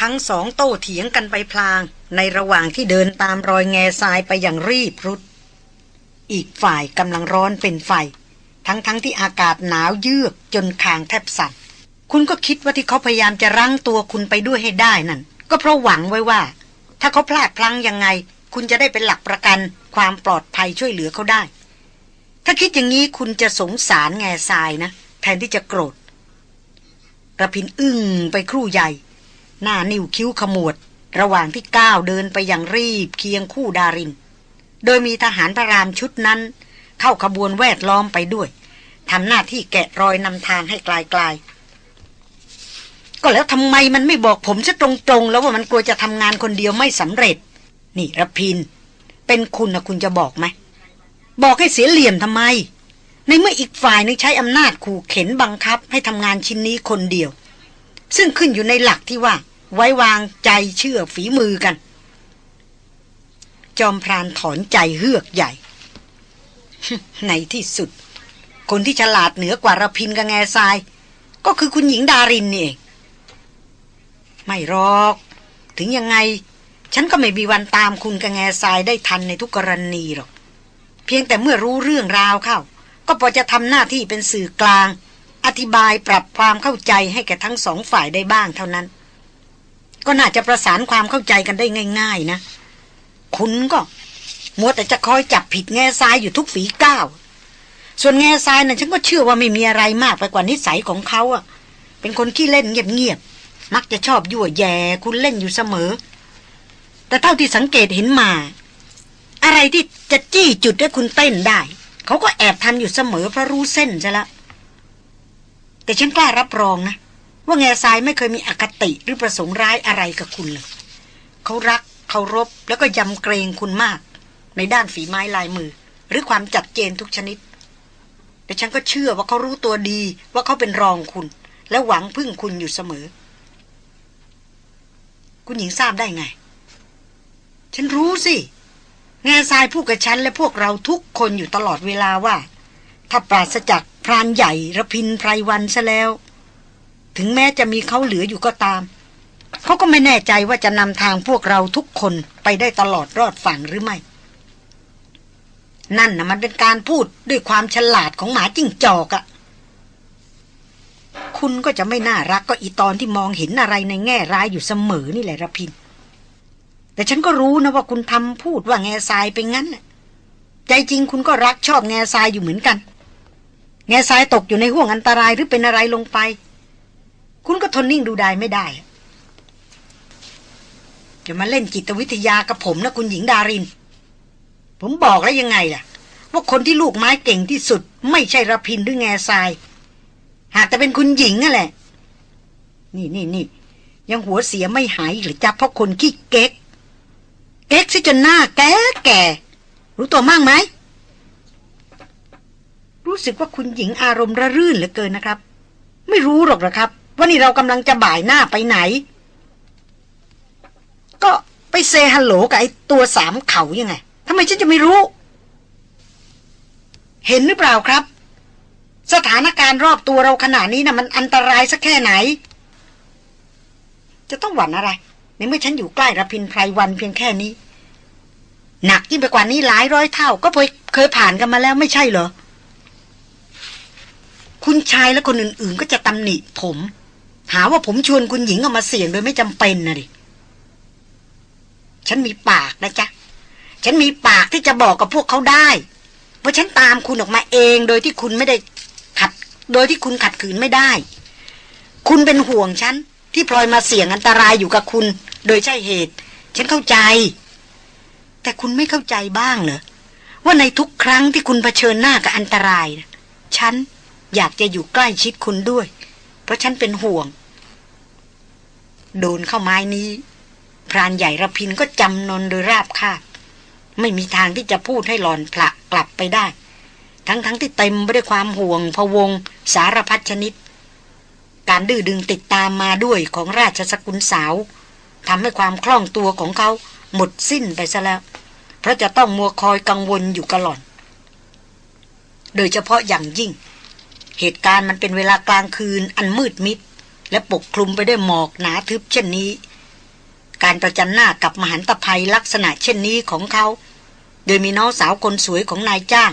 ทั้งสองโต้เถียงกันไปพลาง ในระหว่างที่เดินตามรอยแง่ทรายไปอย่างรีบรุด อีกฝ่ายกำลังร้อนเป็นไฟ ทั้งๆทที่อากาศหนาวเยือกจนคางแทบสั่นคุณก็คิดว่าที่เขาพยายามจะรั้งตัวคุณไปด้วยให้ได้นั่น ก็เพราะหวังไว้ว่า ถ้าเขาพลาดพลั้งยังไง คุณจะได้เป็นหลักประกันความปลอดภัยช่วยเหลือเขาได้ ถ้าคิดอย่างนี้คุณจะสงสารแง่ทรายนะ แทนที่จะโกรธระพินอึ้งไปครู่ใหญ่ หน้านิ้วคิ้วขมวด ระหว่างที่ก้าวเดินไปอย่างรีบเคียงคู่ดาริน โดยมีทหารพระรามชุดนั้น เข้าขบวนแวดล้อมไปด้วยทำหน้าที่แกะรอยนำทางให้ไกลๆ ก็แล้วทำไมมันไม่บอกผมซะตรงๆ แล้วว่ามันกลัวจะทำงานคนเดียวไม่สำเร็จ นี่ระพิน เป็นคุณนะคุณจะบอกไหม บอกให้เสียเหลี่ยมทำไม ในเมื่ออีกฝ่ายนึงใช้อำนาจขู่เข็นบังคับ ให้ทำงานชิ้นนี้คนเดียว ซึ่งขึ้นอยู่ในหลักที่ว่า ไว้วางใจเชื่อฝีมือกัน จอมพรานถอนใจเฮือกใหญ่ ในที่สุด คนที่ฉลาดเหนือกว่าระพินกับแง่ทราย ก็คือคุณหญิงดารินนี่เอง ไม่หรอก ถึงยังไง ฉันก็ไม่มีวันตามคุณกับแง่ทรายได้ทันในทุกกรณีหรอก เพียงแต่เมื่อรู้เรื่องราวเข้า ก็พอจะทำหน้าที่เป็นสื่อกลาง อธิบายปรับความเข้าใจให้แก่ทั้งสองฝ่ายได้บ้างเท่านั้น ก็น่าจะประสานความเข้าใจกันได้ง่าย ๆ นะ คุณก็มัวแต่จะคอยจับผิดแง่ทรายอยู่ทุกฝีก้าว ส่วนแง่ทรายนะ่ะฉันก็เชื่อว่าไม่มีอะไรมากไปกว่านิสัยของเขาอะเป็นคนขี้เล่นเงียบๆ มักจะชอบยั่วแย่คุณเล่นอยู่เสมอ แต่เท่าที่สังเกตเห็นมา อะไรที่จะจี้จุดให้คุณเต้นได้ เขาก็แอบทำอยู่เสมอเพราะรู้เส้นใช่ละ แต่ฉันกล้ารับรองนะ ว่าแง่ทรายไม่เคยมีอคติหรือประสงค์ร้ายอะไรกับคุณเลย เขารักเคารพแล้วก็ยำเกรงคุณมาก ในด้านฝีไม้ลายมือ หรือความจัดเจนทุกชนิด แต่ฉันก็เชื่อว่าเขารู้ตัวดีว่าเขาเป็นรองคุณ และหวังพึ่งคุณอยู่เสมอ คุณหญิงทราบได้ไง ฉันรู้สิแง่ทรายพูดกับฉันและพวกเราทุกคนอยู่ตลอดเวลาว่า ถ้าปราศจากพรานใหญ่ระพินไพรวันซะแล้ว ถึงแม้จะมีเขาเหลืออยู่ก็ตาม เขาก็ไม่แน่ใจว่าจะนำทางพวกเราทุกคนไปได้ตลอดรอดฝั่งหรือไม่ นั่นนะมันเป็นการพูดด้วยความฉลาดของหมาจิ้งจอกอะคุณก็จะไม่น่ารักก็อีตอนที่มองเห็นอะไรในแง่ร้ายอยู่เสมอนี่แหละระพิน แต่ฉันก็รู้นะว่าคุณทำพูดว่าแง่ทรายเป็นงั้นใจจริงคุณก็รักชอบแง่ทรายอยู่เหมือนกัน แง่ทรายตกอยู่ในห่วงอันตรายหรือเป็นอะไรลงไป คุณก็ทนนิ่งดูได้ไม่ได้จะมาเล่นจิตวิทยากับผมนะคุณหญิงดาริน ผมบอกแล้วยังไงล่ะ ว่าคนที่ลูกไม้เก่งที่สุด ไม่ใช่ระพินหรือแง่ทราย หากแต่เป็นคุณหญิงนั่นแหละ นี่นี่นี่ยังหัวเสียไม่หายหรือจับเพราะคนขี้เก๊กเอ็กซิจนหน้าแก่แก่ รู้ตัวมั่งไหม รู้สึกว่าคุณหญิงอารมณ์ระรื่นเหลือเกินนะครับ ไม่รู้หรอกนะครับ ว่านี่เรากำลังจะบ่ายหน้าไปไหน ก็ไปเซฮัลโหลกับไอ้ตัวสามเขายังไงทำไมฉันจะไม่รู้ เห็นหรือเปล่าครับ สถานการณ์รอบตัวเราขนาดนี้นะ่ะมันอันตรายสักแค่ไหน จะต้องหวั่นอะไรในเมื่อฉันอยู่ใกล้ระพินไพรวันเพียงแค่นี้ หนักยิ่งไปกว่านี้หลายร้อยเท่า ก็เคยผ่านกันมาแล้วไม่ใช่เหรอ คุณชายและคนอื่นๆ ก็จะตำหนิผม หาว่าผมชวนคุณหญิงออกมาเสี่ยงโดยไม่จำเป็นนะดิ ฉันมีปากนะจ๊ะ ฉันมีปากที่จะบอกกับพวกเขาได้ว่าฉันตามคุณออกมาเองโดยที่คุณไม่ได้ขัด โดยที่คุณขัดขืนไม่ได้ คุณเป็นห่วงฉันที่พลอยมาเสี่ยงอันตรายอยู่กับคุณ โดยใช่เหตุ ฉันเข้าใจ แต่คุณไม่เข้าใจบ้างเหรอว่าในทุกครั้งที่คุณเผชิญหน้ากับอันตราย ฉันอยากจะอยู่ใกล้ชิดคุณด้วย เพราะฉันเป็นห่วง โดนเข้าไม้นี้ พรานใหญ่ระพินก็จำนนโดยราบคาบไม่มีทางที่จะพูดให้หลอนผละกลับไปได้ ทั้งๆทที่เต็มไปด้วยความห่วงพวง สารพัดชนิด การดื้อดึงติดตามมาด้วยของราชสกุลสาวทำให้ความคล่องตัวของเขาหมดสิ้นไปซะแล้ว เพราะจะต้องมัวคอยกังวลอยู่กลอนโดยเฉพาะอย่างยิ่ง เหตุการณ์มันเป็นเวลากลางคืนอันมืดมิด และปกคลุมไปด้วยหมอกหนาทึบเช่นนี้ การประจันหน้ากับมหันตภัยลักษณะเช่นนี้ของเขา โดยมีน้องสาวคนสวยของนายจ้าง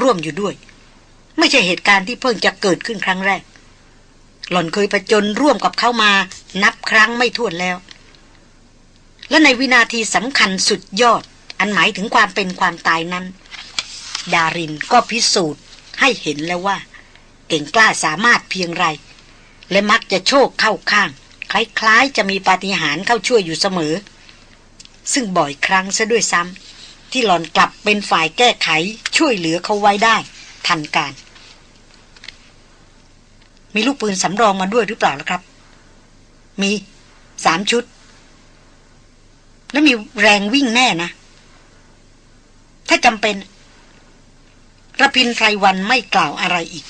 ร่วมอยู่ด้วย ไม่ใช่เหตุการณ์ที่เพิ่งจะเกิดขึ้นครั้งแรก หล่อนเคยประจนร่วมกับเขามานับครั้งไม่ถ้วนแล้ว และในวินาทีสำคัญสุดยอด อันหมายถึงความเป็นความตายนั้น ดารินก็พิสูจน์ให้เห็นแล้วว่า เก่งกล้าสามารถเพียงไร และมักจะโชคเข้าข้าง คล้ายๆ จะมีปาฏิหาริย์เข้าช่วยอยู่เสมอ ซึ่งบ่อยครั้งซะด้วยซ้ำที่หลอนกลับเป็นฝ่ายแก้ไขช่วยเหลือเขาไว้ได้ ทันการ มีลูกปืนสำรองมาด้วยหรือเปล่าล่ะครับ มีสามชุด แล้วมีแรงวิ่งแน่นะ ถ้าจำเป็นระพินไพรวันไม่กล่าวอะไรอีก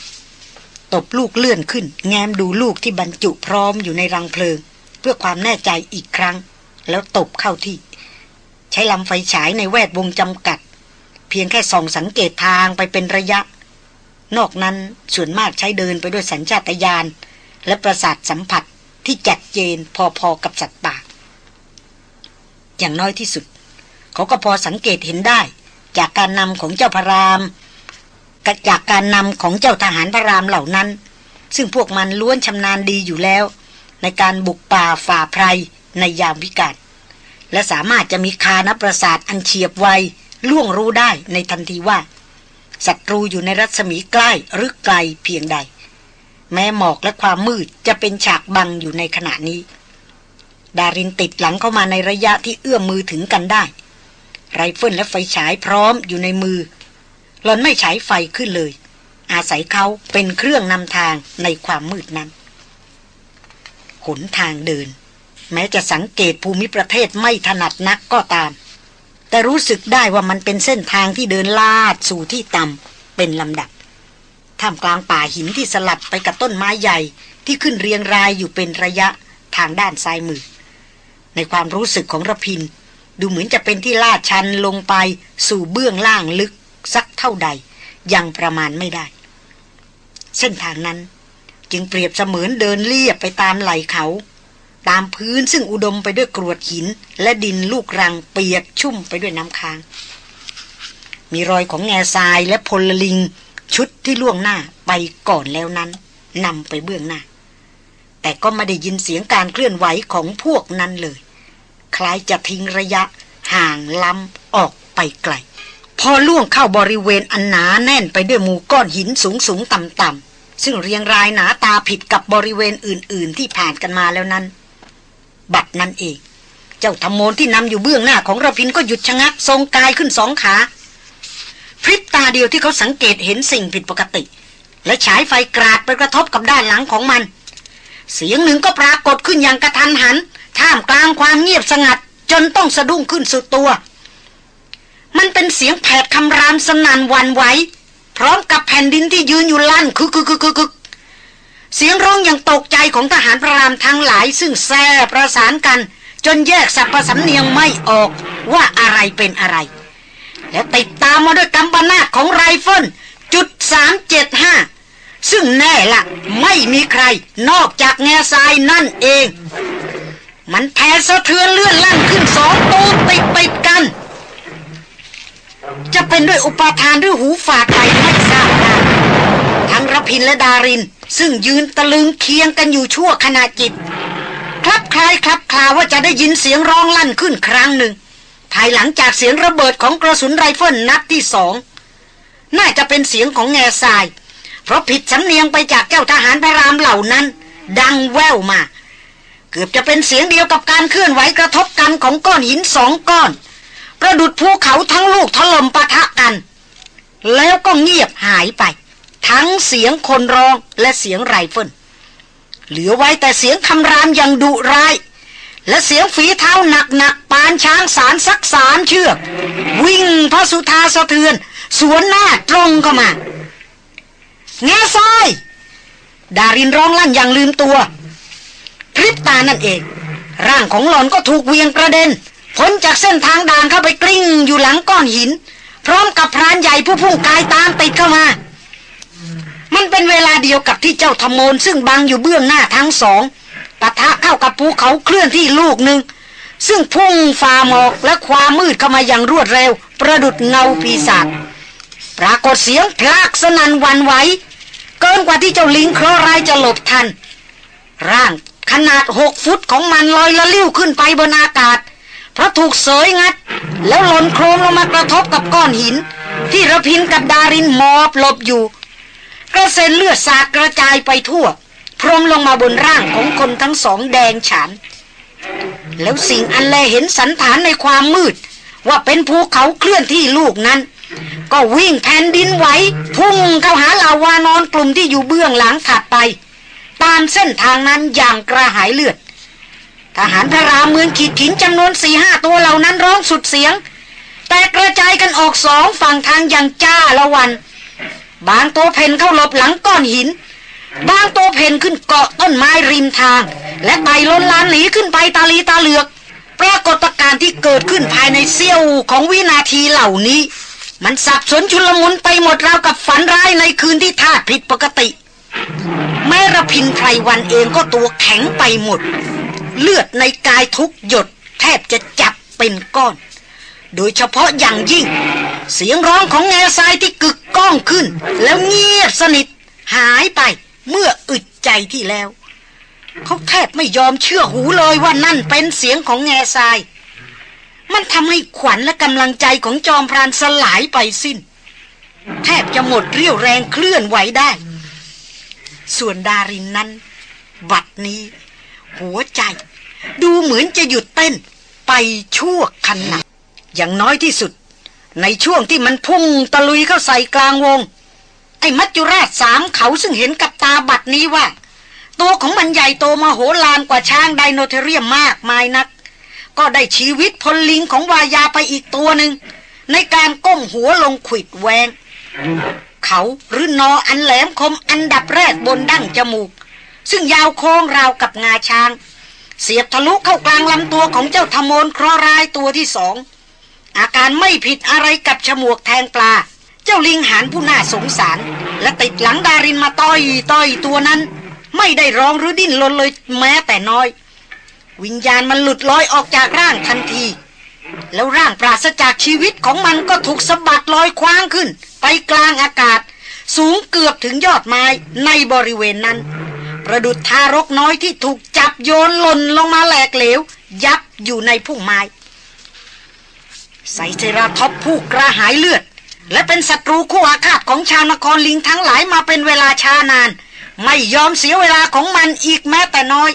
ตบลูกเลื่อนขึ้น แง้มดูลูกที่บรรจุพร้อมอยู่ในรังเพลิง เพื่อความแน่ใจอีกครั้ง แล้วตบเข้าที่ ใช้ลำไฟฉายในแวดวงจำกัด เพียงแค่ส่องสังเกตทางไปเป็นระยะ นอกนั้นส่วนมากใช้เดินไปด้วยสัญชาตญาณและประสาทสัมผัสที่จัดเจนพอๆกับสัตว์ป่าอย่างน้อยที่สุด เขาก็พอสังเกตเห็นได้ จากการนำของเจ้าพระราม จากการนำของเจ้าทหารพระรามเหล่านั้น ซึ่งพวกมันล้วนชำนาญดีอยู่แล้ว ในการบุกป่าฝ่าไพรในยามวิกาลและสามารถจะมีคานประสาทอันเฉียบไวล่วงรู้ได้ในทันทีว่าศัตรูอยู่ในรัศมีใกล้หรือไกลเพียงใด แม้หมอกและความมืดจะเป็นฉากบังอยู่ในขณะนี้ ดารินติดหลังเข้ามาในระยะที่เอื้อมมือถึงกันได้ ไรเฟิลและไฟฉายพร้อมอยู่ในมือ หลอนไม่ใช้ไฟขึ้นเลย อาศัยเขาเป็นเครื่องนำทางในความมืดนั้นหนทางเดิน แม้จะสังเกตภูมิประเทศไม่ถนัดนักก็ตาม แต่รู้สึกได้ว่ามันเป็นเส้นทางที่เดินลาดสู่ที่ต่ำเป็นลำดับท่ามกลางป่าหินที่สลับไปกับต้นไม้ใหญ่ที่ขึ้นเรียงรายอยู่เป็นระยะทางด้านซ้ายมือ ในความรู้สึกของระพิน ดูเหมือนจะเป็นที่ลาดชันลงไปสู่เบื้องล่างลึก สักเท่าใด ยังประมาณไม่ได้ เส้นทางนั้นจึงเปรียบเสมือนเดินเลียบไปตามไหลเขา ตามพื้นซึ่งอุดมไปด้วยกรวดหิน และดินลูกรังเปียกชุ่มไปด้วยน้ำค้าง มีรอยของแง่ทรายและพลลิง ชุดที่ล่วงหน้าไปก่อนแล้วนั้นนำไปเบื้องหน้า แต่ก็ไม่ได้ยินเสียงการเคลื่อนไหวของพวกนั้นเลย คล้ายจะทิ้งระยะห่างล้ำออกไปไกล พอล่วงเข้าบริเวณอันหนาแน่นไปด้วยหมู่ก้อนหินสูงสูงต่ำต่ำซึ่งเรียงรายหนาตาผิดกับบริเวณอื่น ๆ ที่ผ่านกันมาแล้วนั้น บัดนั้นเอง เจ้าธรรมโมนที่นำอยู่เบื้องหน้าของระพินก็หยุดชะงักทรงกายขึ้นสองขาพริบตาเดียวที่เขาสังเกตเห็นสิ่งผิดปกติ และฉายไฟกราดไปกระทบกับด้านหลังของมัน เสียงหนึ่งก็ปรากฏขึ้นอย่างกระทันหัน ท่ามกลางความเงียบสงัด จนต้องสะดุ้งขึ้นสุดตัว มันเป็นเสียงแผดคำรามสนันวันไหวพร้อมกับแผ่นดินที่ยืนอยู่ลั่นคือคือคือคือเสียงร้องอย่างตกใจของทหารพระรามทั้งหลาย ซึ่งแซ่ประสานกัน จนแยกสับประสำเนียงไม่ออกว่าอะไรเป็นอะไร และติดตามมาด้วยกำปนาของไรเฟิลจุดสามเจ็ดห้าซึ่งแน่ละไม่มีใครนอกจากแง่ทรายนั่นเอง มันแผ่สะเทือนเลื่อนลั่นขึ้นสองตูติดติดกัน จะเป็นด้วยอุปาทานหรือหูฝาดไปไม่ทราบได้ทั้งรพินและดาริน ซึ่งยืนตะลึงเคียงกันอยู่ชั่วขณะจิตคลับคลายคลับคลาว่าจะได้ยินเสียงร้องลั่นขึ้นครั้งหนึ่ง ภายหลังจากเสียงระเบิดของกระสุนไรเฟิลนัดที่สอง น่าจะเป็นเสียงของแง่ทราย เพราะผิดสำเนียงไปจากเจ้าทหารพระรามเหล่านั้น ดังแว่วมา เกือบจะเป็นเสียงเดียวกับการเคลื่อนไหวกระทบกันของก้อนหินสองก้อน ประดุดภูเขาทั้งลูกถล่มปะทะกัน แล้วก็เงียบหายไป ทั้งเสียงคนร้องและเสียงไรเฟิลเหลือไว้แต่เสียงคำรามอย่างดุร้าย และเสียงฝีเท้าหนักๆปานช้างสารสักสามเชือก วิ่งพระสุธาสะเทือน สวนหน้าตรงเข้ามาแง่ซอยดารินร้องลั่นอย่างลืมตัวพริบตานั่นเอง ร่างของหลอนก็ถูกเวียงกระเด็น พ้นจากเส้นทางด่านเข้าไปกลิ้งอยู่หลังก้อนหิน พร้อมกับพรานใหญ่ผู้พุ่งกายตามติดเข้ามา มันเป็นเวลาเดียวกับที่เจ้าธมนซึ่งบังอยู่เบื้องหน้าทั้งสองปะทะเข้ากับภูเขาเคลื่อนที่ลูกหนึ่งซึ่งพุ่งฝ่าหมอกและความมืดเข้ามาอย่างรวดเร็ว ประดุดเงาปีศาจปรากฏเสียงพลากสนันวันไหวเกินกว่าที่เจ้าลิงเคราะห์ร้ายจะหลบทัน ร่างขนาดหกฟุตของมันลอยละลิ้วขึ้นไปบนอากาศ เพราะถูกเสยงัด แล้วหล่นโครมลงมากระทบกับก้อนหิน ที่ระพินกับดารินมอบหลบอยู่ กระเซ็นเลือดสาดกระจายไปทั่ว พรมลงมาบนร่างของคนทั้งสองแดงฉาน แล้วสิ่งอันแลเห็นสันฐานในความมืด ว่าเป็นภูเขาเคลื่อนที่ลูกนั้น ก็วิ่งแผ่นดินไหวพุ่งเข้าหาลาวานอนกลุ่มที่อยู่เบื้องหลังถัดไป ตามเส้นทางนั้นอย่างกระหายเลือด ทหารพระรามเมืองขีดขินจำนวนสี่ห้าตัวเหล่านั้นร้องสุดเสียง แต่กระจายกันออกสองฝั่งทางอย่างจ้าละวัน บางตัวเพนเข้าหลบหลังก้อนหิน บางตัวเพนขึ้นเกาะต้นไม้ริมทาง และไต่ล้นลานหนีขึ้นไปตาลีตาเหลือก ปรากฏการณ์ที่เกิดขึ้นภายในเสี้ยวของวินาทีเหล่านี้ มันสับสนชุลมุนไปหมดราวกับฝันร้ายในคืนที่ธาผิดปกติแม่ระพินไพรวันเองก็ตัวแข็งไปหมด เลือดในกายทุกหยดแทบจะจับเป็นก้อน โดยเฉพาะอย่างยิ่ง เสียงร้องของแง่ทรายที่กึกก้องขึ้น แล้วเงียบสนิทหายไปเมื่ออึดใจที่แล้ว เขาแทบไม่ยอมเชื่อหูเลยว่านั่นเป็นเสียงของแง่ทราย มันทำให้ขวัญและกำลังใจของจอมพรานสลายไปสิ้น แทบจะหมดเรี่ยวแรงเคลื่อนไหวได้ ส่วนดารินนั้น บัดนี้ หัวใจ ดูเหมือนจะหยุดเต้น ไปชั่วขณะอย่างน้อยที่สุด ในช่วงที่มันพุ่งตะลุยเข้าใส่กลางวง ไอ้มัจจุราชสามเขาซึ่งเห็นกับตาบัดนี้ว่า ตัวของมันใหญ่โตมาโหฬารกว่าช้างไดโนเทเรียมมากมายนัก ก็ได้ชีวิตพลลิงของวายาไปอีกตัวหนึ่ง ในการก้มหัวลงขวิดแวง เขาหรือนออันแหลมคมอันดับแรกบนดั้งจมูก ซึ่งยาวโค้งราวกับงาช้าง เสียบทะลุเข้ากลางลำตัวของเจ้าธมนคราร้ายตัวที่สอง อาการไม่ผิดอะไรกับฉมวกแทงปลา เจ้าลิงหานผู้น่าสงสาร และติดหลังดารินมาต้อยต้อยตัวนั้น ไม่ได้ร้องหรือดิ้นรนเลยแม้แต่น้อย วิญญาณมันหลุดลอยออกจากร่างทันที แล้วร่างปราศจากชีวิตของมันก็ถูกสะบัดลอยคว้างขึ้น ไปกลางอากาศ สูงเกือบถึงยอดไม้ในบริเวณนั้น ประดุดทารกน้อยที่ถูกจับโยนหล่นลงมาแหลกเหลว ยับอยู่ในพุ่งไม้ไซเซราท็อปผู้กระหายเลือด และเป็นศัตรูคู่อาฆาตของชาวนครลิงทั้งหลายมาเป็นเวลาช้านาน ไม่ยอมเสียเวลาของมันอีกแม้แต่น้อย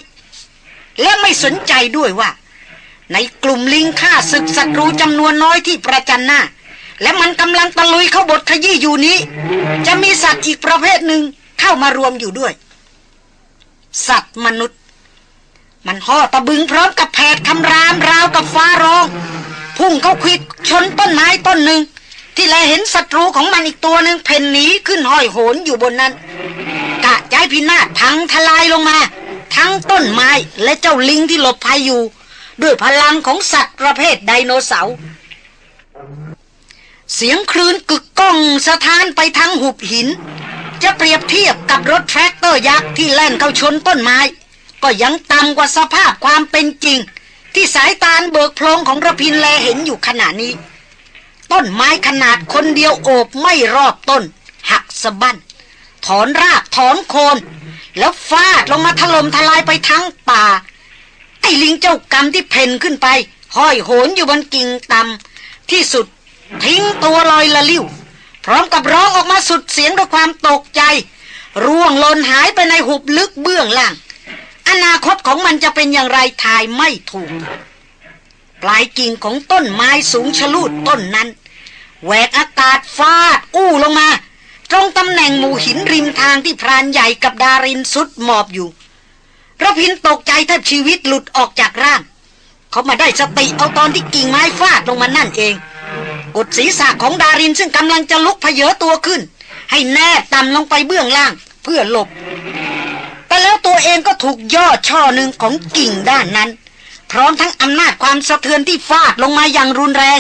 และไม่สนใจด้วยว่า ในกลุ่มลิงฆ่าศึกศัตรูจำนวนน้อยที่ประจันหน้า และมันกำลังตะลุยเข้าบทขยี้อยู่นี้ จะมีสัตว์อีกประเภทหนึ่งเข้ามารวมอยู่ด้วย สัตว์มนุษย์ มันห่อตะบึงพร้อมกับแผดคำรามราวกับฟ้าร้อง พุ่งเข้าควิดชนต้นไม้ต้นหนึ่ง ที่แลเห็นศัตรูของมันอีกตัวหนึ่งเพ่นหนีขึ้นห้อยโหนอยู่บนนั้น กะใจพินาศพังทลายลงมา ทั้งต้นไม้และเจ้าลิงที่หลบภัยอยู่ ด้วยพลังของสัตว์ประเภทไดโนเสาร์เสียงคลื่นกึกก้องสะท้านไปทั้งหุบหิน จะเปรียบเทียบกับรถแทรกเตอร์ยักษ์ที่แล่นเข้าชนต้นไม้ ก็ยังต่ำกว่าสภาพความเป็นจริง ที่สายตาเบิกโพลงของระพินแลเห็นอยู่ขณะนี้ ต้นไม้ขนาดคนเดียวโอบไม่รอบต้น หักสะบั้นถอนรากถอนโคน แล้วฟาดลงมาถล่มทลายไปทั้งป่า ไอ้ลิงเจ้ากรรมที่เพ่นขึ้นไป ห้อยโหนอยู่บนกิ่งต่ำที่สุดทิ้งตัวลอยละลิ้ว พร้อมกับร้องออกมาสุดเสียงด้วยความตกใจ ร่วงหล่นหายไปในหุบลึกเบื้องล่าง อนาคตของมันจะเป็นอย่างไรทายไม่ถูก ปลายกิ่งของต้นไม้สูงชะลูดต้นนั้นแหวกอากาศฟาดอู้ลงมา ตรงตำแหน่งหมู่หินริมทางที่พรานใหญ่กับดารินสุดหมอบอยู่ระพินตกใจแทบชีวิตหลุดออกจากร่าง เขามาได้สติเอาตอนที่กิ่งไม้ฟาดลงมานั่นเอง กดศีรษะของดารินซึ่งกำลังจะลุกเพเยอตัวขึ้น ให้แน่ต่ำลงไปเบื้องล่างเพื่อหลบ แต่แล้วตัวเองก็ถูกย่อช่อหนึ่งของกิ่งด้านนั้น พร้อมทั้งอำนาจความสะเทือนที่ฟาดลงมาอย่างรุนแรง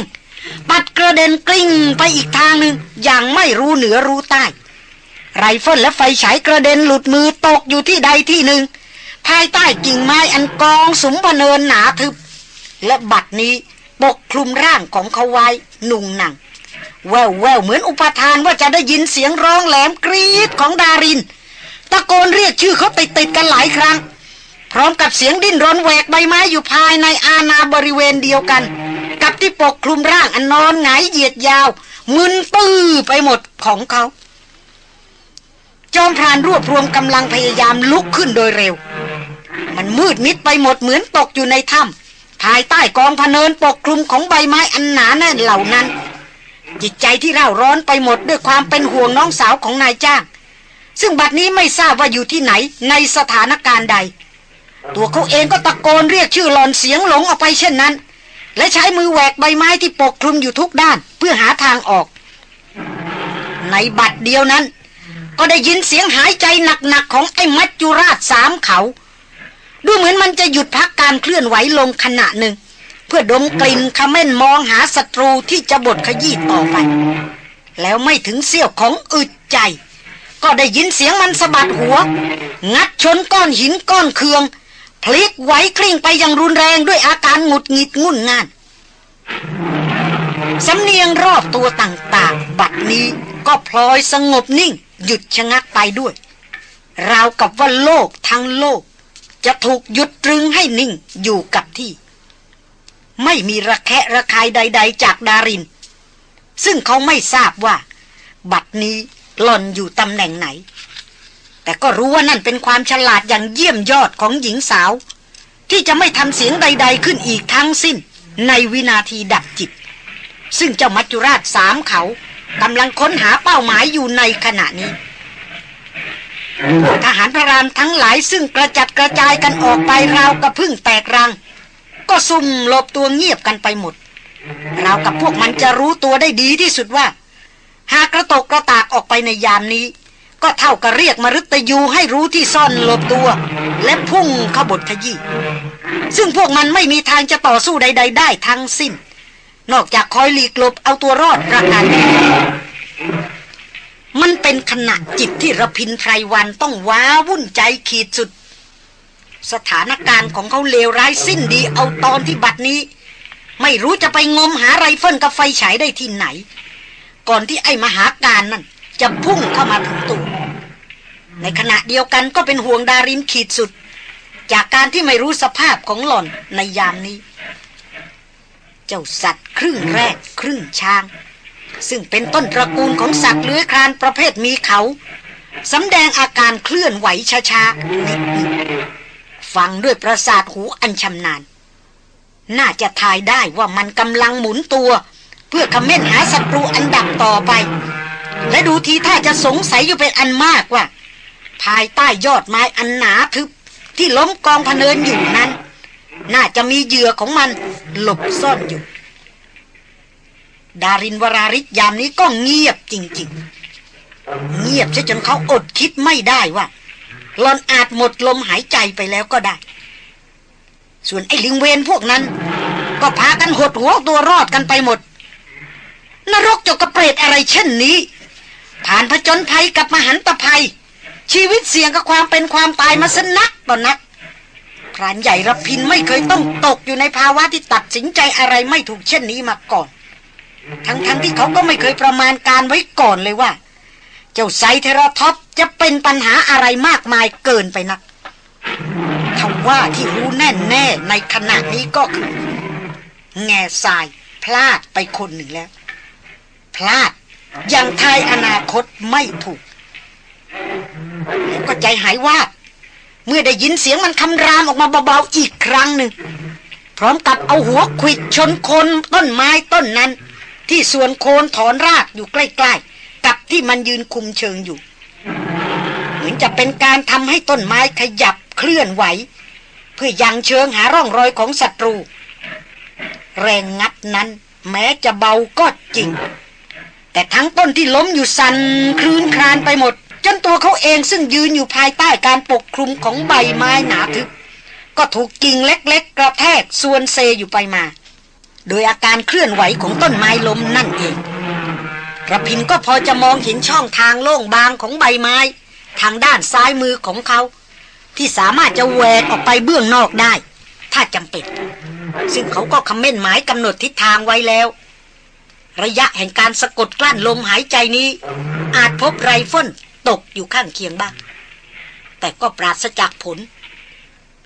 ปัดกระเด็นกลิ้งไปอีกทางหนึ่งอย่างไม่รู้เหนือรู้ใต้ ไรเฟิลและไฟฉายกระเด็นหลุดมือตกอยู่ที่ใดที่หนึ่ง ภายใต้กิ่งไม้อันกองสุมพะเนินหนาทึบและบัดนี้ ปกคลุมร่างของเขาไว้หนุ่งหนัง แว่วแว่วเหมือนอุปาทานว่าจะได้ยินเสียงร้องแหลมกรีดของดาริน ตะโกนเรียกชื่อเขาติดติดกันหลายครั้ง พร้อมกับเสียงดิ้นรนแหวกใบไม้อยู่ภายในอาณาบริเวณเดียวกัน กับที่ปกคลุมร่างอันนอนหงายเหยียดยาว มึนตื้อไปหมดของเขาจอมพรานรวบรวมกำลังพยายามลุกขึ้นโดยเร็ว มันมืดมิดไปหมดเหมือนตกอยู่ในถ้ำ ภายใต้กองพเนินปกคลุมของใบไม้อันหนาแน่นเหล่านั้น จิตใจที่เร่าร้อนไปหมดด้วยความเป็นห่วงน้องสาวของนายจ้าง ซึ่งบัดนี้ไม่ทราบว่าอยู่ที่ไหนในสถานการณ์ใด ตัวเขาเองก็ตะโกนเรียกชื่อหลอนเสียงหลงออกไปเช่นนั้น และใช้มือแหวกใบไม้ที่ปกคลุมอยู่ทุกด้านเพื่อหาทางออก ในบัดเดียวนั้น ก็ได้ยินเสียงหายใจหนักๆของไอ้มัจจุราชสามเขา ดูเหมือนมันจะหยุดพักการเคลื่อนไหวลงขณะหนึ่ง เพื่อดมกลิ่นขม้นมองหาศัตรูที่จะบดขยี้ต่อไป แล้วไม่ถึงเสี้ยวของอึดใจ ก็ได้ยินเสียงมันสะบัดหัว งัดชนก้อนหินก้อนเคือง พลิกไหวกลิ้งไปอย่างรุนแรงด้วยอาการหงุดหงิดงุ่นง่านสำเนียงรอบตัวต่างๆ บัดนี้ก็พลอยสงบนิ่ง หยุดชะงักไปด้วย ราวกับว่าโลกทั้งโลก จะถูกหยุดตรึงให้นิ่งอยู่กับที่ ไม่มีระแคะระคายใด ๆ จากดาริน ซึ่งเขาไม่ทราบว่า บัดนี้หล่อนอยู่ตำแหน่งไหน แต่ก็รู้ว่านั่นเป็นความฉลาดอย่างเยี่ยมยอดของหญิงสาว ที่จะไม่ทำเสียงใด ๆ ขึ้นอีกทั้งสิ้น ในวินาทีดับจิต ซึ่งเจ้ามัจจุราชสามเขากำลังค้นหาเป้าหมายอยู่ในขณะนี้ ทหารพระรามทั้งหลายซึ่งกระจัดกระจายกันออกไปราวกับพึ่งแตกรัง ก็ซุ่มหลบตัวเงียบกันไปหมดราวกับพวกมันจะรู้ตัวได้ดีที่สุดว่า หากกระตกกระตากออกไปในยามนี้ ก็เท่ากับเรียกมรุตยูให้รู้ที่ซ่อนหลบตัว และพุ่งขบฏขยี้ซึ่งพวกมันไม่มีทางจะต่อสู้ใด ๆ ได้ทั้งสิ้น นอกจากคอยหลีกหลบเอาตัวรอดประการเดียว มันเป็นขณะจิตที่ระพินไพรวันต้องว้าวุ่นใจขีดสุด สถานการณ์ของเขาเลวร้ายสิ้นดีเอาตอนที่บัดนี้ ไม่รู้จะไปงมหาไรเฟิลกับไฟฉายได้ที่ไหน ก่อนที่ไอ้มหาการนั่นจะพุ่งเข้ามาถึงตัวในขณะเดียวกันก็เป็นห่วงดารินขีดสุด จากการที่ไม่รู้สภาพของหล่อนในยามนี้ เจ้าสัตว์ครึ่งแรกครึ่งช้าง ซึ่งเป็นต้นตระกูลของสัตว์เลื้อยคลานประเภทมีเขาสำแดงอาการเคลื่อนไหวช้าๆนิดหนึ่งฟังด้วยประสาทหูอันชำนาญ น่าจะทายได้ว่ามันกำลังหมุนตัว เพื่อคำเม่นหาศัตรูอันดับต่อไป และดูทีท่าจะสงสัยอยู่เป็นอันมากว่า ภายใต้ยอดไม้อันหนาทึบที่ล้มกองพเนินอยู่นั้น น่าจะมีเหยื่อของมันหลบซ่อนอยู่ ดารินวราริศยามนี้ก็เงียบจริง ๆ เงียบซะจนเขาอดคิดไม่ได้ว่าหลอนอาจหมดลมหายใจไปแล้วก็ได้ ส่วนไอ้ลิงเวนพวกนั้น ก็พากันหดหัวตัวรอดกันไปหมด นรกจกกระเปรตอะไรเช่นนี้ ผ่านผจญภัยกับมหันตภัย ชีวิตเสี่ยงกับความเป็นความตายมาสนักต่อนนักพรานใหญ่รพินไม่เคยต้องตกอยู่ในภาวะที่ตัดสินใจอะไรไม่ถูกเช่นนี้มาก่อน ทั้งๆทที่เขาก็ไม่เคยประมาณการไว้ก่อนเลยว่า เจ้าไซเทราท็อปจะเป็นปัญหาอะไรมากมายเกินไปนักทว่าที่รู้แน่แน่ในขณะนี้ก็คือ แง่ทรายพลาดไปคนหนึ่งแล้ว พลาดยังทายอนาคตไม่ถูก แล้วก็ใจหายว่า เมื่อได้ยินเสียงมันคำรามออกมาเบาๆอีกครั้งหนึ่ง พร้อมกับเอาหัวขวิดชนคนต้นไม้ต้นนั้น ที่ส่วนโคนถอนรากอยู่ใกล้ ๆ กับที่มันยืนคุมเชิงอยู่ เหมือนจะเป็นการทำให้ต้นไม้ขยับเคลื่อนไหว เพื่อยังเชิงหาร่องรอยของศัตรู แรงงัดนั้น แม้จะเบาก็จริง แต่ทั้งต้นที่ล้มอยู่สันคลื่นคลานไปหมด จนตัวเขาเองซึ่งยืนอยู่ภายใต้การปกคลุมของใบไม้หนาทึบก็ถูกกิ่งเล็ก ๆ กระแทกส่วนเซอยู่ไปมา โดยอาการเคลื่อนไหวของต้นไม้ล้มนั่นเองระพินก็พอจะมองเห็นช่องทางโล่งบางของใบไม้ ทางด้านซ้ายมือของเขา ที่สามารถจะแหวกออกไปเบื้องนอกได้ ถ้าจำเป็น ซึ่งเขาก็คำเม่นหมายกำหนดทิศทางไว้แล้ว ระยะแห่งการสะกดกลั้นลมหายใจนี้ อาจพบไรเฟิลตกอยู่ข้างเคียงบ้าง แต่ก็ปราศจากผล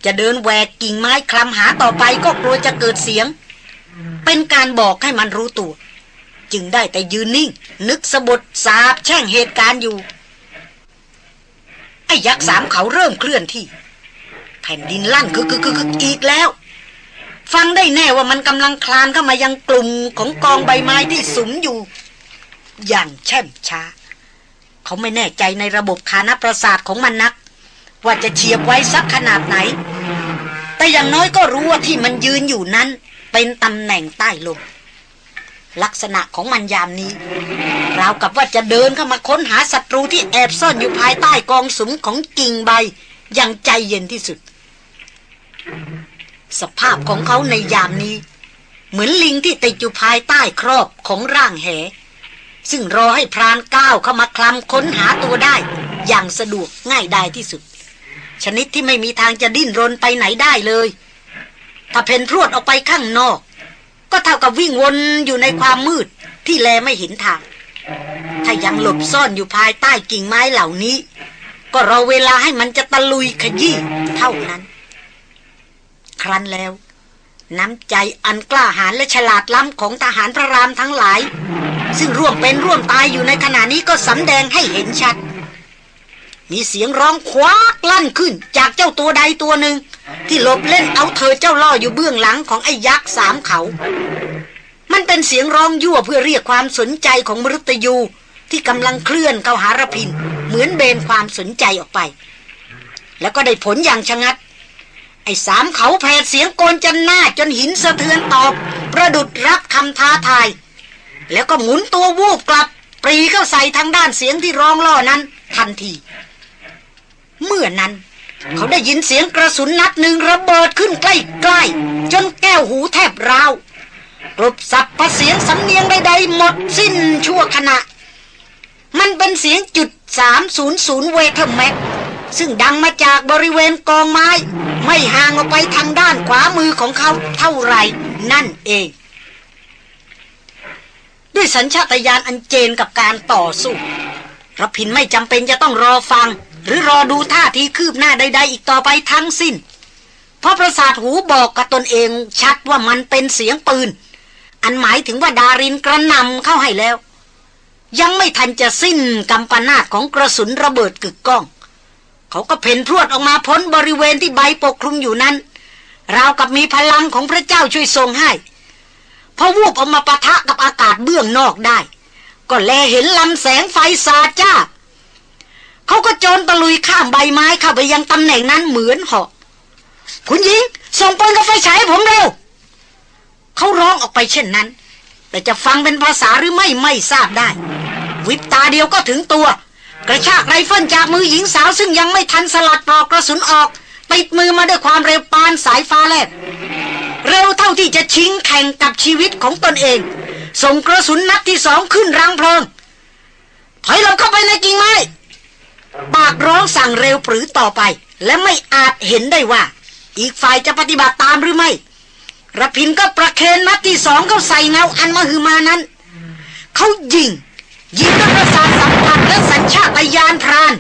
จะเดินแหวกกิ่งไม้คลำหาต่อไปก็กลัวจะเกิดเสียง เป็นการบอกให้มันรู้ตัว จึงได้แต่ยืนนิ่ง นึกสะบดสาบแช่งเหตุการณ์อยู่ ไอ้ยักษ์สามเขาเริ่มเคลื่อนที่ แผ่นดินลั่นคือคือคืออีกแล้ว ฟังได้แน่ว่ามันกำลังคลานเข้ามายังกลุ่มของกองใบไม้ที่สุมอยู่ อย่างแช่มช้า เขาไม่แน่ใจในระบบคานประสาทของมันนัก ว่าจะเฉียบไว้สักขนาดไหน แต่อย่างน้อยก็รู้ว่าที่มันยืนอยู่นั้น เป็นตำแหน่งใต้ลม ลักษณะของมันยามนี้ ราวกับว่าจะเดินเข้ามาค้นหาศัตรูที่แอบซ่อนอยู่ภายใต้กองสุมของกิ่งใบ อย่างใจเย็นที่สุด สภาพของเขาในยามนี้ เหมือนลิงที่ติดอยู่ภายใต้ครอบของร่างแห ซึ่งรอให้พรานก้าวเข้ามาคลำค้นหาตัวได้ อย่างสะดวกง่ายดายที่สุด ชนิดที่ไม่มีทางจะดิ้นรนไปไหนได้เลย ถ้าเพนรวดออกไปข้างนอก ก็เท่ากับวิ่งวนอยู่ในความมืดที่แลไม่เห็นทาง ถ้ายังหลบซ่อนอยู่ภายใต้กิ่งไม้เหล่านี้ ก็รอเวลาให้มันจะตะลุยขยี้เท่านั้น ครั้นแล้ว น้ำใจอันกล้าหาญและฉลาดล้ำของทหารพระรามทั้งหลาย ซึ่งร่วมเป็นร่วมตายอยู่ในขณะนี้ก็สำแดงให้เห็นชัด มีเสียงร้องคว้ากลั่นขึ้น จากเจ้าตัวใดตัวหนึ่ง ที่หลบเล่นเอาเธอเจ้าล่ออยู่เบื้องหลังของไอ้ยักษ์สามเขา มันเป็นเสียงร้องยั่วเพื่อเรียกความสนใจของมฤตยูที่กำลังเคลื่อนเข้าหารพิน เหมือนเบนความสนใจออกไป แล้วก็ได้ผลอย่างชะงัด ไอ้สามเขาแผดเสียงโกนจันหน้าจนหินสะเทือนตอบ ประดุดรับคำท้าทาย แล้วก็หมุนตัววูบกลับ ปรีเข้าใส่ทางด้านเสียงที่ร้องล่อนั้นทันที เมื่อนั้น เขาได้ยินเสียงกระสุนนัดหนึ่งระเบิดขึ้นใกล้ๆ จนแก้วหูแทบร้าวกรบสับประเสียงสำเนียงใดๆหมดสิ้นชั่วขณะ มันเป็นเสียงจุด 300 Weatherby Mag ซึ่งดังมาจากบริเวณกองไม้ ไม่ห่างออกไปทางด้านขวามือของเขาเท่าไหร่นั่นเอง ด้วยสัญชาตญาณอันเจนกับการต่อสู้รพินไม่จำเป็นจะต้องรอฟัง หรือรอดูท่าทีคืบหน้าใด ๆ อีกต่อไปทั้งสิ้น เพราะประสาทหูบอกกับตนเองชัดว่ามันเป็นเสียงปืน อันหมายถึงว่าดารินกระนำเข้าให้แล้ว ยังไม่ทันจะสิ้นกำปนาตของกระสุนระเบิดกึกก้อง เขาก็เพ่นพรวดออกมาพ้นบริเวณที่ใบปกคลุมอยู่นั้น ราวกับมีพลังของพระเจ้าช่วยทรงให้พอวูบออกมาปะทะกับอากาศเบื้องนอกได้ ก็แลเห็นลำแสงไฟสาจ้า เขาก็โจรตะลุยข้ามใบไม้เข้าไปยังตำแหน่งนั้นเหมือนหาะคุณหญิง ส่งปืนกับไฟฉายผมเร็วเขาร้องออกไปเช่นนั้น แต่จะฟังเป็นภาษาหรือไม่ไม่ทราบได้ วิบตาเดียวก็ถึงตัว กระชากไรเฟิลจากมือหญิงสาวซึ่งยังไม่ทันสลัดปลอกกระสุนออก ติดมือมาด้วยความเร็วปานสายฟ้าแลบเร็วเท่าที่จะชิงแข่งกับชีวิตของตนเอง ส่งกระสุนนัดที่สองขึ้นรังเพลิงถอยหลบเข้าไปในกิ่งไม้ ปากร้องสั่งเร็วปรือต่อไป และไม่อาจเห็นได้ว่า อีกฝ่ายจะปฏิบัติตามหรือไม่ระพินก็ประเคนนัดที่สองเขาใส่เงาอันมหึมานั้น เขายิง ยิงด้วยประสาทสัมผัสและสัญชาตญาณพราน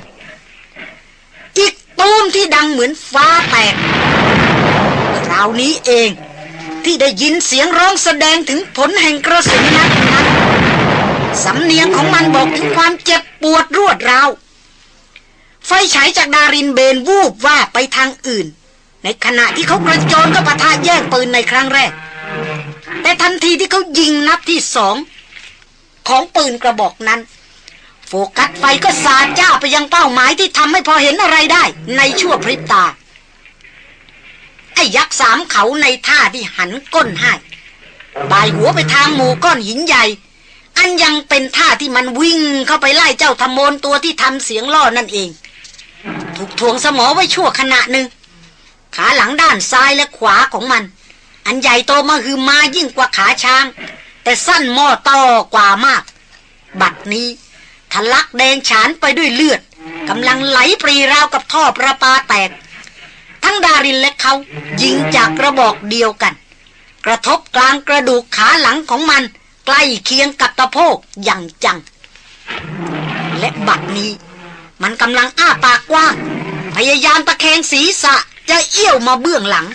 อีกตูมที่ดังเหมือนฟ้าแตกคราวนี้เองที่ได้ยินเสียงร้องแสดงถึงผลแห่งกระสุนนัดนั้นสำเนียงของมันบอกถึงความเจ็บปวดรวดร้าว ไฟฉายจากดารินเบนวูบว่าไปทางอื่น ในขณะที่เขากระโจนก็ปะทะแย่งปืนในครั้งแรก แต่ทันทีที่เขายิงนัดที่สอง ของปืนกระบอกนั้น โฟกัสไฟก็สาดจ้าไปยังเป้าหมายที่ทำให้พอเห็นอะไรได้ ในชั่วพริบตา ไอ้ยักษ์สามเขาในท่าที่หันก้นให้บายหัวไปทางหมู่ก้อนหินใหญ่ อันยังเป็นท่าที่มันวิ่งเข้าไปไล่เจ้าธโมนตัวที่ทำเสียงล่อนั่นเอง ถูกทวงสมอไว้ชั่วขณะหนึ่ง ขาหลังด้านซ้ายและขวาของมัน อันใหญ่โตมาคือมายิ่งกว่าขาช้าง แต่สั้นหม้อต่อกว่ามาก บัดนี้ทะลักแดงฉานไปด้วยเลือดกำลังไหลปรีราวกับท่อประปาแตก ทั้งดารินและเขายิงจากกระบอกเดียวกัน กระทบกลางกระดูกขาหลังของมัน ใกล้เคียงกับตะโพกอย่างจัง และบัดนี้ มันกำลังอ้าปากกว้างพยายามตะแคงศีรษะจะเอี้ยวมาเบื้องหลัง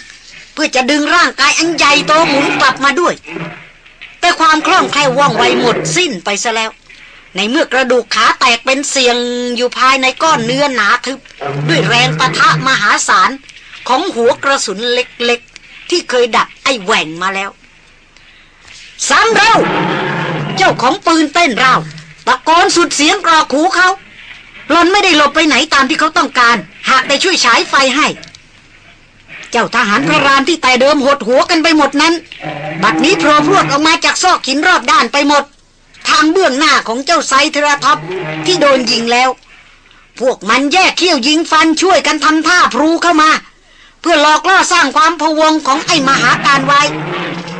เพื่อจะดึงร่างกายอันใหญ่โตหมุนกลับมาด้วย แต่ความคล่องแคล่วว่องไวหมดสิ้นไปซะแล้ว ในเมื่อกระดูกขาแตกเป็นเสียงอยู่ภายในก้อนเนื้อหนาทึบ ด้วยแรงปะทะมหาศาลของหัวกระสุนเล็กๆ ที่เคยดักไอ้แหว่งมาแล้วสามเราเจ้าของปืนเต้นเราตะโกนสุดเสียงกรอกหูเขา หลอนไม่ได้หลบไปไหนตามที่เขาต้องการ หากได้ช่วยฉายไฟให้ เจ้าทหารพระรามที่แต่เดิมหดหัวกันไปหมดนั้น บัดนี้โผล่พรวดออกมาจากซอกหินรอบด้านไปหมด ทางเบื้องหน้าของเจ้าไซเทราท็อปที่โดนยิงแล้ว พวกมันแยกเขี้ยวยิงฟันช่วยกันทำท่าพลูเข้ามา เพื่อหลอกล่อสร้างความพะวงของไอ้มหาการไว้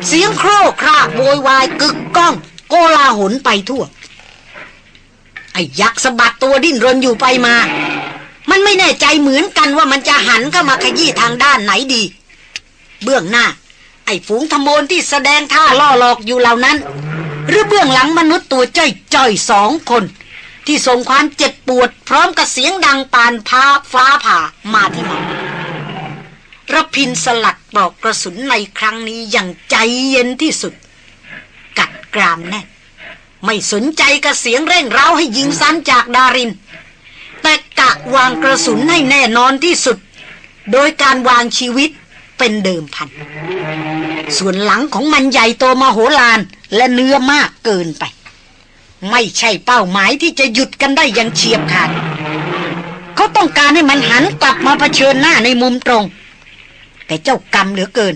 เสียงโครกครากโวยวายกึกก้อง โกลาหลไปทั่ว ไอ้ยักษ์สะบัดตัวดิ้นรนอยู่ไปมา มันไม่แน่ใจเหมือนกันว่ามันจะหันเข้ามาขยี้ทางด้านไหนดี เบื้องหน้า ไอ้ฝูงทมนที่แสดงท่าล่อหลอกอยู่เหล่านั้น หรือเบื้องหลังมนุษย์ตัวจ้อยจ้อยสองคน ที่ส่งความเจ็บปวด พร้อมกับเสียงดังปานพาฟ้าผ่ามาที่มันระพินสลัดปลอกกระสุนในครั้งนี้อย่างใจเย็นที่สุด กัดกรามแน่น ไม่สนใจกับเสียงเร่งเร้าให้ยิงซ้ำจากดาริน แต่กะวางกระสุนให้แน่นอนที่สุด โดยการวางชีวิตเป็นเดิมพัน ส่วนหลังของมันใหญ่โตมโหฬารและเนื้อมากเกินไป ไม่ใช่เป้าหมายที่จะหยุดกันได้อย่างเฉียบขาด เขาต้องการให้มันหันกลับมาเผชิญหน้าในมุมตรง แต่เจ้ากรรมเหลือเกิน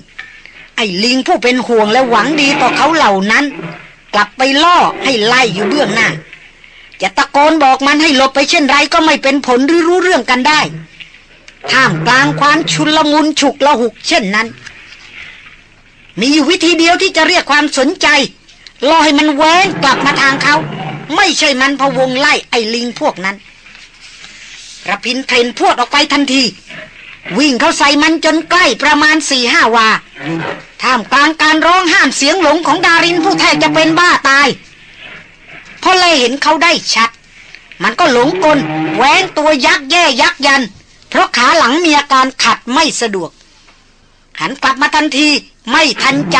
ไอ้ลิงผู้เป็นห่วงและหวังดีต่อเขาเหล่านั้น ลับไปล่อให้ไล่อยู่เบื้องหน้า จะตะโกนบอกมันให้หลบไปเช่นไรก็ไม่เป็นผลหรือรู้เรื่องกันได้ ท่ามกลางความชุลมุนฉุกละหุกเช่นนั้น มีอยู่วิธีเดียวที่จะเรียกความสนใจรอให้มันแว้งกลับมาทางเขา ไม่ใช่มันพะวงไล่ไอ้ลิงพวกนั้นระพินเทรนพวดออกไปทันที วิ่งเข้าใส่มันจนใกล้ประมาณสี่ห้าวา ท่ามกลางการร้องห้ามเสียงหลงของดารินผู้แทบจะเป็นบ้าตาย พอเลยเห็นเขาได้ชัด มันก็หลงกลแหวงตัวยักแย่ยักยัน เพราะขาหลังมีอาการขัดไม่สะดวก หันกลับมาทันทีไม่ทันใจ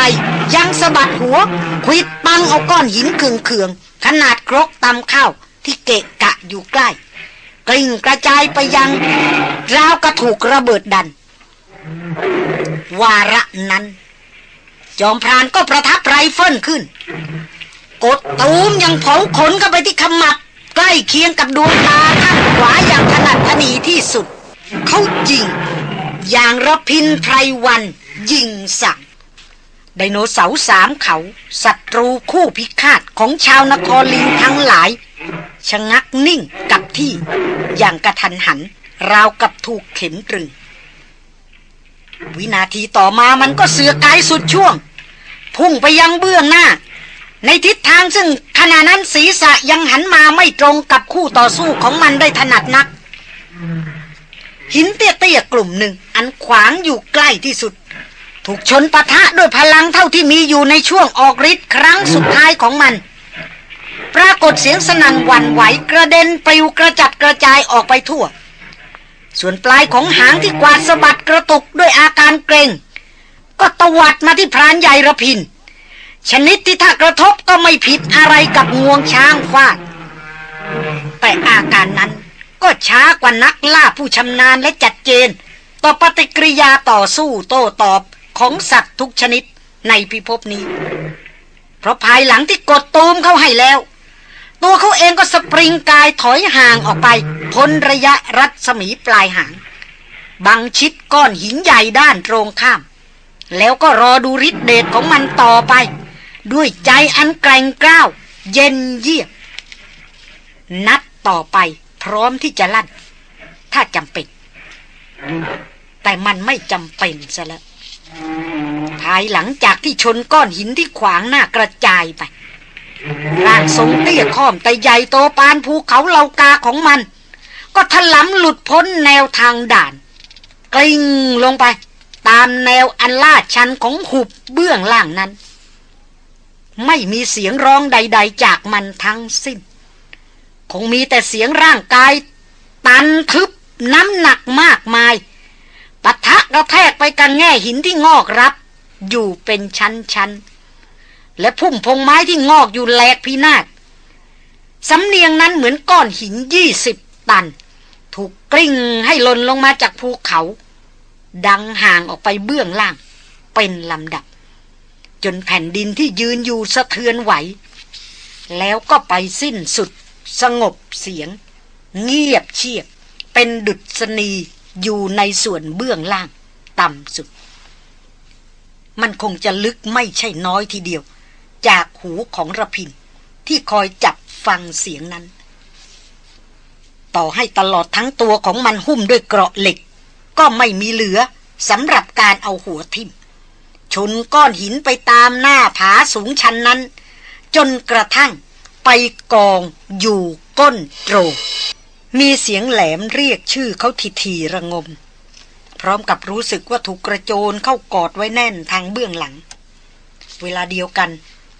ยังสะบัดหัวควิดปังเอาก้อนหินเคืองๆขนาดครกตำข้าวที่เกะกะอยู่ใกล้ กลิ่งกระจายไปยัง ราวกระถูกระเบิดดัน วาระนั้น จอมพรานก็ประทับไรเฟิลขึ้น กดตูมยังเผาขนเข้าไปที่ขมับ ใกล้เคียงกับดวงตาข้างขวาอย่างถนัดถนีที่สุด เขายิง อย่างระพินไพรวันยิงสัก ไดโนเสาร์สามเขา ศัตรูคู่พิฆาตของชาวนครลิงทั้งหลาย ชะงักนิ่งกับที่อย่างกระทันหัน ราวกับถูกเข็มตรึง วินาทีต่อมามันก็เสือกายสุดช่วง พุ่งไปยังเบื้องหน้า ในทิศทางซึ่งขณะนั้นศีรษะยังหันมาไม่ตรงกับคู่ต่อสู้ของมันได้ถนัดนัก หินเตี้ยๆกลุ่มหนึ่ง อันขวางอยู่ใกล้ที่สุด ถูกชนปะทะด้วยพลังเท่าที่มีอยู่ในช่วงออกฤทธิ์ครั้งสุดท้ายของมัน ปรากฏเสียงสนั่นหวั่นไหวกระเด็นปลิวกระจัดกระจายออกไปทั่ว ส่วนปลายของหางที่กวาดสะบัดกระตุกด้วยอาการเกรงก็ตวัดมาที่พรานใหญ่ระพิน ชนิดที่ถ้ากระทบก็ไม่ผิดอะไรกับงวงช้างฟาด แต่อาการนั้นก็ช้ากว่านักล่าผู้ชำนาญและจัดเจน ต่อปฏิกิริยาต่อสู้โต้ตอบ ของสัตว์ทุกชนิดในพิภพนี้ เพราะภายหลังที่กดตูมเข้าให้แล้ว ตัวเขาเองก็สปริงกายถอยห่างออกไป พ้นระยะรัศมีปลายหาง บังชิดก้อนหินใหญ่ด้านตรงข้าม แล้วก็รอดูฤทธิเดชของมันต่อไป ด้วยใจอันแกร่งกล้าว เย็นเยียบ นัดต่อไปพร้อมที่จะลั่น ถ้าจำเป็นแต่มันไม่จำเป็นซะแล้ว ภายหลังจากที่ชนก้อนหินที่ขวางหน้ากระจายไป ร่างทรงเตี้ยข้อมแต่ใหญ่โตปานภูเขาเหลากาของมัน ก็ถลำหลุดพ้นแนวทางด่าน กลิ้งลงไป ตามแนวอันลาดชันของหุบเบื้องล่างนั้น ไม่มีเสียงร้องใด ๆ จากมันทั้งสิ้น คงมีแต่เสียงร่างกาย ตันทึบน้ำหนักมากมาย ปะทะกระแทกไปกันแง่หินที่งอกรับ อยู่เป็นชั้นๆ และพุ่มพงไม้ที่งอกอยู่แหลกพินาศสำเนียงนั้นเหมือนก้อนหินยี่สิบตัน ถูกกลิ้งให้หล่นลงมาจากภูเขา ดังห่างออกไปเบื้องล่าง เป็นลำดับ จนแผ่นดินที่ยืนอยู่สะเทือนไหว แล้วก็ไปสิ้นสุด สงบเสียง เงียบเชียบ เป็นดุษณี อยู่ในส่วนเบื้องล่าง ต่ำสุด มันคงจะลึกไม่ใช่น้อยทีเดียว จากหูของระพิน ที่คอยจับฟังเสียงนั้น ต่อให้ตลอดทั้งตัวของมันหุ้มด้วยเกราะเหล็ก ก็ไม่มีเหลือสำหรับการเอาหัวทิ่มชนก้อนหินไปตามหน้าผาสูงชันนั้น จนกระทั่งไปกองอยู่ก้นโตร มีเสียงแหลมเรียกชื่อเขาทีทีระงม พร้อมกับรู้สึกว่าถูกกระโจนเข้ากอดไว้แน่นทางเบื้องหลัง เวลาเดียวกัน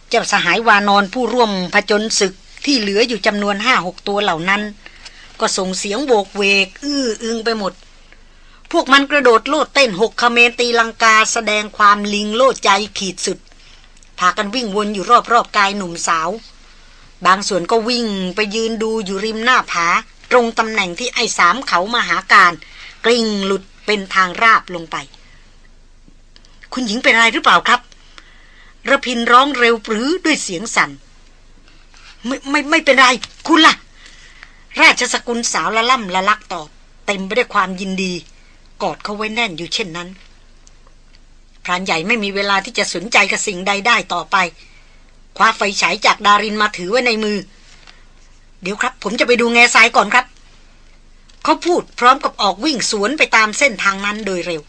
เจ้าสหายวานอนผู้ร่วมผจญศึกที่เหลืออยู่จำนวนห้าหกตัวเหล่านั้น ก็ส่งเสียงโวกเวก อื้ออึงไปหมด พวกมันกระโดดโลดเต้นหกคเมนตีลังกาแสดงความลิงโลดใจขีดสุด พากันวิ่งวนอยู่รอบๆกายหนุ่มสาว บางส่วนก็วิ่งไปยืนดูอยู่ริมหน้าผา ตรงตำแหน่งที่ไอ้สามเขามาหาการกลิ้งหลุดเป็นทางราบลงไป คุณหญิงเป็นอะไรหรือเปล่าครับระพินร้องเร็วปรือด้วยเสียงสัน่นไม่ไม่ไม่เป็นไร คุณล่ะ ราชสกุลสาวละล่ำละลักตอบเต็มไปด้วยความยินดี กอดเขาไว้แน่นอยู่เช่นนั้นพรานใหญ่ไม่มีเวลาที่จะสนใจกับสิ่งใดได้ต่อไป คว้าไฟฉายจากดารินมาถือไว้ในมือ เดี๋ยวครับ ผมจะไปดูแง่ทรายก่อนครับ เขาพูดพร้อมกับออกวิ่งสวนไปตามเส้นทางนั้นโดยเร็ว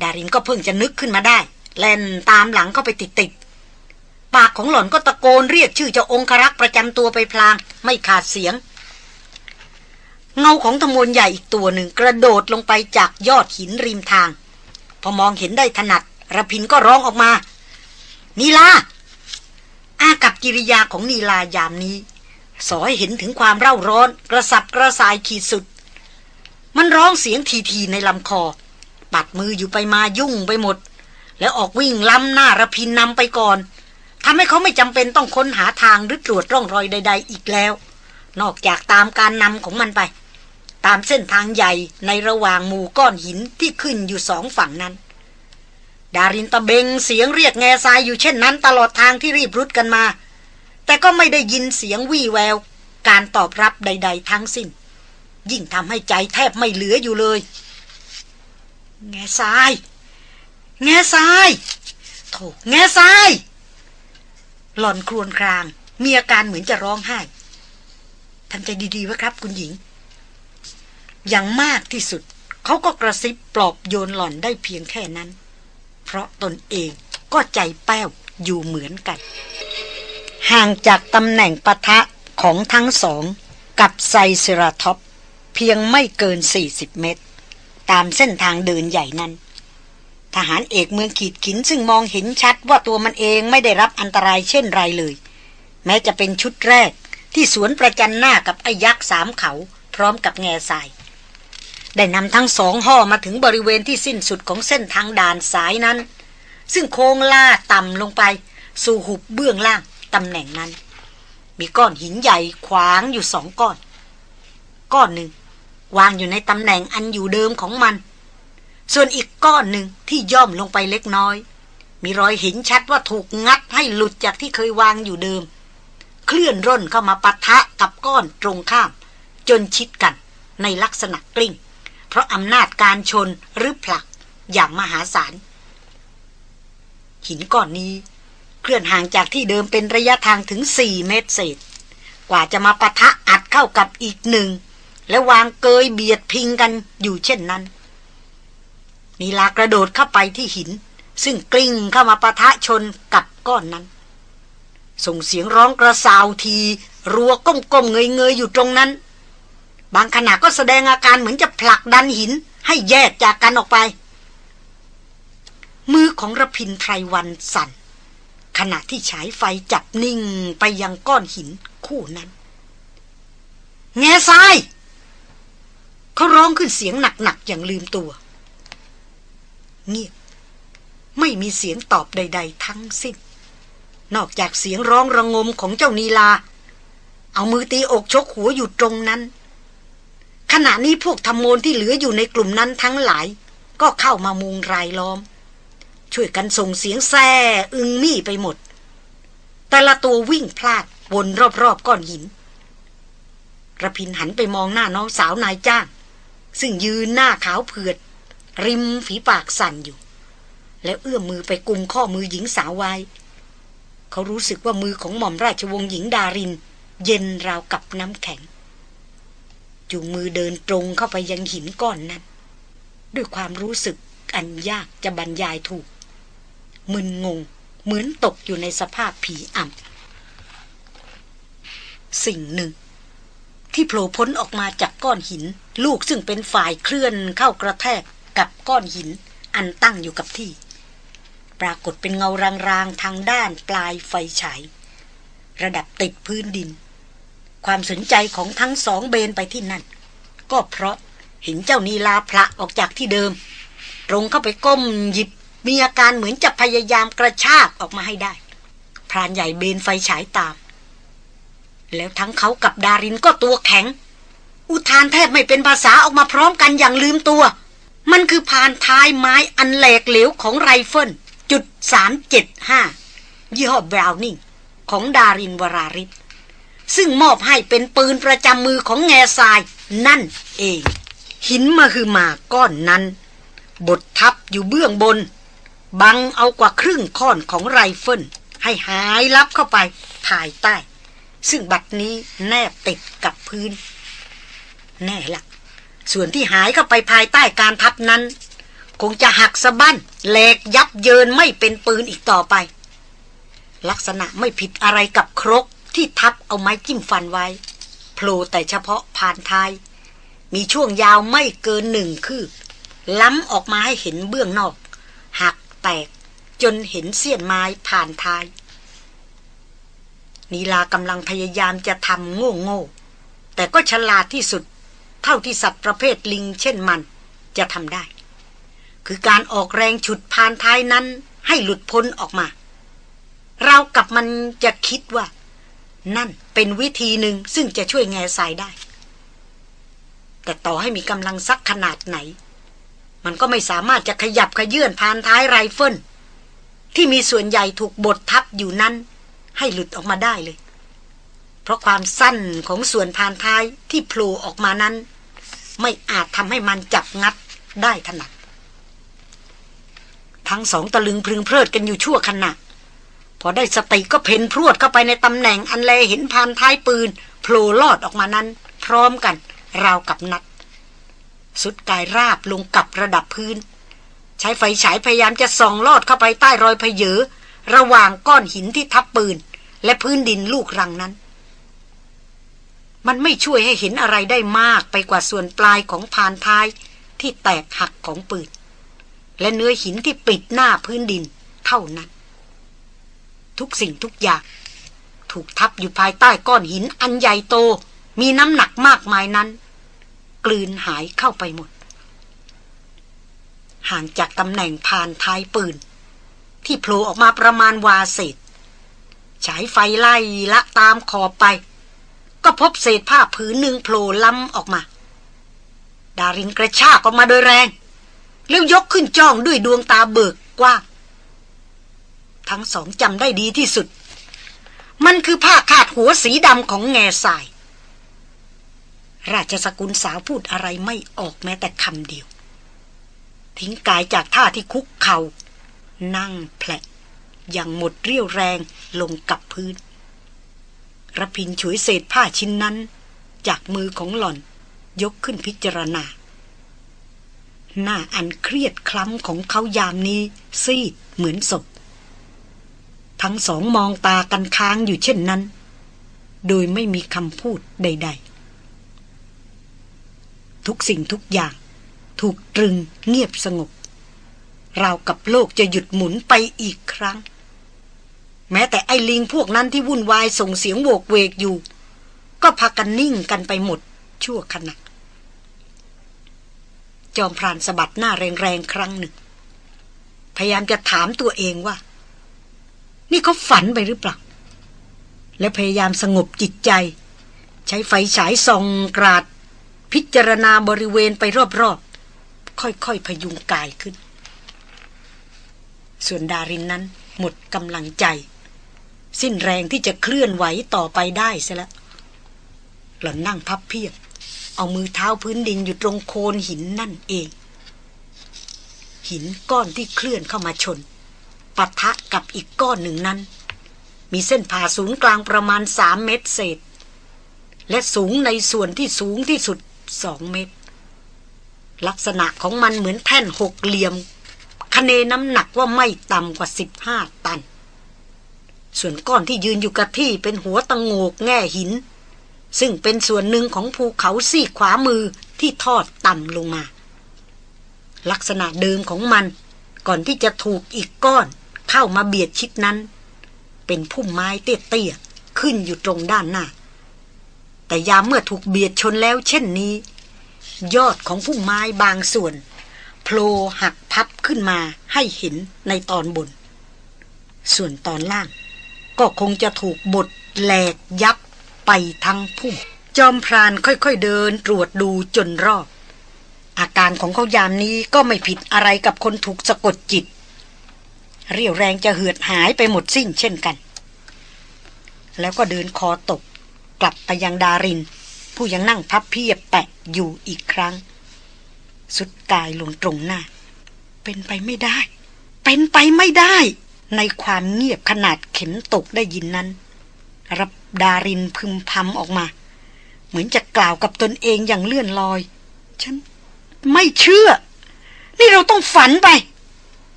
ดารินก็เพิ่งจะนึกขึ้นมาได้ แล่นตามหลังเข้าไปติดปากของหล่อนก็ตะโกนเรียกชื่อเจ้าองครักษ์ประจำตัวไปพลาง ไม่ขาดเสียง เงาของธมวลใหญ่อีกตัวหนึ่งกระโดดลงไปจากยอดหินริมทาง พอมองเห็นได้ถนัดระพินก็ร้องออกมานีลาอากับกิริยาของนีลายามนี้ สอยเห็นถึงความเร่าร้อน กระสับกระส่ายขีดสุด มันร้องเสียงทีๆในลำคอ ปัดมืออยู่ไปมายุ่งไปหมด แล้วออกวิ่งล้ำหน้าระพินนำไปก่อนทำให้เขาไม่จำเป็นต้องค้นหาทางหรือตรวจร่องรอยใด ๆ อีกแล้ว นอกจากตามการนำของมันไป ตามเส้นทางใหญ่ในระหว่างหมู่ก้อนหินที่ขึ้นอยู่สองฝั่งนั้น ดารินตะเบงเสียงเรียกแง่ทรายอยู่เช่นนั้น ตลอดทางที่รีบรุดกันมา แต่ก็ไม่ได้ยินเสียงวี่แวว การตอบรับใด ๆ ทั้งสิ้น ยิ่งทำให้ใจแทบไม่เหลืออยู่เลย แง่ทราย แง่ทรายโถแง่ทราย หล่อนครวญคราง มีอาการเหมือนจะร้องไห้ทำใจดีๆไว้ครับคุณหญิง อย่างมากที่สุด เขาก็กระซิบปลอบโยนหล่อนได้เพียงแค่นั้น เพราะตนเองก็ใจแป้วอยู่เหมือนกัน ห่างจากตำแหน่งปะทะของทั้งสอง กับไซเซราท็อปเพียงไม่เกิน 40 เมตร ตามเส้นทางเดินใหญ่นั้น ทหารเอกเมืองขีดขินซึ่งมองเห็นชัดว่าตัวมันเองไม่ได้รับอันตรายเช่นไรเลย แม้จะเป็นชุดแรกที่สวนประจันหน้ากับไอ้ยักษ์สามเขา พร้อมกับแง่ทราย ได้นำทั้งสองห่อมาถึงบริเวณที่สิ้นสุดของเส้นทางด่านสายนั้น ซึ่งโค้งล่าต่ำลงไป สู่หุบเบื้องล่าง ตำแหน่งนั้น มีก้อนหินใหญ่ขวางอยู่สองก้อน ก้อนหนึ่งวางอยู่ในตำแหน่งอันอยู่เดิมของมัน ส่วนอีกก้อนหนึ่งที่ย่อมลงไปเล็กน้อย มีรอยเห็นชัดว่าถูกงัดให้หลุดจากที่เคยวางอยู่เดิม เคลื่อนร่นเข้ามาปะทะกับก้อนตรงข้าม จนชิดกันในลักษณะกลิ้ง เพราะอำนาจการชนหรือผลักอย่างมหาศาลหินก้อนนี้ เคลื่อนห่างจากที่เดิมเป็นระยะทางถึงสี่เมตรเศษ กว่าจะมาปะทะอัดเข้ากับอีกหนึ่ง และวางเกยเบียดพิงกันอยู่เช่นนั้นนีลากระโดดเข้าไปที่หิน ซึ่งกลิ้งเข้ามาปะทะชนกับก้อนนั้น ส่งเสียงร้องกระสาวที รัวก้มๆเงยๆอยู่ตรงนั้น บางขณะก็แสดงอาการเหมือนจะผลักดันหินให้แยกจากกันออกไป มือของระพินไพรวันสั่น ขณะที่ฉายไฟจับนิ่งไปยังก้อนหินคู่นั้น แง่ทราย เขาร้องขึ้นเสียงหนักๆอย่างลืมตัว เงียบ ไม่มีเสียงตอบใด ๆ ทั้งสิ้น นอกจากเสียงร้องระงมของเจ้านีลา เอามือตีอกชกหัวอยู่ตรงนั้น ขณะนี้พวกธรรมโมนที่เหลืออยู่ในกลุ่มนั้นทั้งหลาย ก็เข้ามามุงรายล้อม ช่วยกันส่งเสียงแซ่อึงมี่ไปหมด แต่ละตัววิ่งพลาดวนรอบๆก้อนหินระพินหันไปมองหน้าน้องสาวนายจ้าง ซึ่งยืนหน้าขาวเผือด ริมฝีปากสั่นอยู่ แล้วเอื้อมมือไปกุมข้อมือหญิงสาวไว้ เขารู้สึกว่ามือของหม่อมราชวงศ์หญิงดาริน เย็นราวกับน้ำแข็งจูงมือเดินตรงเข้าไปยังหินก้อนนั้น ด้วยความรู้สึกอันยากจะบรรยายถูก มึนงง เหมือนตกอยู่ในสภาพผีอ่ำสิ่งหนึ่ง ที่โผล่พ้นออกมาจากก้อนหิน ลูกซึ่งเป็นฝ่ายเคลื่อนเข้ากระแทกกับก้อนหิน อันตั้งอยู่กับที่ ปรากฏเป็นเงารางๆทางด้านปลายไฟฉาย ระดับติดพื้นดิน ความสนใจของทั้งสองเบนไปที่นั่น ก็เพราะเห็นเจ้านีลาพระออกจากที่เดิม ตรงเข้าไปก้มหยิบ มีอาการเหมือนจะพยายามกระชากออกมาให้ได้ พรานใหญ่เบนไฟฉายตาม แล้วทั้งเขากับดารินก็ตัวแข็ง อุทานแทบไม่เป็นภาษาออกมาพร้อมกันอย่างลืมตัว มันคือพานท้ายไม้อันแหลกเหลวของไรเฟิลจุดสามเจ็ดห้ายี่ห้อบราวนิงของดารินวราฤทธิ์ซึ่งมอบให้เป็นปืนประจำมือของแง่ทรายนั่นเอง หินมาคือมาก้อนนั้นบดทับอยู่เบื้องบน บังเอากว่าครึ่งค่อนของไรเฟิลให้หายลับเข้าไปภายใต้ ซึ่งบัดนี้แนบติดกับพื้น แน่ละ ส่วนที่หายเข้าไปภายใต้การทับนั้น คงจะหักสะบั้นแหลกยับเยินไม่เป็นปืนอีกต่อไป ลักษณะไม่ผิดอะไรกับครกที่ทับเอาไม้จิ้มฟันไว้โผล่แต่เฉพาะผ่านท้าย มีช่วงยาวไม่เกินหนึ่งคืบล้ำออกมาให้เห็นเบื้องนอกหัก แตก จนเห็นเสี้ยนไม้ผ่านท้าย นีลากำลังพยายามจะทำโง่โง่แต่ก็ฉลาดที่สุด เท่าที่สัตว์ประเภทลิงเช่นมันจะทำได้ คือการออกแรงฉุดพานท้ายนั้นให้หลุดพ้นออกมา เรากับมันจะคิดว่า นั่นเป็นวิธีหนึ่งซึ่งจะช่วยแง่สายได้ แต่ต่อให้มีกำลังสักขนาดไหน มันก็ไม่สามารถจะขยับขยื่นพานท้ายไรเฟิลที่มีส่วนใหญ่ถูกบดทับอยู่นั้น ให้หลุดออกมาได้เลย เพราะความสั้นของส่วนพานท้ายที่โผล่ออกมานั้น ไม่อาจทำให้มันจับงัดได้ถนัดทั้งสองตะลึงพึงเพลิดกันอยู่ชั่วขณะพอได้สติก็เพ่นพรวดเข้าไปในตำแหน่งอันแลเห็นพานท้ายปืนโผล่ลอดออกมานั้น พร้อมกัน ราวกับนัด สุดกายราบลงกับระดับพื้น ใช้ไฟฉายพยายามจะส่องลอดเข้าไปใต้รอยพเยอระหว่างก้อนหินที่ทับปืน และพื้นดินลูกรังนั้น มันไม่ช่วยให้เห็นอะไรได้มากไปกว่าส่วนปลายของพานท้ายที่แตกหักของปืน และเนื้อหินที่ปิดหน้าพื้นดินเท่านั้น ทุกสิ่งทุกอย่าง ถูกทับอยู่ภายใต้ก้อนหินอันใหญ่โตมีน้ำหนักมากมายนั้น กลืนหายเข้าไปหมด ห่างจากตำแหน่งพานท้ายปืน ที่โผล่ออกมาประมาณวาเศษฉายไฟไล่ละตามขอบไป ก็พบเศษผ้าผืนหนึ่งโผล่ล้ำออกมา ดารินกระชากออกมาโดยแรง แล้วยกขึ้นจ้องด้วยดวงตาเบิกกว้างทั้งสองจำได้ดีที่สุด มันคือผ้าคาดหัวสีดำของแง่สาย ราชสกุลสาวพูดอะไรไม่ออกแม้แต่คำเดียว ทิ้งกายจากท่าที่คุกเขา่า นั่งแผลอย่างหมดเรี่ยวแรงลงกับพื้นระพินฉวยเศษผ้าชิ้นนั้น จากมือของหล่อนยกขึ้นพิจารณา หน้าอันเครียดคล้ำของเขายามนี้ ซีดเหมือนศพ ทั้งสองมองตากันค้างอยู่เช่นนั้น โดยไม่มีคำพูดใด ๆ ทุกสิ่งทุกอย่าง ถูกตรึงเงียบสงบเรากับโลกจะหยุดหมุนไปอีกครั้ง แม้แต่ไอ้ลิงพวกนั้นที่วุ่นวายส่งเสียงโวกเวกอยู่ ก็พากันนิ่งกันไปหมด ชั่วขณะจอมพรานสะบัดหน้าแรงๆครั้งหนึ่ง พยายามจะถามตัวเองว่า นี่เขาฝันไปหรือเปล่า และพยายามสงบจิตใจ ใช้ไฟฉายส่องกราด พิจารณาบริเวณไปรอบๆ ค่อยๆพยุงกายขึ้น ส่วนดารินนั้น หมดกำลังใจ สิ้นแรงที่จะเคลื่อนไหวต่อไปได้ซะแล้วหล่อนนั่งพับเพียบ เอามือเท้าพื้นดินอยู่ตรงโคนหินนั่นเอง หินก้อนที่เคลื่อนเข้ามาชนปะทะกับอีกก้อนหนึ่งนั้น มีเส้นผ่าศูนย์กลางประมาณสามเมตรเศษ และสูงในส่วนที่สูงที่สุด สองเมตร ลักษณะของมันเหมือนแท่นหกเหลี่ยมคะเนน้ำหนักว่าไม่ต่ำกว่าสิบห้าตัน ส่วนก้อนที่ยืนอยู่กับที่เป็นหัวตังโงกแง่หิน ซึ่งเป็นส่วนหนึ่งของภูเขาซีกขวามือที่ทอดต่ำลงมา ลักษณะเดิมของมันก่อนที่จะถูกอีกก้อนเข้ามาเบียดชิดนั้น เป็นพุ่มไม้เตี้ยๆขึ้นอยู่ตรงด้านหน้า แต่ยามเมื่อถูกเบียดชนแล้วเช่นนี้ ยอดของพุ่มไม้บางส่วนโผล่หักพับขึ้นมาให้เห็นในตอนบน ส่วนตอนล่าง ก็คงจะถูกบดแหลกยับไปทั้งพุ่ม จอมพรานค่อยๆเดินตรวจดูจนรอบ อาการของเขายามนี้ก็ไม่ผิดอะไรกับคนถูกสะกดจิต เรียวแรงจะเหือดหายไปหมดสิ้นเช่นกัน แล้วก็เดินคอตกก ลับไปยังดาริน ผู้ยังนั่งพับเพียบแปะอยู่อีกครั้ง สุดกายลงตรงหน้า เป็นไปไม่ได้ เป็นไปไม่ได้ ในความเงียบขนาดเข็มตกได้ยินนั้น รับดารินพึมพำออกมา เหมือนจะกล่าวกับตนเองอย่างเลื่อนลอย ฉันไม่เชื่อ นี่เราต้องฝันไป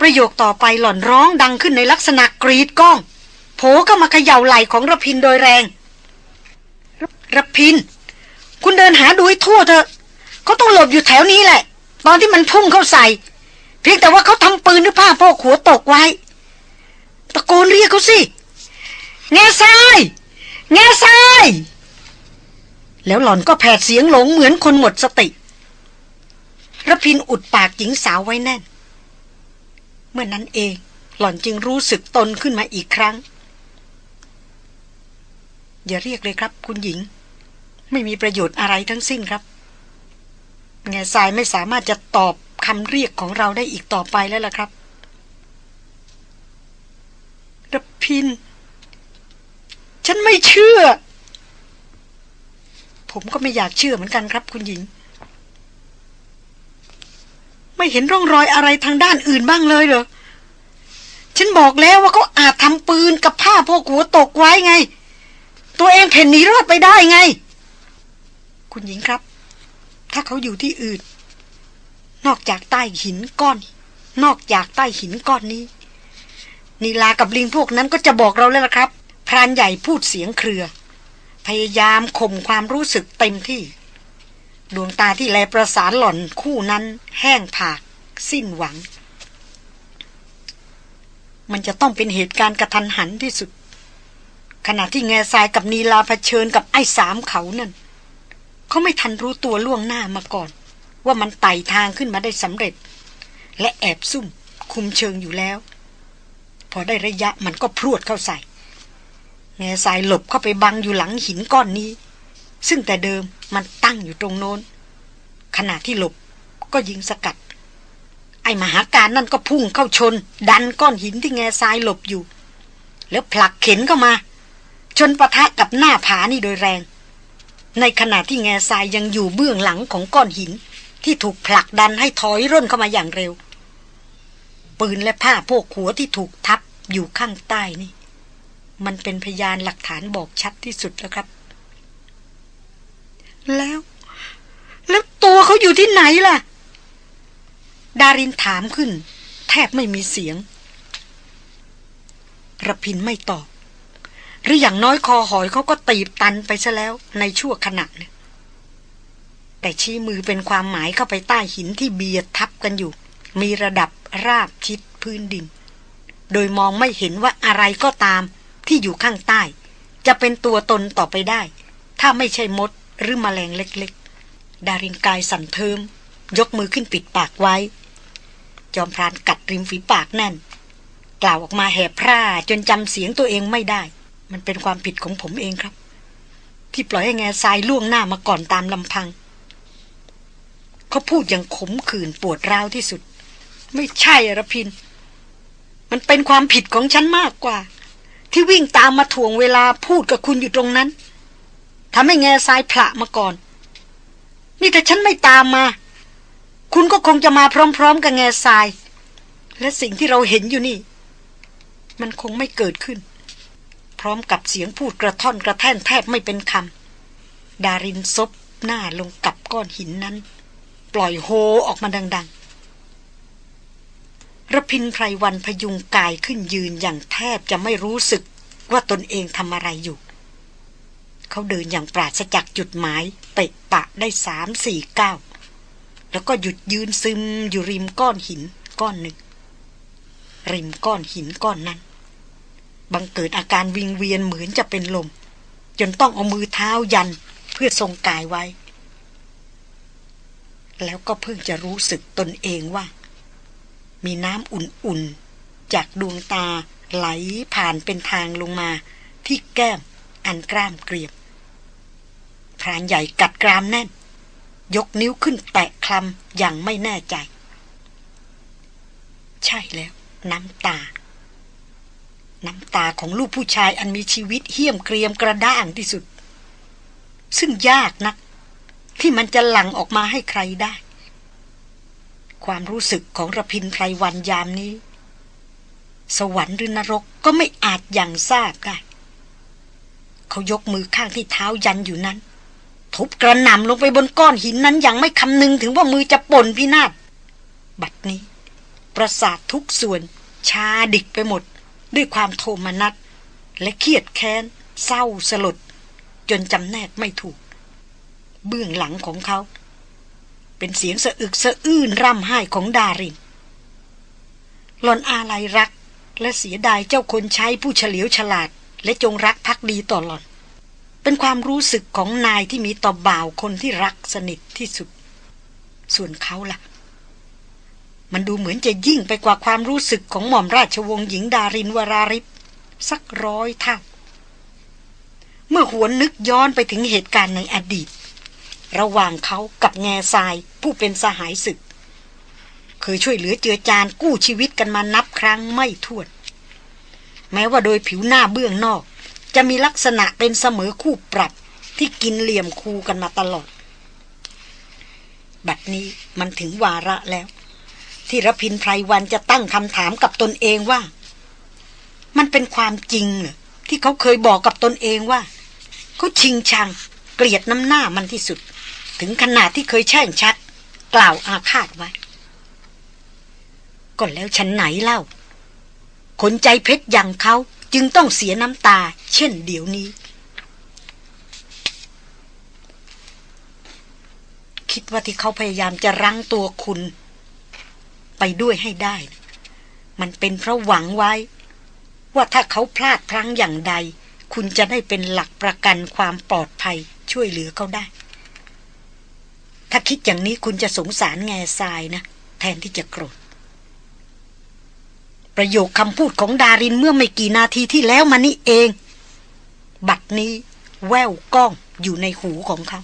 ประโยคต่อไปหล่อนร้องดังขึ้นในลักษณะกรีดก้อง โผก็มาเขย่าไหล่ของระพินโดยแรงรระพิน คุณเดินหาดูให้ทั่วเถอะเขาต้องหลบอยู่แถวนี้แหละ ตอนที่มันพุ่งเข้าใส่ เพียงแต่ว่าเขาทำปืนหรือผ้าโพกหัวตกไว้ ตะโกนเรียกเขาสิ แง่ทราย แง่ทราย แล้วหล่อนก็แผดเสียงหลงเหมือนคนหมดสติระพินอุดปากหญิงสาวไว้แน่น เมื่อนนั้นเองหล่อนจึงรู้สึกตนขึ้นมาอีกครั้ง อย่าเรียกเลยครับ คุณหญิง ไม่มีประโยชน์อะไรทั้งสิ้นครับแง่ทรายไม่สามารถจะตอบคำเรียกของเราได้อีกต่อไปแล้วล่ะครับระพิน ฉันไม่เชื่อ ผมก็ไม่อยากเชื่อเหมือนกันครับ คุณหญิง ไม่เห็นร่องรอยอะไรทางด้านอื่นบ้างเลยเหรอ ฉันบอกแล้วว่าเขาอาจทำปืนกับผ้าพวกหัวตกไว้ไง ตัวเองเพ่นหนีรอดไปได้ไง คุณหญิงครับ ถ้าเขาอยู่ที่อื่น นอกจากใต้หินก้อน นอกจากใต้หินก้อนนี้ นีลากับลิงพวกนั้นก็จะบอกเราแล้วละครับ พรานใหญ่พูดเสียงเครือ พยายามข่มความรู้สึกเต็มที่ ดวงตาที่แลประสานหล่อนคู่นั้น แห้งผาก สิ้นหวังมันจะต้องเป็นเหตุการณ์กระทันหันที่สุด ขณะที่แง่ทรายกับนีลาเผชิญกับไอ้สามเขานั่นเขาไม่ทันรู้ตัวล่วงหน้ามาก่อน ว่ามันไต่ทางขึ้นมาได้สำเร็จ และแอบซุ่มคุมเชิงอยู่แล้ว พอได้ระยะมันก็พรวดเข้าใส่ แง่ทรายหลบเข้าไปบังอยู่หลังหินก้อนนี้ ซึ่งแต่เดิมมันตั้งอยู่ตรงโน้น ขณะที่หลบก็ยิงสกัด ไอ้มหาการนั่นก็พุ่งเข้าชน ดันก้อนหินที่แง่ทรายหลบอยู่ แล้วผลักเข็นเข้ามา ชนปะทะกับหน้าผานี่โดยแรง ในขณะที่แง่ทรายยังอยู่เบื้องหลังของก้อนหิน ที่ถูกผลักดันให้ถอยร่นเข้ามาอย่างเร็ว ปืนและผ้าพวกหัวที่ถูกทับอยู่ข้างใต้นี่ มันเป็นพยานหลักฐานบอกชัดที่สุดแล้วครับ แล้ว แล้วตัวเขาอยู่ที่ไหนล่ะ ดารินถามขึ้น แทบไม่มีเสียงระพินไม่ตอบ หรืออย่างน้อยคอหอยเขาก็ตีบตันไปซะแล้วในชั่วขณะนึงแต่ชี้มือเป็นความหมายเข้าไปใต้หินที่เบียดทับกันอยู่ มีระดับราบชิดพื้นดิน โดยมองไม่เห็นว่าอะไรก็ตามที่อยู่ข้างใต้ จะเป็นตัวตนต่อไปได้ ถ้าไม่ใช่มดหรือมแมลงเล็กๆ ดารินกายสั่นเทิม ยกมือขึ้นปิดปากไว้ จอมพรานกัดริมฝีปากแน่น กล่าวออกมาแหบพร่าจนจำเสียงตัวเองไม่ได้ มันเป็นความผิดของผมเองครับ ที่ปล่อยให้แง่ทรายล่วงหน้ามาก่อนตามลำพัง เขาพูดอย่างขมขื่นปวดร้าวที่สุด ไม่ใช่ระพิน มันเป็นความผิดของฉันมากกว่า ที่วิ่งตามมาถ่วงเวลาพูดกับคุณอยู่ตรงนั้นทำให้แง่ทรายผละมาก่อน นี่แต่ฉันไม่ตามมา คุณก็คงจะมาพร้อม ๆ กับแง่ทราย และสิ่งที่เราเห็นอยู่นี่ มันคงไม่เกิดขึ้น พร้อมกับเสียงพูดกระท่อนกระแท่นแทบไม่เป็นคำดารินซบหน้าลงกับก้อนหินนั้น ปล่อยโฮออกมาดังๆระพินไพรวันพยุงกายขึ้นยืนอย่างแทบจะไม่รู้สึกว่าตนเองทำอะไรอยู่ เขาเดินอย่างปราศจากจุดหมายเตะปะได้สามสี่ก้าวแล้วก็หยุดยืนซึมอยู่ริมก้อนหินก้อนหนึ่ง ริมก้อนหินก้อนนั้น บังเกิดอาการวิงเวียนเหมือนจะเป็นลม จนต้องเอามือเท้ายันเพื่อทรงกายไว้ แล้วก็เพิ่งจะรู้สึกตนเองว่า มีน้ำอุ่นๆ จากดวงตาไหลผ่านเป็นทางลงมาที่แก้มอันกล้ามเกลียบพรานใหญ่กัดกรามแน่น ยกนิ้วขึ้นแตะคลำอย่างไม่แน่ใจ ใช่แล้ว น้ำตา น้ำตาของลูกผู้ชายอันมีชีวิตเหี้ยมเกรียมกระด้างที่สุด ซึ่งยากนัก ที่มันจะหลั่งออกมาให้ใครได้ ความรู้สึกของระพินไพรวันยามนี้ สวรรค์หรือนรกก็ไม่อาจอย่างทราบได้ เขายกมือข้างที่เท้ายันอยู่นั้น ทุบกระหน่ำลงไปบนก้อนหินนั้นอย่างไม่คำนึงถึงว่ามือจะป่นพินาศบัดนี้ ประสาททุกส่วนชาดิกไปหมด ด้วยความโทมนัสและเครียดแค้น เศร้าสลด จนจำแนกไม่ถูก เบื้องหลังของเขา เป็นเสียงสะอึกสะอื้นร่ำไห้ของดารินหลอนอาลัยรัก และเสียดายเจ้าคนใช้ผู้เฉลียวฉลาด และจงรักพักดีต่อหลอน เป็นความรู้สึกของนายที่มีต่อบ่าวคนที่รักสนิทที่สุด ส่วนเขาล่ะ มันดูเหมือนจะยิ่งไปกว่าความรู้สึกของหม่อมราชวงศ์หญิงดารินวราริศสักร้อยเท่า เมื่อหวนนึกย้อนไปถึงเหตุการณ์ในอดีต ระหว่างเขากับแง่ทรายผู้เป็นสหายศึก เคยช่วยเหลือเจือจานกู้ชีวิตกันมานับครั้งไม่ถ้วน แม้ว่าโดยผิวหน้าเบื้องนอก จะมีลักษณะเป็นเสมอคู่ปรับที่กินเหลี่ยมคูกันมาตลอด บัดนี้มันถึงวาระแล้ว ที่รพินไพรวันจะตั้งคำถามกับตนเองว่า มันเป็นความจริงเหรอที่เขาเคยบอกกับตนเองว่า เขาชิงชัง เกลียดน้ำหน้ามันที่สุด ถึงขนาดที่เคยแช่งชัดกล่าวอาฆาตไว้ก็แล้วฉันไหนเล่า คนใจเพชรอย่างเขาจึงต้องเสียน้ำตา เช่นเดี๋ยวนี้ คิดว่าที่เขาพยายามจะรั้งตัวคุณ ไปด้วยให้ได้ มันเป็นเพราะหวังไว้ ว่าถ้าเขาพลาดพลั้งอย่างใด คุณจะได้เป็นหลักประกันความปลอดภัยช่วยเหลือเขาได้ ถ้าคิดอย่างนี้คุณจะสงสารแง่ทรายนะ แทนที่จะโกรธประโยคคำพูดของดารินเมื่อไม่กี่นาทีที่แล้วมานี่เอง บัดนี้แววก้องอยู่ในหูของเขา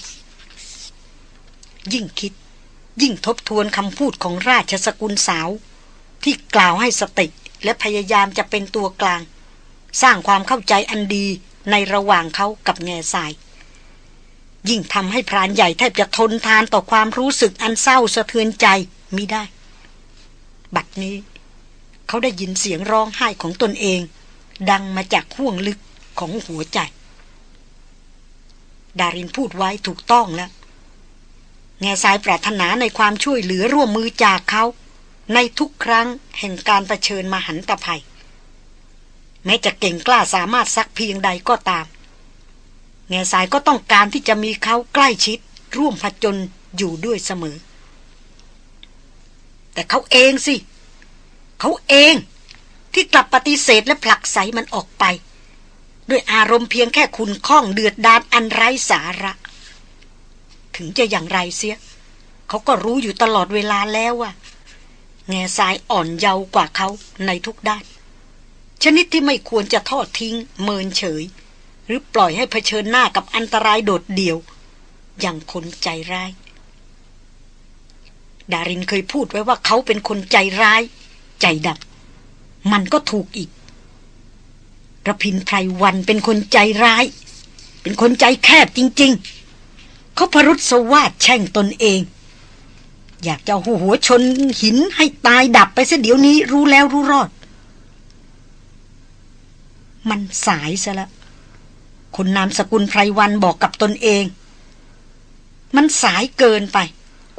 ยิ่งคิด ยิ่งทบทวนคำพูดของราชสกุลสาว ที่กล่าวให้สติและพยายามจะเป็นตัวกลาง สร้างความเข้าใจอันดีในระหว่างเขากับแง่ทราย ยิ่งทำให้พรานใหญ่แทบจะทนทานต่อความรู้สึกอันเศร้าสะเทือนใจมิได้ บัดนี้ เขาได้ยินเสียงร้องไห้ของตนเอง ดังมาจากห่วงลึกของหัวใจ ดารินพูดไว้ถูกต้องแล้ว แง่สายปรารถนาในความช่วยเหลือร่วมมือจากเขา ในทุกครั้งแห่งการรเผชิญมหันตภัย แม้จะเก่งกล้าสามารถซักเพียงใดก็ตาม แง่สายก็ต้องการที่จะมีเขาใกล้ชิด ร่วมผจญอยู่ด้วยเสมอ แต่เขาเองสิ เขาเองที่กลับปฏิเสธและผลักไสมันออกไป ด้วยอารมณ์เพียงแค่คุณข้องเดือดดานอันไร้สาระ ถึงจะอย่างไรเสีย เขาก็รู้อยู่ตลอดเวลาแล้วว่าแง่ทรายอ่อนเยาว์กว่าเขาในทุกด้าน ชนิดที่ไม่ควรจะทอดทิ้ง เมินเฉย หรือปล่อยให้เผชิญหน้ากับอันตรายโดดเดี่ยว อย่างคนใจร้าย ดารินเคยพูดไว้ว่าเขาเป็นคนใจร้าย ใจดำมันก็ถูกอีกระพินไพรวันเป็นคนใจร้าย เป็นคนใจแคบจริง ๆ เขาพรุษสวาดแช่งตนเอง อยากจะหัวหัวชนหินให้ตายดับไปเสียเดี๋ยวนี้รู้แล้วรู้รอด มันสายซะละคุณนามสกุลไพรวันบอกกับตนเอง มันสายเกินไป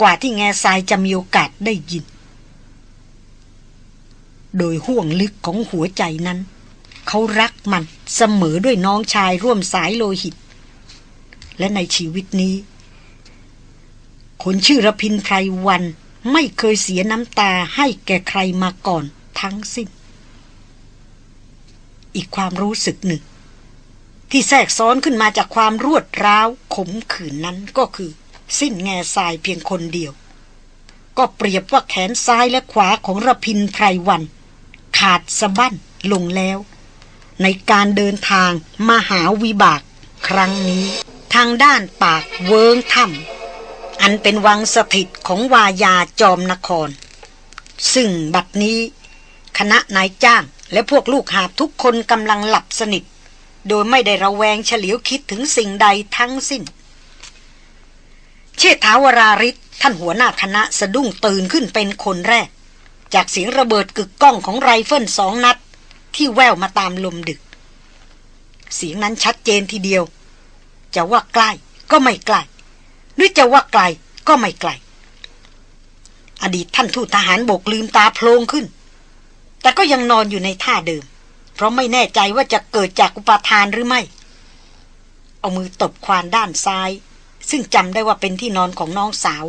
กว่าที่แง่ทรายจะมีโอกาสได้ยิน โดยห่วงลึกของหัวใจนั้น เขารักมันเสมอด้วยน้องชายร่วมสายโลหิต และในชีวิตนี้ คนชื่อรพินไพรวันไม่เคยเสียน้ำตาให้แก่ใครมาก่อนทั้งสิ้น อีกความรู้สึกหนึ่ง ที่แทรกซ้อนขึ้นมาจากความรวดร้าวขมขื่นนั้นก็คือ สิ้นแง่ทรายเพียงคนเดียว ก็เปรียบว่าแขนซ้ายและขวาของรพินไพรวัน ขาดสะบั้นลงแล้ว ในการเดินทางมาหาวิบากครั้งนี้ ทางด้านปากเวิงถ้ำอันเป็นวังสถิตของวายาจอมนคร ซึ่งบัดนี้ คณะนายจ้างและพวกลูกหาบทุกคนกำลังหลับสนิท โดยไม่ได้ระแวงเฉลียวคิดถึงสิ่งใดทั้งสิ้น เชษฐาวราฤทธิ์ท่านหัวหน้าคณะสะดุ้งตื่นขึ้นเป็นคนแรก จากเสียงระเบิดกึกก้องของไรเฟิลสองนัด ที่แว่วมาตามลมดึก เสียงนั้นชัดเจนทีเดียว จะว่าใกล้ก็ไม่ใกล้หรือจะว่าไกลก็ไม่ไกล อดีตท่านทูตทหารบกลืมตาโพลงขึ้น แต่ก็ยังนอนอยู่ในท่าเดิม เพราะไม่แน่ใจว่าจะเกิดจากอุปาทานหรือไม่ เอามือตบควานด้านซ้าย ซึ่งจำได้ว่าเป็นที่นอนของน้องสาว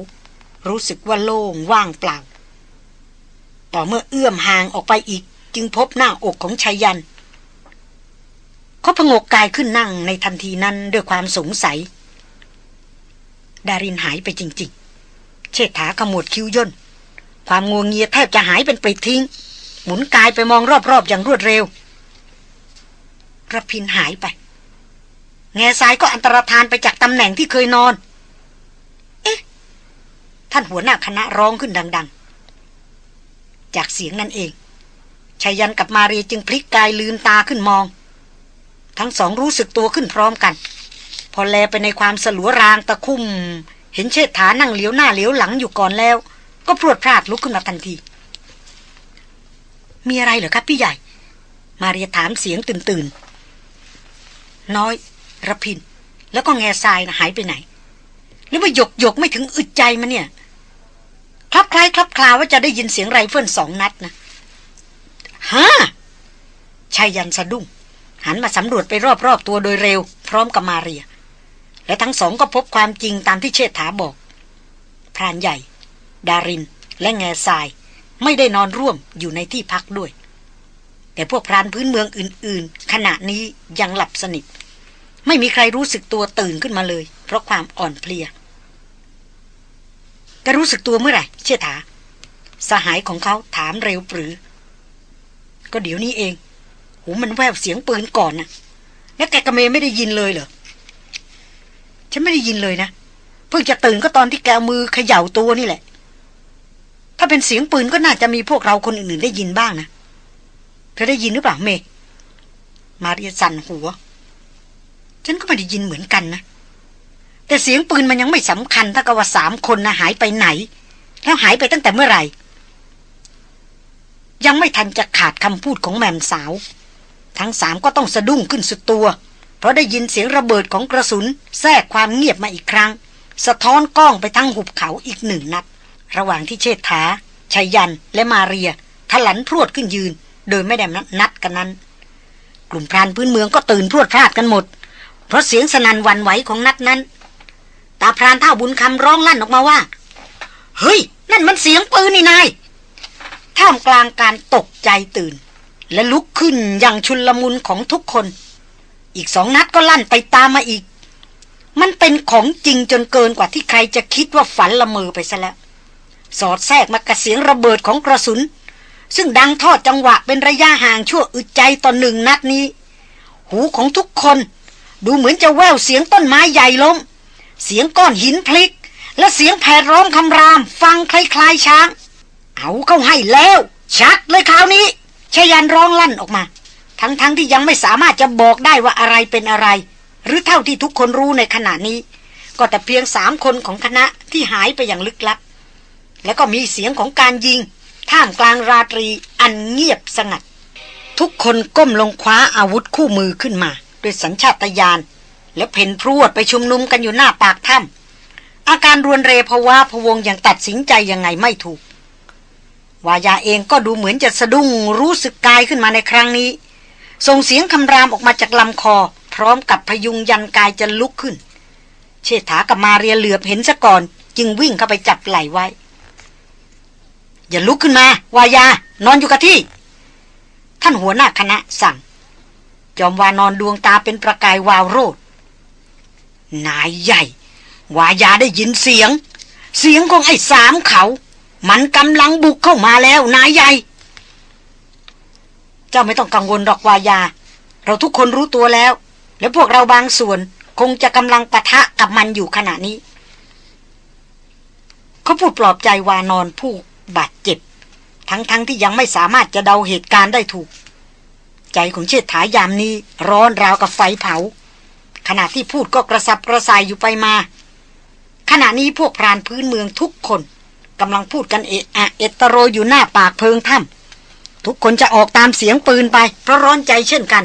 รู้สึกว่าโล่งว่างเปล่า ต่อเมื่อเอื้อมห่างออกไปอีก จึงพบหน้าอกของชายัน เขาพงกกายขึ้นนั่งในทันทีนั้นด้วยความสงสัย ดารินหายไปจริง ๆ เชษฐาขมวดคิ้วย่น ความงวงเงียแทบจะหายเป็นปริทิ้ง หมุนกายไปมองรอบๆอย่างรวดเร็วระพินหายไป แง่ซ้ายก็อันตรธานไปจากตำแหน่งที่เคยนอน เอ๊ะ ท่านหัวหน้าคณะร้องขึ้นดัง ๆ จากเสียงนั่นเองชายันกับมารีจึงพลิกกายลืมตาขึ้นมอง ทั้งสองรู้สึกตัวขึ้นพร้อมกัน พอแลไปในความสลัวรางตะคุ่ม เห็นเชิดฐานั่งเลี้ยวหน้าเลี้ยวหลังอยู่ก่อนแล้ว ก็พรวดพลาดลุกขึ้นมาทันที มีอะไรเหรอครับพี่ใหญ่ มาเรียถามเสียงตื่นตื่นน้อยระพิน แล้วก็แง่ทรายนะหายไปไหน หรือว่าหยกหยกไม่ถึงอึดใจมันเนี่ยคลับคล้ายคลับคลาว่าจะได้ยินเสียงไรเฟิลสองนัดนะฮะชายยันสะดุ้ง หันมาสำรวจไปรอบๆตัวโดยเร็ว พร้อมกับมาเรีย และทั้งสองก็พบความจริงตามที่เชษฐาบอก พรานใหญ่ ดาริน และแง่ทราย ไม่ได้นอนร่วมอยู่ในที่พักด้วย แต่พวกพรานพื้นเมืองอื่น ๆ ขณะนี้ยังหลับสนิท ไม่มีใครรู้สึกตัวตื่นขึ้นมาเลย เพราะความอ่อนเพลียก็รู้สึกตัวเมื่อไหร่ เชษฐา สหายของเขาถามเร็วปรือ ก็เดี๋ยวนี้เอง หูมันแววเสียงปืนก่อนนะแล้วแกกระเมไม่ได้ยินเลยเหรอ ฉันไม่ได้ยินเลยนะ เพิ่งจะตื่นก็ตอนที่แกมือเขย่าตัวนี่แหละ ถ้าเป็นเสียงปืนก็น่าจะมีพวกเราคนอื่นๆได้ยินบ้างนะ เธอได้ยินหรือเปล่าเมย์มาเรียสั่นหัว ฉันก็ไม่ได้ยินเหมือนกันนะ แต่เสียงปืนมันยังไม่สำคัญถ้ากับว่าสามคนนะหายไปไหน แล้วหายไปตั้งแต่เมื่อไหร่ ยังไม่ทันจะขาดคำพูดของแม่มสาว ทั้งสามก็ต้องสะดุ้งขึ้นสุดตัว เพราะได้ยินเสียงระเบิดของกระสุน แทรกความเงียบมาอีกครั้ง สะท้อนกล้องไปทั้งหุบเขาอีกหนึ่งนัด ระหว่างที่เชษฐาชัยยันและมาเรียทลันพรวดขึ้นยืน โดยไม่ได้นัดกันนั้น กลุ่มพรานพื้นเมืองก็ตื่นพรวดพลาดกันหมด เพราะเสียงสนันวันไหวของนัดนั้น ตาพรานเท่าบุญคำร้องลั่นออกมาว่า เฮ้ย นั่นมันเสียงปืนนี่นายท่ามกลางการตกใจตื่น และลุกขึ้นอย่างชุนลมุนของทุกคน อีกสองนัดก็ลั่นไปตามมาอีก มันเป็นของจริงจนเกินกว่าที่ใครจะคิดว่าฝันละเมอไปซะแล้ว สอดแทรกมากระเสียงระเบิดของกระสุน ซึ่งดังทอดจังหวะเป็นระยะห่างชั่วอึดใจต่อหนึ่งนัดนี้ หูของทุกคน ดูเหมือนจะแววเสียงต้นไม้ใหญ่ล้ม เสียงก้อนหินพลิก และเสียงแผดร้องคำราม ฟังคล้ายๆช้าง เอาเข้าให้แล้ว ชัดเลยคราวนี้ ชยันร้องลั่นออกมา ทั้งๆทที่ยังไม่สามารถจะบอกได้ว่าอะไรเป็นอะไร หรือเท่าที่ทุกคนรู้ในขณะนี้ ก็แต่เพียงสามคนของคณะที่หายไปอย่างลึกลับ แล้วก็มีเสียงของการยิง ท่ามกลางราตรีอันเงียบสงัด ทุกคนก้มลงคว้าอาวุธคู่มือขึ้นมาด้วยสัญชาตญาณแล้วเพ่นพรวดไปชุมนุมกันอยู่หน้าปากถ้ำอาการรวนเรภาวะพวงอย่างตัดสินใจยังไงไม่ถูก วายาเองก็ดูเหมือนจะสะดุ้งรู้สึกกายขึ้นมาในครั้งนี้ ส่งเสียงคำรามออกมาจากลำคอ พร้อมกับพยุงยันกายจะลุกขึ้น เชษฐากับมาเรียเหลือบเห็นซะก่อน จึงวิ่งเข้าไปจับไหล่ไว้ อย่าลุกขึ้นมา วายา นอนอยู่กับที่ ท่านหัวหน้าคณะสั่ง จอมวานอนดวงตาเป็นประกายวาวโรดนายใหญ่ วายาได้ยินเสียง เสียงของไอ้สามเขา มันกำลังบุกเข้ามาแล้วนายใหญ่ เจ้าไม่ต้องกังวลดอกวายา เราทุกคนรู้ตัวแล้ว และพวกเราบางส่วนคงจะกำลังปะทะกับมันอยู่ขณะนี้ เขาพูดปลอบใจวานอนผู้บาดเจ็บ ทั้งๆทที่ยังไม่สามารถจะเดาเหตุการณ์ได้ถูก ใจของเชิดถายามนี้ร้อนราวกับไฟเผา ขณะที่พูดก็กระสับกระส่ายอยู่ไปมา ขณะนี้พวกพรานพื้นเมืองทุกคน กำลังพูดกันเอะอะเอตโรอยู่หน้าปากเพิงถ้ำทุกคนจะออกตามเสียงปืนไป เพราะร้อนใจเช่นกัน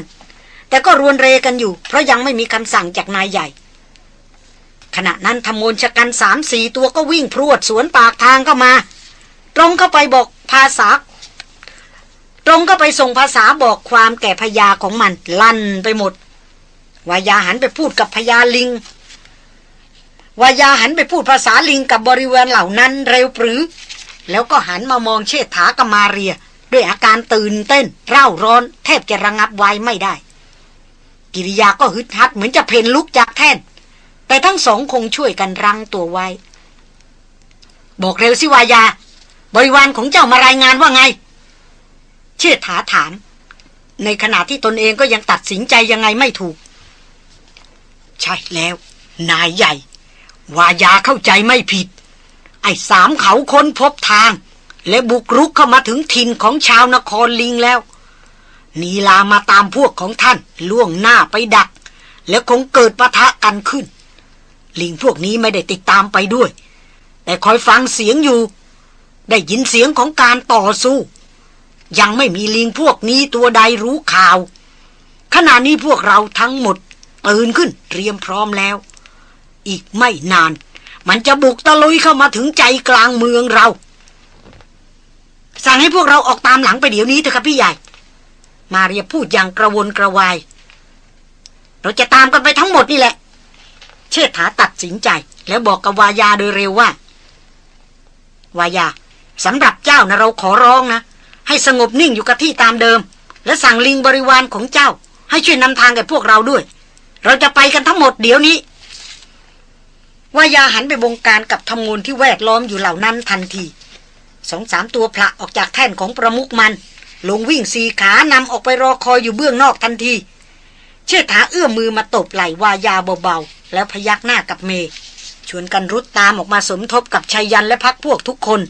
แต่ก็รวนเรกันอยู่ เพราะยังไม่มีคำสั่งจากนายใหญ่ ขณะนั้นธรรมนชกันสามสี่ตัวก็วิ่งพรวดสวนปากทางเข้ามา ตรงเข้าไปบอกภาษา ตรงก็ไปส่งภาษาบอกความแก่พญาของมันลั่นไปหมดวายาหันไปพูดกับพญาลิง วายาหันไปพูดภาษาลิงกับบริเวณเหล่านั้นเร็วปรือ แล้วก็หันมามองเชษฐากมาเรีย ด้วยอาการตื่นเต้น เร่าร้อน แทบจะระงับไว้ไม่ได้ กิริยาก็ฮึดฮัดเหมือนจะเพนลุกจากแท่น แต่ทั้งสองคงช่วยกันรังตัวไว้ บอกเร็วสิวายา บริวารของเจ้ามารายงานว่าไง เชิดถาถาม ในขณะที่ตนเองก็ยังตัดสินใจยังไงไม่ถูก ใช่แล้ว นายใหญ่ วายาเข้าใจไม่ผิด ไอ้สามเขาค้นพบทาง และบุกรุกเข้ามาถึงถิ่นของชาวนครลิงแล้ว นีลามาตามพวกของท่านล่วงหน้าไปดัก แล้วคงเกิดปะทะกันขึ้น ลิงพวกนี้ไม่ได้ติดตามไปด้วย แต่คอยฟังเสียงอยู่ ได้ยินเสียงของการต่อสู้ ยังไม่มีลิงพวกนี้ตัวใดรู้ข่าวขณะนี้พวกเราทั้งหมดตื่นขึ้นเตรียมพร้อมแล้ว อีกไม่นาน มันจะบุกตะลุยเข้ามาถึงใจกลางเมืองเรา สั่งให้พวกเราออกตามหลังไปเดี๋ยวนี้เถอะครับพี่ใหญ่ มาเรียพูดอย่างกระวนกระวาย เราจะตามกันไปทั้งหมดนี่แหละ เชษฐาตัดสินใจ แล้วบอกกับวายาโดยเร็วว่าวายาสำหรับเจ้านะเราขอร้องนะ ให้สงบนิ่งอยู่กับที่ตามเดิม และสั่งลิงบริวารของเจ้า ให้ช่วยนำทางแก่พวกเราด้วย เราจะไปกันทั้งหมดเดี๋ยวนี้ วายาหันไปบงการกับทำงูลที่แวดล้อมอยู่เหล่านั้นทันทีสองสามตัวพระออกจากแท่นของประมุกมัน ลงวิ่งสีขานำออกไปรอคอยอยู่เบื้องนอกทันที เชิดถาเอื้อมมือมาตบไหลวายาเบาๆ แล้วพยักหน้ากับเมย์ชวนกันรุดตามออกมาสมทบกับชายันและพักพวกทุกคน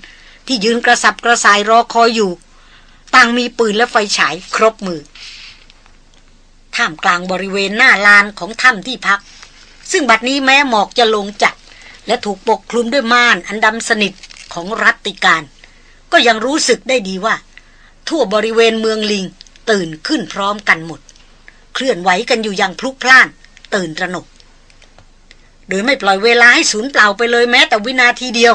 ที่ยืนกระสับกระส่ายรอคอยอยู่ ต่างมีปืนและไฟฉายครบมือท่ามกลางบริเวณหน้าลานของถ้ำที่พัก ซึ่งบัดนี้แม้หมอกจะลงจัด และถูกปกคลุมด้วยม่านอันดำสนิทของรัตติการ ก็ยังรู้สึกได้ดีว่า ทั่วบริเวณเมืองลิงตื่นขึ้นพร้อมกันหมด เคลื่อนไหวกันอยู่อย่างพลุกพล่าน ตื่นตระหนก โดยไม่ปล่อยเวลาให้สูญเปล่าไปเลยแม้แต่วินาทีเดียว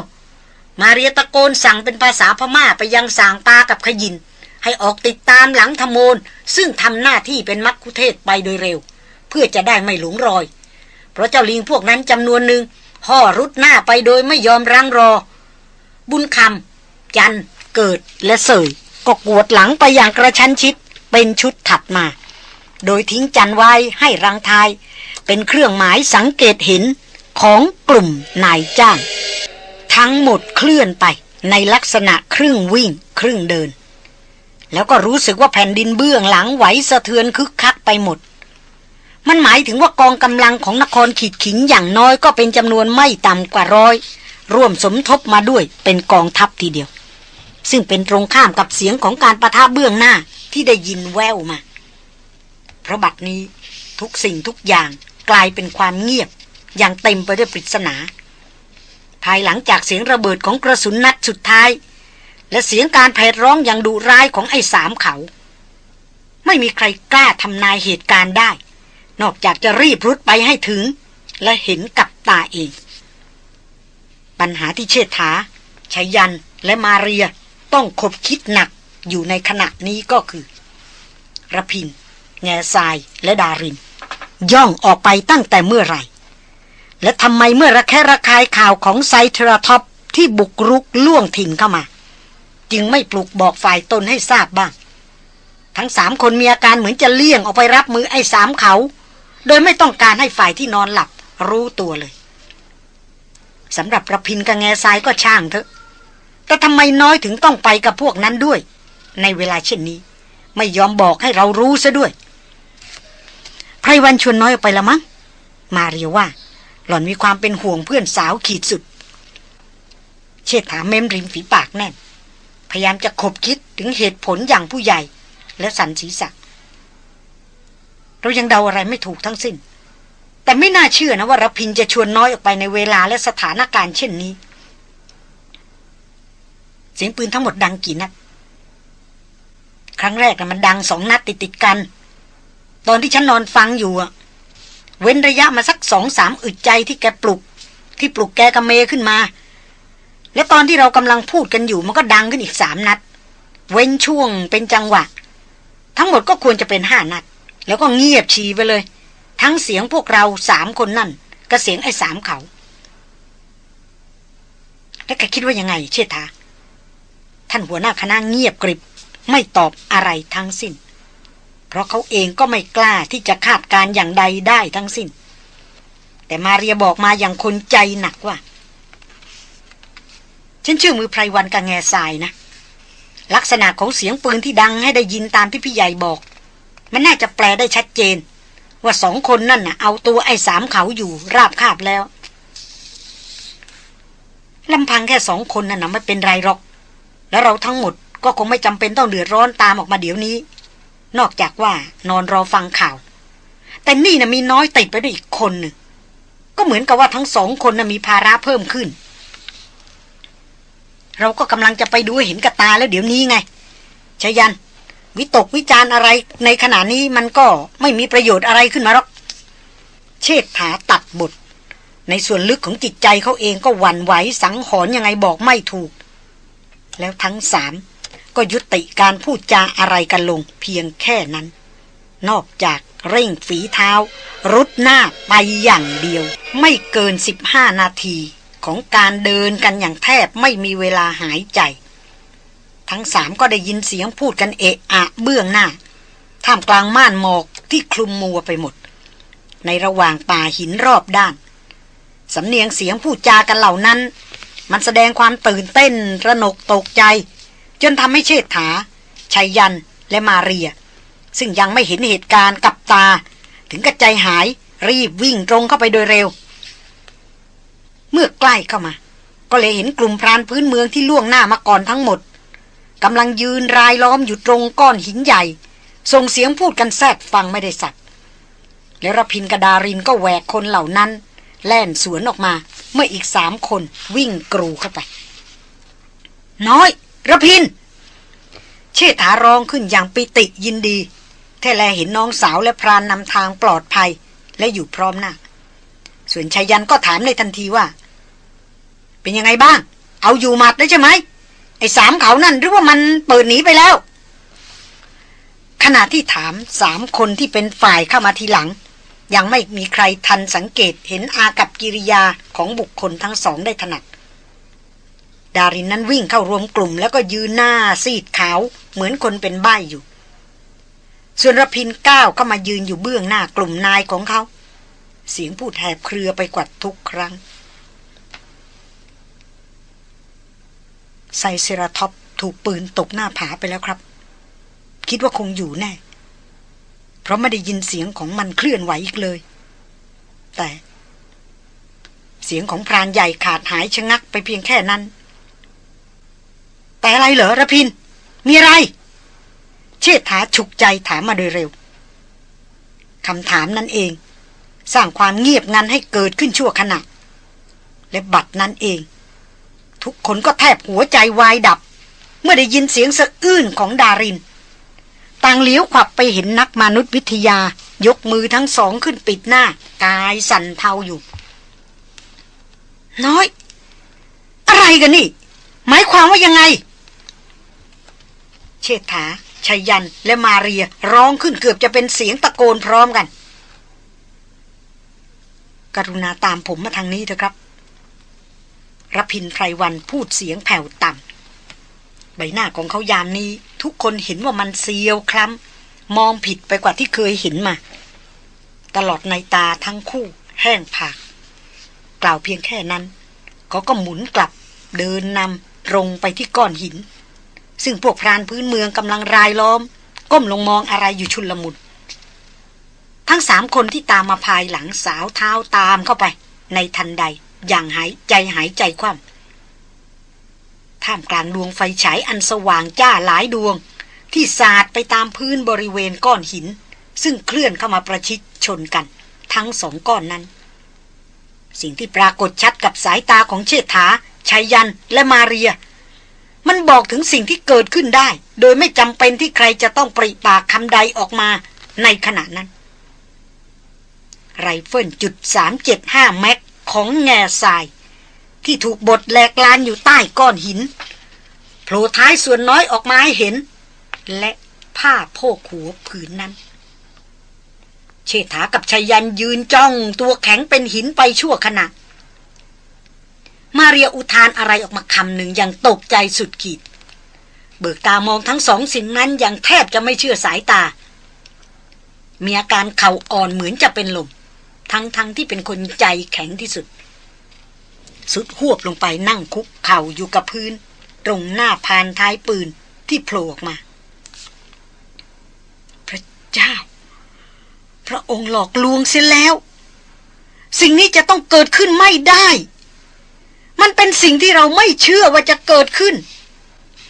มาเรียตะโกนสั่งเป็นภาษาพม่าไปยังสางปากับขยิน ให้ออกติดตามหลังธโมนซึ่งทำหน้าที่เป็นมักคุเทศไปโดยเร็ว เพื่อจะได้ไม่หลงรอย ราะเจ้าลิงพวกนั้นจำนวนหนึ่งห่อรุดหน้าไปโดยไม่ยอมรังรอ บุญคำจันเกเกิดและเสยก็กวดหลังไปอย่างกระชั้นชิดเป็นชุดถัดมา โดยทิ้งจันไว้ให้รังทาย เป็นเครื่องหมายสังเกตเห็นของกลุ่มนายจ้าง ทั้งหมดเคลื่อนไปในลักษณะครึ่งวิ่งครึ่งเดิน แล้วก็รู้สึกว่าแผ่นดินเบื้องหลังไหวสะเทือนคึกคักไปหมด มันหมายถึงว่ากองกำลังของนครขีดขิงอย่างน้อยก็เป็นจำนวนไม่ต่ำกว่าร้อย ร่วมสมทบมาด้วยเป็นกองทัพทีเดียว ซึ่งเป็นตรงข้ามกับเสียงของการประทะเบื้องหน้าที่ได้ยินแววมา เพราะบัดนี้ทุกสิ่งทุกอย่างกลายเป็นความเงียบ อย่างเต็มไปด้วยปริศนา ภายหลังจากเสียงระเบิดของกระสุนนัดสุดท้าย และเสียงการแผดร้องอย่างดุร้ายของไอ้สามเขา ไม่มีใครกล้าทำนายเหตุการณ์ได้ นอกจากจะรีบรุดไปให้ถึง และเห็นกับตาเองปัญหาที่เชษฐาชายันและมาเรียต้องคบคิดหนักอยู่ในขณะนี้ก็คือระพิน แง่ทรายและดาริน ย่องออกไปตั้งแต่เมื่อไหร่ และทำไมเมื่อระแคะระคายข่าวของไซเทราท็อปที่บุกรุกล่วงถิ่นเข้ามา จึงไม่ปลุกบอกฝ่ายตนให้ทราบบ้าง ทั้งสามคนมีอาการเหมือนจะเลี่ยงออกไปรับมือไอ้สามเขา โดยไม่ต้องการให้ฝ่ายที่นอนหลับรู้ตัวเลยสำหรับประพินกับแง่ทรายก็ช่างเถอะ แต่ทำไมน้อยถึงต้องไปกับพวกนั้นด้วย ในเวลาเช่นนี้ ไม่ยอมบอกให้เรารู้ซะด้วยไพรวันชวนน้อยออกไปละมั้ง มาเรียว่า หล่อนมีความเป็นห่วงเพื่อนสาวขีดสุด เชษฐาเม้มริมฝีปากแน่น พยายามจะขบคิดถึงเหตุผลอย่างผู้ใหญ่ และสันศีสัก เรายังเดาอะไรไม่ถูกทั้งสิ้น แต่ไม่น่าเชื่อนะว่ารพินจะชวนน้อยออกไปในเวลาและสถานการณ์เช่นนี้ เสียงปืนทั้งหมดดังกี่นัดครั้งแรกนะมันดังสองนัดติดติดกัน ตอนที่ฉันนอนฟังอยู่อะเว้นระยะมาสักสองสามอึดใจที่แกปลุก ที่ปลุกแกกับเมขึ้นมา และตอนที่เรากำลังพูดกันอยู่มันก็ดังขึ้นอีกสามนัด เว้นช่วงเป็นจังหวะ ทั้งหมดก็ควรจะเป็นห้านัด แล้วก็เงียบชีไปเลย ทั้งเสียงพวกเราสามคนนั่นกับเสียงไอ้สามเขา แล้วแกคิดว่ายังไง เชษฐา ท่านหัวหน้าคณะเงียบกริบ ไม่ตอบอะไรทั้งสิ้น เพราะเขาเองก็ไม่กล้าที่จะคาดการอย่างใดได้ทั้งสิ้น แต่มาเรียบอกมาอย่างคนใจหนักว่า ฉันเชื่อมือไพรวันกับแง่ทรายนะ ลักษณะของเสียงปืนที่ดังให้ได้ยินตามที่พี่ใหญ่บอก มันน่าจะแปลได้ชัดเจน ว่าสองคนนั่นน่ะเอาตัวไอ้สามเขาอยู่ราบคาบแล้วลำพังแค่สองคนนั่นนะไม่เป็นไรหรอก แล้วเราทั้งหมดก็คงไม่จำเป็นต้องเดือดร้อนตามออกมาเดี๋ยวนี้ นอกจากว่านอนรอฟังข่าว แต่นี่นะมีน้อยติดไปด้วยอีกคนหนึ่งก็เหมือนกับว่าทั้งสองคนนะมีภาระเพิ่มขึ้น เราก็กำลังจะไปดูเห็นกับตาแล้วเดี๋ยวนี้ไงชยัน วิตกวิจารอะไรในขณะนี้มันก็ไม่มีประโยชน์อะไรขึ้นมาหรอก เชษฐาตัดบท ในส่วนลึกของจิตใจเขาเองก็หวั่นไหวสังหรณ์ยังไงบอกไม่ถูก แล้วทั้งสามก็ยุติการพูดจาอะไรกันลงเพียงแค่นั้น นอกจากเร่งฝีเท้า รุดหน้าไปอย่างเดียว ไม่เกินสิบห้านาทีของการเดินกันอย่างแทบไม่มีเวลาหายใจ ทั้งสามก็ได้ยินเสียงพูดกันเอะอะเบื้องหน้า ท่ามกลางม่านหมอกที่คลุมมัวไปหมด ในระหว่างป่าหินรอบด้าน สำเนียงเสียงพูดจากันเหล่านั้น มันแสดงความตื่นเต้นระหนกตกใจ จนทำให้เชษฐาชัยยันและมาเรีย ซึ่งยังไม่เห็นเหตุการณ์กับตา ถึงกระใจหายรีบวิ่งตรงเข้าไปโดยเร็ว เมื่อใกล้เข้ามา ก็เลยเห็นกลุ่มพรานพื้นเมืองที่ล่วงหน้ามาก่อนทั้งหมด กำลังยืนรายล้อมอยู่ตรงก้อนหินใหญ่ ส่งเสียงพูดกันแซดฟังไม่ได้สัตว์แล้วรพินกระดารินก็แหวกคนเหล่านั้น แล่นสวนออกมา เมื่ออีกสามคนวิ่งกรูเข้าไป น้อยระพิน เชษฐาร้องขึ้นอย่างปิติยินดีแท้แลเห็นน้องสาวและพรานนำทางปลอดภัยและอยู่พร้อมหน้า ส่วนชายันก็ถามในทันทีว่า เป็นยังไงบ้าง เอาอยู่หมัดได้ใช่ไหม ไอ้สามเขานั่นหรือว่ามันเปิดหนีไปแล้ว ขณะที่ถามสามคนที่เป็นฝ่ายเข้ามาทีหลัง ยังไม่มีใครทันสังเกตเห็นอากับกิริยาของบุคคลทั้งสองได้ถนัดดารินนั้นวิ่งเข้ารวมกลุ่ม แล้วก็ยืนหน้าซีดขาวเหมือนคนเป็นใบ้อยู่ ส่วนรพินก้าวเข้ามายืนอยู่เบื้องหน้ากลุ่มนายของเขา เสียงพูดแหบเครือไปกว่าทุกครั้ง ไซเซราท็อปถูกปืนตกหน้าผาไปแล้วครับ คิดว่าคงอยู่แน่ เพราะไม่ได้ยินเสียงของมันเคลื่อนไหวอีกเลย แต่ เสียงของพรานใหญ่ขาดหายชะงักไปเพียงแค่นั้น แต่อะไรเหรอระพิน มีอะไร เชิดถาฉุกใจถามมาโดยเร็วคำถามนั้นเอง สร้างความเงียบงันให้เกิดขึ้นชั่วขณะ และบัดนั้นเอง ทุกคนก็แทบหัวใจวายดับ เมื่อได้ยินเสียงสะอื้นของดาริน ต่างเลี้ยวขวับไปเห็นนักมนุษยวิทยายกมือทั้งสองขึ้นปิดหน้า กายสั่นเทาอยู่ น้อย อะไรกันนี่ หมายความว่ายังไง เชษฐาชัยยันและมาเรียร้องขึ้นเกือบจะเป็นเสียงตะโกนพร้อมกัน กรุณาตามผมมาทางนี้เถอะครับ รพินไพรวันพูดเสียงแผ่วต่ำใบหน้าของเขายามนี้ ทุกคนเห็นว่ามันเซียวคล้ำมองผิดไปกว่าที่เคยเห็นมา ตลอดในตาทั้งคู่ แห้งผาก กล่าวเพียงแค่นั้น เขาก็หมุนกลับ เดินนำตรงไปที่ก้อนหิน ซึ่งพวกพรานพื้นเมืองกำลังรายล้อม ก้มลงมองอะไรอยู่ชุนละมุนทั้งสามคนที่ตามมาภายหลังสาวเท้าตามเข้าไป ในทันใด อย่างหายใจหายใจคว่ำท่ามกลางดวงไฟฉายอันสว่างจ้าหลายดวง ที่สาดไปตามพื้นบริเวณก้อนหิน ซึ่งเคลื่อนเข้ามาประชิดชนกัน ทั้งสองก้อนนั้น สิ่งที่ปรากฏชัดกับสายตาของเชษฐาชัยยันและมาเรีย มันบอกถึงสิ่งที่เกิดขึ้นได้ โดยไม่จำเป็นที่ใครจะต้องปริปากคำใดออกมาในขณะนั้น ไรเฟิลจุดสามเจ็ดห้าแม็ก ของแง่ทราย ที่ถูกบดแหลกลานอยู่ใต้ก้อนหินโผล่ท้ายส่วนน้อยออกมาให้เห็น และผ้าโพกหัวผืนนั้น เชษฐากับชายันยืนจ้องตัวแข็งเป็นหินไปชั่วขณะ มาเรียอุทานอะไรออกมาคำหนึ่งอย่างตกใจสุดขีด เบิกตามองทั้งสองสิ่งนั้นอย่างแทบจะไม่เชื่อสายตา มีอาการเข่าอ่อนเหมือนจะเป็นลม ทั้งๆทที่เป็นคนใจแข็งที่สุด สุดหวบลงไปนั่งคุกเข่าอยู่กับพื้น ตรงหน้าพานท้ายปืนที่โผล่ออกมา พระเจ้า พระองค์หลอกลวงเสียแล้ว สิ่งนี้จะต้องเกิดขึ้นไม่ได้ มันเป็นสิ่งที่เราไม่เชื่อว่าจะเกิดขึ้น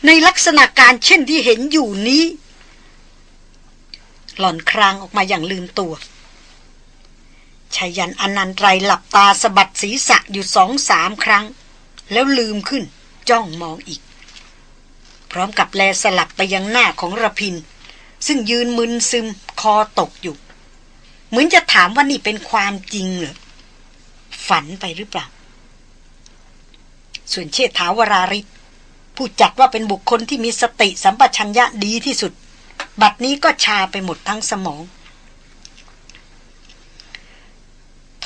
ในลักษณะการเช่นที่เห็นอยู่นี้ หล่อนครางออกมาอย่างลืมตัว ชายันอนันตรายหลับตาสะบัดศีรษะอยู่สองสามครั้ง แล้วลืมขึ้นจ้องมองอีก พร้อมกับแลสลับไปยังหน้าของระพิน ซึ่งยืนมึนซึมคอตกอยู่ เหมือนจะถามว่านี่เป็นความจริงเหรอ ฝันไปหรือเปล่า ส่วนเชษฐาวราริศผู้จัดว่าเป็นบุคคลที่มีสติสัมปชัญญะดีที่สุด บัดนี้ก็ชาไปหมดทั้งสมอง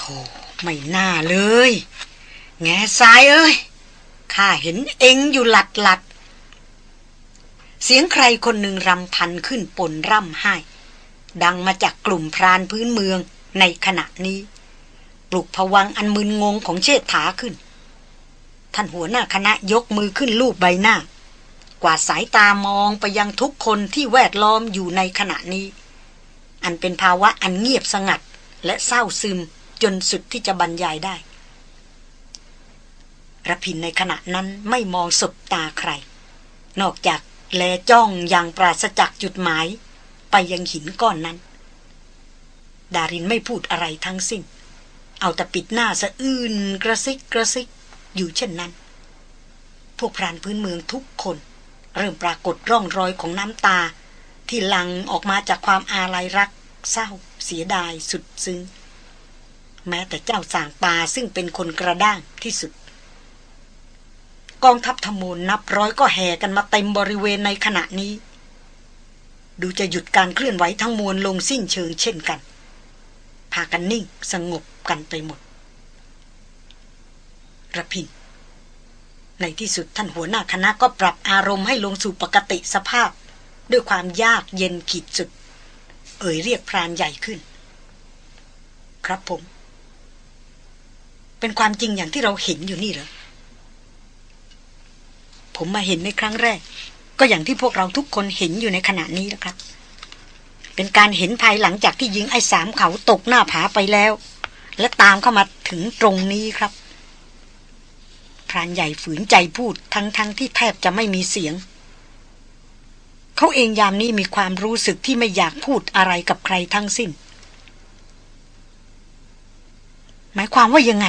โธ่ไม่น่าเลย แง่สายเอ้ยข้าเห็นเองอยู่หลัดหลัดเสียงใครคนหนึ่งรำพันขึ้นปนร่ำไห้ ดังมาจากกลุ่มพรานพื้นเมืองในขณะนี้ ปลุกผวังอันมึนงงของเชษฐาขึ้น ท่านหัวหน้าคณะยกมือขึ้นลูบใบหน้า กว่าสายตามองไปยังทุกคนที่แวดล้อมอยู่ในขณะนี้ อันเป็นภาวะอันเงียบสงัดและเศร้าซึม จนสุดที่จะบรรยายได้ระพินในขณะนั้นไม่มองสบตาใคร นอกจากแลจ้องอย่างปราศจากจุดหมาย ไปยังหินก้อนนั้น ดารินไม่พูดอะไรทั้งสิ้น เอาแต่ปิดหน้าสะอื้นกระซิกกระซิกอยู่เช่นนั้น พวกพรานพื้นเมืองทุกคน เริ่มปรากฏร่องรอยของน้ำตา ที่หลั่งออกมาจากความอาลัยรัก เศร้า เสียดายสุดซึ้ง แม้แต่เจ้าสางปาซึ่งเป็นคนกระด้างที่สุด กองทัพธมูลนับร้อยก็แห่กันมาเต็มบริเวณในขณะนี้ ดูจะหยุดการเคลื่อนไหวทั้งมวลลงสิ้นเชิงเช่นกัน พากันนิ่งสงบกันไปหมดระพิน ในที่สุดท่านหัวหน้าคณะก็ปรับอารมณ์ให้ลงสู่ปกติสภาพ ด้วยความยากเย็นขีดสุด เอ่ยเรียกพรานใหญ่ขึ้น ครับผม เป็นความจริงอย่างที่เราเห็นอยู่นี่เหรอ ผมมาเห็นในครั้งแรก ก็อย่างที่พวกเราทุกคนเห็นอยู่ในขณะนี้แล้วครับ เป็นการเห็นภายหลังจากที่ยิงไอ้สามเขาตกหน้าผาไปแล้ว และตามเข้ามาถึงตรงนี้ครับพรานใหญ่ฝืนใจพูดทั้งๆทที่แทบจะไม่มีเสียงเขาเองยามนี้มีความรู้สึกที่ไม่อยากพูดอะไรกับใครทั้งสิ้น หมายความว่ายังไง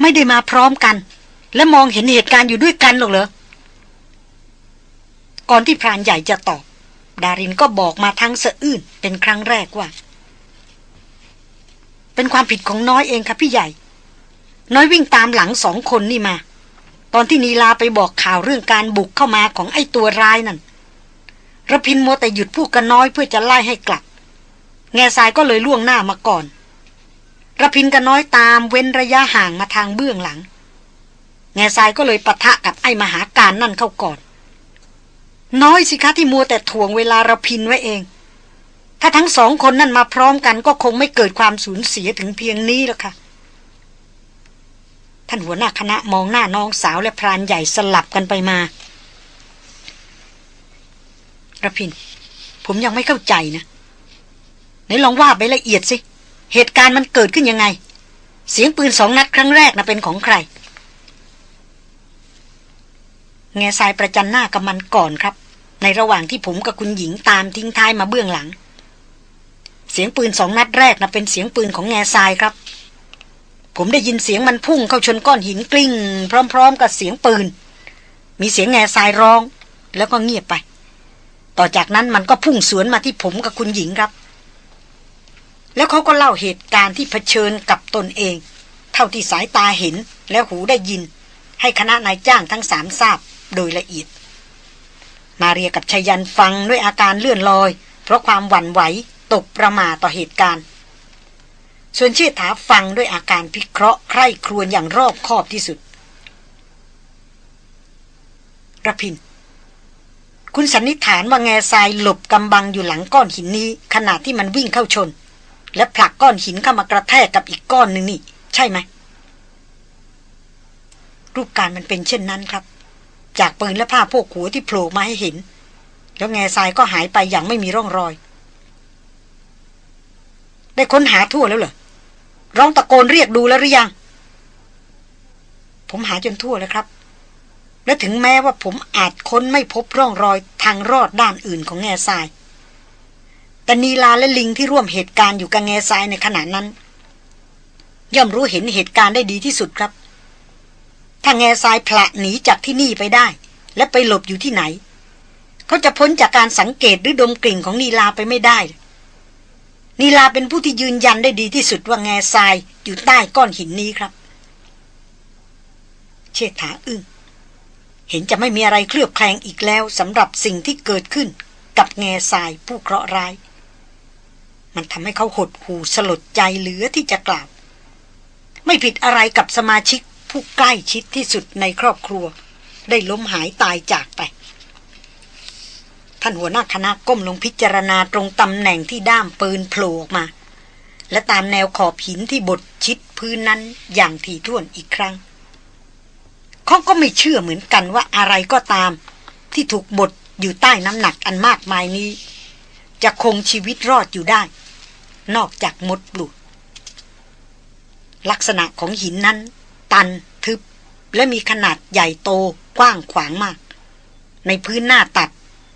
ไม่ได้มาพร้อมกัน และมองเห็นเหตุการณ์อยู่ด้วยกันหรอกเหรอ ก่อนที่พรานใหญ่จะตอบ ดารินก็บอกมาทั้งสะอื้นเป็นครั้งแรกว่า เป็นความผิดของน้อยเองครับพี่ใหญ่ น้อยวิ่งตามหลังสองคนนี่มา ตอนที่นีลาไปบอกข่าวเรื่องการบุกเข้ามาของไอ้ตัวร้ายนั่นระพินมัวแต่หยุดพูดกันน้อยเพื่อจะไล่ให้กลับ แง่ทรายก็เลยล่วงหน้ามาก่อน ระพินกันน้อยตามเว้นระยะห่างมาทางเบื้องหลัง แง่ทรายก็เลยปะทะกับไอ้มหาการนั่นเข้าก่อน น้อยสิคะที่มัวแต่ถ่วงเวลาระพินไว้เอง ถ้าทั้งสองคนนั่นมาพร้อมกันก็คงไม่เกิดความสูญเสียถึงเพียงนี้หรอกค่ะ ท่านหัวหน้าคณะมองหน้าน้องสาวและพรานใหญ่สลับกันไปมาระพิน ผมยังไม่เข้าใจนะไหนลองว่าไปละเอียดสิ เหตุการณ์มันเกิดขึ้นยังไง เสียงปืนสองนัดครั้งแรกนะเป็นของใคร แง่ทรายประจันหน้ากับมันก่อนครับ ในระหว่างที่ผมกับคุณหญิงตามทิ้งท้ายมาเบื้องหลัง เสียงปืนสองนัดแรกน่ะเป็นเสียงปืนของแง่ทรายครับ ผมได้ยินเสียงมันพุ่งเข้าชนก้อนหินกลิ้ง พร้อม ๆ กับเสียงปืน มีเสียงแง่ทรายร้อง แล้วก็เงียบไป ต่อจากนั้นมันก็พุ่งสวนมาที่ผมกับคุณหญิงครับ แล้วเขาก็เล่าเหตุการณ์ที่เผชิญกับตนเอง เท่าที่สายตาเห็นแล้วหูได้ยิน ให้คณะนายจ้างทั้งสามทราบโดยละเอียด มาเรียกับชยันฟังด้วยอาการเลื่อนลอย เพราะความหวั่นไหวตกประมาต่อเหตุการณ์ ส่วนเชิดถาฟังด้วยอาการพิเคราะห์ใคร่ครวญอย่างรอบคอบที่สุดระพิน คุณสันนิษฐานว่าแง่ทรายหลบกำบังอยู่หลังก้อนหินนี้ ขณะที่มันวิ่งเข้าชน และผลักก้อนหินเข้ามากระแทกกับอีกก้อนหนึ่งนี่ ใช่ไหม รูปการมันเป็นเช่นนั้นครับ จากปืนและผ้าพวกหัวที่โผล่มาให้เห็น แล้วแง่ทรายก็หายไปอย่างไม่มีร่องรอย ได้ค้นหาทั่วแล้วเหรอร้องตะโกนเรียกดูแล้วหรือยัง ผมหาจนทั่วแล้วครับ และถึงแม้ว่าผมอาจค้นไม่พบร่องรอยทางรอดด้านอื่นของแง่ทราย แต่นีลาและลิงที่ร่วมเหตุการณ์อยู่กับแง่ทรายในขณะนั้น ย่อมรู้เห็นเหตุการณ์ได้ดีที่สุดครับ ถ้าแง่ทรายผละหนีจากที่นี่ไปได้ และไปหลบอยู่ที่ไหน เขาจะพ้นจากการสังเกตหรือดมกลิ่นของนีลาไปไม่ได้ นีลาเป็นผู้ที่ยืนยันได้ดีที่สุดว่าแง่ทรายอยู่ใต้ก้อนหินนี้ครับ เชษฐาอึ้งเห็นจะไม่มีอะไรเคลือบแคลงอีกแล้วสำหรับสิ่งที่เกิดขึ้นกับแง่ทรายผู้เคราะห์ร้าย มันทำให้เขาหดหูสลดใจเหลือที่จะกล่าว ไม่ผิดอะไรกับสมาชิกผู้ใกล้ชิดที่สุดในครอบครัว ได้ล้มหายตายจากไป ท่านหัวหน้าคณะก้มลงพิจารณาตรงตำแหน่งที่ด้ามปืนโผล่ออกมา และตามแนวขอบหินที่บดชิดพื้นนั้นอย่างถี่ถ้วนอีกครั้งเขาก็ไม่เชื่อเหมือนกันว่าอะไรก็ตาม ที่ถูกบดอยู่ใต้น้ำหนักอันมากมายนี้ จะคงชีวิตรอดอยู่ได้ นอกจากมดปลุดลักษณะของหินนั้น ตันทึบ และมีขนาดใหญ่โตกว้างขวางมาก ในพื้นหน้าตัด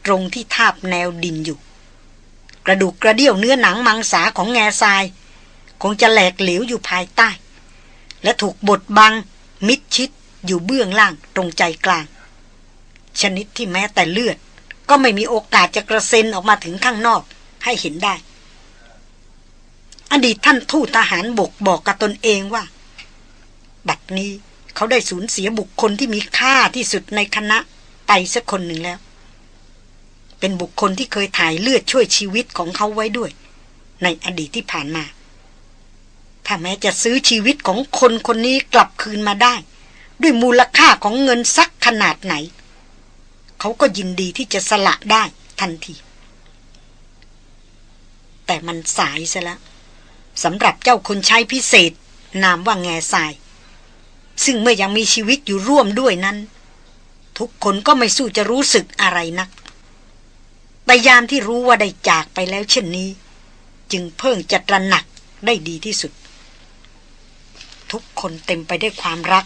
ตรงที่ทาบแนวดินอยู่ กระดูกกระเดี่ยวเนื้อหนังมังสาของแง่ทราย คงจะแหลกเหลวอยู่ภายใต้ และถูกบดบัง มิดชิดอยู่เบื้องล่างตรงใจกลาง ชนิดที่แม้แต่เลือด ก็ไม่มีโอกาสจะกระเซ็นออกมาถึงข้างนอกให้เห็นได้ อดีตท่านทูตทหารบกบอกกับตนเองว่า บัดนี้เขาได้สูญเสียบุคคลที่มีค่าที่สุดในคณะไปสักคนหนึ่งแล้ว เป็นบุคคลที่เคยถ่ายเลือดช่วยชีวิตของเขาไว้ด้วย ในอดีตที่ผ่านมา ถ้าแม้จะซื้อชีวิตของคนคนนี้กลับคืนมาได้ ด้วยมูลค่าของเงินสักขนาดไหน เขาก็ยินดีที่จะสละได้ทันที แต่มันสายซะแล้ว สำหรับเจ้าคนใช้พิเศษ นามว่าแง่ทราย ซึ่งเมื่อยังมีชีวิตอยู่ร่วมด้วยนั้น ทุกคนก็ไม่สู้จะรู้สึกอะไรนักแต่ยามที่รู้ว่าได้จากไปแล้วเช่นนี้ จึงเพิ่งจะตระหนักได้ดีที่สุด ทุกคนเต็มไปได้วยความรัก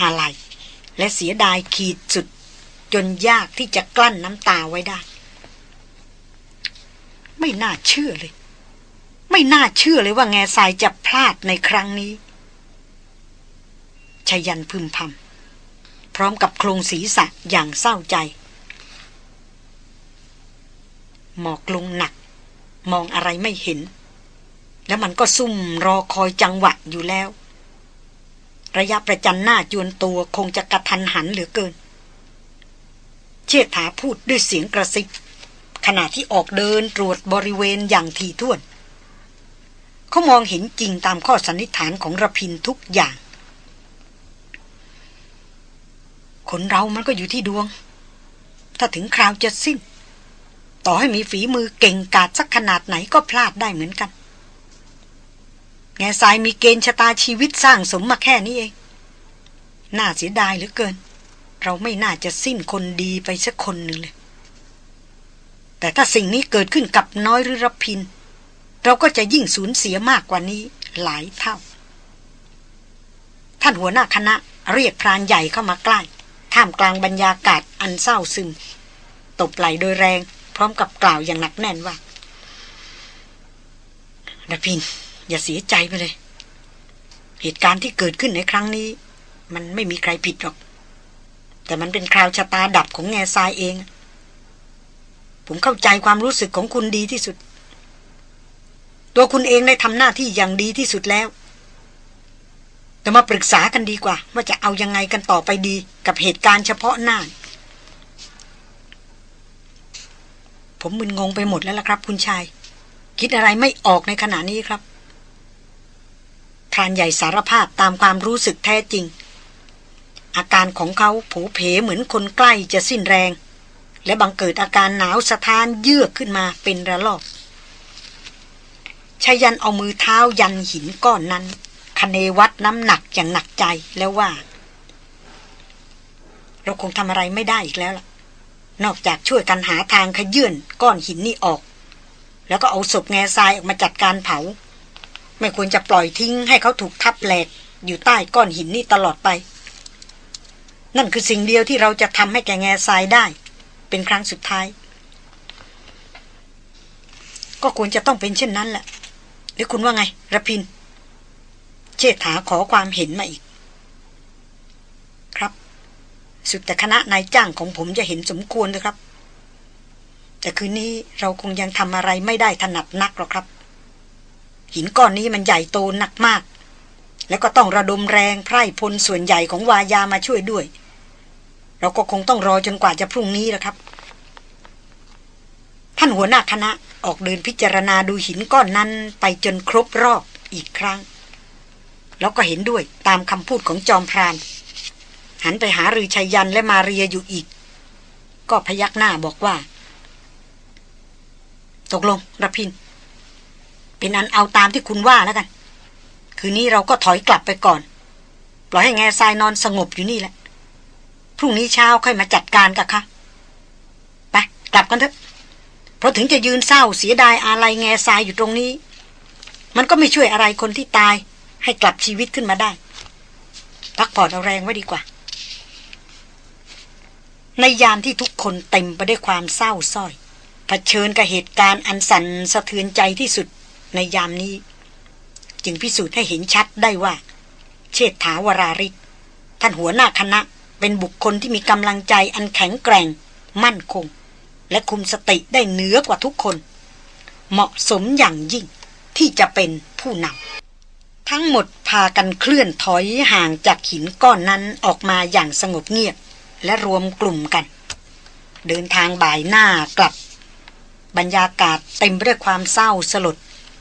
อาลัย และเสียดายขีดสุด จนยากที่จะกลั้นน้ำตาไว้ได้ ไม่น่าเชื่อเลย ไม่น่าเชื่อเลยว่าแง่ทรายจะพลาดในครั้งนี้ชยันพึมพำพร้อมกับโครงศีรษะอย่างเศร้าใจ หมอกลงหนัก มองอะไรไม่เห็น แล้วมันก็ซุ่มรอคอยจังหวะอยู่แล้ว ระยะประจันหน้าจวนตัวคงจะกระทันหันเหลือเกิน เชิดถาพูดด้วยเสียงกระซิบขณะที่ออกเดินตรวจบริเวณอย่างถี่ถ้วน เขามองเห็นจริงตามข้อสันนิษฐานของระพินทุกอย่างคนเรามันก็อยู่ที่ดวง ถ้าถึงคราวจะสิ้น ต่อให้มีฝีมือเก่งกาจสักขนาดไหนก็พลาดได้เหมือนกัน แง่สายมีเกณฑ์ชะตาชีวิตสร้างสมมาแค่นี้เอง น่าเสียดายเหลือเกิน เราไม่น่าจะสิ้นคนดีไปสักคนหนึ่งเลย แต่ถ้าสิ่งนี้เกิดขึ้นกับน้อยหรือรพิน เราก็จะยิ่งสูญเสียมากกว่านี้หลายเท่า ท่านหัวหน้าคณะเรียกพรานใหญ่เข้ามาใกล้ ท่ามกลางบรรยากาศอันเศร้าซึม ตบไหลโดยแรงพร้อมกับกล่าวอย่างหนักแน่นว่าดาพิน อย่าเสียใจไปเลย เหตุการณ์ที่เกิดขึ้นในครั้งนี้ มันไม่มีใครผิดหรอก แต่มันเป็นคราวชะตาดับของแง่ทรายเอง ผมเข้าใจความรู้สึกของคุณดีที่สุด ตัวคุณเองได้ทำหน้าที่อย่างดีที่สุดแล้วแต่มาปรึกษากันดีกว่า ว่าจะเอายังไงกันต่อไปดีกับเหตุการณ์เฉพาะหน้า ผมมึนงงไปหมดแล้วล่ะครับ คุณชาย คิดอะไรไม่ออกในขณะนี้ครับทานใหญ่สารภาพตามความรู้สึกแท้จริง อาการของเขาผูเพเหมือนคนใกล้จะสิ้นแรง และบังเกิดอาการหนาวสะท้านเยือกขึ้นมาเป็นระลอก ชายันเอามือเท้ายันหินก้อนนั้นคเนวัดน้ำหนักอย่างหนักใจแล้วว่า เราคงทำอะไรไม่ได้อีกแล้วล่ะ นอกจากช่วยกันหาทางขยื่นก้อนหินนี่ออก แล้วก็เอาศพแง่ทรายออกมาจัดการเผา ไม่ควรจะปล่อยทิ้งให้เขาถูกทับแหลก อยู่ใต้ก้อนหินนี่ตลอดไป นั่นคือสิ่งเดียวที่เราจะทำให้แกแง่ทรายได้ เป็นครั้งสุดท้าย ก็ควรจะต้องเป็นเช่นนั้นแหละ หรือคุณว่าไงระพิน เชษฐาขอความเห็นมาอีก ครับ สุดแต่คณะนายจ้างของผมจะเห็นสมควรเลยครับ แต่คืนนี้เราคงยังทำอะไรไม่ได้ถนัดนักหรอกครับ หินก้อนนี้มันใหญ่โตหนักมาก แล้วก็ต้องระดมแรงไพร่พลส่วนใหญ่ของวายามาช่วยด้วย เราก็คงต้องรอจนกว่าจะพรุ่งนี้แล้วครับ ท่านหัวหน้าคณะ ออกเดินพิจารณาดูหินก้อนนั้นไปจนครบรอบอีกครั้ง แล้วก็เห็นด้วยตามคำพูดของจอมพราน หันไปหารือชัยยันและมาเรียอยู่อีก ก็พยักหน้าบอกว่า ตกลงระพิน เป็นอันเอาตามที่คุณว่าแล้วกัน คืนนี้เราก็ถอยกลับไปก่อน ปล่อยให้แง่ทรายนอนสงบอยู่นี่แหละพรุ่งนี้เช้าค่อยมาจัดการกับค่ะไปกลับกันเถอะ เพราะถึงจะยืนเศร้าเสียดายอะไรแง่ทรายอยู่ตรงนี้ มันก็ไม่ช่วยอะไรคนที่ตาย ให้กลับชีวิตขึ้นมาได้ พักผ่อนเอาแรงไว้ดีกว่า ในยามที่ทุกคนเต็มไปด้วยความเศร้าส้อยเผชิญกับเหตุการณ์อันสั่นสะเทือนใจที่สุดในยามนี้ จึงพิสูจน์ให้เห็นชัดได้ว่า เชษฐาวราริศท่านหัวหน้าคณะเป็นบุคคลที่มีกำลังใจอันแข็งแกร่ง มั่นคง และคุมสติได้เหนือกว่าทุกคน เหมาะสมอย่างยิ่งที่จะเป็นผู้นำทั้งหมดพากันเคลื่อนถอยห่างจากหินก้อนนั้นออกมาอย่างสงบเงียบ และรวมกลุ่มกัน เดินทางบ่ายหน้ากลับ บรรยากาศเต็มไปด้วยความเศร้าสลด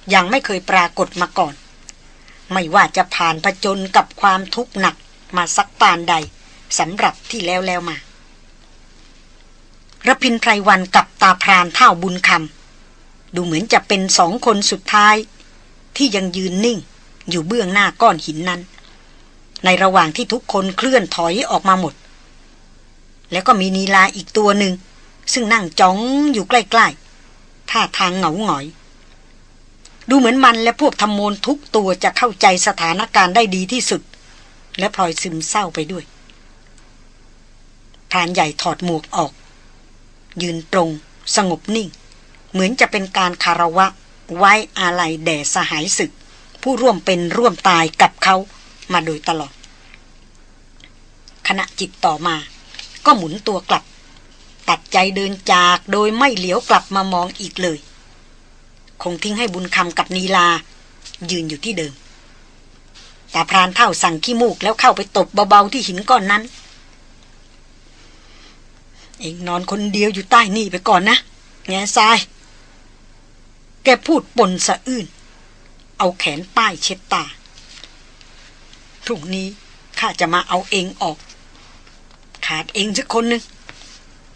อย่างไม่เคยปรากฏมาก่อน ไม่ว่าจะผ่านผจญกับความทุกข์หนักมาสักปานใดสำหรับที่แล้วแล้วมา ระพินไพรวันกับตาพรานเท่าบุญคำดูเหมือนจะเป็นสองคนสุดท้าย ที่ยังยืนนิ่ง อยู่เบื้องหน้าก้อนหินนั้น ในระหว่างที่ทุกคนเคลื่อนถอยออกมาหมด แล้วก็มีนีลาอีกตัวหนึ่ง ซึ่งนั่งจ้องอยู่ใกล้ๆท่าทางเหงาหงอย ดูเหมือนมันและพวกธรรมนทุกตัวจะเข้าใจสถานการณ์ได้ดีที่สุด และพลอยซึมเศร้าไปด้วยพรานใหญ่ถอดหมวกออก ยืนตรง สงบนิ่ง เหมือนจะเป็นการคารวะ ไว้อาลัยแด่สหายศึก ผู้ร่วมเป็นร่วมตายกับเขามาโดยตลอด ขณะจิตต่อมา ก็หมุนตัวกลับ ตัดใจเดินจากโดยไม่เหลียวกลับมามองอีกเลย คงทิ้งให้บุญคำกับนีลา ยืนอยู่ที่เดิมแต่พรานเท่าสั่งขี้มูกแล้วเข้าไปตบเบาๆที่หินก้อนนั้น เองนอนคนเดียวอยู่ใต้นี่ไปก่อนนะ แง่ทราย แกพูดปนสะอื้น เอาแขนป้ายเช็ดตาพรุ่งนี้ข้าจะมาเอาเองออก ขาดเองสักคนหนึ่ง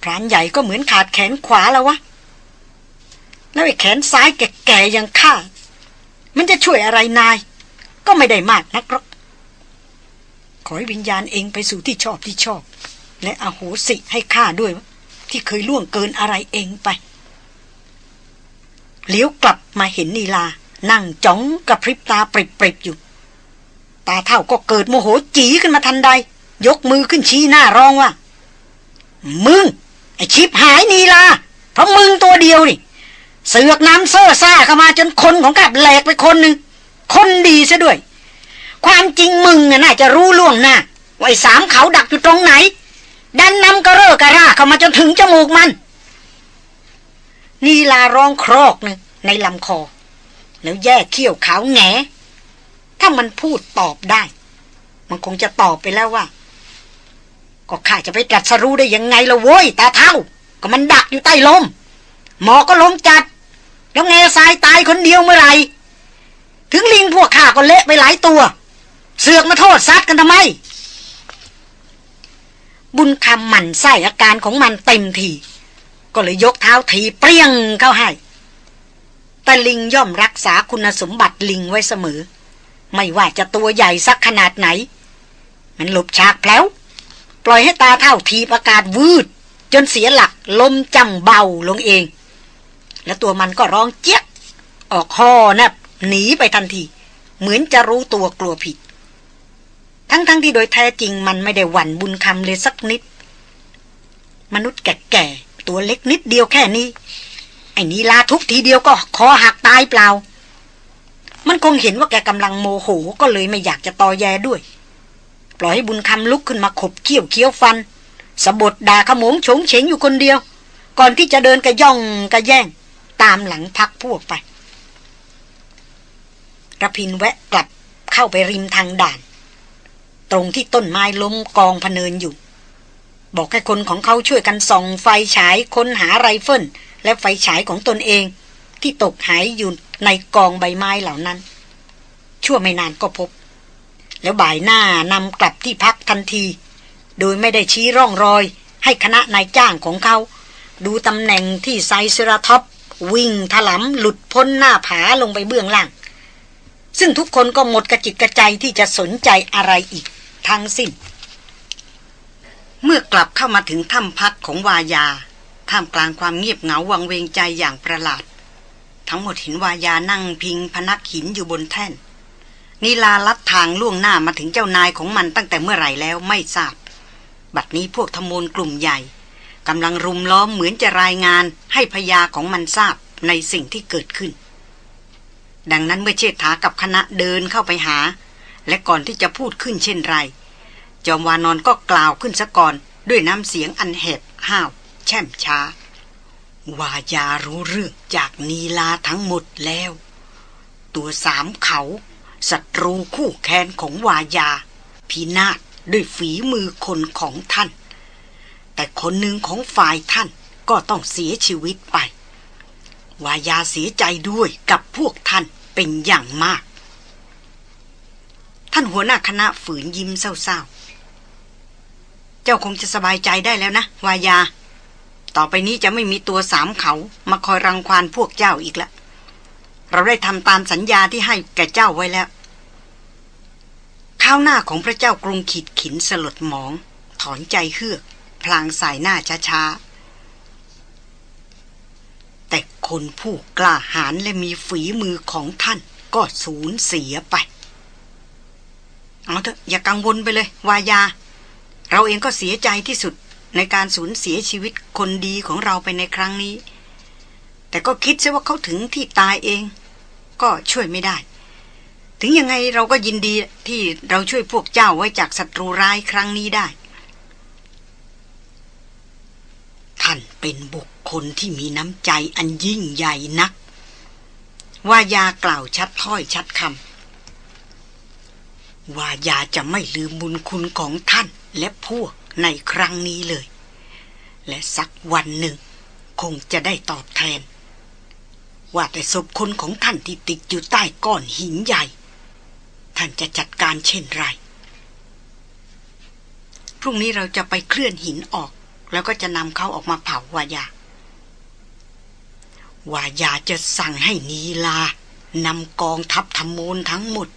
พรานใหญ่ก็เหมือนขาดแขนขวาแล้ววะ แล้วไอ้แขนซ้ายแก่ๆยังข้า มันจะช่วยอะไรนาย ก็ไม่ได้มากนักหรอก ขอให้วิญญาณเองไปสู่ที่ชอบที่ชอบ และอโหสิให้ข้าด้วย ที่เคยล่วงเกินอะไรเองไป เลี้ยวกลับมาเห็นนีลา นั่งจ้องกระพริบตาปริบๆอยู่ ตาเท่าก็เกิดโมโหจีขึ้นมาทันใด ยกมือขึ้นชี้หน้าร้องว่า มึง ไอชิบหายนีลา เพราะมึงตัวเดียวนี่เสือกน้ำเซ่อซ่าเข้ามาจนคนของกับแหลกไปคนหนึ่ง คนดีซะด้วย ความจริงมึงน่าจะรู้ล่วงหน้าว่าไอ้สามเขาดักอยู่ตรงไหน ดันนำกระเรอกระราเข้ามาจนถึงจมูกมัน นีลาร้องครอกหนึ่งในลำคอ แล้วแยกเขี้ยวขาวแงถ้ามันพูดตอบได้ มันคงจะตอบไปแล้วว่า ก็ข้าจะไปตรัสรู้ได้ยังไงละโว้ยตาเท่า ก็มันดักอยู่ใต้ลม หมอก็ล้มจัด แล้วแง่ทรายตายคนเดียวเมื่อไหร่ถึงลิงพวกข้าก็เละไปหลายตัว เสือกมาโทษซัดกันทำไม บุญคำหมั่นไส้อาการของมันเต็มทีก็เลยยกเท้าทีเปรี้ยงเข้าให้ แต่ลิงย่อมรักษาคุณสมบัติลิงไว้เสมอ ไม่ว่าจะตัวใหญ่สักขนาดไหน มันหลบฉากแผล้วปล่อยให้ตาเท่าทีประกาศวืด จนเสียหลักลมจำเบาลงเอง แล้วตัวมันก็ร้องเจี๊ยกออกคอนะบหนีไปทันที เหมือนจะรู้ตัวกลัวผิด ทั้งๆทที่โดยแท้จริงมันไม่ได้หวั่นบุญคำเลยสักนิด มนุษย์แก่ๆ ตัวเล็กนิดเดียวแค่นี้ ไอ้นี้ลาทุบทีเดียวก็คอหักตายเปล่า มันคงเห็นว่าแกกำลังโมโหก็เลยไม่อยากจะตอแยด้วย ปล่อยให้บุญคำลุกขึ้นมาขบเคี้ยวเคี้ยวฟันสะบดด่าขโมงฉงเฉงอยู่คนเดียว ก่อนที่จะเดินกระย่องกระแย่ง ตามหลังพักพวกไประพินแวะกลับเข้าไปริมทางด่าน ตรงที่ต้นไม้ล้มกองพเนินอยู่ บอกให้คนของเขาช่วยกันส่องไฟฉายค้นหาไรเฟิลและไฟฉายของตนเอง ที่ตกหายอยู่ในกองใบไม้เหล่านั้น ชั่วไม่นานก็พบ แล้วบ่ายหน้านำกลับที่พักทันที โดยไม่ได้ชี้ร่องรอย ให้คณะนายจ้างของเขา ดูตำแหน่งที่ไซเซราท็อปวิ่งถลำหลุดพ้นหน้าผาลงไปเบื้องล่าง ซึ่งทุกคนก็หมดกระจิตกระใจที่จะสนใจอะไรอีก ทั้งสิ้น เมื่อกลับเข้ามาถึงถ้ำพักของวายา ท่ามกลางความเงียบเหงาวังเวงใจอย่างประหลาด ทั้งหมดเห็นวายานั่งพิงพนักหินอยู่บนแท่นนีลาลัดทางล่วงหน้ามาถึงเจ้านายของมันตั้งแต่เมื่อไหร่แล้วไม่ทราบ บัดนี้พวกธมลกลุ่มใหญ่กำลังรุมล้อมเหมือนจะรายงานให้พยาของมันทราบในสิ่งที่เกิดขึ้น ดังนั้นเมื่อเชษฐากับคณะเดินเข้าไปหา และก่อนที่จะพูดขึ้นเช่นไร จอมวานอนก็กล่าวขึ้นซะก่อนด้วยน้ำเสียงอันแหบห้าว แช่มช้า วายารู้เรื่องจากนีลาทั้งหมดแล้ว ตัวสามเขาศัตรูคู่แค้นของวายา พินาศด้วยฝีมือคนของท่าน แต่คนหนึ่งของฝ่ายท่านก็ต้องเสียชีวิตไป วายาเสียใจด้วยกับพวกท่านเป็นอย่างมาก ท่านหัวหน้าคณะฝืนยิ้มเศร้าๆ เจ้าคงจะสบายใจได้แล้วนะ วายา ต่อไปนี้จะไม่มีตัวสามเขามาคอยรังควานพวกเจ้าอีกละ เราได้ทำตามสัญญาที่ให้แก่เจ้าไว้แล้ว ข้าวหน้าของพระเจ้ากรุงขีดขินสลดหมอง ถอนใจเฮือก พลางสายหน้าช้าๆแต่คนผู้กล้าหาญและมีฝีมือของท่านก็สูญเสียไป เอาเถอะอย่ากังวลไปเลย วายา เราเองก็เสียใจที่สุดในการสูญเสียชีวิตคนดีของเราไปในครั้งนี้ แต่ก็คิดซะว่าเขาถึงที่ตายเอง ก็ช่วยไม่ได้ ถึงยังไงเราก็ยินดีที่เราช่วยพวกเจ้าไว้จากศัตรูร้ายครั้งนี้ได้ ท่านเป็นบุคคลที่มีน้ำใจอันยิ่งใหญ่นักวายากล่าวชัดถ้อยชัดคำ วายาจะไม่ลืมบุญคุณของท่านและพวกในครั้งนี้เลย และสักวันหนึ่ง คงจะได้ตอบแทน ว่าแต่ศพคนของท่านที่ติดอยู่ใต้ก้อนหินใหญ่ ท่านจะจัดการเช่นไร พรุ่งนี้เราจะไปเคลื่อนหินออก แล้วก็จะนำเขาออกมาเผาวายาวายาจะสั่งให้นีลานำกองทัพธรรมูลทั้งหมด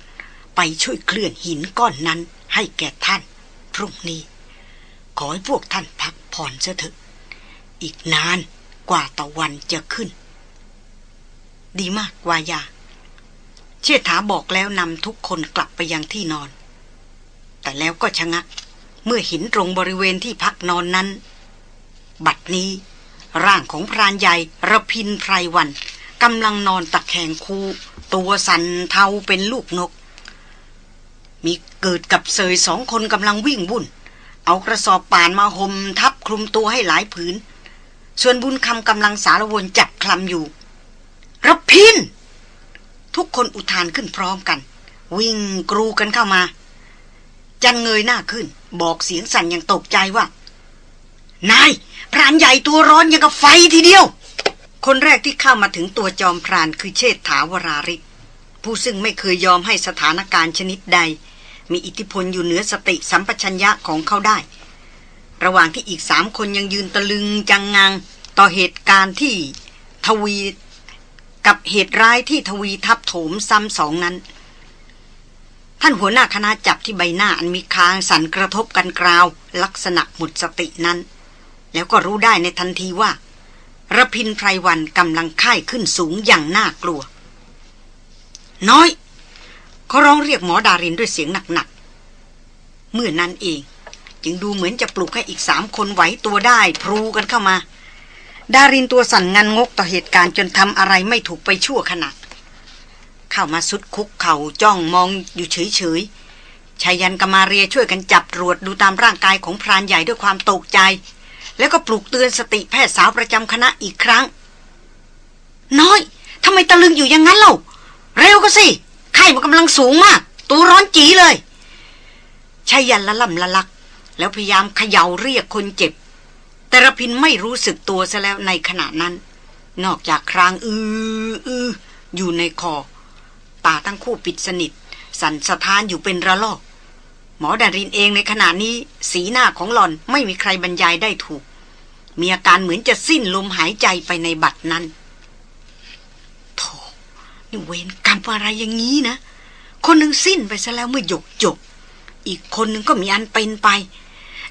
ไปช่วยเคลื่อนหินก้อนนั้นให้แก่ท่าน พรุ่งนี้ ขอให้พวกท่านพักผ่อนเสถอะ อีกนานกว่าตะวันจะขึ้น ดีมากวายา เชษฐาบอกแล้วนำทุกคนกลับไปยังที่นอน แต่แล้วก็ชะงัก เมื่อหินตรงบริเวณที่พักนอนนั้น บัดนี้ ร่างของพรานใหญ่ระพินไพรวันกำลังนอนตะแคงคู ตัวสันเทาเป็นลูกนก มีเกิดกับเสยสองคนกำลังวิ่งวุ่น เอากระสอบป่านมาห่มทับคลุมตัวให้หลายผืน ส่วนบุญคำกำลังสารวนจับคลำอยู่ระพิน ทุกคนอุทานขึ้นพร้อมกัน วิ่งกรูกันเข้ามา จันเงยหน้าขึ้น บอกเสียงสั่นอย่างตกใจว่า นาย พรานใหญ่ตัวร้อนยังกับไฟทีเดียว คนแรกที่เข้ามาถึงตัวจอมพรานคือเชษฐาวราริศผู้ซึ่งไม่เคยยอมให้สถานการณ์ชนิดใด มีอิทธิพลอยู่เหนือสติสัมปชัญญะของเขาได้ ระหว่างที่อีกสามคนยังยืนตะลึงจังงังต่อเหตุการณ์ที่ทวีกับเหตุร้ายที่ทวีทับโถมซ้ำสองนั้น ท่านหัวหน้าคณะจับที่ใบหน้าอันมีคางสั่นกระทบกันกราว ลักษณะหมดสตินั้น แล้วก็รู้ได้ในทันทีว่าระพินไพรวันกำลังไข้ขึ้นสูงอย่างน่ากลัว น้อย เขาร้องเรียกหมอดารินด้วยเสียงหนักๆเมื่อนั้นเอง จึงดูเหมือนจะปลุกให้อีกสามคนไหวตัวได้พลูกันเข้ามา ดารินตัวสั่นงันงกต่อเหตุการณ์จนทำอะไรไม่ถูกไปชั่วขณะเข้ามาสุดคุกเข่าจ้องมองอยู่เฉยๆชายันกมาเรียช่วยกันจับตรวจดูตามร่างกายของพรานใหญ่ด้วยความตกใจ แล้วก็ปลุกเตือนสติแพทย์สาวประจำคณะอีกครั้ง น้อยทำไมตะลึงอยู่อย่างนั้นเล่า เร็วก็สิ ไข้มันกำลังสูงมาก ตัวร้อนจีเลยชายันละล่ำละลัก แล้วพยายามเขย่าเรียกคนเจ็บ แต่ระพินไม่รู้สึกตัวซะแล้วในขณะนั้น นอกจากครางอืออืออยู่ในคอ ตาทั้งคู่ปิดสนิท สั่นสะท้านอยู่เป็นระลอก หมอดารินเองในขณะนี้ สีหน้าของหลอนไม่มีใครบรรยายได้ถูก มีอาการเหมือนจะสิ้นลมหายใจไปในบัดนั้น นี่เวรกรรมอะไรอย่างนี้นะ คนหนึ่งสิ้นไปซะแล้วเมื่อหยกจบ อีกคนหนึ่งก็มีอันเป็นไป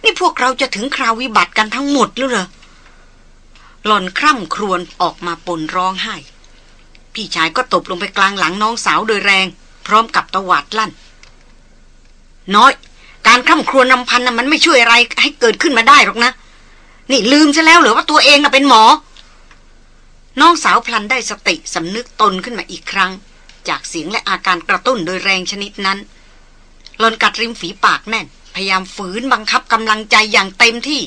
นี่พวกเราจะถึงคราววิบัติกันทั้งหมดหรือเหรอหล่อนคร่ำครวญออกมาปนร้องไห้ พี่ชายก็ตบลงไปกลางหลังน้องสาวโดยแรง พร้อมกับตวาดลั่น น้อย การคร่ำครวญนำพันนะมันไม่ช่วยอะไรให้เกิดขึ้นมาได้หรอกนะ นี่ลืมซะแล้วเหรือว่าตัวเองน่ะเป็นหมอ น้องสาวพลันได้สติสำนึกตนขึ้นมาอีกครั้ง จากเสียงและอาการกระตุ้นโดยแรงชนิดนั้นหลอนกัดริมฝีปากแน่น พยายามฝืนบังคับกำลังใจอย่างเต็มที่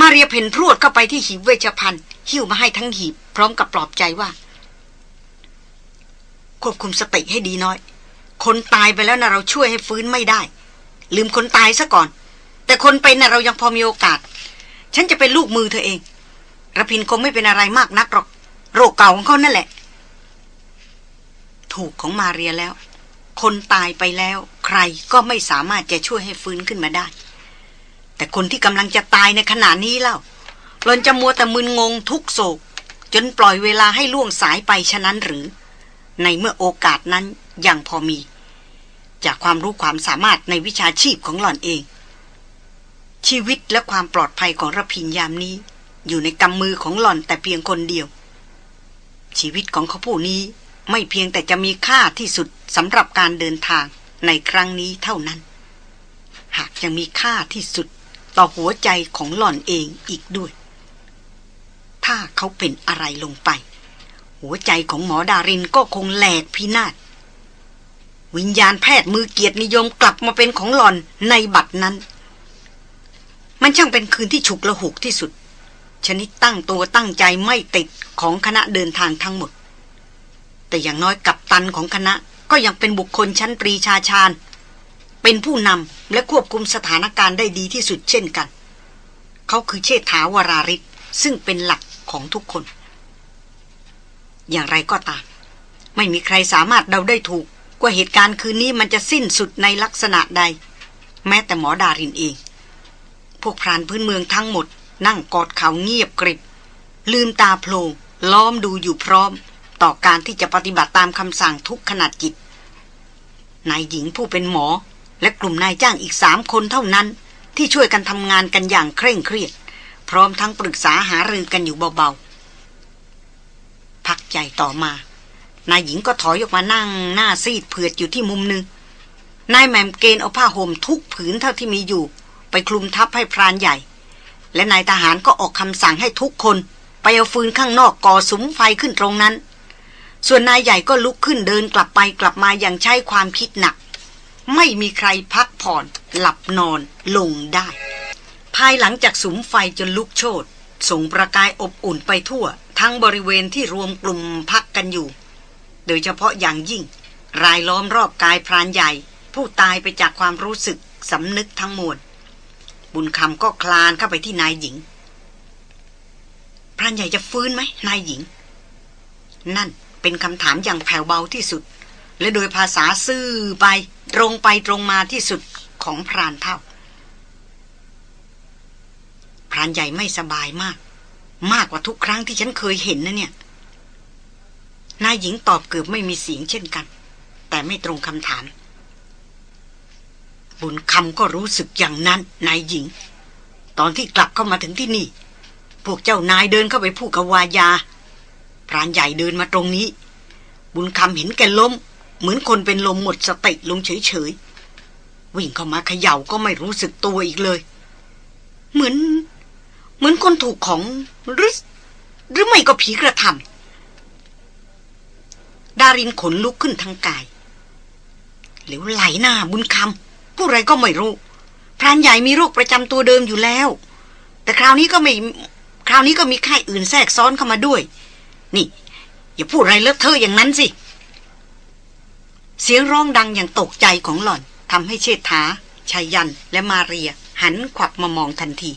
มาเรียเพนพรวดเข้าไปที่หีบเวชภัณฑ์หิ้วมาให้ทั้งหีบ พร้อมกับปลอบใจว่า ควบคุมสติให้ดีน้อย คนตายไปแล้วนะเราช่วยให้ฟื้นไม่ได้ ลืมคนตายซะก่อน แต่คนเป็นนะเรายังพอมีโอกาส ฉันจะเป็นลูกมือเธอเอง ระพินคงไม่เป็นอะไรมากนักหรอก โรคเก่าของเขานั่นแหละ ถูกของมาเรียแล้ว คนตายไปแล้ว ใครก็ไม่สามารถจะช่วยให้ฟื้นขึ้นมาได้ แต่คนที่กำลังจะตายในขณะนี้เล่าหลอนจะมัวแต่มึนงงทุกโศก จนปล่อยเวลาให้ล่วงสายไปฉะนั้นหรือ ในเมื่อโอกาสนั้นยังพอมี จากความรู้ความสามารถในวิชาชีพของหล่อนเอง ชีวิตและความปลอดภัยของระพินยามนี้ อยู่ในกำมือของหล่อนแต่เพียงคนเดียว ชีวิตของเขาผู้นี้ไม่เพียงแต่จะมีค่าที่สุดสำหรับการเดินทางในครั้งนี้เท่านั้น หากยังมีค่าที่สุดต่อหัวใจของหล่อนเองอีกด้วย ถ้าเขาเป็นอะไรลงไป หัวใจของหมอดารินก็คงแหลกพินาศวิญญาณแพทย์มือเกียรตินิยมกลับมาเป็นของหล่อนในบัดนั้น มันช่างเป็นคืนที่ฉุกละหุกที่สุด ชนิดตั้งตัวตั้งใจไม่ติดของคณะเดินทางทั้งหมด แต่อย่างน้อยกับตันของคณะก็ยังเป็นบุคคลชั้นปรีชาชาญ เป็นผู้นำและควบคุมสถานการณ์ได้ดีที่สุดเช่นกัน เขาคือเชษฐาวราริศซึ่งเป็นหลักของทุกคน อย่างไรก็ตาม ไม่มีใครสามารถเดาได้ถูกว่าเหตุการณ์คืนนี้มันจะสิ้นสุดในลักษณะใด แม้แต่หมอดารินเอง พวกพรานพื้นเมืองทั้งหมด นั่งกอดเขาเงียบกริบ ลืมตาโพลงล้อมดูอยู่พร้อม ต่อการที่จะปฏิบัติตามคำสั่งทุกขนาดจิต นายหญิงผู้เป็นหมอ และกลุ่มนายจ้างอีกสามคนเท่านั้น ที่ช่วยกันทำงานกันอย่างเคร่งเครียด พร้อมทั้งปรึกษาหารือกันอยู่เบาๆ พักใจต่อมา นายหญิงก็ถอยออกมานั่งหน้าซีดเผือดอยู่ที่มุมหนึ่งนายแมมเกณฑ์เอาผ้าห่มทุกผืนเท่าที่มีอยู่ ไปคลุมทับให้พรานใหญ่ และนายทหารก็ออกคำสั่งให้ทุกคน ไปเอาฟืนข้างนอกก่อสุมไฟขึ้นตรงนั้น ส่วนนายใหญ่ก็ลุกขึ้นเดินกลับไปกลับมาอย่างใช้ความคิดหนัก ไม่มีใครพักผ่อนหลับนอนลงได้ ภายหลังจากสุมไฟจนลุกโชนส่งประกายอบอุ่นไปทั่ว ทั้งบริเวณที่รวมกลุ่มพักกันอยู่ โดยเฉพาะอย่างยิ่ง รายล้อมรอบกายพรานใหญ่ ผู้ตายไปจากความรู้สึกสำนึกทั้งมวล บุญคำก็คลานเข้าไปที่นายหญิง พรานใหญ่จะฟื้นไหมนายหญิง นั่นเป็นคำถามอย่างแผ่วเบาที่สุด และโดยภาษาซื่อไปตรงไปตรงมาที่สุดของพรานเท่า พรานใหญ่ไม่สบายมาก มากกว่าทุกครั้งที่ฉันเคยเห็นนะเนี่ย นายหญิงตอบเกือบไม่มีเสียงเช่นกัน แต่ไม่ตรงคำถาม บุญคำก็รู้สึกอย่างนั้นนายหญิง ตอนที่กลับเข้ามาถึงที่นี่ พวกเจ้านายเดินเข้าไปพูดกับวายา พรานใหญ่เดินมาตรงนี้ บุญคำเห็นแกล้ม เหมือนคนเป็นลมหมดสติลงเฉยๆ วิ่งเข้ามาเขย่าก็ไม่รู้สึกตัวอีกเลย เหมือน เหมือนคนถูกของหรือหรือไม่ก็ผีกระทำดารินขนลุกขึ้นทางกาย เหลวไหลหน้าบุญคำ ผู้ไรก็ไม่รู้พรานใหญ่มีโรคประจำตัวเดิมอยู่แล้ว แต่คราวนี้ก็ไม่คราวนี้ก็มีไข้อื่นแทรกซ้อนเข้ามาด้วย นี่ อย่าพูดไรเลอะเทอะอย่างนั้นสิ เสียงร้องดังอย่างตกใจของหล่อนทำให้เชษฐาชายันและมาเรีย หันขวับมามองทันที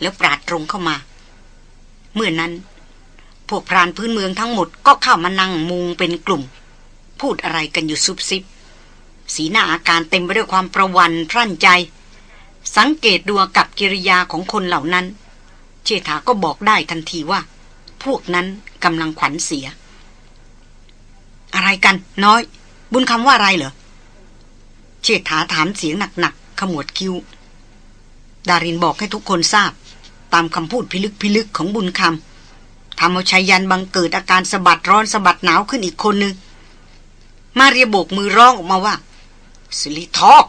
แล้วปราดตรงเข้ามา เมื่อนั้น พวกพรานพื้นเมืองทั้งหมดก็เข้ามานั่งมุงเป็นกลุ่ม พูดอะไรกันอยู่ซุบซิบ สีหน้าอาการเต็มไปด้วยความประวันพรั่นใจ สังเกตดูกับกิริยาของคนเหล่านั้น เชษฐาก็บอกได้ทันทีว่า พวกนั้นกำลังขวัญเสีย อะไรกัน น้อย บุญคำว่าอะไรเหรอเชษฐาถามเสียงหนักๆขมวดคิ้ว ดารินบอกให้ทุกคนทราบ ตามคำพูดพิลึกพิลึกของบุญคำทำเอาชายันบังเกิดอาการสะบัดร้อนสะบัดหนาวขึ้นอีกคนนึง มาเรียโบกมือร้องออกมาว่า สิริทอก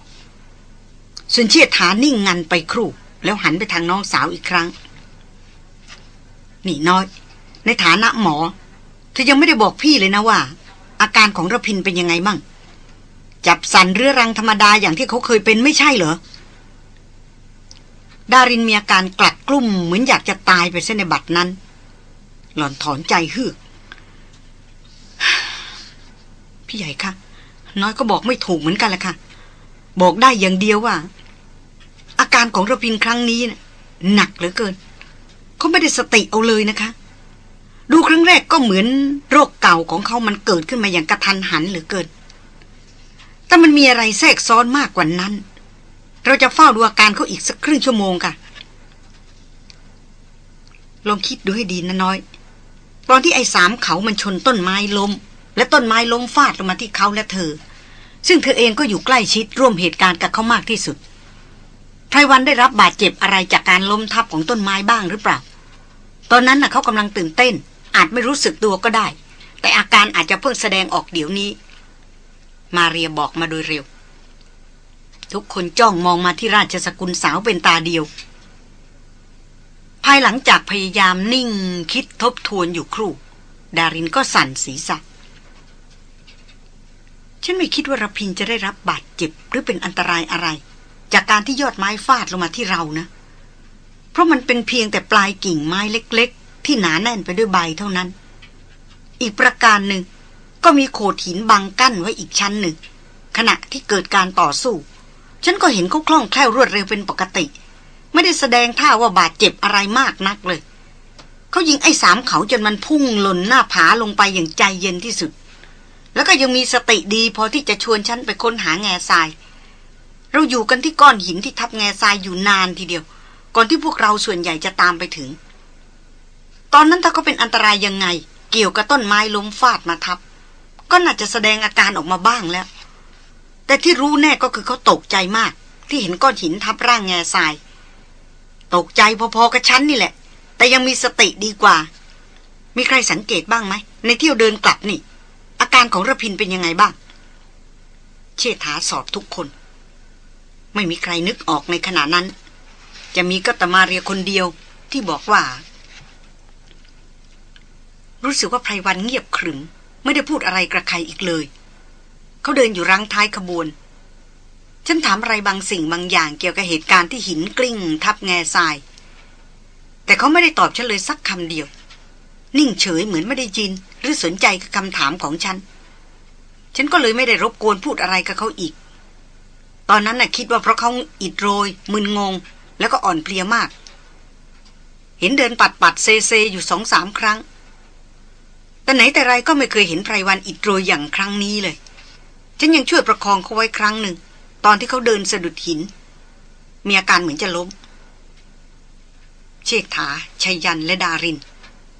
ส่วนเชียฐานิ่งงันไปครู่ แล้วหันไปทางน้องสาวอีกครั้ง นี่น้อย ในฐานะหมอ เธอยังไม่ได้บอกพี่เลยนะว่า อาการของระพินเป็นยังไงมั่งจับสันเรื้อรังธรรมดาอย่างที่เขาเคยเป็นไม่ใช่เหรอ ดารินมีอาการกลัดกลุ้มเหมือนอยากจะตายไปเส้นในบัตรนั้น หล่อนถอนใจฮึกพี่ใหญ่คะ น้อยก็บอกไม่ถูกเหมือนกันแหละค่ะ บอกได้อย่างเดียวว่า อาการของระพินครั้งนี้นะ่ะหนักเหลือเกินเขาไม่ได้สติเอาเลยนะคะ ดูครั้งแรกก็เหมือนโรคเก่าของเขามันเกิดขึ้นมาอย่างกระทันหันเหลือเกิน แต่มันมีอะไรแทรกซ้อนมากกว่านั้น เราจะเฝ้าดูอาการเขาอีกสักครึ่งชั่วโมงค่ะ ลองคิดดูให้ดีนะน้อย ตอนที่ไอ้สามเขามันชนต้นไม้ล้ม และต้นไม้ล้มฟาดลงมาที่เขาและเธอ ซึ่งเธอเองก็อยู่ใกล้ชิดร่วมเหตุการณ์กับเขามากที่สุดไพรวันได้รับบาดเจ็บอะไรจากการล้มทับของต้นไม้บ้างหรือเปล่า ตอนนั้นน่ะเขากำลังตื่นเต้น อาจไม่รู้สึกตัวก็ได้ แต่อาการอาจจะเพิ่งแสดงออกเดี๋ยวนี้ มาเรียบอกมาโดยเร็ว ทุกคนจ้องมองมาที่ราชสกุลสาวเป็นตาเดียว ภายหลังจากพยายามนิ่งคิดทบทวนอยู่ครู่ ดารินก็สั่นศีรษะ ฉันไม่คิดว่ารพินจะได้รับบาดเจ็บหรือเป็นอันตรายอะไร จากการที่ยอดไม้ฟาดลงมาที่เรานะ เพราะมันเป็นเพียงแต่ปลายกิ่งไม้เล็ก ๆ ที่หนาแน่นไปด้วยใบเท่านั้น อีกประการหนึ่ง ก็มีโขดหินบังกั้นไว้อีกชั้นหนึ่ง ขณะที่เกิดการต่อสู้ ฉันก็เห็นเขาคล่องแคล่วรวดเร็วเป็นปกติ ไม่ได้แสดงท่าว่าบาดเจ็บอะไรมากนักเลย เขายิงไอ้สามเขาจนมันพุ่งหล่นหน้าผาลงไปอย่างใจเย็นที่สุด แล้วก็ยังมีสติดีพอที่จะชวนฉันไปค้นหาแง่ทราย เราอยู่กันที่ก้อนหินที่ทับแง่ทรายอยู่นานทีเดียว ก่อนที่พวกเราส่วนใหญ่จะตามไปถึง ตอนนั้นถ้าเขาเป็นอันตรายยังไง เกี่ยวกับต้นไม้ล้มฟาดมาทับ ก็น่าจะแสดงอาการออกมาบ้างแล้ว แต่ที่รู้แน่ก็คือเขาตกใจมาก ที่เห็นก้อนหินทับร่างแง่ทราย ตกใจพอๆกับฉันนี่แหละ แต่ยังมีสติดีกว่า มีใครสังเกตบ้างไหมในเที่ยวเดินกลับนี่ การของระพินเป็นยังไงบ้าง เชษฐาสอบทุกคน ไม่มีใครนึกออกในขณะนั้น จะมีก็ตมาเรียคนเดียวที่บอกว่า รู้สึกว่าไพรวันเงียบขรึมไม่ได้พูดอะไรกับใครอีกเลย เขาเดินอยู่รังท้ายขบวน ฉันถามอะไรบางสิ่งบางอย่างเกี่ยวกับเหตุการณ์ที่หินกลิ้ง ทับแง่ทราย แต่เขาไม่ได้ตอบฉันเลยสักคำเดียว นิ่งเฉยเหมือนไม่ได้ยิน หรือสนใจกับคำถามของฉัน ฉันก็เลยไม่ได้รบกวนพูดอะไรกับเขาอีก ตอนนั้นน่ะคิดว่าเพราะเขาอิดโรย มึนงง แล้วก็อ่อนเพลียมาก เห็นเดินปัดปัดเซเซอยู่สองสามครั้ง แต่ไหนแต่ไรก็ไม่เคยเห็นไพรวันอิดโรยอย่างครั้งนี้เลย ฉันยังช่วยประคองเขาไว้ครั้งหนึ่ง ตอนที่เขาเดินสะดุดหิน มีอาการเหมือนจะล้ม เชษฐาชัยยันและดาริน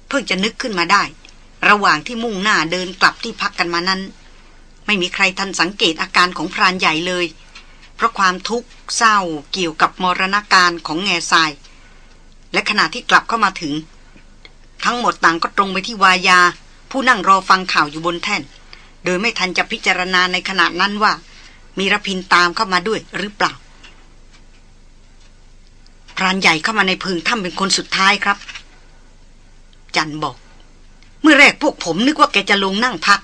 เพิ่งจะนึกขึ้นมาได้ ระหว่างที่มุ่งหน้าเดินกลับที่พักกันมานั้น ไม่มีใครทันสังเกตอาการของพรานใหญ่เลย เพราะความทุกข์เศร้าเกี่ยวกับมรณาการของแง่ทราย และขณะที่กลับเข้ามาถึง ทั้งหมดต่างก็ตรงไปที่วายา ผู้นั่งรอฟังข่าวอยู่บนแท่น โดยไม่ทันจะพิจารณาในขณะนั้นว่า มีรพินตามเข้ามาด้วยหรือเปล่าพรานใหญ่เข้ามาในพึงถ้ำเป็นคนสุดท้ายครับ จันบอก เมื่อแรกพวกผมนึกว่าแกจะลงนั่งพัก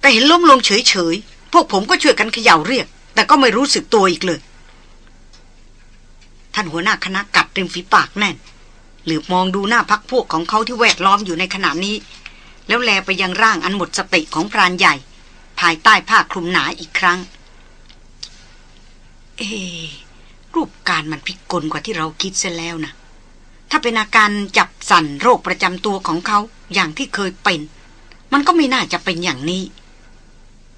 แต่เห็นล้มลงเฉยๆ พวกผมก็ช่วยกันเขย่าเรียก แต่ก็ไม่รู้สึกตัวอีกเลย ท่านหัวหน้าคณะกัดริมฝีปากแน่น หรือมองดูหน้าพักพวกของเขาที่แวดล้อมอยู่ในขณะนี้ แล้วแลไปยังร่างอันหมดสติของพรานใหญ่ ภายใต้ผ้าคลุมหนาอีกครั้ง เอรูปการมันพิกลกว่าที่เราคิดเสียแล้วนะ ถ้าเป็นอาการจับสั่นโรคประจำตัวของเขาอย่างที่เคยเป็น มันก็ไม่น่าจะเป็นอย่างนี้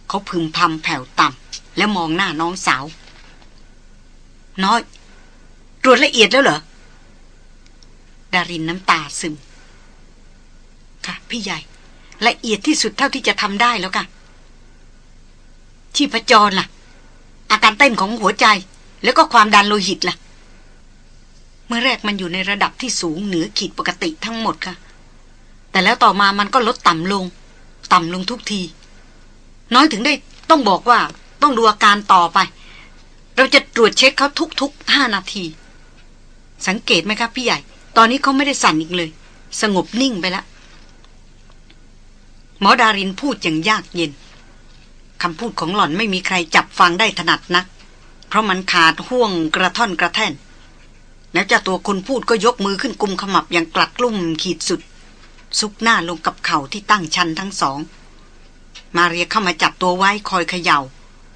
เขาพึมพำแผ่วต่ำและมองหน้าน้องสาว น้อย ตรวจละเอียดแล้วเหรอ ดารินน้ำตาซึม ค่ะ พี่ใหญ่ ละเอียดที่สุดเท่าที่จะทำได้แล้วค่ะชีพจรล่ะ อาการเต้นของหัวใจ แล้วก็ความดันโลหิตล่ะ เมื่อแรกมันอยู่ในระดับที่สูงเหนือขีดปกติทั้งหมดค่ะ แต่แล้วต่อมามันก็ลดต่ำลง ต่ำลงทุกที น้อยถึงได้ต้องบอกว่าต้องดูอาการต่อไป เราจะตรวจเช็คเขาทุกๆห้านาที สังเกตไหมครับพี่ใหญ่ ตอนนี้เขาไม่ได้สั่นอีกเลย สงบนิ่งไปแล้วหมอดารินพูดอย่างยากเย็นคำพูดของหล่อนไม่มีใครจับฟังได้ถนัดนัก เพราะมันขาดห่วงกระท่อนกระแท่น แล้วเจ้าตัวคนพูดก็ยกมือขึ้นกุมขมับอย่างกลัดกลุ้มขีดสุด ซุกหน้าลงกับเข่าที่ตั้งชันทั้งสอง มาเรียเข้ามาจับตัวไว้คอยเขยา่า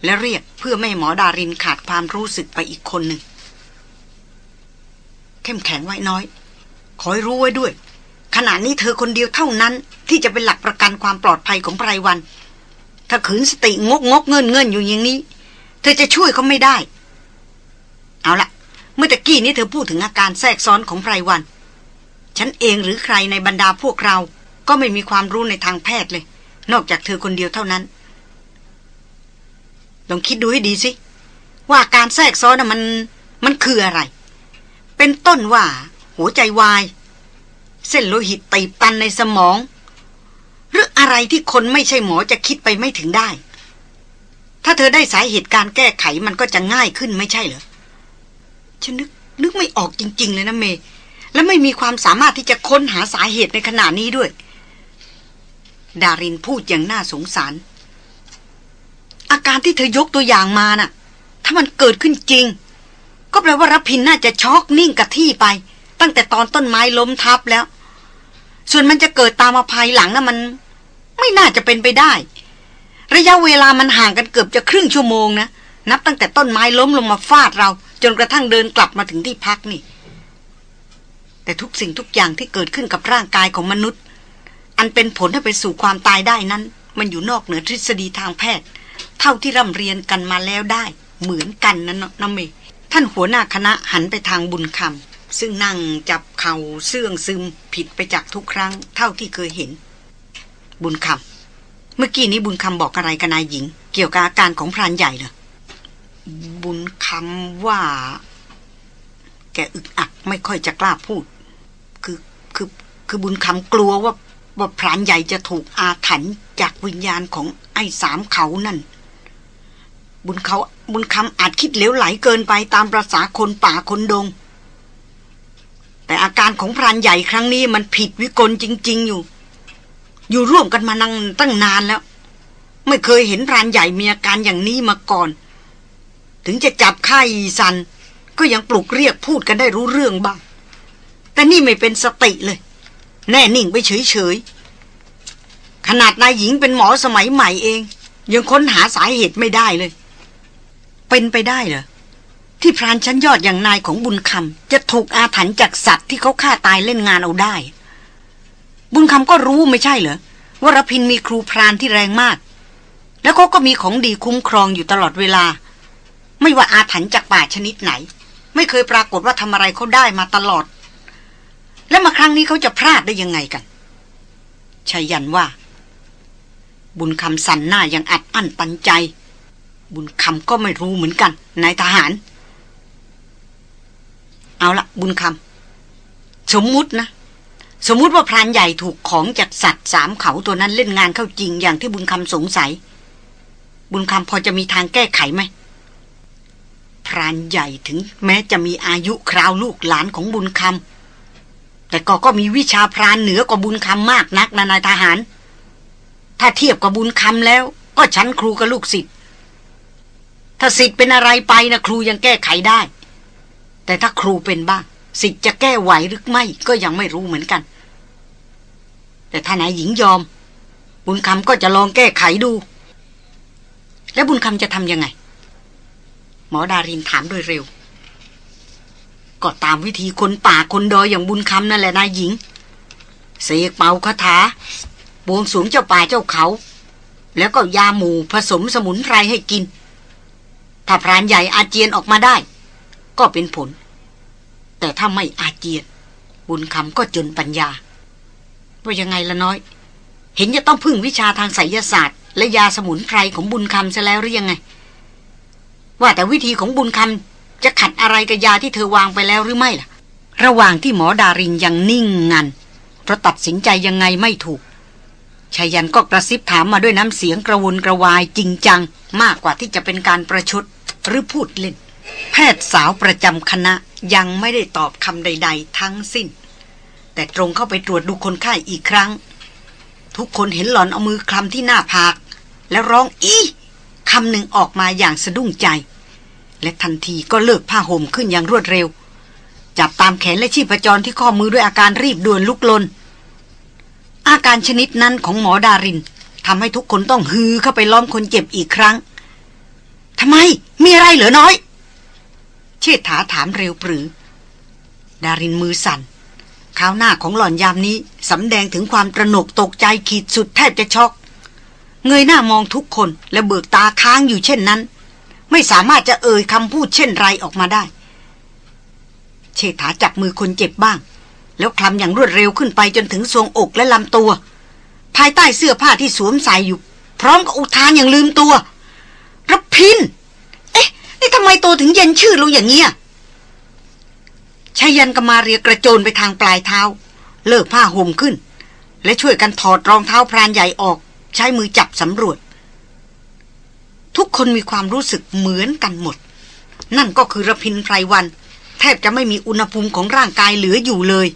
และเรียกเพื่อไม่หมอดารินขาดความรู้สึกไปอีกคนหนึ่ง เข้มแข็งไว้น้อยขอให้รู้ไว้ด้วย ขณะนี้เธอคนเดียวเท่านั้น ที่จะเป็นหลักประกันความปลอดภัยของไพรวัน ถ้าขืนสติงกงกเงินเงินอยู่อย่างนี้ เธอจะช่วยเขาไม่ได้ เอาละ เมื่อตะกี้นี้เธอพูดถึงอาการแทรกซ้อนของไพรวัน ฉันเองหรือใครในบรรดาพวกเรา ก็ไม่มีความรู้ในทางแพทย์เลย นอกจากเธอคนเดียวเท่านั้น ลองคิดดูให้ดีสิ ว่าการแทรกซ้อนน่ะมัน มันคืออะไร เป็นต้นว่า หัวใจวาย เส้นโลหิตตีบตันในสมอง หรืออะไรที่คนไม่ใช่หมอจะคิดไปไม่ถึงได้ ถ้าเธอได้สาเหตุการแก้ไขมันก็จะง่ายขึ้นไม่ใช่เหรอ ฉันนึกนึกไม่ออกจริง ๆ เลยนะเมย์และไม่มีความสามารถที่จะค้นหาสาเหตุในขณะนี้ด้วย ดารินพูดอย่างน่าสงสาร อาการที่เธอยกตัวอย่างมาน่ะ ถ้ามันเกิดขึ้นจริง ก็แปลว่ารพินน่าจะช็อกนิ่งกับที่ไป ตั้งแต่ตอนต้นไม้ล้มทับแล้ว ส่วนมันจะเกิดตามมาภายหลังนะ่ะมัน ไม่น่าจะเป็นไปได้ ระยะเวลามันห่างกันเกือบจะครึ่งชั่วโมงนะนับตั้งแต่ต้นไม้ล้มลงมาฟาดเรา จนกระทั่งเดินกลับมาถึงที่พักนี่ แต่ทุกสิ่งทุกอย่างที่เกิดขึ้นกับร่างกายของมนุษย์ อันเป็นผลให้ไปสู่ความตายได้นั้น มันอยู่นอกเหนือทฤษฎีทางแพทย์ เท่าที่ร่ำเรียนกันมาแล้วได้ เหมือนกันนะน้ำเมท่านหัวหน้าคณะหันไปทางบุญคำซึ่งนั่งจับเข่าเสื่องซึมผิดไปจากทุกครั้ง เท่าที่เคยเห็น บุญคำเมื่อกี้นี้บุญคำบอกอะไรกับนายหญิง เกี่ยวกับอาการของพรานใหญ่เหรอ บุญคำว่า แกอึกอักไม่ค่อยจะกล้าพูด คือคือคือบุญคำกลัวว่าว่าพรานใหญ่จะถูกอาถรรพ์จากวิญญาณของไอ้สามเขานั่น บุญเขาบุญคำอาจคิดเหลวไหลเกินไปตามประษาคนป่าคนดง แต่อาการของพรานใหญ่ครั้งนี้มันผิดวิกลจริง ๆ อยู่ อยู่ร่วมกันมานั่งตั้งนานแล้ว ไม่เคยเห็นพรานใหญ่มีอาการอย่างนี้มาก่อน ถึงจะจับไข้สัน ก็ยังปลุกเรียกพูดกันได้รู้เรื่องบ้าง แต่นี่ไม่เป็นสติเลย แน่นิ่งไปเฉยๆ ขนาดนายหญิงเป็นหมอสมัยใหม่เอง ยังค้นหาสาเหตุไม่ได้เลย เป็นไปได้เหรอ ที่พรานชั้นยอดอย่างนายของบุญคำจะถูกอาถรรพ์จากสัตว์ที่เขาฆ่าตายเล่นงานเอาได้ บุญคำก็รู้ไม่ใช่เหรอว่ารพินมีครูพรานที่แรงมาก แล้วเขาก็มีของดีคุ้มครองอยู่ตลอดเวลา ไม่ว่าอาถรรพ์จากป่าชนิดไหน ไม่เคยปรากฏว่าทำอะไรเขาได้มาตลอด แล้วมาครั้งนี้เขาจะพลาดได้ยังไงกันชายันว่า บุญคำสันหน้ายังอัดอั้นตันใจ บุญคำก็ไม่รู้เหมือนกันนายทหาร เอาละบุญคำสมมุตินะ สมมุติว่าพรานใหญ่ถูกของจากสัตว์สามเขาตัวนั้นเล่นงานเข้าจริงอย่างที่บุญคำสงสัย บุญคำพอจะมีทางแก้ไขไหม พรานใหญ่ถึง แม้จะมีอายุคราวลูกหลานของบุญคำแต่ก็ก็มีวิชาพรานเหนือกว่าบุญคำมากนักนะนายทหาร ถ้าเทียบกับบุญคำแล้ว ก็ชั้นครูกับลูกศิษย์ถ้าศิษย์เป็นอะไรไปนะครูยังแก้ไขได้ แต่ถ้าครูเป็นบ้างศิษย์จะแก้ไหวหรือไม่ก็ยังไม่รู้เหมือนกัน แต่ถ้านายหญิงยอม บุญคำก็จะลองแก้ไขดู แล้วบุญคำจะทำยังไง หมอดารินถามโดยเร็ว ก็ตามวิธีคนป่าคนดอยอย่างบุญคำนั่นแหละนายหญิง เสกเป่าคาถาบวงสวงเจ้าป่าเจ้าเขา แล้วก็ยาหมูผสมสมุนไพรให้กิน ถ้าพรานใหญ่อาเจียนออกมาได้ ก็เป็นผล แต่ถ้าไม่อาเจียน บุญคำก็จนปัญญา ว่ายังไงละน้อย เห็นจะต้องพึ่งวิชาทางไสยศาสตร์ และยาสมุนไพรของบุญคำซะแล้วหรือยังไง ว่าแต่วิธีของบุญคำจะขัดอะไรกับยาที่เธอวางไปแล้วหรือไม่ล่ะ ระหว่างที่หมอดารินยังนิ่งงันเพราะตัดสินใจยังไงไม่ถูกชายันก็กระซิบถามมาด้วยน้ำเสียงกระวนกระวายจริงจัง มากกว่าที่จะเป็นการประชดหรือพูดเล่น แพทย์สาวประจำคณะยังไม่ได้ตอบคำใด ๆ ทั้งสิ้น แต่ตรงเข้าไปตรวจดูคนไข้อีกครั้ง ทุกคนเห็นหลอนเอามือคลำที่หน้าผาก แล้วร้องอี คำหนึ่งออกมาอย่างสะดุ้งใจ และทันทีก็เลิกผ้าห่มขึ้นอย่างรวดเร็ว จับตามแขนและชีพจรที่ข้อมือด้วยอาการรีบด่วนลุกลน อาการชนิดนั้นของหมอดารินทำให้ทุกคนต้องฮือเข้าไปล้อมคนเจ็บอีกครั้งทำไมมีอะไรเหรอน้อย เชษฐาถามเร็วปรือ ดารินมือสั่นข้าวหน้าของหล่อนยามนี้สำแดงถึงความตระหนกตกใจขีดสุดแทบจะช็อก เงยหน้ามองทุกคนและเบิกตาค้างอยู่เช่นนั้น ไม่สามารถจะเอ่ยคำพูดเช่นไรออกมาได้ เชษฐาจับมือคนเจ็บบ้าง แล้วคลำอย่างรวดเร็วขึ้นไปจนถึงทรวงอกและลำตัว ภายใต้เสื้อผ้าที่สวมใส่อยู่ พร้อมกับอุทานอย่างลืมตัวรับพิน เอ๊ะ นี่ทำไมโตถึงเย็นชื่อลงอย่างเงี้ยชายันกมาเรียกระโจนไปทางปลายเท้า เลิกผ้าห่มขึ้น และช่วยกันถอดรองเท้าพรานใหญ่ออก ใช้มือจับสำรวจ ทุกคนมีความรู้สึกเหมือนกันหมด นั่นก็คือระพินไพรวัน แทบจะไม่มีอุณหภูมิของร่างกายเหลืออยู่เลย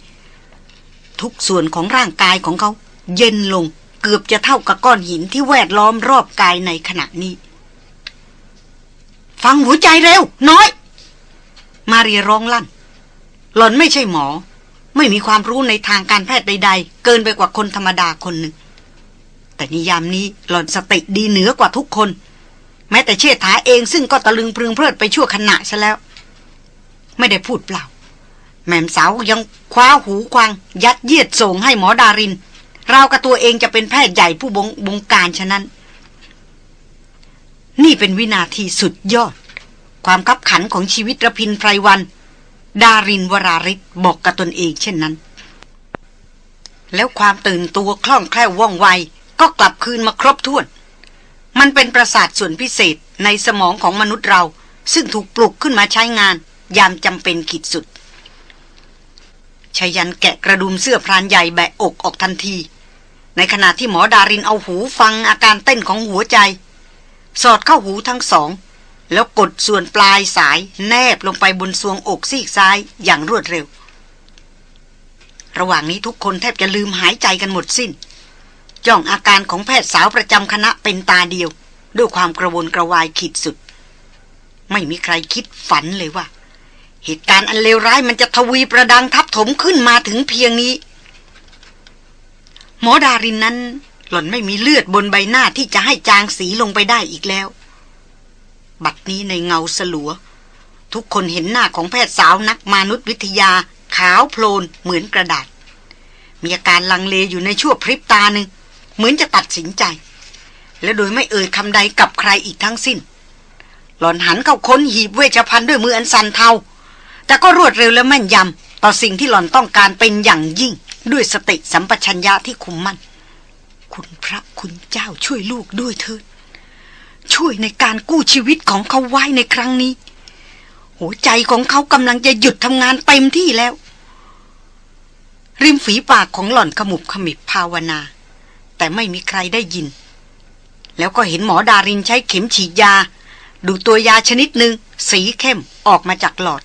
ทุกส่วนของร่างกายของเขา เย็นลงเกือบจะเท่ากับก้อนหินที่แวดล้อมรอบกายในขณะนี้ ฟังหัวใจเร็ว น้อย มาเรียร้องลั่น หล่อนไม่ใช่หมอ ไม่มีความรู้ในทางการแพทย์ใด ๆ เกินไปกว่าคนธรรมดาคนหนึ่ง แต่นิยามนี้หล่อนสติดีเหนือกว่าทุกคน แม้แต่เชษฐาเองซึ่งก็ตะลึงพรึงเพลิดไปชั่วขณะซะแล้ว ไม่ได้พูดเปล่า แม่สาวยังคว้าหูควัง ยัดเยียดส่งให้หมอดารินเรากับตัวเองจะเป็นแพทย์ใหญ่ผู้บงบงการฉะนั้น นี่เป็นวินาทีสุดยอด ความคับขันของชีวิตระพินไพรวัน ดารินวราริศบอกกับตนเองเช่นนั้น แล้วความตื่นตัวคล่องแคล่วว่องไว ก็กลับคืนมาครบถ้วน มันเป็นประสาทส่วนพิเศษในสมองของมนุษย์เรา ซึ่งถูกปลุกขึ้นมาใช้งาน ยามจำเป็นขีดสุดชายันแกะกระดุมเสื้อพรานใหญ่แบะอกออกทันที ในขณะที่หมอดารินเอาหูฟังอาการเต้นของหัวใจ สอดเข้าหูทั้งสอง แล้วกดส่วนปลายสายแนบลงไปบนทรวงอกซีกซ้ายอย่างรวดเร็ว ระหว่างนี้ทุกคนแทบจะลืมหายใจกันหมดสิน้น จ้องอาการของแพทย์สาวประจำคณะเป็นตาเดียว ด้วยความกระวนกระวายขีดสุด ไม่มีใครคิดฝันเลยว่า เหตุการณ์อันเลวร้ายมันจะทวีประดังทับถมขึ้นมาถึงเพียงนี้ หมอดารินนั้น หล่อนไม่มีเลือดบนใบหน้าที่จะให้จางสีลงไปได้อีกแล้ว บัดนี้ในเงาสลัว ทุกคนเห็นหน้าของแพทย์สาวนักมนุษยวิทยาขาวโพลนเหมือนกระดาษมีอาการลังเลอยู่ในชั่วพริบตาหนึ่ง เหมือนจะตัดสินใจ และโดยไม่เอ่ยคำใดกับใครอีกทั้งสิ้น หล่อนหันเข้าค้นหีบเวชภัณฑ์ด้วยมืออันสันเทา แต่ก็รวดเร็วและแม่นยำต่อสิ่งที่หล่อนต้องการเป็นอย่างยิ่ง ด้วยสติสัมปชัญญะที่คุมมั่นคุณพระคุณเจ้าช่วยลูกด้วยเถิดช่วยในการกู้ชีวิตของเขาไว้ในครั้งนี้ หัวใจของเขากำลังจะหยุดทำงานเต็มที่แล้ว ริมฝีปากของหล่อนขมุบขมิบภาวนา แต่ไม่มีใครได้ยิน แล้วก็เห็นหมอดารินใช้เข็มฉีดยา ดูตัวยาชนิดหนึ่งสีเข้มออกมาจากหลอด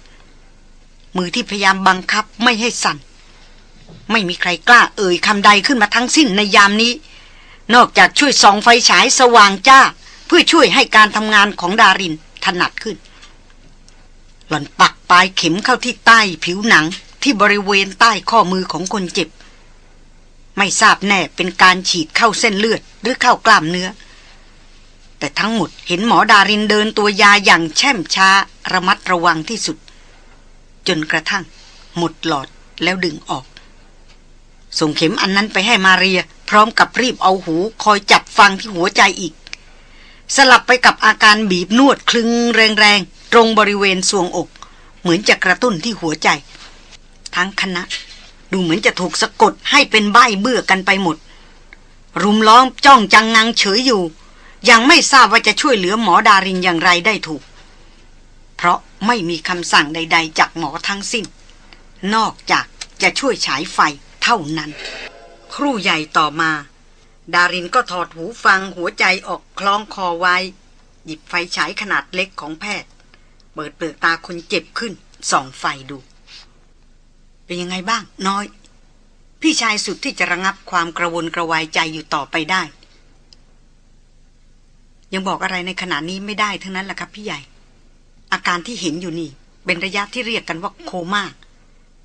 มือที่พยายามบังคับไม่ให้สั่น ไม่มีใครกล้าเอ่ยคำใดขึ้นมาทั้งสิ้นในยามนี้ นอกจากช่วยส่องไฟฉายสว่างจ้า เพื่อช่วยให้การทำงานของดารินถนัดขึ้น หล่อนปักปลายเข็มเข้าที่ใต้ผิวหนังที่บริเวณใต้ข้อมือของคนเจ็บ ไม่ทราบแน่เป็นการฉีดเข้าเส้นเลือดหรือเข้ากล้ามเนื้อ แต่ทั้งหมดเห็นหมอดารินเดินตัวยาอย่างแช่มช้าระมัดระวังที่สุด จนกระทั่ง หมดหลอดแล้วดึงออก ส่งเข็มอันนั้นไปให้มาเรีย พร้อมกับรีบเอาหูคอยจับฟังที่หัวใจอีก สลับไปกับอาการบีบนวดคลึงแรงๆ ตรงบริเวณสวงอก เหมือนจะกระตุ้นที่หัวใจ ทั้งคณะ ดูเหมือนจะถูกสะกดให้เป็นใบเบื่อกันไปหมด รุมล้อมจ้องจังงังเฉยอยู่ ยังไม่ทราบว่าจะช่วยเหลือหมอดารินอย่างไรได้ถูก เพราะไม่มีคำสั่งใด ๆ จากหมอทั้งสิ้น นอกจากจะช่วยฉายไฟเท่านั้น ครู่ใหญ่ต่อมา ดารินก็ถอดหูฟังหัวใจออกคล้องคอไว้ หยิบไฟฉายขนาดเล็กของแพทย์ เปิดเปลือกตาคนเจ็บขึ้นส่องไฟดู เป็นยังไงบ้าง น้อย พี่ชายสุดที่จะระงับความกระวนกระวายใจอยู่ต่อไปได้ ยังบอกอะไรในขณะนี้ไม่ได้ทั้งนั้นแหละครับพี่ใหญ่ อาการที่เห็นอยู่นี่ เป็นระยะที่เรียกกันว่าโคมา่า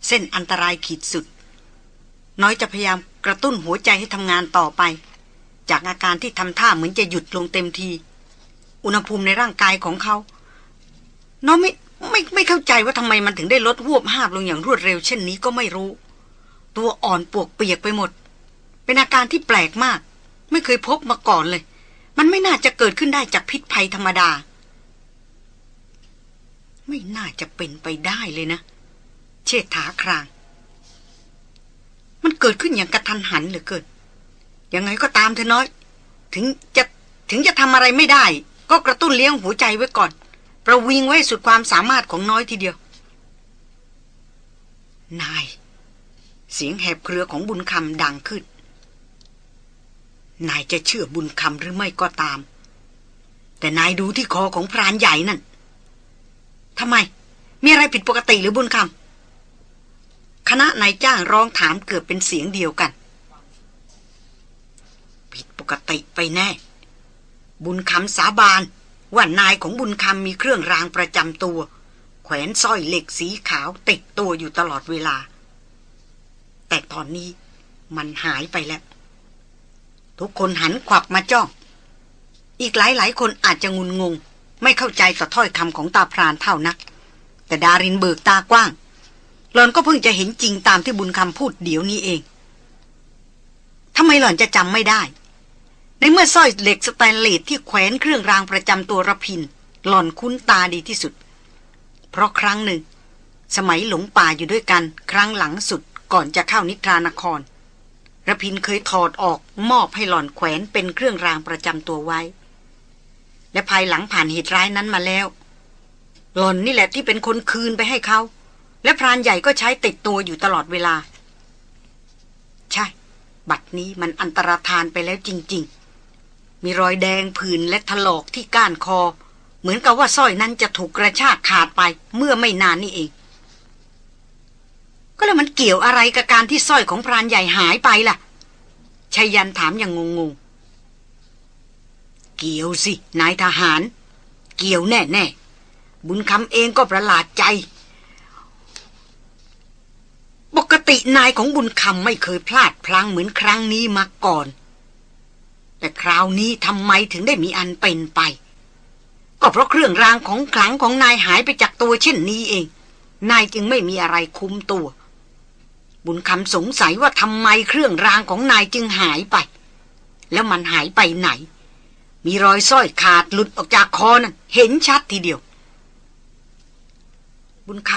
เส้นอันตรายขีดสุด น้อยจะพยายามกระตุ้นหัวใจให้ทำงานต่อไป จากอาการที่ทำท่าเหมือนจะหยุดลงเต็มที อุณหภูมิในร่างกายของเขาน้องไม่ ไม่ไม่เข้าใจว่าทำไมมันถึงได้ลดหวบห้าบลงอย่างรวดเร็วเช่นนี้ก็ไม่รู้ ตัวอ่อนปวกเปียกไปหมด เป็นอาการที่แปลกมาก ไม่เคยพบมาก่อนเลย มันไม่น่าจะเกิดขึ้นได้จากพิษภัยธรรมดา ไม่น่าจะเป็นไปได้เลยนะ เชษฐาคราง มันเกิดขึ้นอย่างกระทันหันเหลือเกินยังไงก็ตามเธอน้อย ถึงจะถึงจะทำอะไรไม่ได้ ก็กระตุ้นเลี้ยงหัวใจไว้ก่อน ประวิงไว้สุดความสามารถของน้อยทีเดียว นาย เสียงแหบเครือของบุญคำดังขึ้น นายจะเชื่อบุญคำหรือไม่ก็ตาม แต่นายดูที่คอของพรานใหญ่นั่นทำไม มีอะไรผิดปกติหรือบุญคำคณะนายจ้างร้องถามเกือบเป็นเสียงเดียวกัน ผิดปกติไปแน่ บุญคำสาบาน ว่านายของบุญคำมีเครื่องรางประจำตัว แขวนสร้อยเหล็กสีขาวติดตัวอยู่ตลอดเวลา แต่ตอนนี้มันหายไปแล้ว ทุกคนหันขวับมาจ้อง อีกหลายหลายคนอาจจะงุนงง ไม่เข้าใจต่อถ้อยคำของตาพรานเท่านัก แต่ดารินเบิกตากว้างหล่อนก็เพิ่งจะเห็นจริงตามที่บุญคำพูดเดี๋ยวนี้เองทำไมหล่อนจะจำไม่ได้ ในเมื่อสร้อยเหล็กสแตนเลสที่แขวนเครื่องรางประจำตัวระพิน หล่อนคุ้นตาดีที่สุด เพราะครั้งหนึ่ง สมัยหลงป่าอยู่ด้วยกัน ครั้งหลังสุดก่อนจะเข้านิทรานครระพินเคยถอดออกมอบให้หล่อนแขวนเป็นเครื่องรางประจำตัวไว้ และภายหลังผ่านเหตุร้ายนั้นมาแล้ว หล่อนนี่แหละที่เป็นคนคืนไปให้เขา และพรานใหญ่ก็ใช้ติดตัวอยู่ตลอดเวลา ใช่ บัดนี้มันอันตรธานไปแล้วจริง ๆ มีรอยแดงผื่นและถลอกที่ก้านคอ เหมือนกับว่าสร้อยนั้นจะถูกกระชากขาดไปเมื่อไม่นานนี่เอง ก็แล้วมันเกี่ยวอะไรกับการที่สร้อยของพรานใหญ่หายไปล่ะชายันถามอย่างงงๆ เกี่ยวสิ นายทหาร เกี่ยวแน่ๆ บุญคำเองก็ประหลาดใจ ปกตินายของบุญคำไม่เคยพลาดพลั้งเหมือนครั้งนี้มาก่อน แต่คราวนี้ทำไมถึงได้มีอันเป็นไป ก็เพราะเครื่องรางของขลังของนายหายไปจากตัวเช่นนี้เอง นายจึงไม่มีอะไรคุ้มตัว บุญคำสงสัยว่าทำไมเครื่องรางของนายจึงหายไป แล้วมันหายไปไหน มีรอยสร้อยขาดหลุดออกจากคอนั่นเห็นชัดทีเดียว บุญค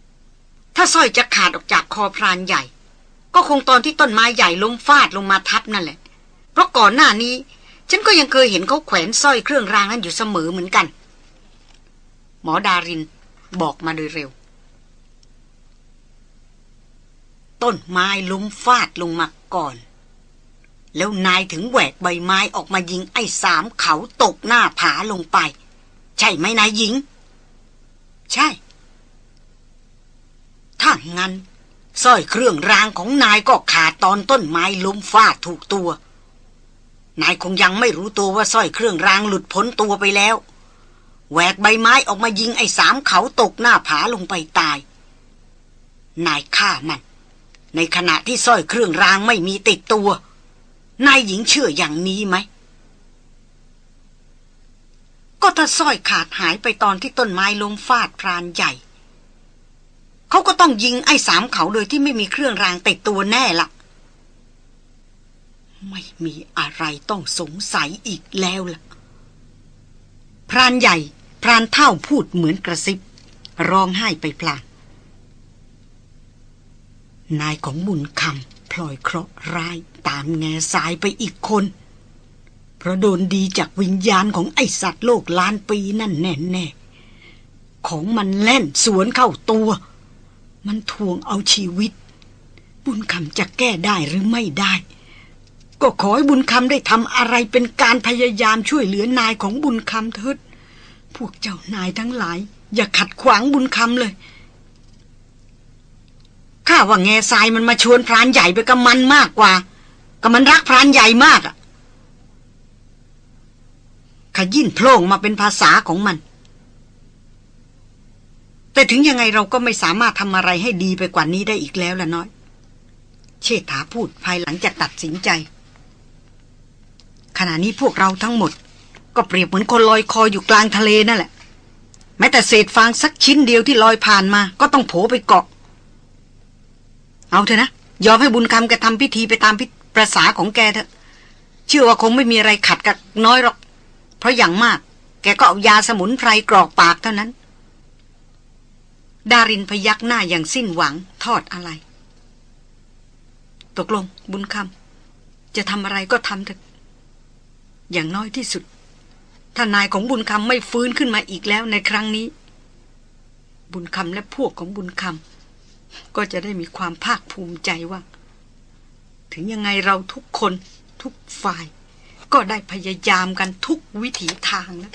ำถ้าสร้อยจะขาดออกจากคอพรานใหญ่ ก็คงตอนที่ต้นไม้ใหญ่ล้มฟาดลงมาทับนั่นแหละ ราะก่อนหน้านี้ ฉันก็ยังเคยเห็นเขาแขวนสร้อยเครื่องรางนั้นอยู่เสมอเหมือนกัน หมอดารินบอกมาโดยเร็ว ต้นไม้ล้มฟาดลงมาก่อน แล้วนายถึงแหวกใบไม้ออกมายิงไอ้สามเขาตกหน้าผาลงไป ใช่ไหมนายหญิง ใช่ ถ้างั้นสร้อยเครื่องรางของนายก็ขาดตอนต้นไม้ล้มฟาดถูกตัว นายคงยังไม่รู้ตัวว่าสร้อยเครื่องรางหลุดพ้นตัวไปแล้ว แหวกใบไม้ออกมายิงไอ้สามเขาตกหน้าผาลงไปตาย นายฆ่ามัน ในขณะที่สร้อยเครื่องรางไม่มีติดตัว นายหญิงเชื่ออย่างนี้ไหม ก็ถ้าสร้อยขาดหายไปตอนที่ต้นไม้ล้มฟาดพรานใหญ่ เขาก็ต้องยิงไอ้สามเขาโดยที่ไม่มีเครื่องรางติดตัวแน่ละ ไม่มีอะไรต้องสงสัยอีกแล้วล่ะ พรานใหญ่ พรานเท่าพูดเหมือนกระซิบ ร้องไห้ไปพลางนายของบุญคำพลอยเคราะห์ร้ายตามแง่สายไปอีกคน เพราะโดนดีจากวิญญาณของไอสัตว์โลกล้านปีนั่นแน่แน่ๆของมันแล่นสวนเข้าตัว มันทวงเอาชีวิต บุญคำจะแก้ได้หรือไม่ได้ ก็ขอให้บุญคำได้ทำอะไรเป็นการพยายามช่วยเหลือนายของบุญคำเถิดพวกเจ้านายทั้งหลาย อย่าขัดขวางบุญคำเลยข้าว่าแง่ทรายมันมาชวนพรานใหญ่ไปกับมันมากกว่ากับมันรักพรานใหญ่มากอะขยินโพล่งมาเป็นภาษาของมัน แต่ถึงยังไงเราก็ไม่สามารถทำอะไรให้ดีไปกว่านี้ได้อีกแล้วละน้อย เชษฐาพูดภายหลังจากตัดสินใจ ขณะนี้พวกเราทั้งหมด ก็เปรียบเหมือนคนลอยคออยู่กลางทะเลนั่นแหละ แม้แต่เศษฟางสักชิ้นเดียวที่ลอยผ่านมา ก็ต้องโผไปเกาะ เอาเถอะนะ ยอมให้บุญคำแกทำพิธีไปตามพิประษาของแกเถอะ เชื่อว่าคงไม่มีอะไรขัดกับน้อยหรอก เพราะอย่างมาก แกก็เอายาสมุนไพรกรอกปากเท่านั้น ดารินพยักหน้าอย่างสิ้นหวังทอดอะไร ตกลงบุญคำจะทำอะไรก็ทำเถอะ อย่างน้อยที่สุด ถ้านายของบุญคำไม่ฟื้นขึ้นมาอีกแล้วในครั้งนี้ บุญคำและพวกของบุญคำก็จะได้มีความภาคภูมิใจว่า ถึงยังไงเราทุกคนทุกฝ่าย ก็ได้พยายามกันทุกวิถีทางนะ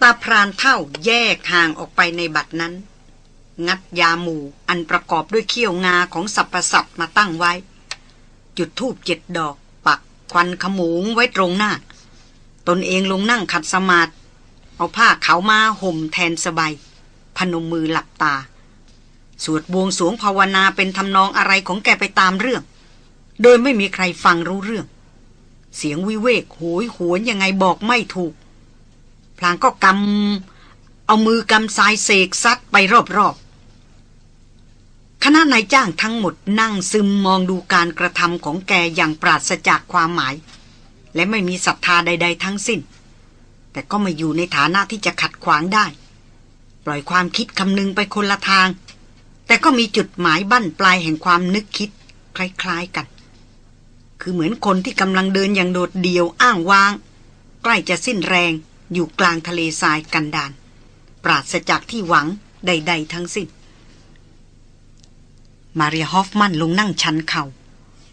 ตาพรานเท่าแยกห่างออกไปในบัดนั้น งัดยาหมู่อันประกอบด้วยเขี้ยวงาของสัพสัตมาตั้งไว้ จุดทูบเจ็ดดอก ควันขมูงไว้ตรงหน้า ตนเองลงนั่งขัดสมาธิเอาผ้าขาวมาห่มแทนสบายพนมมือหลับตา สวดบวงสวงภาวนาเป็นทำนองอะไรของแกไปตามเรื่อง โดยไม่มีใครฟังรู้เรื่อง เสียงวิเวกโหยหวนยังไงบอกไม่ถูก พลางก็กำเอามือกำสายเสกซัดไปรอบๆ คณะนายจ้างทั้งหมดนั่งซึมมองดูการกระทำของแกอย่างปราศจากความหมาย และไม่มีศรัทธาใด ๆ ทั้งสิ้น แต่ก็ไม่อยู่ในฐานะที่จะขัดขวางได้ ปล่อยความคิดคำนึงไปคนละทาง แต่ก็มีจุดหมายบั้นปลายแห่งความนึกคิด คล้ายๆกัน คือเหมือนคนที่กำลังเดินอย่างโดดเดี่ยวอ้างว้าง ใกล้จะสิ้นแรงอยู่กลางทะเลทรายกันดานปราศจากที่หวังใด ๆ ทั้งสิ้น มารีฮอฟมันลงนั่งชันเขา่า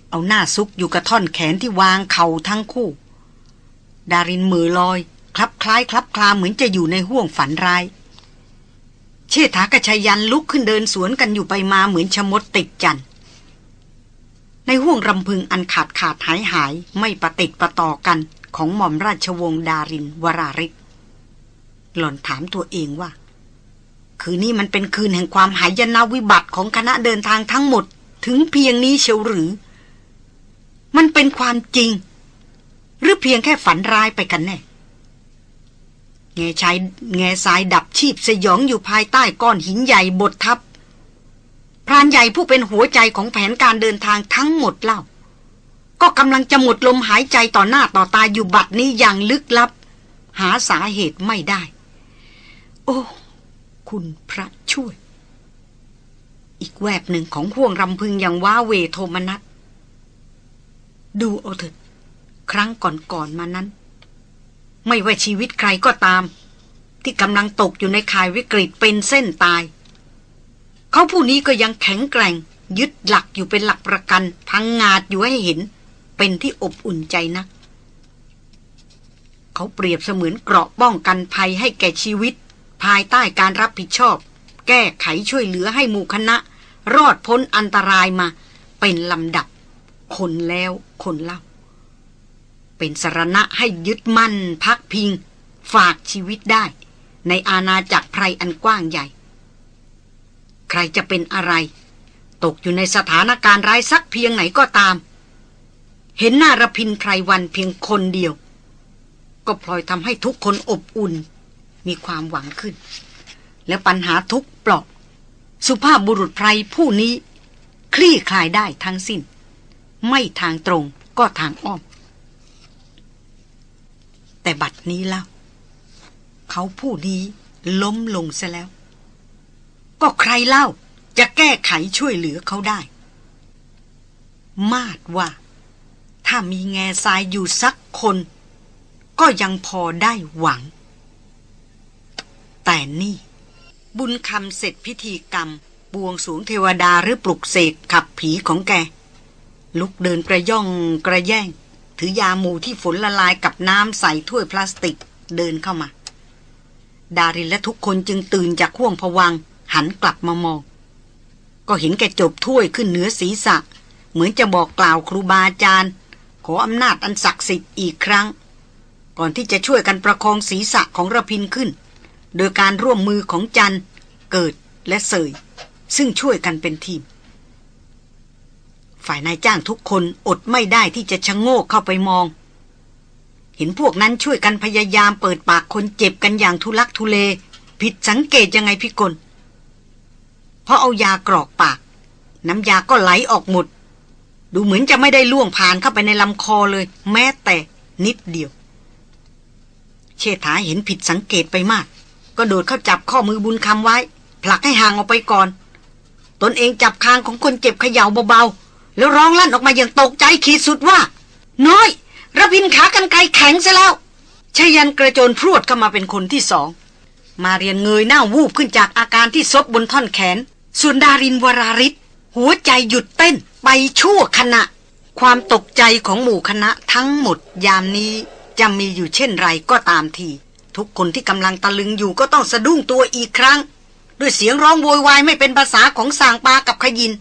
เอาหน้าซุกอยู่กับท่อนแขนที่วางเข่าทั้งคู่ ดารินมือลอย คลับคล้ายคลับคลาเหมือนจะอยู่ในห่วงฝันร้าย เชษฐากระชยันลุกขึ้นเดินสวนกันอยู่ไปมาเหมือนชมดติดจัน ในห่วงรำพึงอันขาดขาดหายหายไม่ประติดประต่อกันของหม่อมราชวงศ์ดารินวราริศหล่อนถามตัวเองว่า คืนนี้มันเป็นคืนแห่งความหายนาวิบัติของคณะเดินทางทั้งหมด ถึงเพียงนี้เชียวหรือ มันเป็นความจริง หรือเพียงแค่ฝันร้ายไปกันแน่แง่ชายแง่สายดับชีพสยองอยู่ภายใต้ก้อนหินใหญ่บดทับ พรานใหญ่ผู้เป็นหัวใจของแผนการเดินทางทั้งหมดเล่า ก็กำลังจะหมดลมหายใจต่อหน้าต่อตาอยู่บัดนี้อย่างลึกลับ หาสาเหตุไม่ได้ โอ้ คุณพระช่วย อีกแวบหนึ่งของห่วงรำพึงอย่างว้าเวโทมนัสดูเอาเถิดครั้งก่อนๆมานั้น ไม่ว่าชีวิตใครก็ตาม ที่กำลังตกอยู่ในข่ายวิกฤตเป็นเส้นตาย เขาผู้นี้ก็ยังแข็งแกร่ง ยึดหลักอยู่เป็นหลักประกัน พังงาดอยู่ให้เห็น เป็นที่อบอุ่นใจนะัก เขาเปรียบเสมือนเกราะป้องกันภัยให้แก่ชีวิต ภายใต้การรับผิดชอบ แก้ไขช่วยเหลือให้หมู่คณะ รอดพ้นอันตรายมา เป็นลำดับ คนแล้วคนเล่า เป็นสรณะให้ยึดมั่น พักพิง ฝากชีวิตได้ ในอาณาจักรไพรอันกว้างใหญ่ ใครจะเป็นอะไร ตกอยู่ในสถานการณ์ร้ายสักเพียงไหนก็ตาม เห็นหน้ารพินไพรวันเพียงคนเดียว ก็พลอยทำให้ทุกคนอบอุ่น มีความหวังขึ้น และปัญหาทุกปลอก สุภาพบุรุษไพรผู้นี้ คลี่คลายได้ทั้งสิ้น ไม่ทางตรงก็ทางอ้อม แต่บัดนี้แล้วเขาผู้นี้ล้มลงซะแล้ว ก็ใครเล่าจะแก้ไขช่วยเหลือเขาได้ มาดว่า ถ้ามีแง่ทรายอยู่สักคน ก็ยังพอได้หวัง แต่นี่ บุญคำเสร็จพิธีกรรม บวงสูงเทวดาหรือปลุกเสกขับผีของแก ลุกเดินกระย่องกระแย่ง ถือยาหมูที่ฝนละลายกับน้ำใส่ถ้วยพลาสติกเดินเข้ามา ดารินและทุกคนจึงตื่นจากห่วงผวังหันกลับมามอง ก็เห็นแกจบถ้วยขึ้นเหนือศีรษะ เหมือนจะบอกกล่าวครูบาอาจารย์ ขออำนาจอันศักดิ์สิทธิ์อีกครั้ง ก่อนที่จะช่วยกันประคองศีรษะของระพินขึ้น โดยการร่วมมือของจันเกิดและเสย ซึ่งช่วยกันเป็นทีม ฝ่ายนายจ้างทุกคนอดไม่ได้ที่จะชะโงกเข้าไปมอง เห็นพวกนั้นช่วยกันพยายามเปิดปากคนเจ็บกันอย่างทุลักทุเล ผิดสังเกตยังไงพี่กลเพราะเอายากรอกปาก น้ำยาก็ไหลออกหมด ดูเหมือนจะไม่ได้ล่วงผ่านเข้าไปในลำคอเลย แม้แต่นิดเดียว เชษฐาเห็นผิดสังเกตไปมาก ก็โดดเข้าจับข้อมือบุญคำไว้ ผลักให้ห่างออกไปก่อน ตนเองจับคางของคนเจ็บเขย่าเบาๆ แล้วร้องลั่นออกมาอย่างตกใจขีดสุดว่า น้อยระพินขากันไกลแข็งซะแล้วชยันกระโจนพรวดเข้ามาเป็นคนที่สอง มาเรียนเงยหน้าวูบขึ้นจากอาการที่ซบบนท่อนแขน ส่วนดารินวราริศหัวใจหยุดเต้นไปชั่วขณะ ความตกใจของหมู่คณะทั้งหมดยามนี้จะมีอยู่เช่นไรก็ตามที ทุกคนที่กำลังตะลึงอยู่ก็ต้องสะดุ้งตัวอีกครั้ง ด้วยเสียงร้องโวยวายไม่เป็นภาษาของสางปากับขยิน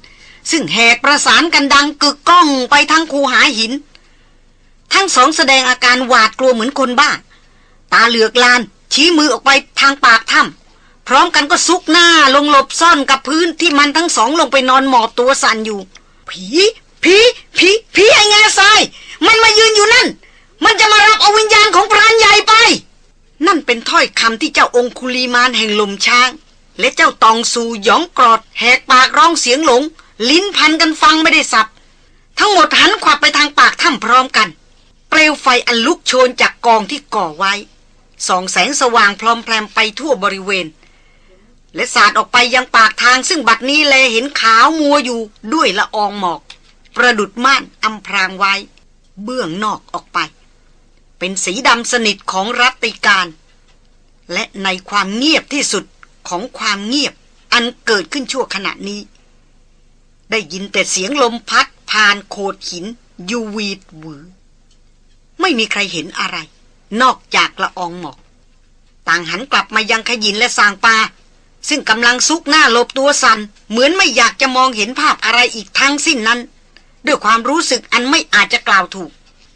ซึ่งแหกประสานกันดังกึกก้องไปทั้งคูหาหิน ทั้งสองแสดงอาการหวาดกลัวเหมือนคนบ้า ตาเหลือกลาน ชี้มือออกไปทางปากถ้ำพร้อมกันก็ซุกหน้าลงหลบซ่อนกับพื้นที่มันทั้งสองลงไปนอนหมอบตัวสั่นอยู่ ผีผีผีผีไอ้แง่ทราย มันมายืนอยู่นั่น มันจะมารับเอาวิญญาณของพรานใหญ่ไป นั่นเป็นถ้อยคำที่เจ้าองคุลีมานแห่งลมช้าง และเจ้าตองสูหยองกรอด แหกปากร้องเสียงหลง ลิ้นพันกันฟังไม่ได้สับ ทั้งหมดหันขวับไปทางปากถ้ำพร้อมกัน เปลวไฟอันลุกโชนจากกองที่ก่อไว้ส่องแสงสว่างพลอมแพรมไปทั่วบริเวณ และสาดออกไปยังปากทางซึ่งบัดนี้แลเห็นขาวมัวอยู่ด้วยละอองหมอก ประดุดม่านอำพรางไว้ เบื้องนอกออกไป เป็นสีดำสนิทของรัติการ และในความเงียบที่สุดของความเงียบ อันเกิดขึ้นชั่วขณะนี้ ได้ยินแต่เสียงลมพัดผ่านโขดหินยูวีดหวือ ไม่มีใครเห็นอะไร นอกจากละอองหมอก ต่างหันกลับมายังขยินและสางปา ซึ่งกำลังซุกหน้าหลบตัวสัน เหมือนไม่อยากจะมองเห็นภาพอะไรอีกทั้งสิ้นนั้น ด้วยความรู้สึกอันไม่อาจจะกล่าวถูก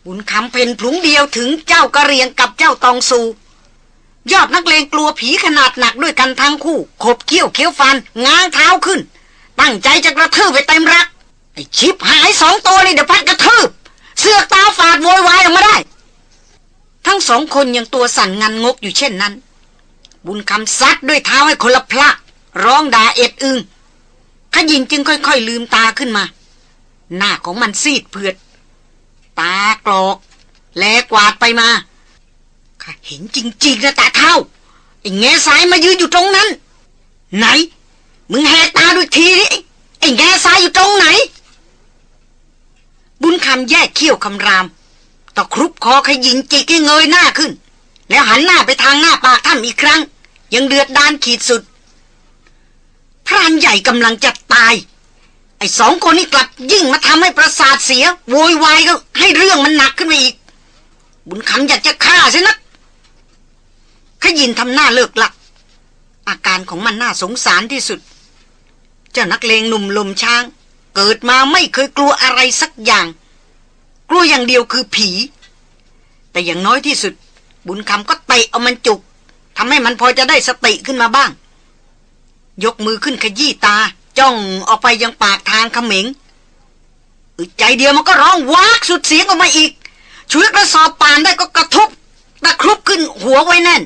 บุญคำเพนพลุงเดียวถึงเจ้ากระเรียงกับเจ้าตองซูยอดนักเลงกลัวผีขนาดหนักด้วยกันทั้งคู่ ขบเขี้ยวเขี้ยวฟัน ง้างเท้าขึ้น ตั้งใจจะกระทืบไปเต็มรัก ไอ้ชิปหายสองตัวนี่เดี๋ยวพัดกระทืบ เสือกตาฝาดโวยวายออกมาได้ ทั้งสองคนยังตัวสั่นงันงกอยู่เช่นนั้น บุญคำซัดด้วยเท้าให้คนละพละร้องด่าเอ็ดอึงขยินจึงค่อยๆลืมตาขึ้นมา หน้าของมันซีดเผือด ตากรอกแลกวาดไปมาข้าเห็นจริงๆนะตาเท่าไอ้แง่สายมายืนอยู่ตรงนั้น ไหน มึงแหกตาดูทีนี่ไอ้แง่สายอยู่ตรงไหน บุญคำแยกเขี้ยวคำรามตะครุบคอขยิงจิกให้เงยหน้าขึ้น แล้วหันหน้าไปทางหน้าปากถ้ำอีกครั้ง ยังเดือดดานขีดสุด พรานใหญ่กำลังจะตาย ไอ้สองคนนี้กลับยิ่งมาทำให้ประสาทเสียโวยวายก็ให้เรื่องมันหนักขึ้นไปอีก บุญคำอยากจะฆ่าใช่นักขยินทำหน้าเลิกหลัก อาการของมันน่าสงสารที่สุด เจ้านักเลงหนุ่มลมช้าง เกิดมาไม่เคยกลัวอะไรสักอย่าง กลัวอย่างเดียวคือผี แต่อย่างน้อยที่สุด บุญคำก็เตะเอามันจุกทำให้มันพอจะได้สติขึ้นมาบ้าง ยกมือขึ้นขยี้ตา จ้องออกไปยังปากทางเขม็งอึดใจเดียวมันก็ร้องวากสุดเสียงออกมาอีกช่วยกระสอบปานได้ก็กระทุบตะครุบขึ้นหัวไว้แน่น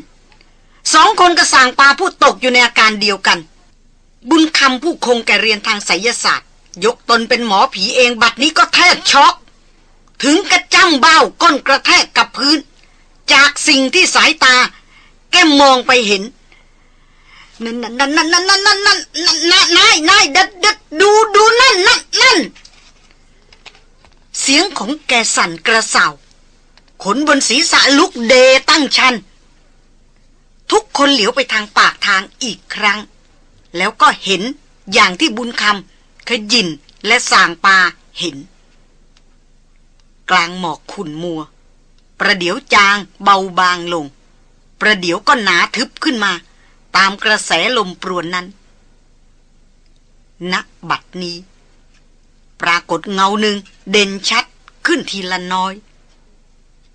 สองคนกระสางปลาผู้ตกอยู่ในอาการเดียวกัน บุญคำผู้คงแก่เรียนทางไสยศาสตร์ ยกตนเป็นหมอผีเองบัดนี้ก็แทบช็อกถึงกระจ้ำเบ้าก้นกระแทกกับพื้น จากสิ่งที่สายตา แกมองไปเห็น นั่นนั่นนั่นนั่นนั่นนั่นนั่นนั่นนั่นนายนายเด็ดเด็ดดูดูนั่นนั่นนั่นเสียงของแกสั่นกระเสาขนบนศีรษะลุกเดตั้งชัน ทุกคนเหลียวไปทางปากทางอีกครั้ง แล้วก็เห็นอย่างที่บุญคำขยินและสางปาเห็น กลางหมอกขุ่นมัว ประเดี๋ยวจางเบาบางลง ประเดี๋ยวก็หนาทึบขึ้นมา ตามกระแสลมปรวนนั้นณบัดนี้ ปรากฏเงาหนึ่งเด่นชัดขึ้นทีละน้อย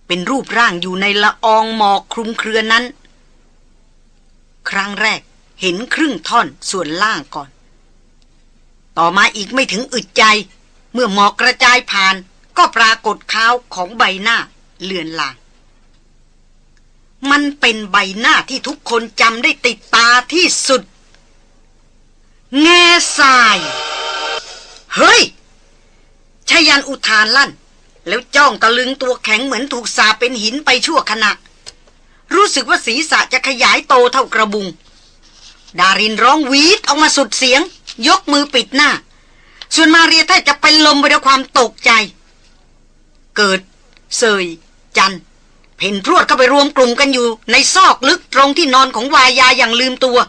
เป็นรูปร่างอยู่ในละอองหมอกคลุมเครือนั้น ครั้งแรกเห็นครึ่งท่อนส่วนล่างก่อน ต่อมาอีกไม่ถึงอึดใจ เมื่อหมอกกระจายผ่านก็ปรากฏขาวของใบหน้าเลือนลาง มันเป็นใบหน้าที่ทุกคนจำได้ติดตาที่สุด แง่ทราย เฮ้ยชยันอุทานลั่น แล้วจ้องตะลึงตัวแข็งเหมือนถูกสาเป็นหินไปชั่วขณะ รู้สึกว่าศีรษะจะขยายโตเท่ากระบุง ดารินร้องวีดออกมาสุดเสียง ยกมือปิดหน้า ส่วนมาเรียแทบจะเป็นลมไปด้วยความตกใจ เกิด เสย จัน เพ่นรวดเข้าไปรวมกลุ่มกันอยู่ในซอกลึกตรงที่นอนของวายาอย่างลืมตัว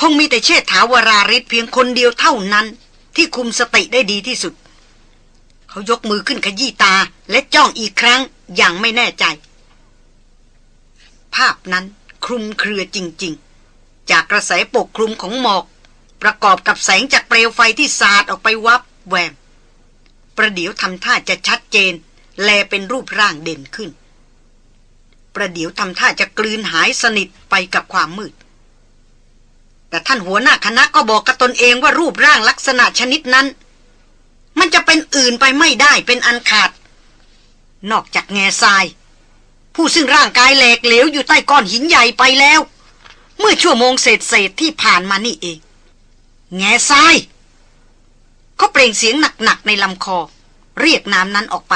คงมีแต่เชษฐาวราริศเพียงคนเดียวเท่านั้น ที่คุมสติได้ดีที่สุด เขายกมือขึ้นขยี้ตาและจ้องอีกครั้งอย่างไม่แน่ใจ ภาพนั้นคลุมเครือจริง ๆ จากกระแสปกคลุมของหมอก ประกอบกับแสงจากเปลวไฟที่สาดออกไปวับแวมประเดี๋ยวทำท่าจะชัดเจน แลเป็นรูปร่างเด่นขึ้น ประเดี๋ยวทำท่าจะกลืนหายสนิทไปกับความมืด แต่ท่านหัวหน้าคณะก็บอกกับตนเองว่ารูปร่างลักษณะชนิดนั้น มันจะเป็นอื่นไปไม่ได้เป็นอันขาด นอกจากแง่ทราย ผู้ซึ่งร่างกายแหลกเหลวอยู่ใต้ก้อนหินใหญ่ไปแล้ว เมื่อชั่วโมงเศษเศษที่ผ่านมานี่เอง แง่ทรายเขาเปล่งเสียงหนักๆในลำคอ เรียกนามนั้นออกไป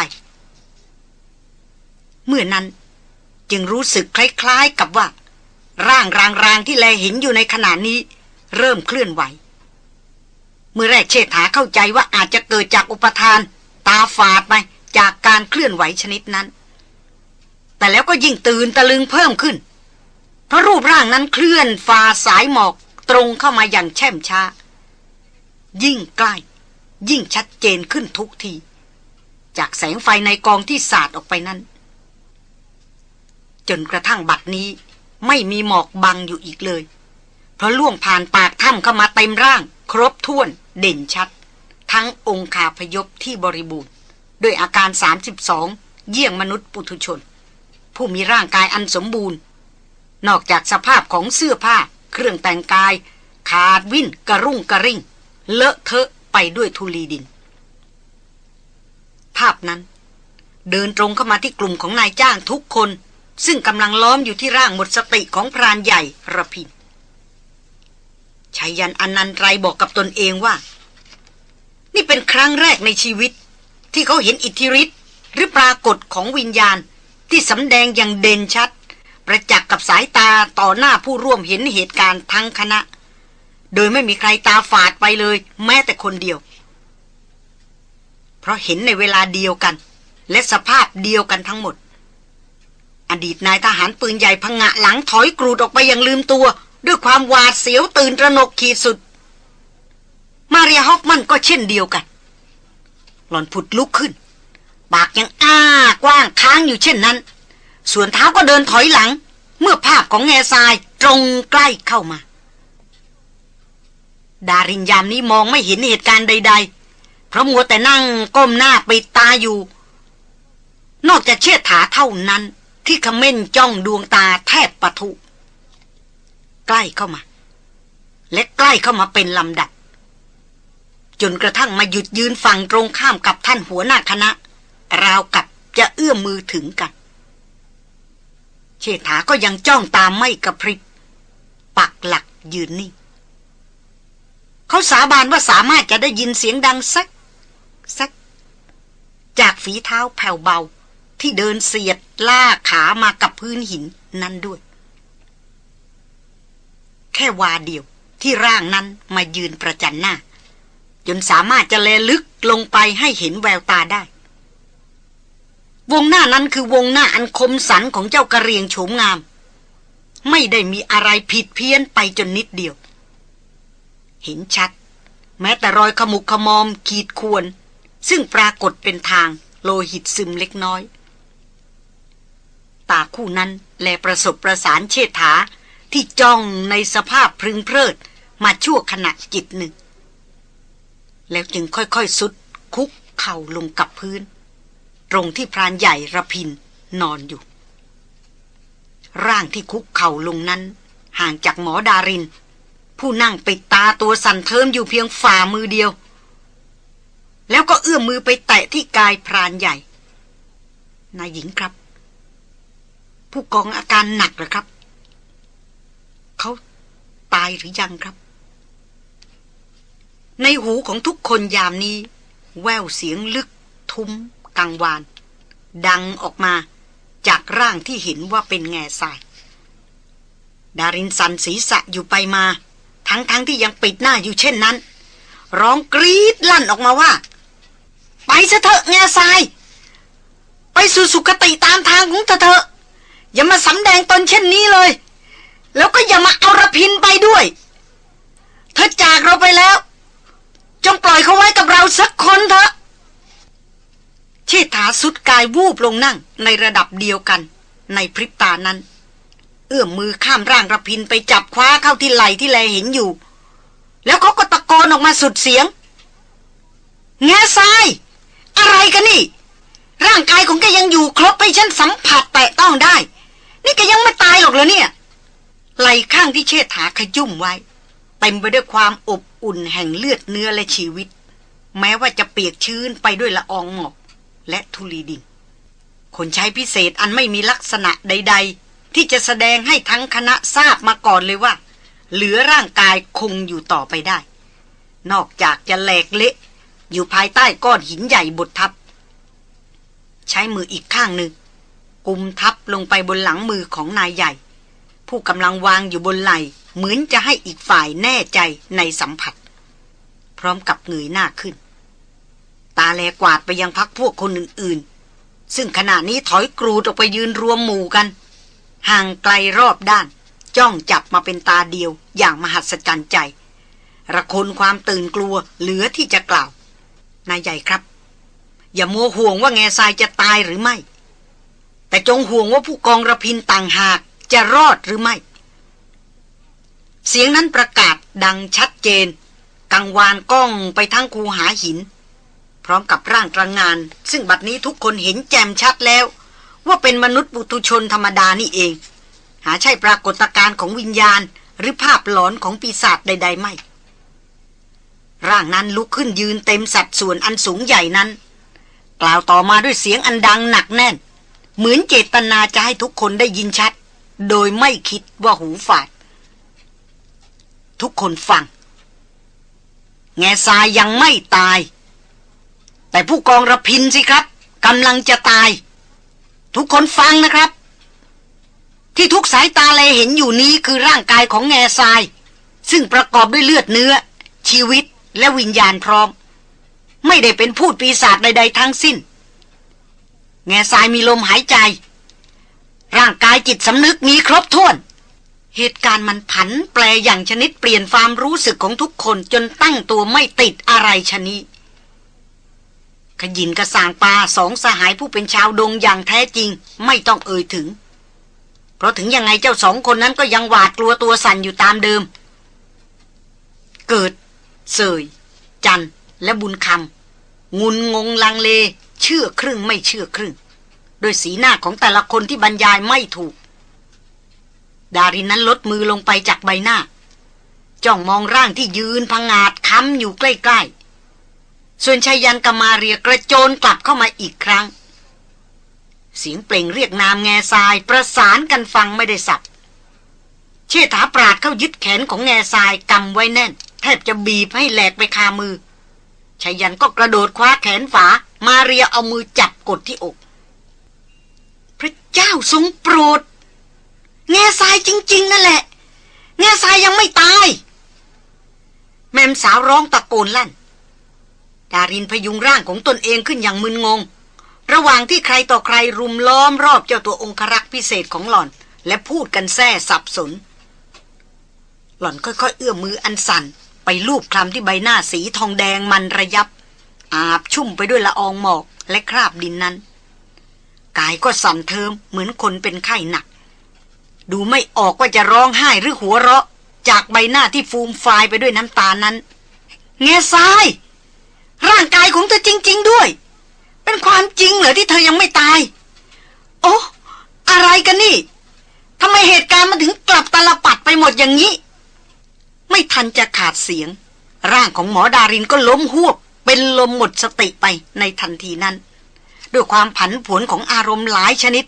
เมื่อนั้นจึงรู้สึกคล้ายๆกับว่า ร่างรางๆที่แลเห็นอยู่ในขณะนี้ เริ่มเคลื่อนไหว เมื่อแรกเชษฐาเข้าใจว่าอาจจะเกิดจากอุปทาน ตาฝาดไปจากการเคลื่อนไหวชนิดนั้น แต่แล้วก็ยิ่งตื่นตะลึงเพิ่มขึ้น เพราะรูปร่างนั้นเคลื่อนฝ่าสายหมอกตรงเข้ามาอย่างแช่มช้า ยิ่งใกล้ ยิ่งชัดเจนขึ้นทุกที จากแสงไฟในกองที่สาดออกไปนั้น จนกระทั่งบัดนี้ ไม่มีหมอกบังอยู่อีกเลย เพราะล่วงผ่านปากถ้ำเข้ามาเต็มร่าง ครบถ้วนเด่นชัด ทั้งองค์ขาพยพที่บริบูรณ์ด้วยอาการ 32 เยี่ยงมนุษย์ปุถุชน ผู้มีร่างกายอันสมบูรณ์ นอกจากสภาพของเสื้อผ้า เครื่องแต่งกาย ขาดวิ่นกระรุ่งกระริ่ง เลอะเทอะไปด้วยทุลีดิน ภาพนั้น เดินตรงเข้ามาที่กลุ่มของนายจ้างทุกคน ซึ่งกำลังล้อมอยู่ที่ร่างหมดสติของพรานใหญ่ระพินชายันอนันตรบอกกับตนเองว่า นี่เป็นครั้งแรกในชีวิต ที่เขาเห็นอิทธิฤทธิ์หรือปรากฏของวิญญาณที่สำแดงอย่างเด่นชัด ประจักษ์กับสายตาต่อหน้าผู้ร่วมเห็นเหตุการณ์ทั้งคณะ โดยไม่มีใครตาฝาดไปเลย แม้แต่คนเดียว เพราะเห็นในเวลาเดียวกัน และสภาพเดียวกันทั้งหมด อดีตนายทหารปืนใหญ่พังงะหลังถอยกรูดออกไปอย่างลืมตัว ด้วยความหวาดเสียวตื่นระหนกขีดสุด มาเรียฮอฟมันก็เช่นเดียวกัน หล่อนผุดลุกขึ้น ปากยังอ้ากว้างค้างอยู่เช่นนั้น ส่วนเท้าก็เดินถอยหลัง เมื่อภาพของแง่ทรายตรงใกล้เข้ามา ดารินยามนี้มองไม่เห็นเหตุการณ์ใด ๆ เพราะมัวแต่นั่งก้มหน้าปิดตาอยู่ นอกจากเชิดถาเท่านั้น ที่ขม้นจ้องดวงตาแทบปะทุ ใกล้เข้ามา และใกล้เข้ามาเป็นลำดับ จนกระทั่งมาหยุดยืนฝั่งตรงข้ามกับท่านหัวหน้าคณะ ราวกับจะเอื้อมมือถึงกัน เชษฐาก็ยังจ้องตามไม่กระพริบ ปักหลักยืนนิ่งเขาสาบานว่าสามารถจะได้ยินเสียงดังสักสักจากฝีเท้าแผ่วเบา ที่เดินเสียดล่าขามากับพื้นหินนั้นด้วย แค่วาเดียวที่ร่างนั้นมายืนประจันหน้า จนสามารถจะแลลึกลงไปให้เห็นแววตาได้ วงหน้านั้นคือวงหน้าอันคมสันของเจ้ากระเรียงโฉมงาม ไม่ได้มีอะไรผิดเพี้ยนไปจนนิดเดียว เห็นชัด แม้แต่รอยขมุกขมอมขีดควร ซึ่งปรากฏเป็นทางโลหิตซึมเล็กน้อย ตาคู่นั้น แลประสบประสานเชษฐาที่จ้องในสภาพพึงเพลิดมาชั่วขณะจิตหนึ่ง แล้วจึงค่อยๆสุดคุกเข่าลงกับพื้น ตรงที่พรานใหญ่ระพินนอนอยู่ ร่างที่คุกเข่าลงนั้น ห่างจากหมอดาริน ผู้นั่งปิดตาตัวสั่นเทิมอยู่เพียงฝ่ามือเดียว แล้วก็เอื้อมมือไปแตะที่กายพรานใหญ่นายหญิงครับ ผู้กองอาการหนักหรอครับ เขาตายหรือยังครับ ในหูของทุกคนยามนี้ แววเสียงลึก ทุ้ม กังวาน ดังออกมาจากร่างที่เห็นว่าเป็นแง่ทราย ดารินสันศีรษะอยู่ไปมา ทั้งๆทที่ยังปิดหน้าอยู่เช่นนั้น ร้องกรีดลั่นออกมาว่า ไปซะเถอะแง่ทราย ไปสู่สุคติตามทางของเธอเถอะ อย่ามาสำแดงตนเช่นนี้เลย แล้วก็อย่ามาเอาระพินไปด้วย เธอจากเราไปแล้ว จงปล่อยเขาไว้กับเราสักคนเถอะชษฐาสุดกายวูบลงนั่งในระดับเดียวกัน ในพริบตานั้น เอื้อมมือข้ามร่างระพินไปจับคว้าเข้าที่ไหล่ที่แลเห็นอยู่ แล้วเขาก็ตะโกนออกมาสุดเสียง แง่ทราย อะไรกันนี่ ร่างกายของแกยังอยู่ครบให้ฉันสัมผัสแตะต้องได้ นี่แกยังไม่ตายหรอกเหรอเนี่ย ไหลข้างที่เชษฐาขยุ่มไว้ เต็มไปด้วยความอบอุ่นแห่งเลือดเนื้อและชีวิต แม้ว่าจะเปียกชื้นไปด้วยละอองหมอกและทุลีดิน คนใช้พิเศษอันไม่มีลักษณะใด ๆ ที่จะแสดงให้ทั้งคณะทราบมาก่อนเลยว่า เหลือร่างกายคงอยู่ต่อไปได้ นอกจากจะแหลกเละอยู่ภายใต้ก้อนหินใหญ่บดทับ ใช้มืออีกข้างหนึ่ง กุมทับลงไปบนหลังมือของนายใหญ่ ผู้กำลังวางอยู่บนไหลเหมือนจะให้อีกฝ่ายแน่ใจในสัมผัส พร้อมกับเงยหน้าขึ้น ตาแลกวาดไปยังพักพวกคนอื่นๆ ซึ่งขณะนี้ถอยกรูดออกไปยืนรวมหมู่กัน ห่างไกลรอบด้าน จ้องจับมาเป็นตาเดียวอย่างมหัศจรรย์ใจ ระคนความตื่นกลัวเหลือที่จะกล่าว นายใหญ่ครับ อย่ามัวห่วงว่าแง่ทรายจะตายหรือไม่ แต่จงห่วงว่าผู้กองระพินต่างหากจะรอดหรือไม่ เสียงนั้นประกาศดังชัดเจน กังวานก้องไปทั้งคูหาหิน พร้อมกับร่างตระงงาน ซึ่งบัดนี้ทุกคนเห็นแจ่มชัดแล้ว ว่าเป็นมนุษย์บุตุชนธรรมดานี่เอง หาใช่ปรากฏการณ์ของวิญญาณ หรือภาพหลอนของปีศาจใด ๆ ไม่ ร่างนั้นลุกขึ้นยืนเต็มสัดส่วนอันสูงใหญ่นั้น กล่าวต่อมาด้วยเสียงอันดังหนักแน่น เหมือนเจตนาจะให้ทุกคนได้ยินชัด โดยไม่คิดว่าหูฝาด ทุกคนฟัง แง่ทรายยังไม่ตาย แต่ผู้กองระพินสิครับกำลังจะตาย ทุกคนฟังนะครับ ที่ทุกสายตาเลยเห็นอยู่นี้คือร่างกายของแง่ทราย ซึ่งประกอบด้วยเลือดเนื้อ ชีวิตและวิญญาณพร้อม ไม่ได้เป็นพูดปีศาจใด ๆ ทั้งสิ้น แง่ทรายมีลมหายใจ ร่างกายจิตสำนึกมีครบถ้วน เหตุการณ์มันผันแปลอย่างชนิดเปลี่ยนความรู้สึกของทุกคนจนตั้งตัวไม่ติดอะไรชนิดขยินกระสางปลาสองสหายผู้เป็นชาวดงอย่างแท้จริง ไม่ต้องเอ่ยถึง เพราะถึงยังไงเจ้าสองคนนั้นก็ยังหวาดกลัวตัวสั่นอยู่ตามเดิม เกิด เสย จันและบุญคำงุนงงลังเล เชื่อครึ่งไม่เชื่อครึ่ง โดยสีหน้าของแต่ละคนที่บรรยายไม่ถูก ดารินนั้นลดมือลงไปจากใบหน้า จ้องมองร่างที่ยืนพังงาดค้ำอยู่ใกล้ๆ ส่วนชายันกมาเรียกระโจนกลับเข้ามาอีกครั้ง เสียงเปล่งเรียกนามแง่ทรายประสานกันฟังไม่ได้สับเชษฐาปราดเข้ายึดแขนของแง่ทรายกำไว้แน่น แทบจะบีบให้แหลกไปคามือ ชายันก็กระโดดคว้าแขนฝา มาเรียเอามือจับกดที่อก พระเจ้าทรงโปรด แง่ทรายจริง ๆ นั่นแหละ แง่ทรายยังไม่ตาย แม่มสาวร้องตะโกนลั่น ดารินพยุงร่างของตนเองขึ้นอย่างมึนงง ระหว่างที่ใครต่อใครรุมล้อมรอบเจ้าตัวองครักษ์พิเศษของหล่อน และพูดกันแซ่สับสน หล่อนค่อยๆ เอื้อมมืออันสั่น ไปลูบคลำที่ใบหน้าสีทองแดงมันระยับ อาบชุ่มไปด้วยละอองหมอกและคราบดินนั้น กายก็สั่นเทิมเหมือนคนเป็นไข้หนัก ดูไม่ออกว่าจะร้องไห้หรือหัวเราะ จากใบหน้าที่ฟูมฟายไปด้วยน้ำตานั้นแง่ทราย ร่างกายของเธอจริง ๆ ด้วย เป็นความจริงเหรอที่เธอยังไม่ตาย โอ้อะไรกันนี่ทำไมเหตุการณ์มันถึงกลับตลปัดไปหมดอย่างนี้ ไม่ทันจะขาดเสียง ร่างของหมอดารินก็ล้มหวบ เป็นลมหมดสติไปในทันทีนั้น ด้วยความผันผวนของอารมณ์หลายชนิด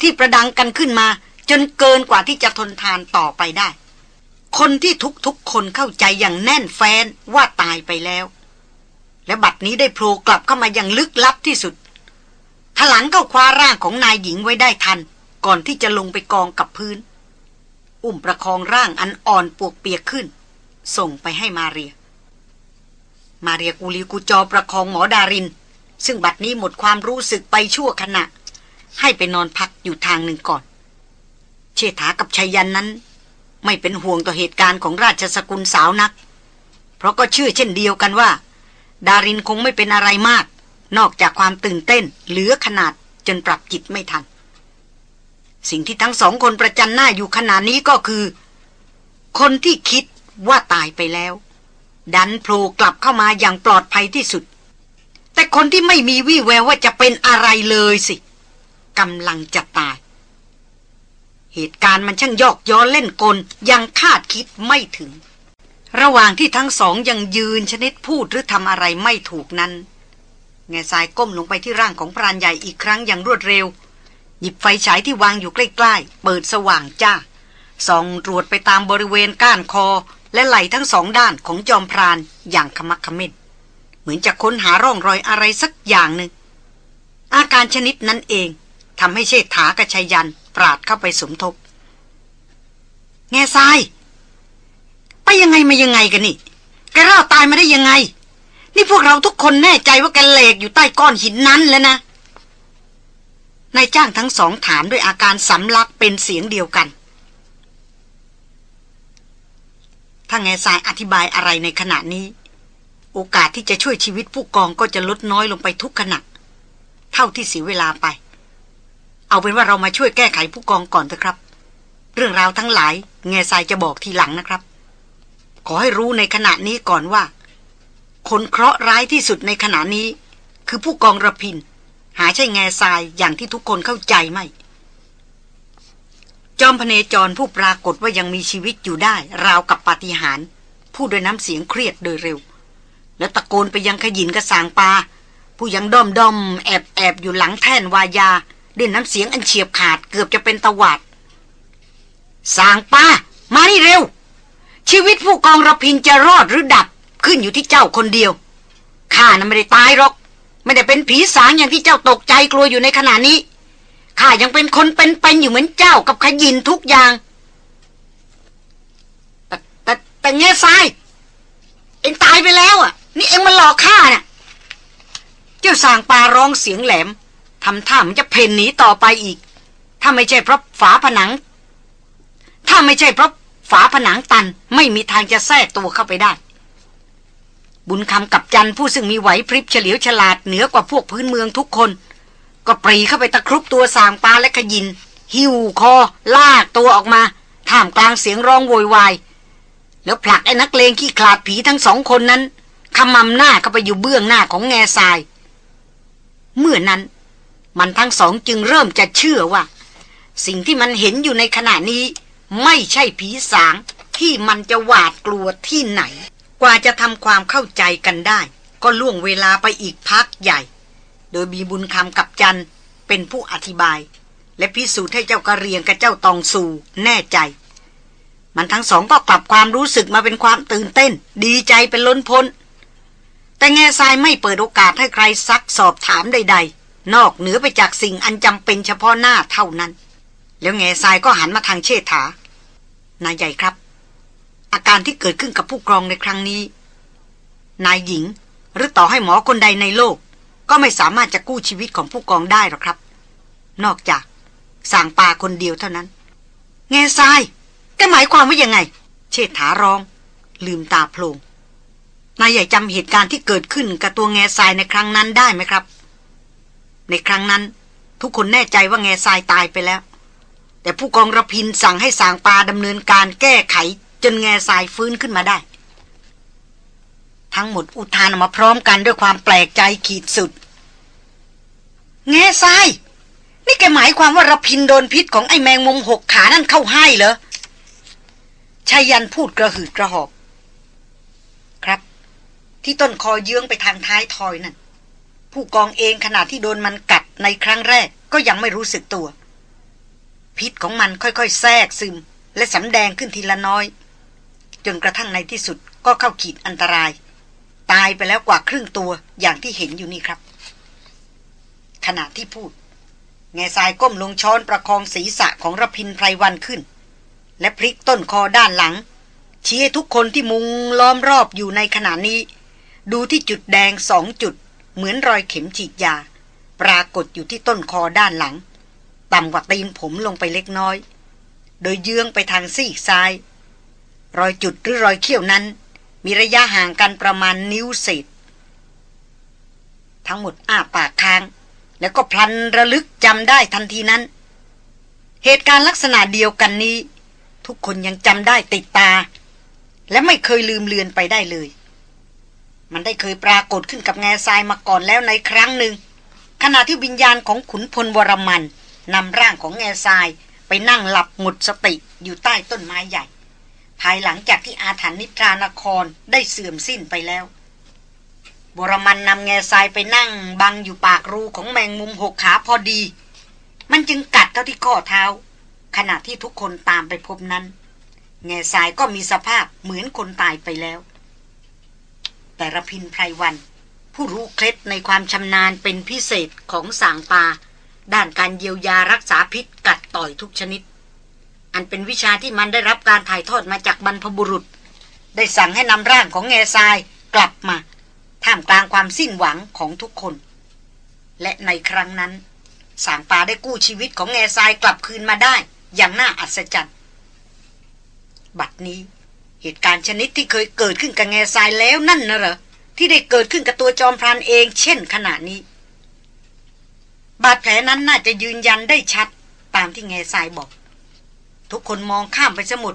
ที่ประดังกันขึ้นมา จนเกินกว่าที่จะทนทานต่อไปได้ คนที่ทุกๆคนเข้าใจอย่างแน่นแฟ้นว่าตายไปแล้ว และบัดนี้ได้โผล่กลับเข้ามาอย่างลึกลับที่สุดถลังเข้าคว้าร่างของนายหญิงไว้ได้ทัน ก่อนที่จะลงไปกองกับพื้น อุ้มประคองร่างอันอ่อนปวกเปียกขึ้น ส่งไปให้มาเรีย มาเรียกูลีกูจอประคองหมอดาริน ซึ่งบัดนี้หมดความรู้สึกไปชั่วขณะ ให้ไปนอนพักอยู่ทางหนึ่งก่อน เชษฐากับชัยยันนั้น ไม่เป็นห่วงต่อเหตุการณ์ของราชสกุลสาวนัก เพราะก็เชื่อเช่นเดียวกันว่า ดารินคงไม่เป็นอะไรมาก นอกจากความตื่นเต้นเหลือขนาดจนปรับจิตไม่ทันสิ่งที่ทั้งสองคนประจันหน้าอยู่ขณะนี้ก็คือ คนที่คิด ว่าตายไปแล้ว ดันโผล่กลับเข้ามาอย่างปลอดภัยที่สุด แต่คนที่ไม่มีวี่แววว่าจะเป็นอะไรเลยสิกำลังจะตาย เหตุการณ์มันช่างยอกย้อนเล่นกลยังคาดคิดไม่ถึง ระหว่างที่ทั้งสองยังยืนชนิดพูดหรือทำอะไรไม่ถูกนั้นแง่ทรายก้มลงไปที่ร่างของพรานใหญ่อีกครั้งอย่างรวดเร็ว หยิบไฟฉายที่วางอยู่ใกล้ ๆ เปิดสว่างจ้าส่องตรวจไปตามบริเวณก้านคอ และไหลทั้งสองด้านของจอมพรานอย่างขมักขม้นเหมือนจะค้นหาร่องรอยอะไรสักอย่างหนึ่ง อาการชนิดนั้นเองทำให้เชษฐากระชัยยันปราดเข้าไปสมทบ แง่ทราย ไปยังไงมายังไงกันนี่ แกรอดตายมาได้ยังไง นี่พวกเราทุกคนแน่ใจว่าแกเหลกอยู่ใต้ก้อนหินนั้นแล้วนะนายจ้างทั้งสองถามด้วยอาการสำลักเป็นเสียงเดียวกัน ถ้าแง่ทรายอธิบายอะไรในขณะนี้ โอกาสที่จะช่วยชีวิตผู้กองก็จะลดน้อยลงไปทุกขณะ เท่าที่เสียเวลาไป เอาเป็นว่าเรามาช่วยแก้ไขผู้กองก่อนเถอะครับ เรื่องราวทั้งหลาย แง่ทรายจะบอกทีหลังนะครับ ขอให้รู้ในขณะนี้ก่อนว่า คนเคราะห์ร้ายที่สุดในขณะนี้ คือผู้กองระพิน หาใช่แง่ทรายอย่างที่ทุกคนเข้าใจไหม จอมพเนจรผู้ปรากฏว่ายังมีชีวิตอยู่ได้ ราวกับปาฏิหาริย์พูดด้วยน้ำเสียงเครียดโดยเร็ว แล้วตะโกนไปยังขยินกระสางปา ผู้ยังด้อมด้อมแอบแอบอยู่หลังแท่นวายา ด้วยน้ำเสียงอันเฉียบขาดเกือบจะเป็นตะวัดสางปามานี่เร็ว ชีวิตผู้กองระพินจะรอดหรือดับขึ้นอยู่ที่เจ้าคนเดียวข้านั้นไม่ได้ตายหรอก ไม่ได้เป็นผีสางอย่างที่เจ้าตกใจกลัวอยู่ในขณะนี้ ข้ายังเป็นคนเป็นๆอยู่เหมือนเจ้ากับขยินทุกอย่าง แต่แต่แต่เงี้ยทรายเอ็งตายไปแล้วอะ นี่เอ็งมาหลอกข้าน่ะ เจ้าสางปลาร้องเสียงแหลมทำท่ามันจะเพ่นหนีต่อไปอีก ถ้าไม่ใช่เพราะฝาผนัง ถ้าไม่ใช่เพราะฝาผนังตันไม่มีทางจะแทรกตัวเข้าไปได้ บุญคำกับจันผู้ซึ่งมีไหวพริบเฉลียวฉลาดเหนือกว่าพวกพื้นเมืองทุกคน ก็ปรีเข้าไปตะครุบตัวสางปลาและขยิน หิวคอ ลากตัวออกมาท่ามกลางเสียงร้องโวยวาย แล้วผลักไอ้นักเลงขี้ขลาดผีทั้งสองคนนั้นขมำหน้าเข้าไปอยู่เบื้องหน้าของแง่ทราย เมื่อนั้น มันทั้งสองจึงเริ่มจะเชื่อว่า สิ่งที่มันเห็นอยู่ในขณะนี้ ไม่ใช่ผีสางที่มันจะหวาดกลัวที่ไหน กว่าจะทำความเข้าใจกันได้ ก็ล่วงเวลาไปอีกพักใหญ่ โดยมีบุญคำกับจันเป็นผู้อธิบาย และพิสูจน์ให้เจ้ากระเรียงกับเจ้าตองสูแน่ใจ มันทั้งสองก็กลับความรู้สึกมาเป็นความตื่นเต้น ดีใจเป็นล้นพ้น แต่แง่ทรายไม่เปิดโอกาสให้ใครซักสอบถามใด ๆ นอกเหนือไปจากสิ่งอันจำเป็นเฉพาะหน้าเท่านั้น แล้วแง่ทรายก็หันมาทางเชษฐานายใหญ่ครับ อาการที่เกิดขึ้นกับผู้กรองในครั้งนี้ นายหญิงหรือต่อให้หมอคนใดในโลก ก็ไม่สามารถจะกู้ชีวิตของผู้กองได้หรอกครับ นอกจากสั่งปาคนเดียวเท่านั้นแง่ทรายแกหมายความว่ายังไง เชษฐาร้อง ลืมตาโพลงนายใหญ่จำเหตุการณ์ที่เกิดขึ้นกับตัวแง่ทรายในครั้งนั้นได้ไหมครับ ในครั้งนั้น ทุกคนแน่ใจว่าแง่ทรายตายไปแล้ว แต่ผู้กองระพินสั่งให้สางปาดำเนินการแก้ไข จนแง่ทรายฟื้นขึ้นมาได้ ทั้งหมดอุทานออกมาพร้อมกันด้วยความแปลกใจขีดสุด แง่ทราย นี่แกหมายความว่ารพินโดนพิษของไอ้แมงมุมหกขานั่นเข้าให้เหรอชายันพูดกระหืดกระหอบ ครับ ที่ต้นคอเยื้องไปทางท้ายทอยนั่นผู้กองเองขณะที่โดนมันกัดในครั้งแรกก็ยังไม่รู้สึกตัว พิษของมันค่อยๆ แทรกซึม และสำแดงขึ้นทีละน้อย จนกระทั่งในที่สุดก็เข้าขีดอันตราย ตายไปแล้วกว่าครึ่งตัวอย่างที่เห็นอยู่นี่ครับ ขณะที่พูด แง่ทรายก้มลงช้อนประคองศีรษะของระพินไพรวันขึ้น และพลิกต้นคอด้านหลัง ชี้ให้ทุกคนที่มุงล้อมรอบอยู่ในขณะนี้ ดูที่จุดแดงสองจุด เหมือนรอยเข็มฉีดยา ปรากฏอยู่ที่ต้นคอด้านหลัง ต่ำกว่าตีนผมลงไปเล็กน้อย โดยเยื้องไปทางซีกซ้าย รอยจุดหรือรอยเขี้ยวนั้น มีระยะห่างกันประมาณนิ้วเศษทั้งหมดอ้าปากค้าง แล้วก็พลันระลึกจำได้ทันทีนั้น เหตุการณ์ลักษณะเดียวกันนี้ ทุกคนยังจำได้ติดตา และไม่เคยลืมเลือนไปได้เลย มันได้เคยปรากฏขึ้นกับแง่ทรายมาก่อนแล้วในครั้งหนึ่ง ขณะที่วิญญาณของขุนพลวรมันนำร่างของแง่ทรายไปนั่งหลับหมดสติอยู่ใต้ต้นไม้ใหญ่ ภายหลังจากที่อาถรรพ์นิทรานครได้เสื่อมสิ้นไปแล้ว บรมันนำแง่ทรายไปนั่ง บังอยู่ปากรูของแมงมุมหกขาพอดี มันจึงกัดเข้าที่ข้อเท้า ขณะที่ทุกคนตามไปพบนั้น แง่ทรายก็มีสภาพเหมือนคนตายไปแล้ว แต่ระพินไพรวัน ผู้รู้เคล็ดในความชำนาญเป็นพิเศษของสางปา ด้านการเยียวยารักษาพิษกัดต่อยทุกชนิด อันเป็นวิชาที่มันได้รับการถ่ายทอดมาจากบรรพบุรุษ ได้สั่งให้นำร่างของแง่ทรายกลับมา ท่ามกลางความสิ้นหวังของทุกคน และในครั้งนั้น สางปาได้กู้ชีวิตของแง่ทรายกลับคืนมาได้ อย่างน่าอัศจรรย์ บัดนี้ เหตุการณ์ชนิดที่เคยเกิดขึ้นกับแง่ทรายแล้วนั่นนะเหรอที่ได้เกิดขึ้นกับตัวจอมพรานเอง เช่นขณะนี้ บาดแผลนั้นน่าจะยืนยันได้ชัดตามที่แง่ทรายบอก ทุกคนมองข้ามไปสมุด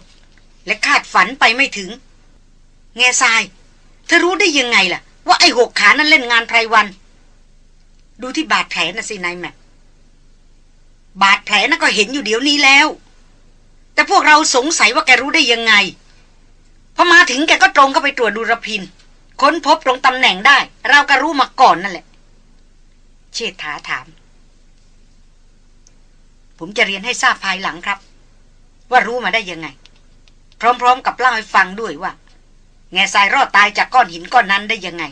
และคาดฝันไปไม่ถึง แง่ทราย เธอรู้ได้ยังไงล่ะ ว่าไอ้หกขานั้นเล่นงานไพรวัน ดูที่บาดแผลน่ะสินายแม็กบาดแผลน่ะก็เห็นอยู่เดี๋ยวนี้แล้ว แต่พวกเราสงสัยว่าแกรู้ได้ยังไงพอมาถึงแกก็ตรงเข้าไปตรวจดูรพิน ค้นพบตรงตำแหน่งได้ เราก็รู้มาก่อนนั่นแหละ เชษฐาถาม ผมจะเรียนให้ทราบภายหลังครับ ว่ารู้มาได้ยังไง พร้อมๆกับเล่าให้ฟังด้วยว่า แง่ทรายรอดตายจากก้อนหินก้อนนั้นได้ยังไง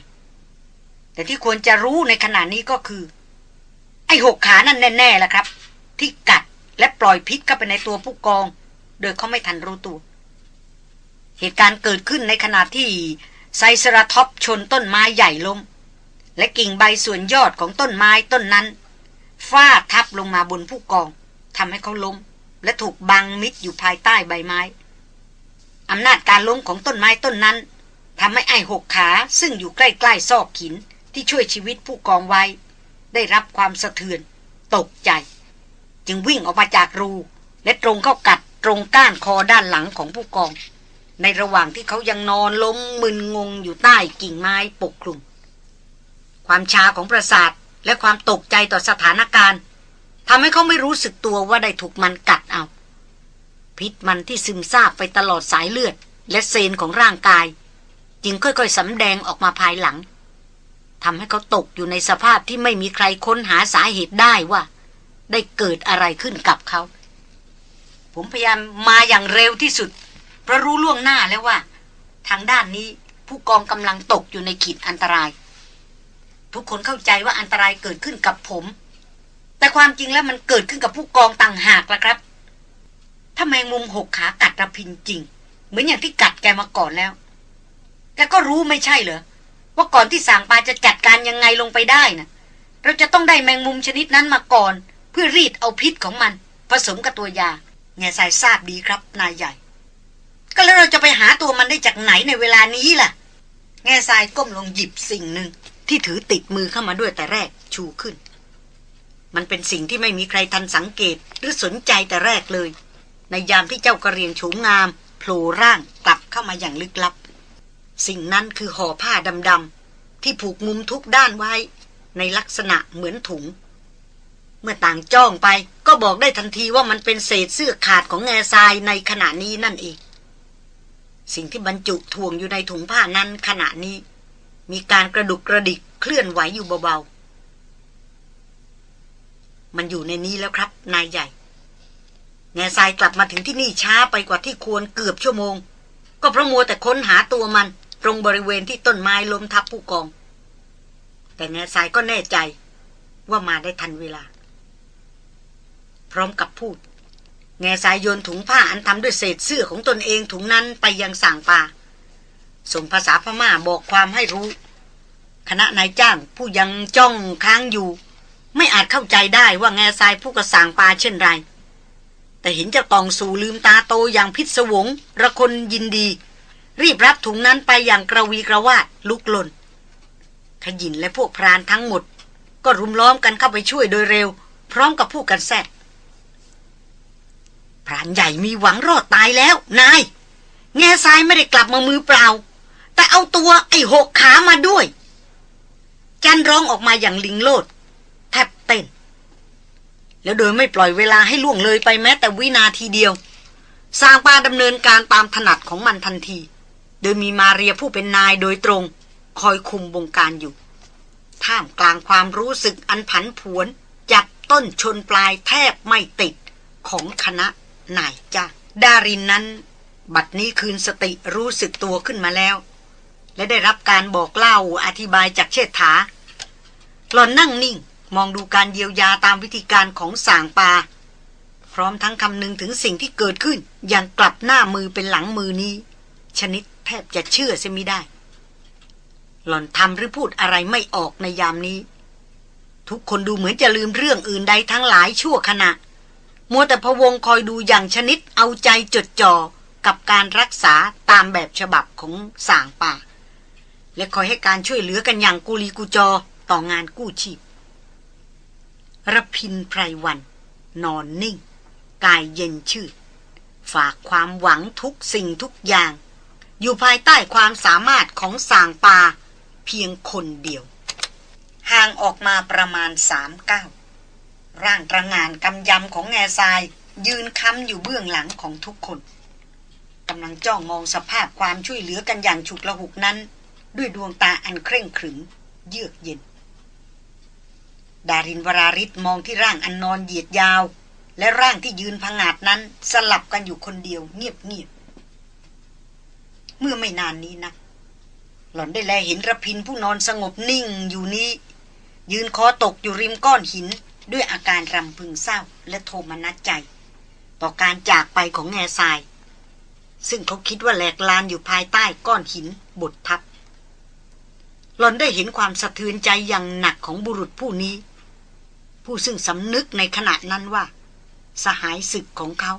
แต่ที่ควรจะรู้ในขณะนี้ก็คือ ไอ้หกขานั่นแน่ๆแหละครับ ที่กัดและปล่อยพิษเข้าไปในตัวผู้กอง โดยเขาไม่ทันรู้ตัว เหตุการณ์เกิดขึ้นในขณะที่ไซสราท็อปชนต้นไม้ใหญ่ล้มและกิ่งใบส่วนยอดของต้นไม้ต้นนั้นฟาดทับลงมาบนผู้กองทำให้เขาล้ม และถูกบังมิดอยู่ภายใต้ใบไม้ อำนาจการล้มของต้นไม้ต้นนั้นทำให้ไอ้หกขาซึ่งอยู่ใกล้ๆซอกหินที่ช่วยชีวิตผู้กองไว้ ได้รับความสะเทือน ตกใจ จึงวิ่งออกมาจากรู และตรงเข้ากัดตรงก้านคอด้านหลังของผู้กอง ในระหว่างที่เขายังนอนล้มมึนงงอยู่ใต้กิ่งไม้ปกคลุม ความชาของประสาทและความตกใจต่อสถานการณ์ ทำให้เขาไม่รู้สึกตัวว่าได้ถูกมันกัดเอา พิษมันที่ซึมซาบไปตลอดสายเลือด และเซนของร่างกาย จึงค่อยๆสำแดงออกมาภายหลังทำให้เขาตกอยู่ในสภาพที่ไม่มีใครค้นหาสาเหตุได้ว่า ได้เกิดอะไรขึ้นกับเขา ผมพยายามมาอย่างเร็วที่สุด เพราะรู้ล่วงหน้าแล้วว่า ทางด้านนี้ผู้กองกำลังตกอยู่ในขีดอันตราย ทุกคนเข้าใจว่าอันตรายเกิดขึ้นกับผม แต่ความจริงแล้วมันเกิดขึ้นกับผู้กองต่างหากละครับ ถ้าแมงมุมหกขากัดระพินจริง เหมือนอย่างที่กัดแกมาก่อนแล้ว แกก็รู้ไม่ใช่เหรอ ว่าก่อนที่สางปลาจะจัดการยังไงลงไปได้นะเราจะต้องได้แมงมุมชนิดนั้นมาก่อน เพื่อรีดเอาพิษของมัน ผสมกับตัวยาแง่สายทราบดีครับ นายใหญ่ ก็แล้วเราจะไปหาตัวมันได้จากไหนในเวลานี้ล่ะ แง่ทรายก้มลงหยิบสิ่งหนึ่งที่ถือติดมือเข้ามาด้วยแต่แรกชูขึ้น มันเป็นสิ่งที่ไม่มีใครทันสังเกตหรือสนใจแต่แรกเลย ในยามที่เจ้ากระเรียนโฉมงามโผล่ร่างกลับเข้ามาอย่างลึกลับ สิ่งนั้นคือห่อผ้าดำๆที่ผูกมุมทุกด้านไว้ ในลักษณะเหมือนถุง เมื่อต่างจ้องไปก็บอกได้ทันทีว่ามันเป็นเศษเสื้อขาดของแง่ทรายในขณะนี้นั่นเอง สิ่งที่บรรจุถ่วงอยู่ในถุงผ้านั้นขณะนี้ มีการกระดุกกระดิกเคลื่อนไหวอยู่เบาๆ มันอยู่ในนี้แล้วครับ นายใหญ่ แง่ทรายกลับมาถึงที่นี่ช้าไปกว่าที่ควรเกือบชั่วโมง ก็เพราะมัวแต่ค้นหาตัวมัน ตรงบริเวณที่ต้นไม้ล้มทับผู้กอง แต่แง่ทรายก็แน่ใจ ว่ามาได้ทันเวลา พร้อมกับพูด แง่สายโยนถุงผ้าอันทำด้วยเศษเสื้อของตนเองถุงนั้นไปยังสางป่าส่งภาษาพม่าบอกความให้รู้ คณะนายจ้างผู้ยังจ้องค้างอยู่ ไม่อาจเข้าใจได้ว่าแง่ทรายผู้กระสางปลาเช่นไร แต่เห็นจ้าตองสู่ลืมตาโตอย่างพิศวง ระคนยินดี รีบรับถุงนั้นไปอย่างกระวีกระวาดลุกลนขยินและพวกพรานทั้งหมด ก็รุมล้อมกันเข้าไปช่วยโดยเร็ว พร้อมกับผู้กันแซดพรานใหญ่มีหวังรอดตายแล้ว นาย แง่ทรายไม่ได้กลับมามือเปล่า แต่เอาตัวไอ้หกขามาด้วย จันร้องออกมาอย่างลิงโลด แล้วโดยไม่ปล่อยเวลาให้ล่วงเลยไปแม้แต่วินาทีเดียวสร้างปาดำเนินการตามถนัดของมันทันที โดยมีมาเรียผู้เป็นนายโดยตรง คอยคุมบงการอยู่ ท่ามกลางความรู้สึกอันผันผวนจับต้นชนปลายแทบไม่ติดของคณะนายจ้าดารินนั้น บัดนี้คืนสติรู้สึกตัวขึ้นมาแล้ว และได้รับการบอกเล่าอธิบายจากเชษฐาหล่อนนั่งนิ่ง มองดูการเยียวยาตามวิธีการของสางปา พร้อมทั้งคำนึงถึงสิ่งที่เกิดขึ้น อย่างกลับหน้ามือเป็นหลังมือนี้ ชนิดแทบจะเชื่อเสียไม่ได้ หล่อนทำหรือพูดอะไรไม่ออกในยามนี้ ทุกคนดูเหมือนจะลืมเรื่องอื่นใดทั้งหลายชั่วขณะ มัวแต่พะวงคอยดูอย่างชนิดเอาใจจดจ่อกับการรักษาตามแบบฉบับของสางป่า และคอยให้การช่วยเหลือกันอย่างกุลีกุจอต่องานกู้ชีพ ระพินไพรวัน นอนนิ่ง กายเย็นชื่นฝากความหวังทุกสิ่งทุกอย่าง อยู่ภายใต้ความสามารถของสางปาเพียงคนเดียว ห่างออกมาประมาณสามเก้าร่างตระงานกำยำของแง่ทรายยืนค้ำอยู่เบื้องหลังของทุกคนกำลังจ้องมองสภาพความช่วยเหลือกันอย่างฉุกละหุกนั้น ด้วยดวงตาอันเคร่งขรึม เยือกเย็น ดารินวราริศมองที่ร่างอันนอนเหยียดยาว และร่างที่ยืนพังอาจนั้นสลับกันอยู่คนเดียวเงียบเงียบเมื่อไม่นานนี้นะหล่อนได้แลเห็นระพินผู้นอนสงบนิ่งอยู่นี้ ยืนคอตกอยู่ริมก้อนหินด้วยอาการรำพึงเศร้าและโทมนัสใจ ต่อการจากไปของแง่ทราย ซึ่งเขาคิดว่าแหลกลานอยู่ภายใต้ก้อนหินบดทับหลอนได้เห็นความสะเทือนใจอย่างหนักของบุรุษผู้นี้ ผู้ซึ่งสำนึกในขณะนั้นว่า สหายศึกของเขา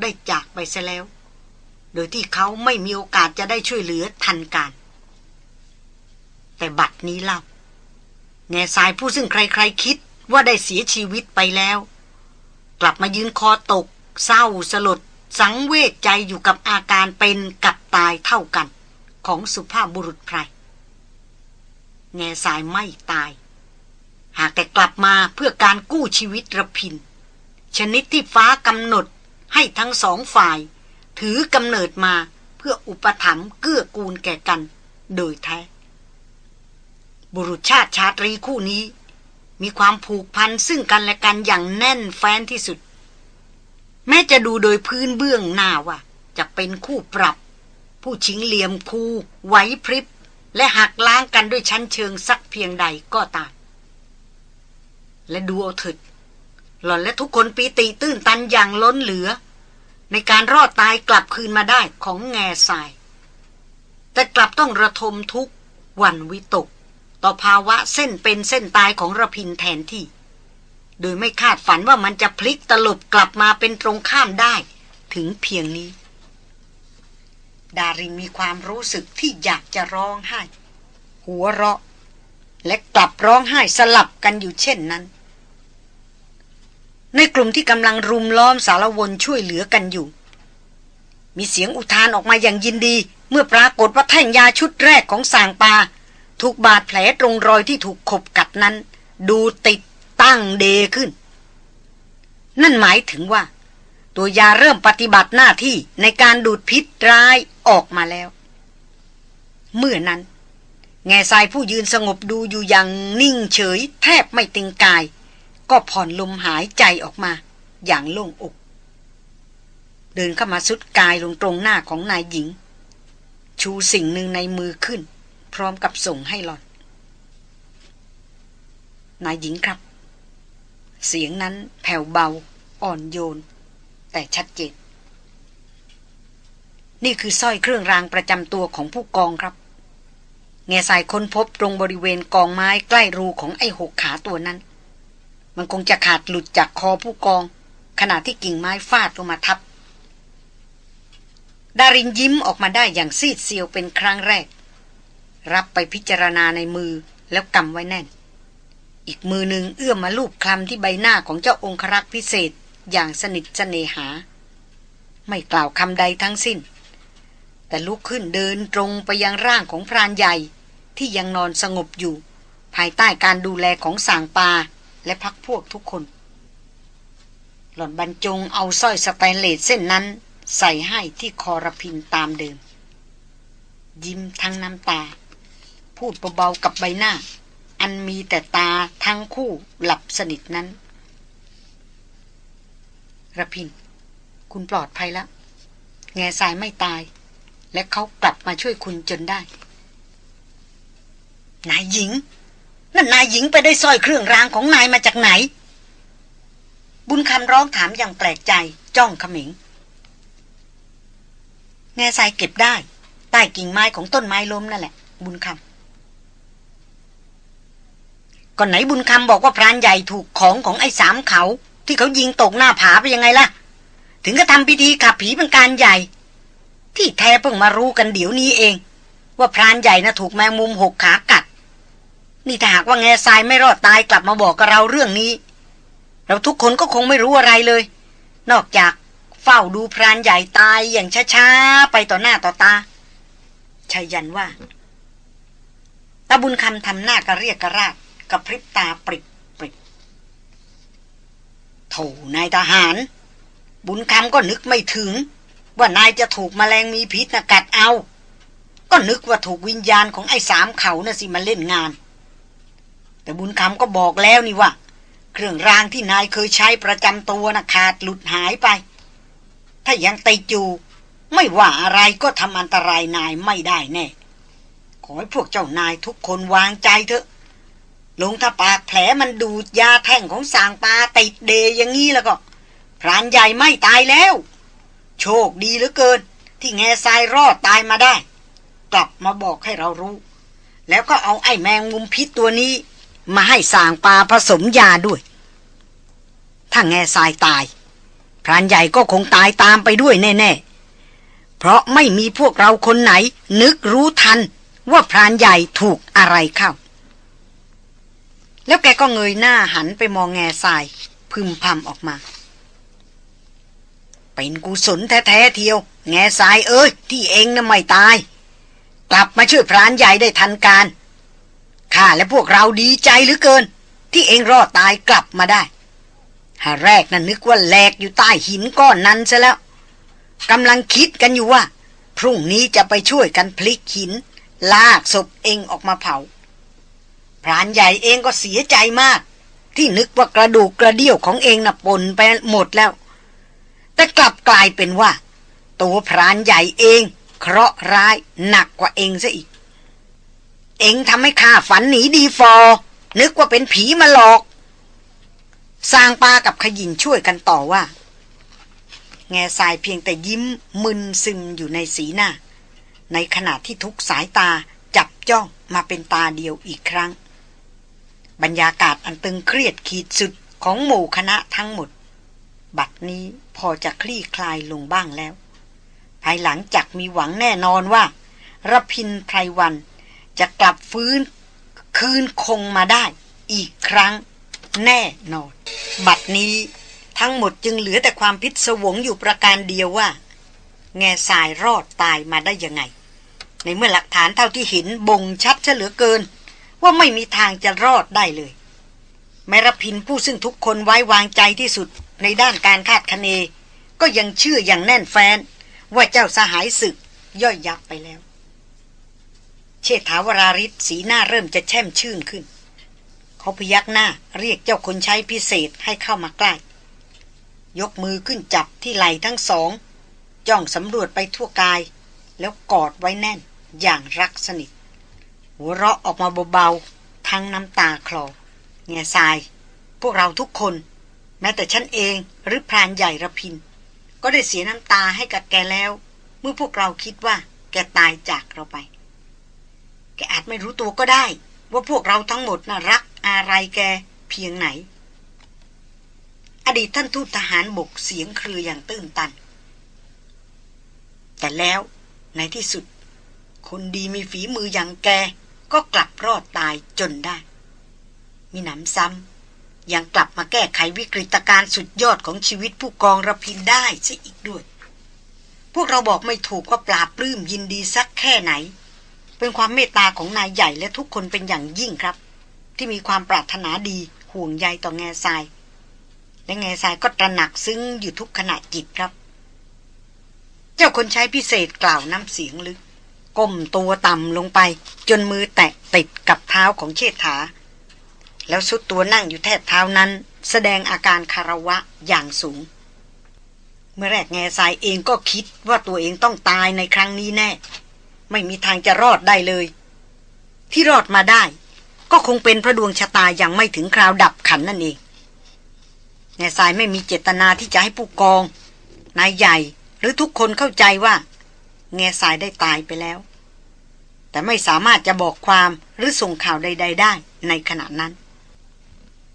ได้จากไปซะแล้ว โดยที่เขาไม่มีโอกาสจะได้ช่วยเหลือทันการ แต่บัดนี้เล่าแง่สายผู้ซึ่งใครๆคิดว่าได้เสียชีวิตไปแล้ว กลับมายืนคอตก เศร้าสลด สังเวชใจอยู่กับอาการเป็นกับตายเท่ากัน ของสุภาพบุรุษไพรแง่สายไม่ตาย หากแต่กลับมาเพื่อการกู้ชีวิตระพิน ชนิดที่ฟ้ากำหนดให้ทั้งสองฝ่าย ถือกำเนิดมาเพื่ออุปถัมภ์เกื้อกูลแก่กัน โดยแท้ บุรุษชาติชาตรีคู่นี้ มีความผูกพันซึ่งกันและกันอย่างแน่นแฟ้นที่สุด แม้จะดูโดยพื้นเบื้องหน้าว่า จะเป็นคู่ปรับ ผู้ชิงเหลี่ยมคูไหวพริบและหักล้างกันด้วยชั้นเชิงสักเพียงใดก็ตาม และดูเอาถิดหล่อนและทุกคนปีติตื้นตันอย่างล้นเหลือ ในการรอดตายกลับคืนมาได้ของแง่ทราย แต่กลับต้องระทมทุกวันวิตก ต่อภาวะเส้นเป็นเส้นตายของระพินแทนที่ โดยไม่คาดฝันว่ามันจะพลิกตลบกลับมาเป็นตรงข้ามได้ ถึงเพียงนี้ ดารินมีความรู้สึกที่อยากจะร้องไห้ หัวเราะ และกลับร้องไห้สลับกันอยู่เช่นนั้น ในกลุ่มที่กำลังรุมล้อมสารวนช่วยเหลือกันอยู่ มีเสียงอุทานออกมาอย่างยินดี เมื่อปรากฏว่าแท่งยาชุดแรกของสางปา ถูกบาดแผลตรงรอยที่ถูกขบกัดนั้น ดูติดตั้งเดขึ้น นั่นหมายถึงว่า ตัวยาเริ่มปฏิบัติหน้าที่ในการดูดพิษร้ายออกมาแล้ว เมื่อนั้น แง่ทรายผู้ยืนสงบดูอยู่อย่างนิ่งเฉย แทบไม่ติงกาย ก็ผ่อนลมหายใจออกมา อย่างโล่งอก เดินเข้ามาสุดกายลงตรงหน้าของนายหญิง ชูสิ่งหนึ่งในมือขึ้น พร้อมกับส่งให้หลอน นายหญิงครับ เสียงนั้นแผ่วเบา อ่อนโยน แต่ชัดเจนนี่คือสร้อยเครื่องรางประจำตัวของผู้กองครับ แง่สายค้นพบตรงบริเวณกองไม้ใกล้รูของไอ้หกขาตัวนั้น มันคงจะขาดหลุดจากคอผู้กอง ขณะที่กิ่งไม้ฟาดลงมาทับ ดารินยิ้มออกมาได้อย่างซีดเซียวเป็นครั้งแรก รับไปพิจารณาในมือแล้วกำไว้แน่น อีกมือหนึ่งเอื้อมมาลูบคลำที่ใบหน้าของเจ้าองครักษ์พิเศษอย่างสนิทเสนหา ไม่กล่าวคำใดทั้งสิ้น แต่ลุกขึ้นเดินตรงไปยังร่างของพรานใหญ่ ที่ยังนอนสงบอยู่ ภายใต้การดูแลของสางปาและพักพวกทุกคน หล่อนบรรจงเอาสร้อยสแตนเลสเส้นนั้น ใส่ให้ที่คอรพินตามเดิม ยิ้มทั้งน้ำตา พูดเบาๆกับใบหน้า อันมีแต่ตาทั้งคู่หลับสนิทนั้นระพิน คุณปลอดภัยแล้ว แง่สายไม่ตาย และเขากลับมาช่วยคุณจนได้ นายหญิง นั่นนายหญิงไปได้สร้อยเครื่องรางของนายมาจากไหน บุญคำร้องถามอย่างแปลกใจจ้องขมิงแง่สายเก็บได้ ใต้กิ่งไม้ของต้นไม้ล้มนั่นแหละ บุญคำก่อนไหนบุญคำบอกว่าพรานใหญ่ถูกของของไอ้สามเขา ที่เขายิงตกหน้าผาไปยังไงล่ะ ถึงก็ทำพิธีขับผีเป็นการใหญ่ ที่แท้เพิ่งมารู้กันเดี๋ยวนี้เอง ว่าพรานใหญ่นะ่ะถูกแมงมุมหกขากัด นี่ถ้าหากว่าแง่ทรายไม่รอดตายกลับมาบอกกับเราเรื่องนี้ เราทุกคนก็คงไม่รู้อะไรเลย นอกจากเฝ้าดูพรานใหญ่ตายอย่างช้าๆไปต่อหน้าต่อตาชัยยันว่าตาบุญคำทำหน้ากระเรียกกระราดกระพริบตาปริบปริบโถนายทหาร บุญคำก็นึกไม่ถึง ว่านายจะถูกมแมลงมีพิษนะกัดเอา ก็นึกว่าถูกวิญญาณของไอ้สามเขานะ่ะสิมาเล่นงาน แต่บุญคำก็บอกแล้วนี่ว่า เครื่องรางที่นายเคยใช้ประจำตัวนะขาดหลุดหายไป ถ้ายังติดอยู่ไม่ว่าอะไรก็ทำอันตรายนายไม่ได้แน่ ขอให้พวกเจ้านายทุกคนวางใจเถอะลงถ้าปากแผลมันดูดยาแท่งของสางปลาติดเดอย่างนี้แล้วก็พรานใหญ่ไม่ตายแล้ว โชคดีเหลือเกิน ที่แง่ทรายรอดตายมาได้ กลับมาบอกให้เรารู้ แล้วก็เอาไอ้แมงมุมพิษตัวนี้ มาให้สางปลาผสมยาด้วย ถ้าแง่ทรายตาย พรานใหญ่ก็คงตายตามไปด้วยแน่ ๆ เพราะไม่มีพวกเราคนไหน นึกรู้ทันว่าพรานใหญ่ถูกอะไรเข้า แล้วแกก็เงยหน้าหันไปมองแง่ทรายพึมพำออกมา เป็นกุศลแท้ๆเทียว แง่ทรายเอ้ย ที่เองน่ะไม่ตาย กลับมาช่วยพรานใหญ่ได้ทันการข้าและพวกเราดีใจหรือเกิน ที่เองรอดตายกลับมาได้หาแรกนั้นนึกว่าแหลกอยู่ใต้หินก้อนนั้นซะแล้วกำลังคิดกันอยู่ว่า พรุ่งนี้จะไปช่วยกันพลิกหิน ลากศพเองออกมาเผาพรานใหญ่เองก็เสียใจมาก ที่นึกว่ากระดูกกระเดี่ยวของเองน่ะปนไปหมดแล้ว แต่กลับกลายเป็นว่า ตัวพรานใหญ่เอง เคราะห์ร้ายหนักกว่าเองซะอีก เองทำให้ข้าฝันหนีดีฟอ นึกว่าเป็นผีมาหลอกสร้างปากับขยินช่วยกันต่อว่า แง่ทรายเพียงแต่ยิ้มมึนซึมอยู่ในสีหน้า ในขณะที่ทุกสายตาจับจ้องมาเป็นตาเดียวอีกครั้ง บรรยากาศอันตึงเครียดขีดสุดของหมู่คณะทั้งหมด บัดนี้ พอจะคลี่คลายลงบ้างแล้ว ภายหลังจากมีหวังแน่นอนว่ารพินไพรวัน จะกลับฟื้นคืนคงมาได้ อีกครั้งแน่นอน บัดนี้ทั้งหมดจึงเหลือแต่ความพิศวงอยู่ประการเดียวว่า แง่สายรอดตายมาได้ยังไง ในเมื่อหลักฐานเท่าที่เห็นบ่งชัดเหลือเกิน ว่าไม่มีทางจะรอดได้เลยแมรพินผู้ซึ่งทุกคนไว้วางใจที่สุด ในด้านการคาดคะเน ก็ยังเชื่ออย่างแน่นแฟน ว่าเจ้าสหายศึกย่อยยับไปแล้ว เชษฐาวราริศสีหน้าเริ่มจะแช่มชื่นขึ้น เขาพยักหน้าเรียกเจ้าคนใช้พิเศษให้เข้ามาใกล้ ยกมือขึ้นจับที่ไหล่ทั้งสอง จ้องสำรวจไปทั่วกาย แล้วกอดไว้แน่นอย่างรักสนิท หัวเราะออกมาเบาๆ ทั้งน้ำตาคลอเงียทราย พวกเราทุกคน ม้แต่ฉันเองหรือพรานใหญ่ระพิน ก็ได้เสียน้ำตาให้กับแกแล้ว เมื่อพวกเราคิดว่า แกตายจากเราไป แกอาจไม่รู้ตัวก็ได้ ว่าพวกเราทั้งหมดน่ะรักอะไรแกเพียงไหน อดีตท่านทูตทหารบกเสียงครืออย่างตื้นตัน แต่แล้วในที่สุด คนดีมีฝีมืออย่างแกก็กลับรอดตายจนได้ มีหนำซ้ำ ยังกลับมาแก้ไขวิกฤตการณ์สุดยอดของชีวิตผู้กองระพินได้ซะอีกด้วย พวกเราบอกไม่ถูกว่าปราบปลื้มยินดีสักแค่ไหน เป็นความเมตตาของนายใหญ่และทุกคนเป็นอย่างยิ่งครับ ที่มีความปรารถนาดีห่วงใยต่อแง่ทราย และแง่ทรายก็ตระหนักซึ้งอยู่ทุกขณะจิตครับ เจ้าคนใช้พิเศษกล่าวน้ำเสียงลึกก้มตัวต่ำลงไป จนมือแตะติดกับเท้าของเชษฐา แล้วสุดตัวนั่งอยู่แทบเท้านั้น แสดงอาการคารวะอย่างสูง เมื่อแรกแง่ทรายเองก็คิดว่าตัวเองต้องตายในครั้งนี้แน่ ไม่มีทางจะรอดได้เลย ที่รอดมาได้ ก็คงเป็นพระดวงชะตายังไม่ถึงคราวดับขันนั่นเองแง่ทรายไม่มีเจตนาที่จะให้ผู้กอง นายใหญ่หรือทุกคนเข้าใจว่า แง่ทรายได้ตายไปแล้ว แต่ไม่สามารถจะบอกความหรือส่งข่าวใด ๆ ได้ในขณะนั้น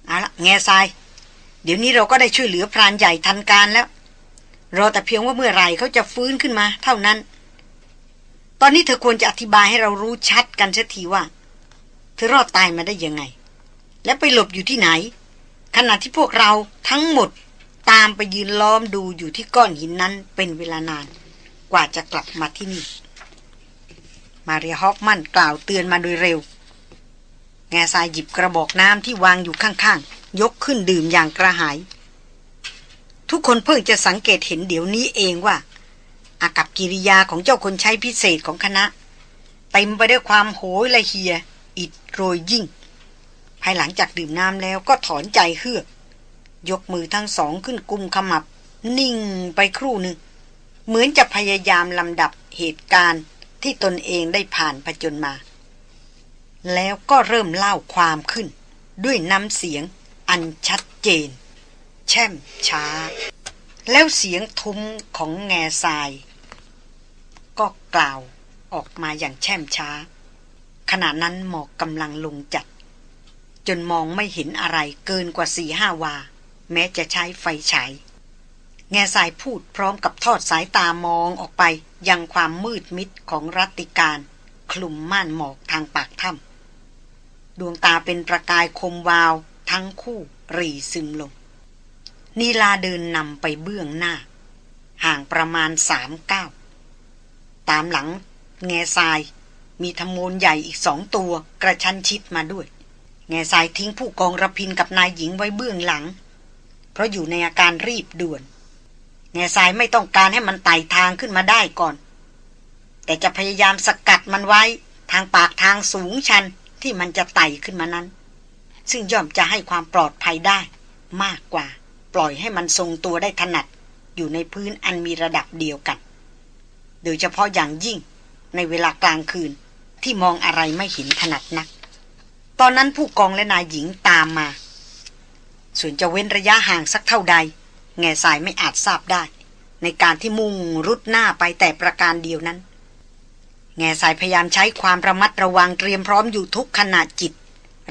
เอาละแง่ทราย เดี๋ยวนี้เราก็ได้ช่วยเหลือพรานใหญ่ทันการแล้ว รอแต่เพียงว่าเมื่อไหร่เขาจะฟื้นขึ้นมา เท่านั้น ตอนนี้เธอควรจะอธิบายให้เรารู้ชัดกันเสียทีว่า เธอรอดตายมาได้ยังไง และไปหลบอยู่ที่ไหน ขณะที่พวกเราทั้งหมดตามไปยืนล้อมดูอยู่ที่ก้อนหินนั้นเป็นเวลานาน กว่าจะกลับมาที่นี่ มาเรียฮอฟมันกล่าวเตือนมาโดยเร็ว แง่ทรายหยิบกระบอกน้ำที่วางอยู่ข้างๆ ยกขึ้นดื่มอย่างกระหาย ทุกคนเพิ่งจะสังเกตเห็นเดี๋ยวนี้เองว่า อากับกิริยาของเจ้าคนใช้พิเศษของคณะ เต็มไปด้วยความโหยละเฮีย อิดโรยยิ่ง ภายหลังจากดื่มน้ำแล้วก็ถอนใจเฮือก ยกมือทั้งสองขึ้นกุมขมับ นิ่งไปครู่หนึ่ง เหมือนจะพยายามลำดับเหตุการณ์ที่ตนเองได้ผ่านผจญมา แล้วก็เริ่มเล่าความขึ้น ด้วยน้ำเสียงอันชัดเจน แช่มช้า แล้วเสียงทุ้มของแง่ทราย ก็กล่าวออกมาอย่างแช่มช้า ขณะนั้นหมอกกำลังลงจัด จนมองไม่เห็นอะไรเกินกว่าสี่ห้าวา แม้จะใช้ไฟฉายแง่สายพูดพร้อมกับทอดสายตามองออกไป ยังความมืดมิดของรัติการ คลุมม่านหมอกทางปากถ้ำ ดวงตาเป็นประกายคมวาว ทั้งคู่รีซึมลง นีลาเดินนำไปเบื้องหน้า ห่างประมาณสามเก้าตามหลัง แง่ทราย มีธมูลใหญ่อีกสองตัวกระชั้นชิดมาด้วย แง่ทรายทิ้งผู้กองระพินกับนายหญิงไว้เบื้องหลัง เพราะอยู่ในอาการรีบด่วน แง่ทรายไม่ต้องการให้มันไต่ทางขึ้นมาได้ก่อน แต่จะพยายามสกัดมันไว้ทางปากทางสูงชัน ที่มันจะไต่ขึ้นมานั้น ซึ่งย่อมจะให้ความปลอดภัยได้ มากกว่า ปล่อยให้มันทรงตัวได้ถนัด อยู่ในพื้นอันมีระดับเดียวกัน โดยเฉพาะอย่างยิ่งในเวลากลางคืนที่มองอะไรไม่เห็นถนัดนัก ตอนนั้นผู้กองและนายหญิงตามมา ส่วนจะเว้นระยะห่างสักเท่าใด แง่สายไม่อาจทราบได้ ในการที่มุ่งรุดหน้าไปแต่ประการเดียวนั้น แง่สายพยายามใช้ความระมัดระวังเตรียมพร้อมอยู่ทุกขณะจิต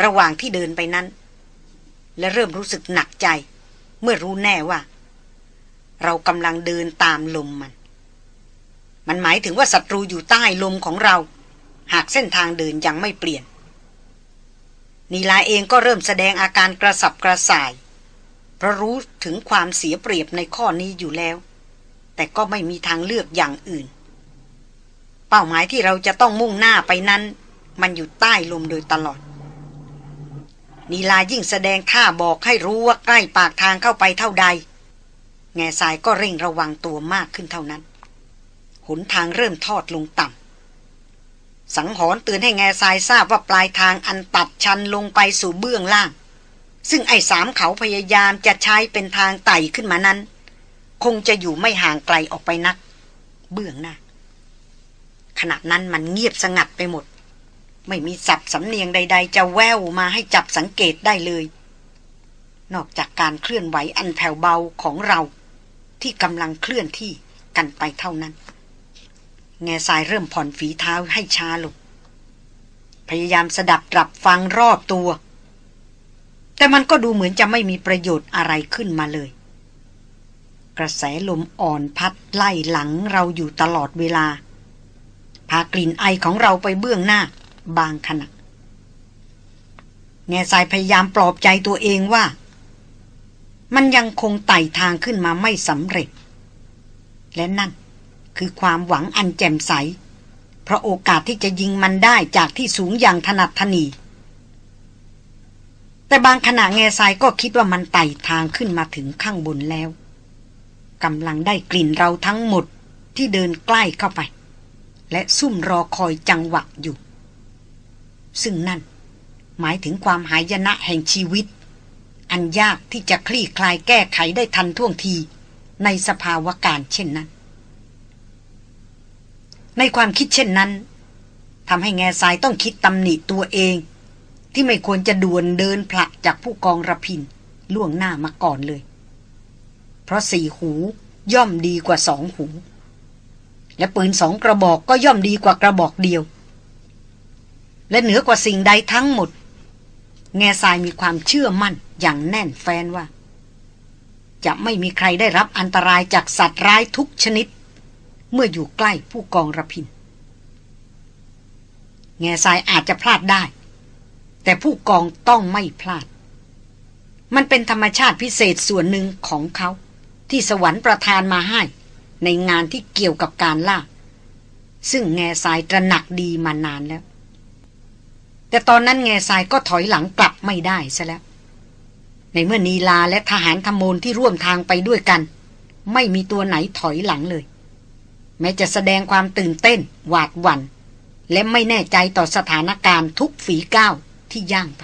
ระหว่างที่เดินไปนั้น และเริ่มรู้สึกหนักใจ เมื่อรู้แน่ว่า เรากำลังเดินตามลมมัน มันหมายถึงว่าศัตรูอยู่ใต้ลมของเรา หากเส้นทางเดินยังไม่เปลี่ยน นีลาเองก็เริ่มแสดงอาการกระสับกระส่ายเพราะรู้ถึงความเสียเปรียบในข้อนี้อยู่แล้ว แต่ก็ไม่มีทางเลือกอย่างอื่น เป้าหมายที่เราจะต้องมุ่งหน้าไปนั้น มันอยู่ใต้ลมโดยตลอด นีลายิ่งแสดงท่าบอกให้รู้ว่าใกล้ปากทางเข้าไปเท่าใด แง่สายก็เร่งระวังตัวมากขึ้นเท่านั้นหนทางเริ่มทอดลงต่ำสังหรณ์เตือนให้แง่ทรายทราบว่าปลายทางอันตัดชันลงไปสู่เบื้องล่าง ซึ่งไอ้สามเขาพยายามจะใช้เป็นทางไต่ขึ้นมานั้น คงจะอยู่ไม่ห่างไกลออกไปนัก เบื้องหน้า ขณะนั้นมันเงียบสงัดไปหมด ไม่มีสับสำเนียงใด ๆ จะแววมาให้จับสังเกตได้เลย นอกจากการเคลื่อนไหวอันแผ่วเบาของเรา ที่กำลังเคลื่อนที่กันไปเท่านั้น แง่ทรายเริ่มผ่อนฝีเท้าให้ช้าลงพยายามสดับรับฟังรอบตัว แต่มันก็ดูเหมือนจะไม่มีประโยชน์อะไรขึ้นมาเลย กระแสลมอ่อนพัดไล่หลังเราอยู่ตลอดเวลา พากลิ่นไอของเราไปเบื้องหน้า บางขณะแง่ทรายพยายามปลอบใจตัวเองว่า มันยังคงไต่ทางขึ้นมาไม่สำเร็จ และนั่นคือความหวังอันแจ่มใส เพราะโอกาสที่จะยิงมันได้จากที่สูงอย่างถนัดทนี แต่บางขณะแง่ทรายก็คิดว่ามันไต่ทางขึ้นมาถึงข้างบนแล้วกำลังได้กลิ่นเราทั้งหมดที่เดินใกล้เข้าไป และซุ่มรอคอยจังหวะอยู่ ซึ่งนั่น หมายถึงความหายนะแห่งชีวิต อันยากที่จะคลี่คลายแก้ไขได้ทันท่วงทีในสภาวะการเช่นนั้น ในความคิดเช่นนั้นทำให้แง่สายต้องคิดตำหนิตัวเอง ที่ไม่ควรจะด่วนเดินผละจากผู้กองระพินล่วงหน้ามาก่อนเลย เพราะสี่หูย่อมดีกว่าสองหู และปืนสองกระบอกก็ย่อมดีกว่ากระบอกเดียว และเหนือกว่าสิ่งใดทั้งหมด แง่ทรายมีความเชื่อมั่นอย่างแน่นแฟ้นว่า จะไม่มีใครได้รับอันตรายจากสัตว์ร้ายทุกชนิด เมื่ออยู่ใกล้ผู้กองระพิน แง่ทรายอาจจะพลาดได้ แต่ผู้กองต้องไม่พลาด มันเป็นธรรมชาติพิเศษส่วนหนึ่งของเขาที่สวรรค์ประทานมาให้ ในงานที่เกี่ยวกับการล่า ซึ่งแง่ทรายตระหนักดีมานานแล้ว แต่ตอนนั้นแง่ทรายก็ถอยหลังกลับไม่ได้ซะแล้ว ในเมื่อนีลาและทหารธรรมูลที่ร่วมทางไปด้วยกัน ไม่มีตัวไหนถอยหลังเลย แม้จะแสดงความตื่นเต้น หวาดหวัน่น และไม่แน่ใจต่อสถานการณ์ทุกฝีก้าวที่ย่างไป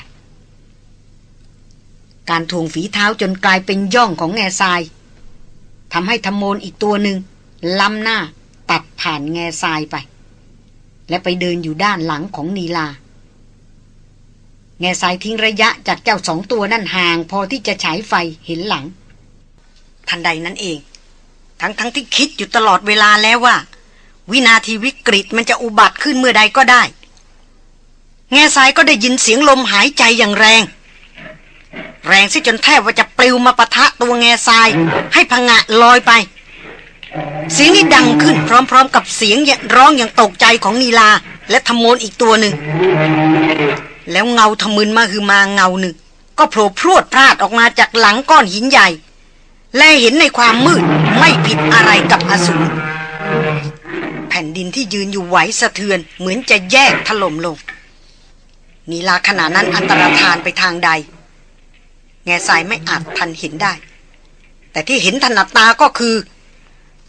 การทวงฝีเท้าจนกลายเป็นย่องของแง่ทราย ทำให้ธรรมโมนอีกตัวหนึ่งล้ำหน้าตัดผ่านแง่ทรายไป และไปเดินอยู่ด้านหลังของนีลา แง่ทรายทิ้งระยะจากเจ้าสองตัวนั่นห่าง พอที่จะฉายไฟเห็นหลัง ทันใดนั้นเอง ทั้งทั้งที่คิดอยู่ตลอดเวลาแล้วว่า วินาทีวิกฤตมันจะอุบัติขึ้นเมื่อใดก็ได้ แง่ทรายก็ได้ยินเสียงลมหายใจอย่างแรง แรงซิจนแทบว่าจะปลิวมาปะทะตัวแง่ทราย ให้พังะลอยไป เสียงนี้ดังขึ้นพร้อมๆ กับเสียงร้องอย่างตกใจของนีลา และธรรมโมนอีกตัวหนึ่ง แล้วเงาทะมึนมาคือมาเงาหนึ่ง ก็โผล่พรวดพลาดออกมาจากหลังก้อนหินใหญ่ และเห็นในความมืดไม่ผิดอะไรกับอสูรแผ่นดินที่ยืนอยู่ไหวสะเทือนเหมือนจะแยกถล่มลงนีลาขณะนั้นอันตรธานไปทางใด แง่สายไม่อาจทันเห็นได้ แต่ที่เห็นถนัดตาก็คือ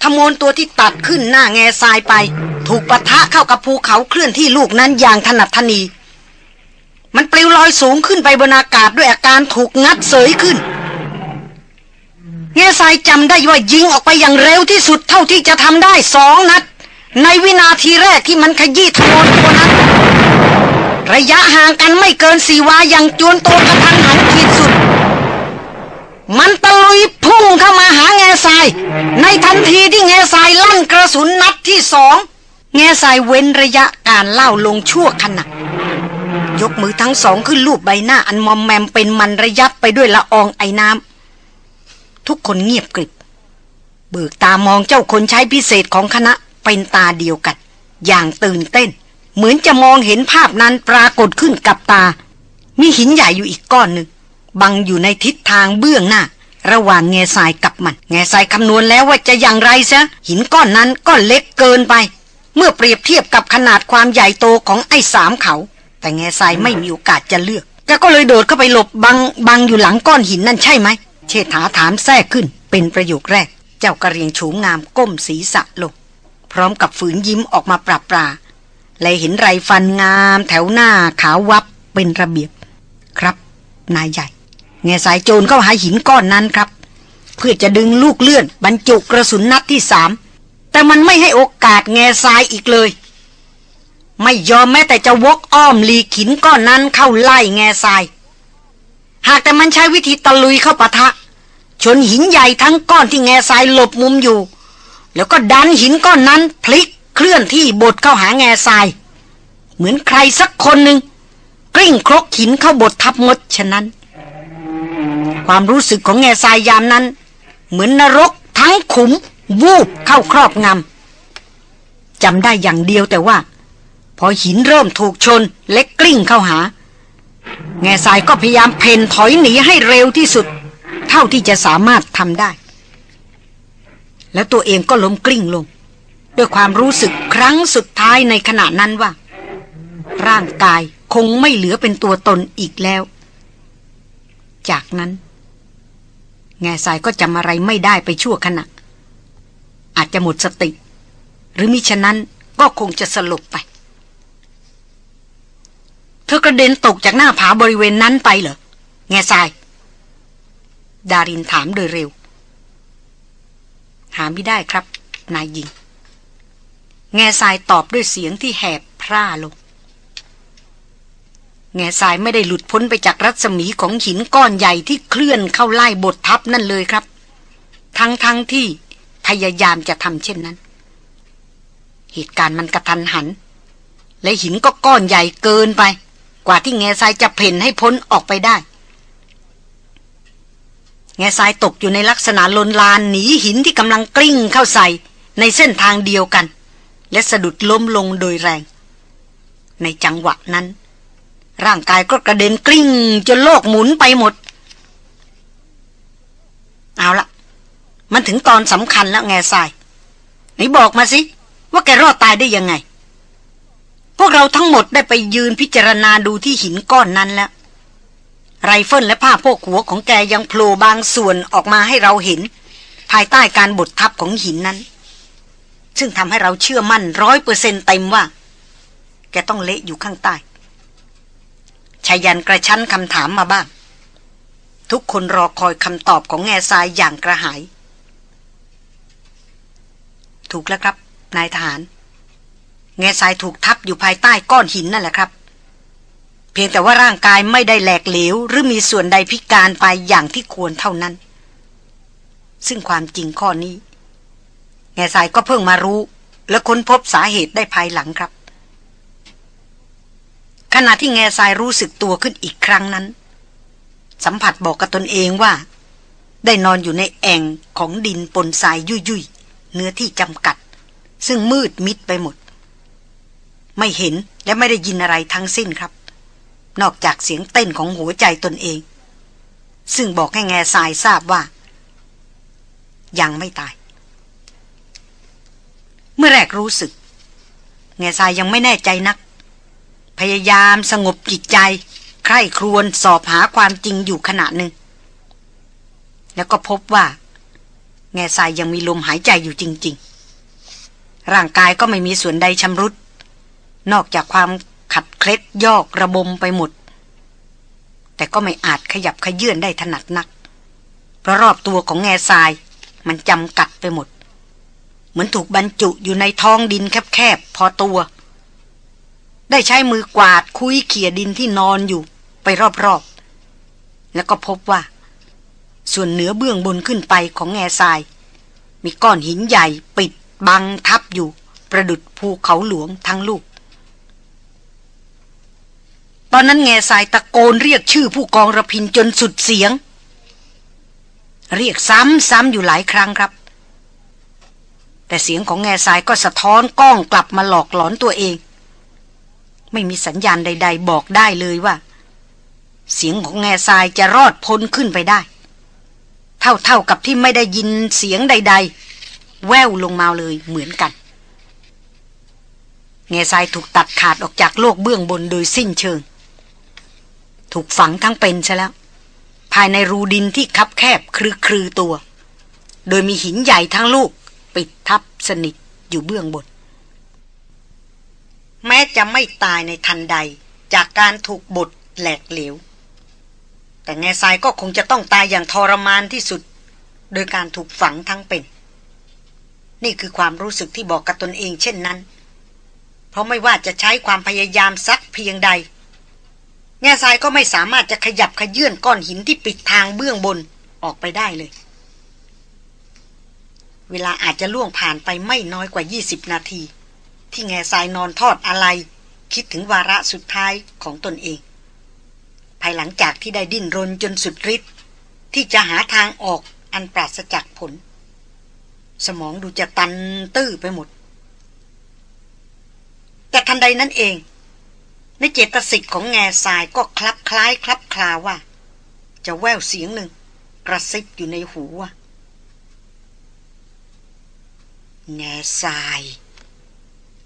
ทมนตัวที่ตัดขึ้นหน้าแง่ทรายไป ถูกปะทะเข้ากับภูเขาเคลื่อนที่ลูกนั้นอย่างถนัดทนี มันปลิวลอยสูงขึ้นไปบนอากาศด้วยอาการถูกงัดเสยขึ้น แง่ทรายจำได้ว่ายิงออกไปอย่างเร็วที่สุดเท่าที่จะทำได้สองนัด ในวินาทีแรกที่มันขยี้ทมนตัวนั้น ระยะห่างกันไม่เกินสี่วาอย่างจวนโตกระทันหันขีดสุด มันตะลุยพุ่งเข้ามาหาแง่ทราย ในทันทีที่แง่ทรายลั่นกระสุนนัดที่สองแง่ทรายเว้นระยะการเล่าลงชั่วขณะยกมือทั้งสองขึ้นลูบใบหน้าอันมอมแมมเป็นมันระยับไปด้วยละอองไอ้น้ำทุกคนเงียบกริบ เบิกตามองเจ้าคนใช้พิเศษของคณะเป็นตาเดียวกัน อย่างตื่นเต้น เหมือนจะมองเห็นภาพนั้นปรากฏขึ้นกับตา มีหินใหญ่อยู่อีกก้อนหนึ่ง บังอยู่ในทิศทางเบื้องหน้า ระหว่างแง่ทรายกับมัน แง่ทรายคำนวณแล้วว่าจะอย่างไรซะ หินก้อนนั้นก็เล็กเกินไป เมื่อเปรียบเทียบกับขนาดความใหญ่โตของไอ้สามเขา แต่แง่ทรายไม่มีโอกาสจะเลือกแกก็เลยโดดเข้าไปหลบบังบังอยู่หลังก้อนหินนั่นใช่ไหม เชษฐาถามแทรกขึ้น เป็นประโยคแรก เจ้ากระเรียงโฉมงามก้มศีรษะลงพร้อมกับฝืนยิ้มออกมาปราบปราและเห็นไรฟันงามแถวหน้าขาววับเป็นระเบียบ ครับ นายใหญ่ แง่สายโจรเข้าหาหินก้อนนั้นครับ เพื่อจะดึงลูกเลื่อน บรรจุกระสุนนัดที่สามแต่มันไม่ให้โอกาสแง่ทรายอีกเลย ไม่ยอมแม้แต่จะวกอ้อมลีขินก้อนนั้นเข้าไล่แง่ทราย หากแต่มันใช้วิธีตะลุยเข้าปะทะ ชนหินใหญ่ทั้งก้อนที่แง่ทรายหลบมุมอยู่ แล้วก็ดันหินก้อนนั้นพลิกเคลื่อนที่บดเข้าหาแง่ทราย เหมือนใครสักคนหนึ่งกลิ้งครกหินเข้าบดทับมดฉะนั้น ความรู้สึกของแง่ทรายยามนั้น เหมือนนรกทั้งขุม วูบเข้าครอบงำจำได้อย่างเดียวแต่ว่า พอหินเริ่มถูกชนเล็กกลิ้งเข้าหา แง่ทรายก็พยายามเพนถอยหนีให้เร็วที่สุด เท่าที่จะสามารถทำได้ แล้วตัวเองก็ล้มกลิ้งลง ด้วยความรู้สึกครั้งสุดท้ายในขณะนั้นว่า ร่างกายคงไม่เหลือเป็นตัวตนอีกแล้ว จากนั้น แง่ทรายก็จำอะไรไม่ได้ไปชั่วขณะ อาจจะหมดสติ หรือมิฉะนั้นก็คงจะสลบไป เธอกระเด็นตกจากหน้าผาบริเวณนั้นไปเหรอ แง่ทราย ดารินถามโดยเร็ว หาไม่ได้ครับ นายหญิง แง่ทรายตอบด้วยเสียงที่แหบพร่าลง แง่ทรายไม่ได้หลุดพ้นไปจากรัศมีของหินก้อนใหญ่ที่เคลื่อนเข้าไล่บททับนั่นเลยครับ ทั้งทั้งที่พยายามจะทำเช่นนั้น เหตุการณ์มันกระทันหัน และหินก็ก้อนใหญ่เกินไป กว่าที่แง่ทรายจะเพ่นให้พ้นออกไปได้ แง่ทรายตกอยู่ในลักษณะลนลานหนีหินที่กำลังกลิ้งเข้าใส่ในเส้นทางเดียวกัน และสะดุดล้มลงโดยแรง ในจังหวะนั้น ร่างกายก็กระเด็นกลิ้ง จนโลกหมุนไปหมด เอาละมันถึงตอนสำคัญแล้วแง่ทรายไหนบอกมาสิ ว่าแกรอดตายได้ยังไง พวกเราทั้งหมดได้ไปยืนพิจารณาดูที่หินก้อนนั้นแล้ว ไรเฟิลและผ้าโพกหัวของแกยังโผล่บางส่วนออกมาให้เราเห็น ภายใต้การบดทับของหินนั้น ซึ่งทำให้เราเชื่อมั่นร้อยเปอร์เซ็นต์เต็มว่า แกต้องเละอยู่ข้างใต้ ไชยันต์กระชั้นคำถามมาบ้าง ทุกคนรอคอยคำตอบของแง่ทรายอย่างกระหาย ถูกแล้วครับ นายทหาร แง่ทรายถูกทับอยู่ภายใต้ก้อนหินนั่นแหละครับ เพียงแต่ว่าร่างกายไม่ได้แหลกเหลว หรือมีส่วนใดพิการไปอย่างที่ควรเท่านั้น ซึ่งความจริงข้อนี้ แง่ทรายก็เพิ่งมารู้ และค้นพบสาเหตุได้ภายหลังครับ ขณะที่แง่ทรายรู้สึกตัวขึ้นอีกครั้งนั้น สัมผัสบอกกับตนเองว่า ได้นอนอยู่ในแอ่งของดินปนทรายยุ่ยๆเนื้อที่จำกัด ซึ่งมืดมิดไปหมด ไม่เห็นและไม่ได้ยินอะไรทั้งสิ้นครับ นอกจากเสียงเต้นของหัวใจตนเอง ซึ่งบอกให้แง่ทรายทราบว่า ยังไม่ตาย เมื่อแรกรู้สึก แง่ทรายยังไม่แน่ใจนัก พยายามสงบจิตใจ ใคร่ครวญสอบหาความจริงอยู่ขณะหนึ่ง แล้วก็พบว่า แง่ทรายยังมีลมหายใจอยู่จริง ๆ ร่างกายก็ไม่มีส่วนใดชำรุด นอกจากความขัดเคล็ดยอกระบมไปหมด แต่ก็ไม่อาจขยับขยื่นได้ถนัดนัก เพราะรอบตัวของแง่ทรายมันจำกัดไปหมด เหมือนถูกบรรจุอยู่ในท้องดินแคบๆพอตัว ได้ใช้มือกวาดคุยเขี่ยดินที่นอนอยู่ไปรอบๆ แล้วก็พบว่า ส่วนเหนือเบื้องบนขึ้นไปของแง่ทราย มีก้อนหินใหญ่ปิดบังทับอยู่ ประดุดภูเขาหลวงทั้งลูก ตอนนั้นแง่ทรายตะโกนเรียกชื่อผู้กองระพินจนสุดเสียง เรียกซ้ำๆอยู่หลายครั้งครับ แต่เสียงของแง่ทรายก็สะท้อนก้องกลับมาหลอกหลอนตัวเอง ไม่มีสัญญาณใด ๆ บอกได้เลยว่า เสียงของแง่ทรายจะรอดพ้นขึ้นไปได้ เท่าๆกับที่ไม่ได้ยินเสียงใด ๆ แววลงมาเลยเหมือนกันแง่ทรายถูกตัดขาดออกจากโลกเบื้องบนโดยสิ้นเชิง ถูกฝังทั้งเป็นซะแล้ว ภายในรูดินที่คับแคบคลือคลือตัว โดยมีหินใหญ่ทั้งลูก ปิดทับสนิทอยู่เบื้องบน แม้จะไม่ตายในทันใด จากการถูกบดแหลกเหลว แต่แง่ทรายก็คงจะต้องตายอย่างทรมานที่สุด โดยการถูกฝังทั้งเป็น นี่คือความรู้สึกที่บอกกับตนเองเช่นนั้น เพราะไม่ว่าจะใช้ความพยายามสักเพียงใด แง่ทรายก็ไม่สามารถจะขยับขยื่นก้อนหินที่ปิดทางเบื้องบนออกไปได้เลย เวลาอาจจะล่วงผ่านไปไม่น้อยกว่า 20 นาที ที่แง่ทรายนอนทอดอะไร คิดถึงวาระสุดท้ายของตนเอง ภายหลังจากที่ได้ดิ้นรนจนสุดฤทธิ์ที่จะหาทางออกอันปราศจากผล สมองดูจะตันตื้อไปหมด แต่ทันใดนั้นเอง ในเจตสิกของแง่ทรายก็คลับคล้ายคลับคลาว่า จะแววเสียงหนึ่ง กระซิบอยู่ในหูว่าแง่ทราย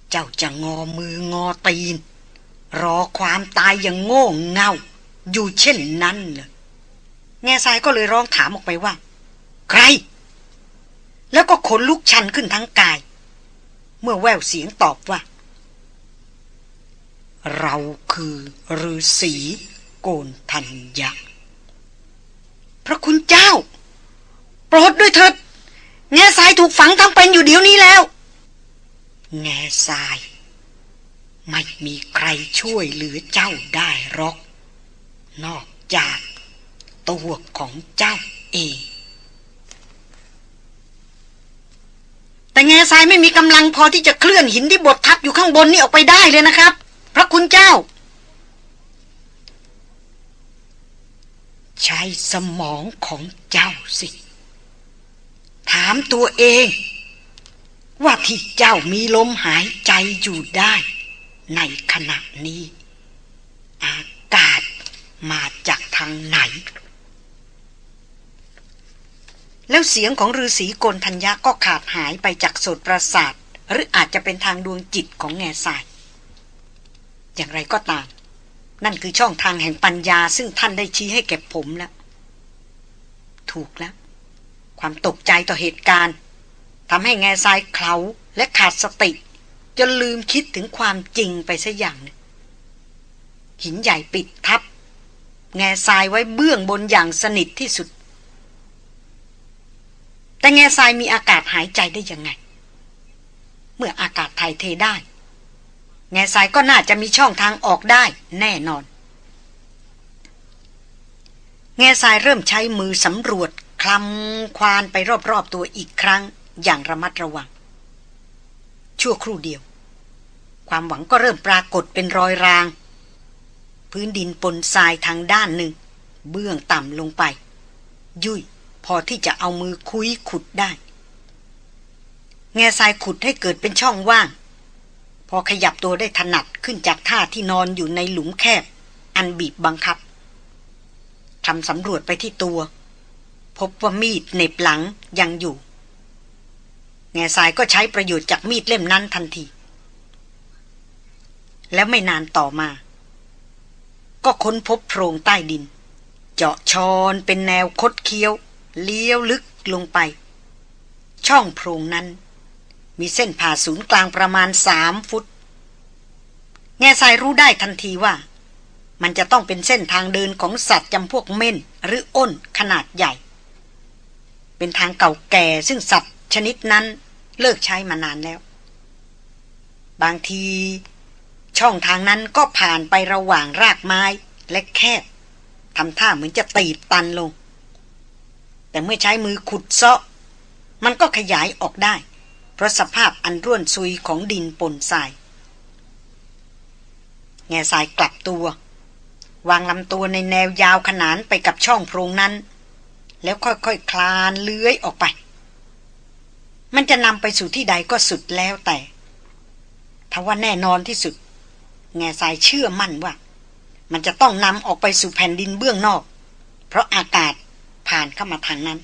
เจ้าจะงอมืองอตีน รอความตายอย่างโง่เง่า อยู่เช่นนั้นเลยแง่ทรายก็เลยร้องถามออกไปว่า ใคร แล้วก็ขนลุกชันขึ้นทั้งกาย เมื่อแววเสียงตอบว่า เราคือฤาษีโกนทัญญะพระคุณเจ้า โปรดด้วยเถิดแง่ทรายถูกฝังทั้งเป็นอยู่เดี๋ยวนี้แล้ว แง่ทราย ไม่มีใครช่วยเหลือเจ้าได้หรอก นอกจากตัวของเจ้าเอง แต่แง่ทรายไม่มีกำลังพอที่จะเคลื่อนหินที่บดทับอยู่ข้างบนนี่ออกไปได้เลยนะครับ พระคุณเจ้า ใช้สมองของเจ้าสิ ถามตัวเอง ว่าที่เจ้ามีลมหายใจอยู่ได้ ในขณะนี้ อากาศมาจากทางไหน แล้วเสียงของฤาษีโกนธัญญาก็ขาดหายไปจากโสตประสาท หรืออาจจะเป็นทางดวงจิตของแง่ทราย อย่างไรก็ตาม นั่นคือช่องทางแห่งปัญญาซึ่งท่านได้ชี้ให้แก่ผมแล้ว ถูกแล้ว ความตกใจต่อเหตุการณ์ ทำให้แง่ทรายเคลาและขาดสติจนลืมคิดถึงความจริงไปซะอย่างหินใหญ่ปิดทับ แง่ทรายไว้เบื้องบนอย่างสนิทที่สุด แต่แง่ทรายมีอากาศหายใจได้ยังไง เมื่ออากาศถ่ายเทได้ แง่ทรายก็น่าจะมีช่องทางออกได้แน่นอน แง่ทรายเริ่มใช้มือสำรวจคลำควานไปรอบๆตัวอีกครั้ง อย่างระมัดระวัง ชั่วครู่เดียว ความหวังก็เริ่มปรากฏเป็นรอยราง พื้นดินปนทรายทางด้านหนึ่ง เบื้องต่ำลงไป ยุ่ยพอที่จะเอามือคุยขุดได้ แง่ทรายขุดให้เกิดเป็นช่องว่าง พอขยับตัวได้ถนัดขึ้นจากท่าที่นอนอยู่ในหลุมแคบ อันบีบบังคับทำสำรวจไปที่ตัว พบว่ามีดเน็บหลังยังอยู่ แง่ทรายก็ใช้ประโยชน์จากมีดเล่มนั้นทันที แล้วไม่นานต่อมา ก็ค้นพบโพรงใต้ดิน เจาะชอนเป็นแนวคดเคี้ยว เลี้ยวลึกลงไป ช่องโพรงนั้น มีเส้นผ่าศูนย์กลางประมาณสามฟุต แง่ทรายรู้ได้ทันทีว่า มันจะต้องเป็นเส้นทางเดินของสัตว์จำพวกเม่นหรืออ้นขนาดใหญ่เป็นทางเก่าแก่ซึ่งสัตว์ ชนิดนั้นเลิกใช้มานานแล้ว บางที ช่องทางนั้นก็ผ่านไประหว่างรากไม้และแคบทำท่าเหมือนจะตีบตันลง แต่เมื่อใช้มือขุดเซาะ มันก็ขยายออกได้ เพราะสภาพอันร่วนซุยของดินปนทราย แง่ทรายกลับตัว วางลำตัวในแนวยาวขนานไปกับช่องโพรงนั้น แล้วค่อยๆคคลานเลื้อยออกไป มันจะนำไปสู่ที่ใดก็สุดแล้วแต่ทว่าแน่นอนที่สุด แง่สายเชื่อมั่นว่า มันจะต้องนำออกไปสู่แผ่นดินเบื้องนอก เพราะอากาศผ่านเข้ามาทางนั้น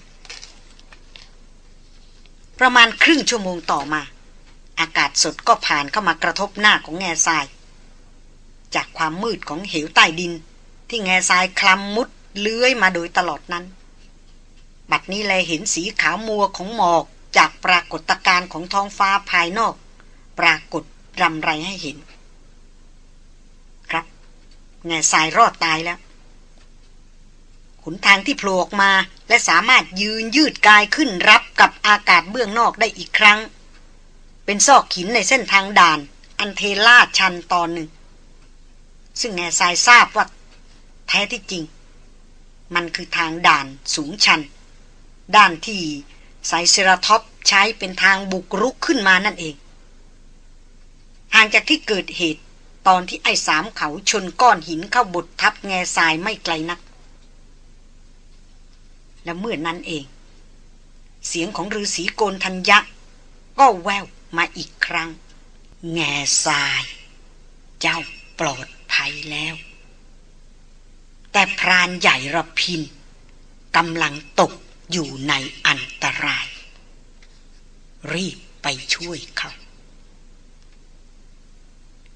ประมาณครึ่งชั่วโมงต่อมา อากาศสดก็ผ่านเข้ามากระทบหน้าของแง่ทราย จากความมืดของเหวใต้ดิน ที่แง่ทรายคลำมุดเลื้อยมาโดยตลอดนั้น บัดนี้แลเห็นสีขาวมัวของหมอก จากปรากฏการณ์ของท้องฟ้าภายนอก ปรากฏรำไรให้เห็น ครับแง่สายรอดตายแล้วขุนทางที่โผล่ออกมาและสามารถยืนยืดกายขึ้นรับกับอากาศเบื้องนอกได้อีกครั้ง เป็นซอกหินในเส้นทางด่าน อันเทลาชันตอนหนึ่ง ซึ่งแง่สายทราบว่า แท้ที่จริง มันคือทางด่านสูงชัน ด้านที่ ไซเซราท็อปใช้เป็นทางบุกรุกขึ้นมานั่นเอง ห่างจากที่เกิดเหตุ ตอนที่ไอ้สามเขาชนก้อนหินเข้าบุดทับแง่ทรายไม่ไกลนัก และเมื่อนั้นเอง เสียงของฤาษีโกนทัญญะ ก็แววมาอีกครั้ง แง่ทราย เจ้าปลอดภัยแล้ว แต่พรานใหญ่ระพินกำลังตก อยู่ในอันตราย รีบไปช่วยเขา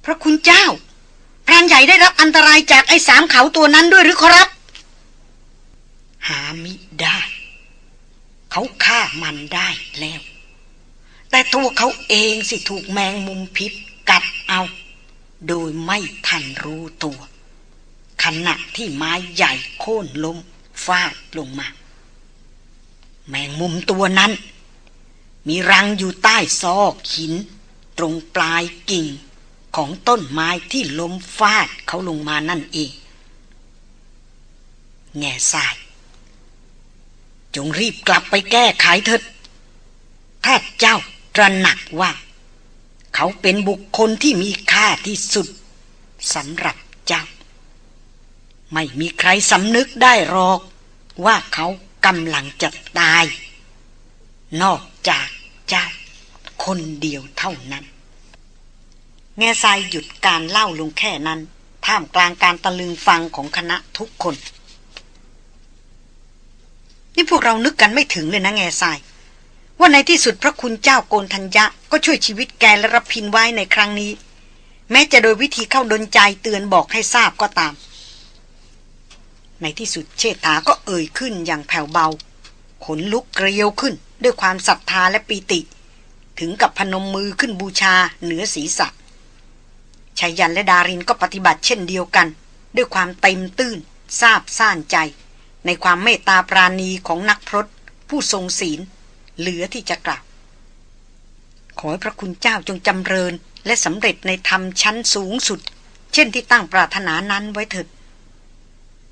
พระคุณเจ้าพรานใหญ่ได้รับอันตรายจากไอ้สามเขาตัวนั้นด้วยหรือครับ หามิได้ เขาฆ่ามันได้แล้ว แต่ตัวเขาเองสิถูกแมงมุมพิษกัดเอา โดยไม่ทันรู้ตัวขณะที่ไม้ใหญ่โค่นล้มฟาดลงมา แมงมุมตัวนั้น มีรังอยู่ใต้ซอกหิน ตรงปลายกิ่งของต้นไม้ที่ล้มฟาดเขาลงมานั่นเอง แง่ทราย จงรีบกลับไปแก้ไขเถิดถ้าเจ้าตระหนักว่า เขาเป็นบุคคลที่มีค่าที่สุดสำหรับเจ้า ไม่มีใครสำนึกได้หรอกว่าเขา กำลังจะตาย นอกจากเจ้า คนเดียวเท่านั้น แง่ทรายหยุดการเล่าลงแค่นั้น ท่ามกลางการตะลึงฟังของคณะทุกคน นี่พวกเรานึกกันไม่ถึงเลยนะแง่ทราย ว่าในที่สุดพระคุณเจ้าโกนทัญญะ ก็ช่วยชีวิตแกและรับพินไว้ในครั้งนี้ แม้จะโดยวิธีเข้าดนใจเตือนบอกให้ทราบก็ตาม ในที่สุดเชษฐาก็เอ่ยขึ้นอย่างแผ่วเบา ขนลุกเกลียวขึ้นด้วยความศรัทธาและปีติ ถึงกับพนมมือขึ้นบูชาเหนือศีรษะชายันและดารินก็ปฏิบัติเช่นเดียวกัน ด้วยความเต็มตื้นซาบซ่านใจ ในความเมตตาปราณีของนักพรตผู้ทรงศีล เหลือที่จะกล่าว ขอให้พระคุณเจ้าจงจำเริญ และสำเร็จในธรรมชั้นสูงสุด เช่นที่ตั้งปรารถนานั้นไว้เถิด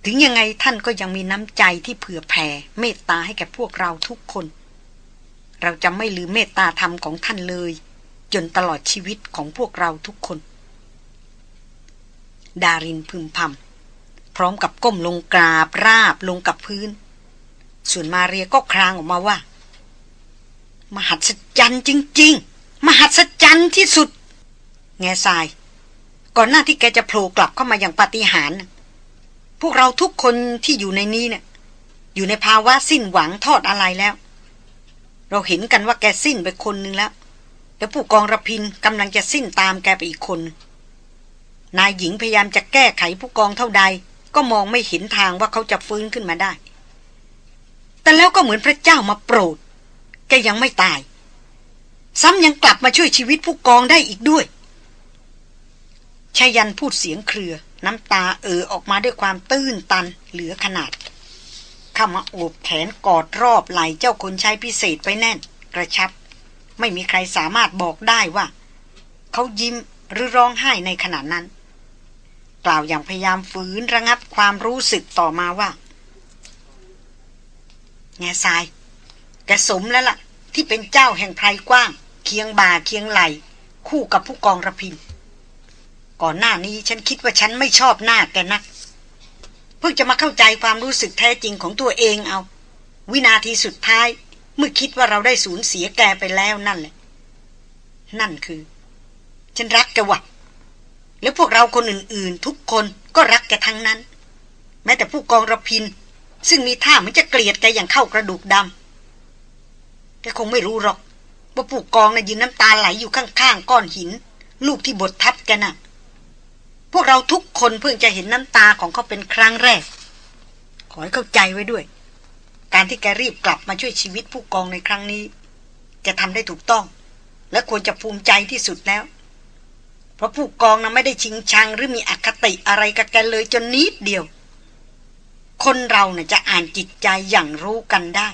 ถึงยังไงท่านก็ยังมีน้ำใจที่เผื่อแผ่เมตตาให้แก่พวกเราทุกคน เราจะไม่ลืมเมตตาธรรมของท่านเลย จนตลอดชีวิตของพวกเราทุกคน ดารินพึมพำพร้อมกับก้มลงกราบราบลงกับพื้น ส่วนมาเรียก็ครางออกมาว่า มหัศจรรย์จริง ๆ มหัศจรรย์ที่สุด แง่ทราย ก่อนหน้าที่แกจะโผล่กลับเข้ามาอย่างปาฏิหาริย์ พวกเราทุกคนที่อยู่ในนี้เนี่ยอยู่ในภาวะสิ้นหวังทอดอะไรแล้ว เราเห็นกันว่าแกสิ้นไปคนหนึ่งแล้ว แล้วผู้กองระพินกำลังจะสิ้นตามแกไปอีกคน นายหญิงพยายามจะแก้ไขผู้กองเท่าใด ก็มองไม่เห็นทางว่าเขาจะฟื้นขึ้นมาได้ แต่แล้วก็เหมือนพระเจ้ามาโปรด แกยังไม่ตาย ซ้ำยังกลับมาช่วยชีวิตผู้กองได้อีกด้วยชายันพูดเสียงเครือ น้ำตาเออออกมาด้วยความตื้นตันเหลือขนาดเข้ามาโอบแขนกอดรอบไหล่เจ้าคนใช้พิเศษไปแน่น กระชับ ไม่มีใครสามารถบอกได้ว่า เขายิ้มหรือร้องไห้ในขณะนั้น กล่าวอย่างพยายามฝืนระงับความรู้สึกต่อมาว่าแง่ทรายแกสมแล้วละ่ะ ที่เป็นเจ้าแห่งไพรกว้าง เคียงบ่าเคียงไหล คู่กับผู้กองระพิน ก่อนหน้านี้ฉันคิดว่าฉันไม่ชอบหน้าแกนัก เพิ่งจะมาเข้าใจความรู้สึกแท้จริงของตัวเองเอา วินาทีสุดท้าย เมื่อคิดว่าเราได้สูญเสียแกไปแล้วนั่นแหละ นั่นคือ ฉันรักแกวะแล้วพวกเราคนอื่นๆ ทุกคนก็รักแกทั้งนั้น แม้แต่ผู้กองระพิน ซึ่งมีท่ามันจะเกลียดแกอย่างเข้ากระดูกดำแกคงไม่รู้หรอก ว่าผู้กองนะ่ะยืนน้ำตาไหลอยู่ข้างๆก้อนหิน ลูกที่บดทับแกน่ะ วกเราทุกคนเพิ่งจะเห็นน้ำตาของเขาเป็นครั้งแรก ขอให้เข้าใจไว้ด้วย การที่แกรีบกลับมาช่วยชีวิตผู้กองในครั้งนี้ จะทำได้ถูกต้อง และควรจะภูมิใจที่สุดแล้ว เพราะผู้กองนะ่ะไม่ได้ชิงชังหรือมีอคติอะไรกับแกเลยจนนิดเดียว คนเราเนะ่ยจะอ่านจิตใจอย่างรู้กันได้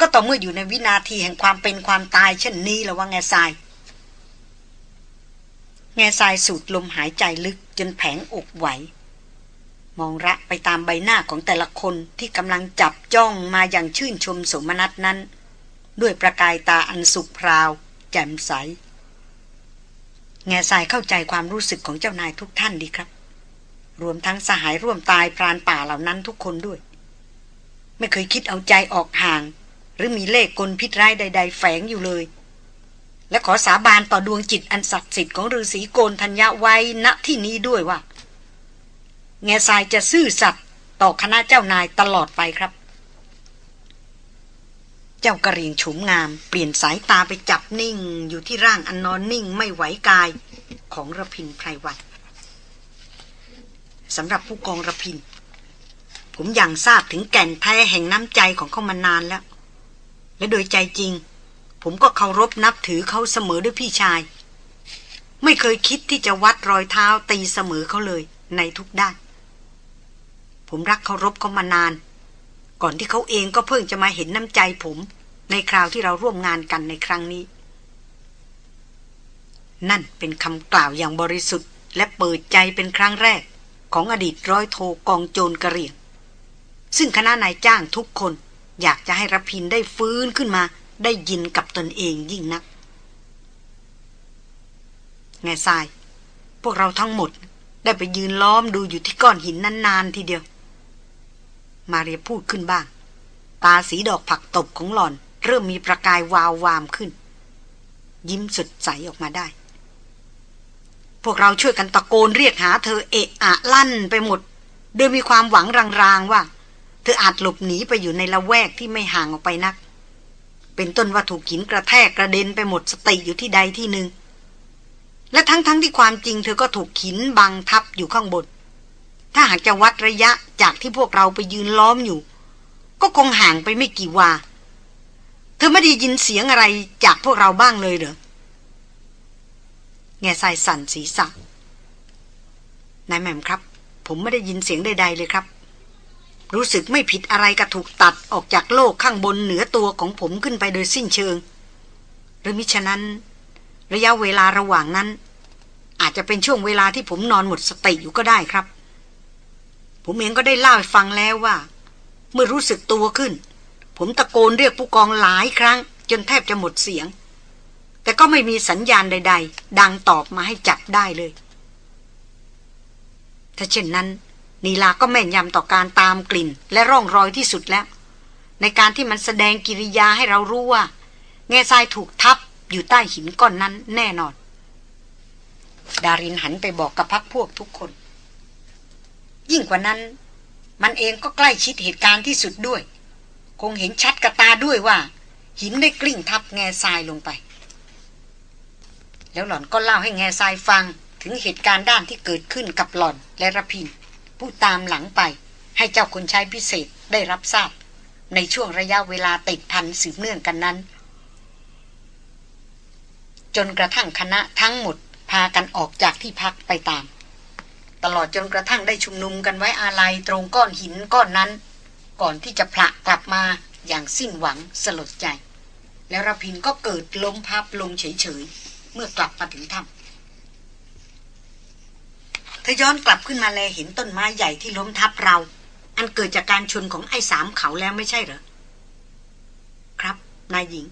ก็ต่อเมื่ออยู่ในวินาทีแห่งความเป็นความตายเช่นนี้แล้วว่าแง่ทราย แง่ทรายสูดลมหายใจลึกจนแผงอกไหว มองระไปตามใบหน้าของแต่ละคนที่กำลังจับจ้องมาอย่างชื่นชมสมนัตนั้น ด้วยประกายตาอันสุกพราว แจ่มใส แง่ทรายเข้าใจความรู้สึกของเจ้านายทุกท่านดีครับ รวมทั้งสหายร่วมตายพรานป่าเหล่านั้นทุกคนด้วย ไม่เคยคิดเอาใจออกห่าง หรือมีเลขกลพิษร้ายใด ๆ แฝงอยู่เลย และขอสาบานต่อดวงจิตอันศักดิ์สิทธิ์ของฤาษีโกนธัญญาไว้ณที่นี้ด้วยว่า แง่ทรายจะซื่อสัตย์ต่อคณะเจ้านายตลอดไปครับ เจ้ากระเรียงฉุมงาม เปลี่ยนสายตาไปจับนิ่ง อยู่ที่ร่างอันนอนนิ่งไม่ไหวกายของระพินไพรวันสำหรับผู้กองระพิน ผมยังทราบถึงแก่นแท้แห่งน้ำใจของเขามานานแล้ว และโดยใจจริง ผมก็เคารพนับถือเขาเสมอด้วยพี่ชาย ไม่เคยคิดที่จะวัดรอยเท้าตีเสมอเขาเลย ในทุกด้าน ผมรักเคารพเขามานาน ก่อนที่เขาเองก็เพิ่งจะมาเห็นน้ำใจผม ในคราวที่เราร่วมงานกันในครั้งนี้ นั่นเป็นคำกล่าวอย่างบริสุทธิ์ และเปิดใจเป็นครั้งแรก ของอดีตร้อยโทกองโจรกระเรียง ซึ่งคณะนายจ้างทุกคนอยากจะให้รพินได้ฟื้นขึ้นมา ได้ยินกับตนเองยิ่งนักแง่ทราย พวกเราทั้งหมดได้ไปยืนล้อมดูอยู่ที่ก้อนหินนานๆทีเดียว มาเรียพูดขึ้นบ้าง ตาสีดอกผักตบของหล่อน เริ่มมีประกายวาววามขึ้น ยิ้มสดใสออกมาได้ พวกเราช่วยกันตะโกนเรียกหาเธอเอะอะลั่นไปหมด โดยมีความหวังรางๆว่า เธออาจหลบหนีไปอยู่ในละแวกที่ไม่ห่างออกไปนัก เป็นต้นว่าถูกหินกระแทกกระเด็นไปหมดสติอยู่ที่ใดที่หนึ่ง และทั้งๆทที่ความจริงเธอก็ถูกหินบังทับอยู่ข้างบน ถ้าหากจะวัดระยะจากที่พวกเราไปยืนล้อมอยู่ ก็คงห่างไปไม่กี่วา เธอไม่ได้ยินเสียงอะไรจากพวกเราบ้างเลยเหรอ แง่ทรายสั่นศีรษะนายแม่มครับ ผมไม่ได้ยินเสียงใดๆเลยครับ รู้สึกไม่ผิดอะไรกับถูกตัดออกจากโลกข้างบนเหนือตัวของผมขึ้นไปโดยสิ้นเชิง หรือมิฉะนั้น ระยะเวลาระหว่างนั้น อาจจะเป็นช่วงเวลาที่ผมนอนหมดสติอยู่ก็ได้ครับ ผมเองก็ได้เล่าให้ฟังแล้วว่า เมื่อรู้สึกตัวขึ้น ผมตะโกนเรียกผู้กองหลายครั้ง จนแทบจะหมดเสียง แต่ก็ไม่มีสัญญาณใด ๆ ดังตอบมาให้จับได้เลย ถ้าเช่นนั้น นีลาก็แม่นยำต่อการตามกลิ่น และร่องรอยที่สุดแล้ว ในการที่มันแสดงกิริยาให้เรารู้ว่าแง่ทรายถูกทับอยู่ใต้หินก้อนนั้นแน่นอน ดารินหันไปบอกกับพักพวกทุกคน ยิ่งกว่านั้น มันเองก็ใกล้ชิดเหตุการณ์ที่สุดด้วย คงเห็นชัดกระตาด้วยว่า หินได้กลิ้งทับแง่ทรายลงไป แล้วหล่อนก็เล่าให้แง่ทรายฟังถึงเหตุการณ์ด้านที่เกิดขึ้นกับหล่อนและระพิน ผู้ตามหลังไป ให้เจ้าคนใช้พิเศษได้รับทราบ ในช่วงระยะเวลาติดพันสืบเนื่องกันนั้น จนกระทั่งคณะทั้งหมดพากันออกจากที่พักไปตาม ตลอดจนกระทั่งได้ชุมนุมกันไว้อาลัยตรงก้อนหินก้อนนั้น ก่อนที่จะผละกลับมาอย่างสิ้นหวังสลดใจ แล้วรพินก็เกิดล้มพับลงเฉยเมื่อกลับมาถึงถ้ำ เธอย้อนกลับขึ้นมาแลเห็นต้นไม้ใหญ่ที่ล้มทับเรา อันเกิดจากการชนของไอ้สามเขาแล้วไม่ใช่เหรอ ครับนายหญิง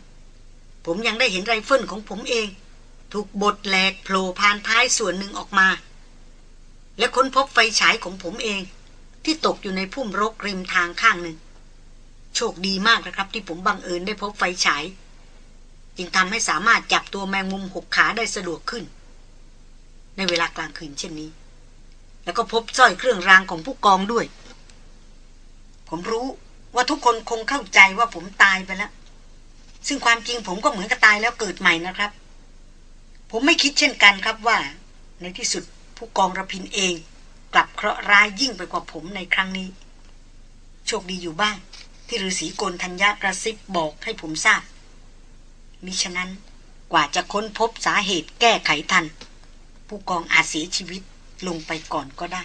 ผมยังได้เห็นไรเฟิลของผมเอง ถูกบดแหลกโผล่พานท้ายส่วนหนึ่งออกมา และค้นพบไฟฉายของผมเอง ที่ตกอยู่ในพุ่มรกริมทางข้างหนึ่ง โชคดีมากนะครับ ที่ผมบังเอิญได้พบไฟฉาย จึงทำให้สามารถจับตัวแมงมุมหกขาได้สะดวกขึ้น ในเวลากลางคืนเช่นนี้ แล้วก็พบสร้อยเครื่องรางของผู้กองด้วย ผมรู้ว่าทุกคนคงเข้าใจว่าผมตายไปแล้ว ซึ่งความจริงผมก็เหมือนกับตายแล้วเกิดใหม่นะครับ ผมไม่คิดเช่นกันครับว่า ในที่สุดผู้กองระพินเอง กลับเคราะห์ร้ายยิ่งไปกว่าผมในครั้งนี้ โชคดีอยู่บ้าง ที่ฤาษีโกนธัญญากระซิบบอกให้ผมทราบ มิฉะนั้นกว่าจะค้นพบสาเหตุแก้ไขทัน ผู้กองอาจเสียชีวิต ลงไปก่อนก็ได้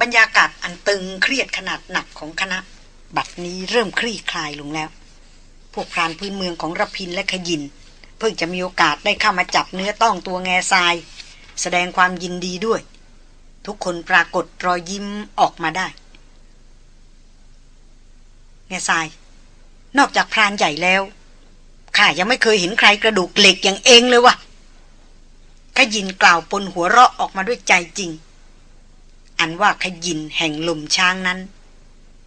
บรรยากาศอันตึงเครียดขนาดหนักของคณะ บัดนี้เริ่มคลี่คลายลงแล้ว พวกพรานพื้นเมืองของรพินและขยิน เพิ่งจะมีโอกาสได้เข้ามาจับเนื้อต้องตัวแง่ทราย แสดงความยินดีด้วย ทุกคนปรากฏรอยยิ้มออกมาได้ แง่ทราย นอกจากพรานใหญ่แล้วข้ายังไม่เคยเห็นใครกระดูกเหล็กอย่างเองเลยว่ะ ขยินกล่าวปนหัวเราะออกมาด้วยใจจริง อันว่าขยินแห่งลมช้างนั้น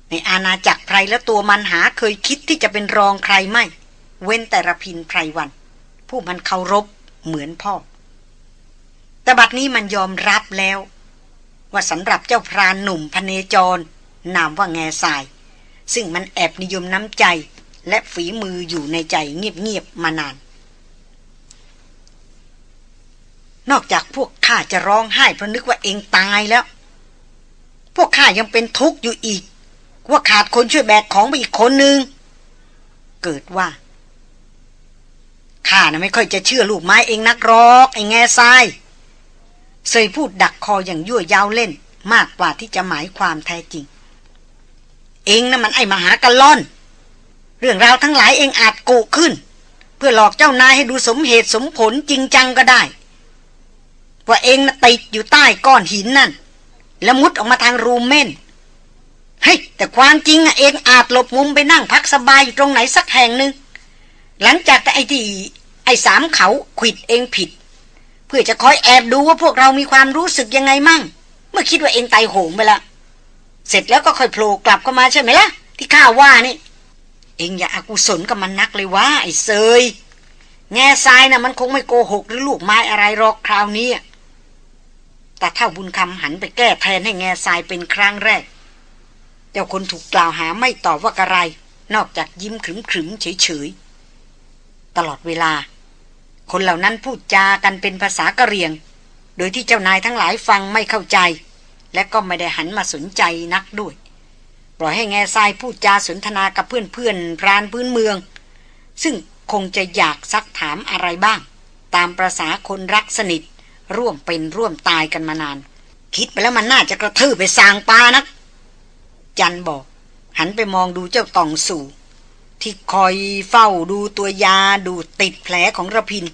ในอาณาจักรไพรและตัวมันหาเคยคิดที่จะเป็นรองใครไม่ เว้นแต่ระพินไพรวัน ผู้มันเคารพเหมือนพ่อ แต่บัดนี้มันยอมรับแล้ว ว่าสำหรับเจ้าพรานหนุ่มพเนจร นามว่าแง่ทราย ซึ่งมันแอบนิยมน้ำใจและฝีมืออยู่ในใจเงียบๆมานาน นอกจากพวกข้าจะร้องไห้เพราะนึกว่าเองตายแล้ว พวกข้ายังเป็นทุกข์อยู่อีก ว่าขาดคนช่วยแบกของไปอีกคนนึง เกิดว่าข้านะไม่ค่อยจะเชื่อลูกไม้เองนักรอกไอ้แง่ทรายเซยพูดดักคออย่างยั่วยาวเล่น มากกว่าที่จะหมายความแท้จริง เองนะ่ะมันไอ้มหากะล่อน เรื่องราวทั้งหลายเองอาจโกขึ้น เพื่อหลอกเจ้านายให้ดูสมเหตุสมผลจริงจังก็ได้ ว่าเองนะติดอยู่ใต้ก้อนหินนั่น แล้วมุดออกมาทางรูเมนเฮ้ยแต่ความจริงอะเองอาจหลบมุมไปนั่งพักสบายอยู่ตรงไหนสักแห่งหนึ่งหลังจากไอ้ที่ไอ้สามเขาขิดเองผิด เพื่อจะคอยแอบดูว่าพวกเรามีความรู้สึกยังไงมั่ง เมื่อคิดว่าเองตายโหงไปละเสร็จแล้วก็ค่อยโผล่กลับเข้ามาใช่ไหมล่ะ ที่ข้าว่านี่ เองอย่าอากุศลกับมันนักเลยว่าไอ้เซยแง่ทรายนะ่ะมันคงไม่โกหกหรือลูกไม้อะไรหรอกคราวนี้ แต่เท่าบุญคำหันไปแก้แทนให้แง่ทรายเป็นครั้งแรก เจ้าคนถูกกล่าวหาไม่ตอบว่ากระไร นอกจากยิ้มขรึมๆเฉยๆตลอดเวลา คนเหล่านั้นพูดจากันเป็นภาษากะเรียง โดยที่เจ้านายทั้งหลายฟังไม่เข้าใจ และก็ไม่ได้หันมาสนใจนักด้วย ปล่อยให้แง่ทรายพูดจาสนทนากับเพื่อนๆพรานพื้นเมือง ซึ่งคงจะอยากซักถามอะไรบ้าง ตามประษาคนรักสนิท ร่วมเป็นร่วมตายกันมานาน คิดไปแล้วมันน่าจะกระทืบไปสางปานะจันบอก หันไปมองดูเจ้าตองสู่ ที่คอยเฝ้าดูตัวยาดูติดแผลของระพิน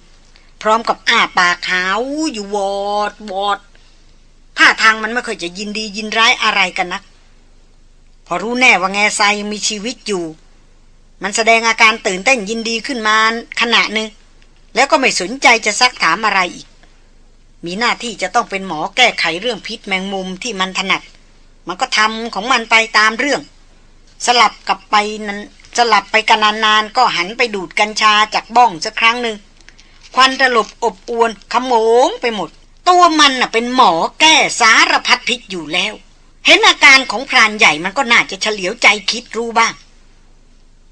พร้อมกับอ้าปากขาวอยู่วอดวอดท่าทางมันไม่เคยจะยินดียินร้ายอะไรกันนะพอรู้แน่ว่าแง่ทรายยังมีชีวิตอยู่ มันแสดงอาการตื่นเต้นยินดีขึ้นมาขณะหนึ่งแล้วก็ไม่สนใจจะซักถามอะไรอีก มีหน้าที่จะต้องเป็นหมอแก้ไขเรื่องพิษแมงมุมที่มันถนัด มันก็ทำของมันไปตามเรื่อง สลับกับไปนั้นสลับไปกันนานๆก็หันไปดูดกัญชาจากบ้องสักครั้งหนึ่งควันตลบอบอวนขโมงไปหมด ตัวมันน่ะเป็นหมอแก้สารพัดพิษอยู่แล้ว เห็นอาการของพรานใหญ่มันก็น่าจะเฉลียวใจคิดรู้บ้าง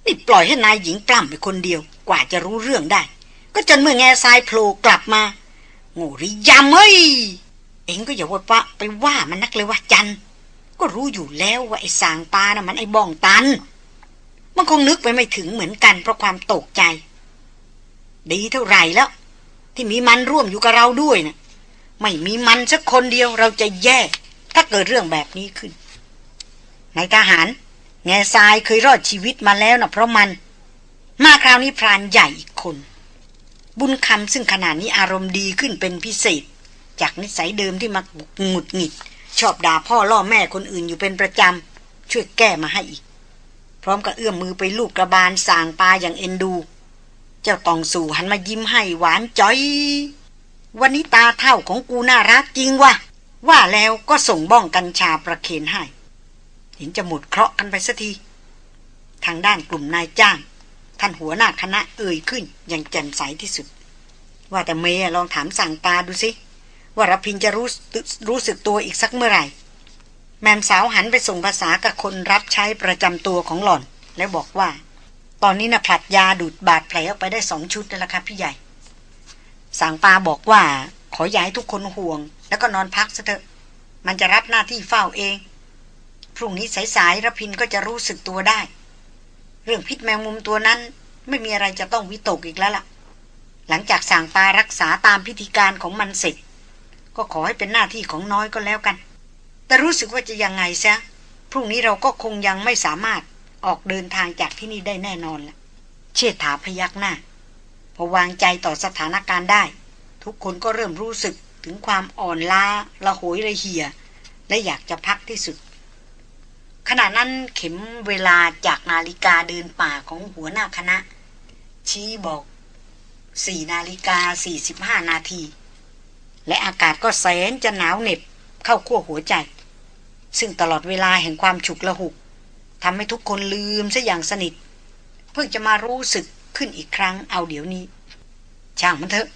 นี่ปล่อยให้นายหญิงปล้ำไปคนเดียวกว่าจะรู้เรื่องได้ ก็จนเมื่อแง่ทรายโผล่กลับมา โง่ริยำเอ้ยเอ็งก็อย่าว่าปะไปว่ามันนักเลยว่าจัน ก็รู้อยู่แล้วว่าไอ้สางปานะ่ะมันไอ้บ้องตัน มันคงนึกไปไม่ถึงเหมือนกันเพราะความตกใจ ดีเท่าไหร่แล้ว ที่มีมันร่วมอยู่กับเราด้วยนะไม่มีมันสักคนเดียวเราจะแย่ ถ้าเกิดเรื่องแบบนี้ขึ้นนายทหาร แง่ทรายเคยรอดชีวิตมาแล้วนะเพราะมัน มาคราวนี้พรานใหญ่อีกคน บุญคำซึ่งขณะนี้อารมณ์ดีขึ้นเป็นพิเศษ จากนิสัยเดิมที่มาหงุดหงิด ชอบด่าพ่อล่อแม่คนอื่นอยู่เป็นประจำ ช่วยแก้มาให้อีก พร้อมกับเอื้อมมือไปลูกกระบาลสางปลาอย่างเอ็นดู เจ้าตองสู่หันมายิ้มให้หวานจ้อย วันนี้ตาเท่าของกูน่ารักจริงวะว่าแล้วก็ส่งบ้องกัญชาประเคนให้เห็นจะหมดเคราะห์กันไปสักที ทางด้านกลุ่มนายจ้าง ท่านหัวหน้าคณะเอ่ยขึ้นอย่างแจ่มใสที่สุด ว่าแต่เมย์ลองถามสั่งปาดูสิว่ารพินจะรู้รู้สึกตัวอีกสักเมื่อไหร่ แม่สาวหันไปส่งภาษากับคนรับใช้ประจำตัวของหล่อน แล้วบอกว่า ตอนนี้นะผลัดยาดูดบาดแผลออกไปได้สองชุดแล้วล่ะครับพี่ใหญ่สางปาบอกว่า ขอย้ายทุกคนห่วง แล้วก็นอนพักซะเถอะ มันจะรับหน้าที่เฝ้าเอง พรุ่งนี้สายๆรพินก็จะรู้สึกตัวได้ เรื่องพิษแมงมุมตัวนั้น ไม่มีอะไรจะต้องวิตกอีกแล้วล่ะ หลังจากสางปารักษาตามพิธีการของมันเสร็จ ก็ขอให้เป็นหน้าที่ของน้อยก็แล้วกัน แต่รู้สึกว่าจะยังไงซะพรุ่งนี้เราก็คงยังไม่สามารถออกเดินทางจากที่นี่ได้แน่นอนละเชษฐาพยักหน้า พอวางใจต่อสถานการณ์ได้ ทุกคนก็เริ่มรู้สึกถึงความอ่อนล้าละโหยระเหี่ย และอยากจะพักที่สุด ขณะนั้นเข็มเวลาจากนาฬิกาเดินป่าของหัวหน้าคณะ ชี้บอกสี่นาฬิกาสี่สิบห้านาที และอากาศก็แสนจะหนาวเหน็บเข้าขั้วหัวใจ ซึ่งตลอดเวลาแห่งความฉุกละหุกทำให้ทุกคนลืมซะอย่างสนิท เพิ่งจะมารู้สึกขึ้นอีกครั้งเอาเดี๋ยวนี้ ช่างมันเถอะ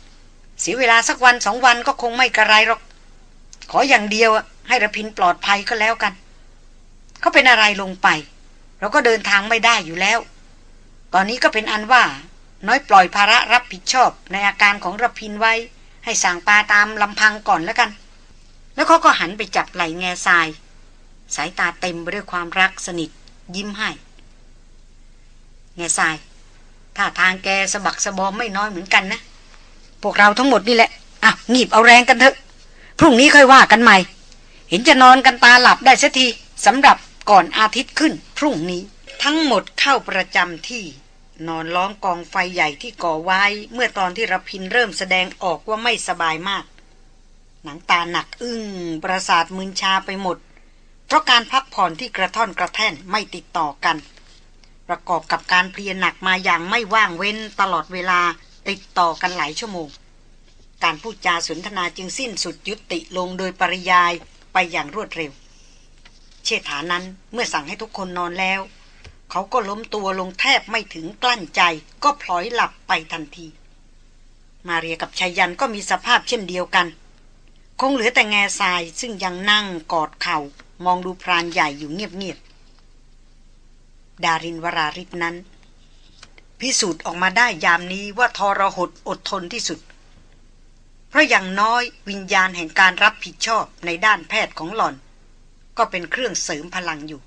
เสียเวลาสักวันสองวันก็คงไม่กระไรหรอก ขออย่างเดียวให้ระพินปลอดภัยก็แล้วกัน เขาเป็นอะไรลงไป เราก็เดินทางไม่ได้อยู่แล้ว ตอนนี้ก็เป็นอันว่า น้อยปล่อยภาระรับผิดชอบในอาการของระพินไว้ ให้สั่งปลาตามลำพังก่อนแล้วกัน แล้วเขาก็หันไปจับไหล่แง่ทราย สายตาเต็มไปด้วยความรักสนิท ยิ้มให้แง่ทรายถ้าทางแกสะบักสะบอมไม่น้อยเหมือนกันนะ พวกเราทั้งหมดนี่แหละอะงีบเอาแรงกันเถอะ พรุ่งนี้ค่อยว่ากันใหม่ เห็นจะนอนกันตาหลับได้สักทีสำหรับ ก่อนอาทิตย์ขึ้น พรุ่งนี้ทั้งหมดเข้าประจำที่ นอนล้อมกองไฟใหญ่ที่ก่อไว้ เมื่อตอนที่รพินเริ่มแสดงออกว่าไม่สบายมาก หนังตาหนักอึ้งประสาทมึนชาไปหมด เพราะการพักผ่อนที่กระท่อนกระแท่นไม่ติดต่อกัน ประกอบกับการเพลียหนักมาอย่างไม่ว่างเว้นตลอดเวลาติดต่อกันหลายชั่วโมง การพูดจาสนทนาจึงสิ้นสุดยุติลงโดยปริยายไปอย่างรวดเร็ว เชษฐานั้นเมื่อสั่งให้ทุกคนนอนแล้ว เขาก็ล้มตัวลงแทบไม่ถึงกลั้นใจ ก็พลอยหลับไปทันที มาเรียกับชายันก็มีสภาพเช่นเดียวกัน คงเหลือแต่แง่ทรายซึ่งยังนั่งกอดเขา่ามองดูพรานใหญ่อยู่เงียบๆดารินวราริศนั้น พิสูจน์ออกมาได้ยามนี้ว่าทรหดอดทนที่สุด เพราะอย่างน้อยวิญญาณแห่งการรับผิดชอบในด้านแพทย์ของหล่อน ก็เป็นเครื่องเสริมพลังอยู่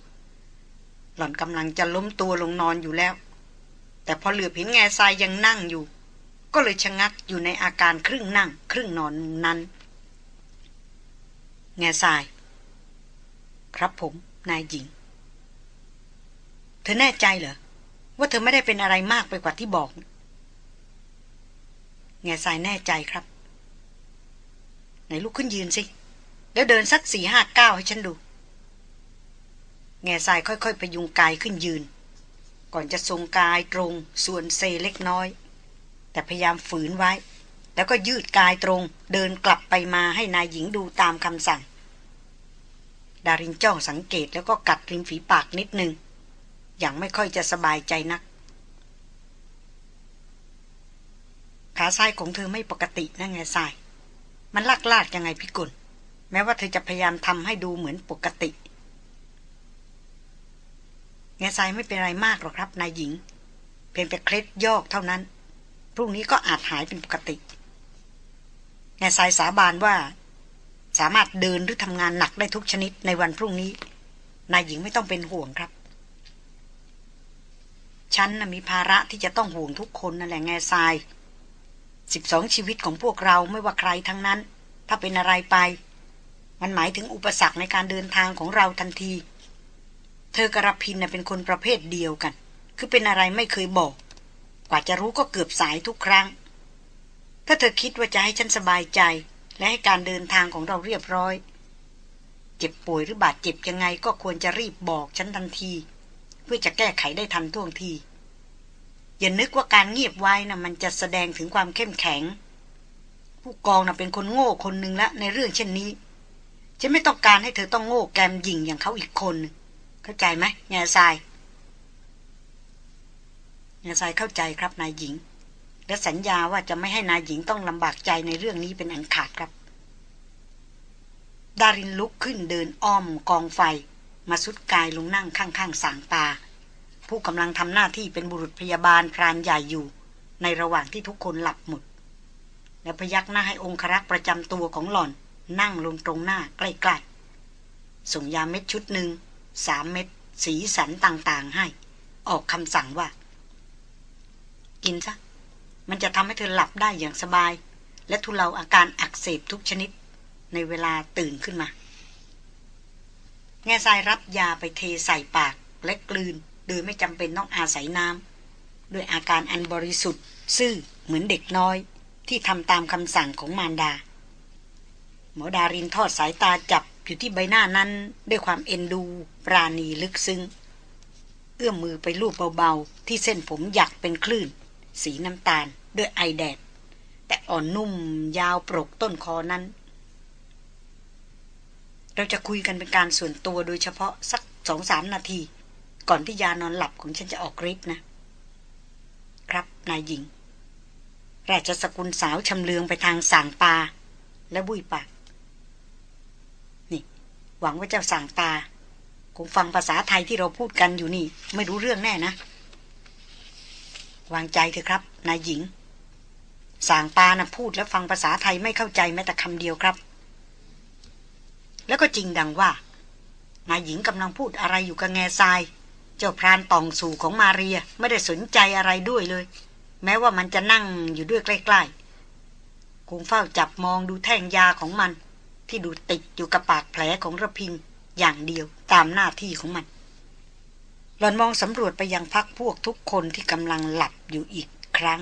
หล่อนกำลังจะล้มตัวลงนอนอยู่แล้ว แต่พอเหลือเห็นแง่ทรายยังนั่งอยู่ ก็เลยชะงักอยู่ในอาการครึ่งนั่ง ครึ่งนอนนั้น แง่ทราย ครับผม นายหญิง เธอแน่ใจเหรอ ว่าเธอไม่ได้เป็นอะไรมากไปกว่าที่บอก แง่ทรายแน่ใจครับ ไหนลุกขึ้นยืนสิ แล้วเดินสักสี่ห้าก้าวให้ฉันดู แง่ทรายค่อยๆพยุงกายขึ้นยืน ก่อนจะทรงกายตรงส่วนเซเล็กน้อย แต่พยายามฝืนไว้ แล้วก็ยืดกายตรงเดินกลับไปมาให้นายหญิงดูตามคำสั่ง ดารินจ้องสังเกตแล้วก็กัดริมฝีปากนิดนึง อย่างไม่ค่อยจะสบายใจนัก ขาซ้ายของเธอไม่ปกตินะไงทราย มันลากลาดยังไงพิกลแม้ว่าเธอจะพยายามทำให้ดูเหมือนปกติ แง่ทรายไม่เป็นไรมากหรอกครับนายหญิง เพียงแต่เคล็ดยอกเท่านั้น พรุ่งนี้ก็อาจหายเป็นปกติแง่ทรายสาบานว่า สามารถเดินหรือทำงานหนักได้ทุกชนิดในวันพรุ่งนี้ นายหญิงไม่ต้องเป็นห่วงครับฉันนะมีภาระที่จะต้องห่วงทุกคนนั่นแหละแง่ทรายสิบสองชีวิตของพวกเราไม่ว่าใครทั้งนั้น ถ้าเป็นอะไรไป มันหมายถึงอุปสรรคในการเดินทางของเราทันที ธอกระพินเป็นคนประเภทเดียวกัน คือเป็นอะไรไม่เคยบอก กว่าจะรู้ก็เกือบสายทุกครั้ง ถ้าเธอคิดว่าจะให้ฉันสบายใจ และให้การเดินทางของเราเรียบร้อย เจ็บป่วยหรือบาดเจ็บยังไงก็ควรจะรีบบอกฉันทันที เพื่อจะแก้ไขได้ทันท่วงที อย่านึกว่าการเงียบไว้นะมันจะแสดงถึงความเข้มแข็ง ผู้กองนะ่ะเป็นคนโง่คนหนึ่งละในเรื่องเช่นนี้ ฉันไม่ต้องการให้เธอต้องโง่แกมยิงอย่างเขาอีกคน เข้าใจไหมแง่ทรายแง่ทรายเข้าใจครับนายหญิง และสัญญาว่าจะไม่ให้นายหญิงต้องลำบากใจในเรื่องนี้เป็นอันขาดครับ ดารินลุกขึ้นเดินอ้อมกองไฟ มาสุดกายลงนั่งข้างๆสางตาผู้กำลังทำหน้าที่เป็นบุรุษพยาบาลพรานใหญ่อยู่ ในระหว่างที่ทุกคนหลับหมดและพยักหน้าให้องครักษ์ประจำตัวของหล่อนนั่งลงตรงหน้าใกล้ๆส่งยาเม็ดชุดหนึ่ง สามเม็ดสีสันต่างๆให้ ออกคำสั่งว่า กินซะ มันจะทำให้เธอหลับได้อย่างสบาย และทุเลาอาการอักเสบทุกชนิด ในเวลาตื่นขึ้นมา แง่ทรายรับยาไปเทใส่ปากและกลืน โดยไม่จำเป็นต้องอาศัยน้ำด้วยอาการอันบริสุทธิ์ ซื่อเหมือนเด็กน้อยที่ทำตามคำสั่งของมารดา หมอดารินทอดสายตาจับ อยู่ที่ใบหน้านั้นด้วยความเอ็นดู ปราณีลึกซึ้ง เอื้อมมือไปลูบเบาๆ ที่เส้นผมหยักเป็นคลื่น สีน้ำตาลด้วยไอแดด แต่อ่อนนุ่มยาวปรกต้นคอนั้น เราจะคุยกันเป็นการส่วนตัวโดยเฉพาะสักสองสามนาที ก่อนที่ยานอนหลับของฉันจะออกฤทธิ์นะ ครับนายหญิง ราชสกุลสาวชำเลืองไปทางสางปา และบุยปาก หวังว่าเจ้าสางปาคงฟังภาษาไทยที่เราพูดกันอยู่นี่ ไม่รู้เรื่องแน่นะ วางใจเถอะครับ นายหญิงสางปานะพูดและฟังภาษาไทยไม่เข้าใจแม้แต่คำเดียวครับ แล้วก็จริงดังว่านายหญิงกำลังพูดอะไรอยู่กับแง่ทราย เจ้าพรานตองสู่ของมาเรียไม่ได้สนใจอะไรด้วยเลย แม้ว่ามันจะนั่งอยู่ด้วยใกล้ๆคงเฝ้าจับมองดูแท่งยาของมัน ที่ดูติดอยู่กับปากแผลของระพิงอย่างเดียวตามหน้าที่ของมัน หลอนมองสำรวจไปยังพักพวกทุกคนที่กำลังหลับอยู่อีกครั้ง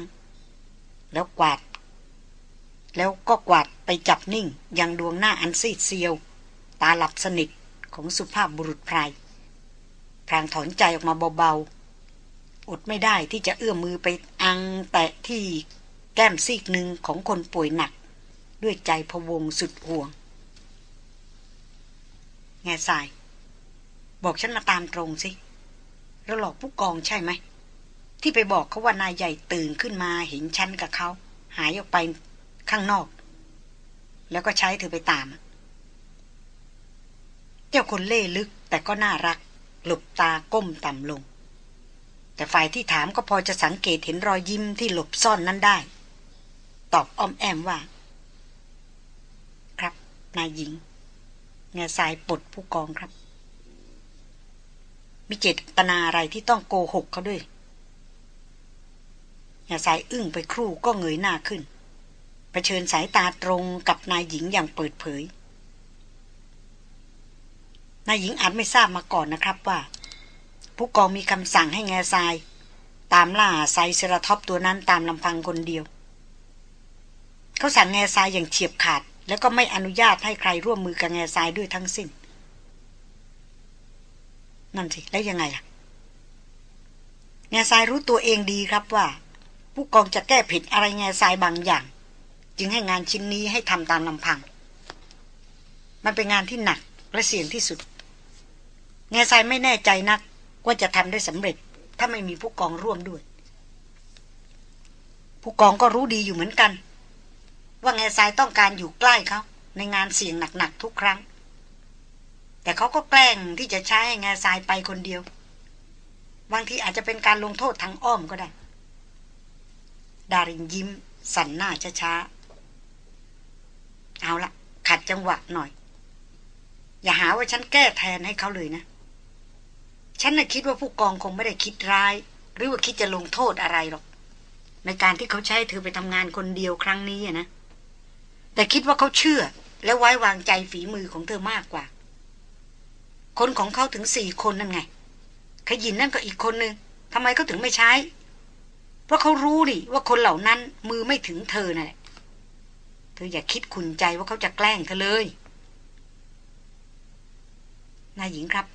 แล้วกวาด แล้วก็กวาดไปจับนิ่งยังดวงหน้าอันซีดเซียว ตาหลับสนิทของสุภาพบุรุษไพรพรางถอนใจออกมาเบาๆ อดไม่ได้ที่จะเอื้อมมือไปอังแตะที่แก้มซีกหนึ่งของคนป่วยหนัก ด้วยใจพวงสุดห่วง แง่สาย บอกฉันมาตามตรงสิเราหลอกผู้กองใช่ไหม ที่ไปบอกเขาว่านายใหญ่ตื่นขึ้นมาเห็นฉันกับเขา หายออกไปข้างนอก แล้วก็ใช้เธอไปตาม เจ้าคนเล่ลึกแต่ก็น่ารัก หลบตาก้มต่ำลง แต่ฝ่ายที่ถามก็พอจะสังเกตเห็นรอยยิ้มที่หลบซ่อนนั้นได้ ตอบอ้อมแอมว่า ครับ นายหญิง เงาสายปลดผู้กองครับ มีเจตนาอะไรที่ต้องโกหกเขาด้วยเงาสายอึ้งไปครู่ก็เงยหน้าขึ้นเผชิญสายตาตรงกับนายหญิงอย่างเปิดเผย นายหญิงอาจไม่ทราบมาก่อนนะครับว่า ผู้กองมีคำสั่งให้แง่ทราย ตามล่าไซเซราท็อปตัวนั้นตามลำพังคนเดียว เขาสั่งแง่ทรายอย่างเฉียบขาด แล้วก็ไม่อนุญาตให้ใครร่วมมือกับแง่ทรายด้วยทั้งสิ้น นั่นสิ แล้วยังไงล่ะ แง่ทรายรู้ตัวเองดีครับว่า ผู้กองจะแก้ผิดอะไรแง่ทรายบางอย่าง จึงให้งานชิ้นนี้ให้ทำตามลำพัง มันเป็นงานที่หนักและเสี่ยงที่สุด แง่ทรายไม่แน่ใจนักว่าจะทำได้สำเร็จ ถ้าไม่มีผู้กองร่วมด้วย ผู้กองก็รู้ดีอยู่เหมือนกัน ว่าแง่ทรายต้องการอยู่ใกล้เขาในงานเสี่ยงหนักๆทุกครั้ง แต่เขาก็แกล้งที่จะใช้แง่ทรายไปคนเดียว บางทีอาจจะเป็นการลงโทษทางอ้อมก็ได้ ดารินยิ้ม สันหน้าช้าๆเอาละขัดจังหวะหน่อย อย่าหาว่าฉันแก้แทนให้เขาเลยนะ ฉันน่ะคิดว่าผู้กองคงไม่ได้คิดร้าย หรือว่าคิดจะลงโทษอะไรหรอกในการที่เขาใช้เธอไปทำงานคนเดียวครั้งนี้นะ แต่คิดว่าเขาเชื่อและไว้วางใจฝีมือของเธอมากกว่า คนของเขาถึงสี่คนนั่นไง ขยินนั่นก็อีกคนนึงทำไมเขาถึงไม่ใช้ เพราะเขารู้ดิว่าคนเหล่านั้นมือไม่ถึงเธอนั่นแหละเธออย่าคิดขุนใจว่าเขาจะแกล้งเธอเลยนายหญิงครับ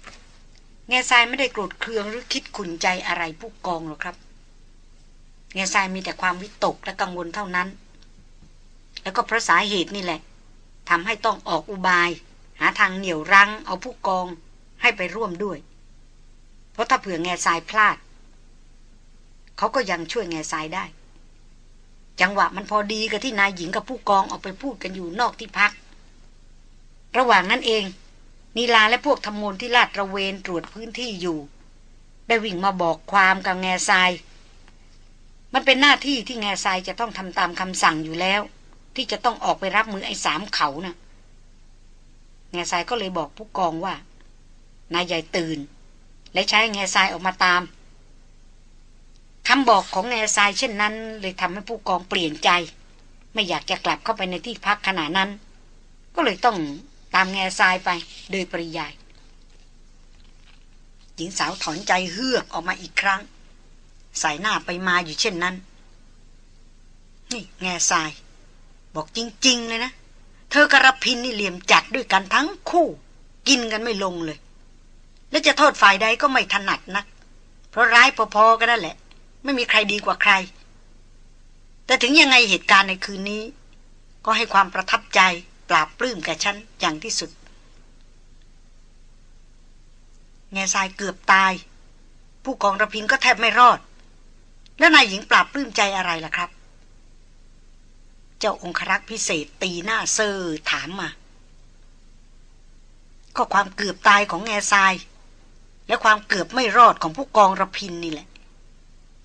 แง่ทรายไม่ได้โกรธเคืองหรือคิดขุนใจอะไรผู้กองหรอกครับแง่ทรายมีแต่ความวิตกและกังวลเท่านั้น แล้วก็เพราะสาเหตุนี่แหละทำให้ต้องออกอุบาย หาทางเหนี่ยวรั้ง เอาผู้กองให้ไปร่วมด้วย เพราะถ้าเผื่อแง่ทรายพลาด เขาก็ยังช่วยแง่ทรายได้ จังหวะมันพอดีกับที่นายหญิงกับผู้กองออกไปพูดกันอยู่นอกที่พัก ระหว่างนั้นเอง นีลาและพวกทำมนที่ลาดระเวนตรวจพื้นที่อยู่ ได้วิ่งมาบอกความกับแง่ทราย มันเป็นหน้าที่ที่แง่ทรายจะต้องทำตามคำสั่งอยู่แล้ว ที่จะต้องออกไปรับมือไอ้สามเขานะ่ะแง่ทรายก็เลยบอกผู้กองว่า นายใหญ่ตื่น และใช้แง่ทรายออกมาตามคำบอกของแง่ทรายเช่นนั้น เลยทำให้ผู้กองเปลี่ยนใจ ไม่อยากจะกลับเข้าไปในที่พักขณะนั้น ก็เลยต้องตามแง่ทรายไปโดยปริยายหญิงสาวถอนใจเฮือกออกมาอีกครั้งใส่หน้าไปมาอยู่เช่นนั้น นี่แง่ทราย บอกจริง ๆ เลยนะ เธอกระพินนี่เหลี่ยมจัดด้วยกันทั้งคู่ กินกันไม่ลงเลย และจะโทษฝ่ายใดก็ไม่ถนัดนัก เพราะร้ายพอๆกันนั่นแหละ ไม่มีใครดีกว่าใคร แต่ถึงยังไงเหตุการณ์ในคืนนี้ ก็ให้ความประทับใจปราบปลื้มแก่ฉันอย่างที่สุดแง่ทรายเกือบตาย ผู้กองระพินก็แทบไม่รอด แล้วนายหญิงปราบปลื้มใจอะไรล่ะครับ เจ้าองครักษ์พิเศษตีหน้าเซอร์ถามมา ก็ความเกือบตายของแง่ทราย และความเกือบไม่รอดของผู้กองระพินนี่แหละ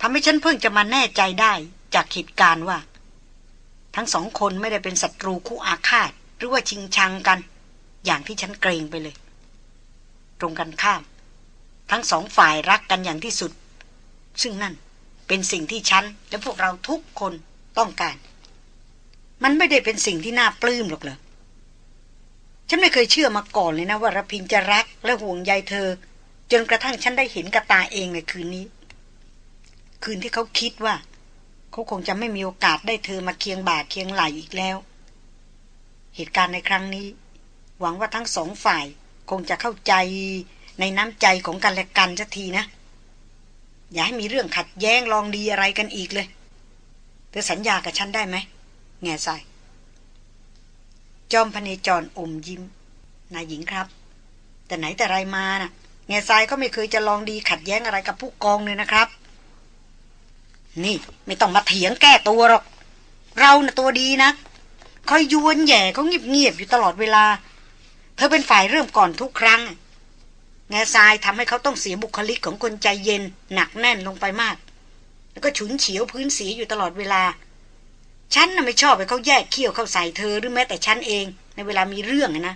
ทำให้ฉันเพิ่งจะมาแน่ใจได้จากเหตุการณ์ว่า ทั้งสองคนไม่ได้เป็นศัตรูคู่อาฆาต หรือว่าชิงชังกัน อย่างที่ฉันเกรงไปเลย ตรงกันข้าม ทั้งสองฝ่ายรักกันอย่างที่สุด ซึ่งนั่นเป็นสิ่งที่ฉันและพวกเราทุกคนต้องการ มันไม่ได้เป็นสิ่งที่น่าปลื้มหรอกเหรอฉันไม่เคยเชื่อมาก่อนเลยนะว่ารพินจะรักและห่วงใยเธอ จนกระทั่งฉันได้เห็นกับตาเองในคืนนี้ คืนที่เขาคิดว่า เขาคงจะไม่มีโอกาสได้เธอมาเคียงบ่าเคียงไหลอีกแล้ว เหตุการณ์ในครั้งนี้ หวังว่าทั้งสองฝ่ายคงจะเข้าใจในน้ำใจของกันและกันสักทีนะ อย่าให้มีเรื่องขัดแย้งลองดีอะไรกันอีกเลย เธอสัญญากับฉันได้ไหม แง่ใส่จอมพเนจรอมยิ้มนายหญิงครับ แต่ไหนแต่ไรมานะ่ะ แง่ทรายก็ไม่เคยจะลองดีขัดแย้งอะไรกับผู้กองเลยนะครับ นี่ไม่ต้องมาเถียงแก้ตัวหรอก เรานะ่ะตัวดีนะคอยยวนแย่เขาเงียบๆอยู่ตลอดเวลา เธอเป็นฝ่ายเริ่มก่อนทุกครั้ง แง่ทรายทำให้เขาต้องเสียบุคลิกของคนใจเย็น หนักแน่นลงไปมาก แล้วก็ฉุนเฉียวพื้นสีอยู่ตลอดเวลา ฉันน่ะไม่ชอบให้เขาแยกเขี้ยวเข้าใส่เธอหรือแม้แต่ฉันเอง ในเวลามีเรื่องนะ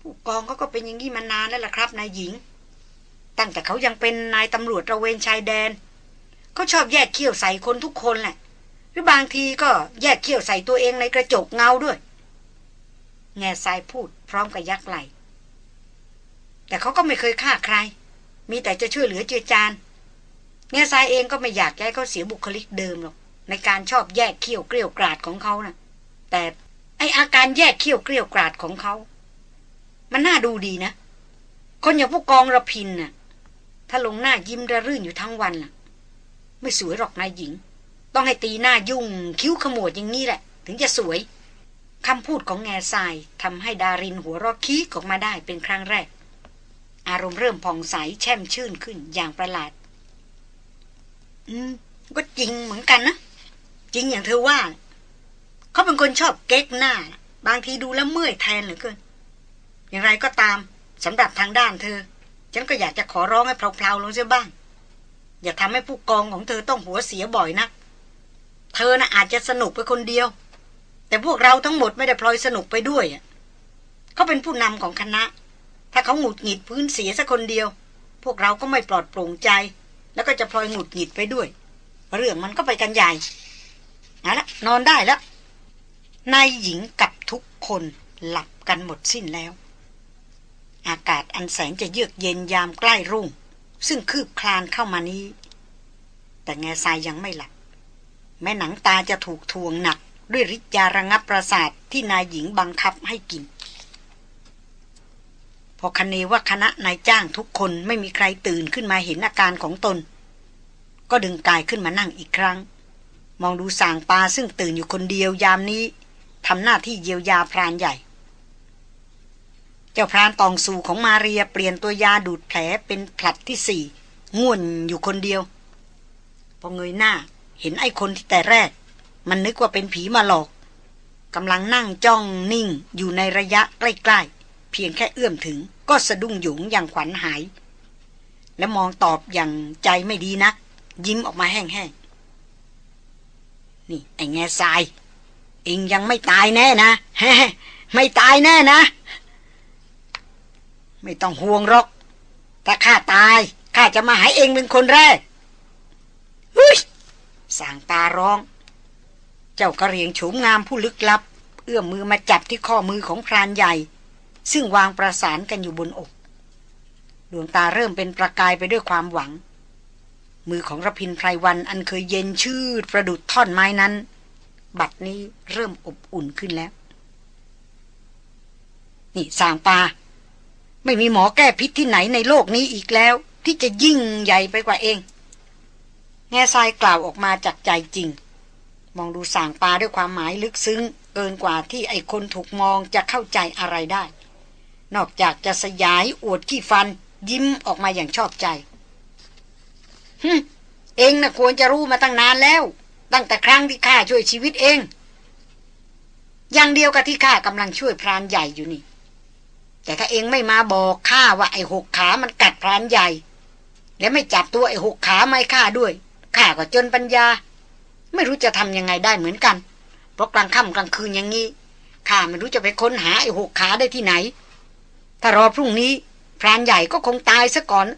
ผู้กองเขาก็เป็นอย่างนี้มานานแล้วล่ะครับนายหญิง ตั้งแต่เขายังเป็นนายตำรวจระเวนชายแดนเขาชอบแยกเขี้ยวใส่คนทุกคนแหละหรือบางทีก็แยกเขี้ยวใส่ตัวเองในกระจกเงาด้วย แง่ทรายพูดพร้อมกับยักไหลแต่เขาก็ไม่เคยฆ่าใคร มีแต่จะช่วยเหลือเจือจานแง่ทรายเองก็ไม่อยากให้เขาเสียบุคลิกเดิมหรอก ในการชอบแยกเขี้ยวเกลียวกราดของเขานะ่ะ แต่ไออาการแยกเขี้ยวเกลียวกราดของเขา มันน่าดูดีนะ คนอย่างผู้กองระพินน่ะ ถ้าลงหน้ายิ้มระรื่นอยู่ทั้งวันล่ะ ไม่สวยหรอกนายหญิง ต้องให้ตีหน้ายุ่ง คิ้วขมวดอย่างนี้แหละ ถึงจะสวยคำพูดของแง่ทรายทำให้ดารินหัวรอกคีกออกมาได้เป็นครั้งแรก อารมณ์เริ่มผ่องใสแช่มชื่นขึ้นอย่างประหลาด อืม ก็จริงเหมือนกันนะ จริงอย่างเธอว่า เขาเป็นคนชอบเก๊กหน้า บางทีดูแล้วเมื่อยแทนเหลือเกิน อย่างไรก็ตามสำหรับทางด้านเธอ ฉันก็อยากจะขอร้องให้เพลาๆลงเสียบ้าง อย่าทำให้ผู้กองของเธอต้องหัวเสียบ่อยนัก เธอนะ่ะอาจจะสนุกไปคนเดียว แต่พวกเราทั้งหมดไม่ได้พลอยสนุกไปด้วยเขาเป็นผู้นำของคณะ ถ้าเขาหงุดหงิดพื้นเสียสักคนเดียว พวกเราก็ไม่ปลอดโปร่งใจ แล้วก็จะพลอยหงุดหงิดไปด้วย เรื่องมันก็ไปกันใหญ่ เอาละนอนได้แล้ว นายหญิงกับทุกคนหลับกันหมดสิ้นแล้ว อากาศอันแสนจะเยือกเย็นยามใกล้รุ่ง ซึ่งคืบคลานเข้ามานี้ แต่แง่ทรายยังไม่หลับ แม่หนังตาจะถูกทวงหนักด้วยฤทธิ์ยาระงับประสาทที่นายหญิงบังคับให้กิน พอคเนว่าคณะนายจ้างทุกคนไม่มีใครตื่นขึ้นมาเห็นอาการของตน ก็ดึงกายขึ้นมานั่งอีกครั้ง มองดูสางปลาซึ่งตื่นอยู่คนเดียวยามนี้ทำหน้าที่เยียวยาพรานใหญ่ เจ้าพรานตองสูของมาเรียเปลี่ยนตัวยาดูดแผลเป็นผลัดที่สี่ง่วนอยู่คนเดียว พอเงยหน้าเห็นไอ้คนที่แต่แรก มันนึกว่าเป็นผีมาหลอกกำลังนั่งจ้องนิ่งอยู่ในระยะใกล้ๆ เพียงแค่เอื้อมถึงก็สะดุ้งหยงอย่างขวัญหาย และมองตอบอย่างใจไม่ดีนัก ยิ้มออกมาแห้งๆ นี่ไอ้แง่ทราย เองยังไม่ตายแน่นะฮไม่ตายแน่นะ ไม่ต้องห่วงหรอก ถ้าข้าตายข้าจะมาหาเองเป็นคนแรกเฮ้ยสางตาร้อง เจ้ากระเรียงโฉมงามผู้ลึกลับ เอื้อมมือมาจับที่ข้อมือของพรานใหญ่ ซึ่งวางประสานกันอยู่บนอก ดวงตาเริ่มเป็นประกายไปด้วยความหวัง มือของรพินไพรวันอันเคยเย็นชืดประดุดท่อนไม้นั้น บัดนี้เริ่มอบอุ่นขึ้นแล้ว นี่สางปา ไม่มีหมอแก้พิษที่ไหนในโลกนี้อีกแล้ว ที่จะยิ่งใหญ่ไปกว่าเอง แง่ทรายกล่าวออกมาจากใจจริง มองดูสางปาด้วยความหมายลึกซึ้ง เกินกว่าที่ไอคนถูกมองจะเข้าใจอะไรได้ นอกจากจะสยายอวดขี้ฟันยิ้มออกมาอย่างชอบใจ เองนะควรจะรู้มาตั้งนานแล้ว ตั้งแต่ครั้งที่ข้าช่วยชีวิตเอง อย่างเดียวกับที่ข้ากำลังช่วยพรานใหญ่อยู่นี่ แต่ถ้าเองไม่มาบอกข้าว่าไอ้หกขามันกัดพรานใหญ่ และไม่จับตัวไอ้หกขาไม่ข้าด้วยข้าก็จนปัญญา ไม่รู้จะทำยังไงได้เหมือนกัน เพราะกลางค่ำกลางคืนอย่างนี้ข้าไม่รู้จะไปค้นหาไอ้หกขาได้ที่ไหน ถ้ารอพรุ่งนี้พรานใหญ่ก็คงตายซะก่อน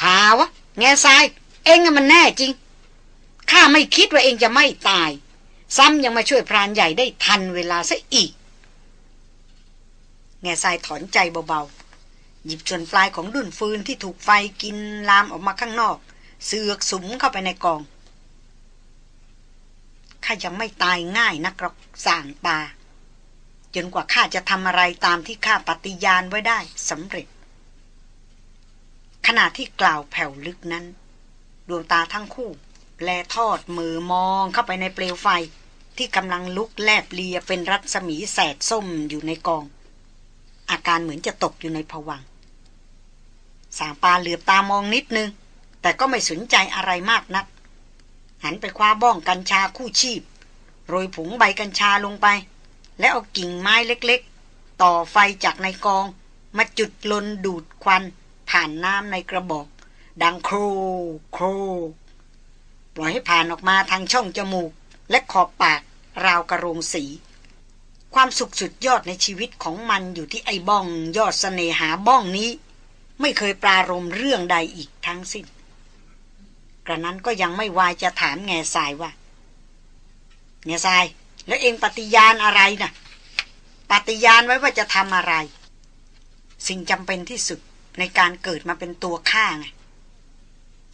พาวะ แง่ทราย เองมันแน่จริง ข้าไม่คิดว่าเองจะไม่ตาย ซ้ำยังมาช่วยพรานใหญ่ได้ทันเวลาซะอีก แง่ทรายถอนใจเบาๆ หยิบส่วนปลายของดุนฟืนที่ถูกไฟกินลามออกมาข้างนอก เสือกสุมเข้าไปในกอง ข้ายังไม่ตายง่ายนักหรอกสางปาจนกว่าข้าจะทำอะไรตามที่ข้าปฏิญาณไว้ได้สำเร็จ ณะที่กล่าวแผ่วลึกนั้น ดวงตาทั้งคู่ แลทอดมือมองเข้าไปในเปลวไฟที่กำลังลุกแลบเลียเป็นรัศมีแสดส้มอยู่ในกอง อาการเหมือนจะตกอยู่ในผวัง สางปาเหลือบตามองนิดนึง แต่ก็ไม่สนใจอะไรมากนัก หันไปคว้าบ้องกัญชาคู่ชีพ โรยผงใบกัญชาลงไป แล้วเอากิ่งไม้เล็กๆ ต่อไฟจากในกอง มาจุดลนดูดควัน ผ่านน้ำในกระบอก ดังโครโครปล่อยให้ผ่านออกมาทางช่องจมูก และขอบปากราวกระโรงสี ความสุขสุดยอดในชีวิตของมันอยู่ที่ไอ้บ้อง ยอดสเสน่หาบ้องนี้ ไม่เคยปรารมเรื่องใดอีกทั้งสิ้น กระนั้นก็ยังไม่วายจะถามแง่ทรายว่าแง่ทราย แล้วเองปฏิญาณอะไรนะ่ะปฏิญาณไว้ว่าจะทำอะไร สิ่งจำเป็นที่สุด ในการเกิดมาเป็นตัวข้าไง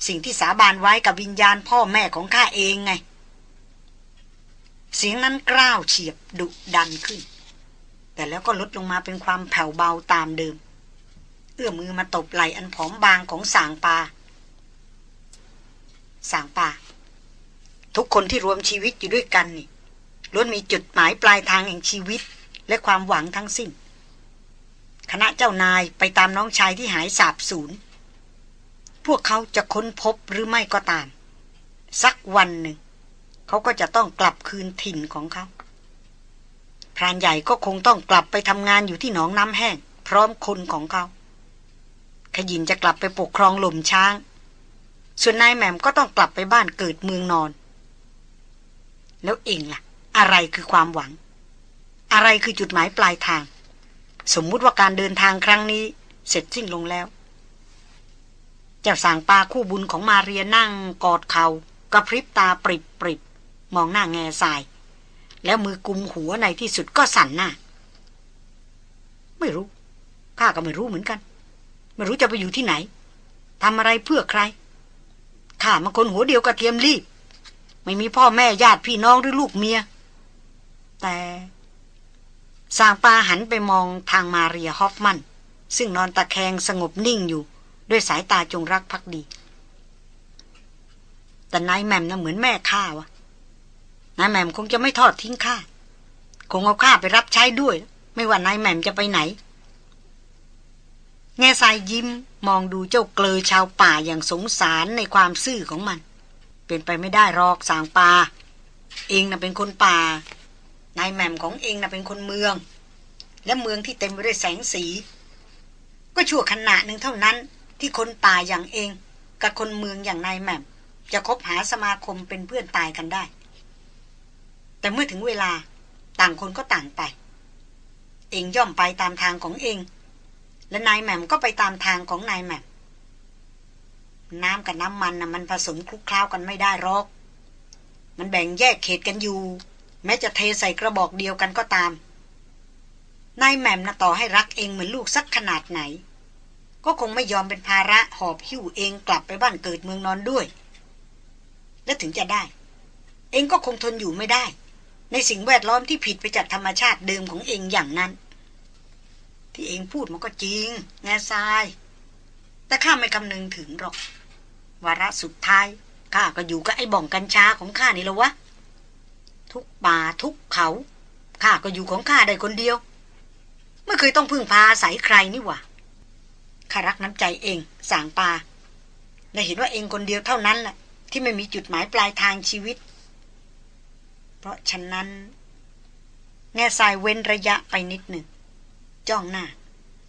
สิ่งที่สาบานไว้กับวิญญาณพ่อแม่ของข้าเองไง เสียงนั้นกล้าวเฉียบดุดันขึ้น แต่แล้วก็ลดลงมาเป็นความแผ่วเบาตามเดิม เอื้อมือมาตบไหลอันผอมบางของสางปาสางปาทุกคนที่รวมชีวิตอยู่ด้วยกันนี่ล้วนมีจุดหมายปลายทางแห่งชีวิตและความหวังทั้งสิ้น คณะเจ้านายไปตามน้องชายที่หายสาบสูญพวกเขาจะค้นพบหรือไม่ก็ตาม สักวันหนึ่ง เขาก็จะต้องกลับคืนถิ่นของเขา พรานใหญ่ก็คงต้องกลับไปทำงานอยู่ที่หนองน้ำแห้ง พร้อมคนของเขา ขยินจะกลับไปปกครองหล่มช้าง ส่วนนายแหม่มก็ต้องกลับไปบ้านเกิดเมืองนอน แล้วเองล่ะ อะไรคือความหวัง อะไรคือจุดหมายปลายทาง สมมุติว่าการเดินทางครั้งนี้ เสร็จสิ้นลงแล้ว เจ้าสางปลาคู่บุญของมาเรียนั่งกอดเขากระพริบตาปริบปริบมองหน้าแง่ทราย แล้วมือกุมหัวในที่สุดก็สั่นหน้า ไม่รู้ข้าก็ไม่รู้เหมือนกัน ไม่รู้จะไปอยู่ที่ไหนทำอะไรเพื่อใครข้ามาคนหัวเดียวกระเทียมรีบ ไม่มีพ่อแม่ญาติพี่น้องหรือลูกเมีย แต่ สางปาหันไปมองทางมาเรียฮอฟมัน ซึ่งนอนตะแคงสงบนิ่งอยู่ ด้วยสายตาจงรักภักดี แต่นายแมมน่ะเหมือนแม่ข้าวะนายแมมคงจะไม่ทอดทิ้งข้าคงเอาข้าไปรับใช้ด้วย ไม่ว่านายแมมจะไปไหน แง่ทรายยิ้มมองดูเจ้าเกลอชาวป่าอย่างสงสารในความซื่อของมัน เป็นไปไม่ได้หรอกสางปาเองน่ะเป็นคนป่า นายแหม่มของเองน่ะเป็นคนเมือง และเมืองที่เต็มไปด้วยแสงสี ก็ชั่วขณะหนึ่งเท่านั้นที่คนป่าอย่างเอง กับคนเมืองอย่างนายแหม่ม จะคบหาสมาคมเป็นเพื่อนตายกันได้ แต่เมื่อถึงเวลาต่างคนก็ต่างไป เองย่อมไปตามทางของเอง และนายแหม่มก็ไปตามทางของนายแหม่มน้ำกับน้ำมันนะมันผสมคลุกคล้าวกันไม่ได้หรอก มันแบ่งแยกเขตกันอยู่ แม้จะเทใส่กระบอกเดียวกันก็ตาม นายแหม่มนะต่อให้รักเองเหมือนลูกสักขนาดไหน ก็คงไม่ยอมเป็นภาระหอบหิ้วเองกลับไปบ้านเกิดเมืองนอนด้วย และถึงจะได้ เองก็คงทนอยู่ไม่ได้ ในสิ่งแวดล้อมที่ผิดไปจากธรรมชาติเดิมของเองอย่างนั้น ที่เองพูดมันก็จริง แง่ทราย แต่ข้าไม่คำนึงถึงหรอกวาระสุดท้ายข้าก็อยู่กับไอ้บ่องกัญชาของข้านี่แล้ววะ ทุกป่าทุกเขาข้าก็อยู่ของข้าได้คนเดียว ไม่เคยต้องพึ่งพาอาศัยใครนี่หว่าข้ารักน้ำใจเองสางปาและเห็นว่าเองคนเดียวเท่านั้นแหละที่ไม่มีจุดหมายปลายทางชีวิต เพราะฉะนั้น แง่ทรายเว้นระยะไปนิดหนึ่ง จ้องหน้า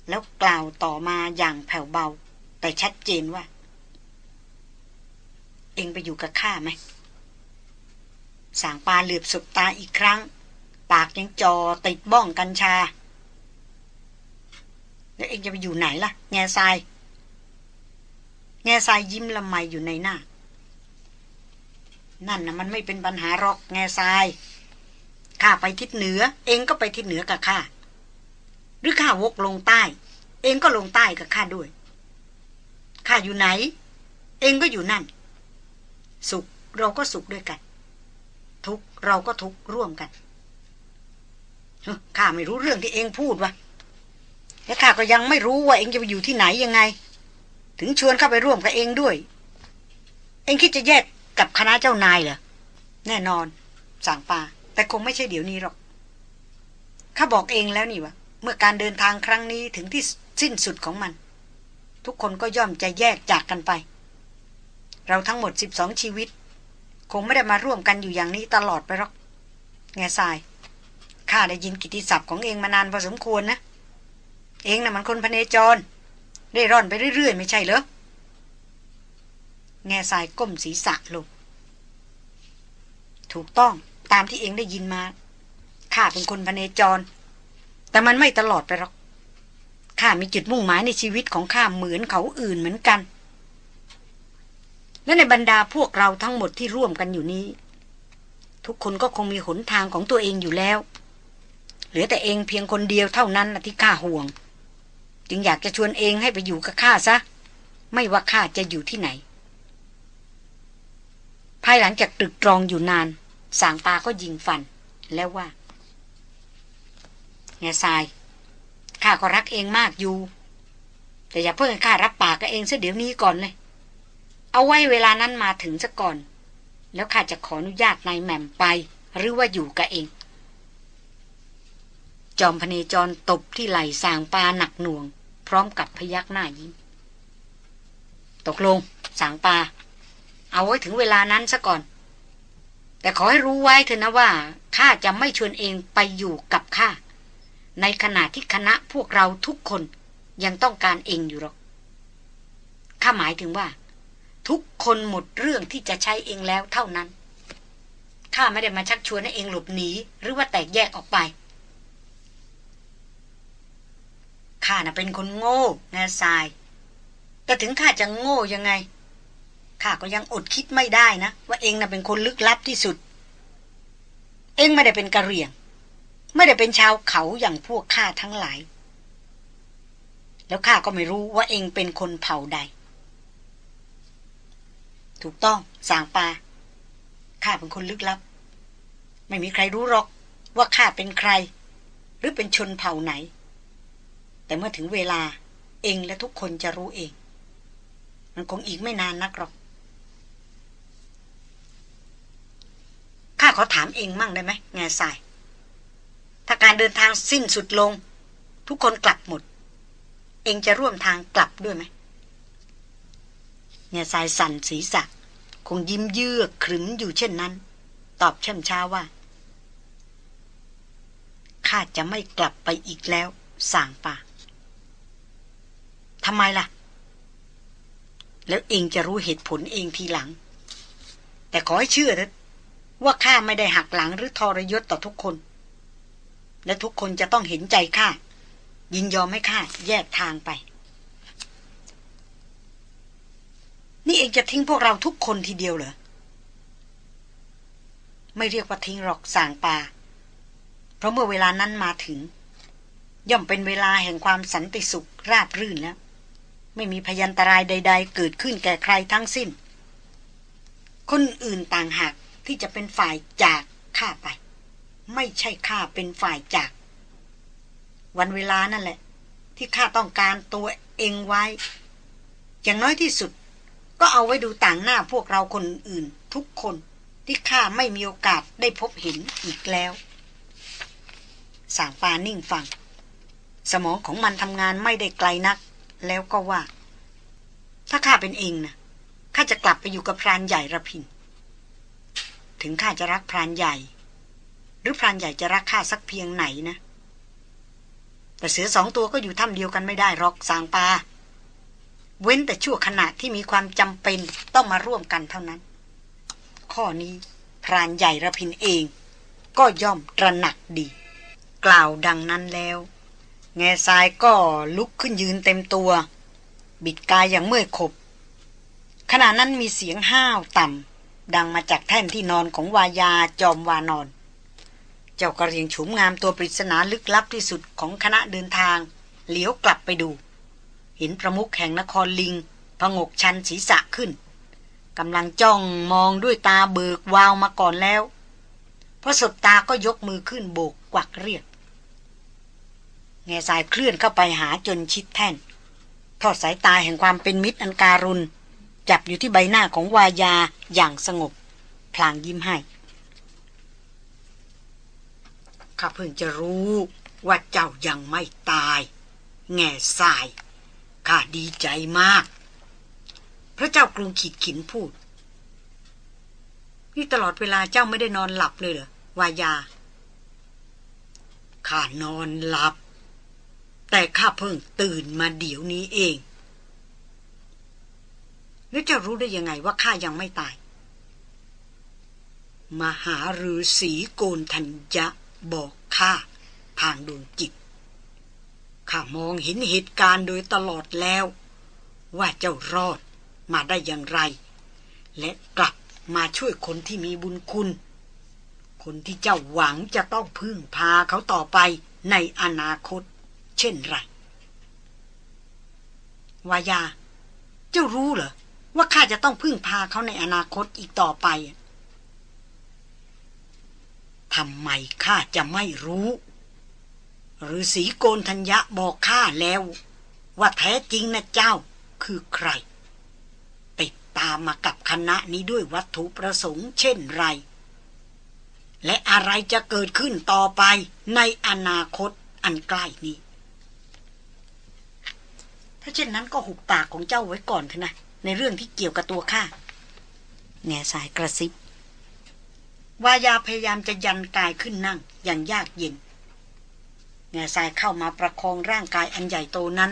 แล้วกล่าวต่อมาอย่างแผ่วเบา แต่ชัดเจนว่า เองไปอยู่กับข้าไหม สางปลาเหลือบสบตาอีกครั้ง ปากยังจอติดบ้องกัญชา แล้วเองจะไปอยู่ไหนล่ะ แง่ทราย แง่ทรายยิ้มละไมอยู่ในหน้า นั่นนะมันไม่เป็นปัญหาหรอกแง่ทราย ข้าไปทิศเหนือ เองก็ไปทิศเหนือกับข้า หรือข้าวกลงใต้ เองก็ลงใต้กับข้าด้วย ข้าอยู่ไหน เองก็อยู่นั่น สุขเราก็สุขด้วยกัน เราก็ทุกร่วมกันข้าไม่รู้เรื่องที่เองพูดวะและข้าก็ยังไม่รู้ว่าเองจะไปอยู่ที่ไหนยังไง ถึงชวนเข้าไปร่วมกับเองด้วย เองคิดจะแยกกับคณะเจ้านายเหรอแน่นอน สั่งปาแต่คงไม่ใช่เดี๋ยวนี้หรอกข้าบอกเองแล้วนี่วะเมื่อการเดินทางครั้งนี้ถึงที่สิ้นสุดของมัน ทุกคนก็ย่อมจะแยกจากกันไป เราทั้งหมดสิบสองชีวิต คงไม่ได้มาร่วมกันอยู่อย่างนี้ตลอดไปหรอก แง่ทราย ข้าได้ยินกิติศัพท์ของเองมานานพอสมควรนะ เองนะ่ะมันคนพเนจร ได้ร่อนไปเรื่อยๆ ไม่ใช่เหรอ แง่ทรายก้มศีรษะลง ถูกต้องตามที่เองได้ยินมา ข้าเป็นคนพเนจร แต่มันไม่ตลอดไปหรอก ข้ามีจุดมุ่งหมายในชีวิตของข้าเหมือนเขาอื่นเหมือนกัน และในบรรดาพวกเราทั้งหมดที่ร่วมกันอยู่นี้ ทุกคนก็คงมีหนทางของตัวเองอยู่แล้ว เหลือแต่เองเพียงคนเดียวเท่านั้นที่ข้าห่วง จึงอยากจะชวนเองให้ไปอยู่กับข้าซะ ไม่ว่าข้าจะอยู่ที่ไหน ภายหลังจากตรึกตรองอยู่นาน สางปาก็ยิงฟัน แล้วว่าแง่ทรายข้าก็รักเองมากอยู่ แต่อย่าเพิ่งข้ารับปากกับเองซะเดี๋ยวนี้ก่อนเลย เอาไว้เวลานั้นมาถึงซะก่อน แล้วข้าจะขออนุญาตนายแหม่มไป หรือว่าอยู่กับเอง จอมพเนจรตบที่ไหล่สางปาหนักหน่วง พร้อมกับพยักหน้ายิ้ม ตกลง สางปา เอาไว้ถึงเวลานั้นซะก่อน แต่ขอให้รู้ไว้เถอะนะว่าข้าจะไม่ชวนเองไปอยู่กับข้าในขณะที่คณะพวกเราทุกคนยังต้องการเองอยู่หรอก ข้าหมายถึงว่า ทุกคนหมดเรื่องที่จะใช้เองแล้วเท่านั้น ข้าไม่ได้มาชักชวนให้เองหลบหนี หรือว่าแตกแยกออกไป ข้าน่ะเป็นคนโง่นะทราย แต่ถึงข้าจะโง่ยังไง ข้าก็ยังอดคิดไม่ได้นะ ว่าเองน่ะเป็นคนลึกลับที่สุด เองไม่ได้เป็นกะเหรี่ยง ไม่ได้เป็นชาวเขาอย่างพวกข้าทั้งหลาย แล้วข้าก็ไม่รู้ว่าเองเป็นคนเผ่าใด ถูกต้องสางปาข้าเป็นคนลึกลับ ไม่มีใครรู้หรอกว่าข้าเป็นใคร หรือเป็นชนเผ่าไหน แต่เมื่อถึงเวลาเองและทุกคนจะรู้เอง มันคงอีกไม่นานนักหรอกข้าขอถามเองมั่งได้ไหมแง่ทราย ถ้าการเดินทางสิ้นสุดลง ทุกคนกลับหมด เองจะร่วมทางกลับด้วยไหม เนี่ยสายสั่นศีรษะคงยิ้มเยือกขรึมอยู่เช่นนั้น ตอบเช่มช้าว่าข้าจะไม่กลับไปอีกแล้วสางป่าทำไมล่ะ แล้วเองจะรู้เหตุผลเองทีหลัง แต่ขอให้เชื่อเถอะว่าข้าไม่ได้หักหลังหรือทรยศต่อทุกคน และทุกคนจะต้องเห็นใจข้ายินยอมให้ข้าแยกทางไป นี่เองจะทิ้งพวกเราทุกคนทีเดียวเหรอ ไม่เรียกว่าทิ้งหรอกสางปาเพราะเมื่อเวลานั้นมาถึง ย่อมเป็นเวลาแห่งความสันติสุขราบรื่นแล้ว ไม่มีพยันตรายใด ๆ เกิดขึ้นแก่ใครทั้งสิ้น คนอื่นต่างหากที่จะเป็นฝ่ายจากข้าไป ไม่ใช่ข้าเป็นฝ่ายจาก วันเวลานั่นแหละ ที่ข้าต้องการตัวเองไว้ อย่างน้อยที่สุด ก็เอาไว้ดูต่างหน้าพวกเราคนอื่นทุกคนที่ข้าไม่มีโอกาสได้พบเห็นอีกแล้ว สางปานิ่งฟัง สมองของมันทำงานไม่ได้ไกลนัก แล้วก็ว่า ถ้าข้าเป็นเองนะข้าจะกลับไปอยู่กับพรานใหญ่ระพิน ถึงข้าจะรักพรานใหญ่ หรือพรานใหญ่จะรักข้าสักเพียงไหนนะ แต่เสือสองตัวก็อยู่ถ้ำเดียวกันไม่ได้หรอกสางปา เว้นแต่ชั่วขณะที่มีความจำเป็นต้องมาร่วมกันเท่านั้น ข้อนี้พรานใหญ่ระพินเอง ก็ย่อมตระหนักดี กล่าวดังนั้นแล้ว แง่ทรายก็ลุกขึ้นยืนเต็มตัว บิดกายอย่างเมื่อยขบ ขณะนั้นมีเสียงห้าวต่ำดังมาจากแท่นที่นอนของวายาจอมวานอน เจ้ากระเรียงฉุมงามตัวปริศนาลึกลับที่สุดของคณะเดินทาง เหลียวกลับไปดู เห็นประมุขแห่งนครลิงพงกชันศีรษะขึ้นกำลังจ้องมองด้วยตาเบิกวาวมาก่อนแล้วพอสบตาก็ยกมือขึ้นโบกกวักเรียกแง่สายเคลื่อนเข้าไปหาจนชิดแท่น ทอดสายตาแห่งความเป็นมิตรอันการุณ จับอยู่ที่ใบหน้าของวายาอย่างสงบ พลางยิ้มให้ข้าเพิ่งจะรู้ว่าเจ้ายังไม่ตาย แง่สาย ข้าดีใจมาก พระเจ้ากรุงขีดขินพูด นี่ตลอดเวลาเจ้าไม่ได้นอนหลับเลยเหรอวายา ข้านอนหลับ แต่ข้าเพิ่งตื่นมาเดี๋ยวนี้เอง แล้วจะรู้ได้ยังไงว่าข้ายังไม่ตาย มหาฤาษีโกนทัญญะบอกข้าทางดวงจิต ข้ามองเห็นเหตุการณ์โดยตลอดแล้ว ว่าเจ้ารอดมาได้อย่างไร และกลับมาช่วยคนที่มีบุญคุณ คนที่เจ้าหวังจะต้องพึ่งพาเขาต่อไปในอนาคต เช่นไรวายา เจ้ารู้เหรอ ว่าข้าจะต้องพึ่งพาเขาในอนาคตอีกต่อไปทำไมข้าจะไม่รู้ หรือสีโกนธัญญะบอกข้าแล้ว ว่าแท้จริงนะเจ้าคือใคร ติดตามมากับคณะนี้ด้วยวัตถุประสงค์เช่นไร และอะไรจะเกิดขึ้นต่อไปในอนาคตอันใกล้นี้ ถ้าเช่นนั้นก็หุบปากของเจ้าไว้ก่อนเถอะนะ ในเรื่องที่เกี่ยวกับตัวข้าแง่สายกระซิบวายาพยายามจะยันกายขึ้นนั่งอย่างยากเย็น แง่ทรายเข้ามาประคองร่างกายอันใหญ่โตนั้น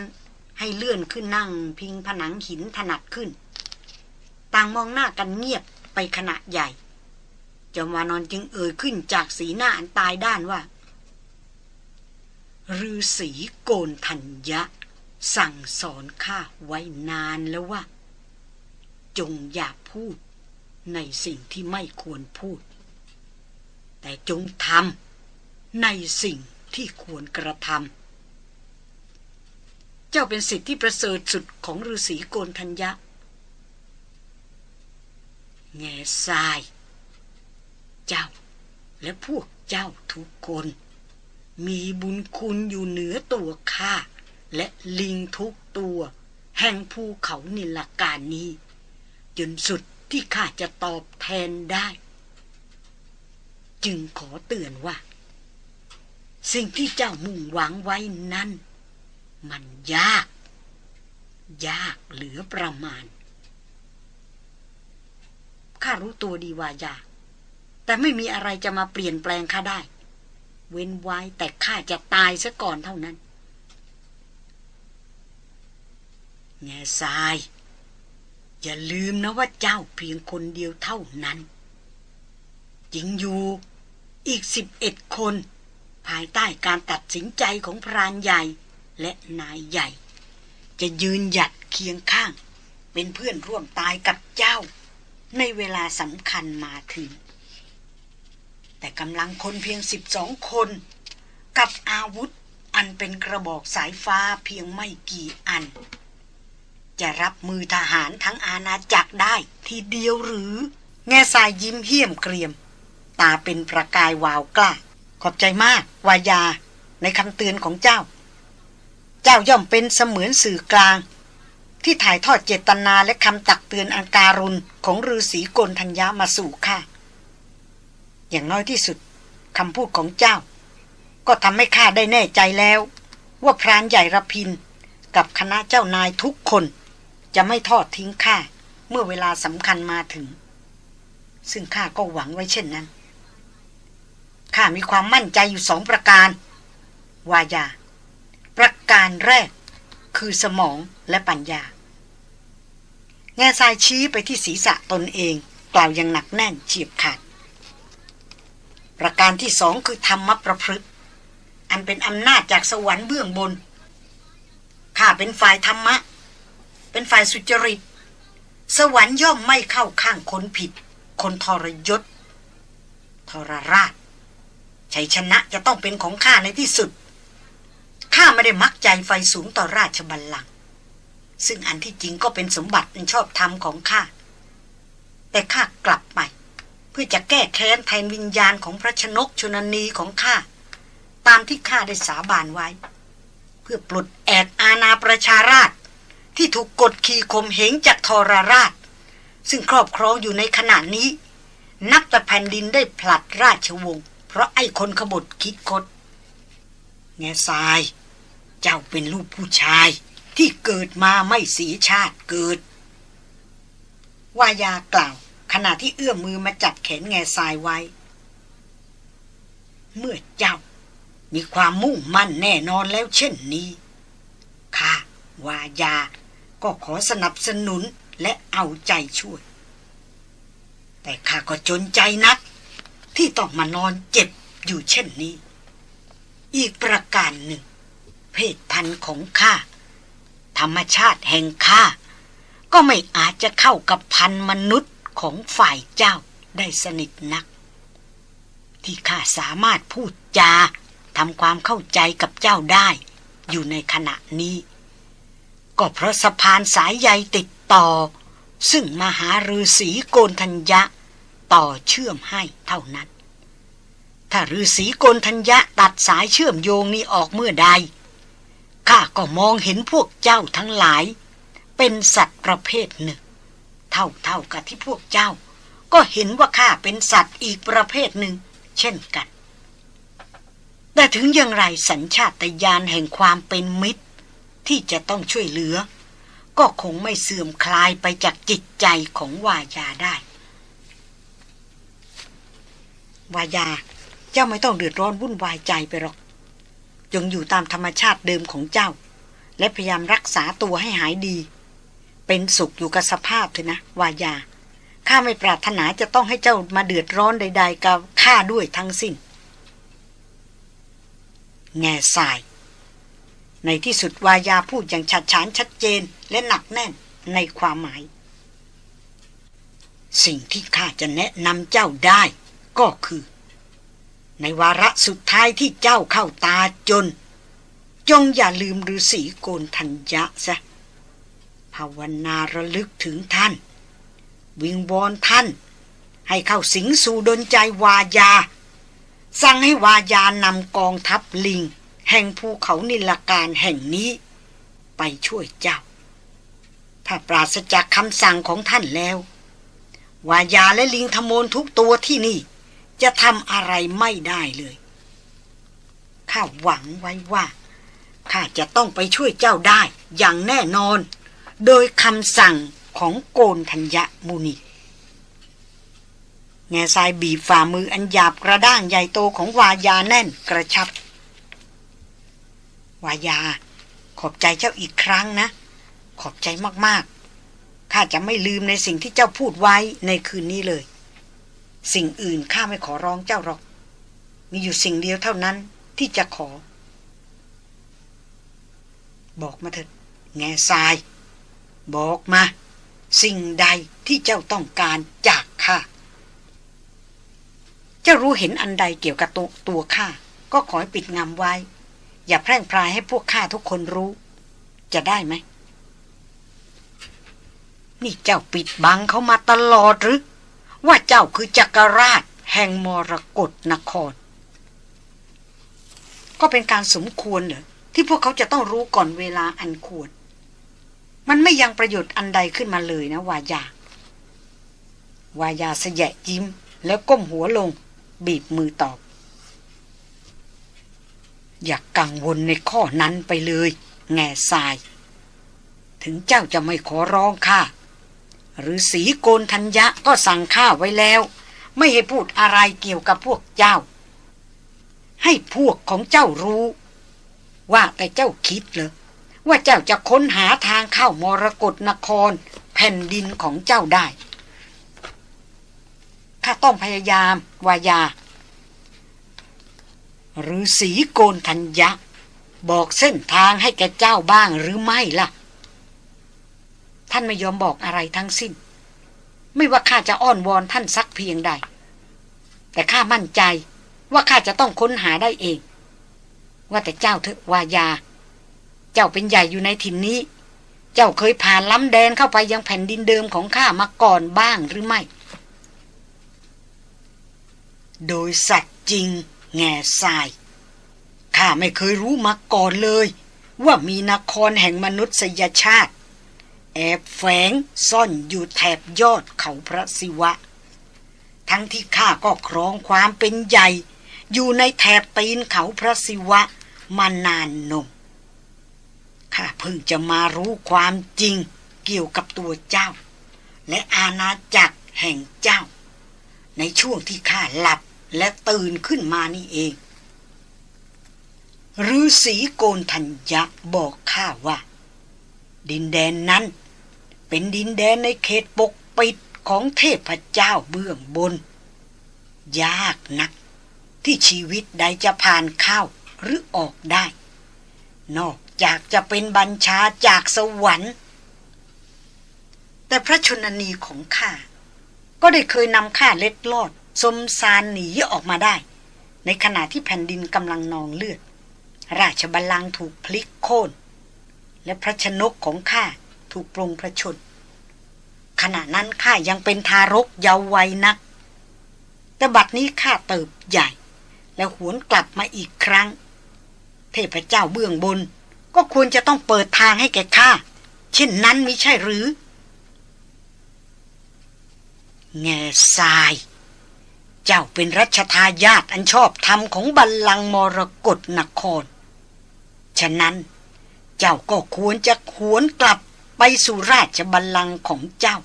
ให้เลื่อนขึ้นนั่งพิงผนังหินถนัดขึ้น ต่างมองหน้ากันเงียบไปขณะใหญ่จอมวานอนจึงเอ่ยขึ้นจากสีหน้าอันตายด้านว่าฤาษีโกนทัญญะ สั่งสอนข้าไว้นานแล้วว่า จงอย่าพูดในสิ่งที่ไม่ควรพูด แต่จงทำในสิ่ง ที่ควรกระทำเจ้าเป็นสิทธิที่ประเสริฐสุดของฤาษีโกนทัญญะ แง่ทราย เจ้าและพวกเจ้าทุกคน มีบุญคุณอยู่เหนือตัวข้า และลิงทุกตัว แห่งภูเขานิลการนี้ จนสุดที่ข้าจะตอบแทนได้ จึงขอเตือนว่า สิ่งที่เจ้ามุ่งหวังไว้นั้น มันยาก ยากเหลือประมาณ ข้ารู้ตัวดีว่ายาก แต่ไม่มีอะไรจะมาเปลี่ยนแปลงข้าได้ เว้นไว้แต่ข้าจะตายซะก่อนเท่านั้น แง่ทราย อย่าลืมนะว่าเจ้าเพียงคนเดียวเท่านั้น จริงอยู่ อีกสิบเอ็ดคน ภายใต้การตัดสินใจของพรานใหญ่และนายใหญ่ จะยืนหยัดเคียงข้าง เป็นเพื่อนร่วมตายกับเจ้า ในเวลาสำคัญมาถึง แต่กำลังคนเพียงสิบสองคน กับอาวุธอันเป็นกระบอกสายฟ้าเพียงไม่กี่อัน จะรับมือทหารทั้งอาณาจักรได้ทีเดียวหรือ แง่สายยิ้มเหี้ยมเกรียม ตาเป็นประกายวาวกล้า อบใจมาก วายา ในคำเตือนของเจ้า เจ้าย่อมเป็นเสมือนสื่อกลาง ที่ถ่ายทอดเจตนาและคำตักเตือนอังการุณของฤาษีกลธัญญามาสู่ข้าอย่างน้อยที่สุดคำพูดของเจ้า ก็ทำให้ข้าได้แน่ใจแล้ว ว่าพรานใหญ่ระพิน กับคณะเจ้านายทุกคน จะไม่ทอดทิ้งข้าเมื่อเวลาสำคัญมาถึง ซึ่งข้าก็หวังไว้เช่นนั้น ข้ามีความมั่นใจอยู่สองประการวายา ประการแรกคือสมองและปัญญา แง่ทรายชี้ไปที่ศีรษะตนเอง กล่าวอย่างหนักแน่นเฉียบขาด ประการที่สองคือธรรมประพฤติ อันเป็นอำนาจจากสวรรค์เบื้องบน ข้าเป็นฝ่ายธรรมะ เป็นฝ่ายสุจริต สวรรค์ย่อมไม่เข้าข้างคนผิด คนทรยศ ทรราช ชัยชนะจะต้องเป็นของข้าในที่สุด ข้าไม่ได้มักใจไฟสูงต่อราชบัลลังก์ซึ่งอันที่จริงก็เป็นสมบัติอันชอบธรรมของข้า แต่ข้ากลับไปเพื่อจะแก้แค้นแทนวิญญาณของพระชนกชนนีของข้า ตามที่ข้าได้สาบานไว้ เพื่อปลดแอกอาณาประชาราชที่ถูกกดขี่ข่มเหงจากทรราช ซึ่งครอบครองอยู่ในขณะนี้ นับแต่แผ่นดินได้ผลัดราชวงศ์ ราะไอ้คนขบฏคิดคด แง่ทราย เจ้าเป็นลูกผู้ชาย ที่เกิดมาไม่เสียชาติเกิด วายากล่าว ขณะที่เอื้อมมือมาจับแขนแง่ทรายไว้ เมื่อเจ้ามีความมุ่งมั่นแน่นอนแล้วเช่นนี้ข้าวายา ก็ขอสนับสนุนและเอาใจช่วย แต่ข้าก็จนใจนัก ที่ต้องมานอนเจ็บอยู่เช่นนี้ อีกประการหนึ่ง เพศพันธุ์ของข้า ธรรมชาติแห่งข้า ก็ไม่อาจจะเข้ากับพันธุ์มนุษย์ของฝ่ายเจ้าได้สนิทนัก ที่ข้าสามารถพูดจาทำความเข้าใจกับเจ้าได้ อยู่ในขณะนี้ ก็เพราะสะพานสายใยติดต่อ ซึ่งมหาฤาษีโกนทัญญะ ต่อเชื่อมให้เท่านั้น ถ้าฤาษีโกนทัญญะตัดสายเชื่อมโยงนี้ออกเมื่อใด ข้าก็มองเห็นพวกเจ้าทั้งหลาย เป็นสัตว์ประเภทหนึ่ง เท่าเท่ากับที่พวกเจ้า ก็เห็นว่าข้าเป็นสัตว์อีกประเภทหนึ่ง เช่นกันแต่ถึงอย่างไรสัญชาตญาณแห่งความเป็นมิตร ที่จะต้องช่วยเหลือ ก็คงไม่เสื่อมคลายไปจากจิตใจของวายาได้ วายา เจ้าไม่ต้องเดือดร้อนวุ่นวายใจไปหรอก จงอยู่ตามธรรมชาติเดิมของเจ้า และพยายามรักษาตัวให้หายดี เป็นสุขอยู่กับสภาพเถอะนะ วายา ข้าไม่ปรารถนาจะต้องให้เจ้ามาเดือดร้อนใด ๆ กับข้าด้วยทั้งสิ้น แง่สาย ในที่สุดวายาพูดอย่างชัดฉานชัดเจนและหนักแน่นในความหมาย สิ่งที่ข้าจะแนะนำเจ้าได้ ก็คือ ในวาระสุดท้ายที่เจ้าเข้าตาจน จงอย่าลืมฤาษีโกนทัญญะซะภาวนาระลึกถึงท่าน วิงวอนท่าน ให้เข้าสิงสู่ดนใจวายา สั่งให้วายานำกองทัพลิง แห่งภูเขานิลการแห่งนี้ ไปช่วยเจ้า ถ้าปราศจากคำสั่งของท่านแล้ว วายาและลิงทมนทุกตัวที่นี่ จะทำอะไรไม่ได้เลยข้าหวังไว้ว่าข้าจะต้องไปช่วยเจ้าได้อย่างแน่นอน โดยคำสั่งของโกนธัญญมุนีแง่ทรายบีบฝ่ามืออันหยาบกระด้างใหญ่โตของวายาแน่นกระชับ วายา ขอบใจเจ้าอีกครั้งนะ ขอบใจมากๆข้าจะไม่ลืมในสิ่งที่เจ้าพูดไว้ในคืนนี้เลย สิ่งอื่นข้าไม่ขอร้องเจ้าหรอก มีอยู่สิ่งเดียวเท่านั้นที่จะขอ บอกมาเถิดแง่ทราย บอกมา สิ่งใดที่เจ้าต้องการจากข้าเจ้ารู้เห็นอันใดเกี่ยวกับตัวตัวข้าก็ขอให้ปิดงำไว้ อย่าแพร่งพรายให้พวกข้าทุกคนรู้ จะได้ไหม นี่เจ้าปิดบังเขามาตลอดหรือ ว่าเจ้าคือจักรราชแห่งมรกรนคร ก็เป็นการสมควรเหรอที่พวกเขาจะต้องรู้ก่อนเวลาอันควร มันไม่ยังประโยชน์อันใดขึ้นมาเลยนะวายาวายาสยะยิ้ม แล้วก้มหัวลง บีบมือตอบ อย่ากกังวลในข้อนั้นไปเลย แง่ทราย ถึงเจ้าจะไม่ขอร้องข้า หรือสีโกนทัญญะก็สั่งข้าไว้แล้ว ไม่ให้พูดอะไรเกี่ยวกับพวกเจ้า ให้พวกของเจ้ารู้ ว่าแต่เจ้าคิดเหรอว่าเจ้าจะค้นหาทางเข้ามรกรนคร แผ่นดินของเจ้าได้ข้าต้องพยายามวายาหรือสีโกนทัญญะ บอกเส้นทางให้แกเจ้าบ้างหรือไม่ล่ะ ท่านไม่ยอมบอกอะไรทั้งสิ้น ไม่ว่าข้าจะอ้อนวอนท่านสักเพียงใด แต่ข้ามั่นใจว่าข้าจะต้องค้นหาได้เอง ว่าแต่เจ้าเถอะวายา เจ้าเป็นใหญ่อยู่ในถิ่นนี้ เจ้าเคยผ่านล้ำแดนเข้าไปยังแผ่นดินเดิมของข้ามาก่อนบ้างหรือไม่ โดยสัตว์จริง แง่ทรายข้าไม่เคยรู้มาก่อนเลย ว่ามีนครแห่งมนุษยชาติ แอบแฝงซ่อนอยู่แถบยอดเขาพระศิวะ ทั้งที่ข้าก็ครองความเป็นใหญ่ อยู่ในแถบตีนเขาพระศิวะมานานนมข้าเพิ่งจะมารู้ความจริงเกี่ยวกับตัวเจ้า และอาณาจักรแห่งเจ้า ในช่วงที่ข้าหลับและตื่นขึ้นมานี่เองฤาษีโกนทัญญะบอกข้าว่า ดินแดนนั้น เป็นดินแดนในเขตปกปิดของเทพเจ้าเบื้องบน ยากนัก ที่ชีวิตใดจะผ่านเข้าหรือออกได้ นอกจากจะเป็นบัญชาจากสวรรค์ แต่พระชนนีของข้า ก็ได้เคยนำข้าเล็ดลอดสมสารหนีออกมาได้ ในขณะที่แผ่นดินกำลังนองเลือด ราชบัลลังก์ถูกพลิกโค่นและพระชนกของข้า ถูกปรงพระชน ขณะนั้นข้ายังเป็นทารกเยาว์วัยนัก แต่บัดนี้ข้าเติบใหญ่ แล้วหวนกลับมาอีกครั้ง เทพเจ้าเบื้องบน ก็ควรจะต้องเปิดทางให้แก่ข้า เช่นนั้นมิใช่หรือ แง่ทราย เจ้าเป็นรัชทายาทอันชอบธรรมของบัลลังก์มรกรนคร ฉะนั้นเจ้าก็ควรจะขวนกลับ ไปสู่ราชบัลลังก์ของเจ้า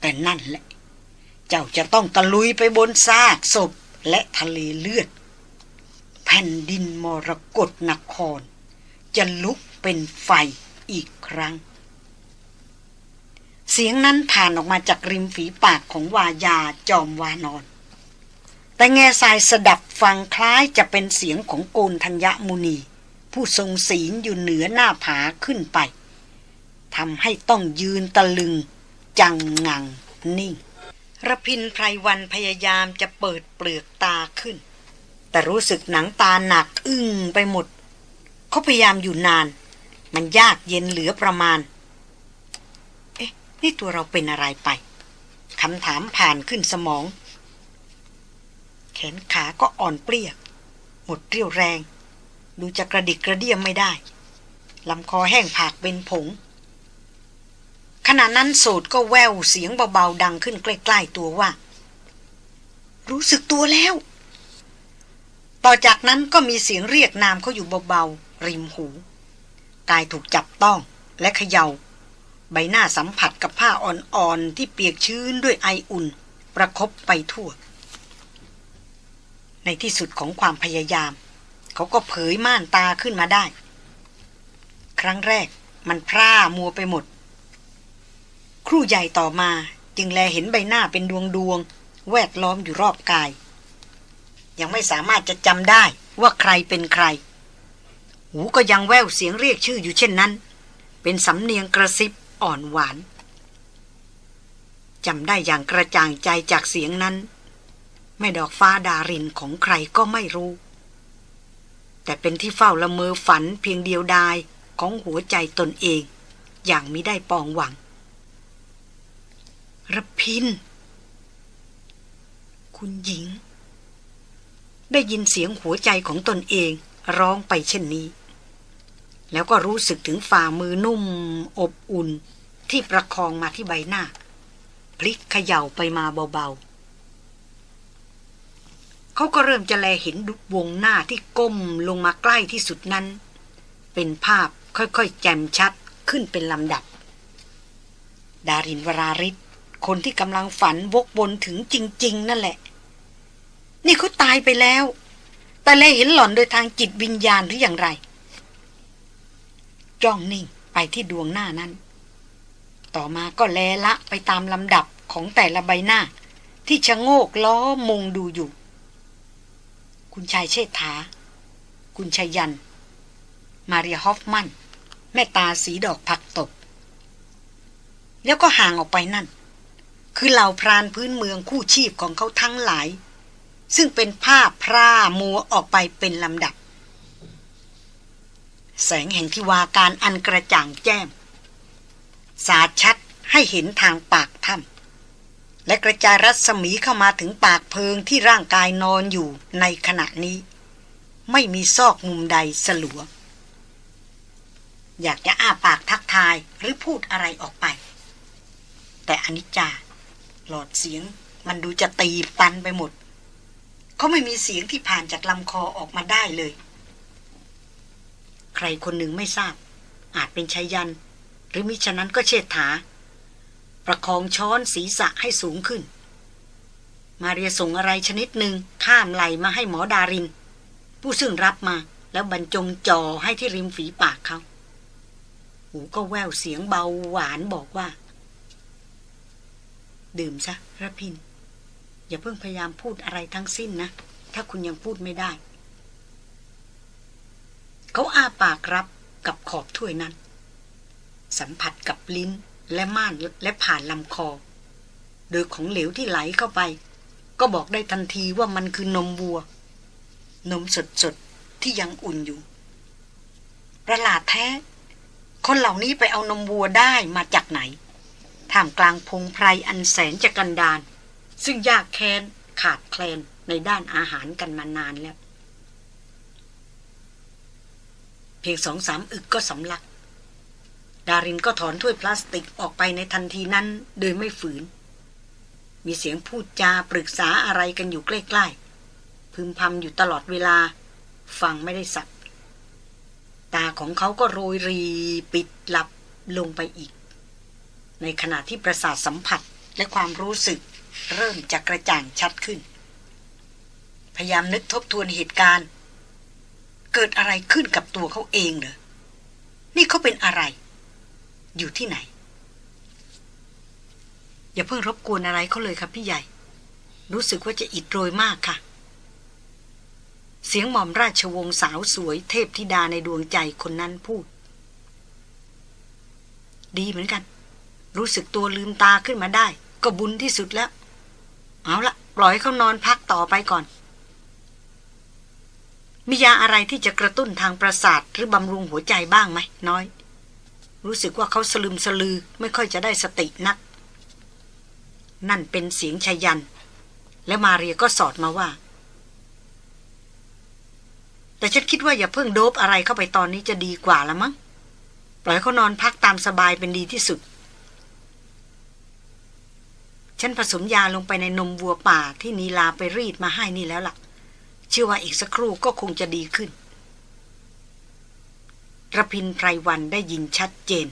แต่นั่นแหละ เจ้าจะต้องตะลุยไปบนซากศพและทะเลเลือด แผ่นดินมรกรนคร จะลุกเป็นไฟอีกครั้ง เสียงนั้นผ่านออกมาจากริมฝีปากของวายาจอมวานอน แต่แง่ทรายสดับฟังคล้ายจะเป็นเสียงของโกนธัญญมุนี ผู้ทรงศีลอยู่เหนือหน้าผาขึ้นไป ทำให้ต้องยืนตะลึง จังงังนิ่งระพินไพรวันพยายามจะเปิดเปลือกตาขึ้น แต่รู้สึกหนังตาหนักอึ้งไปหมด เขาพยายามอยู่นาน มันยากเย็นเหลือประมาณ เอ๊ะ นี่ตัวเราเป็นอะไรไปคำถามผ่านขึ้นสมอง แขนขาก็อ่อนเปรี้ยหมดเรี่ยวแรง ดูจะกระดิกกระเดียมไม่ได้ลำคอแห้งผากเป็นผง ขณะนั้นโสดก็แววเสียงเบาๆดังขึ้นใกล้ๆตัวว่า รู้สึกตัวแล้ว ต่อจากนั้นก็มีเสียงเรียกนามเขาอยู่เบาๆริมหูกายถูกจับต้องและเขยา่า ใบหน้าสัมผัสกับผ้าอ่อนๆที่เปียกชื้นด้วยไออุ่น ประครบไปทั่ว ในที่สุดของความพยายาม เขาก็เผยม่านตาขึ้นมาได้ ครั้งแรกมันพร่ามัวไปหมด ครู่ใหญ่ต่อมาจึงแลเห็นใบหน้าเป็นดวงดวง แวดล้อมอยู่รอบกาย ยังไม่สามารถจะจำได้ว่าใครเป็นใคร หูก็ยังแววเสียงเรียกชื่ออยู่เช่นนั้น เป็นสำเนียงกระซิบอ่อนหวานจำได้อย่างกระจ่างใจจากเสียงนั้น แม่ดอกฟ้าดารินของใครก็ไม่รู้ แต่เป็นที่เฝ้าละเมอฝันเพียงเดียวดายของหัวใจตนเอง อย่างมิได้ปองหวัง ระพิน คุณหญิง ได้ยินเสียงหัวใจของตนเองร้องไปเช่นนี้ แล้วก็รู้สึกถึงฝ่ามือนุ่ม อบอุ่นที่ประคองมาที่ใบหน้า พลิกเขย่าไปมาเบาๆ เขาก็เริ่มจะแลเห็นวงหน้าที่ก้มลงมาใกล้ที่สุดนั้น เป็นภาพค่อยๆ แจ่มชัดขึ้นเป็นลำดับ ดารินวราริศ คนที่กำลังฝันวกวนถึงจริง ๆ นั่นแหละ นี่เขาตายไปแล้ว แต่แลเห็นหล่อนโดยทางจิตวิญญาณหรืออย่างไร จ้องนิ่งไปที่ดวงหน้านั้น ต่อมาก็แลละไปตามลำดับของแต่ละใบหน้า ที่ชะโงกล้อมุงดูอยู่ คุณชายเชษฐา คุณชายยัน มาเรียฮอฟมัน แม่ตาสีดอกผักตบแล้วก็ห่างออกไปนั่น คือเหล่าพรานพื้นเมืองคู่ชีพของเขาทั้งหลาย ซึ่งเป็นภาพพร่ามัวออกไปเป็นลำดับ แสงแห่งทิวาการอันกระจ่างแจ้ง สาดชัดให้เห็นทางปากถ้ำและกระจายรัศมีเข้ามาถึงปากเพิงที่ร่างกายนอนอยู่ในขณะนี้ ไม่มีซอกมุมใดสลัว อยากจะอ้าปากทักทายหรือพูดอะไรออกไป แต่อนิจจา หลอดเสียง มันดูจะตีบตันไปหมด เขาไม่มีเสียงที่ผ่านจากลำคอออกมาได้เลย ใครคนหนึ่งไม่ทราบ อาจเป็นชายัน หรือมิฉะนั้นก็เชิดถา ประคองช้อนศีรษะให้สูงขึ้น มาเรียส่งอะไรชนิดหนึ่งข้ามไหลมาให้หมอดาริน ผู้ซึ่งรับมาแล้วบรรจงจ่อให้ที่ริมฝีปากเขา หูก็แววเสียงเบาหวานบอกว่า ดื่มซะระพิน อย่าเพิ่งพยายามพูดอะไรทั้งสิ้นนะ ถ้าคุณยังพูดไม่ได้ เขาอ้าปากรับกับขอบถ้วยนั้น สัมผัสกับลิ้นและม่านและผ่านลำคอ โดยของเหลวที่ไหลเข้าไป ก็บอกได้ทันทีว่ามันคือนมวัว นมสดๆ ที่ยังอุ่นอยู่ ประหลาดแท้ คนเหล่านี้ไปเอานมวัวได้มาจากไหน ท่ามกลางพงไพรอันแสนจะกันดานซึ่งยากแค้นขาดแคลนในด้านอาหารกันมานานแล้ว เพียงสองสามอึกก็สำลัก ดารินก็ถอนถ้วยพลาสติกออกไปในทันทีนั้นโดยไม่ฝืน มีเสียงพูดจาปรึกษาอะไรกันอยู่ใกล้ๆพึมพำอยู่ตลอดเวลา ฟังไม่ได้สับตาของเขาก็โรยรีปิดหลับลงไปอีก ในขณะที่ประสาทสัมผัสและความรู้สึก เริ่มจะกระจ่างชัดขึ้น พยายามนึกทบทวนเหตุการณ์ เกิดอะไรขึ้นกับตัวเขาเองเหรอนี่เขาเป็นอะไร อยู่ที่ไหน อย่าเพิ่งรบกวนอะไรเขาเลยครับพี่ใหญ่ รู้สึกว่าจะอิดโรยมากค่ะ เสียงหม่อมราชวงศ์สาวสวยเทพธิดาในดวงใจคนนั้นพูด ดีเหมือนกัน รู้สึกตัวลืมตาขึ้นมาได้ ก็บุญที่สุดแล้ว เอาละปล่อยเขานอนพักต่อไปก่อน มียาอะไรที่จะกระตุ้นทางประสาทหรือบำรุงหัวใจบ้างไหมน้อย รู้สึกว่าเขาสลืมสลือไม่ค่อยจะได้สตินัก นั่นเป็นเสียงชายัน และมาเรียก็สอดมาว่า แต่ฉันคิดว่าอย่าเพิ่งโดบอะไรเข้าไปตอนนี้จะดีกว่าละมั้งปล่อยเขานอนพักตามสบายเป็นดีที่สุด ฉันผสมยาลงไปในนมวัวป่าที่นีลาไปรีดมาให้นี่แล้วล่ะ เชื่อว่าอีกสักครู่ก็คงจะดีขึ้นระพินไพรวันได้ยินชัดเจน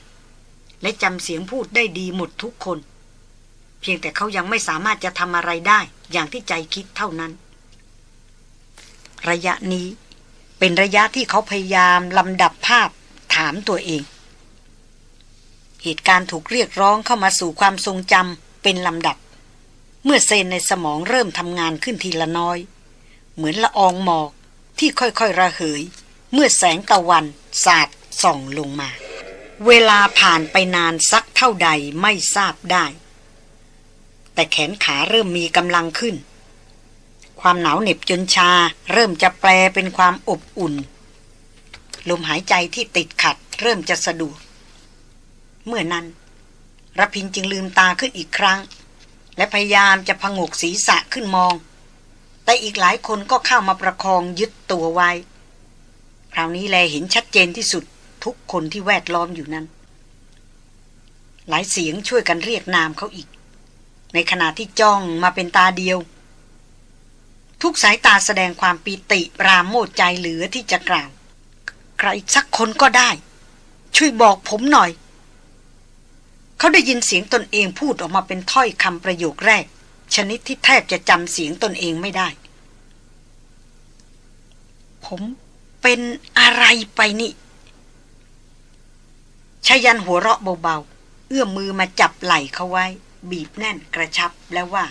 และจำเสียงพูดได้ดีหมดทุกคน เพียงแต่เขายังไม่สามารถจะทำอะไรได้อย่างที่ใจคิดเท่านั้น ระยะนี้เป็นระยะที่เขาพยายามลำดับภาพถามตัวเอง เหตุการณ์ถูกเรียกร้องเข้ามาสู่ความทรงจำ เป็นลำดับ เมื่อเซนในสมองเริ่มทำงานขึ้นทีละน้อย เหมือนละอองหมอกที่ค่อยๆระเหย เมื่อแสงตะวันสาดส่องลงมา เวลาผ่านไปนานสักเท่าใดไม่ทราบได้ แต่แขนขาเริ่มมีกำลังขึ้น ความหนาวเหน็บจนชาเริ่มจะแปลเป็นความอบอุ่น ลมหายใจที่ติดขัดเริ่มจะสะดวกเมื่อนั้น รพินจึงลืมตาขึ้นอีกครั้ง และพยายามจะพงกศีรษะขึ้นมอง แต่อีกหลายคนก็เข้ามาประคองยึดตัวไว้ คราวนี้แลเห็นชัดเจนที่สุดทุกคนที่แวดล้อมอยู่นั้น หลายเสียงช่วยกันเรียกนามเขาอีก ในขณะที่จ้องมาเป็นตาเดียว ทุกสายตาแสดงความปีติปราโมทใจเหลือที่จะกล่าว ใครสักคนก็ได้ ช่วยบอกผมหน่อย เขาได้ยินเสียงตนเองพูดออกมาเป็นถ้อยคำประโยคแรก ชนิดที่แทบจะจำเสียงตนเองไม่ได้ ผมเป็นอะไรไปนี่ชายันหัวเราะเบาๆ เอื้อมมือมาจับไหล่เขาไว้ บีบแน่นกระชับแล้วว่า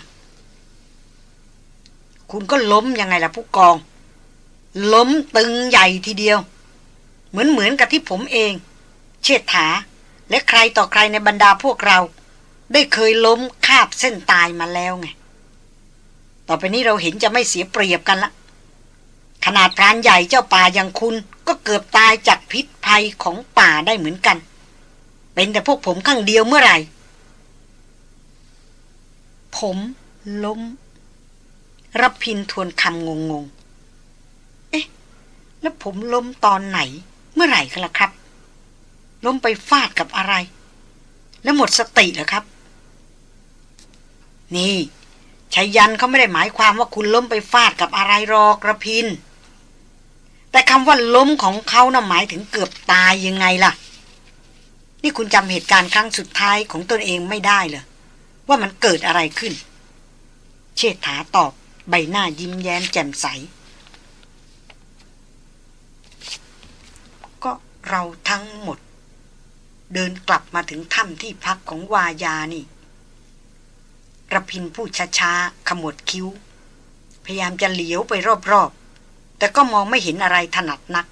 คุณก็ล้มยังไงล่ะผู้กอง ล้มตึงใหญ่ทีเดียว เหมือนเหมือนกับที่ผมเอง เชิดถา และใครต่อใครในบรรดาพวกเรา ได้เคยล้มคาบเส้นตายมาแล้วไง ต่อไปนี้เราเห็นจะไม่เสียเปรียบกันละ ขนาดพรานใหญ่เจ้าป่าอย่างคุณก็เกือบตายจากพิษภัยของป่าได้เหมือนกัน เป็นแต่พวกผมข้างเดียวเมื่อไหร่ ผมล้มรับพินทวนคำงงง เอ๊ะ แล้วผมล้มตอนไหน เมื่อไหร่กันล่ะครับ ล้มไปฟาดกับอะไร แล้วหมดสติเหรอครับ นี่ชัยยันเขาไม่ได้หมายความว่าคุณล้มไปฟาดกับอะไรหรอกระพิน แต่คำว่าล้มของเขานะ่ะหมายถึงเกือบตายยังไงล่ะ นี่คุณจำเหตุการณ์ครั้งสุดท้ายของตนเองไม่ได้เลยว่ามันเกิดอะไรขึ้น เชษฐาตอบใบหน้ายิ้มแย้มแจ่มใส ก็เราทั้งหมด เดินกลับมาถึงถ้ำที่พักของวายานี่ระพินพูดช้าๆขมวดคิ้ว พยายามจะเหลียวไปรอบๆ แต่ก็มองไม่เห็นอะไรถนัดนัก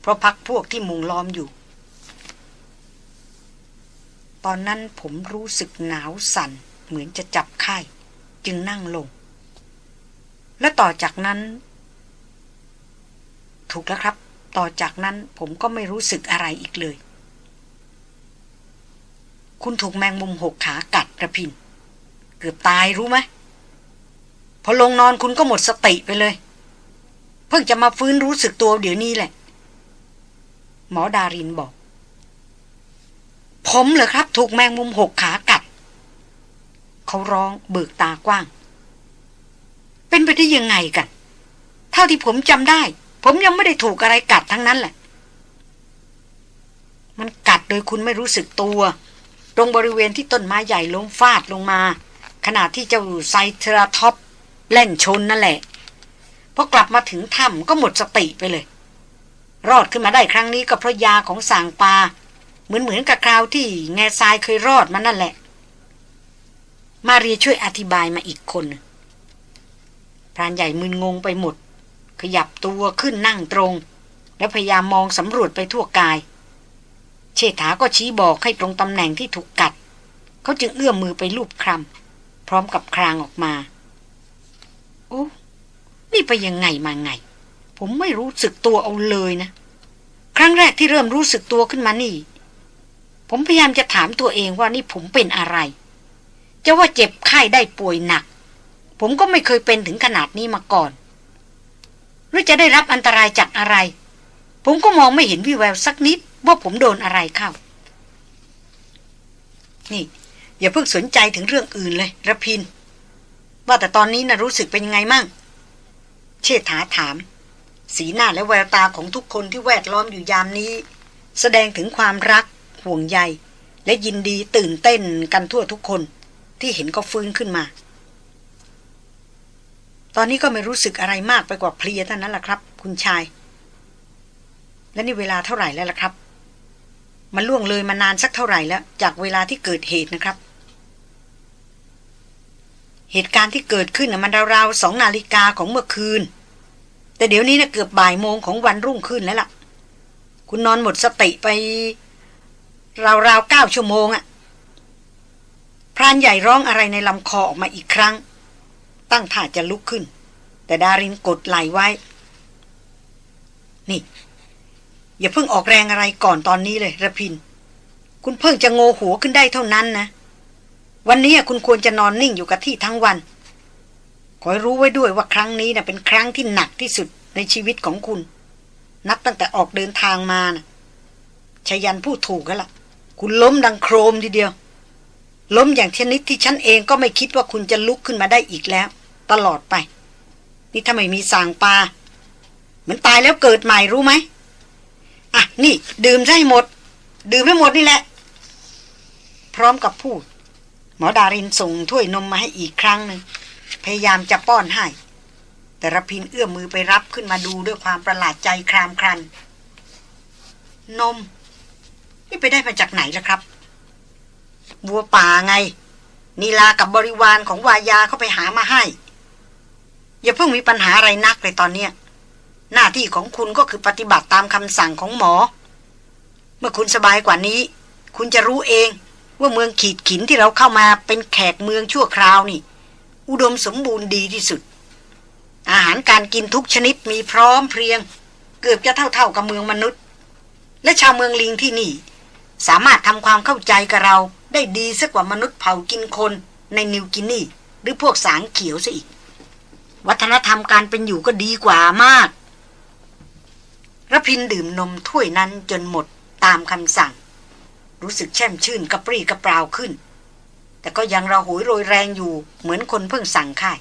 เพราะพักพวกที่มุงล้อมอยู่ ตอนนั้นผมรู้สึกหนาวสั่นเหมือนจะจับไข้ จึงนั่งลง และต่อจากนั้น ถูกแล้วครับ ต่อจากนั้นผมก็ไม่รู้สึกอะไรอีกเลย คุณถูกแมงมุมหกขากัดกระพิน เกือบตายรู้ไหมพอลงนอนคุณก็หมดสติไปเลย เพิ่งจะมาฟื้นรู้สึกตัวเดี๋ยวนี้แหละ หมอดารินบอก ผมเหรอครับ ถูกแมงมุมหกขากัด เขาร้องเบิกตากว้าง เป็นไปได้ยังไงกัน เท่าที่ผมจำได้ ผมยังไม่ได้ถูกอะไรกัดทั้งนั้นแหละ มันกัดโดยคุณไม่รู้สึกตัว ตรงบริเวณที่ต้นไม้ใหญ่ล้มฟาดลงมา ขณะที่เจ้าไซเทราท็อปเล่นชนนั่นแหละพอกลับมาถึงถ้ำก็หมดสติไปเลย รอดขึ้นมาได้ครั้งนี้ก็เพราะยาของสางปา เหมือนเหมือนกับคราวที่แง่ทรายเคยรอดมานั่นแหละ มาเรียช่วยอธิบายมาอีกคนพรานใหญ่มึนงงไปหมด ขยับตัวขึ้นนั่งตรง แล้วพยายามมองสำรวจไปทั่วกาย เชษฐาก็ชี้บอกให้ตรงตำแหน่งที่ถูกกัด เขาจึงเอื้อมมือไปลูบคลำพร้อมกับครางออกมา โอ้ นี่ไปยังไงมาไง ผมไม่รู้สึกตัวเอาเลยนะ ครั้งแรกที่เริ่มรู้สึกตัวขึ้นมานี่ ผมพยายามจะถามตัวเองว่านี่ผมเป็นอะไร จะว่าเจ็บไข้ได้ป่วยหนัก ผมก็ไม่เคยเป็นถึงขนาดนี้มาก่อน หรือจะได้รับอันตรายจากอะไร ผมก็มองไม่เห็นวิแววสักนิด ว่าผมโดนอะไรเข้า นี่อย่าเพิ่งสนใจถึงเรื่องอื่นเลยระพิน ว่าแต่ตอนนี้นะรู้สึกเป็นยังไงมั่ง เชษฐาถาม สีหน้าและแววตาของทุกคนที่แวดล้อมอยู่ยามนี้ แสดงถึงความรัก ห่วงใย และยินดีตื่นเต้นกันทั่วทุกคน ที่เห็นก็ฟื้นขึ้นมา ตอนนี้ก็ไม่รู้สึกอะไรมากไปกว่าเพลียเท่านั้นแหละครับ คุณชาย และนี่เวลาเท่าไหร่แล้วล่ะครับ มันล่วงเลยมานานสักเท่าไหร่แล้ว จากเวลาที่เกิดเหตุนะครับ เหตุการณ์ที่เกิดขึ้นนะมันราวๆสองนาฬิกาของเมื่อคืน แต่เดี๋ยวนี้นะเกือบบ่ายโมงของวันรุ่งขึ้นแล้วล่ะ คุณนอนหมดสติไป ราวๆเก้าชั่วโมงอะพรานใหญ่ร้องอะไรในลำคอออกมาอีกครั้ง ตั้งท่าจะลุกขึ้น แต่ดารินกดไหลไว้ นี่ อย่าเพิ่งออกแรงอะไรก่อนตอนนี้เลยระพิน คุณเพิ่งจะโงหัวขึ้นได้เท่านั้นนะ วันนี้คุณควรจะนอนนิ่งอยู่กับที่ทั้งวัน ขอให้รู้ไว้ด้วยว่าครั้งนี้นะเป็นครั้งที่หนักที่สุดในชีวิตของคุณ นับตั้งแต่ออกเดินทางมานะชายันพูดถูกแล้วล่ะ คุณล้มดังโครมทีเดียว ล้มอย่างชนิดที่ฉันเองก็ไม่คิดว่าคุณจะลุกขึ้นมาได้อีกแล้ว ตลอดไป นี่ถ้าไม่มีสางปลาเหมือนตายแล้วเกิดใหม่รู้ไหม อะนี่ ดื่มใช่หมด ดื่มให้หมดนี่แหละ พร้อมกับพูด หมอดารินส่งถ้วยนมมาให้อีกครั้งหนึ่งพยายามจะป้อนให้ แต่ระพินเอื้อมมือไปรับขึ้นมาดูด้วยความประหลาดใจครามครัน นม นี่ไปได้มาจากไหนล่ะครับบัวป่าไง นีลากับบริวารของวายาเขาไปหามาให้ อย่าเพิ่งมีปัญหาอะไรนักเลยตอนเนี้ย หน้าที่ของคุณก็คือปฏิบัติตามคำสั่งของหมอ เมื่อคุณสบายกว่านี้ คุณจะรู้เองว่าเมืองขีดขินที่เราเข้ามาเป็นแขกเมืองชั่วคราวนี่ อุดมสมบูรณ์ดีที่สุด อาหารการกินทุกชนิดมีพร้อมเพรียง เกือบจะเท่าๆกับเมืองมนุษย์ และชาวเมืองลิงที่นี่ สามารถทำความเข้าใจกับเราได้ดีสักกว่ามนุษย์เผ่ากินคนในนิวกินีหรือพวกสางเขียวซะอีก วัฒนธรรมการเป็นอยู่ก็ดีกว่ามาก ระพินดื่มนมถ้วยนั้นจนหมดตามคำสั่ง รู้สึกแช่มชื่นกระปรี้กระเปร่าขึ้น แต่ก็ยังระหยโรยแรงอยู่เหมือนคนเพิ่งสั่งค่าย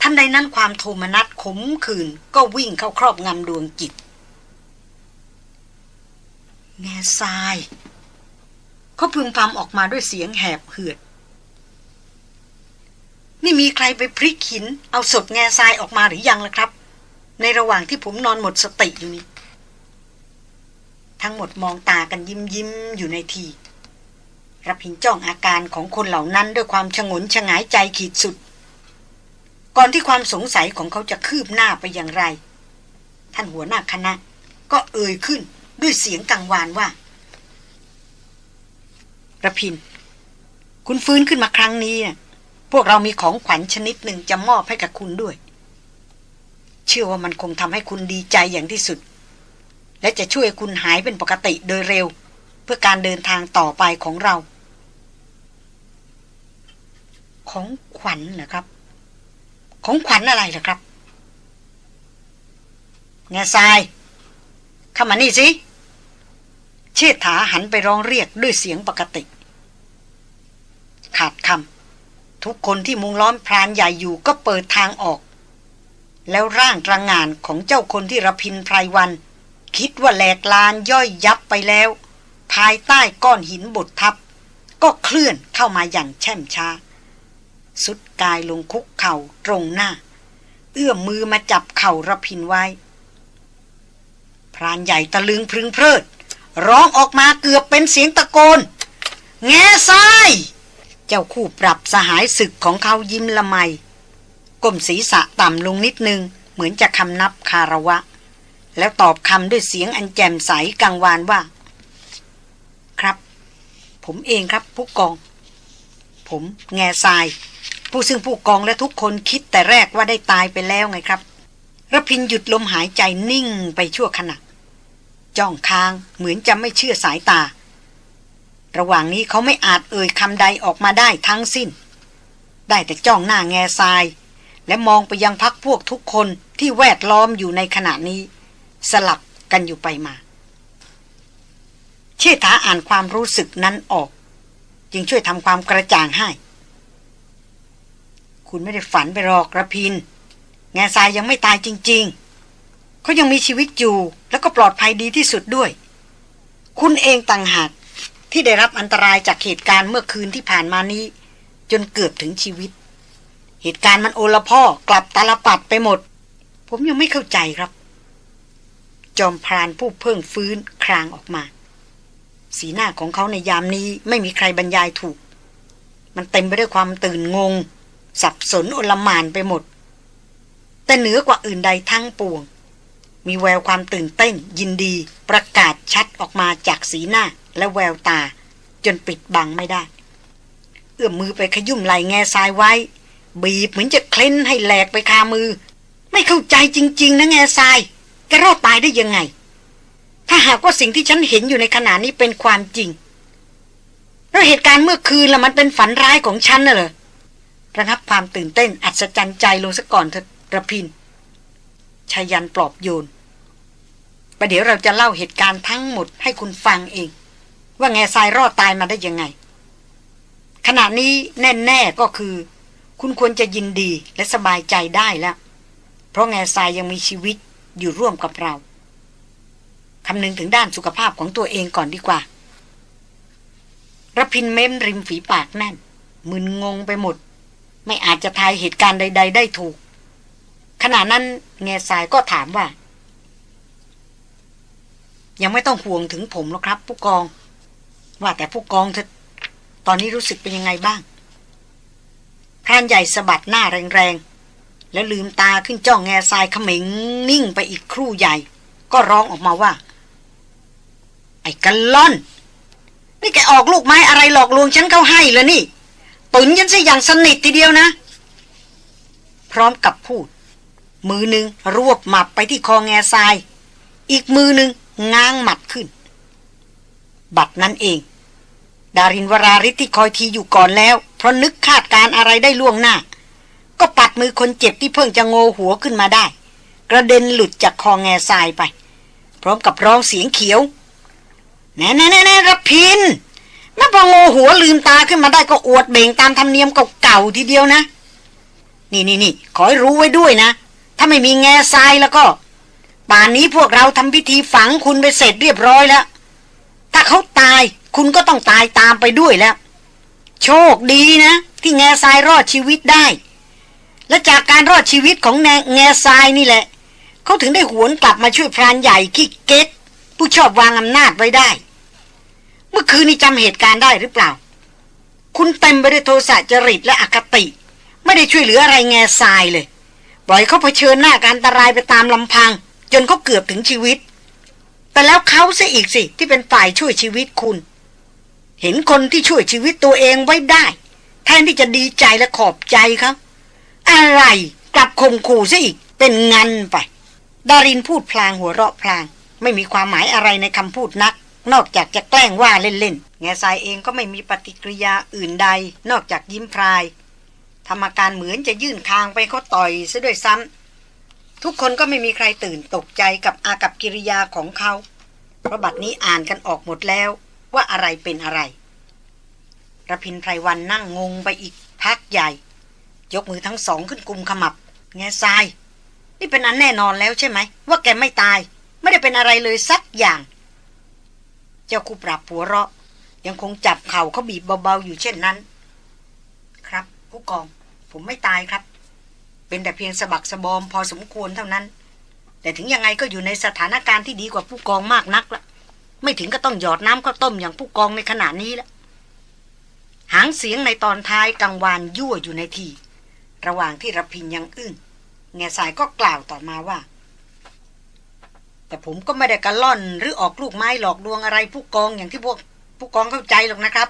ทันใดนั้นความโทมนัสขมขื่นก็วิ่งเข้าครอบงำดวงจิต แง่ทราย เขาพึมพำออกมาด้วยเสียงแหบเหือด นี่มีใครไปพริกหิน เอาศพแง่ทรายออกมาหรือยังล่ะครับ ในระหว่างที่ผมนอนหมดสติอยู่นี้ทั้งหมดมองตากันยิ้มยิ้มอยู่ในทีรับพินจ้องอาการของคนเหล่านั้นด้วยความชงนชงายใจขีดสุด ก่อนที่ความสงสัยของเขาจะคืบหน้าไปอย่างไร ท่านหัวหน้าคณะ ก็เอ่ยขึ้นด้วยเสียงกังวานว่าระพิน คุณฟื้นขึ้นมาครั้งนี้พวกเรามีของขวัญชนิดหนึ่งจะมอบให้กับคุณด้วย เชื่อว่ามันคงทำให้คุณดีใจอย่างที่สุด และจะช่วยคุณหายเป็นปกติโดยเร็ว เพื่อการเดินทางต่อไปของเรา ของขวัญเหรอครับ ของขวัญอะไรเหรอครับเงาทรายเข้ามานี่สิเชิดถาหันไปร้องเรียกด้วยเสียงปกติ ขาดคำทุกคนที่มุงล้อมพรานใหญ่อยู่ก็เปิดทางออก แล้วร่างระงานของเจ้าคนที่ระพินไพรวัน คิดว่าแหลกลานย่อยยับไปแล้ว ภายใต้ก้อนหินบดทับ ก็เคลื่อนเข้ามาอย่างแช่มช้า สุดกายลงคุกเข่าตรงหน้า เอื้อมมือมาจับเข่าระพินไว้ พรานใหญ่ตะลึงพึงเพลิด ร้องออกมาเกือบเป็นเสียงตะโกน แง่ซ้าย เจ้าคู่ปรับสหายศึกของเขายิ้มละไม ก้มศีรษะต่ำลงนิดนึง เหมือนจะคำนับคาระวะ แล้วตอบคำด้วยเสียงอันแจ่มใสกังวานว่า ครับ ผมเองครับผู้กอง ผมแง่ทราย ผู้ซึ่งผู้กองและทุกคนคิดแต่แรกว่าได้ตายไปแล้วไงครับระพินหยุดลมหายใจนิ่งไปชั่วขณะจ้องค้างเหมือนจะไม่เชื่อสายตา ระหว่างนี้เขาไม่อาจเอ่ยคำใดออกมาได้ทั้งสิ้น ได้แต่จ้องหน้าแง่ทราย และมองไปยังพักพวกทุกคนที่แวดล้อมอยู่ในขณะนี้ สลับกันอยู่ไปมา เชษฐาอ่านความรู้สึกนั้นออก จึงช่วยทำความกระจ่างให้ คุณไม่ได้ฝันไปหรอกระพิน แง่ทรายยังไม่ตายจริง ๆ เขายังมีชีวิตอยู่ แล้วก็ปลอดภัยดีที่สุดด้วย คุณเองต่างหากที่ได้รับอันตรายจากเหตุการณ์เมื่อคืนที่ผ่านมานี้ จนเกือบถึงชีวิต เหตุการณ์มันโอละพ่อกลับตาลปัดไปหมด ผมยังไม่เข้าใจครับ จอมพรานผู้เพิ่งฟื้นครางออกมา สีหน้าของเขาในยามนี้ไม่มีใครบรรยายถูก มันเต็มไปด้วยความตื่นงง สับสนโอลมานไปหมด แต่เหนือกว่าอื่นใดทั้งปวง มีแววความตื่นเต้น ยินดี ประกาศชัดออกมาจากสีหน้าและแววตา จนปิดบังไม่ได้ เอื้อมมือไปขยุ่มไหลแง่ทรายไว้ บีบเหมือนจะเคล้นให้แหลกไปคามือ ไม่เข้าใจจริง ๆ นะแง่ทรายแกรอดตายได้ยังไง ถ้าหากว่าสิ่งที่ฉันเห็นอยู่ในขณะนี้เป็นความจริง แล้วเหตุการณ์เมื่อคืนละมันเป็นฝันร้ายของฉันน่ะเหรอระงับความตื่นเต้นอัศจรรย์ใจลงซะก่อนเถอะระพินชายันปลอบโยนประเดี๋ยวเราจะเล่าเหตุการณ์ทั้งหมดให้คุณฟังเอง ว่าแง่ทรายรอดตายมาได้ยังไง ขณะนี้แน่ ๆก็คือ คุณควรจะยินดีและสบายใจได้แล้ว เพราะแง่ทรายยังมีชีวิตอยู่ร่วมกับเราคำนึงถึงด้านสุขภาพของตัวเองก่อนดีกว่าระพินเม้มริมฝีปากแน่น มึนงงไปหมด ไม่อาจจะทายเหตุการณ์ใด ๆ ได้ถูก ขณะนั้นแง่ทรายก็ถามว่า ยังไม่ต้องห่วงถึงผมหรอกครับ ผู้กอง ว่าแต่ผู้กองเธอตอนนี้รู้สึกเป็นยังไงบ้าง พรานใหญ่สะบัดหน้าแรงๆ แล้วลืมตาขึ้นจ้องแง่ทรายขมิงนิ่งไปอีกครู่ใหญ่ ก็ร้องออกมาว่า ไอ้กันล่อน นี่แกออกลูกไม้อะไรหลอกลวงฉันเข้าให้เลยนี่ตุนยันซะอย่างสนิททีเดียวนะ พร้อมกับพูด มือหนึ่งรวบหมับไปที่คอแง่ทราย อีกมือหนึ่งง้างหมัดขึ้น บัดนั้นเอง ดารินวราริศที่คอยทีอยู่ก่อนแล้ว ราะนึกคาดการอะไรได้ล่วงหน้า ก็ปัดมือคนเจ็บที่เพิ่งจะโงหัวขึ้นมาได้ กระเด็นหลุดจากคอแง่ทรายไป พร้อมกับร้องเสียงเขียวแน่แน่แน่รพินนั่นพอโงหัวลืมตาขึ้นมาได้ก็อวดเบ่งตามธรรมเนียมเก่าๆทีเดียวนะ นี่นี่นี่ขอให้รู้ไว้ด้วยนะ ถ้าไม่มีแง่ทรายแล้วก็ ป่านนี้พวกเราทำพิธีฝังคุณไปเสร็จเรียบร้อยแล้ว ถ้าเขาตายคุณก็ต้องตายตามไปด้วยแล้ว โชคดีนะ ที่แง่ทรายรอดชีวิตได้ และจากการรอดชีวิตของแง่แง่ทรายนี่แหละ เขาถึงได้หวนกลับมาช่วยพรานใหญ่ขี้เก๊กผู้ชอบวางอำนาจไว้ได้ เมื่อคืนนี้จำเหตุการณ์ได้หรือเปล่า คุณเต็มไปด้วยโทสะจริตและอคติ ไม่ได้ช่วยเหลืออะไรแง่ทรายเลยปล่อยเขาเผชิญหน้าการอันตรายไปตามลำพัง จนเขาเกือบถึงชีวิต แต่แล้วเขาเสียอีกสิที่เป็นฝ่ายช่วยชีวิตคุณ เห็นคนที่ช่วยชีวิตตัวเองไว้ได้ แทนที่จะดีใจและขอบใจเขาอะไรกลับข่มขู่ซะอีกเป็นงันไป ดารินพูดพลางหัวเราะพลาง ไม่มีความหมายอะไรในคำพูดนัก นอกจากจะแกล้งว่าเล่นๆแง่ทรายเองก็ไม่มีปฏิกิริยาอื่นใด นอกจากยิ้มพรายทำอาการเหมือนจะยื่นคางไปเขาต่อยซะด้วยซ้ำทุกคนก็ไม่มีใครตื่นตกใจกับอากับกิริยาของเขาเพราะบัดนี้อ่านกันออกหมดแล้ว ว่าอะไรเป็นอะไรระพินไพรวันนั่งงงไปอีกพักใหญ่ ยกมือทั้งสองขึ้นกุมขมับ แง่ทราย นี่เป็นอันแน่นอนแล้วใช่ไหม ว่าแกไม่ตาย ไม่ได้เป็นอะไรเลยสักอย่าง เจ้าคู่ปรับผัวเราะ ยังคงจับเข่าเขาบีบเบาๆอยู่เช่นนั้น ครับผู้กอง ผมไม่ตายครับ เป็นแต่เพียงสะบักสะบอมพอสมควรเท่านั้น แต่ถึงยังไงก็อยู่ในสถานการณ์ที่ดีกว่าผู้กองมากนักละ ไม่ถึงก็ต้องหยอดน้ำข้าวต้มอย่างผู้กองในขณะนี้ละหางเสียงในตอนท้ายกังวานยั่วอยู่ในที ระหว่างที่รพินยังอึ้งแง่สายก็กล่าวต่อมาว่า แต่ผมก็ไม่ได้กระล่อนหรือออกลูกไม้หลอกลวงอะไรผู้กองอย่างที่พวกผู้กองเข้าใจหรอกนะครับ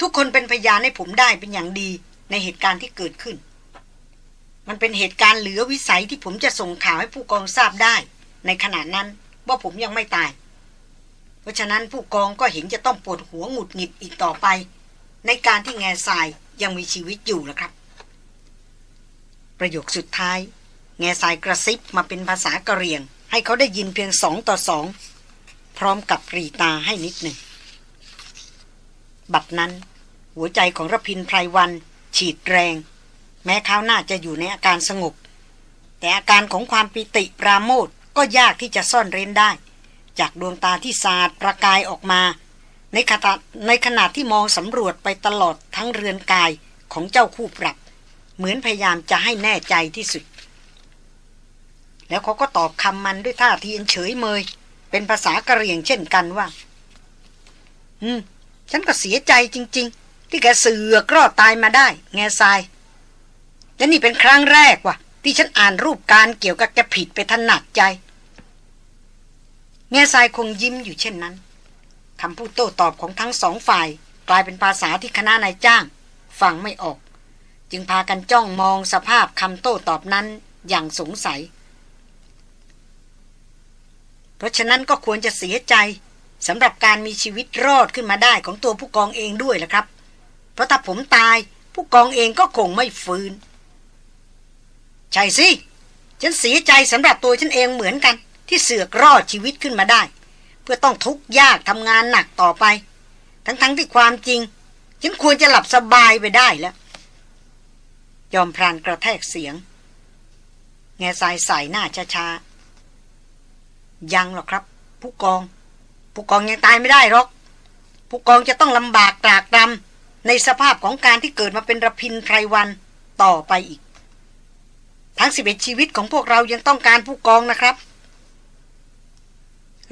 ทุกคนเป็นพยานให้ผมได้เป็นอย่างดีในเหตุการณ์ที่เกิดขึ้น มันเป็นเหตุการณ์เหลือวิสัยที่ผมจะส่งข่าวให้ผู้กองทราบได้ ในขณะนั้นว่าผมยังไม่ตาย เพราะฉะนั้นผู้กองก็เห็นจะต้องปวดหัวหงุดหงิดอีกต่อไป ในการที่แง่ทรายยังมีชีวิตอยู่แล้วครับ ประโยคสุดท้าย แง่ทรายกระซิบมาเป็นภาษากะเหรี่ยง ให้เขาได้ยินเพียงสองต่อสองพร้อมกับรีตาให้นิดหนึ่ง บัดนั้น หัวใจของรพินไพรวัน ฉีดแรง แม้เขาน่าจะอยู่ในอาการสงบแต่อาการของความปิติปราโมทก็ยากที่จะซ่อนเร้นได้ จากดวงตาที่สาดประกายออกมา ในขณะในขณะที่มองสำรวจไปตลอดทั้งเรือนกายของเจ้าคู่ปรับ เหมือนพยายามจะให้แน่ใจที่สุด แล้วเขาก็ตอบคำมันด้วยท่าทีเฉยเมย เป็นภาษากะเหรี่ยงเช่นกันว่า อืม ฉันก็เสียใจจริง ๆ ที่แกเสือกรอดตายมาได้ แง่ทรายและนี่เป็นครั้งแรกว่ะที่ฉันอ่านรูปการเกี่ยวกับแกผิดไปถนัดใจ แง่ทรายคงยิ้มอยู่เช่นนั้นคำพูดโต้ตอบของทั้งสองฝ่าย กลายเป็นภาษาที่คณะนายจ้าง ฟังไม่ออก จึงพากันจ้องมองสภาพคำโต้ตอบนั้นอย่างสงสัย เพราะฉะนั้นก็ควรจะเสียใจสำหรับการมีชีวิตรอดขึ้นมาได้ของตัวผู้กองเองด้วยละครับ เพราะถ้าผมตาย ผู้กองเองก็คงไม่ฟื้น ใช่สิ ฉันเสียใจสำหรับตัวฉันเองเหมือนกัน ที่เสือกรอดชีวิตขึ้นมาได้ เพื่อต้องทุกข์ยากทำงานหนักต่อไป ทั้งๆทที่ความจริงฉันควรจะหลับสบายไปได้แล้วยอมพรานกระแทกเสียง แง่ทรายใส่หน้าช้าๆ ยังหรอกครับ ผู้กอง ผู้กองยังตายไม่ได้หรอก ผู้กองจะต้องลำบากตรากตรำในสภาพของการที่เกิดมาเป็นระพินไพรวันต่อไปอีก ทั้งสิบเอ็ดชีวิตของพวกเรายังต้องการผู้กองนะครับ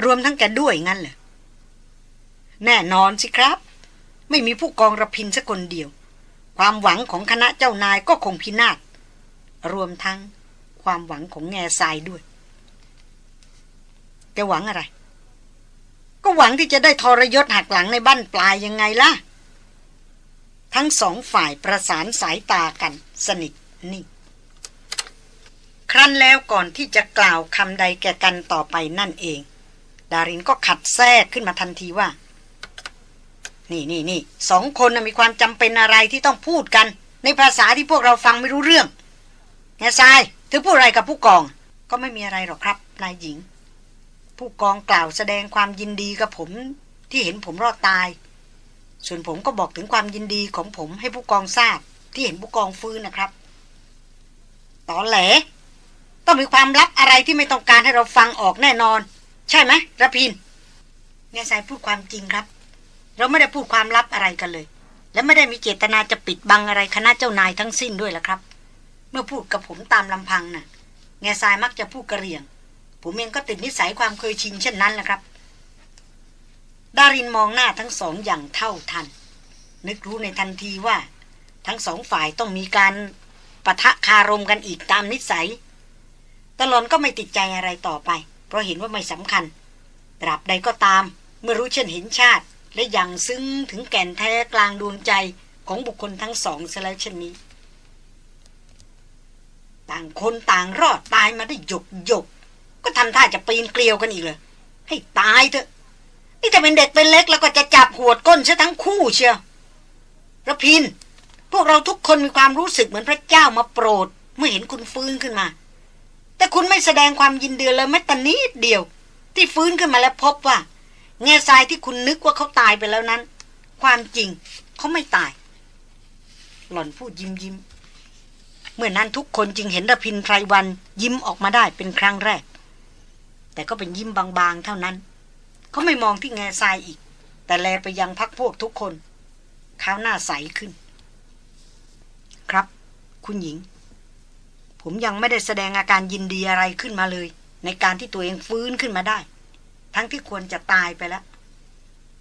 รวมทั้งแกด้วยงั้นเหรอแน่นอนสิครับ ไม่มีผู้กองระพินสักคนเดียว ความหวังของคณะเจ้านายก็คงพินาศรวมทั้งความหวังของแง่ทรายด้วย แกหวังอะไร ก็หวังที่จะได้ทรยศหักหลังในบ้านปลายยังไงล่ะ ทั้งสองฝ่ายประสานสายตากันสนิทนิ่งครั้นแล้วก่อนที่จะกล่าวคำใดแก่กันต่อไปนั่นเอง ดารินก็ขัดแทรกขึ้นมาทันทีว่า นี่นี่นี่สองคนมีความจำเป็นอะไรที่ต้องพูดกัน ในภาษาที่พวกเราฟังไม่รู้เรื่องแง่ทรายเธอพูดอะไรกับผู้กอง ก็ไม่มีอะไรหรอกครับ นายหญิง ผู้กองกล่าวแสดงความยินดีกับผมที่เห็นผมรอดตาย ส่วนผมก็บอกถึงความยินดีของผมให้ผู้กองทราบ ที่เห็นผู้กองฟื้นนะครับตอแหล ต้องมีความลับอะไรที่ไม่ต้องการให้เราฟังออกแน่นอน ใช่ไหมระพินแง่ทรายพูดความจริงครับ เราไม่ได้พูดความลับอะไรกันเลย และไม่ได้มีเจตนาจะปิดบังอะไรคณะเจ้านายทั้งสิ้นด้วยละครับ เมื่อพูดกับผมตามลำพังน่ะแง่ทรายมักจะพูดกระเรียง ผมเองก็ติดนิสัยความเคยชินเช่นนั้นแหละครับดารินมองหน้าทั้งสองอย่างเท่าทัน นึกรู้ในทันทีว่า ทั้งสองฝ่ายต้องมีการปะทะคารมกันอีกตามนิสัยตลอนก็ไม่ติดใจอะไรต่อไป เพราะเห็นว่าไม่สำคัญตราบใดก็ตาม เมื่อรู้เช่นเห็นชาติ และยังซึ้งถึงแก่นแท้กลางดวงใจของบุคคลทั้งสองซะแล้วเช่นนี้ ต่างคนต่างรอดตายมาได้หยกหยกก็ทำท่าจะปีนเกลียวกันอีกเลยให้ตายเถอะ นี่ถ้าเป็นเด็กเป็นเล็กแล้วก็จะจับหัวก้นซะทั้งคู่เชียวระพิน พวกเราทุกคนมีความรู้สึกเหมือนพระเจ้ามาโปรด เมื่อเห็นคุณฟื้นขึ้นมา แต่คุณไม่แสดงความยินดีเลยแม้แต่นิดเดียว ที่ฟื้นขึ้นมาแล้วพบว่า แง่ทรายที่คุณนึกว่าเขาตายไปแล้วนั้น ความจริงเขาไม่ตาย หล่อนพูดยิ้มยิ้มเมื่อนั้นทุกคนจึงเห็นระพินไพรวัน ยิ้มออกมาได้เป็นครั้งแรก แต่ก็เป็นยิ้มบางๆเท่านั้น เขาไม่มองที่แง่ทรายอีก แต่แลไปยังพักพวกทุกคนเขาหน้าใสขึ้น ครับ คุณหญิง ผมยังไม่ได้แสดงอาการยินดีอะไรขึ้นมาเลย ในการที่ตัวเองฟื้นขึ้นมาได้ ทั้งที่ควรจะตายไปแล้ว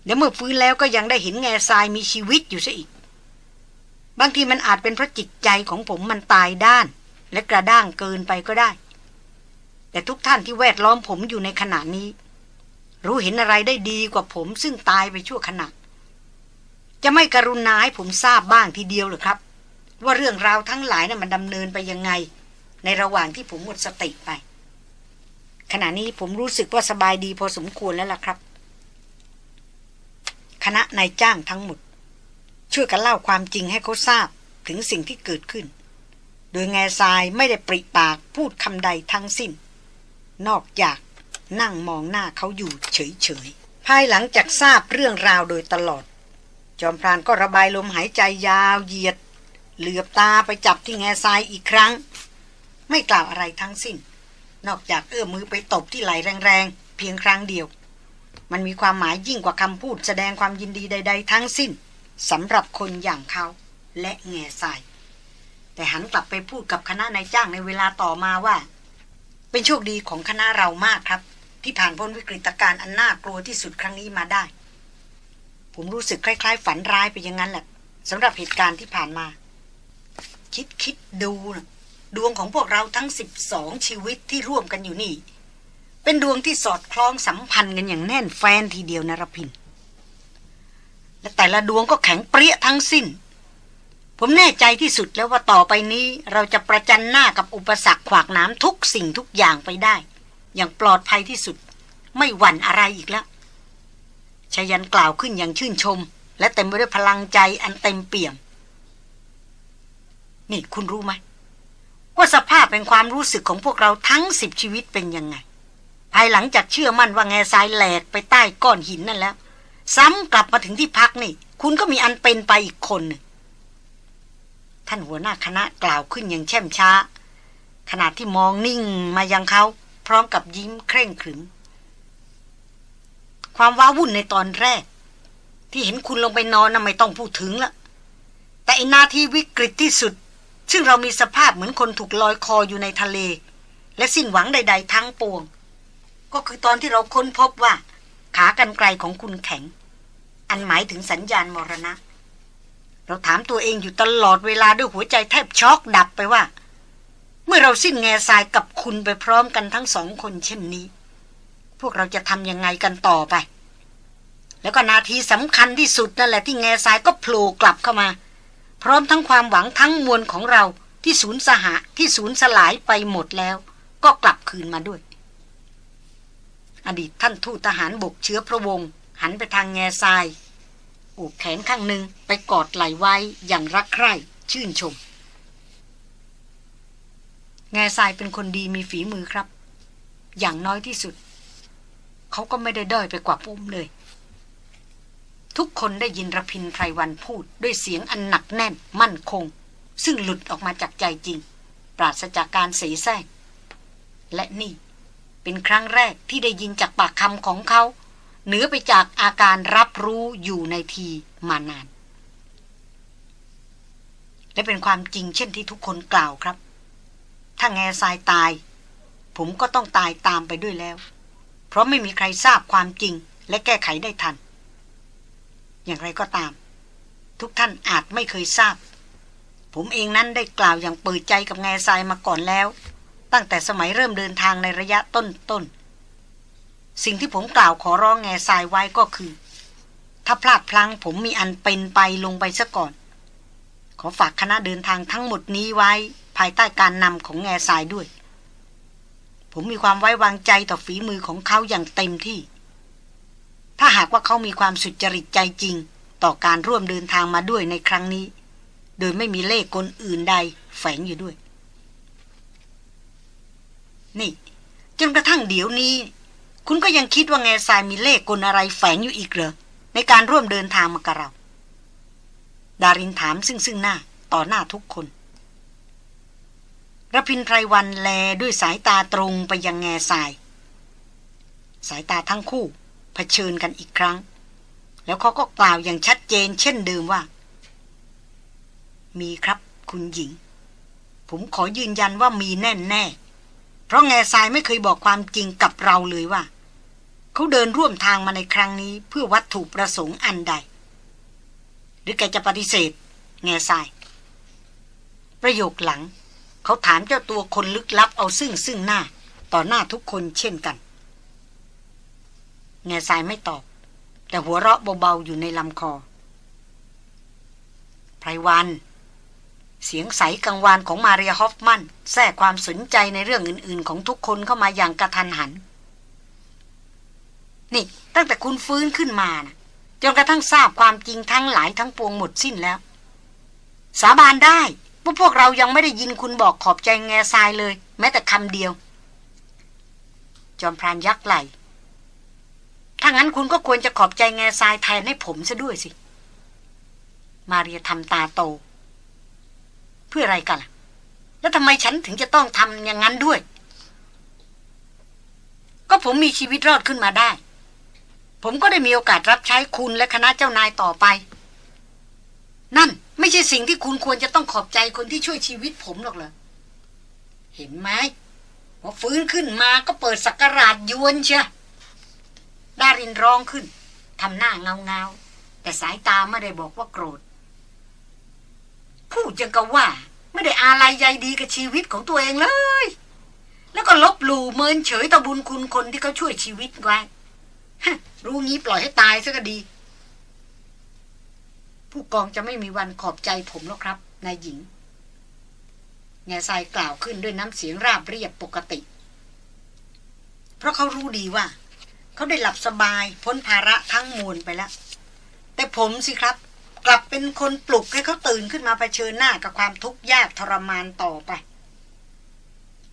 เดี๋ยวเมื่อฟื้นแล้วก็ยังได้เห็นแง่ทรายมีชีวิตอยู่ซะอีก บางทีมันอาจเป็นเพราะจิตใจของผมมันตายด้าน และกระด้างเกินไปก็ได้ แต่ทุกท่านที่แวดล้อมผมอยู่ในขณะนี้ รู้เห็นอะไรได้ดีกว่าผมซึ่งตายไปชั่วขณะ จะไม่กรุณาให้ผมทราบบ้างทีเดียวหรือครับ ว่าเรื่องราวทั้งหลายนะ่ะมันดำเนินไปยังไง ในระหว่างที่ผมหมดสติไป ขณะนี้ผมรู้สึกว่าสบายดีพอสมควรแล้วล่ะครับ คณะนายจ้างทั้งหมด ช่วยกันเล่าความจริงให้เขาทราบถึงสิ่งที่เกิดขึ้น โดยแง่ทรายไม่ได้ปริปากพูดคำใดทั้งสิ้น นอกจากนั่งมองหน้าเขาอยู่เฉยๆ ภายหลังจากทราบเรื่องราวโดยตลอด จอมพรานก็ระบายลมหายใจยาวเหยียด เหลือบตาไปจับที่แง่ทรายอีกครั้ง ไม่กล่าวอะไรทั้งสิ้น นอกจากเอื้อมมือไปตบที่ไหลแรงๆ เพียงครั้งเดียว มันมีความหมายยิ่งกว่าคำพูดแสดงความยินดีใด ๆ ทั้งสิ้นสำหรับคนอย่างเขาและแง่ทรายแต่หันกลับไปพูดกับคณะนายจ้างในเวลาต่อมาว่า เป็นโชคดีของคณะเรามากครับ ที่ผ่านพ้นวิกฤตการณ์อันน่ากลัวที่สุดครั้งนี้มาได้ ผมรู้สึกคล้าย ๆ ฝันร้ายไปอย่างนั้นแหละสำหรับเหตุการณ์ที่ผ่านมา คิดคิดดูนะ ดวงของพวกเราทั้งสิบสองชีวิตที่ร่วมกันอยู่นี่ เป็นดวงที่สอดคล้องสัมพันธ์กันอย่างแน่นแฟนทีเดียวนรพิน และแต่ละดวงก็แข็งเปรี้ยทั้งสิ้น ผมแน่ใจที่สุดแล้วว่าต่อไปนี้ เราจะประจันหน้ากับอุปสรรคขวากน้ำทุกสิ่งทุกอย่างไปได้ อย่างปลอดภัยที่สุด ไม่หวั่นอะไรอีกแล้วชายันกล่าวขึ้นอย่างชื่นชม และเต็มไปด้วยพลังใจอันเต็มเปี่ยม นี่คุณรู้ไหม ว่าสภาพเป็นความรู้สึกของพวกเราทั้งสิบชีวิตเป็นยังไง ภายหลังจากเชื่อมั่นว่าแง่ทรายแหลกไปใต้ก้อนหินนั่นแล้ว ซ้ำกลับมาถึงที่พักนี่ คุณก็มีอันเป็นไปอีกคนนึงท่านหัวหน้าคณะกล่าวขึ้นอย่างแช่มช้า ขณะที่มองนิ่งมายังเขา พร้อมกับยิ้มเคร่งขรึม ความว้าวุ่นในตอนแรก ที่เห็นคุณลงไปนอนน่ะไม่ต้องพูดถึงละแต่อินาทีวิกฤตที่สุด ซึ่งเรามีสภาพเหมือนคนถูกลอยคออยู่ในทะเล และสิ้นหวังใด ๆ ทั้งปวง ก็คือตอนที่เราค้นพบว่า ขากรรไกรของคุณแข็ง อันหมายถึงสัญญาณมรณะ เราถามตัวเองอยู่ตลอดเวลาด้วยหัวใจแทบช็อกดับไปว่า เมื่อเราสิ้นแง่ทรายกับคุณไปพร้อมกันทั้งสองคนเช่นนี้ พวกเราจะทำยังไงกันต่อไปแล้วก็นาทีสำคัญที่สุดนั่นแหละที่แง่ทรายก็โผล่กลับเข้ามา พร้อมทั้งความหวังทั้งมวลของเราที่สูญสหะที่สูญสลายไปหมดแล้ว ก็กลับคืนมาด้วย อดีตท่านทูตทหารบกเชื้อพระวงศ์หันไปทางแง่ทรายโอบแขนข้างหนึ่งไปกอดไหลไว้อย่างรักใคร่ชื่นชม แง่ทรายเป็นคนดีมีฝีมือครับ อย่างน้อยที่สุด เขาก็ไม่ได้ด้อยไปกว่าปุ้มเลย ทุกคนได้ยินระพินไพรวันพูดด้วยเสียงอันหนักแน่นมั่นคง ซึ่งหลุดออกมาจากใจจริง ปราศจากการเสแสร้งและนี่ เป็นครั้งแรกที่ได้ยินจากปากคำของเขา เหนือไปจากอาการรับรู้อยู่ในทีมานาน และเป็นความจริงเช่นที่ทุกคนกล่าวครับ ถ้าแง่ทรายตาย ผมก็ต้องตายตามไปด้วยแล้ว เพราะไม่มีใครทราบความจริงและแก้ไขได้ทัน อย่างไรก็ตาม ทุกท่านอาจไม่เคยทราบ ผมเองนั้นได้กล่าวอย่างเปิดใจกับแง่ทรายมาก่อนแล้ว ตั้งแต่สมัยเริ่มเดินทางในระยะต้นๆสิ่งที่ผมกล่าวขอร้องแง่ทรายไว้ก็คือ ถ้าพลาดพลั้งผมมีอันเป็นไปลงไปซะก่อน ขอฝากคณะเดินทางทั้งหมดนี้ไว้ ภายใต้การนำของแง่ทรายด้วย ผมมีความไว้วางใจต่อฝีมือของเขาอย่างเต็มที่ ถ้าหากว่าเขามีความสุจริตใจจริง ต่อการร่วมเดินทางมาด้วยในครั้งนี้ โดยไม่มีเลขกลอื่นใดแฝงอยู่ด้วย นี่จนกระทั่งเดี๋ยวนี้ คุณก็ยังคิดว่าแง่ทรายมีเลขกลอะไรแฝงอยู่อีกเหรอในการร่วมเดินทางมากับเรา ดารินถามซึ่งซึ่งหน้าต่อหน้าทุกคนระพินไพรวันแลด้วยสายตาตรงไปยังแง่ทราย สายตาทั้งคู่ ชิญกันอีกครั้ง แล้วเขาก็กล่าวอย่างชัดเจน เช่นเดิมว่า มีครับคุณหญิง ผมขอยืนยันว่ามีแน่แน่เพราะแง่ทรายไม่เคยบอกความจริงกับเราเลยว่า เขาเดินร่วมทางมาในครั้งนี้ เพื่อวัตถุประสงค์อันใด หรือแกจะปฏิเสธ แง่ทราย ประโยคหลัง เขาถามเจ้าตัวคนลึกลับเอาซึ่งซึ่งหน้า ต่อหน้าทุกคนเช่นกัน แง่ทรายไม่ตอบ แต่หัวเราะเบาๆอยู่ในลำคอไพรวัน เสียงใสกังวานของมาเรียฮอฟมันแทรกความสนใจในเรื่องอื่นๆ ของทุกคนเข้ามาอย่างกระทันหัน นี่ ตั้งแต่คุณฟื้นขึ้นมานะจนกระทั่งทราบความจริงทั้งหลายทั้งปวงหมดสิ้นแล้ว สาบานได้ว่าพวกเรายังไม่ได้ยินคุณบอกขอบใจแง่ทรายเลย แม้แต่คำเดียว จอมพรานยักไหล ถ้างั้นคุณก็ควรจะขอบใจแง่ทรายแทนให้ผมซะด้วยสิ มาเรียทำตาโต เพื่ออะไรกันล่ะ แล้วทำไมฉันถึงจะต้องทำอย่างนั้นด้วย ก็ผมมีชีวิตรอดขึ้นมาได้ ผมก็ได้มีโอกาสรับใช้คุณและคณะเจ้านายต่อไป นั่นไม่ใช่สิ่งที่คุณควรจะต้องขอบใจคนที่ช่วยชีวิตผมหรอกเหรอ เห็นไหมพอฟื้นขึ้นมาก็เปิดสักการะยวนเชีย ดารินร้องขึ้นทำหน้าเงาเงาแต่สายตาไม่ได้บอกว่าโกรธพูดยังกับว่า ไม่ได้อาลัยใยดีกับชีวิตของตัวเองเลย แล้วก็ลบหลู่เมินเฉยต่อบุญคุณคนที่เขาช่วยชีวิตไว้รู้งี้ปล่อยให้ตายซะก็ดี ผู้กองจะไม่มีวันขอบใจผมหรอกครับนายหญิงแง่ทรายกล่าวขึ้นด้วยน้ำเสียงราบเรียบปกติ เพราะเขารู้ดีว่า เขาได้หลับสบายพ้นภาระทั้งมวลไปแล้ว แต่ผมสิครับ กลับเป็นคนปลุกให้เขาตื่นขึ้นมาเผชิญหน้ากับความทุกข์ยากทรมานต่อไป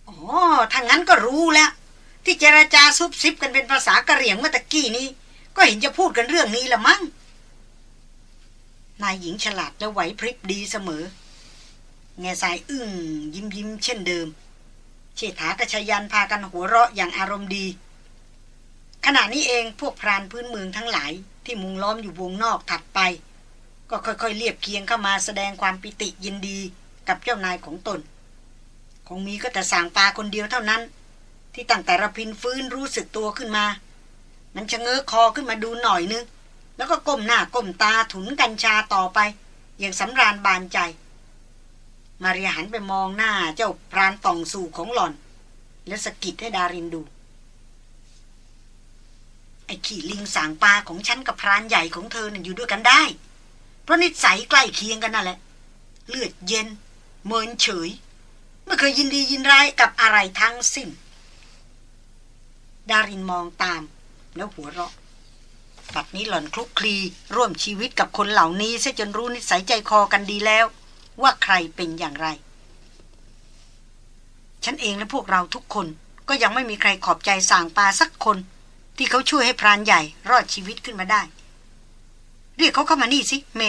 อ๋อถ้างั้นก็รู้แล้ว ที่เจรจาซุบซิบกันเป็นภาษากะเหรี่ยงเมื่อตะกี้นี้ ก็เห็นจะพูดกันเรื่องนี้ละมั้งนายหญิงฉลาดและไหวพริบดีเสมอ แง่สายอึ้งยิ้มยิ้มเช่นเดิม เชษฐากระชยันพากันหัวเราะอย่างอารมณ์ดี ขณะนี้เองพวกพรานพื้นเมืองทั้งหลาย ที่มุงล้อมอยู่วงนอกถัดไป ก็ค่อยๆเรียบเคียงเข้ามาแสดงความปิติยินดีกับเจ้านายของตน คงมีก็แต่สางปลาคนเดียวเท่านั้น ที่ตั้งแต่ระพินฟื้นรู้สึกตัวขึ้นมา มันชะเง้อคอขึ้นมาดูหน่อยนึง แล้วก็ก้มหน้าก้มตาถุนกัญชาต่อไป อย่างสำราญบานใจ มาเรียหันไปมองหน้าเจ้าพรานต่องสู่ของหล่อน และสะกิดให้ดารินดู ไอ้ขี่ลิงสางปลาของฉันกับพรานใหญ่ของเธอน่ะอยู่ด้วยกันได้ เพราะนิสัยใกล้เคียงกันนั่นแหละ เลือดเย็น เมินเฉย ไม่เคยยินดียินร้ายกับอะไรทั้งสิ้น ดารินมองตาม แล้วหัวเราะบัดนี้หล่อนคลุกคลีร่วมชีวิตกับคนเหล่านี้ซะจนรู้นิสัยใจคอกันดีแล้ว ว่าใครเป็นอย่างไร ฉันเองและพวกเราทุกคนก็ยังไม่มีใครขอบใจสางปลาสักคน ที่เขาช่วยให้พรานใหญ่รอดชีวิตขึ้นมาได้ เรียกเขาเข้ามานี่สิ เม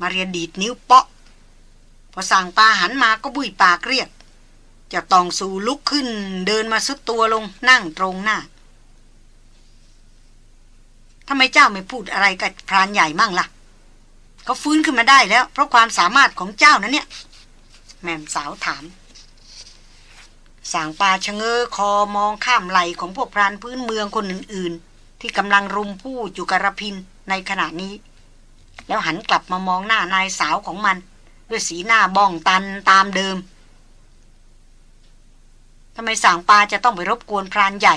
มาเรียนดีดนิ้วเปาะ พอสั่งปลาหันมาก็บุยปากเรียก จะตองสู่ลุกขึ้น เดินมาสุดตัวลงนั่งตรงหน้าทำไมเจ้าไม่พูดอะไรกับพรานใหญ่มั่งละ่ะเขาฟื้นขึ้นมาได้แล้ว เพราะความสามารถของเจ้านั้นเนี่ย แม่มสาวถาม สางปลาชะเง้อคอมองข้ามไหลของพวกพรานพื้นเมืองคนอื่น ๆ ที่กำลังรุมพูดอยู่กระพินในขณะนี้ แล้วหันกลับมามองหน้านายสาวของมัน ด้วยสีหน้าบ้องตันตามเดิมทำไมสางปลาจะต้องไปรบกวนพรานใหญ่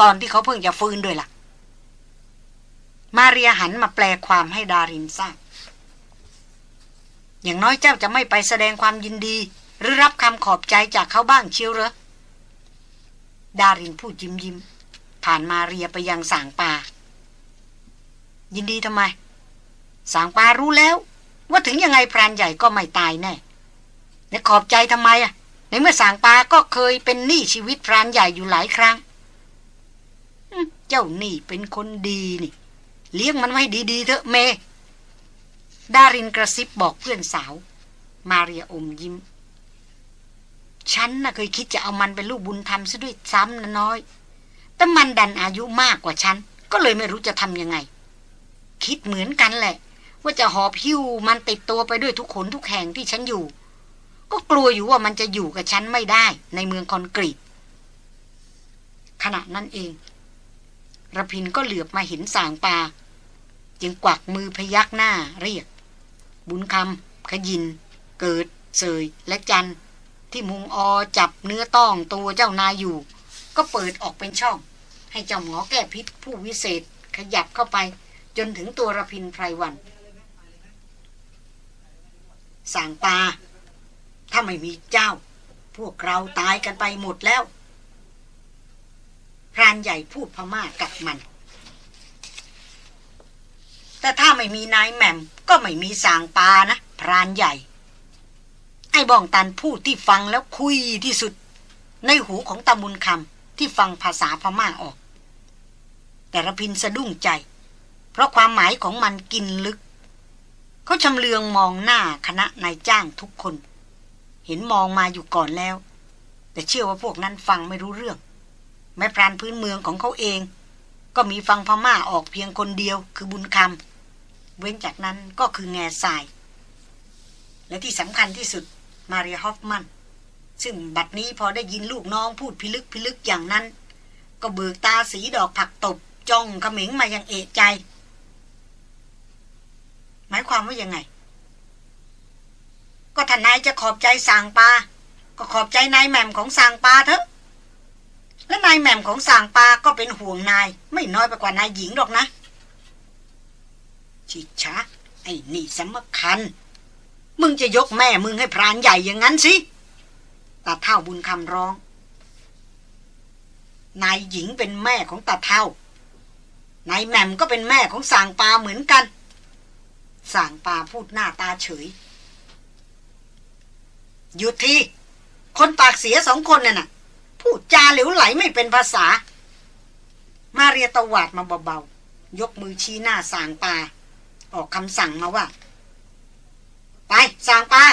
ตอนที่เขาเพิ่งจะฟื้นด้วยล่ะ มาเรียหันมาแปลความให้ดารินทราบอย่างน้อยเจ้าจะไม่ไปแสดงความยินดี หรือรับคำขอบใจจากเขาบ้างเชียวเหรอดารินพูดยิ้มยิ้ม ผ่านมาเรียไปยังสางปา ยินดีทำไม สางปารู้แล้ว ว่าถึงยังไงพรานใหญ่ก็ไม่ตายแน่และขอบใจทำไมอะ ในเมื่อสางปาก็เคยเป็นหนี้ชีวิตพรานใหญ่อยู่หลายครั้ง เจ้าหนี่เป็นคนดีนี่ เลี้ยงมันไว้ดีๆเถอะเม ดารินกระซิบบอกเพื่อนสาว มาเรียอมยิ้ม ฉันน่ะเคยคิดจะเอามันเป็นลูกบุญธรรมซะด้วยซ้ำนะน้อย แต่มันดันอายุมากกว่าฉัน ก็เลยไม่รู้จะทำยังไง คิดเหมือนกันแหละ ว่าจะหอบหิ้วมันติดตัวไปด้วยทุกขนทุกแห่งที่ฉันอยู่ ก็กลัวอยู่ว่ามันจะอยู่กับฉันไม่ได้ในเมืองคอนกรีต ขณะนั้นเองระพินก็เหลือบมาเห็นสางปา จึงกวักมือพยักหน้าเรียก บุญคำขยิน เกิด เสยและจันท ที่มุงอจับเนื้อต้องตัวเจ้านายอยู่ ก็เปิดออกเป็นช่อง ให้เจ้าหมอแก้พิษผู้วิเศษขยับเข้าไป จนถึงตัวระพินไพรวันสั่งปาถ้าไม่มีเจ้า พวกเราตายกันไปหมดแล้วพรานใหญ่พูดพม่ากับมัน แต่ถ้าไม่มีนายแหม่มก็ไม่มีสางปานะ พรานใหญ่ ไอ้บ้องตันพูดที่ฟังแล้วคุยที่สุด ในหูของตามุนคำที่ฟังภาษาพม่าออก แต่ระพินสะดุ้งใจ เพราะความหมายของมันกินลึก เขาชำเลืองมองหน้าคณะนายจ้างทุกคน เห็นมองมาอยู่ก่อนแล้ว แต่เชื่อว่าพวกนั้นฟังไม่รู้เรื่อง แม้พรานพื้นเมืองของเขาเอง ก็มีฟังพม่าออกเพียงคนเดียวคือบุญคำเว้นจากนั้นก็คือแง่ทราย และที่สำคัญที่สุด มาเรียฮอฟมัน ซึ่งบัดนี้พอได้ยินลูกน้องพูดพิลึกพิลึกอย่างนั้น ก็เบิกตาสีดอกผักตบจ้องขมิงมายังเอะใจ หมายความว่ายังไง ก็ทนายจะขอบใจสางปาก็ขอบใจนายแหม่มของสางปาเถอะ และนายแหม่มของสางปาก็เป็นห่วงนาย ไม่น้อยไปกว่านายหญิงหรอกนะ ชิดชะไอ้นี่สำคัญ มึงจะยกแม่มึงให้พรานใหญ่อย่างนั้นสิตาเท่าบุญคำร้อง นายหญิงเป็นแม่ของตาเท่านายแหม่มก็เป็นแม่ของสางปาเหมือนกันสางปาพูดหน้าตาเฉยหยุดทีคนปากเสียสองคนน่ะนะพูดจาเหลวไหลไม่เป็นภาษา มาเรียตวาดมาเบาๆยกมือชี้หน้าสางปา ออกคำสั่งมาว่า ไปสางปา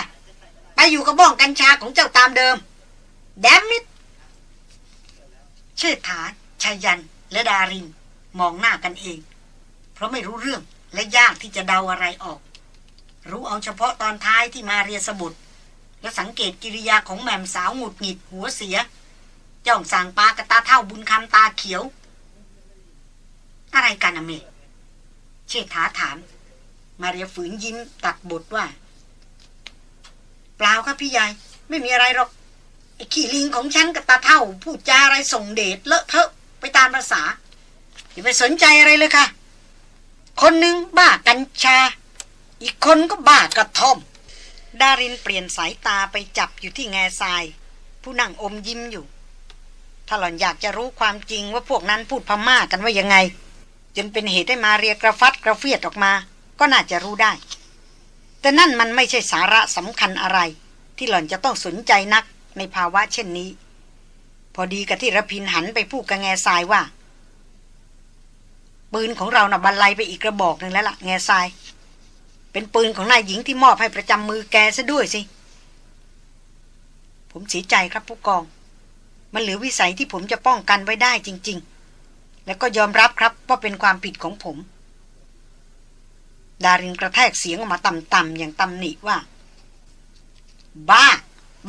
ไปอยู่กับบ้องกัญชาของเจ้าตามเดิม แดมมิดเชิดฐาชายัน และดาริน มองหน้ากันเอง เพราะไม่รู้เรื่องและยากที่จะเดาอะไรออก รู้เอาเฉพาะตอนท้ายที่มาเรียสบุตร และสังเกตกิริยาของแม่มสาวหงุดหงิดหัวเสียจ้องสั่งปากระตาเท่าบุญคำตาเขียว อะไรกันอเมเชษฐาถาม มาเรียฝืนยิ้มตัดบทว่า เปล่าครับพี่ใหญ่ไม่มีอะไรหรอกไอ้ขี้ลิงของฉันกับตาเท่าพูดจาอะไรส่งเดชเลอะเทอะไปตามภาษาอย่าไปสนใจอะไรเลยค่ะ คนหนึ่งบ้ากัญชา อีกคนก็บ้ากระท่อม ดารินเปลี่ยนสายตาไปจับอยู่ที่แง่ทราย ผู้นั่งอมยิ้มอยู่ ถ้าหล่อนอยากจะรู้ความจริงว่าพวกนั้นพูดพม่ากันว่ายังไง จนเป็นเหตุให้มาเรียกระฟัดกระเฟียดออกมา ก็น่าจะรู้ได้ แต่นั่นมันไม่ใช่สาระสำคัญอะไร ที่หล่อนจะต้องสนใจนักในภาวะเช่นนี้ พอดีกับที่ระพินหันไปพูดกับแง่ทรายว่า ปืนของเรานะ่ะบรรลัยไปอีกกระบอกหนึ่งแล้วล่ะแง่ทราย เป็นปืนของนายหญิงที่มอบให้ประจำมือแกซะด้วยสิ ผมเสียใจครับผู้กอง มันเหลือวิสัยที่ผมจะป้องกันไว้ได้จริง ๆ แล้วก็ยอมรับครับว่าเป็นความผิดของผม ดารินกระแทกเสียงออกมาต่ำๆอย่างตำหนิว่า บ้า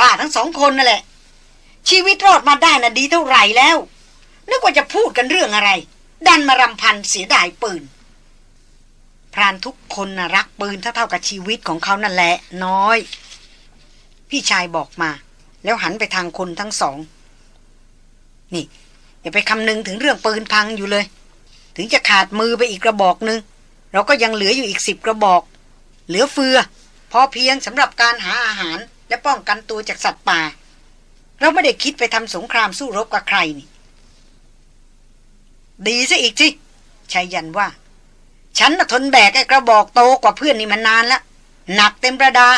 บ้าทั้งสองคนนั่นแหละ ชีวิตรอดมาได้น่ะดีเท่าไหร่แล้ว นึกว่าจะพูดกันเรื่องอะไร ดันมารำพันเสียดายปืน พรานทุกคนนะรักปืนเท่าเท่ากับชีวิตของเขานั่นแหละ น้อย พี่ชายบอกมา แล้วหันไปทางคนทั้งสอง นี่ อย่าไปคำนึงถึงเรื่องปืนพังอยู่เลย ถึงจะขาดมือไปอีกกระบอกหนึ่ง เราก็ยังเหลืออยู่อีกสิบกระบอก เหลือเฟือ พอเพียงสำหรับการหาอาหารและป้องกันตัวจากสัตว์ป่า เราไม่ได้คิดไปทำสงครามสู้รบกับใครนี่ ดีซะอีกสิชายยันว่า ฉันทนแบกไอ้กระบอกโตกว่าเพื่อนนี่มานานแล้วหนักเต็มประดา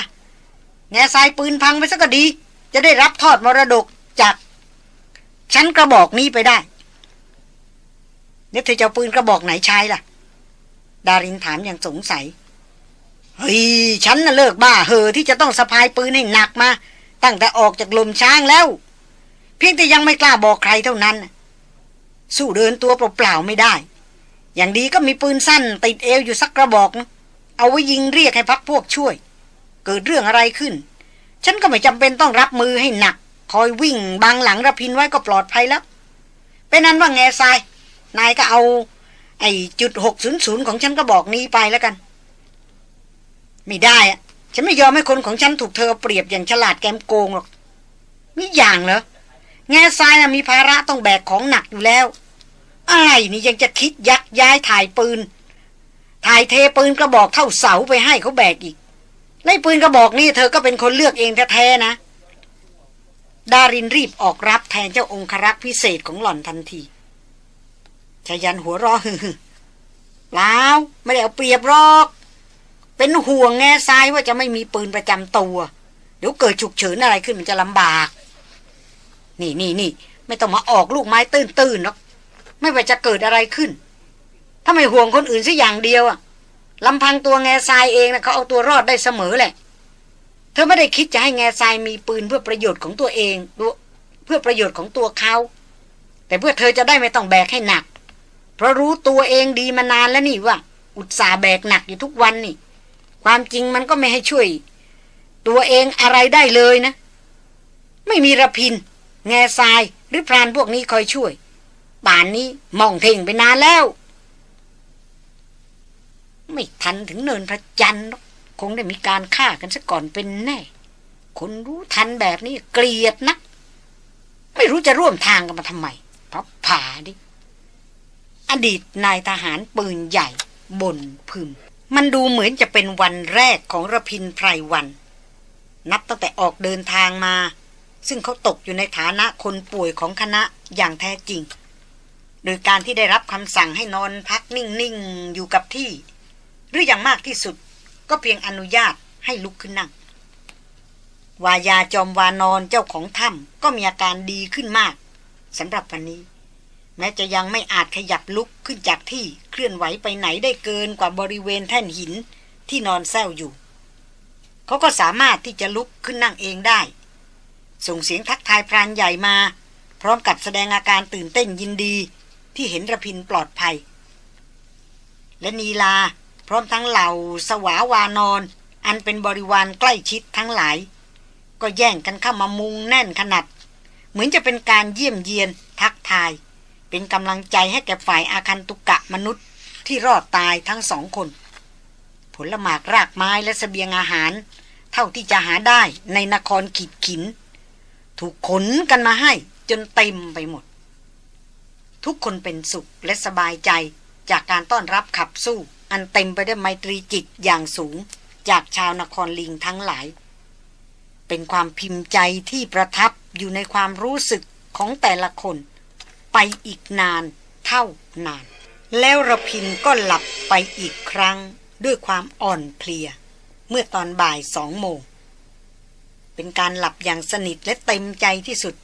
แง่ทรายปืนพังไปซะก็ดี จะได้รับทอดมรดกจาก ฉันกระบอกนี้ไปได้เนี่ยเธอจะปืนกระบอกไหนใช้ล่ะ ดารินถามอย่างสงสัย เฮ้ย ฉันน่ะเลิกบ้าเหอที่จะต้องสะพายปืนให้หนักมา ตั้งแต่ออกจากลมช้างแล้ว เพียงแต่ยังไม่กล้าบอกใครเท่านั้น สู้เดินตัวเปล่าๆไม่ได้ อย่างดีก็มีปืนสั้น ติดเอวอยู่สักกระบอกนะเอาไว้ยิงเรียกให้พักพวกช่วย เกิดเรื่องอะไรขึ้น ฉันก็ไม่จำเป็นต้องรับมือให้หนัก คอยวิ่งบังหลังระพินไว้ก็ปลอดภัยแล้วเป็นนั้นว่าแง่ทรายนายก็เอา ไอ้จุดหกศูนย์ศูนย์ของฉันก็บอกนี้ไปแล้วกัน ไม่ได้อะฉันไม่ยอมให้คนของฉันถูกเธอเปรียบอย่างฉลาดแกมโกงหรอกนี่อย่างเหรอแง่ทรายมีภาระต้องแบกของหนักอยู่แล้วอะไรนี่ยังจะคิดยักย้ายถ่ายปืน ถ่ายเทปืนกระบอกเท่าเสาไปให้เขาแบกอีกในปืนกระบอกนี่เธอก็เป็นคนเลือกเองแท้ๆนะ ดารินรีบออกรับแทนเจ้าองครักษ์พิเศษของหล่อนทันที ชายันหัวรอฮึเปล่าไม่ได้เอาเปรียบหรอก เป็นห่วงแง่ทรายว่าจะไม่มีปืนประจำตัว เดี๋ยวเกิดฉุกเฉินอะไรขึ้นมันจะลำบาก นี่นี่นี่ไม่ต้องมาออกลูกไม้ตื้นตื้นหรอกไม่ว่าจะเกิดอะไรขึ้น ถ้าไม่ห่วงคนอื่นสักอย่างเดียวอะลำพังตัวแง่ทรายเองนะเขาเอาตัวรอดได้เสมอแหละ เธอไม่ได้คิดจะให้แง่ทรายมีปืนเพื่อประโยชน์ของตัวเองเพื่อประโยชน์ของตัวเขาแต่เพื่อเธอจะได้ไม่ต้องแบกให้หนัก เพราะรู้ตัวเองดีมานานแล้วนี่ว่า อุตสาแบกหนักอยู่ทุกวันนี่ ความจริงมันก็ไม่ให้ช่วย ตัวเองอะไรได้เลยนะ ไม่มีระพิน แง่ทรายหรือพรานพวกนี้คอยช่วยป่านนี้มองเท่งไปนานแล้ว ไม่ทันถึงเนินพระจันทร์คงได้มีการฆ่ากันซะก่อนเป็นแน่ คนรู้ทันแบบนี้เกลียดนัก ไม่รู้จะร่วมทางกันมาทำไมเพราะผ่าดิ อดีตนายทหารปืนใหญ่บนพึม มันดูเหมือนจะเป็นวันแรกของระพินไพรวัน นับตั้งแต่ออกเดินทางมา ซึ่งเขาตกอยู่ในฐานะคนป่วยของคณะอย่างแท้จริง โดยการที่ได้รับคำสั่งให้นอนพักนิ่ง ๆ อยู่กับที่ หรืออย่างมากที่สุดก็เพียงอนุญาตให้ลุกขึ้นนั่ง วายาจอมวานอนเจ้าของถ้ำก็มีอาการดีขึ้นมากสำหรับวันนี้ แม้จะยังไม่อาจขยับลุกขึ้นจากที่เคลื่อนไหวไปไหนได้เกินกว่าบริเวณแท่นหินที่นอนแซวอยู่ เขาก็สามารถที่จะลุกขึ้นนั่งเองได้ ส่งเสียงทักทายพรานใหญ่มา พร้อมกับแสดงอาการตื่นเต้นยินดี ที่เห็นระพินปลอดภัย และนีลาพร้อมทั้งเหล่าสวาวานอน อันเป็นบริวารใกล้ชิดทั้งหลาย ก็แย่งกันเข้ามามุงแน่นขนาดเหมือนจะเป็นการเยี่ยมเยียนทักทาย เป็นกำลังใจให้แก่ฝ่ายอาคันตุกะมนุษย์ที่รอดตายทั้งสองคน ผลหมากรากไม้และสเสบียงอาหาร เท่าที่จะหาได้ในนครขีดขิน ถูกขนกันมาให้จนเต็มไปหมด ทุกคนเป็นสุขและสบายใจจากการต้อนรับขับสู้ อันเต็มไปด้วยไมตรีจิตอย่างสูงจากชาวนครลิงทั้งหลาย เป็นความพิมพ์ใจที่ประทับอยู่ในความรู้สึกของแต่ละคน ไปอีกนานเท่านาน แล้วระพินก็หลับไปอีกครั้งด้วยความอ่อนเพลีย เมื่อตอนบ่ายสองโมง เป็นการหลับอย่างสนิทและเต็มใจที่สุด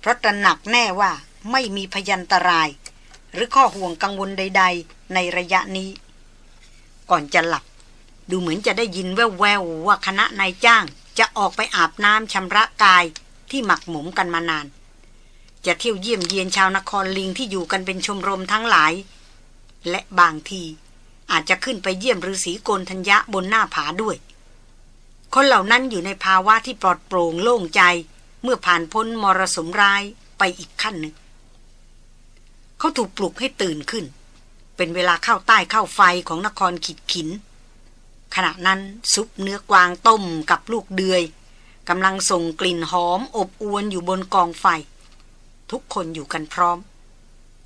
เพราะตระหนักแน่ว่าไม่มีพยันตราย หรือข้อห่วงกังวลใด ๆ ในระยะนี้ ก่อนจะหลับ ดูเหมือนจะได้ยินแว่วๆว่าคณะนายจ้างจะออกไปอาบน้ำชำระกายที่หมักหมมกันมานาน จะเที่ยวเยี่ยมเยียนชาวนครลิงที่อยู่กันเป็นชมรมทั้งหลาย และบางทีอาจจะขึ้นไปเยี่ยมฤาษีโกนธัญญะบนหน้าผาด้วย คนเหล่านั้นอยู่ในภาวะที่ปลอดโปร่งโล่งใจ เมื่อผ่านพ้นมรสุมร้ายไปอีกขั้นหนึ่ง เขาถูกปลุกให้ตื่นขึ้น เป็นเวลาเข้าใต้เข้าไฟของนครขิดขิน ขณะนั้นซุปเนื้อกวางต้มกับลูกเดือยกำลังส่งกลิ่นหอมอบอวนอยู่บนกองไฟ ทุกคนอยู่กันพร้อม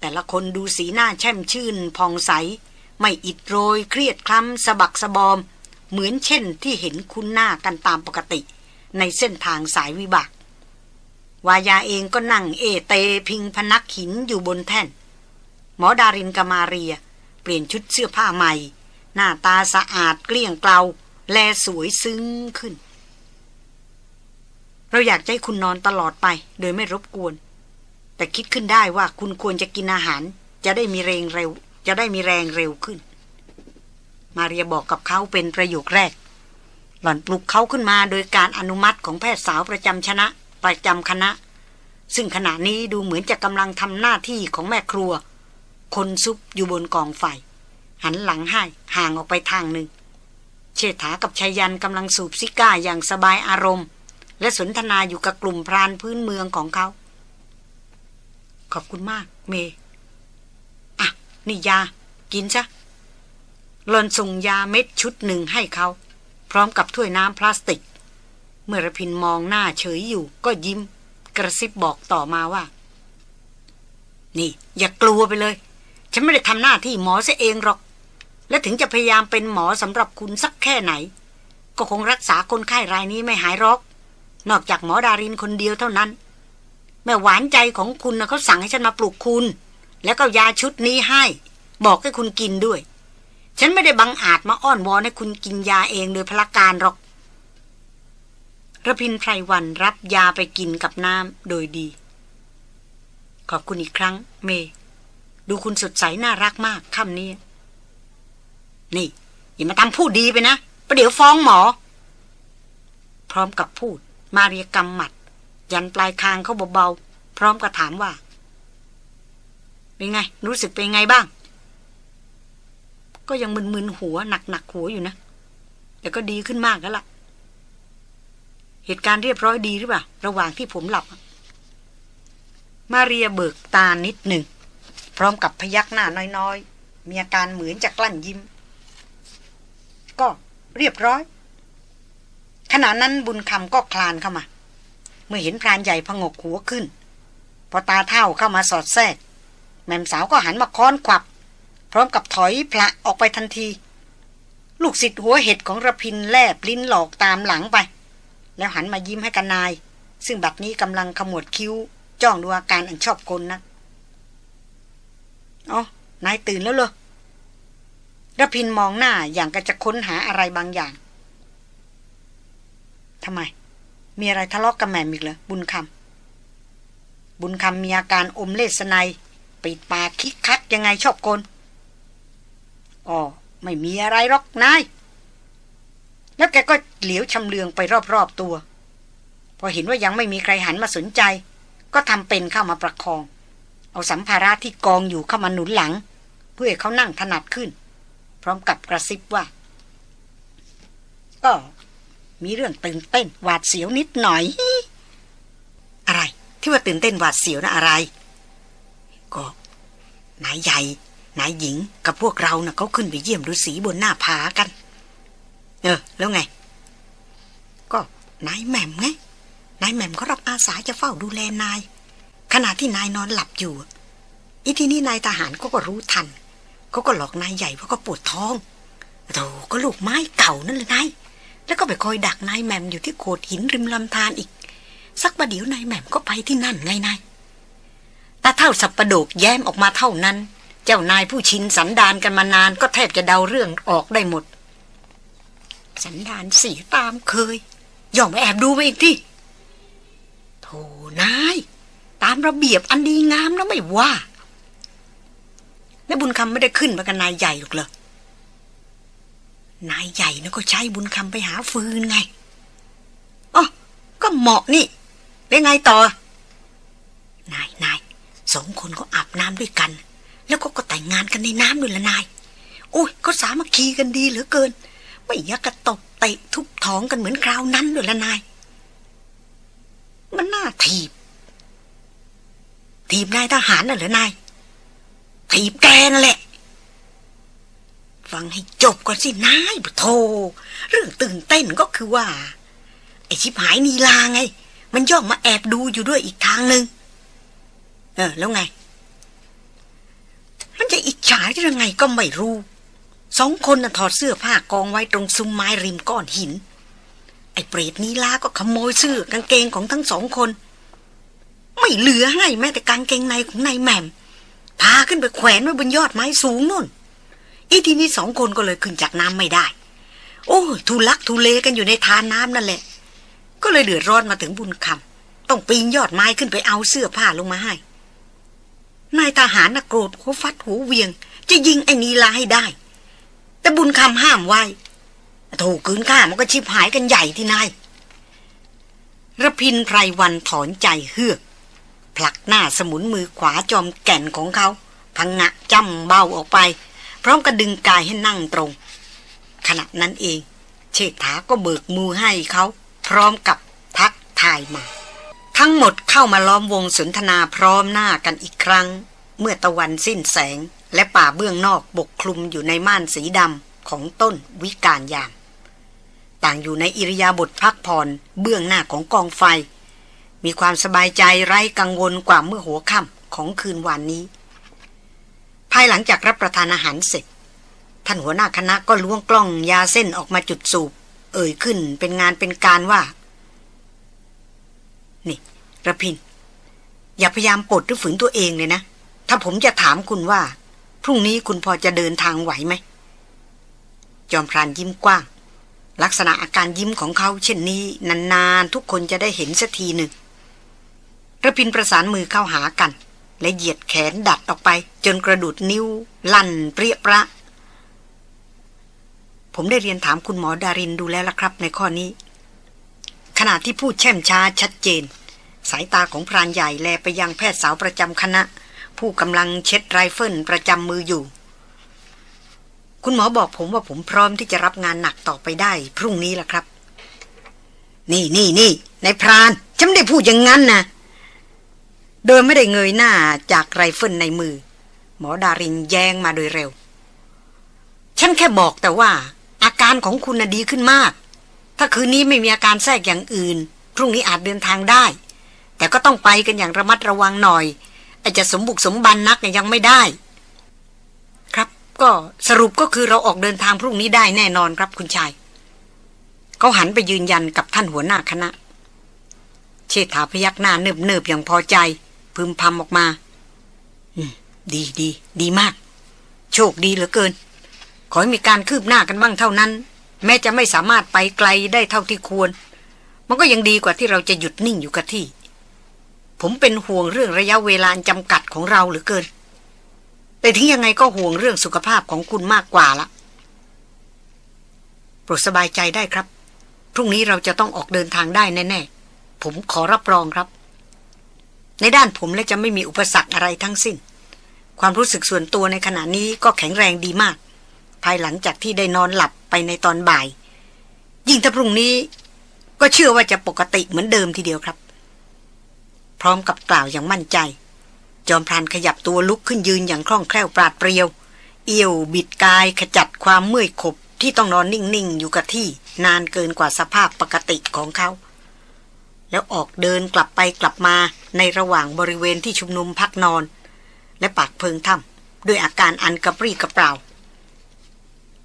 แต่ละคนดูสีหน้าแช่มชื่นผ่องใส ไม่อิดโรย เครียดคล้ำสะบักสะบอม เหมือนเช่นที่เห็นคุณหน้ากันตามปกติ ในเส้นทางสายวิบาก วายาเองก็นั่งเอเตพิงพนักหินอยู่บนแท่น หมอดารินกามาเรีย เปลี่ยนชุดเสื้อผ้าใหม่ หน้าตาสะอาดเกลี้ยงเกลาแลสวยซึ้งขึ้นเราอยากให้คุณนอนตลอดไป โดยไม่รบกวน แต่คิดขึ้นได้ว่าคุณควรจะกินอาหาร จะได้มีแรงเร็ว จะได้มีแรงเร็วขึ้น มาเรียบอกกับเขาเป็นประโยคแรก หล่อนปลุกเขาขึ้นมาโดยการอนุมัติของแพทย์สาวประจำชนะ ประจำคณะ ซึ่งขณะนี้ดูเหมือนจะกำลังทำหน้าที่ของแม่ครัว คนซุปอยู่บนกองไฟหันหลังให้ห่างออกไปทางหนึ่ง เชษฐากับชายันกำลังสูบซิก้าอย่างสบายอารมณ์ และสนทนาอยู่กับกลุ่มพรานพื้นเมืองของเขา ขอบคุณมาก เมอะ นี่ยา กินซะหลอนส่งยาเม็ดชุดหนึ่งให้เขา พร้อมกับถ้วยน้ำพลาสติก เมื่อระพินมองหน้าเฉยอยู่ ก็ยิ้ม กระซิบบอกต่อมาว่า นี่ อย่ากลัวไปเลย ฉันไม่ได้ทำหน้าที่หมอเสียเองหรอก และถึงจะพยายามเป็นหมอสำหรับคุณสักแค่ไหน ก็คงรักษาคนไข้รายนี้ไม่หายหรอก นอกจากหมอดารินคนเดียวเท่านั้น แม่หวานใจของคุณนะเขาสั่งให้ฉันมาปลุกคุณ แล้วก็ยาชุดนี้ให้ บอกให้คุณกินด้วย ฉันไม่ได้บังอาจมาอ้อนวอนให้คุณกินยาเองโดยพละการหรอกระพินไพรวันรับยาไปกินกับน้ำโดยดี ขอบคุณอีกครั้ง เม ดูคุณสดใสน่ารักมากค่ำนี้ นี่ อย่ามาทำพูดดีไปนะประเดี๋ยวฟ้องหมอ พร้อมกับพูดมาเรียกำหมัด ยันปลายคางเขาเบาๆ พร้อมกับถามว่า เป็นไง รู้สึกเป็นไงบ้าง ก็ยังมึนๆหัวหนักๆหัวอยู่นะ แต่ก็ดีขึ้นมากแล้วล่ะ เหตุการณ์เรียบร้อยดีหรือเปล่า ระหว่างที่ผมหลับ มาเรียเบิกตานิดหนึ่ง พร้อมกับพยักหน้าน้อยๆ มีอาการเหมือนจะกลั้นยิ้ม ก็เรียบร้อยขณะนั้นบุญคำก็คลานเข้ามา เมื่อเห็นพรานใหญ่พงกหัวขึ้น พอตาเท่าเข้ามาสอดแทรก แม่สาวก็หันมาค้อนขวับ พร้อมกับถอยพระออกไปทันที ลูกศิษย์หัวเห็ดของระพินแลบลิ้นหลอกตามหลังไป แล้วหันมายิ้มให้กันนาย ซึ่งบัดนี้กำลังขมวดคิ้ว จ้องดูอาการอันชอบกลนะอ๋อนายตื่นแล้วเหรอระพินมองหน้าอย่างก็จะค้นหาอะไรบางอย่างทำไม มีอะไรทะเลาะกกับแม่อีกเหรอบุญคำบุญคำมีอาการอมเลสไนปิดปากคิกคักยังไงชอบกลอ๋อไม่มีอะไรหรอกนาย แล้วแกก็เหลียวชำเลืองไปรอบๆตัว พอเห็นว่ายังไม่มีใครหันมาสนใจ ก็ทำเป็นเข้ามาประคอง เอาสัมภาระที่กองอยู่เข้ามาหนุนหลัง เพื่อเขานั่งถนัดขึ้น พร้อมกับกระซิบว่า ก็ มีเรื่องตื่นเต้นหวาดเสียวนิดหน่อย อะไร ที่ว่าตื่นเต้นหวาดเสียวนะอะไร ก็นายใหญ่นายหญิงกับพวกเรานะ่ะเขาขึ้นไปเยี่ยมฤาษีบนหน้าผากัน เออ แล้วไง ก็นายแหม่มไงนายแหม่มเขารับอาสาจะเฝ้าดูแลนาย ขณะที่นายนอนหลับอยู่อีทีนี้นายทหารก็ก็รู้ทันเขาก็หลอกนายใหญ่ว่าก็ปวดท้องโธ่ก็ลูกไม้เก่านั่นเลยนาย แล้วก็ไปคอยดักนายแหม่มอยู่ที่โขดหินริมลำธารอีก สักประเดี๋ยวนายแหม่มก็ไปที่นั่นไงนายตาเท่าสับประโดกแย้มออกมาเท่านั้น เจ้านายผู้ชินสันดานกันมานานก็แทบจะเดาเรื่องออกได้หมด สันดานสีตามเคย ย่องไปแอบดูมาอีกที่โธ่นาย ตามระเบียบอันดีงามแล้วไม่ว่า แล้วบุญคำไม่ได้ขึ้นมากับนายใหญ่หรอกเหรอ นายใหญ่นะก็ใช้บุญคำไปหาฟืนไงอ๋อก็เหมาะนี่เป็นไงต่อ นายนายสองคนก็อาบน้ำด้วยกัน แล้วก็ก็แต่งงานกันในน้ำด้วยละนาย โอ้ยก็สามัคคีกันดีเหลือเกิน ไม่อยากกระตบเตะทุบท้องกันเหมือนคราวนั้นด้วยละนาย มันน่าถีบ ถีบนายทหารน่ะเหรอนายถีบแกนั่นแหละ ฟังให้จบก่อนสินายโธเรื่องตื่นเต้นก็คือว่า ไอชิบหายนีลาไง มันย่องมาแอบดูอยู่ด้วยอีกทางหนึ่งเออ แล้วไง มันจะอิจฉาได้ยังไงก็ไม่รู้ สองคนน่ะถอดเสื้อผ้ากองไว้ตรงซุ้มไม้ริมก้อนหิน ไอเปรตนีลาก็ขโมยเสื้อกางเกงของทั้งสองคน ไม่เหลือให้แม้แต่กางเกงในของนายแหม่มพาขึ้นไปแขวนไว้บนยอดไม้สูงนู่น อีทีนี้สองคนก็เลยขึ้นจากน้ำไม่ได้ โอ้ทุลักทุเลกันอยู่ในทานน้ำนั่นแหละ ก็เลยเดือดร้อนมาถึงบุญคำต้องปีนยอดไม้ขึ้นไปเอาเสื้อผ้าลงมาให้นายทหารน่ะโกรธหัวฟัดหูเวียง จะยิงไอ้นีลาให้ได้ แต่บุญคำห้ามไว้ถูกคืนข้ามันก็ชิบหายกันใหญ่ที่นายระพินไพรวันถอนใจเฮือก ผลักหน้าสมุนมือขวาจอมแก่นของเขาพังงะจำเบาออกไป พร้อมกับดึงกายให้นั่งตรง ขณะนั้นเอง เชษฐาก็เบิกมือให้เขาพร้อมกับทักทายมา ทั้งหมดเข้ามาล้อมวงสนทนาพร้อมหน้ากันอีกครั้ง เมื่อตะวันสิ้นแสงและป่าเบื้องนอกปกคลุมอยู่ในม่านสีดำของต้นวิกาลยาม ต่างอยู่ในอิริยาบถพักผ่อนเบื้องหน้าของกองไฟ มีความสบายใจไร้กังวลกว่าเมื่อหัวค่ำของคืนวานนี้ ภายหลังจากรับประทานอาหารเสร็จ ท่านหัวหน้าคณะก็ล้วงกล้องยาเส้นออกมาจุดสูบ เอ่ยขึ้นเป็นงานเป็นการว่า นี่ระพิน อย่าพยายามปลดหรือฝืนตัวเองเลยนะ ถ้าผมจะถามคุณว่า พรุ่งนี้คุณพอจะเดินทางไหวไหม จอมพรานยิ้มกว้าง ลักษณะอาการยิ้มของเขาเช่นนี้ นานๆ ทุกคนจะได้เห็นสักทีหนึ่งระพินประสานมือเข้าหากัน และเหยียดแขนดัดออกไป จนกระดุดนิ้ว ลั่นเปรี้ยประ ผมได้เรียนถามคุณหมอดารินดูแล้วละครับในข้อนี้ ขณะที่พูดแช่มช้าชัดเจน สายตาของพรานใหญ่แลไปยังแพทย์สาวประจำคณะ ผู้กำลังเช็ดไรเฟิลประจำมืออยู่ คุณหมอบอกผมว่าผมพร้อมที่จะรับงานหนักต่อไปได้ พรุ่งนี้ละครับ นี่นี่นี่นายพรานฉันไม่ได้พูดอย่างนั้นนะ โดยไม่ได้เงยหน้าจากไรเฟิลในมือ หมอดารินแย้งมาโดยเร็ว ฉันแค่บอกแต่ว่า อาการของคุณน่ะดีขึ้นมาก ถ้าคืนนี้ไม่มีอาการแทรกอย่างอื่น พรุ่งนี้อาจเดินทางได้ แต่ก็ต้องไปกันอย่างระมัดระวังหน่อยอาจจะสมบุกสมบันนักยังไม่ได้ ครับก็สรุปก็คือเราออกเดินทางพรุ่งนี้ได้แน่นอนครับคุณชายเขาหันไปยืนยันกับท่านหัวหน้าคณะ เชษฐาพยักหน้าเนิบๆอย่างพอใจ พึมพำออกมาอืมดีดีดีมาก โชคดีเหลือเกิน ขอให้มีการคืบหน้ากันบ้างเท่านั้น แม้จะไม่สามารถไปไกลได้เท่าที่ควร มันก็ยังดีกว่าที่เราจะหยุดนิ่งอยู่กับที่ ผมเป็นห่วงเรื่องระยะเวลาจำกัดของเราเหรือเกิน แต่ถึงยังไงก็ห่วงเรื่องสุขภาพของคุณมากกว่าละโปรดสบายใจได้ครับ พรุ่งนี้เราจะต้องออกเดินทางได้แน่ๆผมขอรับรองครับ ในด้านผมและจะไม่มีอุปสรรคอะไรทั้งสิ้น ความรู้สึกส่วนตัวในขณะนี้ก็แข็งแรงดีมาก ภายหลังจากที่ได้นอนหลับไปในตอนบ่าย ยิ่งถ้าพรุ่งนี้ ก็เชื่อว่าจะปกติเหมือนเดิมทีเดียวครับ พร้อมกับกล่าวอย่างมั่นใจ จอมพรานขยับตัวลุกขึ้นยืนอย่างคล่องแคล่วปราดเปรียว เอี่ยวบิดกายขจัดความเมื่อยขบที่ต้องนอนนิ่งๆอยู่กับที่นานเกินกว่าสภาพปกติของเขา แล้วออกเดินกลับไปกลับมาในระหว่างบริเวณที่ชุมนุมพักนอน และปากเพิงถ้ำด้วยอาการอันกระปรี้กระเปร่า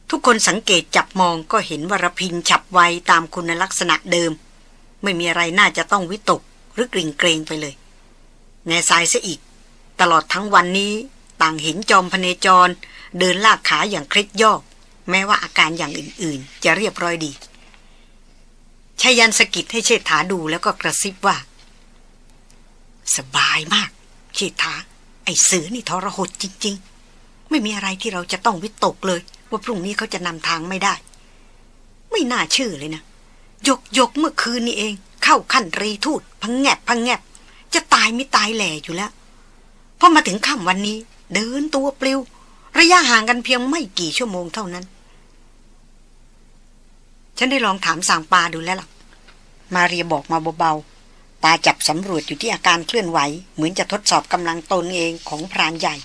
ทุกคนสังเกตจับมองก็เห็นวรพินฉับไวตามคุณลักษณะเดิม ไม่มีอะไรน่าจะต้องวิตกหรือกริ่งเกรงไปเลยแง่ทรายซะอีก ตลอดทั้งวันนี้ต่างเห็นจอมพเนจร เดินลากขาอย่างเคล็ดย่อแม้ว่าอาการอย่างอื่นๆ จะเรียบร้อยดี ชายันสกิดให้เชษฐาดูแล้วก็กระซิบว่า สบายมาก เชษฐา ไอ้เสือนี่ทรหดจริง ๆ ไม่มีอะไรที่เราจะต้องวิตกเลย ว่าพรุ่งนี้เขาจะนำทางไม่ได้ ไม่น่าเชื่อเลยนะยกยกเมื่อคืนนี้เอง เข้าขั้นรีทูดพังแงบพังแงบ จะตายไม่ตายแหล่อยู่แล้วพอมาถึงค่ำวันนี้ เดินตัวปลิว ระยะห่างกันเพียงไม่กี่ชั่วโมงเท่านั้น ฉันได้ลองถามสางปาดูแล้วล่ะ มาเรียบอกมาเบาๆ ตาจับสำรวจอยู่ที่อาการเคลื่อนไหว เหมือนจะทดสอบกำลังตนเองของพรานใหญ่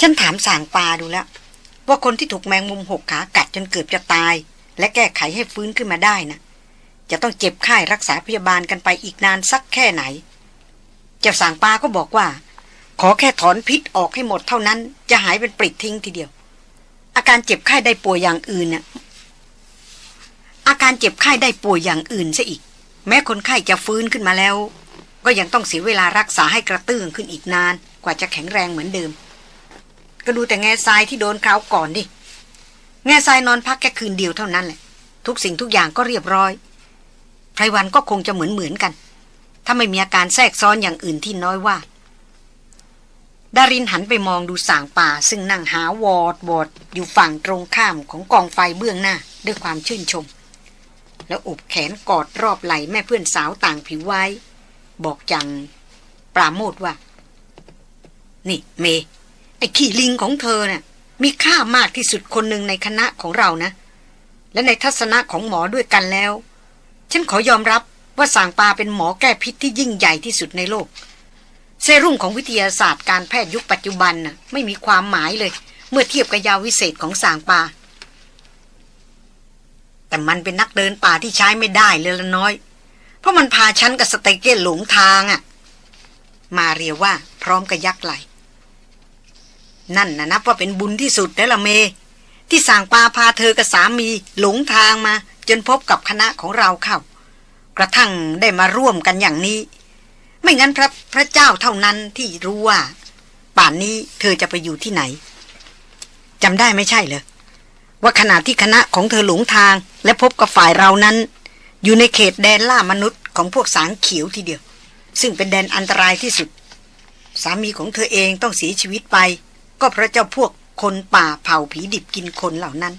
ฉันถามสางปาดูแล้ว ว่าคนที่ถูกแมงมุมหกขากัดจนเกือบจะตาย และแก้ไขให้ฟื้นขึ้นมาได้นะจะต้องเจ็บไข้รักษาพยาบาลกันไปอีกนานสักแค่ไหน เจ้าสางปาก็บอกว่า ขอแค่ถอนพิษออกให้หมดเท่านั้น จะหายเป็นปริดทิ้งทีเดียว อาการเจ็บไข้ได้ป่วยอย่างอื่นน่ะอาการเจ็บไข้ได้ป่วยอย่างอื่นซะอีก แม้คนไข้จะฟื้นขึ้นมาแล้ว ก็ยังต้องเสียเวลารักษาให้กระตื้องขึ้นอีกนาน กว่าจะแข็งแรงเหมือนเดิม ก็ดูแต่แง่ทรายที่โดนคราวก่อนดิแง่ทรายนอนพักแค่คืนเดียวเท่านั้นแหละ ทุกสิ่งทุกอย่างก็เรียบร้อยไพรวันก็คงจะเหมือนเหมือนกัน ถ้าไม่มีอาการแทรกซ้อนอย่างอื่นที่น้อยว่า ดารินหันไปมองดูสางป่า ซึ่งนั่งหาวอดวอดอยู่ฝั่งตรงข้ามของกองไฟเบื้องหน้าด้วยความชื่นชม แล้วอบแขนกอดรอบไหล่แม่เพื่อนสาวต่างผิวไว้ บอกจังปราโมทว่า นี่เม ไอ้ขี่ลิงของเธอเนะ่ะ มีค่ามากที่สุดคนหนึ่งในคณะของเรานะ และในทัศนะของหมอด้วยกันแล้ว ฉันขอยอมรับว่าสางปาเป็นหมอแก้พิษที่ยิ่งใหญ่ที่สุดในโลก เซรุ่มของวิทยาศาสตร์การแพทย์ยุคปัจจุบันน่ะไม่มีความหมายเลย เมื่อเทียบกับยาวิเศษของสางปาแต่มันเป็นนักเดินป่าที่ใช้ไม่ได้เลยละน้อย เพราะมันพาฉันกับสเตเกตหลงทางอะ่ะ มาเรียว่าพร้อมกับยักไหล นั่นนะนับว่าเป็นบุญที่สุดแล้วละเม ที่สางปาพาเธอกับสามีหลงทางมา จนพบกับคณะของเราเข้า กระทั่งได้มาร่วมกันอย่างนี้ ไม่งั้นพระพระเจ้าเท่านั้นที่รู้ว่า ป่านนี้เธอจะไปอยู่ที่ไหนจำได้ไม่ใช่เหรอว่าขณะที่คณะของเธอหลงทางและพบกับฝ่ายเรานั้น อยู่ในเขตแดนล่ามนุษย์ของพวกสางเขียวทีเดียว ซึ่งเป็นแดนอันตรายที่สุด สามีของเธอเองต้องเสียชีวิตไป ก็เพราะเจ้าพวกคนป่าเผาผีดิบกินคนเหล่านั้น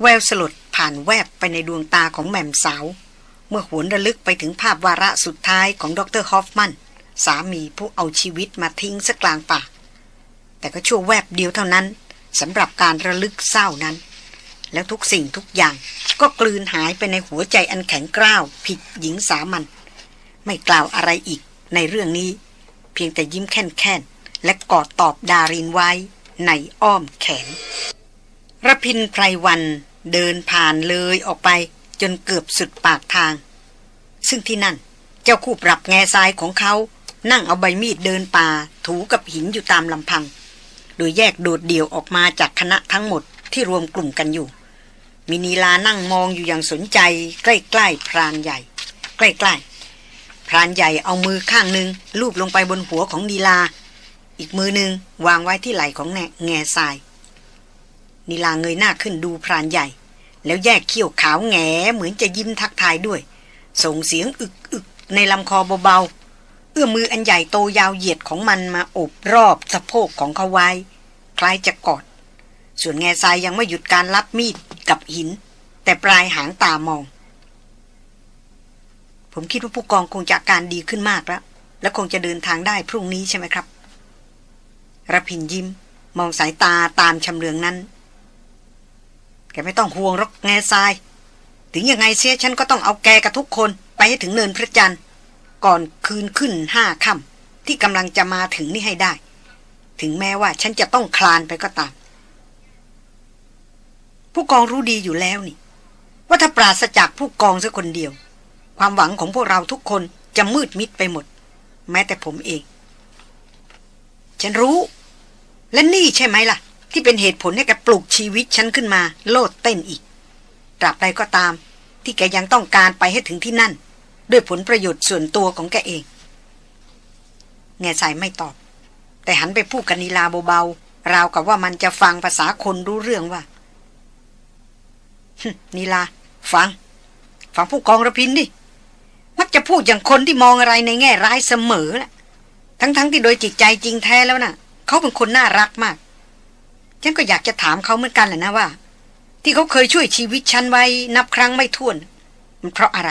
แววสลดผ่านแวบไปในดวงตาของแม่มสาว มื่อหวนระลึกไปถึงภาพวาระสุดท้ายของดรฮอฟมัน สามีผู้เอาชีวิตมาทิ้งสักกลางป่า แต่ก็ชั่วแวบเดียวเท่านั้นสำหรับการระลึกเศร้านั้น แล้วทุกสิ่งทุกอย่างก็กลืนหายไปในหัวใจอันแข็งกร้าว ผิดหญิงสามัญไม่กล่าวอะไรอีกในเรื่องนี้ เพียงแต่ยิ้มแค่นๆและกอดตอบดารินไว้ในอ้อมแขนระพินไพรวันเดินผ่านเลยออกไป จนเกือบสุดปากทาง ซึ่งที่นั่น เจ้าคู่ปรับแง่ทรายของเขา นั่งเอาใบมีดเดินป่า ถูกับหินอยู่ตามลำพัง โดยแยกโดดเดี่ยวออกมาจากคณะทั้งหมดที่รวมกลุ่มกันอยู่ มินีลานั่งมองอยู่อย่างสนใจ ใกล้ๆพรานใหญ่ ใกล้ๆพรานใหญ่เอามือข้างหนึ่งลูบลงไปบนหัวของนีลา อีกมือหนึ่งวางไว้ที่ไหล่ของแง่ทรายนีลาเงยหน้าขึ้นดูพรานใหญ่ แล้วแยกเขี้ยวขาวแงเหมือนจะยิ้มทักทายด้วย ส่งเสียงอึกอึกในลำคอเบาๆ เอื้อมืออันใหญ่โตยาวเหยียดของมันมาอบรอบสะโพกของเขาไว้ คล้ายจะกอด ส่วนแง่ทรายยังไม่หยุดการรับมีดกับหิน แต่ปลายหางตามอง ผมคิดว่าผู้กองคงจะการดีขึ้นมากแล้ว และคงจะเดินทางได้พรุ่งนี้ใช่ไหมครับระพินยิ้ม มองสายตาตามชำเลืองนั้น แกไม่ต้องห่วงหรอกแง่ทราย ถึงยังไงเสียฉันก็ต้องเอาแกกับทุกคนไปให้ถึงเนินพระจันทร์ ก่อนคืนขึ้นห้าค่ำที่กำลังจะมาถึงนี่ให้ได้ ถึงแม้ว่าฉันจะต้องคลานไปก็ตาม ผู้กองรู้ดีอยู่แล้วนี่ ว่าถ้าปราศจากผู้กองสักคนเดียว ความหวังของพวกเราทุกคนจะมืดมิดไปหมด แม้แต่ผมเอง ฉันรู้ และนี่ใช่ไหมล่ะ ที่เป็นเหตุผลให้แกปลุกชีวิตฉันขึ้นมา โลดเต้นอีกตราบใดก็ตาม ที่แกยังต้องการไปให้ถึงที่นั่น ด้วยผลประโยชน์ส่วนตัวของแกเอง แง่สายไม่ตอบ แต่หันไปพูดกับนีลาเบาๆราวกับว่ามันจะฟังภาษาคนรู้เรื่องว่านีลา ฟัง ฟังผู้กองระพินดิมักจะพูดอย่างคนที่มองอะไรในแง่ร้ายเสมอแหละทั้งๆทที่โดยจิตใจจริงแท้แล้วนะ่ะ เขาเป็นคนน่ารักมาก ฉันก็อยากจะถามเขาเหมือนกันแหละนะว่า ที่เขาเคยช่วยชีวิตฉันไว้นับครั้งไม่ถ้วน มันเพราะอะไร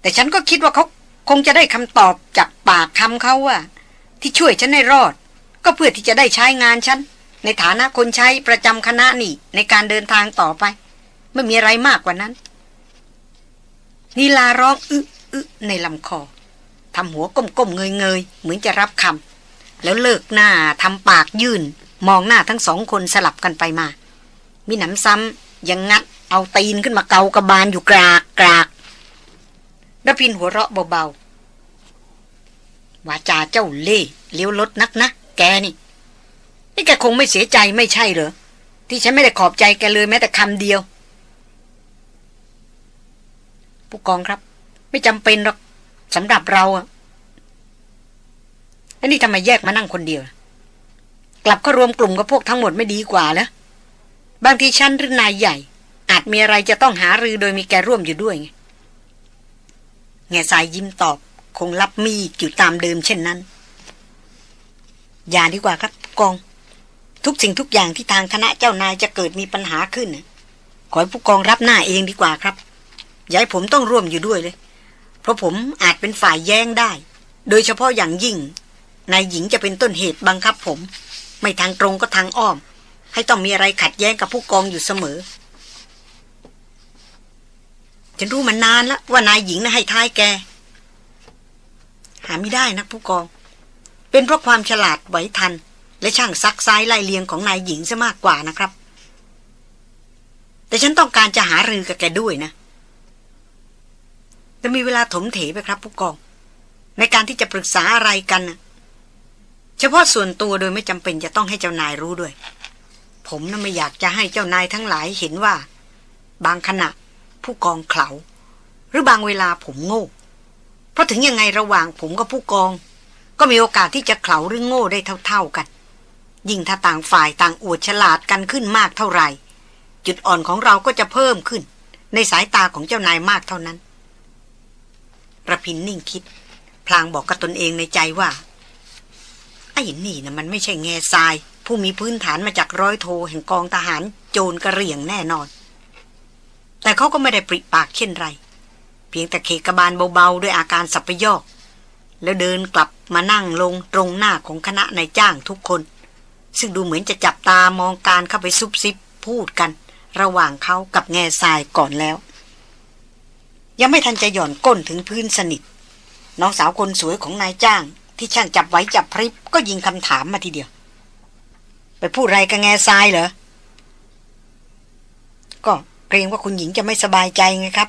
แต่ฉันก็คิดว่าเขาคงจะได้คำตอบจากปากคำเขาว่า ที่ช่วยฉันให้รอด ก็เพื่อที่จะได้ใช้งานฉันในฐานะคนใช้ประจำคณะนี่ในการเดินทางต่อไป ไม่มีอะไรมากกว่านั้นนีลาร้องอึอึในลำคอทำหัวก้มๆเงยๆเหมือนจะรับคำแล้วเลิกหน้าทำปากยื่น มองหน้าทั้งสองคนสลับกันไปมา มีหนำซ้ำยังงัดเอาตีนขึ้นมาเกากระบาลอยู่กรากกรากระพินหัวเราะเบาๆวาจาเจ้าเล่เลี้ยวลดนักนะ แกนี่ นี่แกคงไม่เสียใจไม่ใช่เหรอ ที่ฉันไม่ได้ขอบใจแกเลยแม้แต่คำเดียว ผู้กองครับ ไม่จำเป็นหรอกสำหรับเราอะแล้นี่ทำไมแยกมานั่งคนเดียว กลับก็รวมกลุ่มกับพวกทั้งหมดไม่ดีกว่าแล้วบางทีชั้นหรือนายใหญ่ อาจมีอะไรจะต้องหารือโดยมีแกร่วมอยู่ด้วยไงแง่สายยิ้มตอบคงรับมีอยู่ตามเดิมเช่นนั้น อย่าดีกว่าครับกอง ทุกสิ่งทุกอย่างที่ทางคณะเจ้านายจะเกิดมีปัญหาขึ้นขอให้ผู้กองรับหน้าเองดีกว่าครับ อย่าให้ผมต้องร่วมอยู่ด้วยเลย เพราะผมอาจเป็นฝ่ายแย้งได้ โดยเฉพาะอย่างยิ่งนายหญิงจะเป็นต้นเหตุบังคับผม ไม่ทางตรงก็ทางอ้อม ให้ต้องมีอะไรขัดแย้งกับผู้กองอยู่เสมอ ฉันรู้มานานแล้วว่านายหญิงน่ะให้ท้ายแก หาไม่ได้นะผู้กอง เป็นเพราะความฉลาดไหวทัน และช่างซักซ้ายไล่เลียงของนายหญิงซะมากกว่านะครับ แต่ฉันต้องการจะหารือกับแกด้วยนะจะมีเวลาถมเถไปครับผู้กอง ในการที่จะปรึกษาอะไรกันนะ เฉพาะส่วนตัวโดยไม่จำเป็นจะต้องให้เจ้านายรู้ด้วย ผมน่ะไม่อยากจะให้เจ้านายทั้งหลายเห็นว่า บางขณะผู้กองเขาหรือบางเวลาผมโง่ เพราะถึงยังไงระหว่างผมกับผู้กอง ก็มีโอกาสที่จะเขาหรือโง่ได้เท่า ๆกัน ยิ่งถ้าต่างฝ่ายต่างอวดฉลาดกันขึ้นมากเท่าไหร่ จุดอ่อนของเราก็จะเพิ่มขึ้น ในสายตาของเจ้านายมากเท่านั้นระพินนิ่งคิด พลางบอกกับตนเองในใจว่า ไอ้นี่นะมันไม่ใช่แง่ทราย ผู้มีพื้นฐานมาจากร้อยโทแห่งกองทหารโจรกระเรียงแน่นอน แต่เขาก็ไม่ได้ปริปากเช่นไร เพียงแต่เคกบาลเบาๆ ด้วยอาการสับปยอก แล้วเดินกลับมานั่งลงตรงหน้าของคณะนายจ้างทุกคน ซึ่งดูเหมือนจะจับตามองการเข้าไปซุบซิบพูดกัน ระหว่างเขากับแง่ทรายก่อนแล้ว ยังไม่ทันจะหย่อนก้นถึงพื้นสนิทน้องสาวคนสวยของนายจ้าง ที่ช่างจับไว้จับพริบก็ยิงคำถามมาทีเดียว ไปพูดอะไรกับแง่ทรายเหรอ ก็เกรงว่าคุณหญิงจะไม่สบายใจไงครับ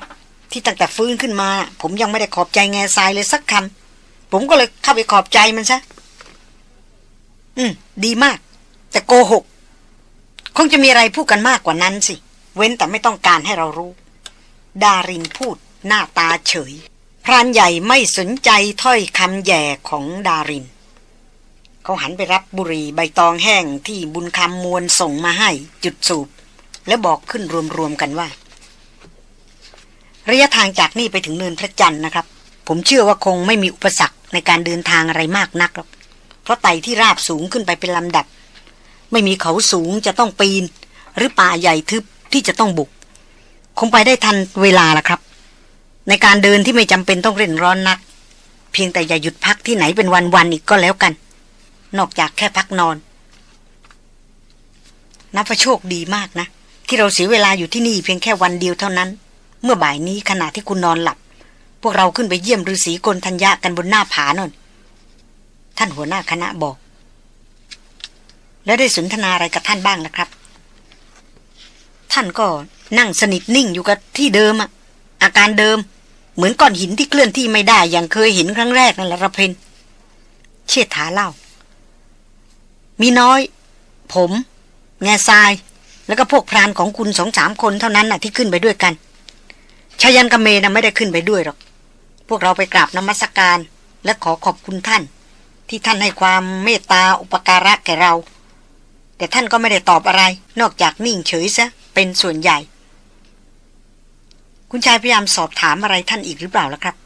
ที่ตั้งแต่ฟื้นขึ้นมา ผมยังไม่ได้ขอบใจแง่ทรายเลยสักคำผมก็เลยเข้าไปขอบใจมันซะอืม ดีมาก แต่โกหก คงจะมีอะไรพูดกันมากกว่านั้นสิ เว้นแต่ไม่ต้องการให้เรารู้ ดารินพูดหน้าตาเฉย รานใหญ่ไม่สนใจถ้อยคำแย่ของดาริน เขาหันไปรับบุหรี่ใบตองแห้งที่บุญคำมวลส่งมาให้จุดสูบ และบอกขึ้นรวมๆกันว่า ระยะทางจากนี่ไปถึงเนินพระจันทร์นะครับ ผมเชื่อว่าคงไม่มีอุปสรรคในการเดินทางอะไรมากนักหรอกเพราะไต่ที่ราบสูงขึ้นไปเป็นลำดับ ไม่มีเขาสูงจะต้องปีน หรือป่าใหญ่ทึบที่จะต้องบุก คงไปได้ทันเวลาละครับ ในการเดินที่ไม่จำเป็นต้องเร่นร้อนนัก เพียงแต่อย่าหยุดพักที่ไหนเป็นวันๆอีกก็แล้วกัน นอกจากแค่พักนอน นับว่าโชคดีมากนะ ที่เราเสียเวลาอยู่ที่นี่เพียงแค่วันเดียวเท่านั้น เมื่อบ่ายนี้ขณะที่คุณนอนหลับ พวกเราขึ้นไปเยี่ยมฤาษีกลทัญญะกันบนหน้าผานนท่านหัวหน้าคณะบอก แล้วได้สนทนาอะไรกับท่านบ้างล่ะครับ ท่านก็นั่งสนิทนิ่งอยู่กับที่เดิมอะอาการเดิม เหมือนก้อนหินที่เคลื่อนที่ไม่ได้อย่างเคยเห็นครั้งแรกนั่นแหละระเพนเชิดถาเล่า มีน้อย ผมแง่ทราย แล้วก็พวกพรานของคุณสองสามคนเท่านั้นน่ะที่ขึ้นไปด้วยกันชายันกเมนะไม่ได้ขึ้นไปด้วยหรอก พวกเราไปกราบนมัสการ และขอขอบคุณท่าน ที่ท่านให้ความเมตตาอุปการะแก่เรา แต่ท่านก็ไม่ได้ตอบอะไร นอกจากนิ่งเฉยซะเป็นส่วนใหญ่ คุณชายพยายามสอบถามอะไรท่านอีกหรือเปล่าล่ะครับ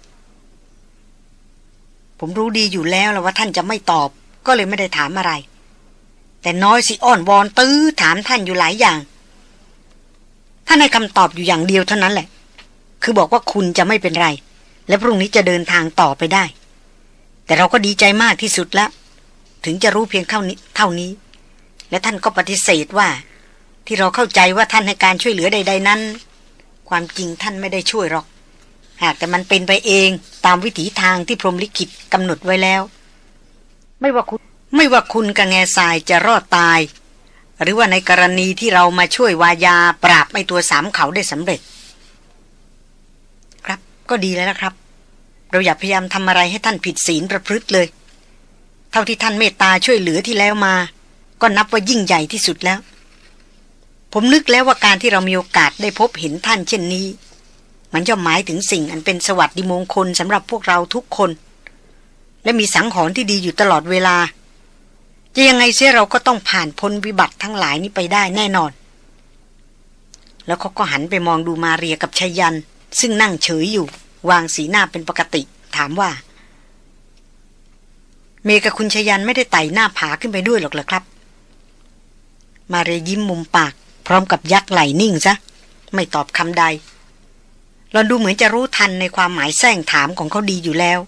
ผมรู้ดีอยู่แล้วแล้วว่าท่านจะไม่ตอบ ก็เลยไม่ได้ถามอะไร แต่น้อยสิอ้อนวอนตื้อถามท่านอยู่หลายอย่าง ท่านให้คำตอบอยู่อย่างเดียวเท่านั้นแหละ คือบอกว่าคุณจะไม่เป็นไร และพรุ่งนี้จะเดินทางต่อไปได้ แต่เราก็ดีใจมากที่สุดแล้ว ถึงจะรู้เพียงเท่านี้เท่านี้ และท่านก็ปฏิเสธว่า ที่เราเข้าใจว่าท่านให้การช่วยเหลือใด ๆ นั้น ความจริงท่านไม่ได้ช่วยหรอก หากแต่มันเป็นไปเองตามวิถีทางที่พรหมลิขิตกำหนดไว้แล้ว ไม่ว่าคุณไม่ว่าคุณกับแง่ทรายจะรอดตาย หรือว่าในกรณีที่เรามาช่วยวายาปราบไอตัวสามเขาได้สำเร็จ ครับก็ดีแล้วนะครับ เราอย่าพยายามทำอะไรให้ท่านผิดศีลประพฤติเลย เท่าที่ท่านเมตตาช่วยเหลือที่แล้วมา ก็นับว่ายิ่งใหญ่ที่สุดแล้ว ผมนึกแล้วว่าการที่เรามีโอกาสได้พบเห็นท่านเช่นนี้ มันจะหมายถึงสิ่งอันเป็นสวัสดิมงคลสำหรับพวกเราทุกคน และมีสังหรณ์ที่ดีอยู่ตลอดเวลา จะยังไงเสียเราก็ต้องผ่านพ้นวิบัติทั้งหลายนี้ไปได้แน่นอน แล้วเขาก็หันไปมองดูมาเรียกับชายัน ซึ่งนั่งเฉยอยู่ วางสีหน้าเป็นปกติ ถามว่า เมกับคุณชยันไม่ได้ไต่หน้าผาขึ้นไปด้วยหรอกเหรอครับ มาเรยยิ้มมุมปาก พร้อมกับยักไหลนิ่งซะ ไม่ตอบคำใดเราดูเหมือนจะรู้ทันในความหมายแซงถามของเขาดีอยู่แล้ว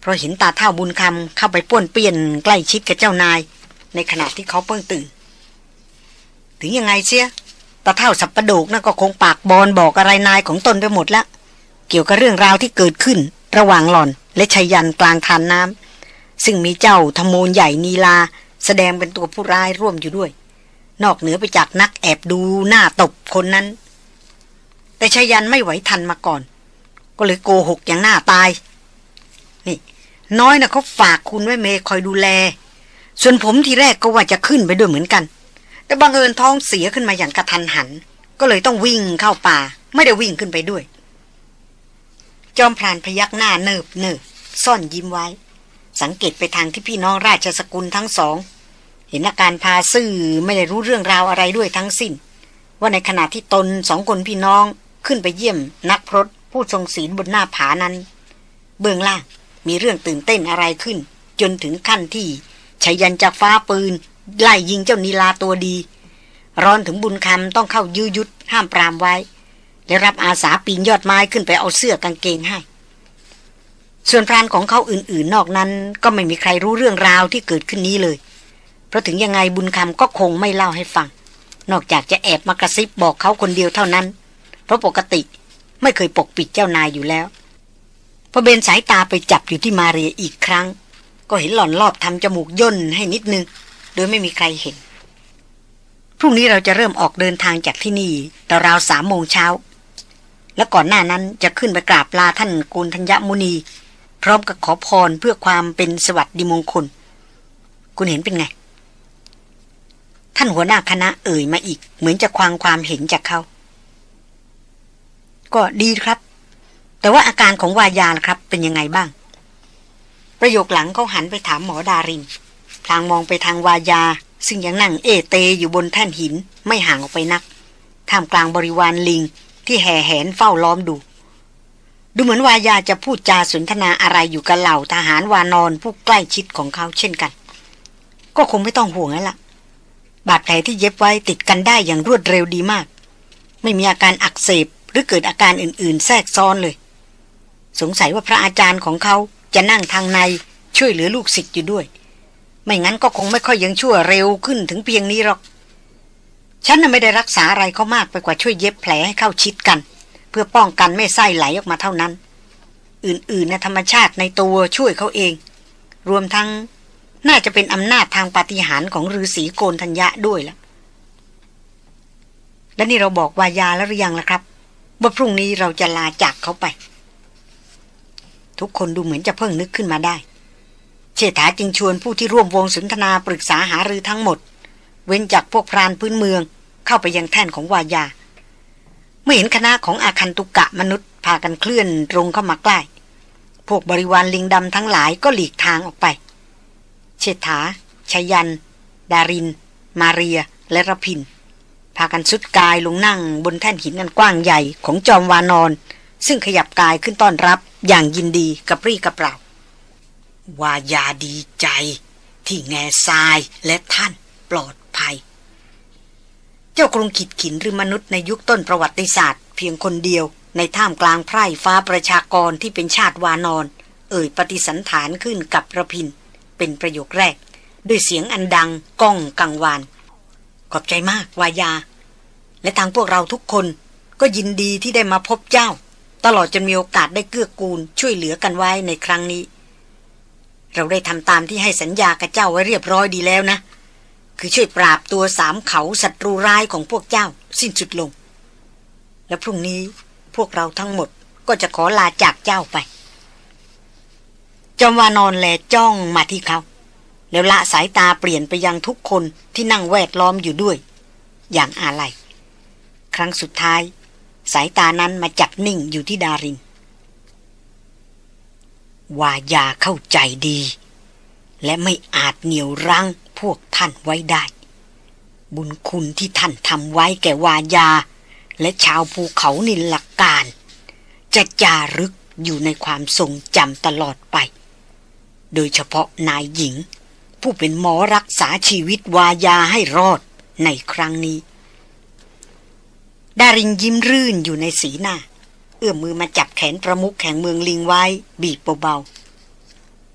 เพราะเห็นตาเท่าบุญคำเข้าไปป้วนเปี้ยนใกล้ชิดกับเจ้านาย ในขณะที่เขาเพิ่งตื่น ถึงยังไงเสียตาเท่าสับประโดกนั่นก็คงปากบอลบอกอะไรนายของตนไปหมดแล้วเกี่ยวกับเรื่องราวที่เกิดขึ้น ระหว่างหล่อน และชัยยันกลางทานน้ำซึ่งมีเจ้าธโมนใหญ่นีลา แสดงเป็นตัวผู้ร้ายร่วมอยู่ด้วย นอกเหนือไปจากนักแอบดูหน้าตบคนนั้น แต่ชัยยันไม่ไหวทันมาก่อน ก็เลยโกหกอย่างหน้าตาย นี่ น้อยนะเขาฝากคุณไว้เมคอยดูแล ส่วนผมทีแรกก็ว่าจะขึ้นไปด้วยเหมือนกัน แต่บังเอิญท้องเสียขึ้นมาอย่างกระทันหัน ก็เลยต้องวิ่งเข้าป่า ไม่ได้วิ่งขึ้นไปด้วย จอมพรานพยักหน้าเนิบเนิบซ่อนยิ้มไว้ สังเกตไปทางที่พี่น้องราชสกุลทั้งสอง เห็นอาการพาซื่อไม่ได้รู้เรื่องราวอะไรด้วยทั้งสิ้น ว่าในขณะที่ตนสองคนพี่น้องขึ้นไปเยี่ยมนักพรตผู้ทรงศีลบนหน้าผานั้น เบื้องล่างมีเรื่องตื่นเต้นอะไรขึ้น จนถึงขั้นที่ชายันจากฟ้าปืน ไล่ยิงเจ้านีลาตัวดี ร้อนถึงบุญคำต้องเข้ายื้อยุดห้ามปรามไว้ได้รับอาสาปีนยอดไม้ขึ้นไปเอาเสื้อกางเกงให้ ส่วนพรานของเขาอื่นๆ นอกนั้น ก็ไม่มีใครรู้เรื่องราวที่เกิดขึ้นนี้เลย เพราะถึงยังไงบุญคำก็คงไม่เล่าให้ฟัง นอกจากจะแอบมากระซิบบอกเขาคนเดียวเท่านั้น เพราะปกติไม่เคยปกปิดเจ้านายอยู่แล้วพอเบนสายตาไปจับอยู่ที่มาเรียอีกครั้ง ก็เห็นหล่อนรอบทำจมูกย่นให้นิดนึง โดยไม่มีใครเห็น พรุ่งนี้เราจะเริ่มออกเดินทางจากที่นี่ราวสามโมงเช้า และก่อนหน้านั้นจะขึ้นไปกราบลาท่านกูลธัญญมุนี พร้อมกับขอพรเพื่อความเป็นสวัสดิมงคล คุณเห็นเป็นไง ท่านหัวหน้าคณะเอ่ยมาอีก เหมือนจะควางความเห็นจากเขา ก็ดีครับ แต่ว่าอาการของวายาครับ เป็นยังไงบ้าง ประโยคหลังเขาหันไปถามหมอดารินทางมองไปทางวายา ซึ่งยังนั่งเอเตอยู่บนแท่นหินไม่ห่างออกไปนักท่ามกลางบริวารลิงที่แห่แหนเฝ้าล้อมดู ดูเหมือนวายาจะพูดจาสนทนาอะไรอยู่กับเหล่าทหารวานอนผู้ใกล้ชิดของเขาเช่นกัน ก็คงไม่ต้องห่วงแล้วล่ะ บาดแผลที่เย็บไว้ติดกันได้อย่างรวดเร็วดีมาก ไม่มีอาการอักเสบหรือเกิดอาการอื่น ๆ แทรกซ้อนเลย สงสัยว่าพระอาจารย์ของเขาจะนั่งทางในช่วยเหลือลูกศิษย์อยู่ด้วย ไม่งั้นก็คงไม่ค่อยยังชั่วเร็วขึ้นถึงเพียงนี้หรอก ฉันน่ะไม่ได้รักษาอะไรเขามากไปกว่าช่วยเย็บแผลให้เข้าชิดกัน เพื่อป้องกันไม่ไส้ไหลออกมาเท่านั้น อื่นๆนะธรรมชาติในตัวช่วยเขาเอง รวมทั้ง น่าจะเป็นอำนาจทางปาฏิหาริย์ของฤาษีโกนธัญญะด้วยละและนี่เราบอกวายาแล้วหรือยังล่ะครับ ว่าพรุ่งนี้เราจะลาจากเขาไป ทุกคนดูเหมือนจะเพิ่งนึกขึ้นมาได้ เชษฐาจึงชวนผู้ที่ร่วมวงสนทนาปรึกษาหารือทั้งหมด เว้นจากพวกพรานพื้นเมืองเข้าไปยังแท่นของวายา เมื่อเห็นคณะของอาคันตุกะมนุษย์พากันเคลื่อนตรงเข้ามาใกล้ พวกบริวารลิงดำทั้งหลายก็หลีกทางออกไป เชษฐาชยัน ดาริน มาเรีย และระพิน พากันสุดกายลงนั่งบนแท่นหินอันกว้างใหญ่ของจอมวานอน ซึ่งขยับกายขึ้นต้อนรับอย่างยินดีกับรีกับเปล่าวายาดีใจ ที่แง่ทรายและท่านปลอดภัย เจ้ากรุงขิดขินหรือมนุษย์ในยุคต้นประวัติศาสตร์ เพียงคนเดียวในท่ามกลางไพร่ฟ้าประชากรที่เป็นชาติวานอน เอ่ยปฏิสันฐานขึ้นกับระพินเเป็นประโยคแรก ด้วยเสียงอันดังก้องกังวาน ขอบใจมากวายา และทางพวกเราทุกคนก็ยินดีที่ได้มาพบเจ้า ตลอดจนมีโอกาสได้เกื้อกูลช่วยเหลือกันไว้ในครั้งนี้ เราได้ทำตามที่ให้สัญญากับเจ้าไว้เรียบร้อยดีแล้วนะ คือช่วยปราบตัวสามเขาศัตรูร้ายของพวกเจ้า สิ้นสุดลง และพรุ่งนี้พวกเราทั้งหมดก็จะขอลาจากเจ้าไป จอมวานอนแลจ้องมาที่เขา แล้วละสายตาเปลี่ยนไปยังทุกคนที่นั่งแวดล้อมอยู่ด้วย อย่างอาลัยครั้งสุดท้าย สายตานั้นมาจับนิ่งอยู่ที่ดารินวายาเข้าใจดี และไม่อาจเหนี่ยวรั้งพวกท่านไว้ได้ บุญคุณที่ท่านทำไว้แก่วายา และชาวภูเขานินหลักการ จะจารึกอยู่ในความทรงจำตลอดไป โดยเฉพาะนายหญิง ผู้เป็นหมอรักษาชีวิตวายาให้รอดในครั้งนี้ ดารินยิ้มรื่นอยู่ในสีหน้า เอื้อมมือมาจับแขนประมุขแข่งเมืองลิงไว้ บีบเบา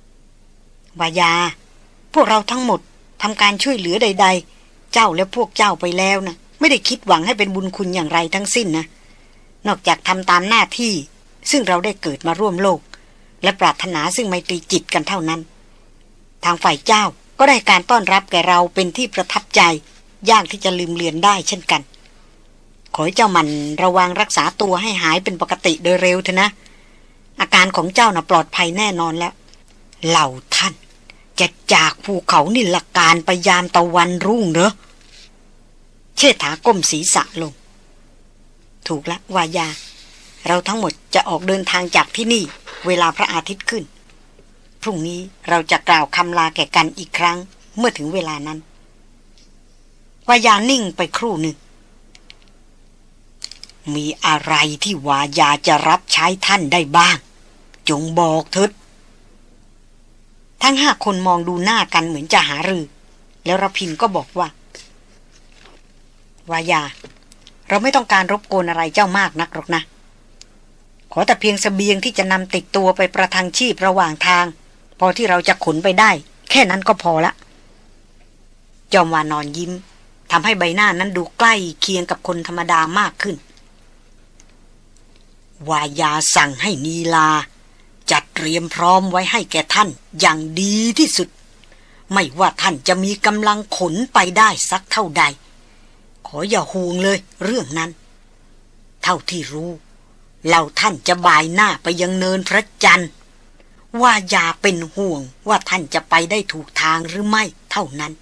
ๆวายา พวกเราทั้งหมดทำการช่วยเหลือใด ๆ เจ้าและพวกเจ้าไปแล้วนะไม่ได้คิดหวังให้เป็นบุญคุณอย่างไรทั้งสิ้นนะ นอกจากทำตามหน้าที่ซึ่งเราได้เกิดมาร่วมโลก และปรารถนาซึ่งไมตรีจิตกันเท่านั้น ทางฝ่ายเจ้าก็ได้การต้อนรับแก่เราเป็นที่ประทับใจ ยากที่จะลืมเลือนได้เช่นกัน ขอให้เจ้ามันระวังรักษาตัวให้หายเป็นปกติโดยเร็วเถอะนะ อาการของเจ้าน่ะปลอดภัยแน่นอนแล้ว เหล่าท่าน จะจากภูเขานิลการไปยามตะวันรุ่งเนอะเชษฐาก้มศีรษะลง ถูกแล้ววายา เราทั้งหมดจะออกเดินทางจากที่นี่ เวลาพระอาทิตย์ขึ้น พรุ่งนี้เราจะกล่าวคำลาแก่กันอีกครั้ง เมื่อถึงเวลานั้นวายานิ่งไปครู่หนึ่ง มีอะไรที่วายาจะรับใช้ท่านได้บ้าง จงบอกเถิดทั้งห้าคนมองดูหน้ากันเหมือนจะหารือ แล้วรพินก็บอกว่า วายา เราไม่ต้องการรบกวนอะไรเจ้ามากนักหรอกนะ ขอแต่เพียงสเสบียงที่จะนำติดตัวไปประทังชีพระหว่างทาง พอที่เราจะขนไปได้ แค่นั้นก็พอละ จอมวานอนยิ้มทำให้ใบหน้านั้นดูใกล้เคียงกับคนธรรมดามากขึ้น วายาสั่งให้นีลา จัดเตรียมพร้อมไว้ให้แก่ท่านอย่างดีที่สุด ไม่ว่าท่านจะมีกำลังขนไปได้สักเท่าใด ขออย่าห่วงเลยเรื่องนั้น เท่าที่รู้ เราท่านจะบายหน้าไปยังเนินพระจันทร์ ว่าอย่าเป็นห่วงว่าท่านจะไปได้ถูกทางหรือไม่เท่านั้น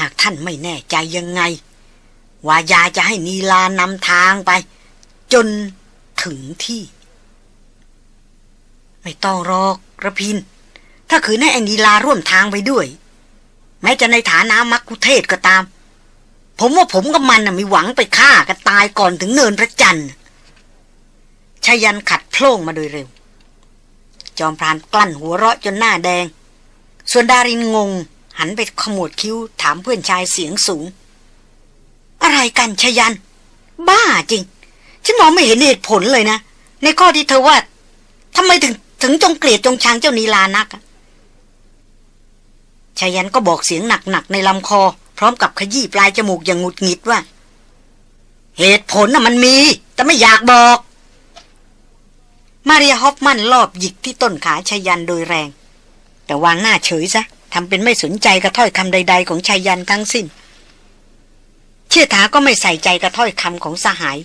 หากท่านไม่แน่ใจยังไง ว่ายาจะให้นีลานำทางไป จนถึงที่ ไม่ต้องรอกระพิน ถ้าคือให้นีลาร่วมทางไปด้วย แม้จะในฐานะมักคุเทศก็ตาม ผมว่าผมกับมันน่ะมีหวังไปฆ่ากันตายก่อนถึงเนินพระจันทร์ ชยันขัดโพล่งมาโดยเร็ว จอมพรานกลั้นหัวเราะจนหน้าแดง ส่วนดารินงง หันไปขมวดคิ้วถามเพื่อนชายเสียงสูง อะไรกันชยัน บ้าจริง ฉันมองไม่เห็นเหตุผลเลยนะ ในข้อที่เธอว่าทำไมถึงถึงจงเกลียดจงชังเจ้านีลานักชายันก็บอกเสียงหนักๆในลำคอ พร้อมกับขยี้ปลายจมูกอย่างหงุดหงิดว่า เหตุผลน่ะมันมี แต่ไม่อยากบอก มาเรียฮอฟมันลอบหยิกที่ต้นขาชายันโดยแรง แต่วางหน้าเฉยซะทำเป็นไม่สนใจกระถ้อยคำใด ๆ ของชายันทั้งสิ้น เชื่อถาก็ไม่ใส่ใจกระถ้อยคำของสหาย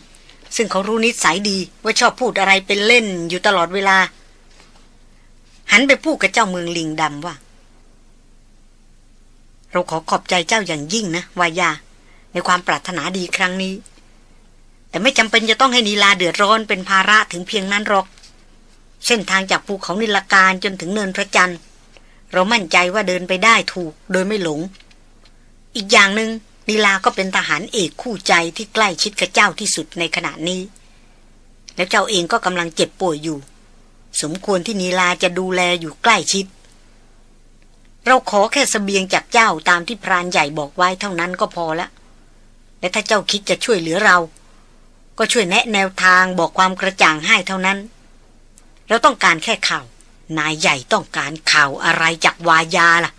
ซึ่งเขารู้นิสัยดีว่าชอบพูดอะไรเป็นเล่นอยู่ตลอดเวลา หันไปพูดกับเจ้าเมืองลิงดำว่า เราขอขอบใจเจ้าอย่างยิ่งนะวายา ในความปรารถนาดีครั้งนี้แต่ไม่จำเป็นจะต้องให้นีลาเดือดร้อนเป็นภาระถึงเพียงนั้นหรอก เส้นทางจากภูเขานิลการจนถึงเนินพระจันทร์เรามั่นใจว่าเดินไปได้ถูกโดยไม่หลง อีกอย่างหนึง่งนีลาก็เป็นทหารเอกคู่ใจที่ใกล้ชิดกับเจ้าที่สุดในขณะนี้ แล้วเจ้าเองก็กำลังเจ็บป่วยอยู่ สมควรที่นีลาจะดูแลอยู่ใกล้ชิด เราขอแค่สเสบียงจากเจ้าตามที่พรานใหญ่บอกไว้เท่านั้นก็พอละ และถ้าเจ้าคิดจะช่วยเหลือเรา ก็ช่วยแนะแนวทางบอกความกระจ่างให้เท่านั้น เราต้องการแค่ข่าว นายใหญ่ต้องการข่าวอะไรจากวายาล่ะ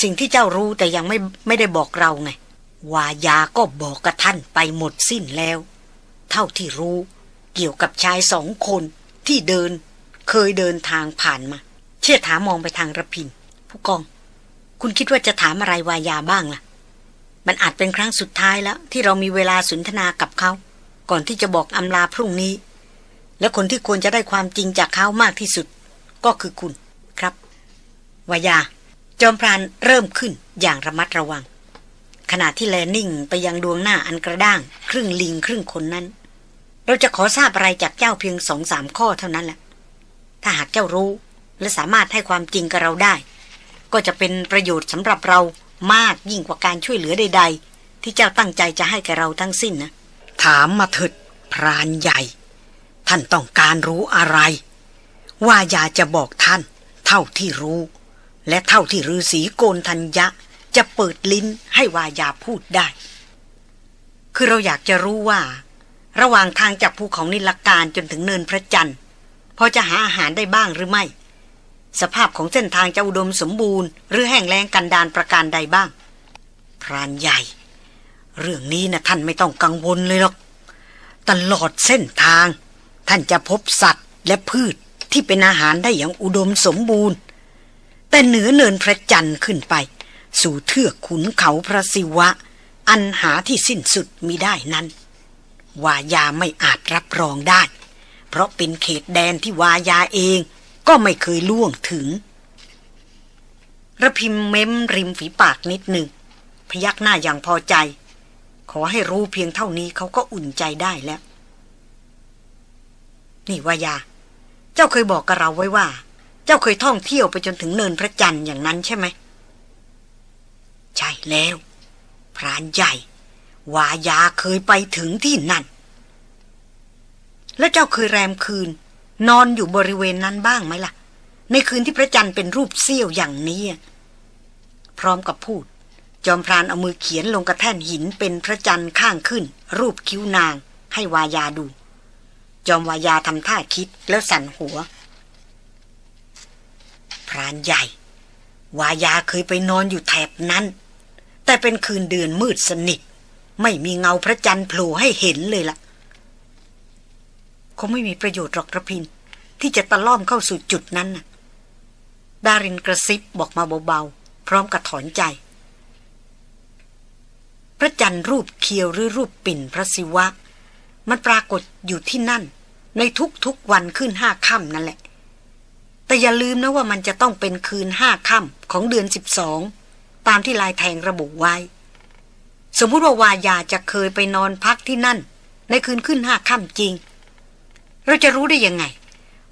สิ่งที่เจ้ารู้แต่ยังไม่ไม่ได้บอกเราไง วายาก็บอกกับท่านไปหมดสิ้นแล้ว เท่าที่รู้ เกี่ยวกับชายสองคนที่เดิน เคยเดินทางผ่านมา เชื่อถามองไปทางระพิน ผู้กอง คุณคิดว่าจะถามอะไรวายาบ้างล่ะ มันอาจเป็นครั้งสุดท้ายแล้ว ที่เรามีเวลาสนทนากับเขา ก่อนที่จะบอกอำลาพรุ่งนี้ และคนที่ควรจะได้ความจริงจากเขามากที่สุด ก็คือคุณครับวายา จอมพรานเริ่มขึ้นอย่างระมัดระวัง ขณะที่แลนิ่งไปยังดวงหน้าอันกระด้าง ครึ่งลิงครึ่งคนนั้น เราจะขอทราบอะไรจากเจ้าเพียงสองสามข้อเท่านั้นแหละ ถ้าหากเจ้ารู้และสามารถให้ความจริงกับเราได้ ก็จะเป็นประโยชน์สำหรับเรามากยิ่งกว่าการช่วยเหลือใด ๆ ที่เจ้าตั้งใจจะให้แกเราทั้งสิ้นนะ ถามมาเถิดพรานใหญ่ ท่านต้องการรู้อะไร ว่าอยาจะบอกท่าน เท่าที่รู้ และเท่าที่ฤาษีโกนทัญญะ จะเปิดลิ้นให้วายาพูดได้ คือเราอยากจะรู้ว่า ระหว่างทางจากภูเขานิลการจนถึงเนินพระจันทร์พอจะหาอาหารได้บ้างหรือไม่ สภาพของเส้นทางจะอุดมสมบูรณ์ หรือแห้งแล้งกันดานประการใดบ้าง พรานใหญ่ เรื่องนี้นะท่านไม่ต้องกังวลเลยหรอก ตลอดเส้นทาง ท่านจะพบสัตว์และพืชที่เป็นอาหารได้อย่างอุดมสมบูรณ์ แต่เหนือเนินพระจันทร์ขึ้นไป สู่เทือกขุนเขาพระศิวะ อันหาที่สิ้นสุดมิได้นั้น วายาไม่อาจรับรองได้ เพราะเป็นเขตแดนที่วายาเองก็ไม่เคยล่วงถึงระพิมเม้มริมฝีปากนิดหนึ่ง พยักหน้าอย่างพอใจ ขอให้รู้เพียงเท่านี้เขาก็อุ่นใจได้แล้ว นี่วายา เจ้าเคยบอกกับเราไว้ว่า เจ้าเคยท่องเที่ยวไปจนถึงเนินพระจันทร์อย่างนั้นใช่ไหม ใช่แล้ว พรานใหญ่ วายาเคยไปถึงที่นั่น แล้วเจ้าเคยแรมคืน นอนอยู่บริเวณนั้นบ้างไหมล่ะ ในคืนที่พระจันทร์เป็นรูปเสี้ยวอย่างนี้พร้อมกับพูด จอมพรานเอามือเขียนลงกระแท่นหินเป็นพระจันทร์ข้างขึ้น รูปคิ้วนางให้วายาดู จอมวายาทำท่าคิดแล้วสั่นหัว พรานใหญ่ วายาเคยไปนอนอยู่แถบนั้น แต่เป็นคืนเดือนมืดสนิท ไม่มีเงาพระจันทร์โผล่ให้เห็นเลยละ่ะคงไม่มีประโยชน์หรอกระพิน ที่จะตะล่อมเข้าสู่จุดนั้นน่ะดารินกระซิบบอกมาเบาๆ พร้อมกับถอนใจ พระจันทร์รูปเคียวหรือรูปปิ่นพระศิวะ มันปรากฏอยู่ที่นั่น ในทุกๆวันขึ้นห้าค่ำนั่นแหละ แต่อย่าลืมนะว่ามันจะต้องเป็นคืนห้าค่ำของเดือนสิบสองตามที่ลายแทงระบุไว้ สมมุติว่าวายาจะเคยไปนอนพักที่นั่น ในคืนขึ้นห้าค่ำจริง เราจะรู้ได้ยังไง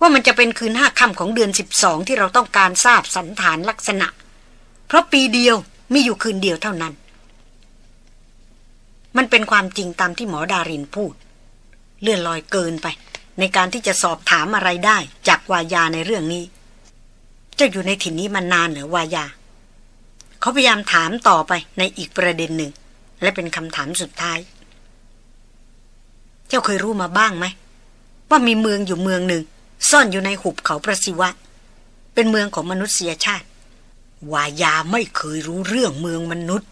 ว่ามันจะเป็นคืนห้าค่ำของเดือนสิบสองที่เราต้องการทราบสันฐานลักษณะ เพราะปีเดียวมีอยู่คืนเดียวเท่านั้น มันเป็นความจริงตามที่หมอดารินพูด เลื่อนลอยเกินไป ในการที่จะสอบถามอะไรได้จากวายาในเรื่องนี้ เจ้าอยู่ในถิ่นนี้มานานเหรือวายา เขาพยายามถามต่อไปในอีกประเด็นหนึ่ง และเป็นคำถามสุดท้าย เจ้าเคยรู้มาบ้างไหม ว่ามีเมืองอยู่เมืองหนึ่ง ซ่อนอยู่ในหุบเขาประสิวะ เป็นเมืองของมนุษยชาติ วายาไม่เคยรู้เรื่องเมืองมนุษย์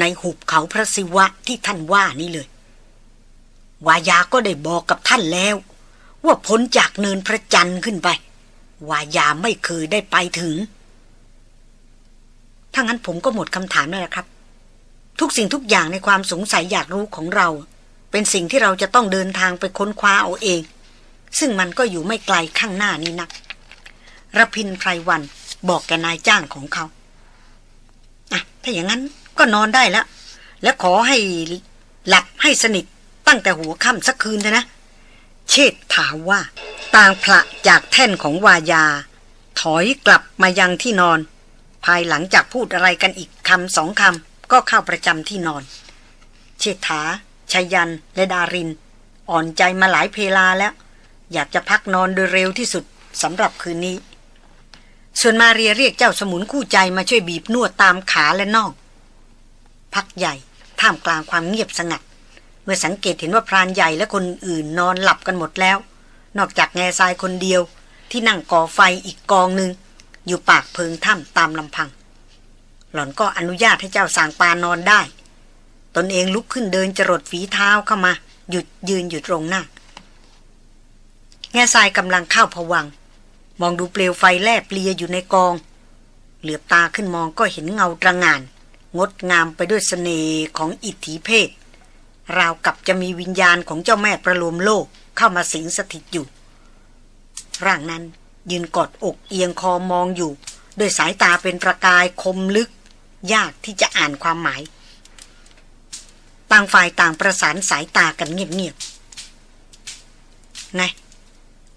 ในหุบเขาพระศิวะที่ท่านว่านี่เลย วายาก็ได้บอกกับท่านแล้ว ว่าพ้นจากเนินพระจันทร์ขึ้นไป วายาไม่เคยได้ไปถึง ถ้างั้นผมก็หมดคำถามแล้วละครับ ทุกสิ่งทุกอย่างในความสงสัยอยากรู้ของเรา เป็นสิ่งที่เราจะต้องเดินทางไปค้นคว้าเอาเอง ซึ่งมันก็อยู่ไม่ไกลข้างหน้านี้นักระพินไพรวันบอกแกนายจ้างของเขาอะถ้าอย่างนั้นก็นอนได้แล้ว และขอให้หลับให้สนิท ตั้งแต่หัวค่ำสักคืนเถอะนะ เชษถามว่า ต่างพระจากแท่นของวายา ถอยกลับมายังที่นอน ภายหลังจากพูดอะไรกันอีกคำสองคำก็เข้าประจำที่นอน เชษฐาชยัน และดาริน อ่อนใจมาหลายเพลาแล้ว อยากจะพักนอนโดยเร็วที่สุดสำหรับคืนนี้ ส่วนมาเรียเรียกเจ้าสมุนคู่ใจมาช่วยบีบนวดตามขาและน่อง พักใหญ่ท่ามกลางความเงียบสงัด เมื่อสังเกตเห็นว่าพรานใหญ่และคนอื่นนอนหลับกันหมดแล้ว นอกจากแง่ทรายคนเดียวที่นั่งก่อไฟอีกกองหนึ่งอยู่ปากเพิงถ้ำตามลำพัง หล่อนก็อนุญาตให้เจ้าสางปานอนได้ ตนเองลุกขึ้นเดินจรดฝีเท้าเข้ามา หยุดยืนอยู่ตรงหน้า แง่ทรายกำลังเข้าผวัง มองดูเปลวไฟแลบเลียอยู่ในกอง เหลือบตาขึ้นมองก็เห็นเงาตระงาน งดงามไปด้วยสเสน่ห์ของอิทธิเพศ ราวกับจะมีวิญญาณของเจ้าแม่ประโลมโลกเข้ามาสิงสถิตอยู่ ร่างนั้นยืนกอดอกเอียงคอมองอยู่ด้วยสายตาเป็นประกายคมลึก ยากที่จะอ่านความหมาย ต่างฝ่ายต่างประสานสายตากันเงียบๆไง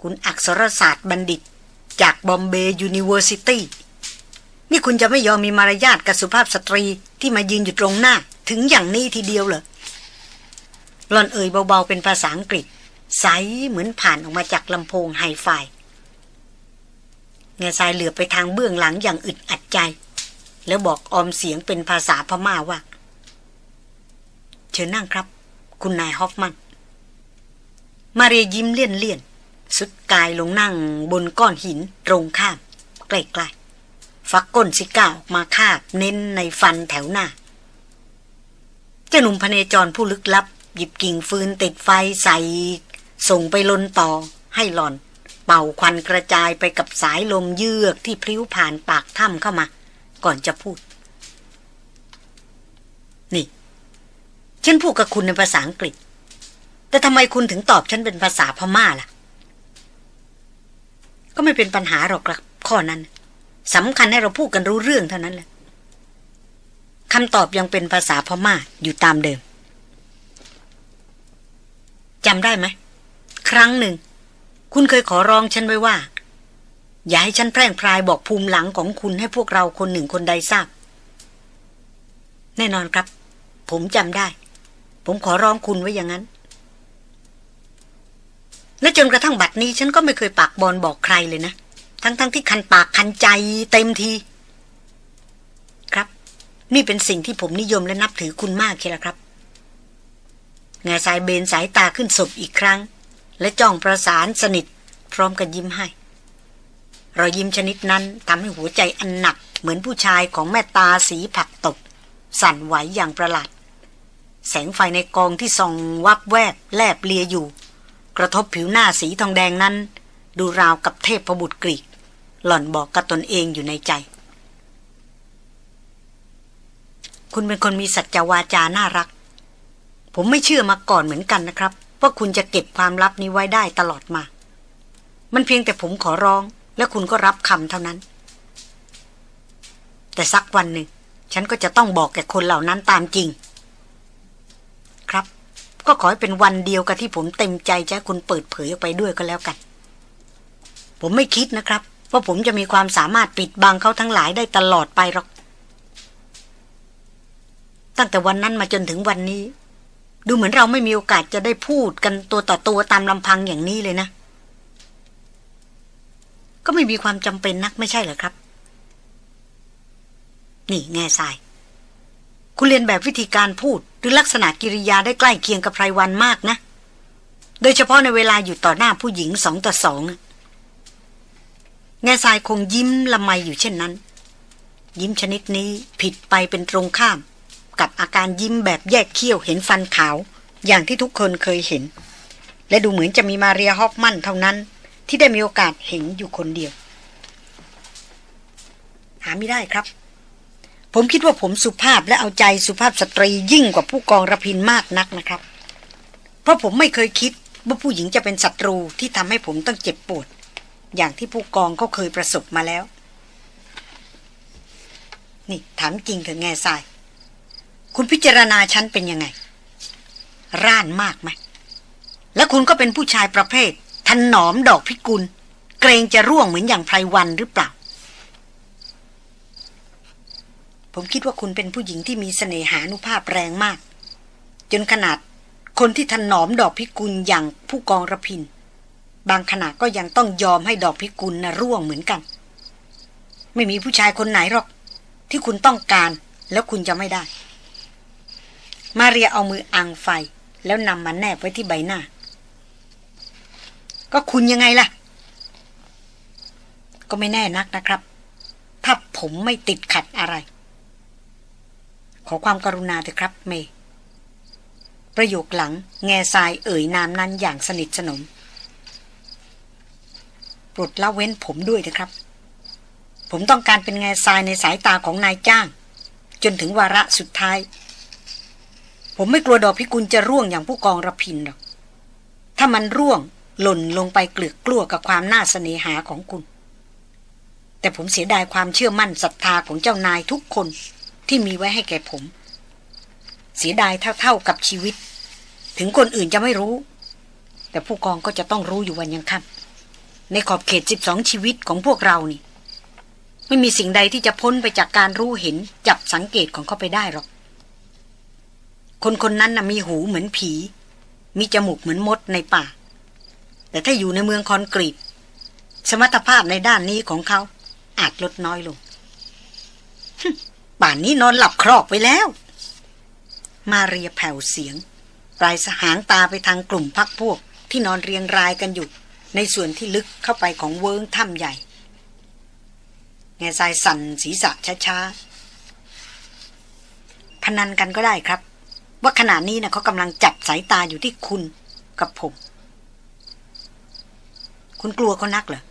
คุณอักษรศาสตร์บัณฑิต จากบอมเบย์ University นี่คุณจะไม่ยอมมีมารยาทกับสุภาพสตรีที่มายืนอยู่ตรงหน้า ถึงอย่างนี้ทีเดียวเหรอ หล่อนเอ่ยเบาๆเป็นภาษาอังกฤษ ใสเหมือนผ่านออกมาจากลำโพงไฮไฟเงาทรายเหลือไปทางเบื้องหลังอย่างอึดอัดใจ แล้วบอกออมเสียงเป็นภาษาพม่าว่า เชิญนั่งครับ คุณนายฮอฟมัน มาเรียยิ้มเลี่ยนเลี่ยนสุดกายลงนั่งบนก้อนหินตรงข้าม ใกล้ๆฟักก้นสิก้าออกมาคาบเน้นในฟันแถวหน้า เจ้าหนุ่มพเนจรผู้ลึกลับ หยิบกิ่งฟืนติดไฟใส่ ส่งไปลนต่อให้หล่อน เป่าควันกระจายไปกับสายลมเยือกที่พลิ้วผ่านปากถ้ำเข้ามา ก่อนจะพูด นี่ ฉันพูดกับคุณในภาษาอังกฤษ แต่ทำไมคุณถึงตอบฉันเป็นภาษาพม่าล่ะ ก็ไม่เป็นปัญหาหรอกครับข้อนั้นสำคัญให้เราพูดกันรู้เรื่องเท่านั้นแหละคำตอบยังเป็นภาษาพม่าอยู่ตามเดิม จำได้ไหม ครั้งหนึ่ง คุณเคยขอร้องฉันไว้ว่า อย่าให้ฉันแพร่งพรายบอกภูมิหลังของคุณให้พวกเราคนหนึ่งคนใดทราบ แน่นอนครับ ผมจำได้ ผมขอร้องคุณไว้อย่างนั้น และจนกระทั่งบัดนี้ ฉันก็ไม่เคยปากบอลบอกใครเลยนะ ทั้งๆทที่คันปากคันใจเต็มที ครับ นี่เป็นสิ่งที่ผมนิยมและนับถือคุณมากเคละครับ งาสายเบนสายตาขึ้นศพอีกครั้ง และจ้องประสานสนิท พร้อมกันยิ้มให้รอยยิ้มชนิดนั้นทำให้หัวใจอันหนัก เหมือนผู้ชายของแม่ตาสีผักตบ สั่นไหวอย่างประหลาด แสงไฟในกองที่ส่องวับแวบแลบเลียอยู่ กระทบผิวหน้าสีทองแดงนั้น ดูราวกับเทพประบุตรกรีก หล่อนบอกกับตนเองอยู่ในใจ คุณเป็นคนมีสัจจวาจาน่ารัก ผมไม่เชื่อมาก่อนเหมือนกันนะครับ ว่าคุณจะเก็บความลับนี้ไว้ได้ตลอดมา มันเพียงแต่ผมขอร้อง และคุณก็รับคำเท่านั้น แต่สักวันหนึ่ง ฉันก็จะต้องบอกแก่คนเหล่านั้นตามจริง ครับ ก็ขอให้เป็นวันเดียวกับที่ผมเต็มใจจะคุณเปิดเผยออกไปด้วยก็แล้วกัน ผมไม่คิดนะครับว่าผมจะมีความสามารถปิดบังเขาทั้งหลายได้ตลอดไปหรอก ตั้งแต่วันนั้นมาจนถึงวันนี้ ดูเหมือนเราไม่มีโอกาสจะได้พูดกันตัวต่อตัวตามลำพังอย่างนี้เลยนะ ก็ไม่มีความจำเป็นนักไม่ใช่เหรอครับ นี่แง่ทราย คุณเรียนแบบวิธีการพูด หรือลักษณะกิริยาได้ใกล้เคียงกับไพรวันมากนะ โดยเฉพาะในเวลาอยู่ต่อหน้าผู้หญิงสองต่อสองแง่ทรายคงยิ้มละไมอยู่เช่นนั้น ยิ้มชนิดนี้ผิดไปเป็นตรงข้าม กับอาการยิ้มแบบแยกเขี้ยวเห็นฟันขาว อย่างที่ทุกคนเคยเห็น และดูเหมือนจะมีมาเรียฮอฟมันเท่านั้น ที่ได้มีโอกาสเห็นอยู่คนเดียว หาไม่ได้ครับ ผมคิดว่าผมสุภาพและเอาใจสุภาพสตรียิ่งกว่าผู้กองระพินมากนักนะครับ เพราะผมไม่เคยคิดว่าผู้หญิงจะเป็นศัตรูที่ทำให้ผมต้องเจ็บปวด อย่างที่ผู้กองเขาเคยประสบมาแล้ว นี่ถามจริงเถอะแง่ทราย คุณพิจารณาฉันเป็นยังไง ร่านมากไหม และคุณก็เป็นผู้ชายประเภททันหนอมดอกพิกุล เกรงจะร่วงเหมือนอย่างไพรวันหรือเปล่า ผมคิดว่าคุณเป็นผู้หญิงที่มีเสน่หานุภาพแรงมาก จนขนาดคนที่ทันหนอมดอกพิกุลอย่างผู้กองระพิน บางขณะก็ยังต้องยอมให้ดอกพิกุลนะร่วงเหมือนกัน ไม่มีผู้ชายคนไหนหรอก ที่คุณต้องการแล้วคุณจะไม่ได้ มาเรียเอามืออังไฟ แล้วนำมาแนบไว้ที่ใบหน้า ก็คุณยังไงล่ะ ก็ไม่แน่นักนะครับ ถ้าผมไม่ติดขัดอะไร ขอความกรุณาเถอะครับ เมย์ประโยคหลัง แง่ทรายเอ่ยนามนั้นอย่างสนิทสนมปลดละเว้นผมด้วยนะครับ ผมต้องการเป็นแง่ทรายในสายตาของนายจ้าง จนถึงวาระสุดท้าย ผมไม่กลัวดอกพิกุลจะร่วงอย่างผู้กองระพินหรอก ถ้ามันร่วงหล่นลงไปเกลือกกลัวกับความน่าเสนหาของคุณ แต่ผมเสียดายความเชื่อมั่นศรัทธาของเจ้านายทุกคนที่มีไว้ให้แก่ผม เสียดายเท่าๆกับชีวิต ถึงคนอื่นจะไม่รู้ แต่ผู้กองก็จะต้องรู้อยู่วันยังค่ำในขอบเขตสิบสองชีวิตของพวกเรานี่ ไม่มีสิ่งใดที่จะพ้นไปจากการรู้เห็นจับสังเกตของเขาไปได้หรอก คนคนนั้นนะ่ะมีหูเหมือนผี มีจมูกเหมือนมดในป่า แต่ถ้าอยู่ในเมืองคอนกรีต สมรรถภาพในด้านนี้ของเขา อาจลดน้อยลง ป่านนี้นอนหลับครอกไปแล้ว มาเรียแผ่วเสียง ปลายสหางตาไปทางกลุ่มพักพวก ที่นอนเรียงรายกันอยู่ ในส่วนที่ลึกเข้าไปของเวิงถ้ำใหญ่แง่ทรายสั่นศีรษะช้าๆพนันกันก็ได้ครับ ว่าขณะนี้นะเขากำลังจับสายตาอยู่ที่คุณกับผม คุณกลัวเขานักเหรอ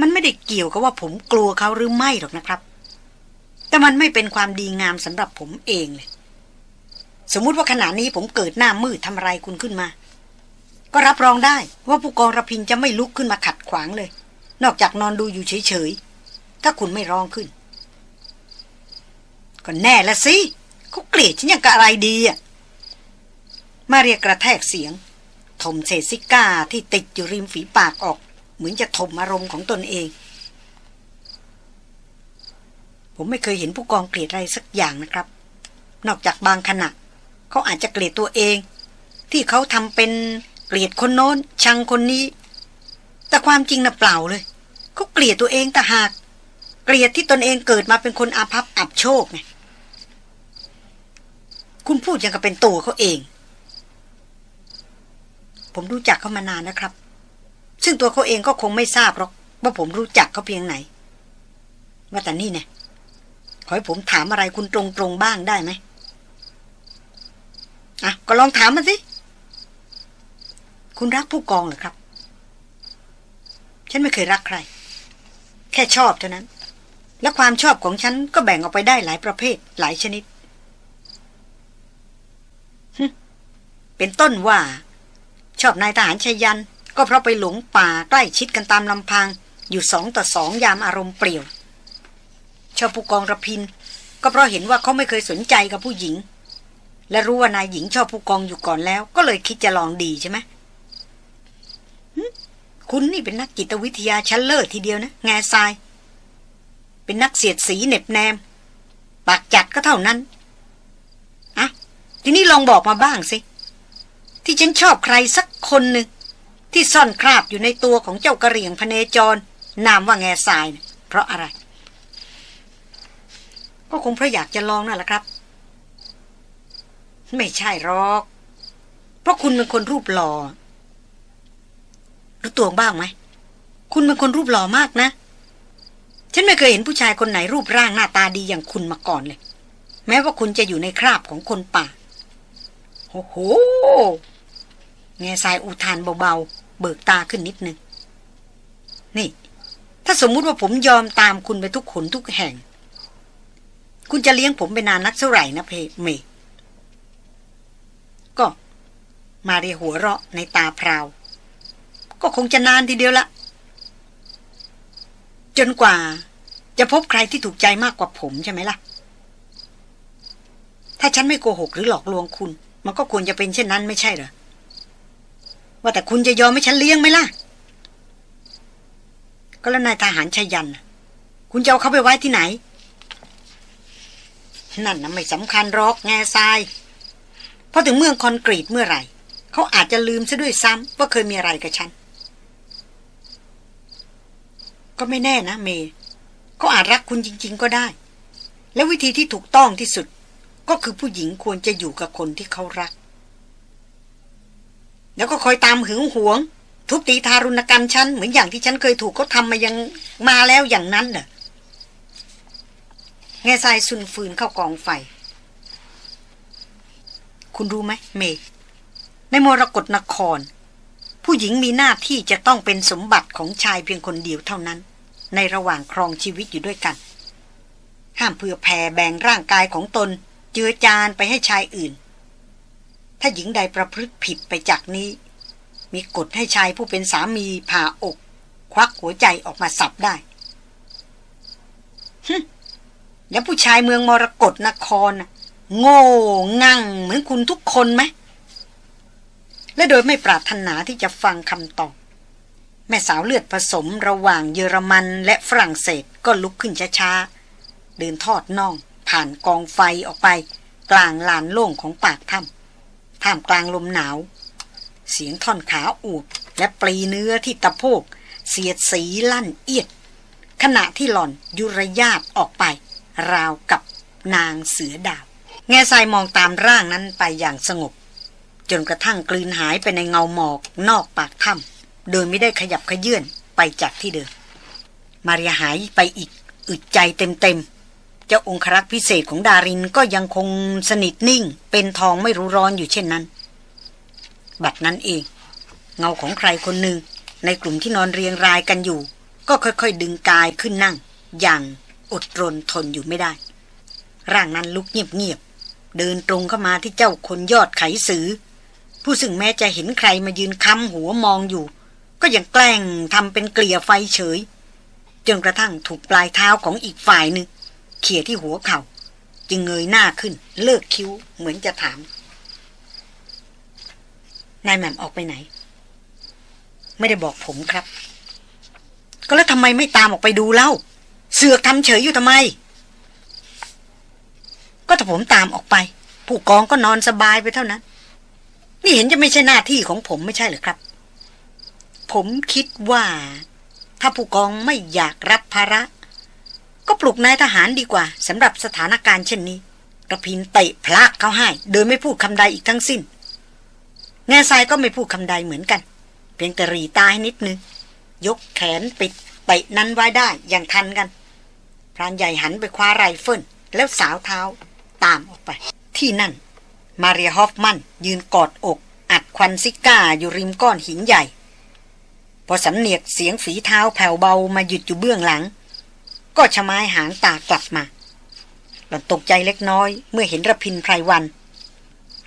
มันไม่ได้เกี่ยวกับว่าผมกลัวเขาหรือไม่หรอกนะครับ แต่มันไม่เป็นความดีงามสำหรับผมเองเลย สมมติว่าขณะนี้ผมเกิดหน้ามืดทำอะไรคุณขึ้นมา ก็รับรองได้ว่าผู้กองระพินจะไม่ลุกขึ้นมาขัดขวางเลย นอกจากนอนดูอยู่เฉยๆ ถ้าคุณไม่ร้องขึ้น ก็แน่ละสิ เขาเกลียดฉันอย่างกับอะไรดีอะมาเรียกกระแทกเสียง ถมเศษซิก้าที่ติดอยู่ริมฝีปากออก เหมือนจะถมอารมณ์ของตนเอง ผมไม่เคยเห็นผู้กองเกลียดอะไรสักอย่างนะครับ นอกจากบางขณะเขาอาจจะเกลียดตัวเอง ที่เขาทำเป็นเกลียดคนโน้น ชังคนนี้ แต่ความจริงน่ะเปล่าเลยเขาเกลียดตัวเองแต่หาก เกลียดที่ตนเองเกิดมาเป็นคนอาภัพอับโชคไง คุณพูดยังกับเป็นตัวเขาเอง ผมรู้จักเขามานานนะครับ ซึ่งตัวเขาเองก็คงไม่ทราบหรอก ว่าผมรู้จักเขาเพียงไหน ว่าแต่นี่เนี่ยขอให้ผมถามอะไรคุณตรงๆบ้างได้ไหมอะ ก็ลองถามมาสิ คุณรักผู้กองเหรอครับ ฉันไม่เคยรักใคร แค่ชอบเท่านั้น และความชอบของฉันก็แบ่งออกไปได้หลายประเภทหลายชนิด เป็นต้นว่า ชอบนายทหารชยัน ก็เพราะไปหลงป่าใกล้ชิดกันตามลำพัง อยู่สองต่อสองยามอารมณ์เปรี่ยว ชอบผู้กองระพิน ก็เพราะเห็นว่าเขาไม่เคยสนใจกับผู้หญิง และรู้ว่านายหญิงชอบผู้กองอยู่ก่อนแล้ว ก็เลยคิดจะลองดีใช่ไหมคุณนี่เป็นนักจิตวิทยาชั้นเลิศทีเดียวนะแง่ทราย เป็นนักเสียดสีเน็บแนม ปากจัดก็เท่านั้นอะทีนี้ลองบอกมาบ้างสิ ที่ฉันชอบใครสักคนหนึ่งที่ซ่อนคราบอยู่ในตัวของเจ้ากระเหรี่ยงพเนจร นามว่าแง่ทรายนะเพราะอะไร ก็คงเพราะอยากจะลองนั่นแหละครับ ไม่ใช่หรอก เพราะคุณเป็นคนรูปหล่อรู้ตัวบ้างไหม คุณเป็นคนรูปหล่อมากนะ ฉันไม่เคยเห็นผู้ชายคนไหนรูปร่างหน้าตาดีอย่างคุณมาก่อนเลย แม้ว่าคุณจะอยู่ในคราบของคนป่าโอ้โห แง่ทรายอุทานเบาๆ เบิกตาขึ้นนิดนึง นี่ ถ้าสมมุติว่าผมยอมตามคุณไปทุกขนทุกแห่ง คุณจะเลี้ยงผมไปนานนักเท่าไหร่นะเพเมก็มาเรียหัวเราะในตาพราว ก็คงจะนานทีเดียวละ จนกว่าจะพบใครที่ถูกใจมากกว่าผมใช่ไหมล่ะ ถ้าฉันไม่โกหกหรือหลอกลวงคุณ มันก็ควรจะเป็นเช่นนั้นไม่ใช่เหรอ ว่าแต่คุณจะยอมให้ฉันเลี้ยงไหมล่ะ ก็แล้วนายทหารชายัน คุณจะเอาเขาไปไว้ที่ไหน นั่นนะไม่สำคัญรอกแง่ทรายพอถึงเมืองคอนกรีตเมื่อไหร่ เขาอาจจะลืมซะด้วยซ้ำว่าเคยมีอะไรกับฉัน ก็ไม่แน่นะเมย์เขาอาจรักคุณจริง ๆ ก็ได้ และวิธีที่ถูกต้องที่สุด ก็คือผู้หญิงควรจะอยู่กับคนที่เขารัก แล้วก็คอยตามหึงหวง ทุบตีทารุณกรรมฉันเหมือนอย่างที่ฉันเคยถูกเขาทำมายังมาแล้วอย่างนั้นเหรอแง่ทรายสุนฟืนเข้ากองไฟ คุณรู้ไหมเมย์ในมรกรนคร ผู้หญิงมีหน้าที่จะต้องเป็นสมบัติของชายเพียงคนเดียวเท่านั้น ในระหว่างครองชีวิตอยู่ด้วยกัน ห้ามเพื่อแผ่แบ่งร่างกายของตน เจือจานไปให้ชายอื่น ถ้าหญิงใดประพฤติผิดไปจากนี้ มีกฎให้ชายผู้เป็นสามีผ่าอก ควักหัวใจออกมาสับได้ฮึแล้วผู้ชายเมืองมรกรนครโง่งั่งเหมือนคุณทุกคนไหมและโดยไม่ปรารถนาที่จะฟังคำตอบแม่สาวเลือดผสมระหว่างเยอรมันและฝรั่งเศสก็ลุกขึ้นช้าๆเดินทอดน่องผ่านกองไฟออกไป กลางลานโล่งของปากถ้ำ ท่ามกลางลมหนาว เสียงท่อนขาอูบและปลีเนื้อที่ตะโพก เสียดสีลั่นเอียด ขณะที่หล่อนยุระยาตออกไป ราวกับนางเสือดาว แง่ทรายมองตามร่างนั้นไปอย่างสงบ จนกระทั่งกลืนหายไปในเงาหมอกนอกปากถ้ำโดยไม่ได้ขยับขยื่นไปจากที่เดิม มาริยาหายไปอีกอึดใจเต็มๆ เจ้าองครักษ์พิเศษของดารินก็ยังคงสนิทนิ่ง เป็นทองไม่รู้ร้อนอยู่เช่นนั้น บัดนั้นเอง เงาของใครคนหนึ่ง ในกลุ่มที่นอนเรียงรายกันอยู่ ก็ค่อยๆ ดึงกายขึ้นนั่ง อย่างอดรนทนอยู่ไม่ได้ ร่างนั้นลุกเงียบๆเดินตรงเข้ามาที่เจ้าคนยอดไขสือ ผู้ซึ่งแม้จะเห็นใครมายืนค้ำหัวมองอยู่ ก็ยังแกล้งทำเป็นเกลี่ยไฟเฉยจนกระทั่งถูกปลายเท้าของอีกฝ่ายหนึ่ง เขี่ยที่หัวเขา่า จึงเงยหน้าขึ้น เลิกคิ้วเหมือนจะถาม นายแหม่มออกไปไหน ไม่ได้บอกผมครับ ก็แล้วทำไมไม่ตามออกไปดูเล่า เสือกทำเฉยอยู่ทำไม ก็ถ้าผมตามออกไป ผู้กองก็นอนสบายไปเท่านั้น นี่เห็นจะไม่ใช่หน้าที่ของผมไม่ใช่หรือครับ ผมคิดว่าถ้าผู้กองไม่อยากรับภาระ ก็ปลุกนายทหารดีกว่าสำหรับสถานการณ์เช่นนี้กระพินเตะพลักเขาให้โดยไม่พูดคำใดอีกทั้งสิ้น แง่ทรายก็ไม่พูดคำใดเหมือนกัน เพียงแต่รีตายนิดนึง ยกแขนปัดเตะนั้นไว้ได้อย่างทันกัน พรานใหญ่หันไปคว้าไรเฟิลแล้วสาวเท้าตามออกไป ที่นั่น มาเรียฮอฟมันยืนกอดอก อัดควันซิการ์อยู่ริมก้อนหินใหญ่ พอสำเหนียกเสียงฝีเท้าแผ่วเบามาหยุดอยู่เบื้องหลัง ก็ชม้ายหางตากลับมา หล่อนตกใจเล็กน้อย เมื่อเห็นรพินทร์ ไพรวัลย์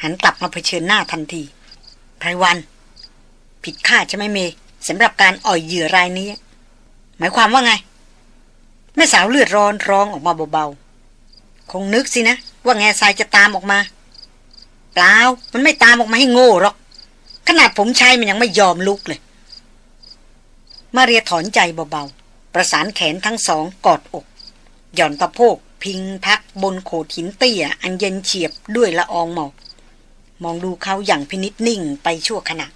หันกลับมาเผชิญหน้าทันทีไพรวัน ผิดคาดใช่ไหมเมสำหรับการอ่อยเหยื่อรายนี้ หมายความว่าไง แม่สาวเลือดร้อนร้องออกมาเบาๆ คงนึกสินะ ว่าแง่ทรายจะตามออกมา เปล่า มันไม่ตามออกมาให้โง่หรอก ขนาดผมใช้มันยังไม่ยอมลุกเลย มาเรียถอนใจเบาๆ ประสานแขนทั้งสองกอดอก หย่อนตะโพกพิงพักบนโขดหินเตี้ยอันเย็นเฉียบด้วยละอองหมอก มองดูเขาอย่างพินิษนิ่งไปชั่วขณะ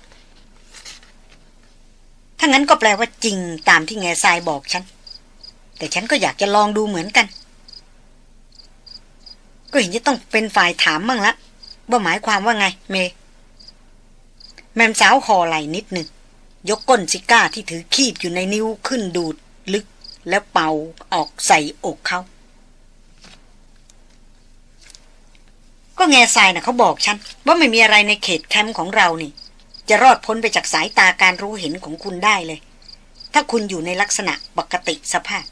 ถ้างั้นก็แปลว่าจริงตามที่แง่ทรายบอกฉัน แต่ฉันก็อยากจะลองดูเหมือนกัน ก็เห็นจะต้องเป็นฝ่ายถามมั่งละว่าหมายความว่าไง เม แม่มสาวคอไหลนิดหนึ่ง ยกก้นซิก้าที่ถือคีบอยู่ในนิ้วขึ้นดูด ลึกแล้วเป่าออกใส่อกเขาก็แง่ทรายนะ่ะเขาบอกฉัน ว่าไม่มีอะไรในเขตแคมป์ของเรานี่ จะรอดพ้นไปจากสายตาการรู้เห็นของคุณได้เลย ถ้าคุณอยู่ในลักษณะปกติสภาพ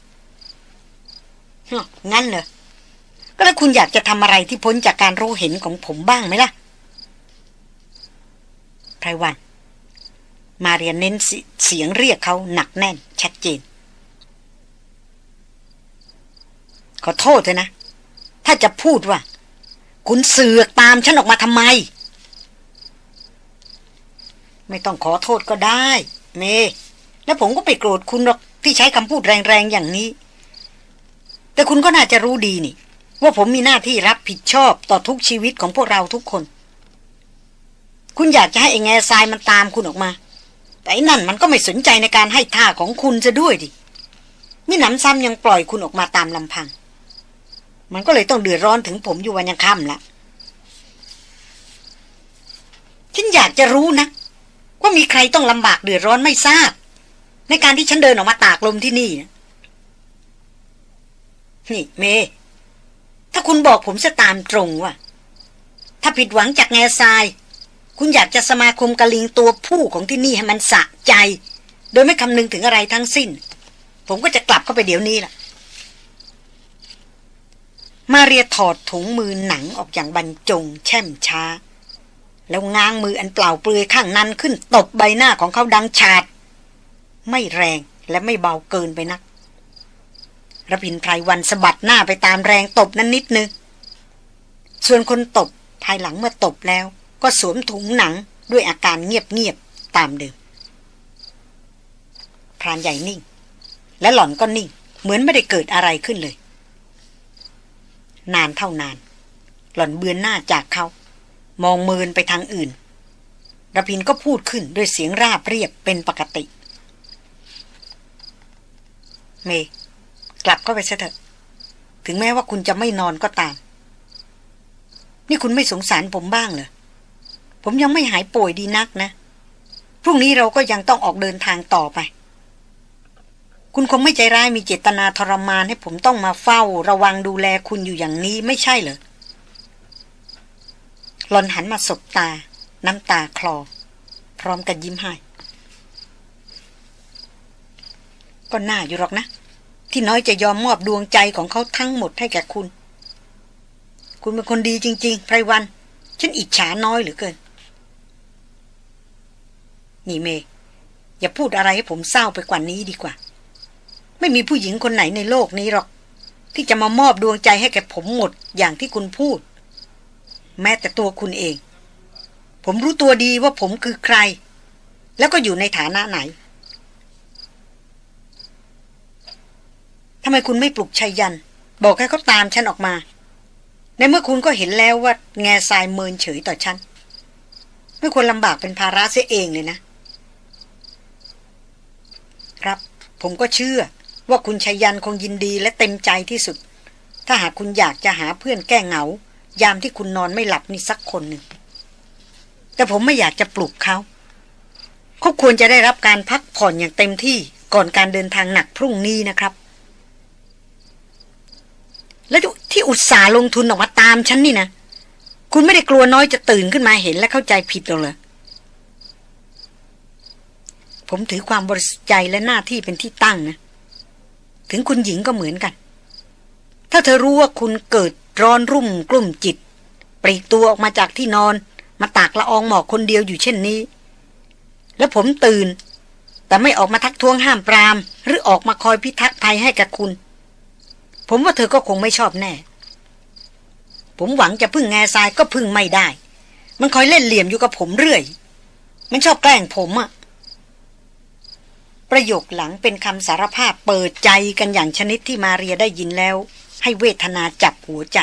งั้นเหรอก็แล้วคุณอยากจะทำอะไรที่พ้นจากการรู้เห็นของผมบ้างไหมล่ะไพรวัน มาเรียนเน้นเสียงเรียกเขาหนักแน่น ชัดเจน ขอโทษเถอะนะ ถ้าจะพูดว่า คุณเสือกตามฉันออกมาทำไม ไม่ต้องขอโทษก็ได้ เม แล้วผมก็ไปโกรธคุณหรอกที่ใช้คำพูดแรงๆอย่างนี้ แต่คุณก็น่าจะรู้ดีนี่ ว่าผมมีหน้าที่รับผิดชอบต่อทุกชีวิตของพวกเราทุกคน คุณอยากจะให้ไอ้แง่ทรายมันตามคุณออกมา แต่อันั่นมันก็ไม่สนใจในการให้ท่าของคุณจะด้วยดิมิหนำซ้ำยังปล่อยคุณออกมาตามลำพัง มันก็เลยต้องเดือดร้อนถึงผมอยู่วันยังค่ำละฉันอยากจะรู้นะ ว่ามีใครต้องลำบากเดือดร้อนไม่ทราบ ในการที่ฉันเดินออกมาตากลมที่นี่นะนี่เม ถ้าคุณบอกผมจะตามตรงว่า ถ้าผิดหวังจากแง่ทราย คุณอยากจะสมาคมกะลิงตัวผู้ของที่นี่ให้มันสะใจ โดยไม่คำนึงถึงอะไรทั้งสิ้น ผมก็จะกลับเข้าไปเดี๋ยวนี้ล่ะ มาเรียถอดถุงมือหนังออกอย่างบรรจง แช่มช้า แล้วง้างมืออันเปล่าเปลือยข้างนั้นขึ้นตบใบหน้าของเขาดังฉาด ไม่แรงและไม่เบาเกินไปนักระพินไพรวันสะบัดหน้าไปตามแรงตบนั้นนิดนึง ส่วนคนตบภายหลังเมื่อตบแล้ว ก็สวมถุงหนังด้วยอาการเงียบๆตามเดิมพรานใหญ่นิ่ง และหล่อนก็นิ่ง เหมือนไม่ได้เกิดอะไรขึ้นเลย นานเท่านาน หล่อนเบือนหน้าจากเขา มองเมินไปทางอื่นระพินก็พูดขึ้นด้วยเสียงราบเรียบเป็นปกติ เม กลับก็ไปเถอะ ถึงแม้ว่าคุณจะไม่นอนก็ตาม นี่คุณไม่สงสารผมบ้างเหรอ ผมยังไม่หายป่วยดีนักนะ พรุ่งนี้เราก็ยังต้องออกเดินทางต่อไป คุณคงไม่ใจร้ายมีเจตนาทรมานให้ผมต้องมาเฝ้า ระวังดูแลคุณอยู่อย่างนี้ไม่ใช่เหรอหลอนหันมาสบตา น้ำตาคลอ พร้อมกันยิ้มให้ก็น่าอยู่หรอกนะ ที่น้อยจะยอมมอบดวงใจของเขาทั้งหมดให้แก่คุณ คุณเป็นคนดีจริง ๆ ไพรวัน ฉันอิจฉาน้อยเหลือเกิน นี่เมย์อย่าพูดอะไรให้ผมเศร้าไปกว่านี้ดีกว่า ไม่มีผู้หญิงคนไหนในโลกนี้หรอก ที่จะมามอบดวงใจให้แก่ผมหมดอย่างที่คุณพูด แม้แต่ตัวคุณเอง ผมรู้ตัวดีว่าผมคือใคร แล้วก็อยู่ในฐานะไหนทำไมคุณไม่ปลุกชัยยัน บอกให้เขาตามฉันออกมา ในเมื่อคุณก็เห็นแล้วว่า แง่ทรายเมินเฉยต่อฉัน ไม่ควรลำบากเป็นภาระเสียเองเลยนะ ครับ ผมก็เชื่อ ว่าคุณชัยยันคงยินดีและเต็มใจที่สุด ถ้าหากคุณอยากจะหาเพื่อนแก้เหงา ยามที่คุณนอนไม่หลับนี่สักคนหนึ่ง แต่ผมไม่อยากจะปลุกเขา เขาควรจะได้รับการพักผ่อนอย่างเต็มที่ก่อนการเดินทางหนักพรุ่งนี้นะครับ แล้วที่อุตส่าห์ลงทุนออกมาตามฉันนี่นะ คุณไม่ได้กลัวน้อยจะตื่นขึ้นมาเห็นและเข้าใจผิดหรอกเหรอผมถือความบริสุทธิ์ใจและหน้าที่เป็นที่ตั้งนะ ถึงคุณหญิงก็เหมือนกัน ถ้าเธอรู้ว่าคุณเกิดร้อนรุ่มกลุ่มจิต ปลีกตัวออกมาจากที่นอน มาตากละอองหมอกคนเดียวอยู่เช่นนี้ แล้วผมตื่น แต่ไม่ออกมาทักท้วงห้ามปราม หรือออกมาคอยพิทักษ์ภัยให้กับคุณ ผมว่าเธอก็คงไม่ชอบแน่ ผมหวังจะพึ่งแง่ทรายก็พึ่งไม่ได้ มันคอยเล่นเหลี่ยมอยู่กับผมเรื่อย มันชอบแกล้งผมอะ ประโยคหลังเป็นคำสารภาพเปิดใจกันอย่างชนิดที่มาเรียได้ยินแล้ว ให้เวทนาจับหัวใจ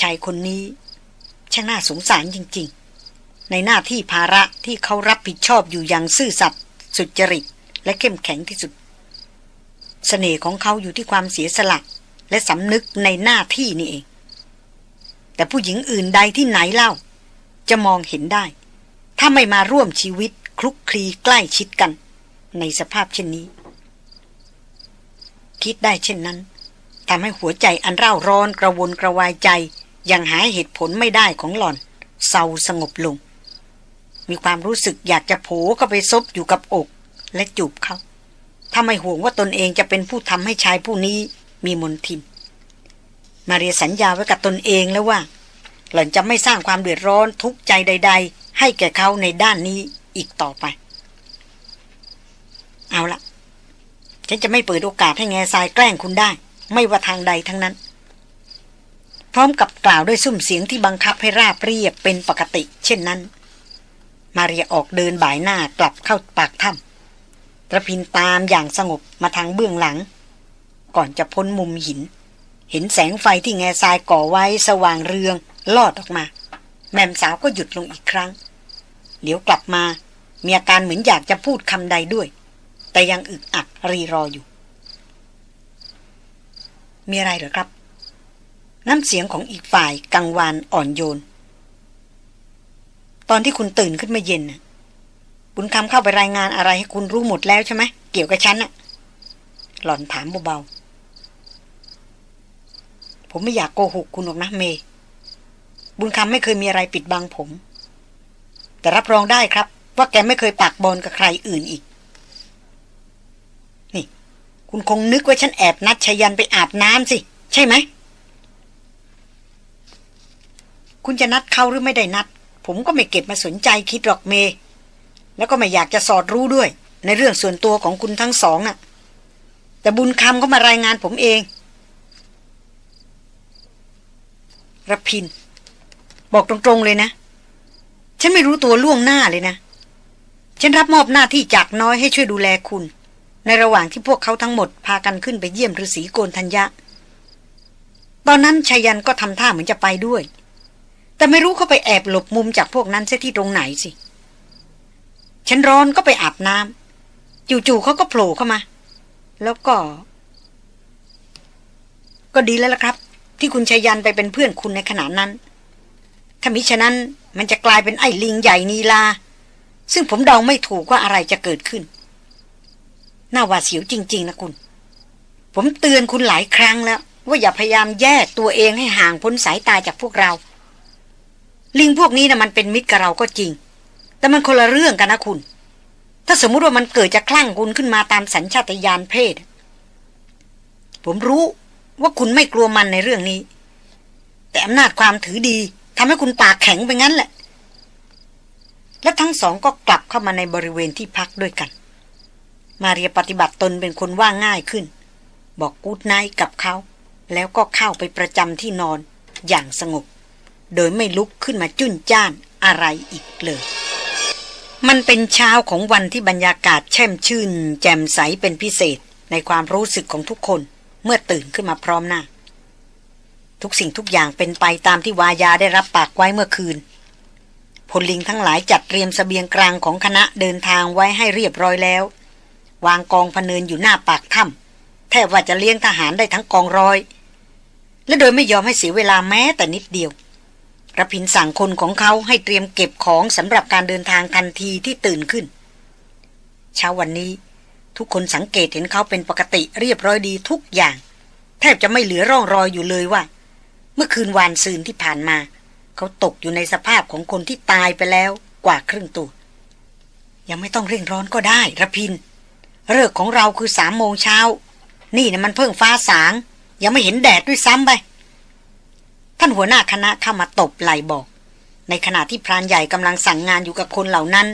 ชายคนนี้ช่างน่าสงสารจริง ๆ ในหน้าที่ภาระที่เขารับผิดชอบอยู่อย่างซื่อสัตย์สุจริต และเข้มแข็งที่สุดสเสน่ห์ของเขาอยู่ที่ความเสียสละ และสำนึกในหน้าที่นี่เอง แต่ผู้หญิงอื่นใดที่ไหนเล่า จะมองเห็นได้ ถ้าไม่มาร่วมชีวิตคลุกคลีใกล้ชิดกัน ในสภาพเช่นนี้ คิดได้เช่นนั้นทำให้หัวใจอันเร่าร้อนกระวนกระวายใจยังหาเหตุผลไม่ได้ของหล่อนเศร้าสงบลง มีความรู้สึกอยากจะโผเข้าไปซบอยู่กับอก และจูบเขาถ้าไม่ห่วงว่าตนเองจะเป็นผู้ทำให้ชายผู้นี้มีมนทิน มาเรียสัญญาไว้กับตนเองแล้วว่า หล่อนจะไม่สร้างความเดือดร้อนทุกข์ใจใด ๆ ให้แก่เขาในด้านนี้อีกต่อไป เอาละฉันจะไม่เปิดโอกาสให้แง่ทรายแกล้งคุณได้ ไม่ว่าทางใดทั้งนั้น พร้อมกับกล่าวด้วยซุ้มเสียงที่บังคับให้ราบเรียบเป็นปกติ เช่นนั้น มาเรียออกเดินบ่ายหน้ากลับเข้าปากถ้ำระพินตามอย่างสงบมาทางเบื้องหลัง ก่อนจะพ้นมุมหิน เห็นแสงไฟที่แง่ทรายก่อไว้สว่างเรือง ลอดออกมา แม่มสาวก็หยุดลงอีกครั้ง เดี๋ยวกลับมามีอาการเหมือนอยากจะพูดคำใดด้วย แต่ยังอึกอักรีรออยู่ มีอะไรเหรอครับ น้ำเสียงของอีกฝ่ายกังวานอ่อนโยน ตอนที่คุณตื่นขึ้นมาเย็นบุญคำเข้าไปรายงานอะไรให้คุณรู้หมดแล้วใช่ไหมเกี่ยวกับฉันน่ะ หล่อนถามเบาๆ ผมไม่อยากโกหกคุณหรอกนะเม บุญคำไม่เคยมีอะไรปิดบังผม แต่รับรองได้ครับ ว่าแกไม่เคยปากบอลกับใครอื่นอีก คุณคงนึกว่าฉันแอบนัดชยันไปอาบน้ำสิ ใช่ไหม คุณจะนัดเขาหรือไม่ได้นัด ผมก็ไม่เก็บมาสนใจคิดหรอกเม แล้วก็ไม่อยากจะสอดรู้ด้วย ในเรื่องส่วนตัวของคุณทั้งสองน่ะ แต่บุญคำก็มารายงานผมเองระพิน บอกตรงๆเลยนะ ฉันไม่รู้ตัวล่วงหน้าเลยนะ ฉันรับมอบหน้าที่จากน้อยให้ช่วยดูแลคุณ ในระหว่างที่พวกเขาทั้งหมดพากันขึ้นไปเยี่ยมฤาษีโกนธัญญะ ตอนนั้นชายันก็ทำท่าเหมือนจะไปด้วย แต่ไม่รู้เขาไปแอบหลบมุมจากพวกนั้นเสียที่ตรงไหนสิ ฉันร้อนก็ไปอาบน้ำจู่ๆเขาก็โผล่เข้ามา แล้วก็ ก็ดีแล้วล่ะครับ ที่คุณชายันไปเป็นเพื่อนคุณในขณะนั้น ถ้ามิฉะนั้นมันจะกลายเป็นไอ้ลิงใหญ่นีลา ซึ่งผมเดาไม่ถูกว่าอะไรจะเกิดขึ้น น่าหวาดเสียวจริง ๆ นะคุณ ผมเตือนคุณหลายครั้งแล้ว ว่าอย่าพยายามแยกตัวเองให้ห่างพ้นสายตาจากพวกเรา ลิงพวกนี้นะมันเป็นมิตรกับเราก็จริง แต่มันคนละเรื่องกันนะคุณ ถ้าสมมุติว่ามันเกิดจะคลั่งคุณขึ้นมาตามสัญชาตญาณเพศ ผมรู้ว่าคุณไม่กลัวมันในเรื่องนี้ แต่อำนาจความถือดีทำให้คุณปากแข็งไปงั้นแหละ และทั้งสองก็กลับเข้ามาในบริเวณที่พักด้วยกัน มาเรียปฏิบัติตนเป็นคนว่าง่ายขึ้น บอกกูดไนกับเขา แล้วก็เข้าไปประจำที่นอนอย่างสงบ โดยไม่ลุกขึ้นมาจุนจ้านอะไรอีกเลย มันเป็นเช้าของวันที่บรรยากาศแช่มชื่น แจ่มใสเป็นพิเศษในความรู้สึกของทุกคนเมื่อตื่นขึ้นมาพร้อมหน้า ทุกสิ่งทุกอย่างเป็นไปตามที่วายาได้รับปากไว้เมื่อคืนพลลิงทั้งหลายจัดเตรียมสเสบียงกลางของคณะเดินทางไว้ให้เรียบร้อยแล้ว วางกองพเนินอยู่หน้าปากถ้ำแทบว่าจะเลี้ยงทหารได้ทั้งกองร้อย และโดยไม่ยอมให้เสียเวลาแม้แต่นิดเดียวระพินสั่งคนของเขาให้เตรียมเก็บของสำหรับการเดินทางทันทีที่ตื่นขึ้น เช้าวันนี้ ทุกคนสังเกตเห็นเขาเป็นปกติเรียบร้อยดีทุกอย่าง แทบจะไม่เหลือร่องรอยอยู่เลยว่า เมื่อคืนวานซืนที่ผ่านมา เขาตกอยู่ในสภาพของคนที่ตายไปแล้วกว่าครึ่งตัว ยังไม่ต้องเร่งร้อนก็ได้ระพิน เลิกของเราคือสามโมงเช้า นี่นะมันเพิ่งฟ้าสาง ยังไม่เห็นแดดด้วยซ้ำไป ท่านหัวหน้าคณะเข้ามาตบไหลบอก ในขณะที่พรานใหญ่กำลังสั่งงานอยู่กับคนเหล่านั้น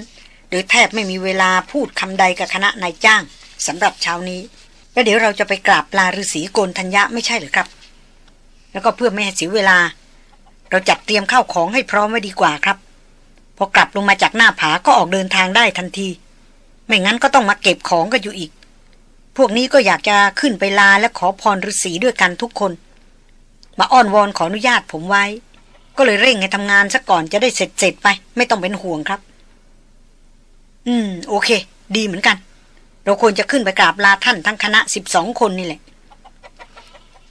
โดยแทบไม่มีเวลาพูดคำใดกับคณะนายจ้างสำหรับเช้านี้ แล้วเดี๋ยวเราจะไปกราบลาฤาษีโกนธัญญะไม่ใช่หรือครับ แล้วก็เพื่อไม่ให้เสียเวลา เราจัดเตรียมข้าวของให้พร้อมไว้ดีกว่าครับ พอกลับลงมาจากหน้าผาก็ออกเดินทางได้ทันที ไม่งั้นก็ต้องมาเก็บของกันอยู่อีก พวกนี้ก็อยากจะขึ้นไปลาและขอพรฤาษีด้วยกันทุกคน มาอ้อนวอนขออนุญาตผมไว้ ก็เลยเร่งให้ทำงานซะก่อนจะได้เสร็จๆไป ไม่ต้องเป็นห่วงครับ อืม โอเค ดีเหมือนกัน เราควรจะขึ้นไปกราบลาท่านทั้งคณะสิบสองคนนี่แหละ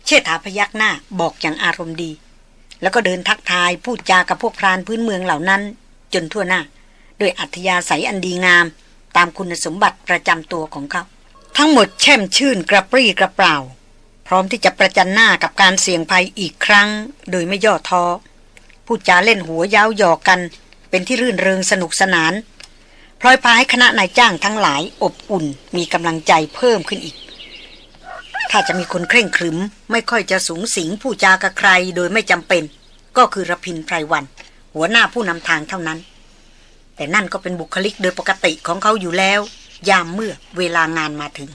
เชษฐาพยักหน้าบอกอย่างอารมณ์ดี แล้วก็เดินทักทายพูดจากับพวกพรานพื้นเมืองเหล่านั้น จนทั่วหน้าด้วยอัธยาศัยอันดีงาม ตามคุณสมบัติประจำตัวของเขา ทั้งหมดแช่มชื่นกระปรี้กระเปร่า พร้อมที่จะประจันหน้ากับการเสี่ยงภัยอีกครั้ง โดยไม่ย่อท้อพูดจาเล่นหัวย้าวหยอกกัน เป็นที่รื่นเริงสนุกสนานพลอยพาให้คณะนายจ้างทั้งหลายอบอุ่นมีกำลังใจเพิ่มขึ้นอีก ถ้าจะมีคนเคร่งครึม ไม่ค่อยจะสูงสิงผู้จากับใครโดยไม่จำเป็น ก็คือรพินไพรวัน หัวหน้าผู้นำทางเท่านั้น แต่นั่นก็เป็นบุคลิกโดยปกติของเขาอยู่แล้ว ยามเมื่อเวลางานมาถึง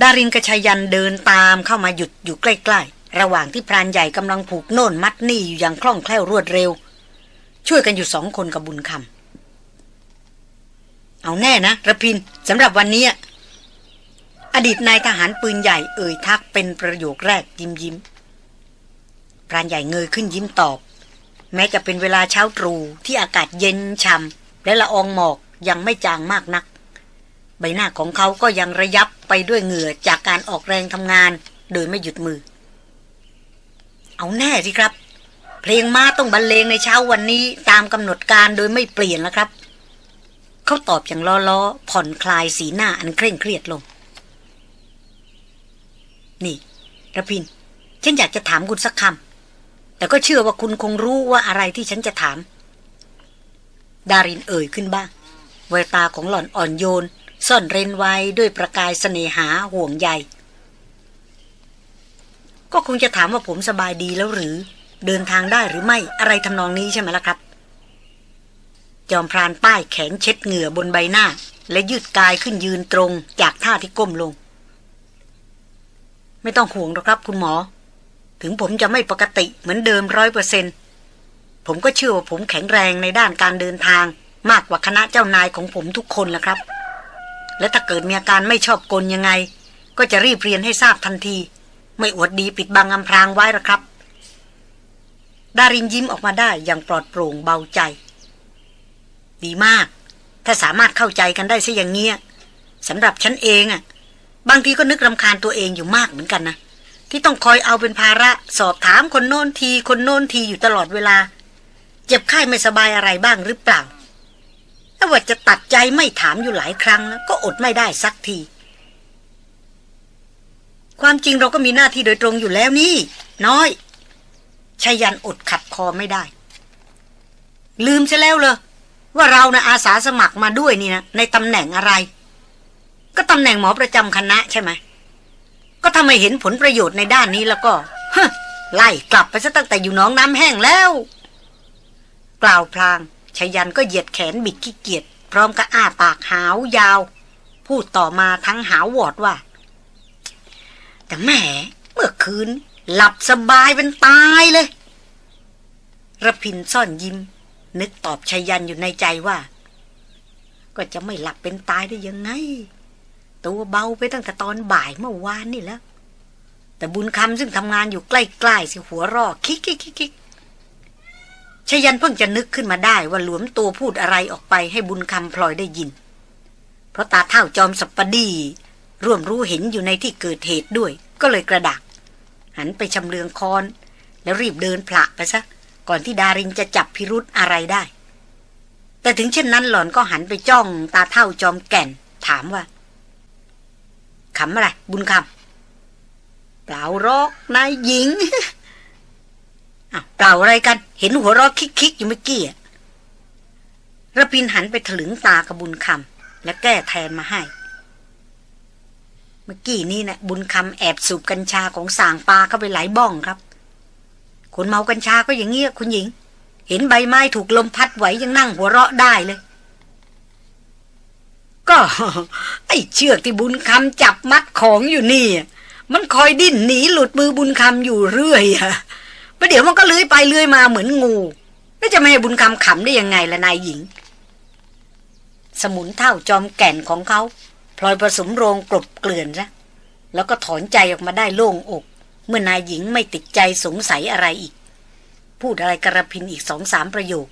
ดารินกระชายันเดินตามเข้ามาหยุดอยู่ใกล้ๆ ระหว่างที่พรานใหญ่กำลังผูกโน่นมัดนี่อยู่อย่างคล่องแคล่วรวดเร็ว ช่วยกันอยู่สองคนกับบุญคำเอาแน่นะระพินสำหรับวันนี้อดีตนายทหารปืนใหญ่เอ่ยทักเป็นประโยคแรกยิ้มยิ้มพรานใหญ่เงยขึ้นยิ้มตอบ แม้จะเป็นเวลาเช้าตรู่ที่อากาศเย็นช่ำและละอองหมอกยังไม่จางมากนัก ใบหน้าของเขาก็ยังระยับไปด้วยเหงื่อจากการออกแรงทำงาน โดยไม่หยุดมือ เอาแน่สิครับ เพลงมาต้องบรรเลงในเช้าวันนี้ตามกำหนดการโดยไม่เปลี่ยนแล้วครับ เขาตอบอย่างล้อๆผ่อนคลายสีหน้าอันเคร่งเครียดลง นี่ระพินฉันอยากจะถามคุณสักคำ แต่ก็เชื่อว่าคุณคงรู้ว่าอะไรที่ฉันจะถาม ดารินเอ่ยขึ้นบ้างเวตาของหล่อนอ่อนโยน ซ่อนเร้นไว้ด้วยประกายเสน่หาห่วงใยก็คงจะถามว่าผมสบายดีแล้วหรือ เดินทางได้หรือไม่อะไรทำนองนี้ใช่ไหมล่ะครับ จอมพรานป้ายแขนเช็ดเหงื่อบนใบหน้า และยืดกายขึ้นยืนตรงจากท่าที่ก้มลง ไม่ต้องห่วงหรอกครับคุณหมอ ถึงผมจะไม่ปกติเหมือนเดิมร้อยเปอร์เซนผมก็เชื่อว่าผมแข็งแรงในด้านการเดินทาง มากกว่าคณะเจ้านายของผมทุกคนแล้วครับ และถ้าเกิดมีอาการไม่ชอบกลยังไง ก็จะรีบเรียนให้ทราบทันที ไม่อวดดีปิดบังอำพรางไว้หรอกครับ ดารินยิ้มออกมาได้อย่างปลอดโปร่งเบาใจ ดีมาก ถ้าสามารถเข้าใจกันได้ซะอย่างเงี้ยสำหรับฉันเองอะ่ะ บางทีก็นึกรำคาญตัวเองอยู่มากเหมือนกันนะ ที่ต้องคอยเอาเป็นภาระสอบถามคนโน้นทีคนโน้นทีอยู่ตลอดเวลา เจ็บไข้ไม่สบายอะไรบ้างหรือเปล่าถ้าว่าจะตัดใจไม่ถามอยู่หลายครั้งแล้วก็อดไม่ได้สักที ความจริงเราก็มีหน้าที่โดยตรงอยู่แล้วนี่ น้อยชายันอดขัดคอไม่ได้ ลืมซะแล้วเลยว่าเรานะอาสาสมัครมาด้วยนี่นะในตำแหน่งอะไร ก็ตำแหน่งหมอประจำคณะใช่ไหม ก็ทำไมเห็นผลประโยชน์ในด้านนี้แล้วก็ฮไล่กลับไปซะตั้งแต่อยู่น้องน้ำแห้งแล้ว กล่าวพลางชายันก็เหยียดแขนบิดขี้เกียจพร้อมกับอ้าปากหาวยาว พูดต่อมาทั้งหาวอดว่า แต่แหมเมื่อคืน หลับสบายเป็นตายเลยรพินทร์ซ่อนยิ้ม นึกตอบไชยยันต์อยู่ในใจว่า ก็จะไม่หลับเป็นตายได้ยังไง ตัวเบาไปตั้งแต่ตอนบ่ายเมื่อวานนี่แล้ว แต่บุญคำซึ่งทำงานอยู่ใกล้ๆสิหัวรอคิกคิกคิกคิกไชยยันต์เพิ่งจะนึกขึ้นมาได้ว่าหลวมตัวพูดอะไรออกไปให้บุญคำพลอยได้ยิน เพราะตาเท่าจอมสัปปดีร่วมรู้เห็นอยู่ในที่เกิดเหตุด้วย ก็เลยกระดัก หันไปชำเลืองคอน แล้วรีบเดินผละไปซะ ก่อนที่ดารินจะจับพิรุธอะไรได้ แต่ถึงเช่นนั้นหล่อนก็หันไปจ้องตาเท่าจอมแก่น ถามว่า ขำอะไร บุญคำเปล่ารอกนายหญิงเปล่าอะไรกัน เห็นหัวรอกคิกๆอยู่เมื่อกี้ระพินหันไปถลึงตากระบุญคำและแก้แทนมาให้ เมื่อกี้นี้นะบุญคำแอบสูบกัญชาของสางปลาเข้าไปหลายบ้องครับ คนเมากัญชาก็อย่างเงี้ยคุณหญิง เห็นใบไม้ถูกลมพัดไหวยังนั่งหัวเราะได้เลย ก็ ไอ้เชือกที่บุญคำจับมัดของอยู่นี่ มันคอยดิ้นหนีหลุดมือบุญคำอยู่เรื่อยอะประเดี๋ยวมันก็เลื้อยไปเลื้อยมาเหมือนงูแล้วจะไม่ให้บุญคำขำได้ยังไงล่ะนายหญิง สมุนเท่าจอมแก่นของเขาพลอยผสมโรงกลบเกลื่อนซะแล้วก็ถอนใจออกมาได้โล่งอก เมื่อนายหญิงไม่ติดใจสงสัยอะไรอีก พูดอะไรกระพินอีกสองสามประโยค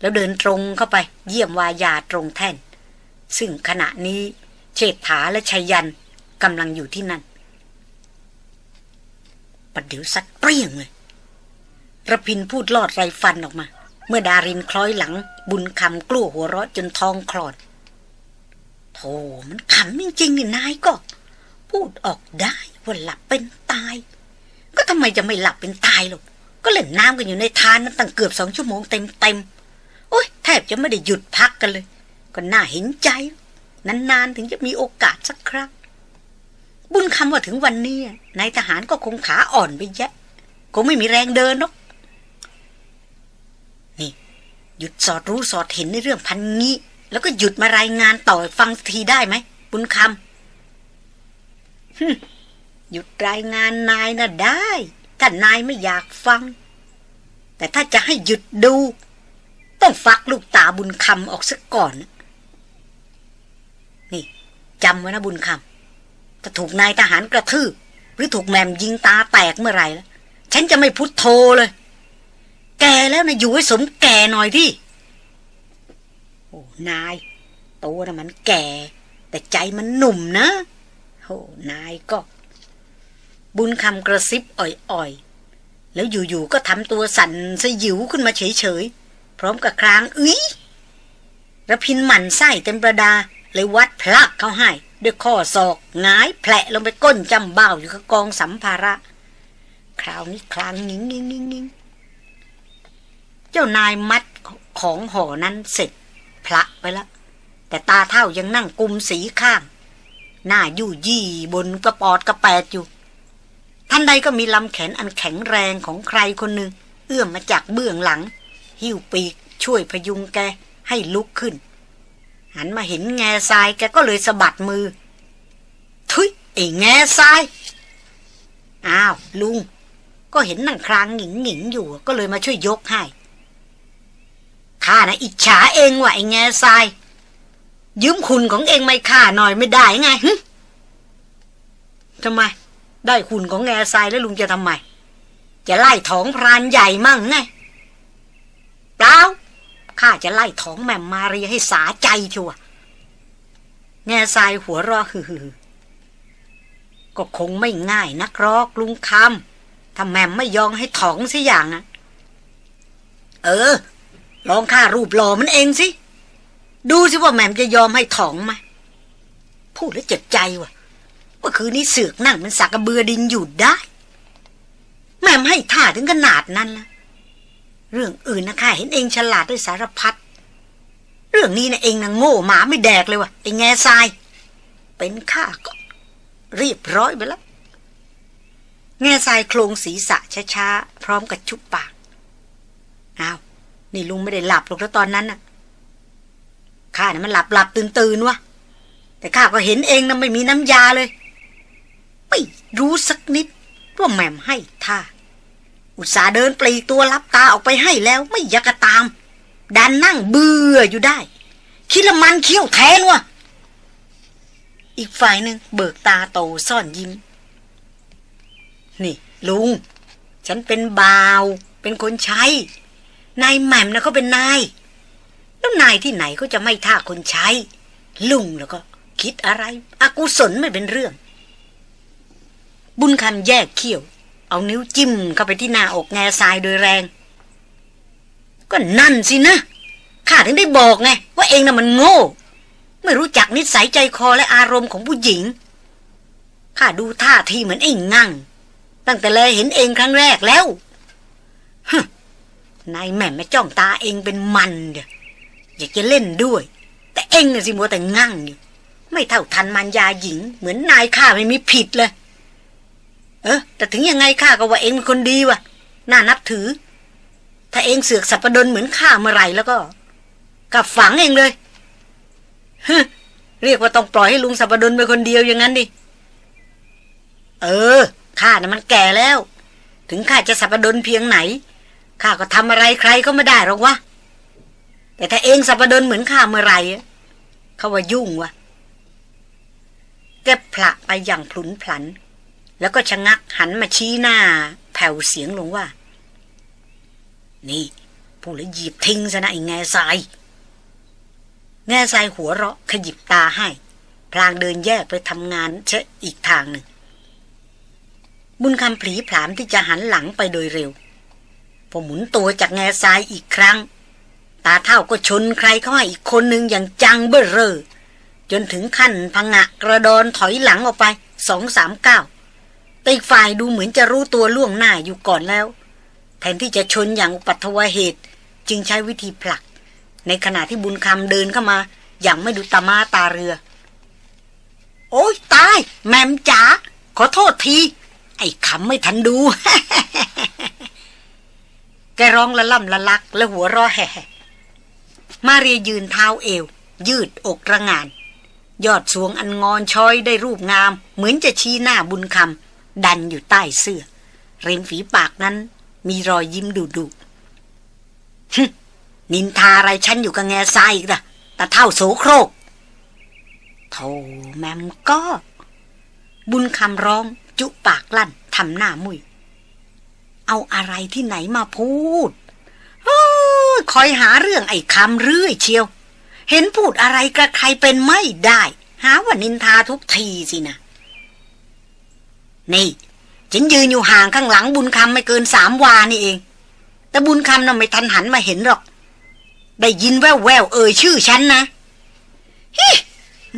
แล้วเดินตรงเข้าไป เยี่ยมวายาตรงแท่น ซึ่งขณะนี้เชษฐาและชัยยันกำลังอยู่ที่นั่นประเดี๋ยวสักเปรี้ยงเลยระพินพูดลอดไรฟันออกมา เมื่อดารินคล้อยหลัง บุญคำกลั้วหัวเราะจนทองคลอดโธ่มันขำจริงๆนี่นายก็ พูดออกได้ว่าหลับเป็นตาย ก็ทำไมจะไม่หลับเป็นตายหรอกก็เล่นน้ำกันอยู่ในทานนั้นตั้งเกือบสองชั่วโมงเต็มเต็มโอ้ยแทบจะไม่ได้หยุดพักกันเลย ก็น่าเห็นใจ นานๆถึงจะมีโอกาสสักครั้ง บุญคำว่าถึงวันนี้นายทหารก็คงขาอ่อนไปแยะ คงไม่มีแรงเดินหรอกนี่ หยุดสอดรู้สอดเห็นในเรื่องพันงี้ แล้วก็หยุดมารายงานต่อฟังทีได้ไหม บุญคำหยุดรายงานนายน่ะได้ถ้านายไม่อยากฟัง แต่ถ้าจะให้หยุดดู ต้องฟักลูกตาบุญคำออกซะก่อน จำไว้นะบุญคำถ้าถูกนายทหารกระทืบหรือถูกแมมยิงตาแตกเมื่อไหร่แล้วฉันจะไม่พุทโธเลย แกแล้วนะอยู่ให้สมแก่หน่อยที่โอ้นายตัวนะมันแก่ แต่ใจมันหนุ่มนะโอ้นายก็ บุญคำกระซิบอ่อยๆ แล้วอยู่ๆก็ทำตัวสั่นสยิวขึ้นมาเฉยๆ พร้อมกับครางอุ้ยระพินหมันไส้เต็มประดา เลยวัดพลักเขาให้ ด้วยข้อศอกงายแผลลงไปก้นจำเบ้าอยู่กับกองสัมภาระ คราวนี้คลางงิงงิงงิงงิงเจ้านายมัดของห่อนั้นเสร็จพระไปแล้วแต่ตาเท่ายังนั่งกุมสีข้าง หน้ายู่ยี่บนกระปอดกระแปดอยู่ทันใดก็มีลำแขนอันแข็งแรงของใครคนหนึ่ง เอื้อมมาจากเบื้องหลัง หิ้วปีกช่วยพยุงแกให้ลุกขึ้น หันมาเห็นแง่ทรายแกก็เลยสะบัดมือ ทุยไอ้แง่ทราย อ้าว ลุง ก็เห็นนั่งครางหงิงหงิงอยู่ก็เลยมาช่วยยกให้ข้านะอิจฉาเองว่ะไอ้แง่ทราย ยืมคุณของเองไม่ค่าหน่อยไม่ได้ไงฮึทำไม ได้คุณของแง่ทรายแล้วลุงจะทำไม จะไล่ท้องพรานใหญ่มั่งไงเปล่า ข้าจะไล่ท้องแม่มมารีให้สาใจชัวแง่ทรายหัวรอฮือก็คงไม่ง่ายนักรอกลุงคำถ้าแม่มไม่ยอมให้ท้องสิอย่างอะเออ ลองข้ารูปหล่อมันเองสิ ดูสิว่าแม่มจะยอมให้ท้องไหมพูดแล้วเจ็บใจว่ะมื่อคืนนี้เสือกนั่งมันสักกระเบือดินอยู่ได้ แม่ไม่ท่าถึงขนาดนั้นละ เรื่องอื่นนะค่ะเห็นเองฉลาดด้วยสารพัด เรื่องนี้นะเองนะโง่หมาไม่แดกเลยวะไอ้แง่ทราย เป็นข้าก็เรียบร้อยไปแล้วแง่ทรายโครงศีรษะช้าๆพร้อมกับชุบปากอ้าวนี่ลุงไม่ได้หลับหรอกแล้วตอนนั้นน่ะข้าเนะ่ะมันหลับหลับตื่นตื่นวะแต่ข้าก็เห็นเองนะไม่มีน้ำยาเลย ไม่รู้สักนิดว่าแม่มให้ท่า อุตส่าห์เดินปลีตัวรับตาออกไปให้แล้วไม่อยากตาม ดันนั่งเบื่ออยู่ได้ คิดละมันเขี้ยวแทนวะอีกฝ่ายหนึ่งเบิกตาโตซ่อนยิ้ม นี่ลุง ฉันเป็นบ่าว เป็นคนใช้ นายแหม่มนะเขาเป็นนาย แล้วนายที่ไหนก็จะไม่ท่าคนใช้ ลุงแล้วก็ คิดอะไรอากุศลไม่เป็นเรื่อง บุญคำแยกเขี้ยว เอานิ้วจิ้มเข้าไปที่หน้าอกแง่ทรายโดยแรง ก็นั่นสินะข้าถึงได้บอกไง ว่าเองน่ะมันโง่ ไม่รู้จักนิสัยใจคอและอารมณ์ของผู้หญิงข้าดูท่าทีเหมือนไอ้งั่ง ตั้งแต่เลยเห็นเองครั้งแรกแล้วฮนายแม่แม่จ้องตาเองเป็นมันเดียอยากจะเล่นด้วย แต่เองน่ะสิมัวแต่งั่งอยู่ไม่เท่าทันมันยาหญิง เหมือนนายข้าไม่มีผิดเลย เออ แต่ถึงยังไงข้าก็ว่าเองเป็นคนดีวะน่านับถือ ถ้าเองเสือกสัปดนเหมือนข้าเมื่อไรแล้วก็กับฝังเองเลยฮึเรียกว่าต้องปล่อยให้ลุงสัปดนไปคนเดียวอย่างนั้นดิ เออ ข้านะ่ะมันแก่แล้ว ถึงข้าจะสัปดนเพียงไหน ข้าก็ทำอะไรใครก็ไม่ได้หรอกวะ แต่ถ้าเองสัปดนเหมือนข้าเมื่อไรเขาว่ายุ่งวะแกผละไปอย่างพลุนพลัน แล้วก็ชะงักหันมาชี้หน้า แผ่วเสียงลงว่า นี่พูดแล้วหยิบทิ้งซะนะไอ้แง่ทราย แง่ทรายหัวเราะขยิบตาให้ พลางเดินแยกไปทำงานเชะอีกทางหนึ่ง บุญคำผลีผลามที่จะหันหลังไปโดยเร็ว พอหมุนตัวจากแง่ทรายอีกครั้ง ตาเท่าก็ชนใครเข้าให้อีกคนหนึ่งอย่างจังเบ้อเร่อจนถึงขั้นพังะกระดอนถอยหลังออกไปสองสามเก้า แต่อีกฝ่ายดูเหมือนจะรู้ตัวล่วงหน้าอยู่ก่อนแล้ว แทนที่จะชนอย่างอุปัตวเหตุ จึงใช้วิธีผลัก ในขณะที่บุญคำเดินเข้ามา อย่างไม่ดูตามาตาเรือ โอ้ยตาย แมมจ๋าขอโทษที ไอ้คำไม่ทันดู แกร้องละล่ำละลัก และหัวเรอแห่มาเรียยืนเท้าเอว ยืดอกระงาน ยอดสวงอันงอนช้อยได้รูปงาม เหมือนจะชี้หน้าบุญคำ ดันอยู่ใต้เสื้อ ริมฝีปากนั้น มีรอยยิ้มดุดุนินทาอะไรฉันอยู่กับแง่ทรายอีกล่ะแต่เท่าโสโครกโธ่แมมก็ บุญคำร้องจุปากลั่นทำหน้ามุย เอาอะไรที่ไหนมาพูดอคอยหาเรื่องไอ้คำเรื่อยเชียว เห็นพูดอะไรกับใครเป็นไม่ได้ หาว่านินทาทุกทีสินะ นี่ฉันยืนอยู่ห่างข้างหลังบุญคำไม่เกินสามวานี่เอง แต่บุญคำน่ะไม่ทันหันมาเห็นหรอก ได้ยินแววแววเอ่ยชื่อฉันนะฮิ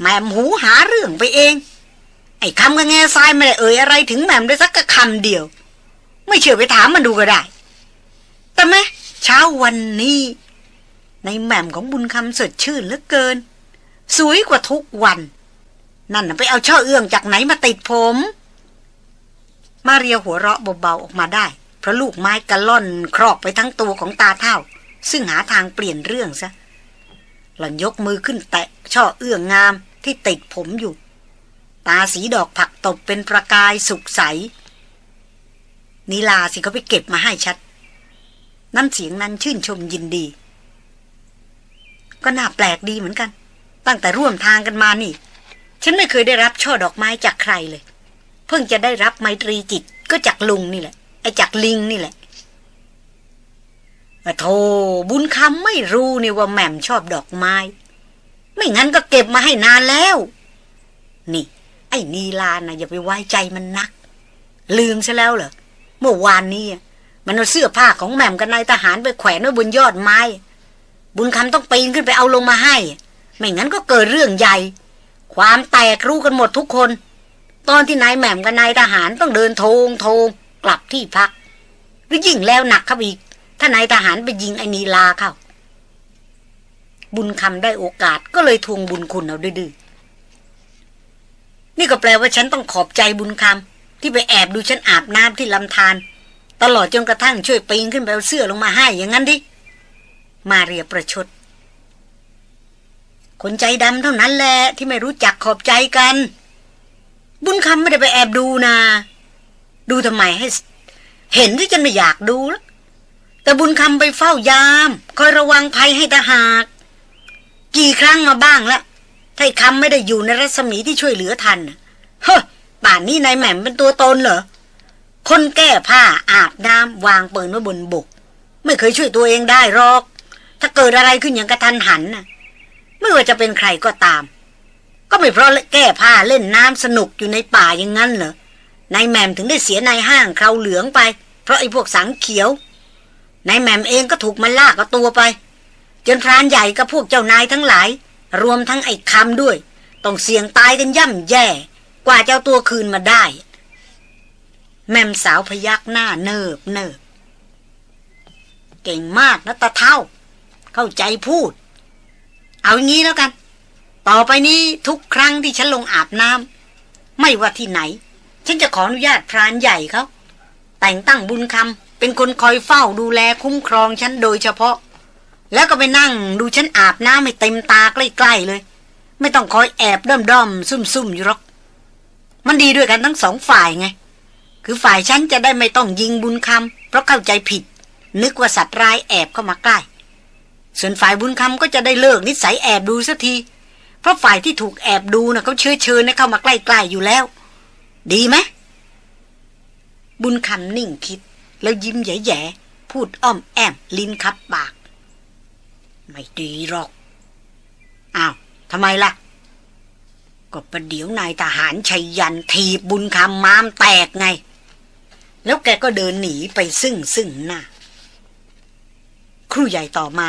แม่มหูหาเรื่องไปเอง ไอ้คำกับแง่ทรายไม่ได้เอ่ยอะไรถึงแม่มได้สักคำเดียว ไม่เชื่อไปถามมันดูก็ได้ แต่แม้เช้าวันนี้ ในแหม่มของบุญคำสดชื่นเหลือเกิน สวยกว่าทุกวัน นั่นไปเอาช่อเอื้องจากไหนมาติดผม มาเรียหัวเราะเบาๆออกมาได้ เพราะลูกไม้กระล่อนครอบไปทั้งตัวของตาเท่า ซึ่งหาทางเปลี่ยนเรื่องซะ หล่อนยกมือขึ้นแตะ ช่อเอื้องงามที่ติดผมอยู่ ตาสีดอกผักตบเป็นประกายสุกใสนีลาสิเขาไปเก็บมาให้ชัดนั่นเสียงนั้นชื่นชมยินดี ก็น่าแปลกดีเหมือนกัน ตั้งแต่ร่วมทางกันมานี่ ฉันไม่เคยได้รับช่อดอกไม้จากใครเลย เพิ่งจะได้รับไมตรีจิตก็จากลุงนี่แหละ ไอ้จากลิงนี่แหละโธ่บุญคำไม่รู้นี่ว่าแหม่มชอบดอกไม้ ไม่งั้นก็เก็บมาให้นานแล้ว นี่ ไอ้นีลานะอย่าไปไว้ใจมันนัก ลืมซะแล้วเหรอเมื่อวานนี้มันเอาเสื้อผ้าของแหม่มกับนายทหารไปแขวนไว้บนยอดไม้ บุญคำต้องปีนขึ้นไปเอาลงมาให้ ไม่งั้นก็เกิดเรื่องใหญ่ ความแตกรู้กันหมดทุกคน ตอนที่นายแหม่มกับนายทหารต้องเดินโทงโทงกลับที่พัก หรือยิ่งแล้วหนักครับอีก ถ้านายทหารไปยิงไอ้นีลาเข้า บุญคำได้โอกาสก็เลยทวงบุญคุณเอาดื้อนี่ก็แปลว่าฉันต้องขอบใจบุญคำที่ไปแอบดูฉันอาบน้ำที่ลำธารตลอดจนกระทั่งช่วยปีนขึ้นไปเอาเสื้อลงมาให้อย่างนั้นดิ มาเรียประชด คนใจดำเท่านั้นแหละที่ไม่รู้จักขอบใจกัน บุญคำไม่ได้ไปแอบดูนะ ดูทำไมให้ เห็นที่ฉันไม่อยากดูแล้วแต่บุญคำไปเฝ้ายาม คอยระวังภัยให้ตาหาก กี่ครั้งมาบ้างแล้วถ้าคำไม่ได้อยู่ในรัศมีที่ช่วยเหลือทันเฮ้ยป่านนี้นายแหม่มเป็นตัวตนเหรอ คนแก้ผ้าอาบน้ำวางปืนไว้บนบก ไม่เคยช่วยตัวเองได้หรอก ถ้าเกิดอะไรขึ้นอย่างกระทันหันน่ะ ไม่ว่าจะเป็นใครก็ตาม ก็ไม่เพราะแก้ผ้าเล่นน้ำสนุกอยู่ในป่าอย่างนั้นเหรอนายแมมถึงได้เสียนายห้างคราวเหลืองไป เพราะไอ้พวกสังเขียวนายแมมเองก็ถูกมันลากเอาตัวไป จนพรานใหญ่กับพวกเจ้านายทั้งหลาย รวมทั้งไอ้คำด้วย ต้องเสี่ยงตายกันย่ำแย่ กว่าเจ้าตัวคืนมาได้ แมมสาวพยักหน้าเนิบเนิบเก่งมากนะตาเท่า เข้าใจพูด เอาอางี้แล้วกัน ต่อไปนี้ทุกครั้งที่ฉันลงอาบน้ำไม่ว่าที่ไหน ฉันจะขออนุญาตพรานใหญ่เขาแต่งตั้งบุญคำเป็นคนคอยเฝ้าดูแลคุ้มครองฉันโดยเฉพาะ แล้วก็ไปนั่งดูฉันอาบน้ำให้เต็มตาใกล้ๆเลย ไม่ต้องคอยแอบด้อมด้อมซุ่มซุ่มอยู่หรอก มันดีด้วยกันทั้งสองฝ่ายไง คือฝ่ายฉันจะได้ไม่ต้องยิงบุญคำเพราะเข้าใจผิด นึกว่าสัตว์ร้ายแอบเข้ามาใกล้ ส่วนฝ่ายบุญคำก็จะได้เลิกนิสัยแอบดูสักที ราะฝ่ายที่ถูกแอบดูนะ่ะเขาเชื้อเชิญให้เข้ามาใกล้ๆอยู่แล้ว ดีไหมบุญคำนิ่งคิด แล้วยิ้มแย่ๆพูดอ้อมแอมลิ้นคับปาก ไม่ดีหรอกอ้าวทำไมล่ะ ก็ประเดี๋ยวนายทหารชัยยันทีบบุญคำม้ามแตกไง แล้วแกก็เดินหนีไปซึ่งซึ่งหน้า ครูใหญ่ต่อมา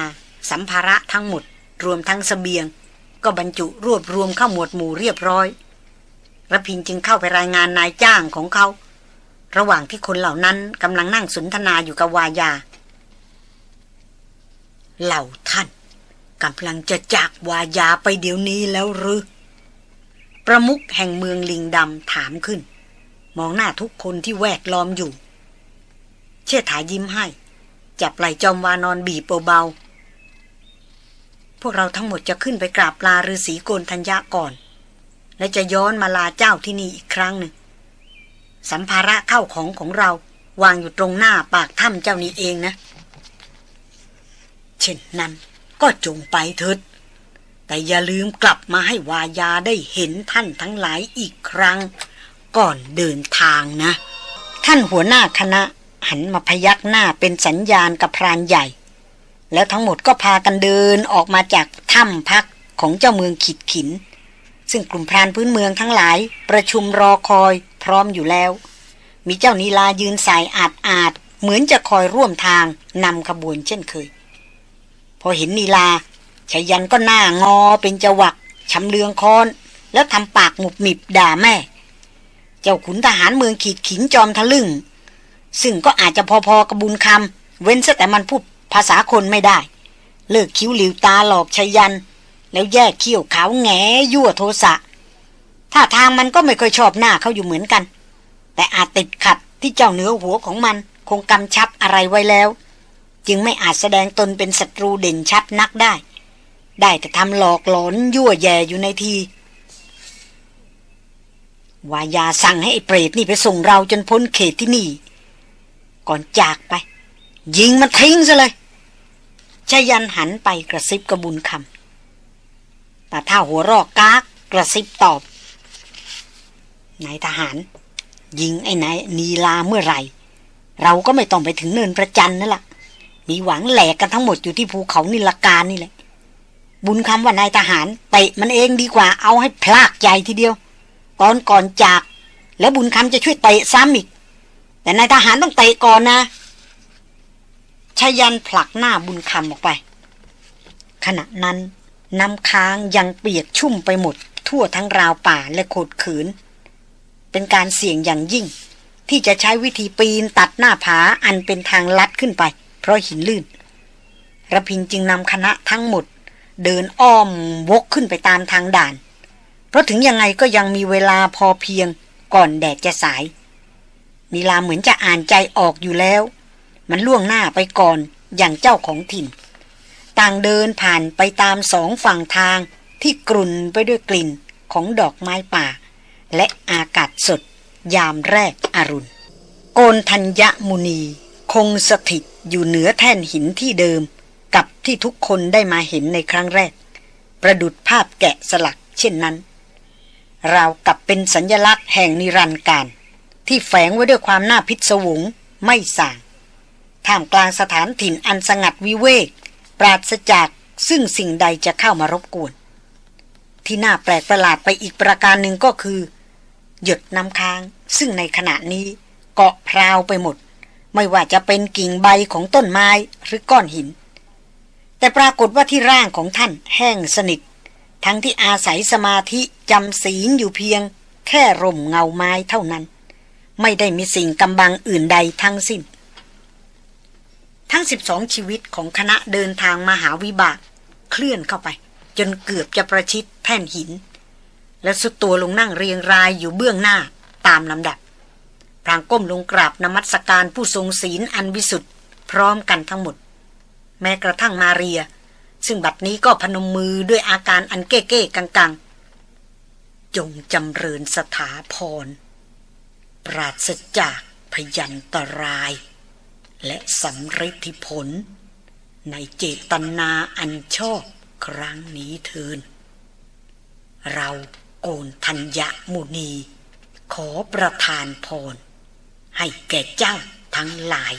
สัมภาระทั้งหมด รวมทั้งสเสบียง ก็บรรจุรวบรวมเข้าหมวดหมู่เรียบร้อยระพินจึงเข้าไปรายงานนายจ้างของเขา ระหว่างที่คนเหล่านั้นกำลังนั่งสนทนาอยู่กับวายา เหล่าท่านกำลังจะจากวายาไปเดี๋ยวนี้แล้วหรือประมุขแห่งเมืองลิงดำถามขึ้น มองหน้าทุกคนที่แวดล้อมอยู่ เชื่อถายิ้มให้ จับไหล่จอมวานอนบีบเบา พวกเราทั้งหมดจะขึ้นไปกราบลาฤาษีโกนทัญญาก่อน และจะย้อนมาลาเจ้าที่นี่อีกครั้งหนึ่ง สัมภาระเข้าของของเราวางอยู่ตรงหน้าปากถ้ำเจ้านี้เองนะ เช่นนั้นก็จงไปเถิด แต่อย่าลืมกลับมาให้วายาได้เห็นท่านทั้งหลายอีกครั้ง ก่อนเดินทางนะ ท่านหัวหน้าคณะหันมาพยักหน้าเป็นสัญญาณกับพรานใหญ่ แล้วทั้งหมดก็พากันเดินออกมาจากถ้ำพักของเจ้าเมืองขีดขิน ซึ่งกลุ่มพรานพื้นเมืองทั้งหลาย ประชุมรอคอยพร้อมอยู่แล้ว มีเจ้านีลายืนสายอาดอาดเหมือนจะคอยร่วมทางนำขบวนเช่นเคย พอเห็นนีลาชายันก็หน้างอเป็นจวักชำเลืองคอน แล้วทำปากหมุบหมิบด่าแม่ เจ้าขุนทหารเมืองขีดขินจอมทะลึ่ง ซึ่งก็อาจจะพอๆกับบุญคำเว้นแต่มันพูด ภาษาคนไม่ได้ เลิกคิ้วหลิวตาหลอกชยัน แล้วแยกเขี้ยวขาวแงยั่วโทสะท่าทางมันก็ไม่เคยชอบหน้าเขาอยู่เหมือนกัน แต่อาจติดขัดที่เจ้าเนื้อหัวของมันคงกำชับอะไรไว้แล้ว จึงไม่อาจแสดงตนเป็นศัตรูเด่นชัดนักได้ ได้แต่ทำหลอกหลอนยั่วแย่อยู่ในทีวายาสั่งให้ไอ้เปรตนี่ไปส่งเราจนพ้นเขตที่นี่ ก่อนจากไป ยิงมันทิ้งซะเลยชยันหันไปกระซิบกระบุญคำแต่ถ้าหัวรอกกากกระซิบตอบนายทหาร ยิงไอ้นายนีลาเมื่อไหร่ เราก็ไม่ต้องไปถึงเนินประจันนั่นละมีหวังแหลกกันทั้งหมดอยู่ที่ภูเขานิลการนี่แหละ บุญคำว่านายทหารเตะมันเองดีกว่าเอาให้พลากใหญ่ทีเดียว ตอนก่อนจาก แล้วบุญคำจะช่วยเตะซ้ำอีก แต่นายทหารต้องเตะก่อนนะ ชายันผลักหน้าบุญคำออกไป ขณะนั้นน้ำค้างยังเปียกชุ่มไปหมด ทั่วทั้งราวป่าและโขดขืน เป็นการเสี่ยงอย่างยิ่ง ที่จะใช้วิธีปีนตัดหน้าผาอันเป็นทางลัดขึ้นไป เพราะหินลื่นระพินจึงนำคณะทั้งหมด เดินอ้อมวกขึ้นไปตามทางด่าน เพราะถึงยังไงก็ยังมีเวลาพอเพียงก่อนแดดจะสายนิลาเหมือนจะอ่านใจออกอยู่แล้ว มันล่วงหน้าไปก่อนอย่างเจ้าของถิ่น ต่างเดินผ่านไปตามสองฝั่งทางที่กลุ่นไปด้วยกลิ่นของดอกไม้ป่า และอากาศสดยามแรกอรุณ โกนธัญญมุนี คงสถิตอยู่เหนือแท่นหินที่เดิม กับที่ทุกคนได้มาเห็นในครั้งแรก ประดุดภาพแกะสลักเช่นนั้น ราวกับเป็นสัญญลักษณ์แห่งนิรันดร์การ ที่แฝงไว้ด้วยความน่าพิศวงไม่ส่าง ท่ามกลางสถานถิ่นอันสงัดวิเวก ปราศจากซึ่งสิ่งใดจะเข้ามารบกวน ที่น่าแปลกประหลาดไปอีกประการหนึ่งก็คือ หยดน้ำค้าง ซึ่งในขณะนี้เกาะพราวไปหมด ไม่ว่าจะเป็นกิ่งใบของต้นไม้หรือก้อนหิน แต่ปรากฏว่าที่ร่างของท่านแห้งสนิท ทั้งที่อาศัยสมาธิจำศีลอยู่เพียง แค่ร่มเงาไม้เท่านั้น ไม่ได้มีสิ่งกำบังอื่นใดทั้งสิ้น ทั้งสิบสองชีวิตของคณะเดินทางมาหาวิบาก เคลื่อนเข้าไป จนเกือบจะประชิดแท่นหิน และสุดตัวลงนั่งเรียงรายอยู่เบื้องหน้าตามลำดับพรางก้มลงกราบนมัสการผู้ทรงศีลอันวิสุทธ์พร้อมกันทั้งหมด แม้กระทั่งมาเรีย ซึ่งบัดนี้ก็พนมมือด้วยอาการอันเก้เก้กังกังจงจำเริญสถาพร ปราศจากพยันตราย และสำฤทธิผล ในเจตนาอันชอบครั้งนี้เทิน เราโกนธัญญมุนี ขอประทานพร ให้แก่เจ้าทั้งหลาย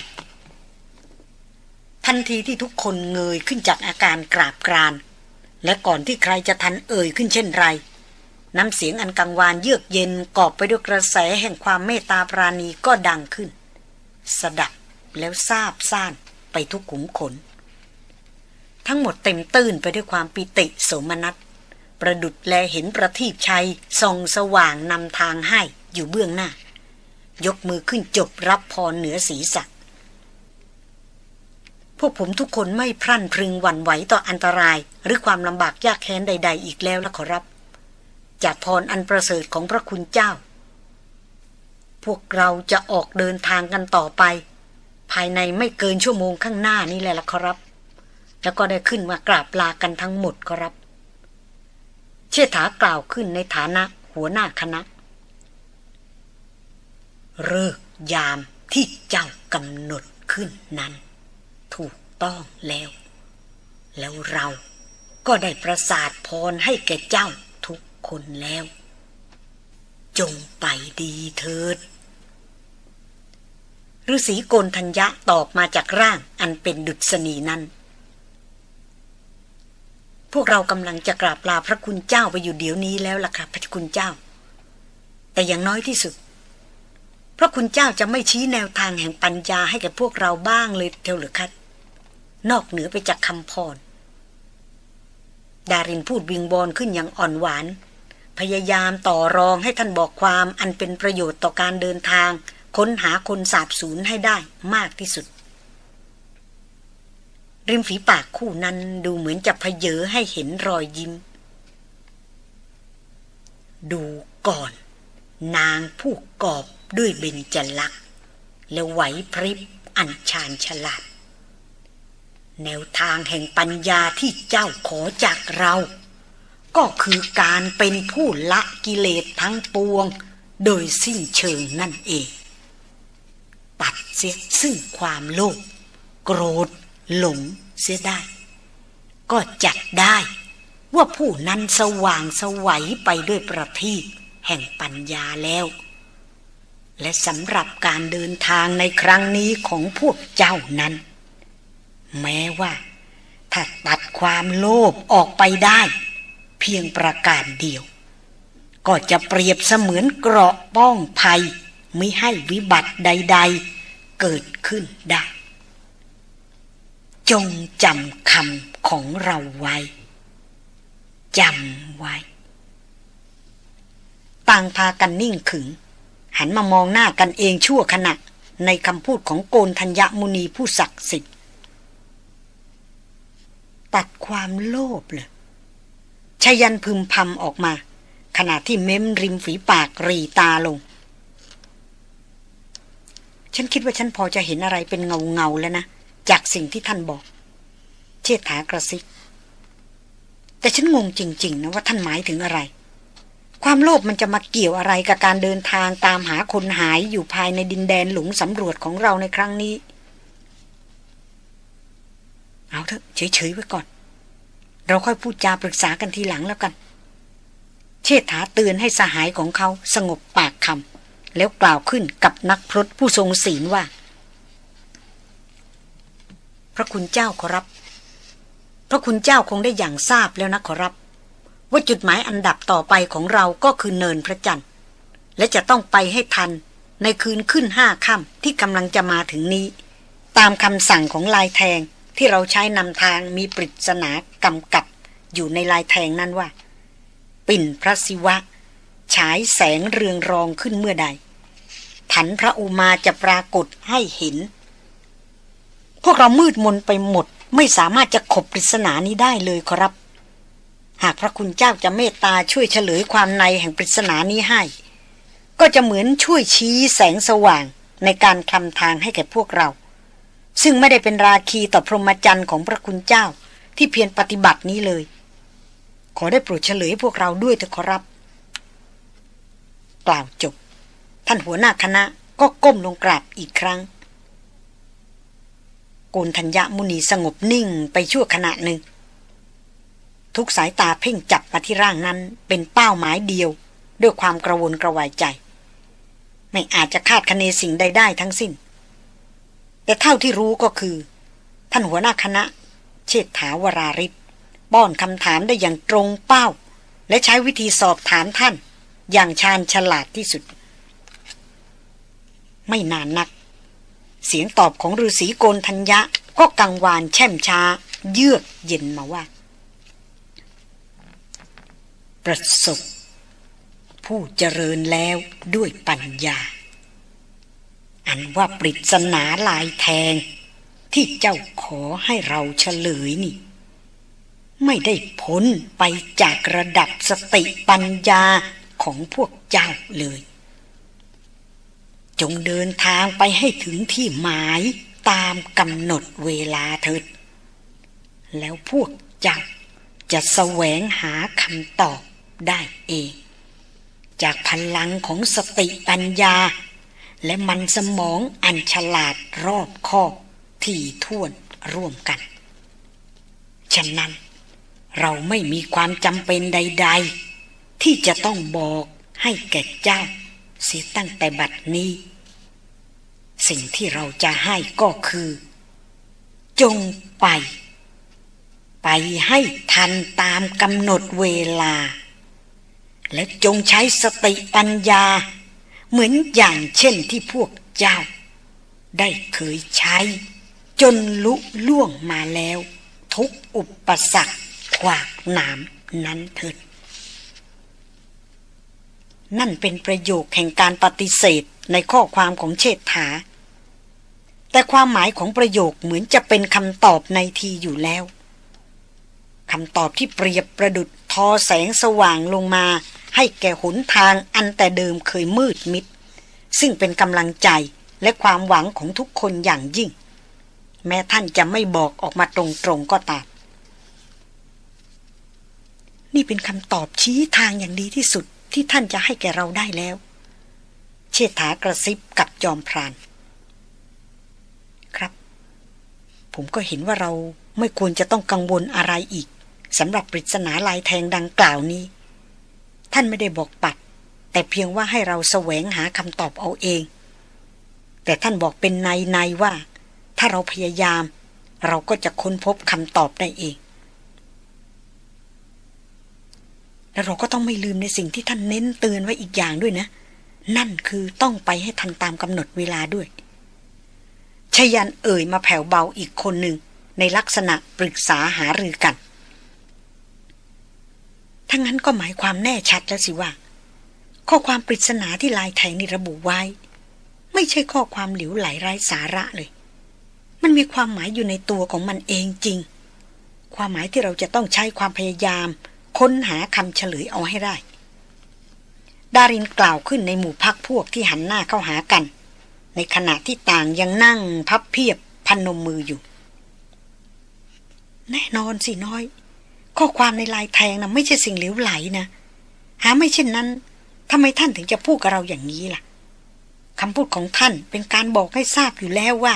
ทันทีที่ทุกคนเงยขึ้นจากอาการกราบกราน และก่อนที่ใครจะทันเอ่ยขึ้นเช่นไรน้ำเสียงอันกังวานเยือกเย็นกอบไปด้วยกระแสแห่งความเมตตาปราณีก็ดังขึ้น สดับ แล้วซาบซ่านไปทุกขุมขน ทั้งหมดเต็มตื้นไปด้วยความปิติโสมนัส ประดุดแลเห็นประทีปชัยส่องสว่างนำทางให้อยู่เบื้องหน้า ยกมือขึ้นจบรับพรเหนือศีรษะพวกผมทุกคนไม่พรั่นพรึงหวั่นไหวต่ออันตราย หรือความลำบากยากแค้นใด ๆ อีกแล้วละขอรับ จากพรอันประเสริฐของพระคุณเจ้า พวกเราจะออกเดินทางกันต่อไป ภายในไม่เกินชั่วโมงข้างหน้านี่แหละละขอรับ แล้วก็ได้ขึ้นมากราบลากันทั้งหมดขอรับ เชษฐากล่าวขึ้นในฐานะหัวหน้าคณะเลิกยามที่เจ้ากำหนดขึ้นนั้น ถูกต้องแล้ว แล้วเราก็ได้ประสาทพรให้แก่เจ้าทุกคนแล้ว จงไปดีเถิด ฤาษีโกนธัญญะตอบมาจากร่างอันเป็นดุษณีนั้น พวกเรากำลังจะกราบลาพระคุณเจ้าไปอยู่เดี๋ยวนี้แล้วล่ะครับพระคุณเจ้า แต่อย่างน้อยที่สุด พระคุณเจ้าจะไม่ชี้แนวทางแห่งปัญญาให้กับพวกเราบ้างเลยเท่าหรือคัดนอกเหนือไปจากคำพร ดารินพูดวิงบอลขึ้นอย่างอ่อนหวาน พยายามต่อรองให้ท่านบอกความอันเป็นประโยชน์ต่อการเดินทาง ค้นหาคนสาบสูญให้ได้มากที่สุด ริมฝีปากคู่นั้นดูเหมือนจะเพเยอให้เห็นรอยยิ้ม ดูก่อน นางผู้กอบด้วยเบญจลักษณ์และไหวพริบอันชาญฉลาด แนวทางแห่งปัญญาที่เจ้าขอจากเรา ก็คือการเป็นผู้ละกิเลสทั้งปวง โดยสิ้นเชิงนั่นเอง ปัดเสียซึ่งความโลภโกรธ หลงเสียได้ ก็จัดได้ว่าผู้นั้นสว่างสวัยไปด้วยประทีปแห่งปัญญาแล้ว และสำหรับการเดินทางในครั้งนี้ของพวกเจ้านั้น แม้ว่า ถ้าตัดความโลภออกไปได้ เพียงประการเดียว ก็จะเปรียบเสมือนเกราะป้องภัย ม่ให้วิบัติใด ๆ เกิดขึ้นได้ จงจำคำของเราไว้จำไว้ ต่างพากันนิ่งขึง หันมามองหน้ากันเองชั่วขณะ ในคำพูดของโกนธัญญมุนีผู้ศักดิ์สิทธิ์ตัดความโลภเลยชยันพึมพำออกมา ขณะที่เม้มริมฝีปากรีตาลง ฉันคิดว่าฉันพอจะเห็นอะไรเป็นเงาเงาแล้วนะ จากสิ่งที่ท่านบอก เชษฐากระซิบแต่ฉันงงจริง ๆ นะว่าท่านหมายถึงอะไร ความโลภมันจะมาเกี่ยวอะไรกับการเดินทางตามหาคนหายอยู่ภายในดินแดนหลุมสำรวจของเราในครั้งนี้ เอาเถอะเฉยๆไว้ก่อน เราค่อยพูดจาปรึกษากันทีหลังแล้วกัน เชษฐาเตือนให้สหายของเขาสงบปากคำ แล้วกล่าวขึ้นกับนักพรตผู้ทรงศีลว่า พระคุณเจ้าขอรับ พระคุณเจ้าคงได้อย่างทราบแล้วนะขอรับ ว่าจุดหมายอันดับต่อไปของเราก็คือเนินพระจันทร์ และจะต้องไปให้ทันในคืนขึ้นห้าค่ำที่กำลังจะมาถึงนี้ ตามคำสั่งของลายแทงที่เราใช้นำทางมีปริศนากำกับอยู่ในลายแทงนั้นว่า ปิ่นพระศิวะ ฉายแสงเรืองรองขึ้นเมื่อใดถันพระอุมาจะปรากฏให้เห็น พวกเรามืดมนไปหมด ไม่สามารถจะขบปริศนานี้ได้เลยครับ หากพระคุณเจ้าจะเมตตาช่วยเฉลยความในแห่งปริศนานี้ให้ ก็จะเหมือนช่วยชี้แสงสว่างในการคลำทางให้แก่พวกเรา ซึ่งไม่ได้เป็นราคีต่อพรหมจรรย์ของพระคุณเจ้าที่เพียรปฏิบัตินี้เลย ขอได้โปรดเฉลยพวกเราด้วยเถอะขอรับ กล่าวจบ ท่านหัวหน้าคณะก็ก้มลงกราบอีกครั้งโกนธัญญมุนีสงบนิ่งไปชั่วขณะหนึ่ง ทุกสายตาเพ่งจับมาที่ร่างนั้นเป็นเป้าหมายเดียว ด้วยความกระวนกระวายใจ ไม่อาจจะคาดคะเนสิ่งใดได้ทั้งสิ้น แต่เท่าที่รู้ก็คือ ท่านหัวหน้าคณะ เชษฐาวราริศป้อนคำถามได้อย่างตรงเป้า และใช้วิธีสอบถามท่าน อย่างชาญฉลาดที่สุด ไม่นานนัก เสียงตอบของฤาษีโกนทัญญะ ก็กังวานแช่มช้า เยือกเย็นมาว่า ประสบ ผู้เจริญแล้วด้วยปัญญา อันว่าปริศนาลายแทง ที่เจ้าขอให้เราเฉลยนี่ไม่ได้พ้นไปจากระดับสติปัญญา ของพวกเจ้าเลย จงเดินทางไปให้ถึงที่หมายตามกำหนดเวลาเถิด แล้วพวกเจ้าจะแสวงหาคำตอบได้เอง จากพลังของสติปัญญา และมันสมองอันฉลาดรอบคอบที่ท่วนร่วมกัน ฉะนั้นเราไม่มีความจำเป็นใด ๆ ที่จะต้องบอกให้แก่เจ้า เสียตั้งแต่บัดนี้ สิ่งที่เราจะให้ก็คือ จงไป ไปให้ทันตามกำหนดเวลา และจงใช้สติปัญญา เหมือนอย่างเช่นที่พวกเจ้า ได้เคยใช้ จนลุล่วงมาแล้ว ทุกอุปสรรคขวากหนามนั้นเถิด นั่นเป็นประโยคแห่งการปฏิเสธในข้อความของเชษฐา แต่ความหมายของประโยคเหมือนจะเป็นคำตอบในทีอยู่แล้วคำตอบที่เปรียบประดุดทอแสงสว่างลงมา ให้แก่หนทางอันแต่เดิมเคยมืดมิด ซึ่งเป็นกำลังใจและความหวังของทุกคนอย่างยิ่ง แม้ท่านจะไม่บอกออกมาตรงๆก็ตามนี่เป็นคำตอบชี้ทางอย่างดีที่สุด ที่ท่านจะให้แก่เราได้แล้ว เชษฐากระซิบกับจอมพราน ครับ ผมก็เห็นว่าเราไม่ควรจะต้องกังวลอะไรอีกสำหรับปริศนาลายแทงดังกล่าวนี้ ท่านไม่ได้บอกปัด แต่เพียงว่าให้เราแสวงหาคำตอบเอาเอง แต่ท่านบอกเป็นในในว่า ถ้าเราพยายาม เราก็จะค้นพบคำตอบได้เอง แล้วเราก็ต้องไม่ลืมในสิ่งที่ท่านเน้นเตือนไว้อีกอย่างด้วยนะ นั่นคือต้องไปให้ทันตามกำหนดเวลาด้วยชยันเอ่ยมาแผ่วเบาอีกคนหนึ่ง ในลักษณะปรึกษาหารือกัน ทั้งนั้นก็หมายความแน่ชัดแล้วสิว่า ข้อความปริศนาที่ลายแทงนี่ระบุไว้ ไม่ใช่ข้อความหลิวไหลไร้สาระเลย มันมีความหมายอยู่ในตัวของมันเองจริง ความหมายที่เราจะต้องใช้ความพยายาม ค้นหาคำเฉลยเอาให้ได้ ดารินกล่าวขึ้นในหมู่พักพวกที่หันหน้าเข้าหากัน ในขณะที่ต่างยังนั่งพับเพียบพันนมมืออยู่ แน่นอนสิน้อย ข้อความในลายแทงนะไม่ใช่สิ่งเหลวไหลนะ หาไม่เช่นนั้นทำไมท่านถึงจะพูดกับเราอย่างนี้ล่ะคำพูดของท่านเป็นการบอกให้ทราบอยู่แล้วว่า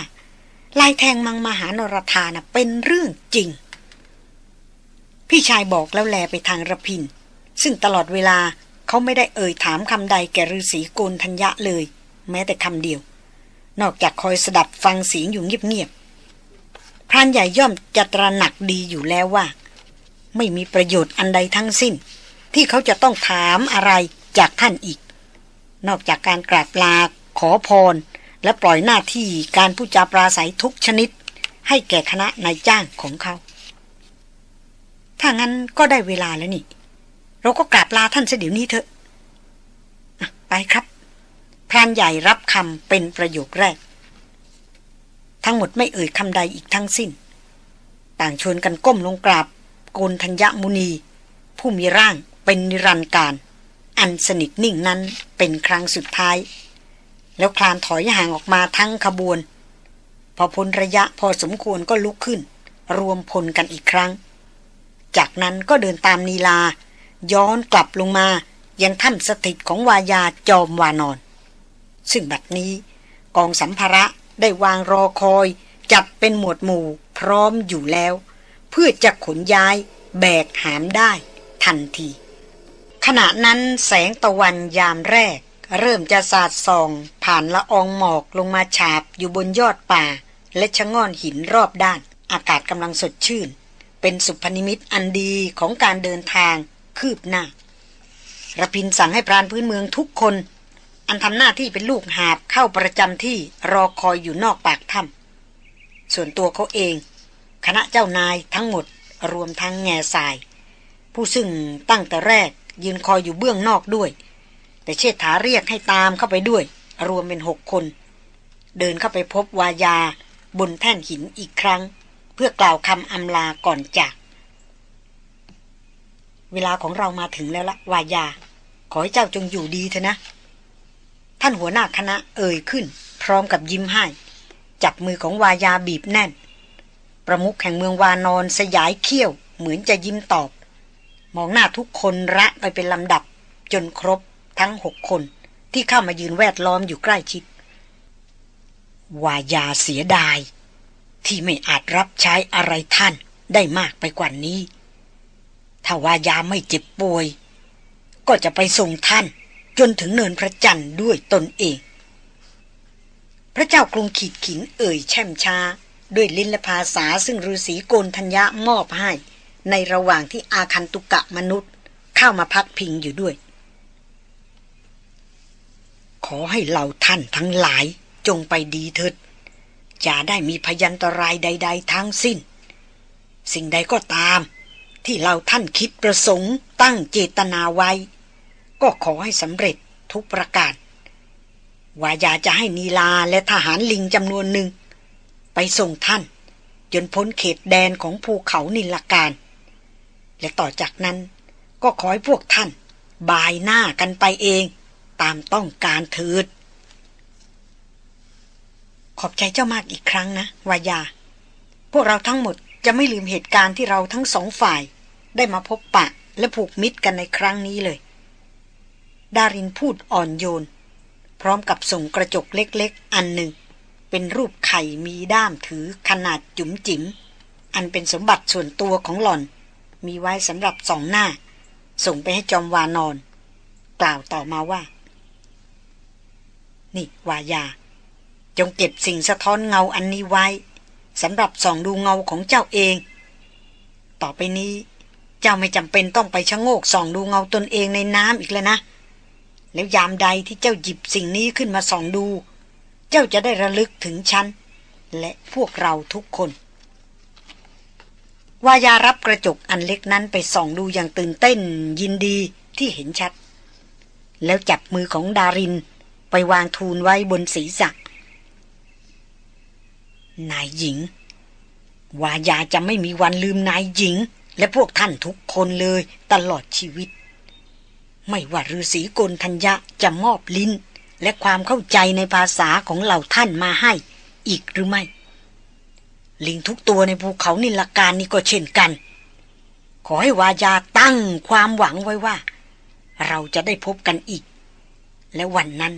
ลายแทงมังมหานรธานะเป็นเรื่องจริง พี่ชายบอกแล้วแลไปทางระพิน ซึ่งตลอดเวลาเขาไม่ได้เอ่ยถามคำใดแก่ฤาษีโกนทัญญะเลย แม้แต่คำเดียว นอกจากคอยสดับฟังเสียงอยู่เงียบๆพรานใหญ่ย่อมจะตระหนักดีอยู่แล้วว่า ไม่มีประโยชน์อันใดทั้งสิ้น ที่เขาจะต้องถามอะไรจากท่านอีก นอกจากการกราบลาขอพร และปล่อยหน้าที่การพูดจาปราศัยทุกชนิด ให้แก่คณะนายจ้างของเขา ถ้างั้นก็ได้เวลาแล้วนี่ เราก็กราบลาท่านเสเดี๋ยวนี้เถอะไปครับ พรานใหญ่รับคำเป็นประโยคแรก ทั้งหมดไม่เอ่ยคำใดอีกทั้งสิ้น ต่างชวนกันก้มลงกราบโกนธัญญมุนี ผู้มีร่างเป็นนิรันดร์การ อันสนิทนิ่งนั้นเป็นครั้งสุดท้าย แล้วคลานถอยห่างออกมาทั้งขบวน พอพ้นระยะพอสมควรก็ลุกขึ้น รวมพลกันอีกครั้ง จากนั้นก็เดินตามนีลา ย้อนกลับลงมา ยังถ้ำสถิตของวายาจอมวานอน ซึ่งบัดนี้ กองสัมภาระได้วางรอคอย จัดเป็นหมวดหมู่พร้อมอยู่แล้ว เพื่อจะขนย้ายแบกหามได้ทันที ขณะนั้นแสงตะวันยามแรก เริ่มจะสาดส่อง ผ่านละอองหมอกลงมาฉาบอยู่บนยอดป่า และชะง่อนหินรอบด้าน อากาศกำลังสดชื่น เป็นสุพนิมิตอันดีของการเดินทางคืบหน้าระพินสั่งให้พรานพื้นเมืองทุกคน อันทำหน้าที่เป็นลูกหาบเข้าประจำที่รอคอยอยู่นอกปากถ้ำส่วนตัวเขาเอง คณะเจ้านายทั้งหมดรวมทั้งแง่ทราย ผู้ซึ่งตั้งแต่แรกยืนคอยอยู่เบื้องนอกด้วย แต่เชษฐาเรียกให้ตามเข้าไปด้วย รวมเป็นหกคน เดินเข้าไปพบวายาบนแท่นหินอีกครั้ง พื่อกล่าวคำอำลาก่อนจาก เวลาของเรามาถึงแล้วละวายา ขอให้เจ้าจงอยู่ดีเถอะนะ ท่านหัวหน้าคณะเอ่ยขึ้น พร้อมกับยิ้มให้ จับมือของวายาบีบแน่น ประมุขแห่งเมืองวานอนสยายเขี้ยว เหมือนจะยิ้มตอบ มองหน้าทุกคนระไปเป็นลำดับ จนครบทั้งหกคน ที่เข้ามายืนแวดล้อมอยู่ใกล้ชิดวายาเสียดาย ที่ไม่อาจรับใช้อะไรท่านได้มากไปกว่านี้ ถ้าว่ายาไม่เจ็บป่วย ก็จะไปส่งท่านจนถึงเนินพระจันทร์ด้วยตนเอง พระเจ้ากรุงขีดขินเอ่ยแช่มชาด้วยลิ้นและภาษาซึ่งฤาษีโกนธัญญะมอบให้ ในระหว่างที่อาคันตุกะมนุษย์เข้ามาพักพิงอยู่ด้วย ขอให้เหล่าท่านทั้งหลายจงไปดีเถิด จะได้มีพยันตรายใด ๆ ทั้งสิ้น สิ่งใดก็ตาม ที่เราท่านคิดประสงค์ ตั้งเจตนาไว้ ก็ขอให้สำเร็จทุกประการว่ายาจะให้นีลาและทหารลิงจำนวนหนึ่ง ไปส่งท่าน จนพ้นเขตแดนของภูเขานิลการ และต่อจากนั้นก็ขอให้พวกท่าน บายหน้ากันไปเอง ตามต้องการเถิด ขอบใจเจ้ามากอีกครั้งนะวายา พวกเราทั้งหมดจะไม่ลืมเหตุการณ์ที่เราทั้งสองฝ่าย ได้มาพบปะและผูกมิตรกันในครั้งนี้เลย ดารินพูดอ่อนโยน พร้อมกับส่งกระจกเล็กๆ อันหนึ่ง เป็นรูปไข่มีด้ามถือขนาดจุ๋มจิ๋มอันเป็นสมบัติส่วนตัวของหล่อน มีไว้สำหรับสองหน้า ส่งไปให้จอมวานอน กล่าวต่อมาว่า นี่วายา จงเก็บสิ่งสะท้อนเงาอันนี้ไว้สำหรับส่องดูเงาของเจ้าเอง ต่อไปนี้ เจ้าไม่จำเป็นต้องไปชะโงกส่องดูเงาตนเองในน้ำอีกแล้วนะ แล้วยามใดที่เจ้าหยิบสิ่งนี้ขึ้นมาส่องดู เจ้าจะได้ระลึกถึงฉัน และพวกเราทุกคนวายารับกระจกอันเล็กนั้นไปส่องดูอย่างตื่นเต้นยินดีที่เห็นชัด แล้วจับมือของดารินไปวางทูลไว้บนศีรษะ นายหญิง วายาจะไม่มีวันลืมนายหญิง และพวกท่านทุกคนเลยตลอดชีวิต ไม่ว่าฤาษีกลทัญญะจะมอบลิ้น และความเข้าใจในภาษาของเหล่าท่านมาให้ อีกหรือไม่ ลิงทุกตัวในภูเขานิลการนี่ก็เช่นกัน ขอให้วายาตั้งความหวังไว้ว่า เราจะได้พบกันอีก และวันนั้น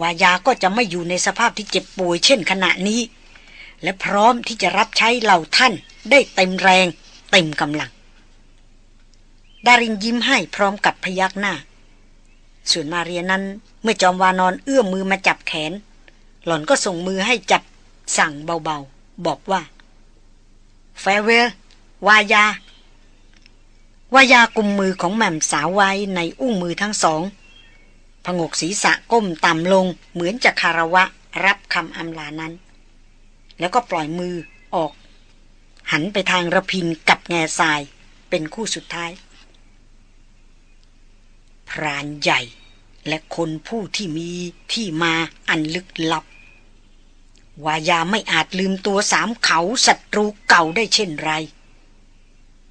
วายาก็จะไม่อยู่ในสภาพที่เจ็บป่วยเช่นขณะนี้ และพร้อมที่จะรับใช้เหล่าท่านได้เต็มแรง เต็มกำลัง ดารินยิ้มให้พร้อมกับพยักหน้า ส่วนมาเรียนั้นเมื่อจอมวานอนเอื้อมมือมาจับแขน หล่อนก็ส่งมือให้จับสั่งเบาๆ บอกว่า แฟเวลวายาวายากุมมือของแม่มสาวไว้ในอุ้งมือทั้งสองผงกศีรษะก้มต่ำลงเหมือนจะคารวะรับคำอำลานั้น แล้วก็ปล่อยมือออก หันไปทางระพินกับแง่ทราย เป็นคู่สุดท้าย พรานใหญ่และคนผู้ที่มีที่มาอันลึกลับ วายาไม่อาจลืมตัวสามเขาศัตรูเก่าได้เช่นไร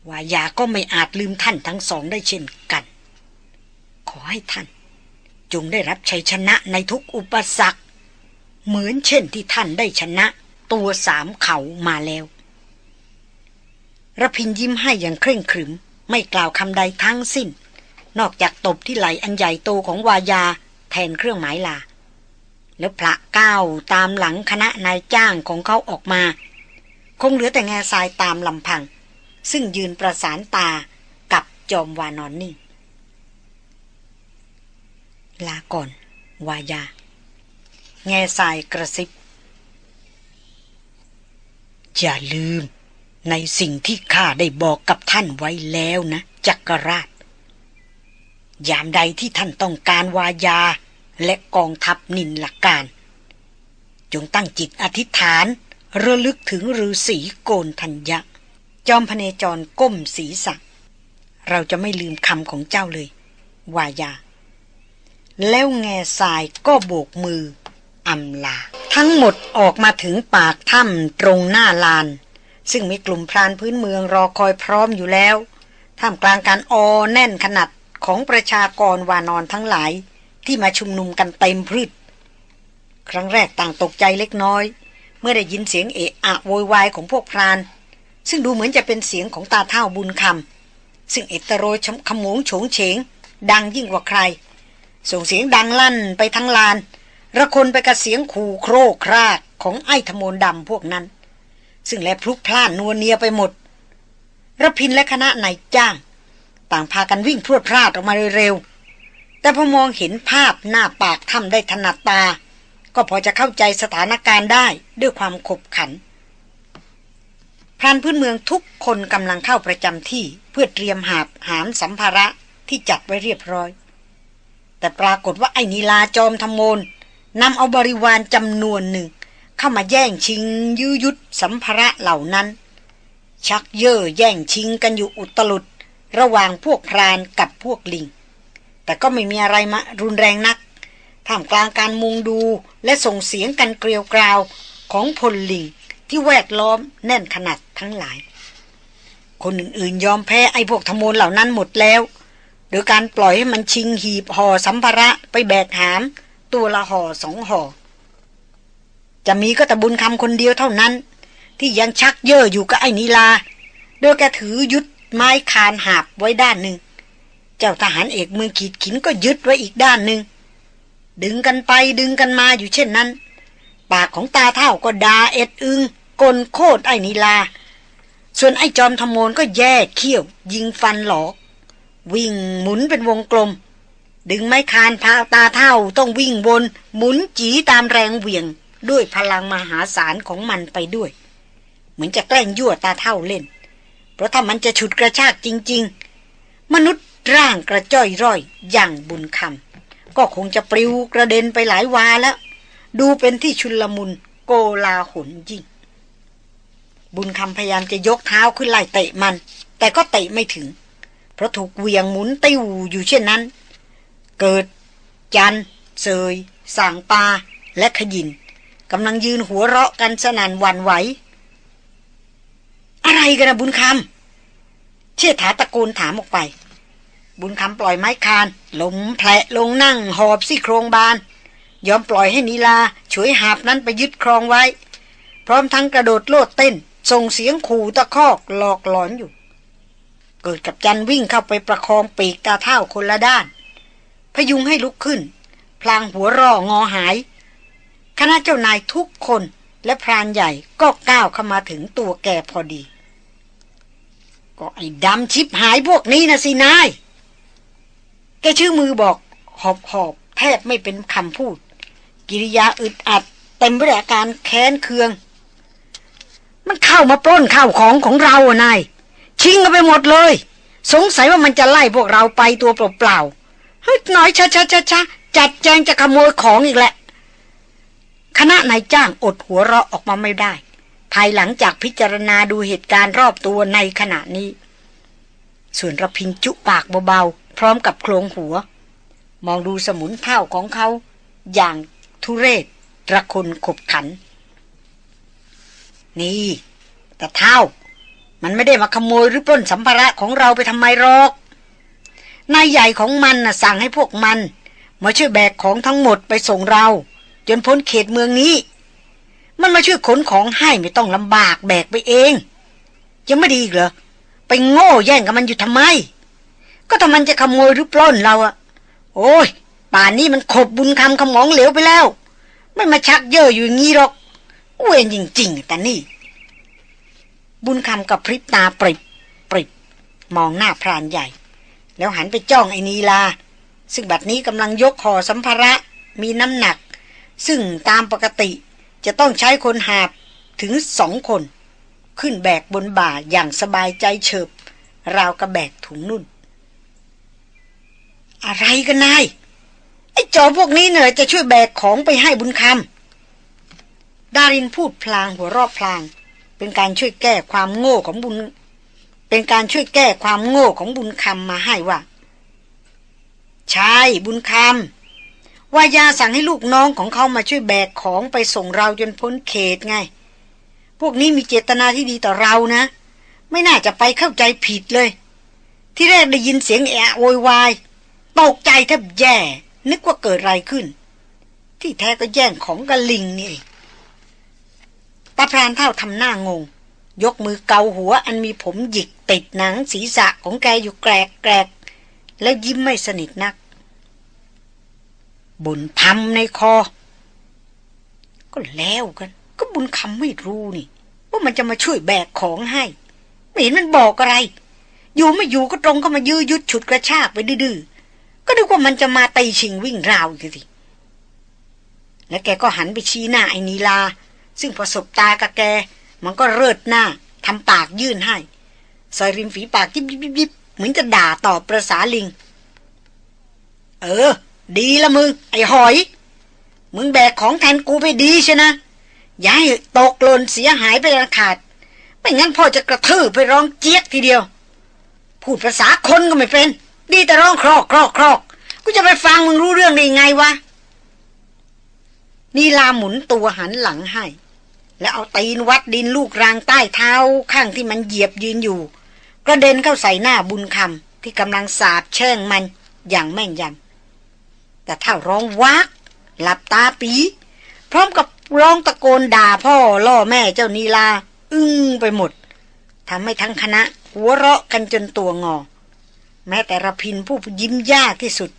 วายาก็ไม่อาจลืมท่านทั้งสองได้เช่นกัน ขอให้ท่าน จงได้รับชัยชนะในทุกอุปสรรค เหมือนเช่นที่ท่านได้ชนะ ตัวสามเขามาแล้วระพินยิ้มให้อย่างเคร่งขรึม ไม่กล่าวคำใดทั้งสิ้น นอกจากตบที่ไหลอันใหญ่โตของวายาแทนเครื่องหมายลา แล้วพระก้าวตามหลังคณะนายจ้างของเขาออกมา คงเหลือแต่แง่ทรายตามลำพัง ซึ่งยืนประสานตากับจอมวานอนนี่งลาก่อน วายา แง่ทรายกระซิบ อย่าลืม ในสิ่งที่ข้าได้บอกกับท่านไว้แล้วนะ จักรราช ยามใดที่ท่านต้องการวายาและกองทัพนินหลักการ จงตั้งจิตอธิษฐาน ระลึกถึงฤาษีโกนทัญญะ จอมพเนจรก้มศีรษะ เราจะไม่ลืมคำของเจ้าเลย วายา แล้วแง่ทรายก็โบกมือ อำลา ทั้งหมดออกมาถึงปากถ้ำตรงหน้าลาน ซึ่งมีกลุ่มพรานพื้นเมืองรอคอยพร้อมอยู่แล้ว ท่ามกลางการออแน่นขนาดของประชากรวานอนทั้งหลายที่มาชุมนุมกันเต็มพืชครั้งแรกต่างตกใจเล็กน้อย เมื่อได้ยินเสียงเอะอะโวยวายของพวกพราน ซึ่งดูเหมือนจะเป็นเสียงของตาเท่าบุญคำซึ่งเอตโรยขโมงโฉงเฉงดังยิ่งกว่าใคร ส่งเสียงดังลั่นไปทั้งลาน ระคนไปกับเสียงขู่โครกครากของไอ้ธมนดำพวกนั้น ซึ่งแลพลุกพล่านนัวเนียไปหมดระพินและคณะนายจ้าง ต่างพากันวิ่งพรวดพลาดออกมาเร็วๆแต่พอมองเห็นภาพหน้าปากถ้ำได้ถนัดตา ก็พอจะเข้าใจสถานการณ์ได้ด้วยความขบขันพรานพื้นเมืองทุกคนกำลังเข้าประจำที่เพื่อเตรียมหาบหามสัมภาระที่จัดไว้เรียบร้อย แต่ปรากฏว่าไอ้นีลาจอมธมน นำเอาบริวารจำนวนหนึ่ง เข้ามาแย่งชิงยื้อยุดสัมภาระเหล่านั้น ชักเย่อแย่งชิงกันอยู่อุตลุดระหว่างพวกพรานกับพวกลิง แต่ก็ไม่มีอะไรมารุนแรงนักท่ามกลางการมุงดูและส่งเสียงกันเกลียวกราวของพลลิงที่แวดล้อมแน่นขนาดทั้งหลาย คนอื่นๆยอมแพ้ไอ้พวกธมนเหล่านั้นหมดแล้ว โดยการปล่อยให้มันชิงหีบห่อสัมภาระไปแบกหาม ตัวละห่อสองห่อ จะมีก็แต่บุญคำคนเดียวเท่านั้น ที่ยังชักเย่ออยู่กับไอ้นีลา โดยแกถือยุดไม้คานหาบไว้ด้านหนึ่ง เจ้าทหารเอกเมืองขีดขินก็ยึดไว้อีกด้านหนึ่ง ดึงกันไปดึงกันมาอยู่เช่นนั้น ปากของตาเท่าก็ดาเอ็ดอึงกลโคตรไอ้นีลา ส่วนไอ้จอมธมนก็แย่เขี้ยว ยิงฟันหลอก วิ่งหมุนเป็นวงกลม ดึงไม้คานพาตาเท่าต้องวิ่งวนหมุนจีตามแรงเหวี่ยง ด้วยพลังมหาศาลของมันไปด้วย เหมือนจะแกล้งยั่วตาเท่าเล่น เพราะถ้ามันจะฉุดกระชากจริง ๆ มนุษย์ร่างกระจ้อยร่อยอย่างบุญคำก็คงจะปลิวกระเด็นไปหลายวาแล้ว ดูเป็นที่ชุลมุนโกลาหลยิ่ง บุญคำพยายามจะยกเท้าขึ้นไล่เตะมัน แต่ก็เตะไม่ถึง เพราะถูกเวียงหมุนติ้วอยู่เช่นนั้น เกิด จันเซยสางปา และขยินกำลังยืนหัวเราะกันสนันหวันไหว อะไรกันนะบุญคำเชี่ยถาตะโกนถามออกไป บุญคำปล่อยไม้คานหล้มแผลลงนั่งหอบซี่โครงบาน ยอมปล่อยให้นีลาช่วยหาบนั้นไปยึดครองไว้ พร้อมทั้งกระโดดโลดเต้น ส่งเสียงขู่ตะคอกหลอกหลอนอยู่ เกิดกับจันวิ่งเข้าไปประคองปีกตาเท่าคนละด้าน พยุงให้ลุกขึ้น พลางหัวร่องอหาย คณะเจ้านายทุกคนและพรานใหญ่ก็ก้าวเข้ามาถึงตัวแกพอดี ก็ไอ้ดำชิบหายพวกนี้นะสินาย แกชื่อมือบอกหอบหอบแทบไม่เป็นคำพูด กิริยาอึดอัด เต็มไปด้วยอาการแค้นเคือง มันเข้ามาปล้นข้าวของของเราอะนาย ชิงกันไปหมดเลย สงสัยว่ามันจะไล่พวกเราไปตัวเปล่าๆ เฮ้ยหน่อยช้าช้าช้าช้าจัดแจงจะขโมยของอีกแหละ คณะนายจ้างอดหัวเราะออกมาไม่ได้ ภายหลังจากพิจารณาดูเหตุการณ์รอบตัวในขณะนี้ ส่วนระพินจุปากเบาๆ พร้อมกับโครงหัว มองดูสมุนเท่าของเขา อย่างทุเรศระคนขบขัน นี่ แต่เท่า มันไม่ได้มาขโมยหรือปล้นสัมภาระของเราไปทำไมหรอก นายใหญ่ของมันนะสั่งให้พวกมัน มาช่วยแบกของทั้งหมดไปส่งเรา จนพ้นเขตเมืองนี้ มันมาช่วยขนของให้ไม่ต้องลำบากแบกไปเอง ยังไม่ดีอีกเหรอ ไปโง่แย่งกับมันอยู่ทำไม ก็ถ้ามันจะขโมยหรือปล้นเราอะโอ้ยป่านนี้มันขบบุญคำขมองเหลวไปแล้ว ไม่มาชักเย่ออยู่อย่างงี้หรอกเวนจริงๆแต่นี่ บุญคำกับพริบตาปริบปริบมองหน้าพรานใหญ่ แล้วหันไปจ้องไอ้นีลา ซึ่งบัดนี้กำลังยกห่อสัมภาระมีน้ำหนัก ซึ่งตามปกติจะต้องใช้คนหาบถึงสองคน ขึ้นแบกบนบ่าอย่างสบายใจเฉิบ ราวกับแบกถุงนุ่น อะไรกันนาย ไอ้จอพวกนี้เนี่ยจะช่วยแบกของไปให้บุญคำดารินพูดพลางหัวรอบพลาง เป็นการช่วยแก้ความโง่ของบุญ เป็นการช่วยแก้ความโง่ของบุญคำมาให้ว่าใช่บุญคำวายาสั่งให้ลูกน้องของเขามาช่วยแบกของไปส่งเราจนพ้นเขตไง พวกนี้มีเจตนาที่ดีต่อเรานะ ไม่น่าจะไปเข้าใจผิดเลย ที่แรกได้ยินเสียงแอะโวยวายตกใจแทบแย่ นึกว่าเกิดอะไรขึ้น ที่แท้ก็แย่งของกระลิงนี่เองตาพรานเท่าทำหน้างง ยกมือเกาหัวอันมีผมหยิกติดหนังศีรษะของแกอยู่แกรกแกรกแล้วยิ้มไม่สนิทนัก บุญทำในคอ ก็แล้วกัน ก็บุญคำไม่รู้นี่ ว่ามันจะมาช่วยแบกของให้ ไม่เห็นมันบอกอะไร อยู่ไม่อยู่ก็ตรงเข้ามายื้อยุดฉุดกระชากไปดื้อก็ดูว่ามันจะมาตีชิงวิ่งราวอยู่สิแล้วแกก็หันไปชี้หน้าไอ้นีลา ซึ่งประสบตากับแก มันก็เริดหน้าทำปากยื่นให้ ซอยริมฝีปากยิบยิบยิบยิบเหมือนจะด่าตอบประสาลิง เออ ดีละมึง ไอ้หอย มึงแบกของแทนกูไปดีใช่นะ อย่าให้ตกหล่นเสียหายไปขาด ไม่งั้นพ่อจะกระทืบไปร้องเจี๊ยกทีเดียว พูดภาษาคนก็ไม่เป็น ดีแต่ร้องครอกครอกครอกกูจะไปฟังมึงรู้เรื่องได้ไงวะนีลาหมุนตัวหันหลังให้ แล้วเอาตีนวัดดินลูกรางใต้เท้าข้างที่มันเหยียบยืนอยู่ กระเด็นเข้าใส่หน้าบุญคำที่กำลังสาบแช่งมันอย่างแม่นยำแต่ถ้าร้องวัก หลับตาปี พร้อมกับร้องตะโกนด่าพ่อล่อแม่เจ้านีลา อึ้งไปหมดทำให้ทั้งคณะ หัวเราะกันจนตัวงอ แม้แต่ระพินผู้ยิ้มยากที่สุด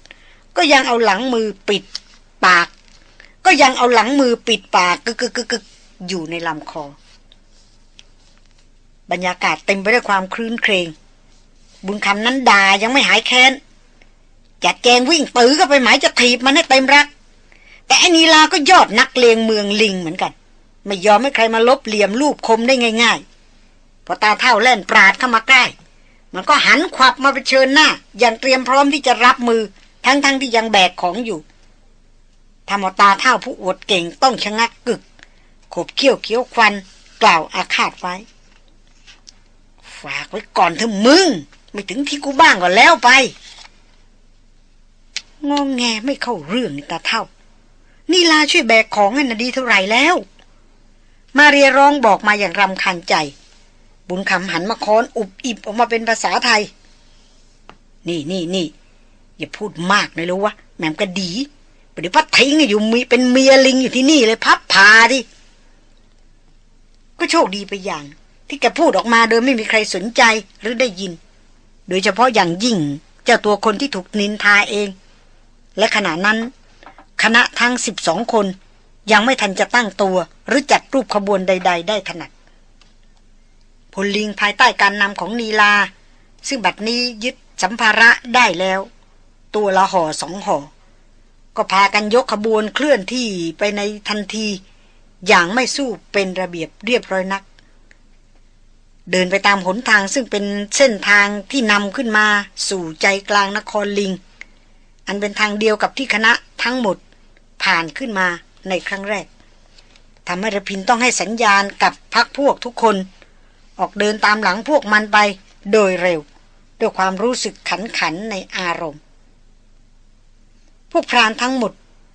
ก็ยังเอาหลังมือปิดปาก ก็ยังเอาหลังมือปิดปากกึกกึกกึก อยู่ในลำคอ บรรยากาศเต็มไปด้วยความคลื่นเครง บุญคำนั้นด่ายังไม่หายแค้น จัดแจงวิ่งปื้อก็ไปหมายจะถีบมันให้เต็มรัก แต่อันีลาก็ยอดนักเลงเมืองลิงเหมือนกัน ไม่ยอมให้ใครมาลบเหลี่ยมรูปคมได้ง่าย ๆ พอตาเท่าแล่นปราดเข้ามาใกล้ มันก็หันขวับมาไปเชิญหน้า อย่างเตรียมพร้อมที่จะรับมือ ทั้งๆทที่ยังแบกของอยู่ทำเอาตาเท่าผู้อวดเก่งต้องชะงักกึก ขบเขี้ยวเขี้ยวควัน กล่าวอาฆาตไว้ ฝากไว้ก่อนเถอะมึง ไม่ถึงที่กูบ้างก็แล้วไปงองแงไม่เข้าเรื่องตาเท่า นี่ลาช่วยแบกของให้นาดีเท่าไหร่แล้ว มาเรียร้องบอกมาอย่างรำคาญใจ บุญคำหันมาค้อนอุบอิบออกมาเป็นภาษาไทย นี่นี่นี่อย่าพูดมากเลยรู้วะแหม่มก็ดีเดี๋ยวพัดทิ้งอยู่มีเป็นเมียลิงอยู่ที่นี่เลยพับพาดิ ก็โชคดีไปอย่าง ที่แกพูดออกมาโดยไม่มีใครสนใจหรือได้ยิน โดยเฉพาะอย่างยิ่งเจ้าตัวคนที่ถูกนินทาเอง และขณะนั้น คณะทั้งสิบสองคน ยังไม่ทันจะตั้งตัว หรือจัดรูปขบวนใด ๆ ได้ถนัดพลลิงภายใต้การนำของนีลา ซึ่งบัดนี้ยึดสัมภาระได้แล้ว ตัวละห่อสองห่อก็พากันยกขบวนเคลื่อนที่ไปในทันที อย่างไม่สู้เป็นระเบียบเรียบร้อยนัก เดินไปตามหนทางซึ่งเป็นเส้นทางที่นำขึ้นมาสู่ใจกลางนครลิง อันเป็นทางเดียวกับที่คณะทั้งหมดผ่านขึ้นมาในครั้งแรกทำให้ระพินต้องให้สัญญาณกับพักพวกทุกคน ออกเดินตามหลังพวกมันไปโดยเร็ว ด้วยความรู้สึกขันขันในอารมณ์ พวกพรานทั้งหมด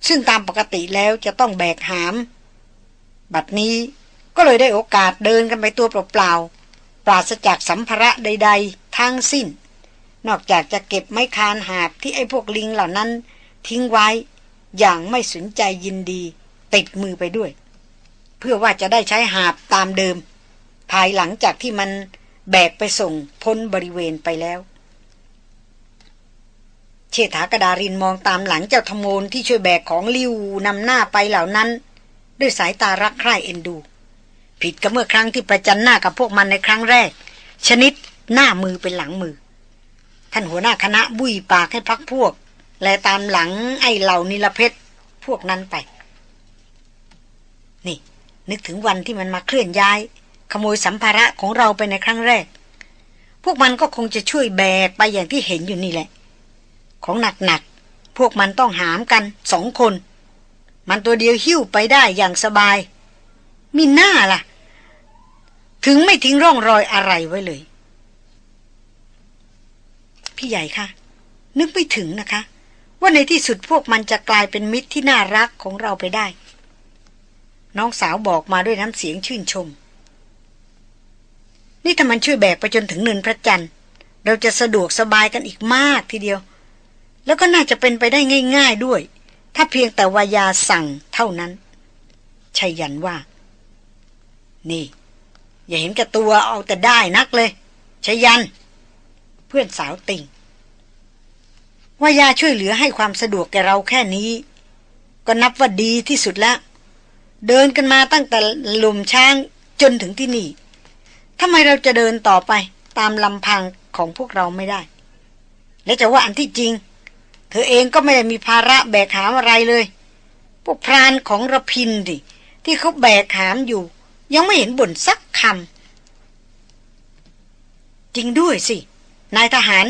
ซึ่งตามปกติแล้วจะต้องแบกหาม บัดนี้ก็เลยได้โอกาสเดินกันไปตัวเปล่าๆปราศจากสัมภาระใด ๆ ทั้งสิ้น นอกจากจะเก็บไม้คานหาบที่ไอ้พวกลิงเหล่านั้น ทิ้งไว้อย่างไม่สนใจยินดี ติดมือไปด้วย เพื่อว่าจะได้ใช้หาบตามเดิม ภายหลังจากที่มันแบกไปส่งพ้นบริเวณไปแล้ว เชษฐากระดารินมองตามหลังเจ้าธโมนที่ช่วยแบกของลิ้วนำหน้าไปเหล่านั้น ด้วยสายตารักใคร่เอ็นดู ผิดกับเมื่อครั้งที่ประจันหน้ากับพวกมันในครั้งแรก ชนิดหน้ามือเป็นหลังมือ ท่านหัวหน้าคณะบุยปากให้พักพวก และตามหลังไอ้เหล่านิลเพชรพวกนั้นไป นี่ นึกถึงวันที่มันมาเคลื่อนย้ายขขโมยสัมภาระของเราไปในครั้งแรก พวกมันก็คงจะช่วยแบกไปอย่างที่เห็นอยู่นี่แหละ ของหนักๆพวกมันต้องหามกันสองคน มันตัวเดียวหิ้วไปได้อย่างสบาย มีหน้าล่ะ ถึงไม่ทิ้งร่องรอยอะไรไว้เลย พี่ใหญ่คะนึกไม่ถึงนะคะ ว่าในที่สุดพวกมันจะกลายเป็นมิตรที่น่ารักของเราไปได้ น้องสาวบอกมาด้วยน้ำเสียงชื่นชม นี่ถ้ามันช่วยแบกไปจนถึงเนินพระจันทร์ เราจะสะดวกสบายกันอีกมากทีเดียว แล้วก็น่าจะเป็นไปได้ง่าย ๆด้วย ถ้าเพียงแต่วายาสั่งเท่านั้นชัยยันว่า นี่ อย่าเห็นกับตัวเอาแต่ได้นักเลยชัยยัน เพื่อนสาวติงว่ายาช่วยเหลือให้ความสะดวกแก่เราแค่นี้ ก็นับว่าดีที่สุดแล้ว เดินกันมาตั้งแต่หลุมช้างจนถึงที่นี่ทำไมเราจะเดินต่อไปตามลำพังของพวกเราไม่ได้ และจะว่าอันที่จริง เธอเองก็ไม่ได้มีภาระแบกหามอะไรเลย พวกพรานของระพินดิที่เขาแบกหามอยู่ ยังไม่เห็นบ่นสักคำจริงด้วยสิ นายทหาร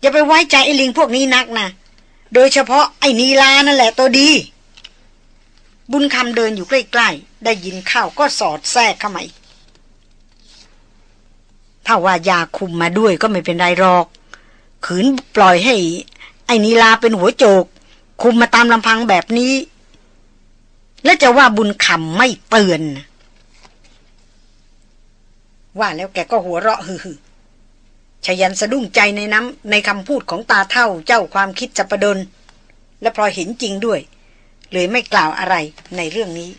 อย่าไปไว้ใจไอ้ลิงพวกนี้นักนะโดยเฉพาะไอ้นีลานั่นแหละตัวดี บุญคำเดินอยู่ใกล้ๆ ได้ยินข้าวก็สอดแทรกเข้ามาอีกถ้าว่ายาคุมมาด้วยก็ไม่เป็นไรหรอก ขืนปล่อยให้ ไอ้นีลาเป็นหัวโจก คุมมาตามลำพังแบบนี้ แล้วจะว่าบุญคำไม่เตือน ว่าแล้วแกก็หัวเราะฮือชยันสะดุ้งใจในน้ำในคำพูดของตาเท่าเจ้าความคิดจัประดน และพอเห็นจริงด้วย เลยไม่กล่าวอะไรในเรื่องนี้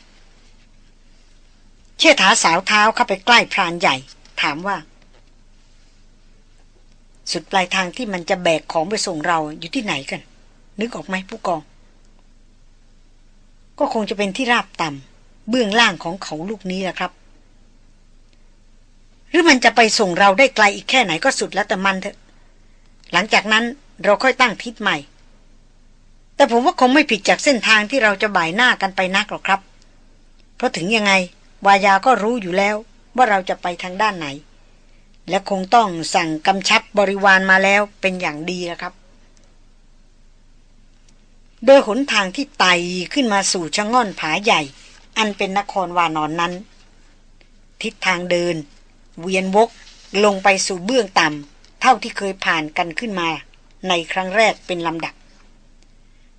เชื่อถาสาวเท้าเข้าไปใกล้พรานใหญ่ ถามว่า สุดปลายทางที่มันจะแบกของไปส่งเราอยู่ที่ไหนกัน นึกออกไหมผู้กอง ก็คงจะเป็นที่ราบต่ำเบื้องล่างของเขาลูกนี้แหละครับ หรือมันจะไปส่งเราได้ไกลอีกแค่ไหนก็สุดแล้วแต่มันเถอะ หลังจากนั้นเราค่อยตั้งทิศใหม่ แต่ผมว่าคงไม่ผิดจากเส้นทางที่เราจะบ่ายหน้ากันไปนักหรอกครับ เพราะถึงยังไงวายาก็รู้อยู่แล้วว่าเราจะไปทางด้านไหน และคงต้องสั่งกำชับบริวารมาแล้วเป็นอย่างดีแล้วครับ โดยหนทางที่ไต่ขึ้นมาสู่ชะง่อนผาใหญ่ อันเป็นนครวานอนนั้น ทิศทางเดิน เวียนวกลงไปสู่เบื้องต่ำเท่าที่เคยผ่านกันขึ้นมาในครั้งแรกเป็นลำดับ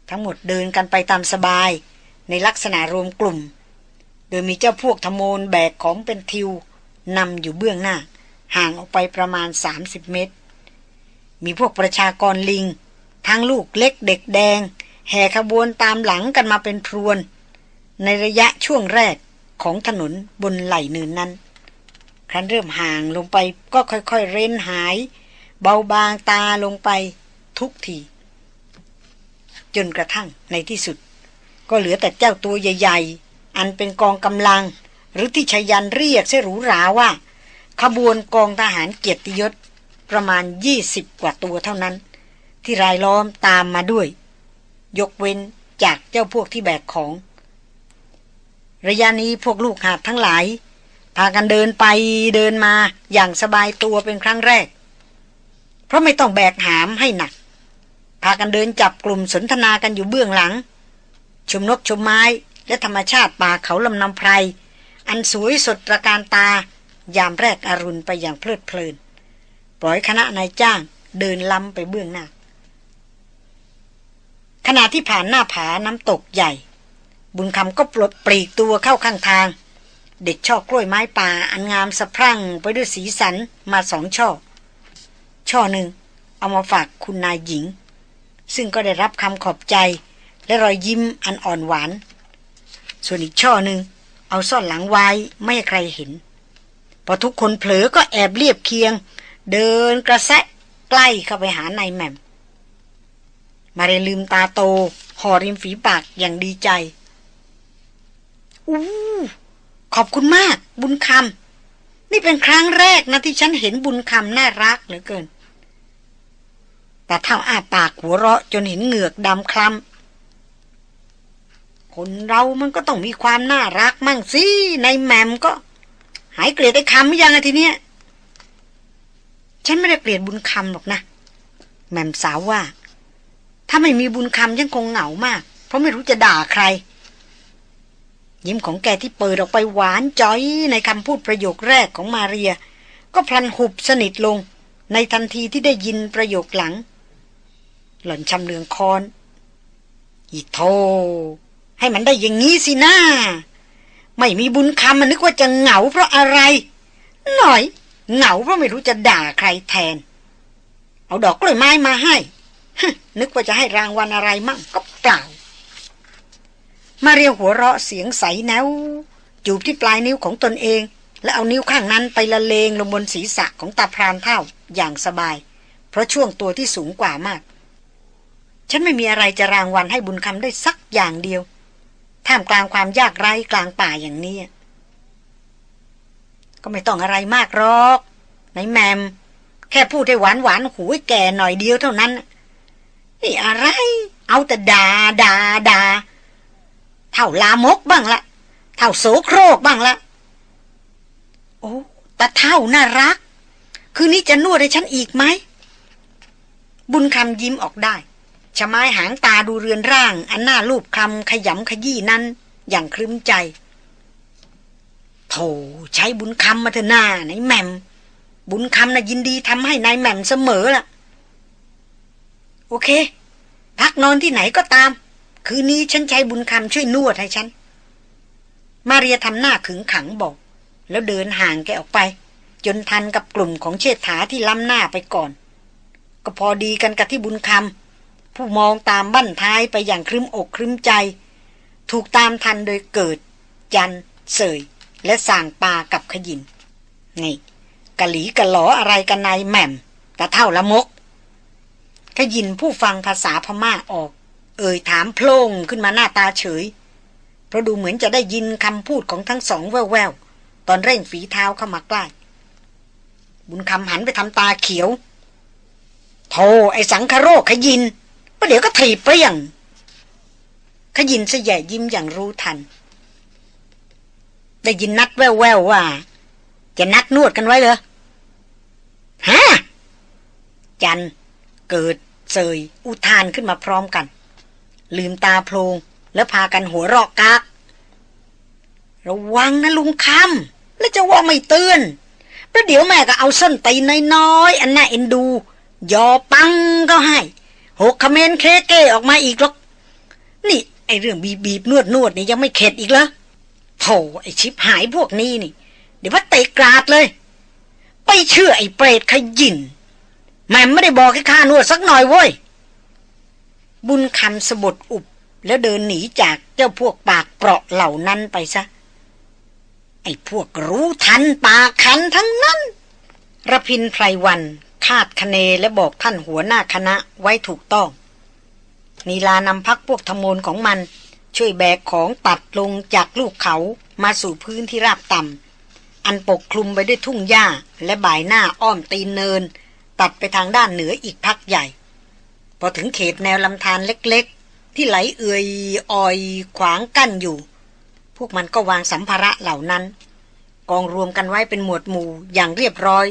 ทั้งหมดเดินกันไปตามสบาย ในลักษณะรวมกลุ่ม โดยมีเจ้าพวกธโมนแบกของเป็นทิวนำอยู่เบื้องหน้า ห่างออกไปประมาณ 30 เมตร มีพวกประชากรลิง ทั้งลูกเล็กเด็กแดง แห่ขบวนตามหลังกันมาเป็นพรวน ในระยะช่วงแรกของถนนบนไหล่เนินนั้น ครั้นเริ่มห่างลงไปก็ค่อยๆเร้นหาย เบาบางตาลงไปทุกทีจนกระทั่งในที่สุด ก็เหลือแต่เจ้าตัวใหญ่ ๆ อันเป็นกองกำลัง หรือที่ชยันเรียกเสหรูหราว่า ขบวนกองทหารเกียรติยศประมาณยี่สิบกว่าตัวเท่านั้น ที่รายล้อมตามมาด้วย ยกเว้นจากเจ้าพวกที่แบกของ ระยะนี้พวกลูกหาบทั้งหลาย พากันเดินไปเดินมาอย่างสบายตัวเป็นครั้งแรก เพราะไม่ต้องแบกหามให้หนัก พากันเดินจับกลุ่มสนทนากันอยู่เบื้องหลัง ชมนกชมไม้และธรรมชาติป่าเขาลำนำไพร อันสวยสดระการตา ยามแรกอรุณไปอย่างเพลิดเพลิน ปล่อยคณะนายจ้างเดินล้ำไปเบื้องหน้า ขณะที่ผ่านหน้าผาน้ำตกใหญ่ บุญคำก็ปลดปลีกตัวเข้าข้างทาง เด็ดช่อกล้วยไม้ป่าอันงามสะพรั่งไปด้วยสีสันมาสองช่อ ช่อหนึ่งเอามาฝากคุณนายหญิง ซึ่งก็ได้รับคำขอบใจและรอยยิ้มอันอ่อนหวาน ส่วนอีกช่อหนึ่งเอาซ่อนหลังไว้ไม่ให้ใครเห็น พอทุกคนเผลอก็แอบเรียบเคียง เดินกระแซะใกล้เข้าไปหานายแม่ม มาเรลืมตาโตห่อริมฝีปากอย่างดีใจ อู้ขอบคุณมาก บุญคำนี่เป็นครั้งแรกนะที่ฉันเห็นบุญคำน่ารักเหลือเกิน แต่เท่าอาปากหัวเราะจนเห็นเหงือกดำคล้ำคนเรามันก็ต้องมีความน่ารักมั่งสิในแมมก็ หายเกลียดไอ้คำหรือยังอะทีเนี้ย ฉันไม่ได้เกลียดบุญคำหรอกนะ แม่มสาวว่า ถ้าไม่มีบุญคำฉันคงเหงามาก เพราะไม่รู้จะด่าใคร ยิ้มของแกที่เปิดออกไปหวานจ้อยในคำพูดประโยคแรกของมาเรีย ก็พลันหุบสนิทลง ในทันทีที่ได้ยินประโยคหลัง หล่อนชำเลืองคอน อีโท ให้มันได้อย่างนี้สินะ ไม่มีบุญคำมันนึกว่าจะเหงาเพราะอะไร หน่อย เหงาเพราะไม่รู้จะด่าใครแทน เอาดอกกล้วยไม้มาให้นึกว่าจะให้รางวัลอะไรมั่งก็เปล่า มาเรียวหัวเราะเสียงใสแนวจูบที่ปลายนิ้วของตนเอง และเอานิ้วข้างนั้นไปละเลงลงบนศีรษะของตาพรานเท่าอย่างสบาย เพราะช่วงตัวที่สูงกว่ามาก ฉันไม่มีอะไรจะรางวัลให้บุญคำได้สักอย่างเดียว ท่ามกลางความยากไร้กลางป่าอย่างนี้ ก็ไม่ต้องอะไรมากหรอกไหนแมม แค่พูดให้หวานหวานหูแก่หน่อยเดียวเท่านั้น นี่อะไร เอาแต่ดาดาดาเท่าลามกบ้างละเท่าโสโครกบ้างละโอ้แต่เท่าน่ารัก คืนนี้จะนวดให้ฉันอีกไหม บุญคำยิ้มออกได้ ชะไม้หางตาดูเรือนร่าง อันหน้ารูปคำขยำขยี้นั้น อย่างครึ้มใจโธ่ใช้บุญคำมาเถอะหน้าไหนแหม่ม บุญคำนะ่ะยินดีทำให้นายแหม่มเสมอล่ะ โอเค พักนอนที่ไหนก็ตาม คืนนี้ฉันใช้บุญคำช่วยนวดให้ฉัน มาเรียทำหน้าขึงขังบอก แล้วเดินห่างแกออกไป จนทันกับกลุ่มของเชษฐาที่ล้ำหน้าไปก่อน ก็พอดีกันกับที่บุญคำ ผู้มองตามบั้นท้ายไปอย่างครึ้มอกครึ้มใจ ถูกตามทันโดยเกิด จันเสย และส่างปากับขยิน นี่กะหลีกะหลออะไรกันนายแหม่มกะเท่าละมก ขยินผู้ฟังภาษาพม่าออก เอ่ยถามโพล่งขึ้นมาหน้าตาเฉย เพราะดูเหมือนจะได้ยินคำพูดของทั้งสองแววๆ ตอนเร่งฝีเท้าเข้ามาใกล้ บุญคำหันไปทำตาเขียวโธ่ไอสังคโรคขยิน ประเดี๋ยวก็ถีบเปรี้ยง ขยินเสยยิ้มอย่างรู้ทัน ได้ยินนัดแววๆวว่า จะนัดนวดกันไว้เหรอฮะ จัน เกิดเสยอุทานขึ้นมาพร้อมกัน ลืมตาโพลงแล้วพากันหัวเราะกากระวังนะลุงคำแล้วจะว่าไม่เตือนประเดี๋ยวแม่ก็เอาส้นตีนน้อยๆอันน่าเอ็นดู ยอปังก็ให้ หกคเมนเคเก้ออกมาอีกหรอกนี่ ไอเรื่องบีบีบนวดนวดนี่ยังไม่เข็ดอีกเหรอโธ่ไอชิบหายพวกนี้นี่ เดี๋ยวว่าเตะกราดเลย ไปเชื่อไอเปรตขยินแม่ไม่ได้บอกให้ข้านวดสักหน่อยเว้ยบุญคำสะบดอุบแล้วเดินหนีจากเจ้าพวกปากเปราะเหล่านั้นไปซะ ไอ้พวกรู้ทันปากขันทั้งนั้นระพินไพรวัน คาดคะเนและบอกท่านหัวหน้าคณะไว้ถูกต้อง นีลานำพักพวกธมนของมัน ช่วยแบกของตัดลงจากลูกเขามาสู่พื้นที่ราบต่ำอันปกคลุมไปด้วยทุ่งหญ้าและบ่ายหน้าอ้อมตีนเนิน ตัดไปทางด้านเหนืออีกพักใหญ่ พอถึงเขตแนวลำธารเล็กๆ ที่ไหลเอื่อยออยขวางกั้นอยู่ พวกมันก็วางสัมภาระเหล่านั้น กองรวมกันไว้เป็นหมวดหมู่อย่างเรียบร้อย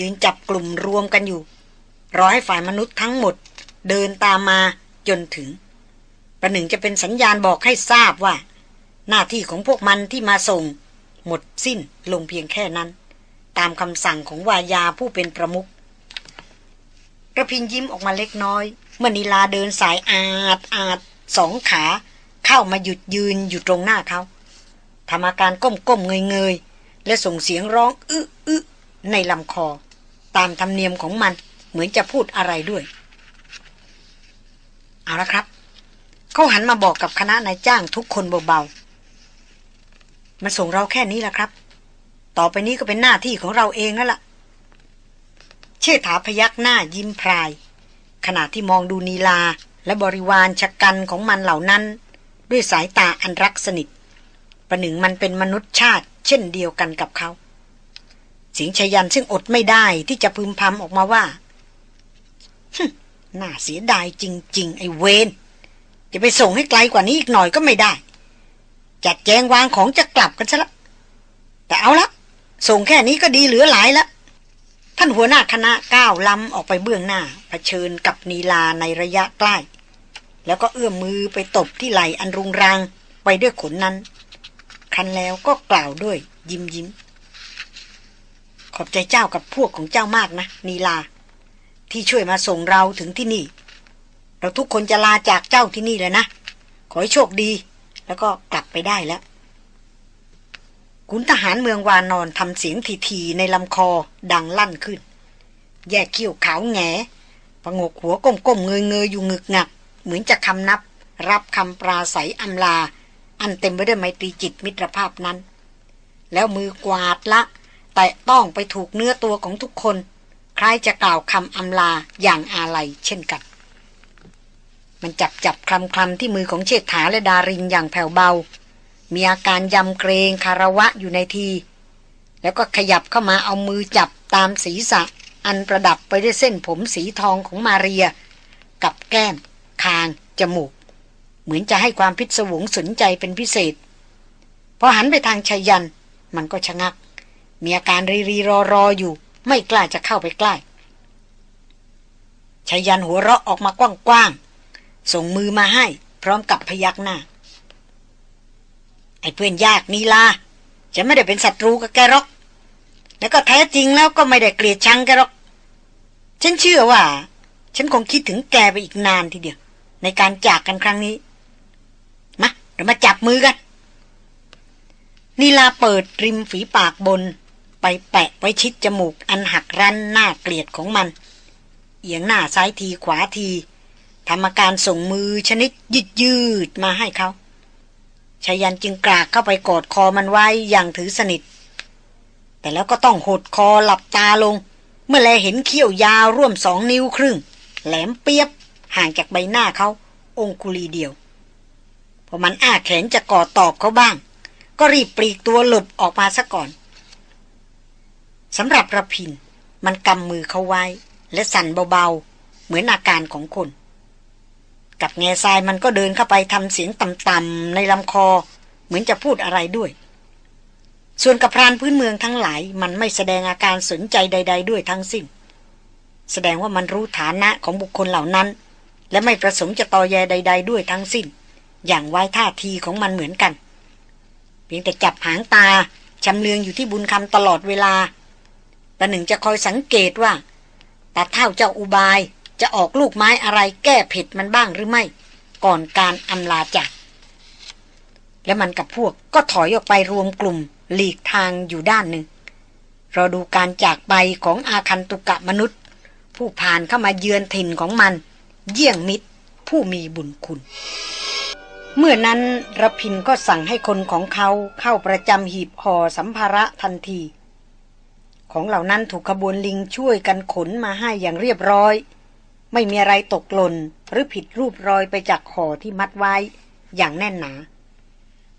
ยืนจับกลุ่มรวมกันอยู่ รอให้ฝ่ายมนุษย์ทั้งหมด เดินตามมาจนถึง ประหนึ่งจะเป็นสัญญาณบอกให้ทราบว่า หน้าที่ของพวกมันที่มาส่ง หมดสิ้นลงเพียงแค่นั้น ตามคำสั่งของวายาผู้เป็นประมุขกระพินยิ้มออกมาเล็กน้อย เมื่อนิลาเดินสายอาดอาดสองขา เข้ามาหยุดยืนอยู่ตรงหน้าเขาทำอาการก้มก้มเงยเงยและส่งเสียงร้องอึอึ ในลำคอ ตามธรรมเนียมของมันเหมือนจะพูดอะไรด้วย เอาละครับ เขาหันมาบอกกับคณะนายจ้างทุกคนเบาๆมันส่งเราแค่นี้แหละครับ ต่อไปนี้ก็เป็นหน้าที่ของเราเองแล้วล่ะ เชษฐาพยักหน้ายิ้มพราย ขณะที่มองดูนีลาและบริวารชะกันของมันเหล่านั้น ด้วยสายตาอันรักสนิทประหนึ่งมันเป็นมนุษย์ชาติ เช่นเดียวกันกับเขา สิงชยันซึ่งอดไม่ได้ที่จะพึมพำออกมาว่าน่าเสียดายจริง ๆ ไอ้เวนจะไปส่งให้ไกลกว่านี้อีกหน่อยก็ไม่ได้ จัดแจงวางของจะกลับกันซะละ แต่เอาละ ส่งแค่นี้ก็ดีเหลือหลายแล้วท่านหัวหน้าคณะก้าวล้ำออกไปเบื้องหน้าเผชิญกับนีลาในระยะใกล้ แล้วก็เอื้อมมือไปตบที่ไหลอันรุงรังไปด้วยขนนั้นคันแล้วก็กล่าวด้วยยิ้มยิ้ม อบใจเจ้ากับพวกของเจ้ามากนะ นีลา ที่ช่วยมาส่งเราถึงที่นี่ เราทุกคนจะลาจากเจ้าที่นี่เลยนะ ขอให้โชคดี แล้วก็กลับไปได้แล้วขุนทหารเมืองวานอนทำเสียงทีๆในลำคอดังลั่นขึ้น แยกเขี้ยวขาวแงประงกหัวก้มๆเงยเงยอยู่งึกงัก เหมือนจะคำนับ รับคำปราศัยอำลา อันเต็มไปด้วยไมตรีจิตมิตรภาพนั้น แล้วมือกวาดละ แต่ต้องไปถูกเนื้อตัวของทุกคน ใคล้ายจะกล่าวคำอำลาอย่างอาลัยเช่นกัน มันจับจับคลำคลำที่มือของเชษฐาและดารินอย่างแผ่วเบา มีอาการยำเกรงคาระวะอยู่ในที แล้วก็ขยับเข้ามาเอามือจับตามศีรษะ อันประดับไปด้วยเส้นผมสีทองของมาเรีย กับแก้ม คาง จมูก เหมือนจะให้ความพิศวงสนใจเป็นพิเศษพอหันไปทางชายัน มันก็ชะงัก มีอาการรีรีรอรออยู่ ไม่กล้าจะเข้าไปใกล้ชายันหัวเราะออกมากว้างๆ ส่งมือมาให้ พร้อมกับพยักหน้า ไอ้เพื่อนยากนีลาฉันไม่ได้เป็นศัตรูกับแกหรอก แล้วก็แท้จริงแล้วก็ไม่ได้เกลียดชังแกหรอก ฉันเชื่อว่า ฉันคงคิดถึงแกไปอีกนานทีเดียว ในการจากกันครั้งนี้ มาเดี๋ยวมาจับมือกันนีลาเปิดริมฝีปากบน ไปแปะไว้ชิดจมูกอันหักรั้นหน้าเกลียดของมัน เอียงหน้าซ้ายทีขวาทีทำอาการส่งมือชนิดยืดยืดมาให้เขาชายันจึงกรากเข้าไปกอดคอมันไว้อย่างถือสนิท แต่แล้วก็ต้องหดคอหลับตาลง เมื่อแลเห็นเขี้ยวยาวร่วมสองนิ้วครึ่ง แหลมเปียบห่างจากใบหน้าเขา องคุลีเดียว พอมันอ้าแขนจะกอดตอบเขาบ้าง ก็รีบปลีกตัวหลบออกมาซะก่อน สำหรับระพิน มันกำมือเขาไว้ และสั่นเบาๆ เหมือนอาการของคน กับแง่ทรายมันก็เดินเข้าไปทำเสียงต่ำๆในลำคอ เหมือนจะพูดอะไรด้วย ส่วนกับพรานพื้นเมืองทั้งหลาย มันไม่แสดงอาการสนใจใด ๆ ด้วยทั้งสิ้น แสดงว่ามันรู้ฐานะของบุคคลเหล่านั้น และไม่ประสงค์จะตอแยใด ๆ ด้วยทั้งสิ้น อย่างไว้ท่าทีของมันเหมือนกัน เพียงแต่จับหางตาชำเลืองอยู่ที่บุญคำตลอดเวลา ประหนึ่งจะคอยสังเกตว่าตาเท่าเจ้าอุบายจะออกลูกไม้อะไรแก้เผ็ดมันบ้างหรือไม่ ก่อนการอำลาจาก และมันกับพวกก็ถอยออกไปรวมกลุ่มหลีกทางอยู่ด้านหนึ่งรอดูการจากไปของอาคันตุกะมนุษย์ ผู้ผ่านเข้ามาเยือนถิ่นของมัน เยี่ยงมิตรผู้มีบุญคุณ เมื่อนั้นรพินก็สั่งให้คนของเขาเข้าประจำหีบห่อสัมภาระทันที ของเหล่านั้นถูกขบวนลิงช่วยกันขนมาให้อย่างเรียบร้อย ไม่มีอะไรตกหล่นหรือผิดรูปรอยไปจากห่อที่มัดไว้อย่างแน่นหนา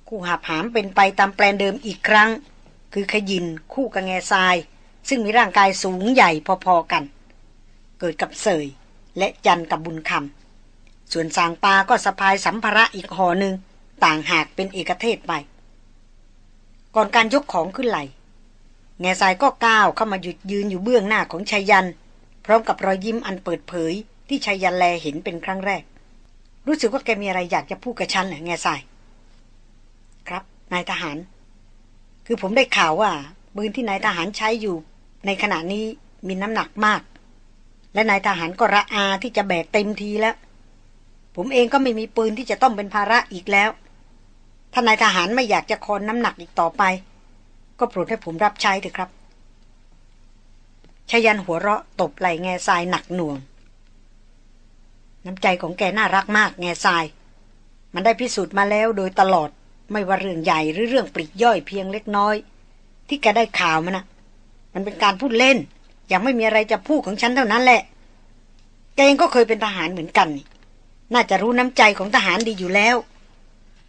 คู่หาผามเป็นไปตามแปลนเดิมอีกครั้ง คือขยินคู่กับแง่ทราย ซึ่งมีร่างกายสูงใหญ่พอๆกัน เกิดกับเสยและจันกับบุญคำส่วนสางปาก็สะพายสัมภาระอีกห่อหนึ่งต่างหากเป็นเอกเทศไป ก่อนการยกของขึ้นไหล แง่ทรายก็ก้าวเข้ามาหยุดยืนอยู่เบื้องหน้าของชายัน พร้อมกับรอยยิ้มอันเปิดเผย ที่ชายันแลเห็นเป็นครั้งแรก รู้สึกว่าแกมีอะไรอยากจะพูดกับฉันเหรอแง่ทราย ครับนายทหาร คือผมได้ข่าวว่าปืนที่นายทหารใช้อยู่ ในขณะนี้มีน้ำหนักมาก และนายทหารก็ระอาที่จะแบกเต็มทีแล้ว ผมเองก็ไม่มีปืนที่จะต้องเป็นภาระอีกแล้วถ้านายทหารไม่อยากจะคอนน้ำหนักอีกต่อไป ก็โปรดให้ผมรับใช้เถอะครับชยันหัวเราะตบไหลแง่ทรายหนักหน่วง น้ำใจของแกน่ารักมากแง่ทราย มันได้พิสูจน์มาแล้วโดยตลอดไม่ว่าเรื่องใหญ่หรือเรื่องปริกย่อยเพียงเล็กน้อย ที่แกได้ข่าวมันนะมันเป็นการพูดเล่น ยังไม่มีอะไรจะพูดของฉันเท่านั้นแหละ แกเองก็เคยเป็นทหารเหมือนกัน น่าจะรู้น้ำใจของทหารดีอยู่แล้ว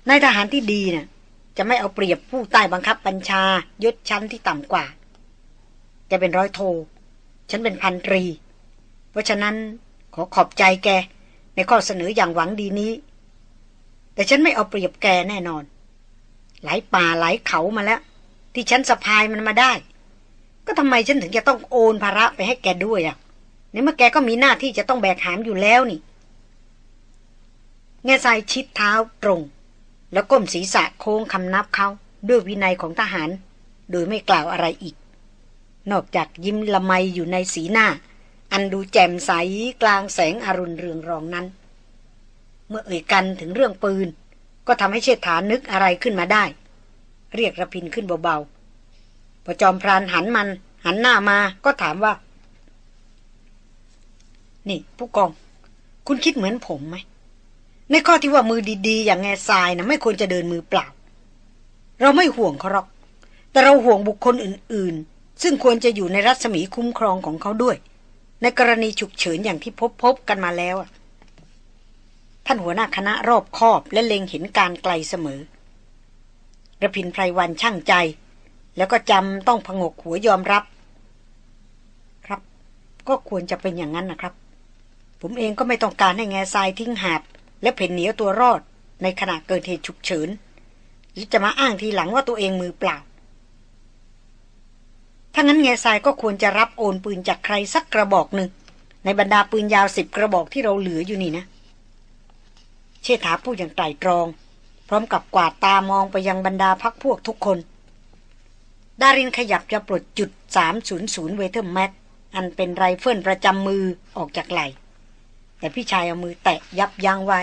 นายทหารที่ดีนะ่ะ จะไม่เอาเปรียบผู้ใต้บังคับบัญชายศชั้นที่ต่ำกว่าแกเป็นร้อยโท ฉันเป็นพันตรี เพราะฉะนั้นขอขอบใจแก ในข้อเสนออย่างหวังดีนี้ แต่ฉันไม่เอาเปรียบแกแน่นอน หลายป่าหลายเขามาแล้ว ที่ฉันสะพายมันมาได้ ก็ทำไมฉันถึงจะต้องโอนภาระไปให้แกด้วยอะ่ะในเมื่อแกก็มีหน้าที่จะต้องแบกหามอยู่แล้วนี่แง่ทรายชิดเท้าตรง แล้วก้มศีรษะโค้งคำนับเขาด้วยวินัยของทหาร โดยไม่กล่าวอะไรอีก นอกจากยิ้มละไมอยู่ในสีหน้า อันดูแจ่มใสกลางแสงอรุณเรืองรองนั้น เมื่อเอ่ยกันถึงเรื่องปืน ก็ทำให้เชษฐานึกอะไรขึ้นมาได้ เรียกระพินขึ้นเบาๆพอจอมพรานหันมัน หันหน้ามาก็ถามว่า นี่ผู้กอง คุณคิดเหมือนผมไหม ในข้อที่ว่ามือดีๆ อย่างแง่ทรายนะไม่ควรจะเดินมือเปล่า เราไม่ห่วงเขาหรอก แต่เราห่วงบุคคลอื่นๆ ซึ่งควรจะอยู่ในรัศมีคุ้มครองของเขาด้วย ในกรณีฉุกเฉินอย่างที่พบพบกันมาแล้วท่านหัวหน้าคณะรอบคอบและเล็งเห็นการไกลเสมอระพินไพรวันช่างใจ แล้วก็จำต้องพงกหัวยอมรับ ครับ ก็ควรจะเป็นอย่างนั้นนะครับ ผมเองก็ไม่ต้องการให้แง่ทรายทิ้งหาด และเพ่นเหนียวตัวรอดในขณะเกิดเหตุฉุกเฉินหรือจะมาอ้างทีหลังว่าตัวเองมือเปล่า ถ้างั้นแง่ทรายก็ควรจะรับโอนปืนจากใครสักกระบอกหนึ่ง ในบรรดาปืนยาวสิบกระบอกที่เราเหลืออยู่นี่นะ เชษฐาพูดอย่างไตรตรอง พร้อมกับกวาดตามองไปยังบรรดาพรรคพวกทุกคน ดารินขยับจะปลดจุด 300 Weatherby Mag อันเป็นไรเฟิลประจำมือออกจากไหล่ แต่พี่ชายเอามือแตะยับยั้งไว้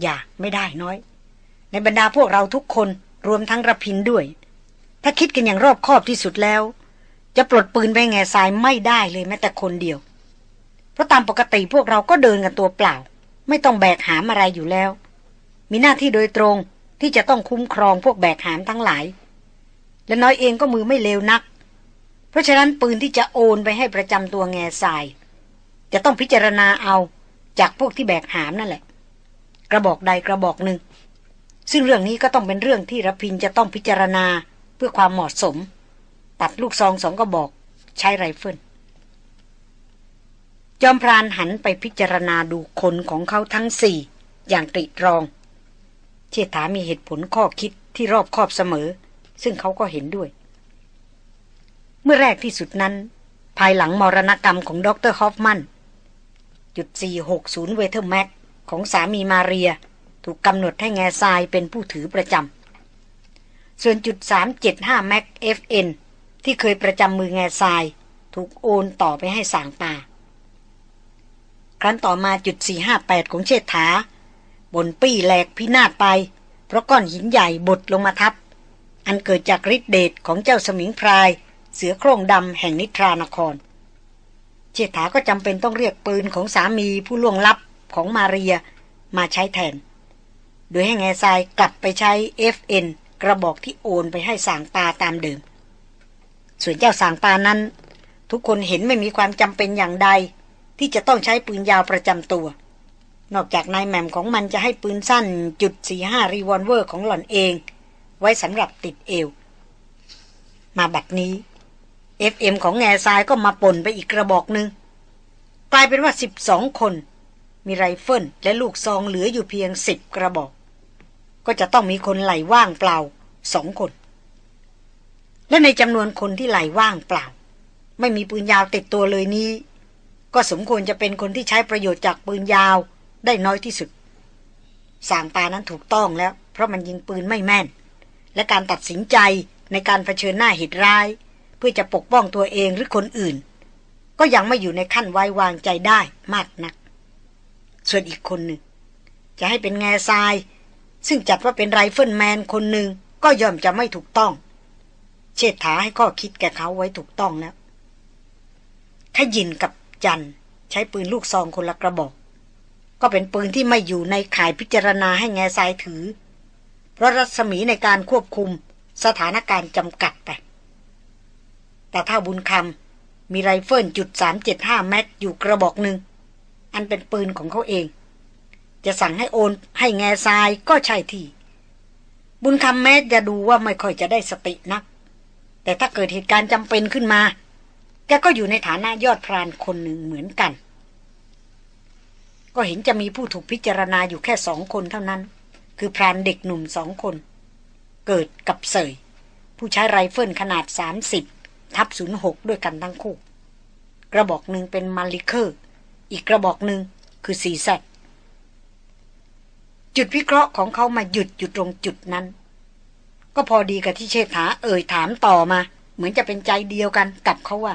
อย่าไม่ได้น้อย ในบรรดาพวกเราทุกคนรวมทั้งระพินด้วย ถ้าคิดกันอย่างรอบคอบที่สุดแล้ว จะปลดปืนไปแง่ทรายไม่ได้เลยแม้แต่คนเดียว เพราะตามปกติพวกเราก็เดินกันตัวเปล่า ไม่ต้องแบกหามอะไรอยู่แล้ว มีหน้าที่โดยตรงที่จะต้องคุ้มครองพวกแบกหามทั้งหลาย และน้อยเองก็มือไม่เลวนัก เพราะฉะนั้นปืนที่จะโอนไปให้ประจำตัวแง่ทราย จะต้องพิจารณาเอาจากพวกที่แบกหามนั่นแหละ กระบอกใดกระบอกหนึ่ง ซึ่งเรื่องนี้ก็ต้องเป็นเรื่องที่รพินจะต้องพิจารณาเพื่อความเหมาะสม ตัดลูกซองสองกระบอกใช้ไรเฟิลจอมพรานหันไปพิจารณาดูคนของเขาทั้งสี่ อย่างตรีตรอง เชษฐามีเหตุผลข้อคิดที่รอบคอบเสมอ ซึ่งเขาก็เห็นด้วย เมื่อแรกที่สุดนั้น ภายหลังมรณกรรมของดรฮอฟมัน จุด460 Weatherby Mag ของสามีมาเรีย ถูกกำหนดให้แง่ทรายเป็นผู้ถือประจำ ส่วนจุด375แม็ก FN ที่เคยประจำมือแง่ทราย ถูกโอนต่อไปให้ส่างปาครั้นต่อมาจุด458 ของเชษฐา ป่นปี้แหลกพินาศไป เพราะก้อนหินใหญ่บดลงมาทับ อันเกิดจากฤทธิเดชของเจ้าสมิงพราย เสือโคร่งดำแห่งนิทรานคร เชษฐาก็จำเป็นต้องเรียกปืนของสามีผู้ล่วงลับของมาเรียมาใช้แทน โดยให้แง่ทรายกลับไปใช้ FN กระบอกที่โอนไปให้สางปาตามเดิม ส่วนเจ้าสางปานั้น ทุกคนเห็นไม่มีความจำเป็นอย่างใด ที่จะต้องใช้ปืนยาวประจำตัว นอกจากนายแหม่มของมันจะให้ปืนสั้นจุดสี่ห้ารีวอลเวอร์ของหล่อนเอง ไว้สำหรับติดเอว มาบัดนี้ FN ของแง่ทรายก็มาป่นไปอีกกระบอกหนึ่งกลายเป็นว่าสิบสองคน มีไรเฟิลและลูกซองเหลืออยู่เพียงสิบกระบอก ก็จะต้องมีคนไหล่ว่างเปล่าสองคน และในจำนวนคนที่ไหล่ว่างเปล่า ไม่มีปืนยาวติดตัวเลยนี้ ก็สมควรจะเป็นคนที่ใช้ประโยชน์จากปืนยาวได้น้อยที่สุดสางปานั้นถูกต้องแล้ว เพราะมันยิงปืนไม่แม่น และการตัดสินใจในการเผชิญหน้าเหตุร้าย พื่อจะปกป้องตัวเองหรือคนอื่น ก็ยังไม่อยู่ในขั้นไว้วางใจได้มากนัก ส่วนอีกคนหนึ่ง จะให้เป็นแง่ทราย ซึ่งจัดว่าเป็นไรเฟิลแมนคนหนึ่งก็ย่อมจะไม่ถูกต้อง เชษฐาให้ข้อคิดแก่เขาไว้ถูกต้องแล้วขยินกับจันใช้ปืนลูกซองคนละกระบอก ก็เป็นปืนที่ไม่อยู่ในข่ายพิจารณาให้แง่ทรายถือ เพราะรัศมีในการควบคุมสถานการณ์จำกัดไป แต่ถ้าบุญคำมีไรเฟิลจุดสามเจ็ดห้าแม็กอยู่กระบอกหนึ่ง อันเป็นปืนของเขาเอง จะสั่งให้โอนให้แง่ทรายก็ใช่ที่ บุญคำแม้จะดูว่าไม่ค่อยจะได้สตินัก แต่ถ้าเกิดเหตุการณ์จำเป็นขึ้นมา แกก็อยู่ในฐานะยอดพรานคนหนึ่งเหมือนกัน ก็เห็นจะมีผู้ถูกพิจารณาอยู่แค่สองคนเท่านั้น คือพรานเด็กหนุ่มสองคน เกิดกับเสยผู้ใช้ไรเฟิลขนาด 30 ทับ06ด้วยกันทั้งคู่ กระบอกหนึ่งเป็น Mannlicher อีกกระบอกหนึ่งคือ CZ จุดวิเคราะห์ของเขามาหยุดอยู่ตรงจุดนั้น ก็พอดีกับที่เชษฐาเอ่ยถามต่อมา เหมือนจะเป็นใจเดียวกันกับเขาว่า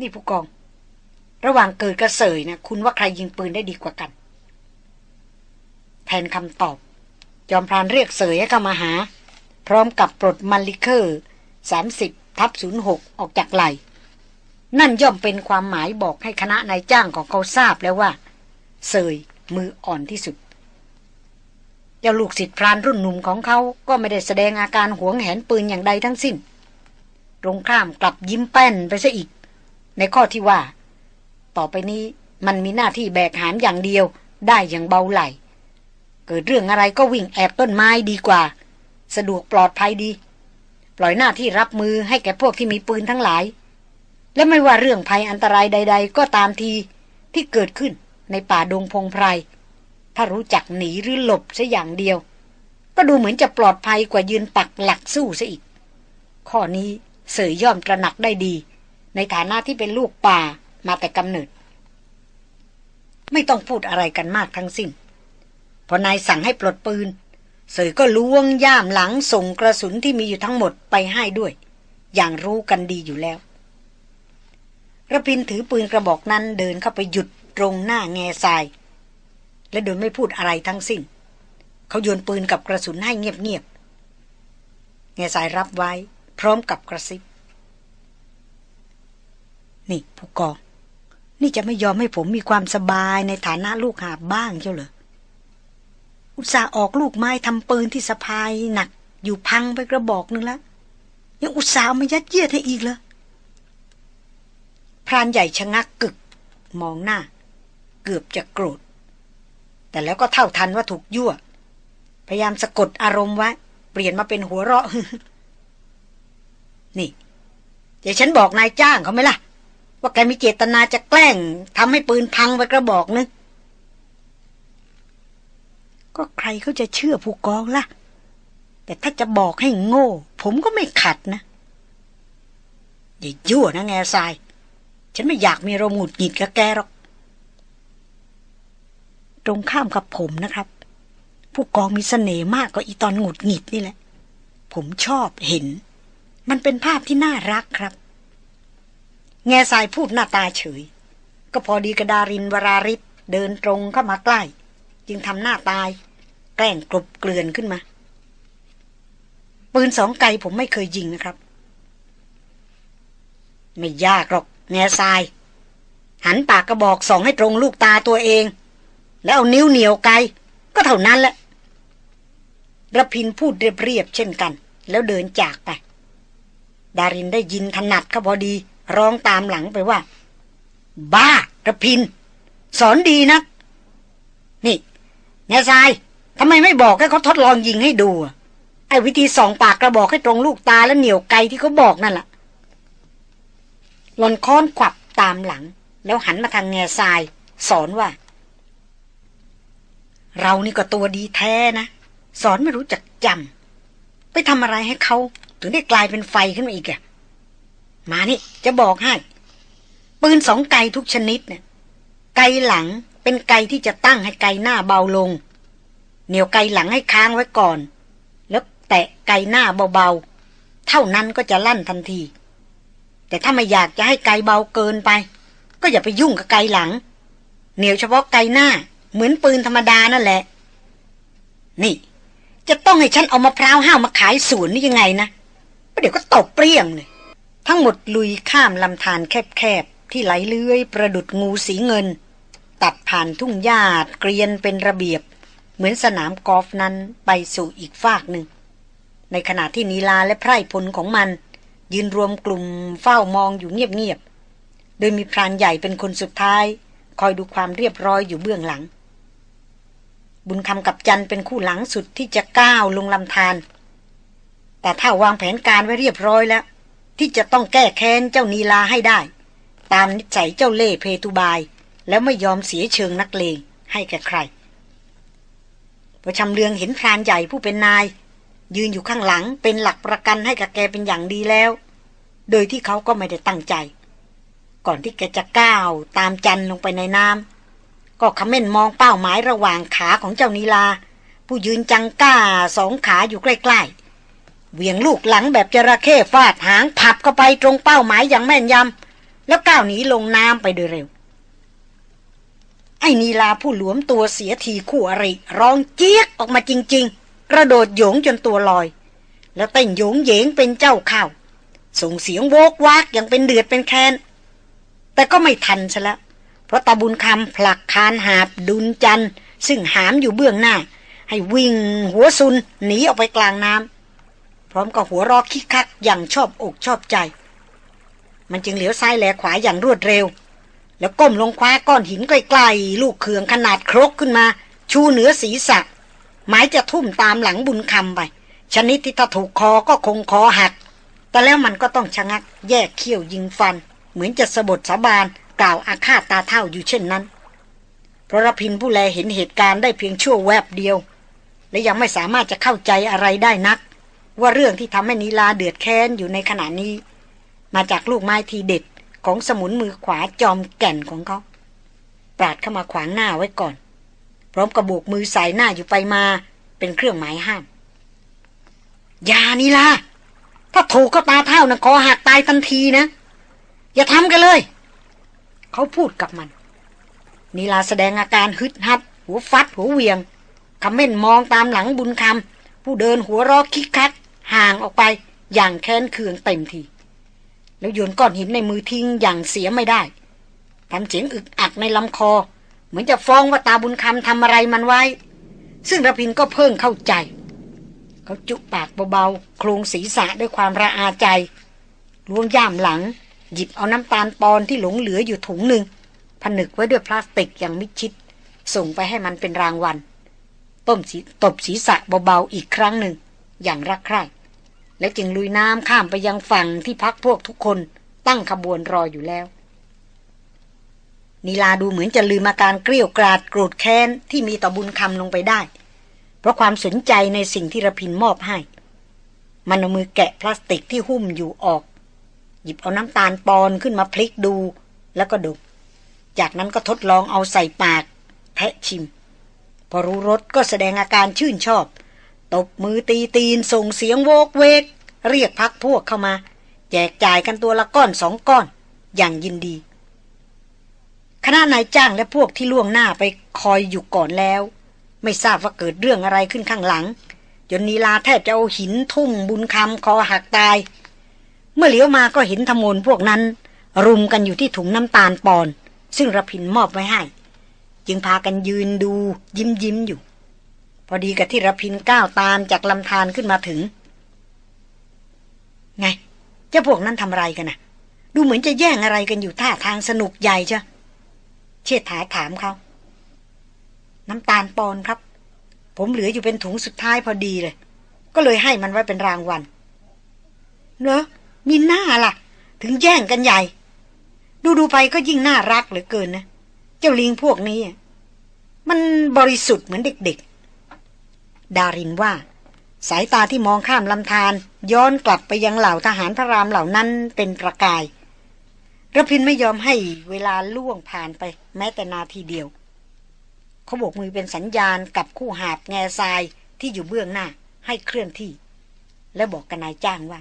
นี่ผู้กอง ระหว่างเกิดกระเสยนะคุณว่าใครยิงปืนได้ดีกว่ากัน แทนคำตอบ จอมพรานเรียกเสยให้เข้ามาหา ร้อมกับปลดมันลิเคอร์สามสิบทับศูนย์หกออกจากไหล นั่นย่อมเป็นความหมายบอกให้คณะนายจ้างของเขาทราบแล้วว่าเสยมืออ่อนที่สุด เจ้าลูกศิษย์พรานรุ่นหนุ่มของเขาก็ไม่ได้แสดงอาการหวงแหนปืนอย่างใดทั้งสิ้น ตรงข้ามกลับยิ้มแป้นไปซะอีก ในข้อที่ว่า ต่อไปนี้มันมีหน้าที่แบกหามอย่างเดียวได้อย่างเบาไหล เกิดเรื่องอะไรก็วิ่งแอบต้นไม้ดีกว่า สะดวกปลอดภัยดี ปล่อยหน้าที่รับมือให้แก่พวกที่มีปืนทั้งหลาย และไม่ว่าเรื่องภัยอันตรายใด ๆ ก็ตามทีที่เกิดขึ้นในป่าดงพงไพร ถ้ารู้จักหนีหรือหลบซะอย่างเดียว ก็ดูเหมือนจะปลอดภัยกว่ายืนปักหลักสู้ซะอีก ข้อนี้เสยย่อมตระหนักได้ดี ในฐานะที่เป็นลูกป่ามาแต่กำเนิด ไม่ต้องพูดอะไรกันมากทั้งสิ้นพอนายสั่งให้ปลดปืน เสยก็ล้วงย่ามหลังส่งกระสุนที่มีอยู่ทั้งหมดไปให้ด้วย อย่างรู้กันดีอยู่แล้วระพินถือปืนกระบอกนั้นเดินเข้าไปหยุดตรงหน้าแง่ทราย และโดยไม่พูดอะไรทั้งสิ้น เขาโยนปืนกับกระสุนให้เงียบๆแง่ทรายรับไว้ พร้อมกับกระซิบ นี่ผู้กองนี่จะไม่ยอมให้ผมมีความสบายในฐานะลูกหาบ้างเจ้าเหรอ อุตส่าห์ออกลูกไม้ทำปืนที่สะพายหนัก อยู่พังไปกระบอกนึงแล้ว ยังอุตส่าห์มายัดเยียดให้อีกเหรอพรานใหญ่ชะงักกึก มองหน้า เกือบจะโกรธ แต่แล้วก็เท่าทันว่าถูกยั่ว พยายามสะกดอารมณ์ไว้ เปลี่ยนมาเป็นหัวเราะ นี่เดี๋ยวฉันบอกนายจ้างเขาไหมล่ะ ว่าแกมีเจตนาจะแกล้งทำให้ปืนพังไปกระบอกนึง ก็ใครเขาจะเชื่อผู้กองล่ะ แต่ถ้าจะบอกให้โง่ ผมก็ไม่ขัดนะอย่ายั่วนะแง่ทราย ฉันไม่อยากมีรมุดหงิดกับแกหรอก ตรงข้ามกับผมนะครับ ผู้กองมีสเสน่ห์มากกว่าอีตอนหงุดหงิดนี่แหละ ผมชอบเห็น มันเป็นภาพที่น่ารักครับ แง่สายพูดหน้าตาเฉย ก็พอดีกระดารินวราริศเดินตรงเข้ามาใกล้ จึงทำหน้าตาย แกล้งกลบเกลื่อนขึ้นมา ปืนสองไกผมไม่เคยยิงนะครับ ไม่ยากหรอก แง่ทราย หันปากกระบอกส่องให้ตรงลูกตาตัวเอง แล้วเอานิ้วเหนียวไกก็เท่านั้นแหละระพินพูดเรียบๆเช่นกัน แล้วเดินจากไป ดารินได้ยินถนัดก็พอดี ร้องตามหลังไปว่า บ้าระพิน สอนดีนะนี่ แง่ทรายทำไมไม่บอกให้เขาทดลองยิงให้ดูไอ้วิธีส่องปากกระบอกให้ตรงลูกตาแล้วเหนียวไกที่เขาบอกนั่นแหละหลอนค้อนขวับตามหลัง แล้วหันมาทางแง่ทราย สอนว่า เรานี่ก็ตัวดีแท้นะ สอนไม่รู้จักจำไปทำอะไรให้เขา ถึงได้กลายเป็นไฟขึ้นมาอีกอะมานี่จะบอกให้ ปืนสองไกทุกชนิดเนี่ยไกหลัง เป็นไกที่จะตั้งให้ไกหน้าเบาลง เหนียวไกหลังให้ค้างไว้ก่อน แล้วแตะไกหน้าเบาๆ เท่านั้นก็จะลั่นทันที แต่ถ้าไม่อยากจะให้ไกเบาเกินไป ก็อย่าไปยุ่งกับไกหลัง เหนียวเฉพาะไกหน้า เหมือนปืนธรรมดานั่นแหละ นี่ จะต้องให้ฉันเอามะพร้าวห้าวมาขายสวนนี่ยังไงนะเดี๋ยวก็ตบเปรี้ยงเลยทั้งหมดลุยข้ามลำธารแคบๆที่ไหลเลื้อยประดุดงูสีเงิน ตัดผ่านทุ่งหญ้าเกรียนเป็นระเบียบ เหมือนสนามกอล์ฟนั้นไปสู่อีกฟากหนึ่ง ในขณะที่นีลาและไพร่พลของมัน ยืนรวมกลุ่มเฝ้ามองอยู่เงียบๆ โดยมีพรานใหญ่เป็นคนสุดท้าย คอยดูความเรียบร้อยอยู่เบื้องหลัง บุญคำกับจันเป็นคู่หลังสุดที่จะก้าวลงลำธารแต่ถ้าวางแผนการไว้เรียบร้อยแล้ว ที่จะต้องแก้แค้นเจ้านีลาให้ได้ ตามนิสัยเจ้าเล่เพตุบาย แล้วไม่ยอมเสียเชิงนักเลงให้แก่ใครพอชำเลืองเห็นพรานใหญ่ผู้เป็นนาย ยืนอยู่ข้างหลังเป็นหลักประกันให้กับแกเป็นอย่างดีแล้ว โดยที่เขาก็ไม่ได้ตั้งใจ ก่อนที่แกจะก้าวตามจันลงไปในน้ำก็ขม้นมองเป้าหมายระหว่างขาของเจ้านีลา ผู้ยืนจังก้าสองขาอยู่ใกล้ๆ เหวี่ยงลูกหลังแบบจระเข้ฟาดหางผับเข้าไปตรงเป้าหมายอย่างแม่นยำแล้วก้าวหนีลงน้ำไปโดยเร็ว ไอ้นีลาผู้หลวมตัวเสียทีคู่อริร้องเจี๊ยกออกมาจริง ๆ กระโดดโยงจนตัวลอย แล้วเต้นโยงเยงเป็นเจ้าข้าว ส่งเสียงโวกวากอย่างเป็นเดือดเป็นแคนแต่ก็ไม่ทันซะแล้วเพราะตาบุญคำผลักคานหาบดุนจันซึ่งหามอยู่เบื้องหน้า ให้วิ่งหัวซุนหนีออกไปกลางน้ำพร้อมกับหัวรอกคิกคักอย่างชอบอกชอบใจ มันจึงเหลียวซ้ายแลขวาอย่างรวดเร็ว แล้วก้มลงคว้าก้อนหินใกล้ๆลูกเขืองขนาดครกขึ้นมา ชูเหนือศีรษะ หมายจะทุ่มตามหลังบุญคำไป ชนิดที่ถ้าถูกคอก็คงคอหัก แต่แล้วมันก็ต้องชะงักแยกเขี้ยวยิงฟัน เหมือนจะสะบดสาบานกล่าวอาฆาตตาเท่าอยู่เช่นนั้นพระรพินผู้แลเห็นเหตุการณ์ได้เพียงชั่วแวบเดียว และยังไม่สามารถจะเข้าใจอะไรได้นัก ว่าเรื่องที่ทำให้นีลาเดือดแค้นอยู่ในขณะนี้ มาจากลูกไม้ทีเด็ด ของสมุนมือขวาจอมแก่นของเขา ปราดเข้ามาขวางหน้าไว้ก่อน พร้อมกระโบกมือสายหน้าอยู่ไปมาเป็นเครื่องหมายห้าม อย่านี่ล่ะ ถ้าถูกก็ตาเท่านะคอหักตายทันทีนะ อย่าทำกันเลย เขาพูดกับมัน นีลาแสดงอาการฮึดฮัด หัวฟัดหัวเวียงคำเม่นมองตามหลังบุญคำผู้เดินหัวรอคิกคัก ห่างออกไปอย่างแค้นเคืองเต็มที แล้วโยนก้อนหินในมือทิ้งอย่างเสียไม่ได้ทำเสียงอึกอักในลำคอ เหมือนจะฟ้องว่าตาบุญคำทำอะไรมันไว้ ซึ่งระพินก็เพิ่งเข้าใจ เขาจุปากเบาๆโครงศีรษะด้วยความระอาใจล้วงย่ามหลัง หยิบเอาน้ำตาลปอนที่หลงเหลืออยู่ถุงหนึ่งผนึกไว้ด้วยพลาสติกอย่างมิดชิด ส่งไปให้มันเป็นรางวัลต้มสีตบศีรษะเบาๆอีกครั้งหนึ่ง อย่างรักใคร่ แล้วจึงลุยน้ำข้ามไปยังฝั่งที่พักพวกทุกคนตั้งขบวนรออยู่แล้ว นีลาดูเหมือนจะลืมอาการเกลี้ยวกราดโกรธแค้นที่มีต่อบุญคำลงไปได้ เพราะความสนใจในสิ่งที่ระพินมอบให้ มันเอามือแกะพลาสติกที่หุ้มอยู่ออก หยิบเอาน้ำตาลปอนขึ้นมาพลิกดูแล้วก็ดกจากนั้นก็ทดลองเอาใส่ปากแทะชิม พอรู้รสก็แสดงอาการชื่นชอบ ตบมือตีตีนส่งเสียงโวกเวก เรียกพักพวกเข้ามา แจกจ่ายกันตัวละก้อนสองก้อน อย่างยินดี คณะนายจ้างและพวกที่ล่วงหน้าไปคอยอยู่ก่อนแล้ว ไม่ทราบว่าเกิดเรื่องอะไรขึ้นข้างหลัง จนนีลาแทบจะเอาหินทุ่มบุญคำคอหักตาย เมื่อเหลียวมาก็เห็นธมนพวกนั้น รุมกันอยู่ที่ถุงน้ำตาลปอน ซึ่งระพินมอบไว้ให้ จึงพากันยืนดูยิ้มยิ้มอยู่ พอดีกับที่ระพินก้าวตามจากลำธารขึ้นมาถึง ไงเจ้าพวกนั้นทำไรกันนะดูเหมือนจะแย่งอะไรกันอยู่ท่าทางสนุกใหญ่เชะเชิดถาถามเขาน้ำตาลปอนครับ ผมเหลืออยู่เป็นถุงสุดท้ายพอดีเลย ก็เลยให้มันไว้เป็นรางวัลเนอะมีหน้าล่ะ ถึงแย่งกันใหญ่ ดูดูไปก็ยิ่งน่ารักเหลือเกินนะ เจ้าลิงพวกนี้ มันบริสุทธิ์เหมือนเด็ก ดารินว่า สายตาที่มองข้ามลำธารย้อนกลับไปยังเหล่าทหารพระรามเหล่านั้นเป็นประกายระพินไม่ยอมให้เวลาล่วงผ่านไป แม้แต่นาทีเดียว เขาโบกมือเป็นสัญญาณกับคู่หาบแง่ทรายที่อยู่เบื้องหน้า ให้เคลื่อนที่ และบอกกับนายจ้างว่า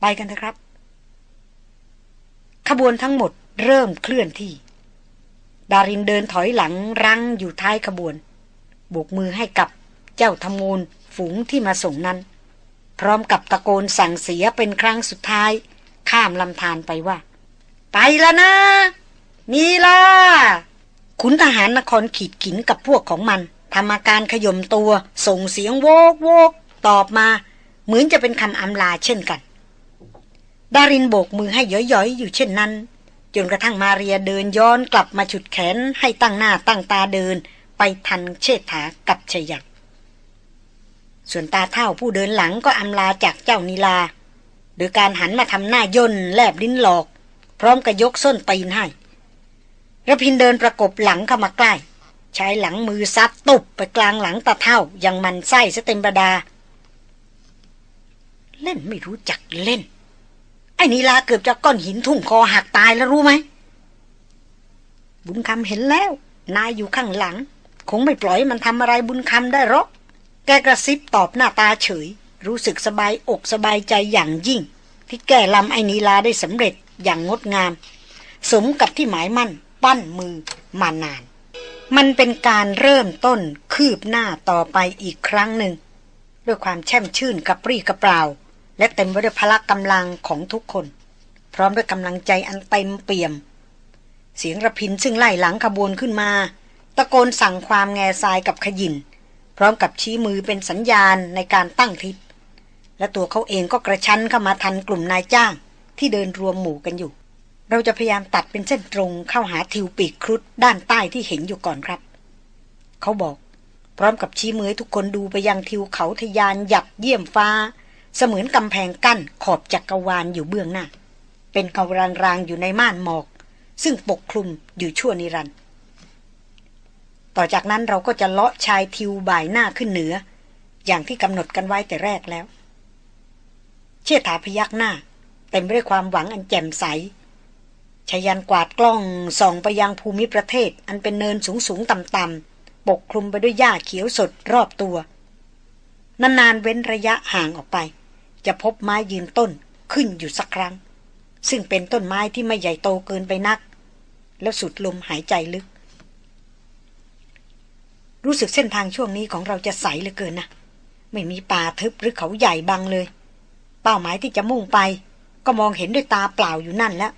ไปกันเถอะครับ ขบวนทั้งหมดเริ่มเคลื่อนที่ ดารินเดินถอยหลังรั้งอยู่ท้ายขบวน โบกมือให้กับ เจ้าทมูลฝูงที่มาส่งนั้น พร้อมกับตะโกนสั่งเสียเป็นครั้งสุดท้าย ข้ามลำธารไปว่า ไปแล้วนะ นีลาขุนทหารนครขีดขินกับพวกของมันทำอาการขยมตัวส่งเสียงโวกโวกตอบมา เหมือนจะเป็นคำอำลาเช่นกัน ดารินโบกมือให้ย้อยๆ อยู่เช่นนั้น จนกระทั่งมาเรียเดินย้อนกลับมาฉุดแขนให้ตั้งหน้าตั้งตาเดินไปทันเชษฐากับชยัก ส่วนตาเท่าผู้เดินหลังก็อำลาจากเจ้านิลา โดยการหันมาทำหน้าย่นแลบลิ้นหลอก พร้อมกับยกส้นตีนให้ระพินเดินประกบหลังเข้ามาใกล้ ใช้หลังมือซัดตุบไปกลางหลังตาเท่ายังมันไส้ซะเต็มประดา เล่นไม่รู้จักเล่น ไอ้นีลาเกือบจะก้อนหินทุ่มคอหักตายแล้วรู้ไหม บุญคำเห็นแล้ว นายอยู่ข้างหลัง คงไม่ปล่อยมันทำอะไรบุญคำได้หรอก แกกระซิบตอบหน้าตาเฉย รู้สึกสบายอกสบายใจอย่างยิ่ง ที่แก้ลำไอ้นีลาได้สำเร็จอย่างงดงาม สมกับที่หมายมั่น ปั้นมือมานาน มันเป็นการเริ่มต้นคืบหน้าต่อไปอีกครั้งหนึ่ง ด้วยความแช่มชื่นกับปรี้กระเปล่า และเต็มไปด้วยพละกำลังของทุกคน พร้อมด้วยกำลังใจอันเต็มเปี่ยม เสียงระพินซึ่งไล่หลังขบวนขึ้นมา ตะโกนสั่งความแง่ทรายกับขยิน พร้อมกับชี้มือเป็นสัญญาณในการตั้งทิศ และตัวเขาเองก็กระชั้นเข้ามาทันกลุ่มนายจ้าง ที่เดินรวมหมู่กันอยู่ เราจะพยายามตัดเป็นเส้นตรงเข้าหาทิวปีกครุฑด้านใต้ที่เห็นอยู่ก่อนครับ เขาบอก พร้อมกับชี้มือทุกคนดูไปยังทิวเขาทะยานหยัดเยี่ยมฟ้า เสมือนกำแพงกั้นขอบจักรวาลอยู่เบื้องหน้า เป็นเงารางๆอยู่ในม่านหมอก ซึ่งปกคลุมอยู่ชั่วนิรันดร์ ต่อจากนั้นเราก็จะเลาะชายทิวบ่ายหน้าขึ้นเหนือ อย่างที่กำหนดกันไว้แต่แรกแล้ว เชี่ยถาพยักหน้า เต็มไปด้วยความหวังอันแจ่มใสชยันกวาดกล้องส่องไปยังภูมิประเทศ อันเป็นเนินสูงสูงต่ำต่ำปกคลุมไปด้วยหญ้าเขียวสดรอบตัว นานๆเว้นระยะห่างออกไป จะพบไม้ยืนต้นขึ้นอยู่สักครั้ง ซึ่งเป็นต้นไม้ที่ไม่ใหญ่โตเกินไปนัก แล้วสุดลมหายใจลึก รู้สึกเส้นทางช่วงนี้ของเราจะใสเหลือเกินนะไม่มีป่าทึบหรือเขาใหญ่บังเลย เป้าหมายที่จะมุ่งไป ก็มองเห็นด้วยตาเปล่าอยู่นั่นแล้ว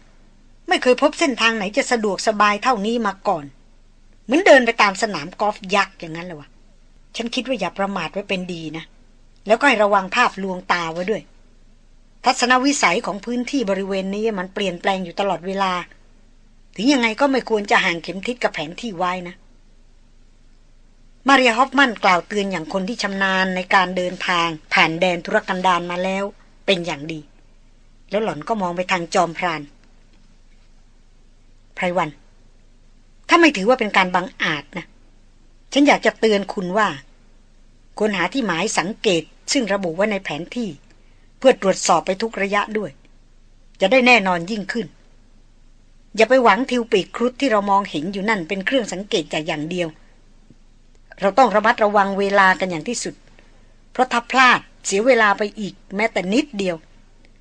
ไม่เคยพบเส้นทางไหนจะสะดวกสบายเท่านี้มาก่อน เหมือนเดินไปตามสนามกอล์ฟยักษ์อย่างนั้นเลยวะฉันคิดว่าอย่าประมาทไว้เป็นดีนะ แล้วก็ให้ระวังภาพลวงตาไว้ด้วย ทัศนวิสัยของพื้นที่บริเวณนี้มันเปลี่ยนแปลงอยู่ตลอดเวลา ถึงยังไงก็ไม่ควรจะห่างเข็มทิศกับแผนที่ไว้นะ มาเรียฮอฟมันกล่าวเตือนอย่างคนที่ชำนาญในการเดินทางผ่านแดนธุรกันดารมาแล้ว เป็นอย่างดี แล้วหล่อนก็มองไปทางจอมพรานไพรวัน ถ้าไม่ถือว่าเป็นการบังอาจนะ ฉันอยากจะเตือนคุณว่าควรหาที่หมายสังเกต ซึ่งระบุไว้ในแผนที่ เพื่อตรวจสอบไปทุกระยะด้วย จะได้แน่นอนยิ่งขึ้น อย่าไปหวังทิวปีกครุฑที่เรามองเห็นอยู่นั่นเป็นเครื่องสังเกตจากอย่างเดียว เราต้องระมัดระวังเวลากันอย่างที่สุด เพราะถ้าพลาดเสียเวลาไปอีกแม้แต่นิดเดียว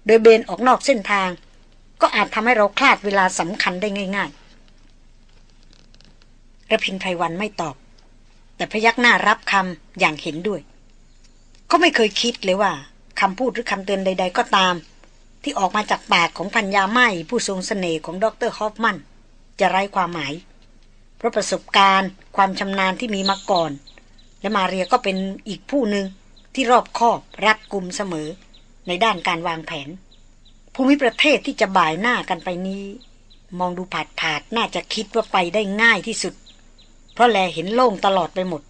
โดยเบนออกนอกเส้นทาง ก็อาจทำให้เราคลาดเวลาสำคัญได้ง่ายๆระพินไพรวันไม่ตอบ แต่พยักหน้ารับคำอย่างเห็นด้วยก็ไม่เคยคิดเลยว่าคำพูดหรือคำเตือนใด ๆ ก็ตาม ที่ออกมาจากปากของพัญญาไม้ผู้ทรงสเสน่ห์ของดรฮอฟมัน จะไร้ความหมาย ราะประสบการณ์ ความชำนาญที่มีมาก่อน และมาเรียก็เป็นอีกผู้หนึ่งที่รอบคอบรัดกุมเสมอ ในด้านการวางแผน ภูมิประเทศที่จะบ่ายหน้ากันไปนี้ มองดูผาดผาดน่าจะคิดว่าไปได้ง่ายที่สุด เพราะแลเห็นโล่งตลอดไปหมด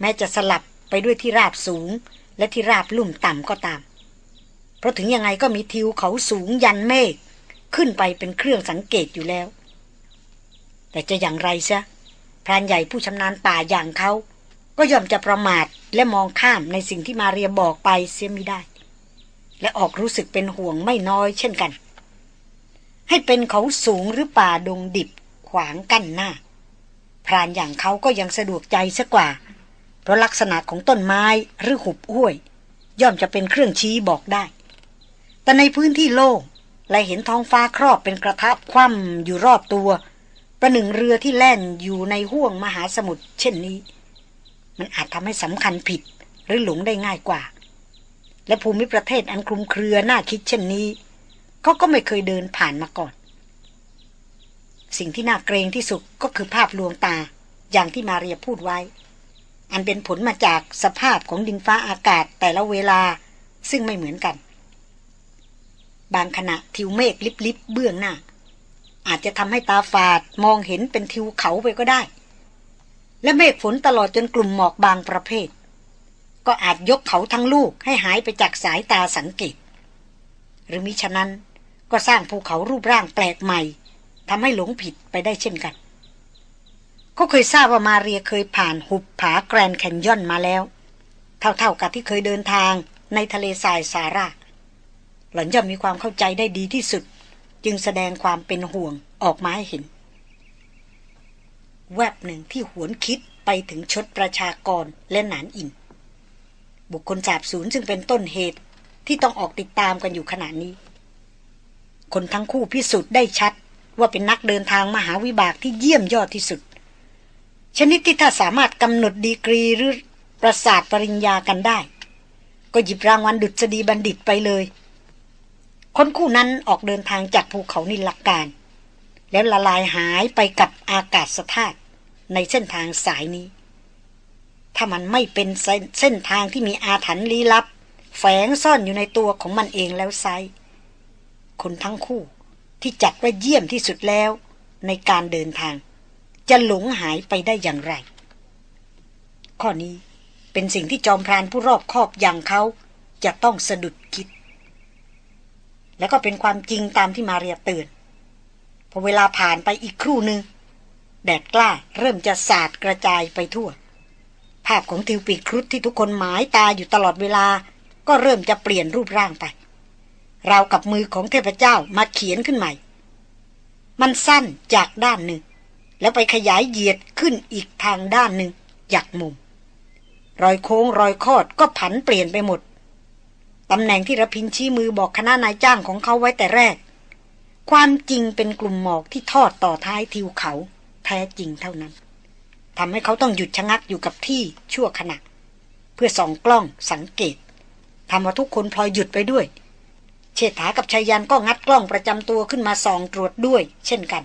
แม้จะสลับไปด้วยที่ราบสูง และที่ราบลุ่มต่ำก็ตาม เพราะถึงยังไงก็มีทิวเขาสูงยันเมฆขึ้นไปเป็นเครื่องสังเกตอยู่แล้ว แต่จะอย่างไรซะพรานใหญ่ผู้ชำนาญป่าอย่างเขาก็ย่อมจะประมาทและมองข้ามในสิ่งที่มาเรียบอกไปเสียไม่ได้ และออกรู้สึกเป็นห่วงไม่น้อยเช่นกัน ให้เป็นเขาสูงหรือป่าดงดิบขวางกั้นหน้า พรานอย่างเขาก็ยังสะดวกใจซะกว่า เพราะลักษณะของต้นไม้หรือหุบห้วย ย่อมจะเป็นเครื่องชี้บอกได้ แต่ในพื้นที่โล่งและเห็นท้องฟ้าครอบเป็นกระทะคว่ำอยู่รอบตัว ประหนึ่งเรือที่แล่นอยู่ในห้วงมหาสมุทรเช่นนี้ มันอาจทำให้สำคัญผิดหรือหลงได้ง่ายกว่า และภูมิประเทศอันคลุมเครือน่าคิดเช่นนี้เขาก็ไม่เคยเดินผ่านมาก่อน สิ่งที่น่าเกรงที่สุดก็คือภาพลวงตาอย่างที่มาเรียพูดไว้ อันเป็นผลมาจากสภาพของดินฟ้าอากาศแต่ละเวลาซึ่งไม่เหมือนกัน บางขณะทิวเมฆลิบๆเบื้องหน้า อาจจะทำให้ตาฝาดมองเห็นเป็นทิวเขาไปก็ได้ และเมฆฝนตลอดจนกลุ่มหมอกบางประเภท ก็อาจยกเขาทั้งลูกให้หายไปจากสายตาสังเกต หรือมิฉะนั้นก็สร้างภูเขารูปร่างแปลกใหม่ทำให้หลงผิดไปได้เช่นกัน ก็เคยทราบว่ามาเรียเคยผ่านหุบผาแกรนแคนยอนมาแล้ว เท่าๆกับที่เคยเดินทางในทะเลทรายซาร่าหล่อนย่อมมีความเข้าใจได้ดีที่สุด จึงแสดงความเป็นห่วงออกมาให้เห็น แวบหนึ่งที่หวนคิดไปถึงชดประชากรและหนานอิน บุคคลสาบสูญซึ่งเป็นต้นเหตุที่ต้องออกติดตามกันอยู่ขณะนี้ คนทั้งคู่พิสูจน์ได้ชัดว่าเป็นนักเดินทางมหาวิบากที่เยี่ยมยอดที่สุด ชนิดที่ถ้าสามารถกำหนดดีกรีหรือประสาทปริญญากันได้ ก็หยิบรางวัลดุษฎีบัณฑิตไปเลย คนคู่นั้นออกเดินทางจากภูเขานิลักการ แล้วละลายหายไปกับอากาศสธาตุในเส้นทางสายนี้ ถ้ามันไม่เป็นเส้นทางที่มีอาถรรพ์ลี้ลับ แฝงซ่อนอยู่ในตัวของมันเองแล้วไซคนทั้งคู่ที่จัดว่าเยี่ยมที่สุดแล้ว ในการเดินทาง จะหลงหายไปได้อย่างไร ข้อนี้เป็นสิ่งที่จอมพรานผู้รอบคอบอย่างเขาจะต้องสะดุดคิด แล้วก็เป็นความจริงตามที่มาเรียเตือนพอเวลาผ่านไปอีกครู่หนึ่งแดดกล้าเริ่มจะสาดกระจายไปทั่ว ภาพของทิวปีครุฑที่ทุกคนหมายตาอยู่ตลอดเวลา ก็เริ่มจะเปลี่ยนรูปร่างไปเรากับมือของเทพเจ้ามาเขียนขึ้นใหม่ มันสั้นจากด้านหนึ่ง แล้วไปขยายเหยียดขึ้นอีกทางด้านหนึ่งจากมุม รอยโค้งรอยคอดก็ผันเปลี่ยนไปหมด ตำแหน่งที่ระพินชี้มือบอกคณะนายจ้างของเขาไว้แต่แรก ความจริงเป็นกลุ่มหมอกที่ทอดต่อท้ายทิวเขา แท้จริงเท่านั้นทำให้เขาต้องหยุดชะงักอยู่กับที่ชั่วขณะ เพื่อส่องกล้องสังเกตทำให้ทุกคนพลอยหยุดไปด้วย เชษฐากับชายันก็งัดกล้องประจำตัวขึ้นมาส่องตรวจด้วย เช่นกัน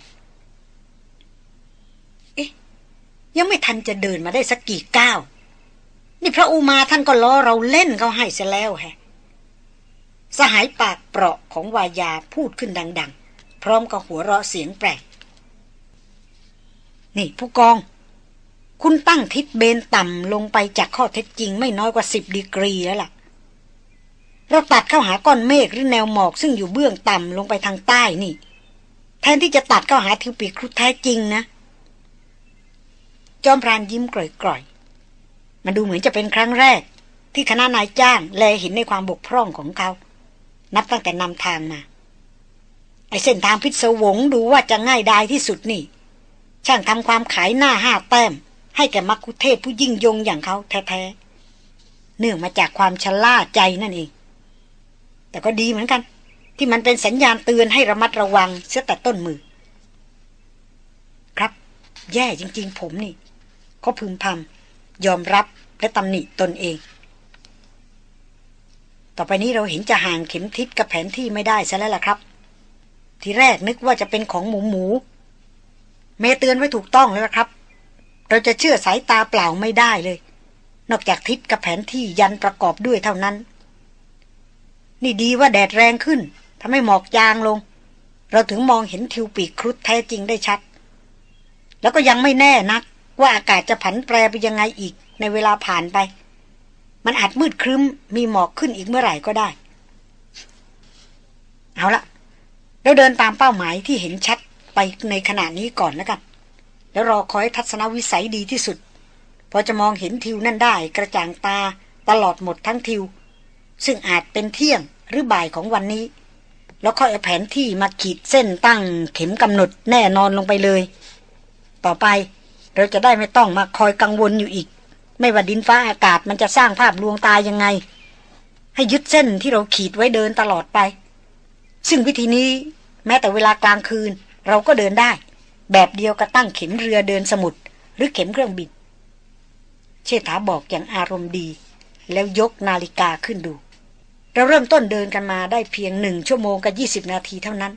เอ๊ะ ยังไม่ทันจะเดินมาได้สักกี่ก้าว นี่พระอุมาท่านก็ล้อเราเล่นเขาให้เสียแล้วแฮะ สหายปากเปราะของวายาพูดขึ้นดัง ๆ พร้อมกับหัวเราะเสียงแปลก นี่ผู้กอง คุณตั้งทิศเบนต่ำลงไปจากข้อเท็จจริงไม่น้อยกว่าสิบดีกรีแล้วล่ะ เราตัดเข้าหาก้อนเมฆหรือแนวหมอกซึ่งอยู่เบื้องต่ำลงไปทางใต้นี่ แทนที่จะตัดเข้าหาทิวปีครุฑแท้จริงนะ จอมพรานยิ้มกร่อยๆมันดูเหมือนจะเป็นครั้งแรกที่คณะนายจ้างแลเห็นในความบกพร่องของเขา นับตั้งแต่นำทางมา ไอเส้นทางพิศวงดูว่าจะง่ายดายที่สุดนี่ ช่างทำความขายหน้าห้าแต้ม ให้แก่มักคุเทศผู้ยิ่งยงอย่างเขาแท้ๆ เนื่องมาจากความชล่าใจนั่นเอง แต่ก็ดีเหมือนกัน ที่มันเป็นสัญญาณเตือนให้ระมัดระวังเสียแต่ต้นมือ ครับ แย่จริง ๆ ผมนี่เขาพึมพำยอมรับและตำหนิตนเอง ต่อไปนี้เราเห็นจะห่างเข็มทิศกับแผนที่ไม่ได้ซะแล้วล่ะครับ ทีแรกนึกว่าจะเป็นของหมูหมู เมเตือนไว้ถูกต้องแล้วครับ เราจะเชื่อสายตาเปล่าไม่ได้เลย นอกจากทิศกับแผนที่ยันประกอบด้วยเท่านั้น นี่ดีว่าแดดแรงขึ้นทำให้หมอกจางลง เราถึงมองเห็นทิวปีกครุฑแท้จริงได้ชัด แล้วก็ยังไม่แน่นักว่าอากาศจะผันแปรไปยังไงอีกในเวลาผ่านไป มันอาจมืดครึ้มมีหมอกขึ้นอีกเมื่อไหร่ก็ได้ เอาละเราเดินตามเป้าหมายที่เห็นชัดไปในขณะนี้ก่อนแล้วกัน แล้วรอคอยทัศนวิสัยดีที่สุด พอจะมองเห็นทิวนั่นได้กระจ่างตาตลอดหมดทั้งทิว ซึ่งอาจเป็นเที่ยงหรือบ่ายของวันนี้ แล้วค่อยเอาแผนที่มาขีดเส้นตั้งเข็มกำหนดแน่นอนลงไปเลย ต่อไปเราจะได้ไม่ต้องมาคอยกังวลอยู่อีก ไม่ว่าดินฟ้าอากาศมันจะสร้างภาพลวงตายังไง ให้ยึดเส้นที่เราขีดไว้เดินตลอดไป ซึ่งวิธีนี้แม้แต่เวลากลางคืน เราก็เดินได้ แบบเดียวกับตั้งเข็มเรือเดินสมุทรหรือเข็มเครื่องบินเชษฐาบอกอย่างอารมณ์ดี แล้วยกนาฬิกาขึ้นดู เราเริ่มต้นเดินกันมาได้เพียงหนึ่งชั่วโมงกับยี่สิบนาทีเท่านั้น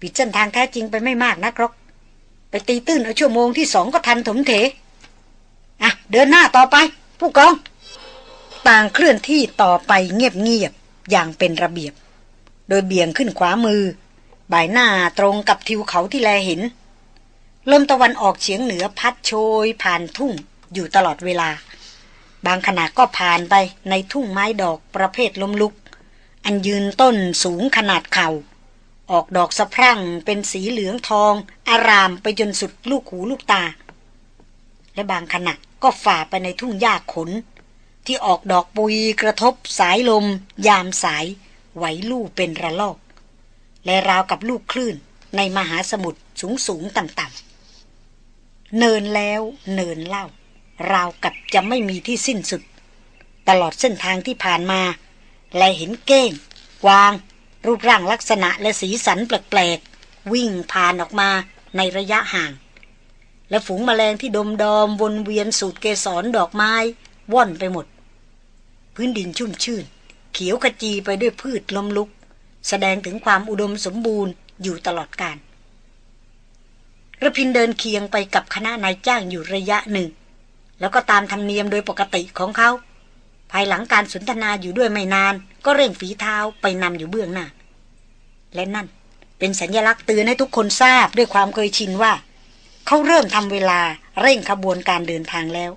ปิดเส้นทางแท้จริงไปไม่มากนักหรอก ไปตีตื้นเอาชั่วโมงที่สองก็ทันถมเถ อะ เดินหน้าต่อไป ผู้กอง ต่างเคลื่อนที่ต่อไปเงียบๆอย่างเป็นระเบียบ โดยเบี่ยงขึ้นขวามือ บ่ายหน้าตรงกับทิวเขาที่แลเห็น ลมตะวันออกเฉียงเหนือพัดโชย ผ่านทุ่งอยู่ตลอดเวลา บางขณะก็ผ่านไปในทุ่งไม้ดอกประเภทลมลุก อันยืนต้นสูงขนาดเขา่าออกดอกสะพรั่งเป็นสีเหลืองทอง อารามไปจนสุดลูกหูลูกตา และบางขณะ ก็ฝ่าไปในทุ่งหญ้าขน ที่ออกดอกปุยกระทบสายลม ยามสาย ไหวลู่เป็นระลอก และราวกับลูกคลื่นในมหาสมุทรสูงสูงต่ำต่ำเนินแล้วเนินเล่า ราวกับจะไม่มีที่สิ้นสุด ตลอดเส้นทางที่ผ่านมา และเห็นเก้งกวาง รูปร่างลักษณะและสีสันแปลกๆ วิ่งผ่านออกมาในระยะห่าง และฝูงแมลงที่ดมดอมวนเวียนสูดเกสรดอกไม้ ว่อนไปหมด พื้นดินชุ่มชื่น เขียวขจีไปด้วยพืชล้มลุก แสดงถึงความอุดมสมบูรณ์อยู่ตลอดการระพินเดินเคียงไปกับคณะนายจ้างอยู่ระยะหนึ่ง แล้วก็ตามธรรมเนียมโดยปกติของเขา ภายหลังการสนทนาอยู่ด้วยไม่นาน ก็เร่งฝีเท้าไปนำอยู่เบื้องหน้า และนั่นเป็นสัญญลักษณ์เตือนให้ทุกคนทราบด้วยความเคยชินว่า เขาเริ่มทำเวลาเร่งขบวนการเดินทางแล้ว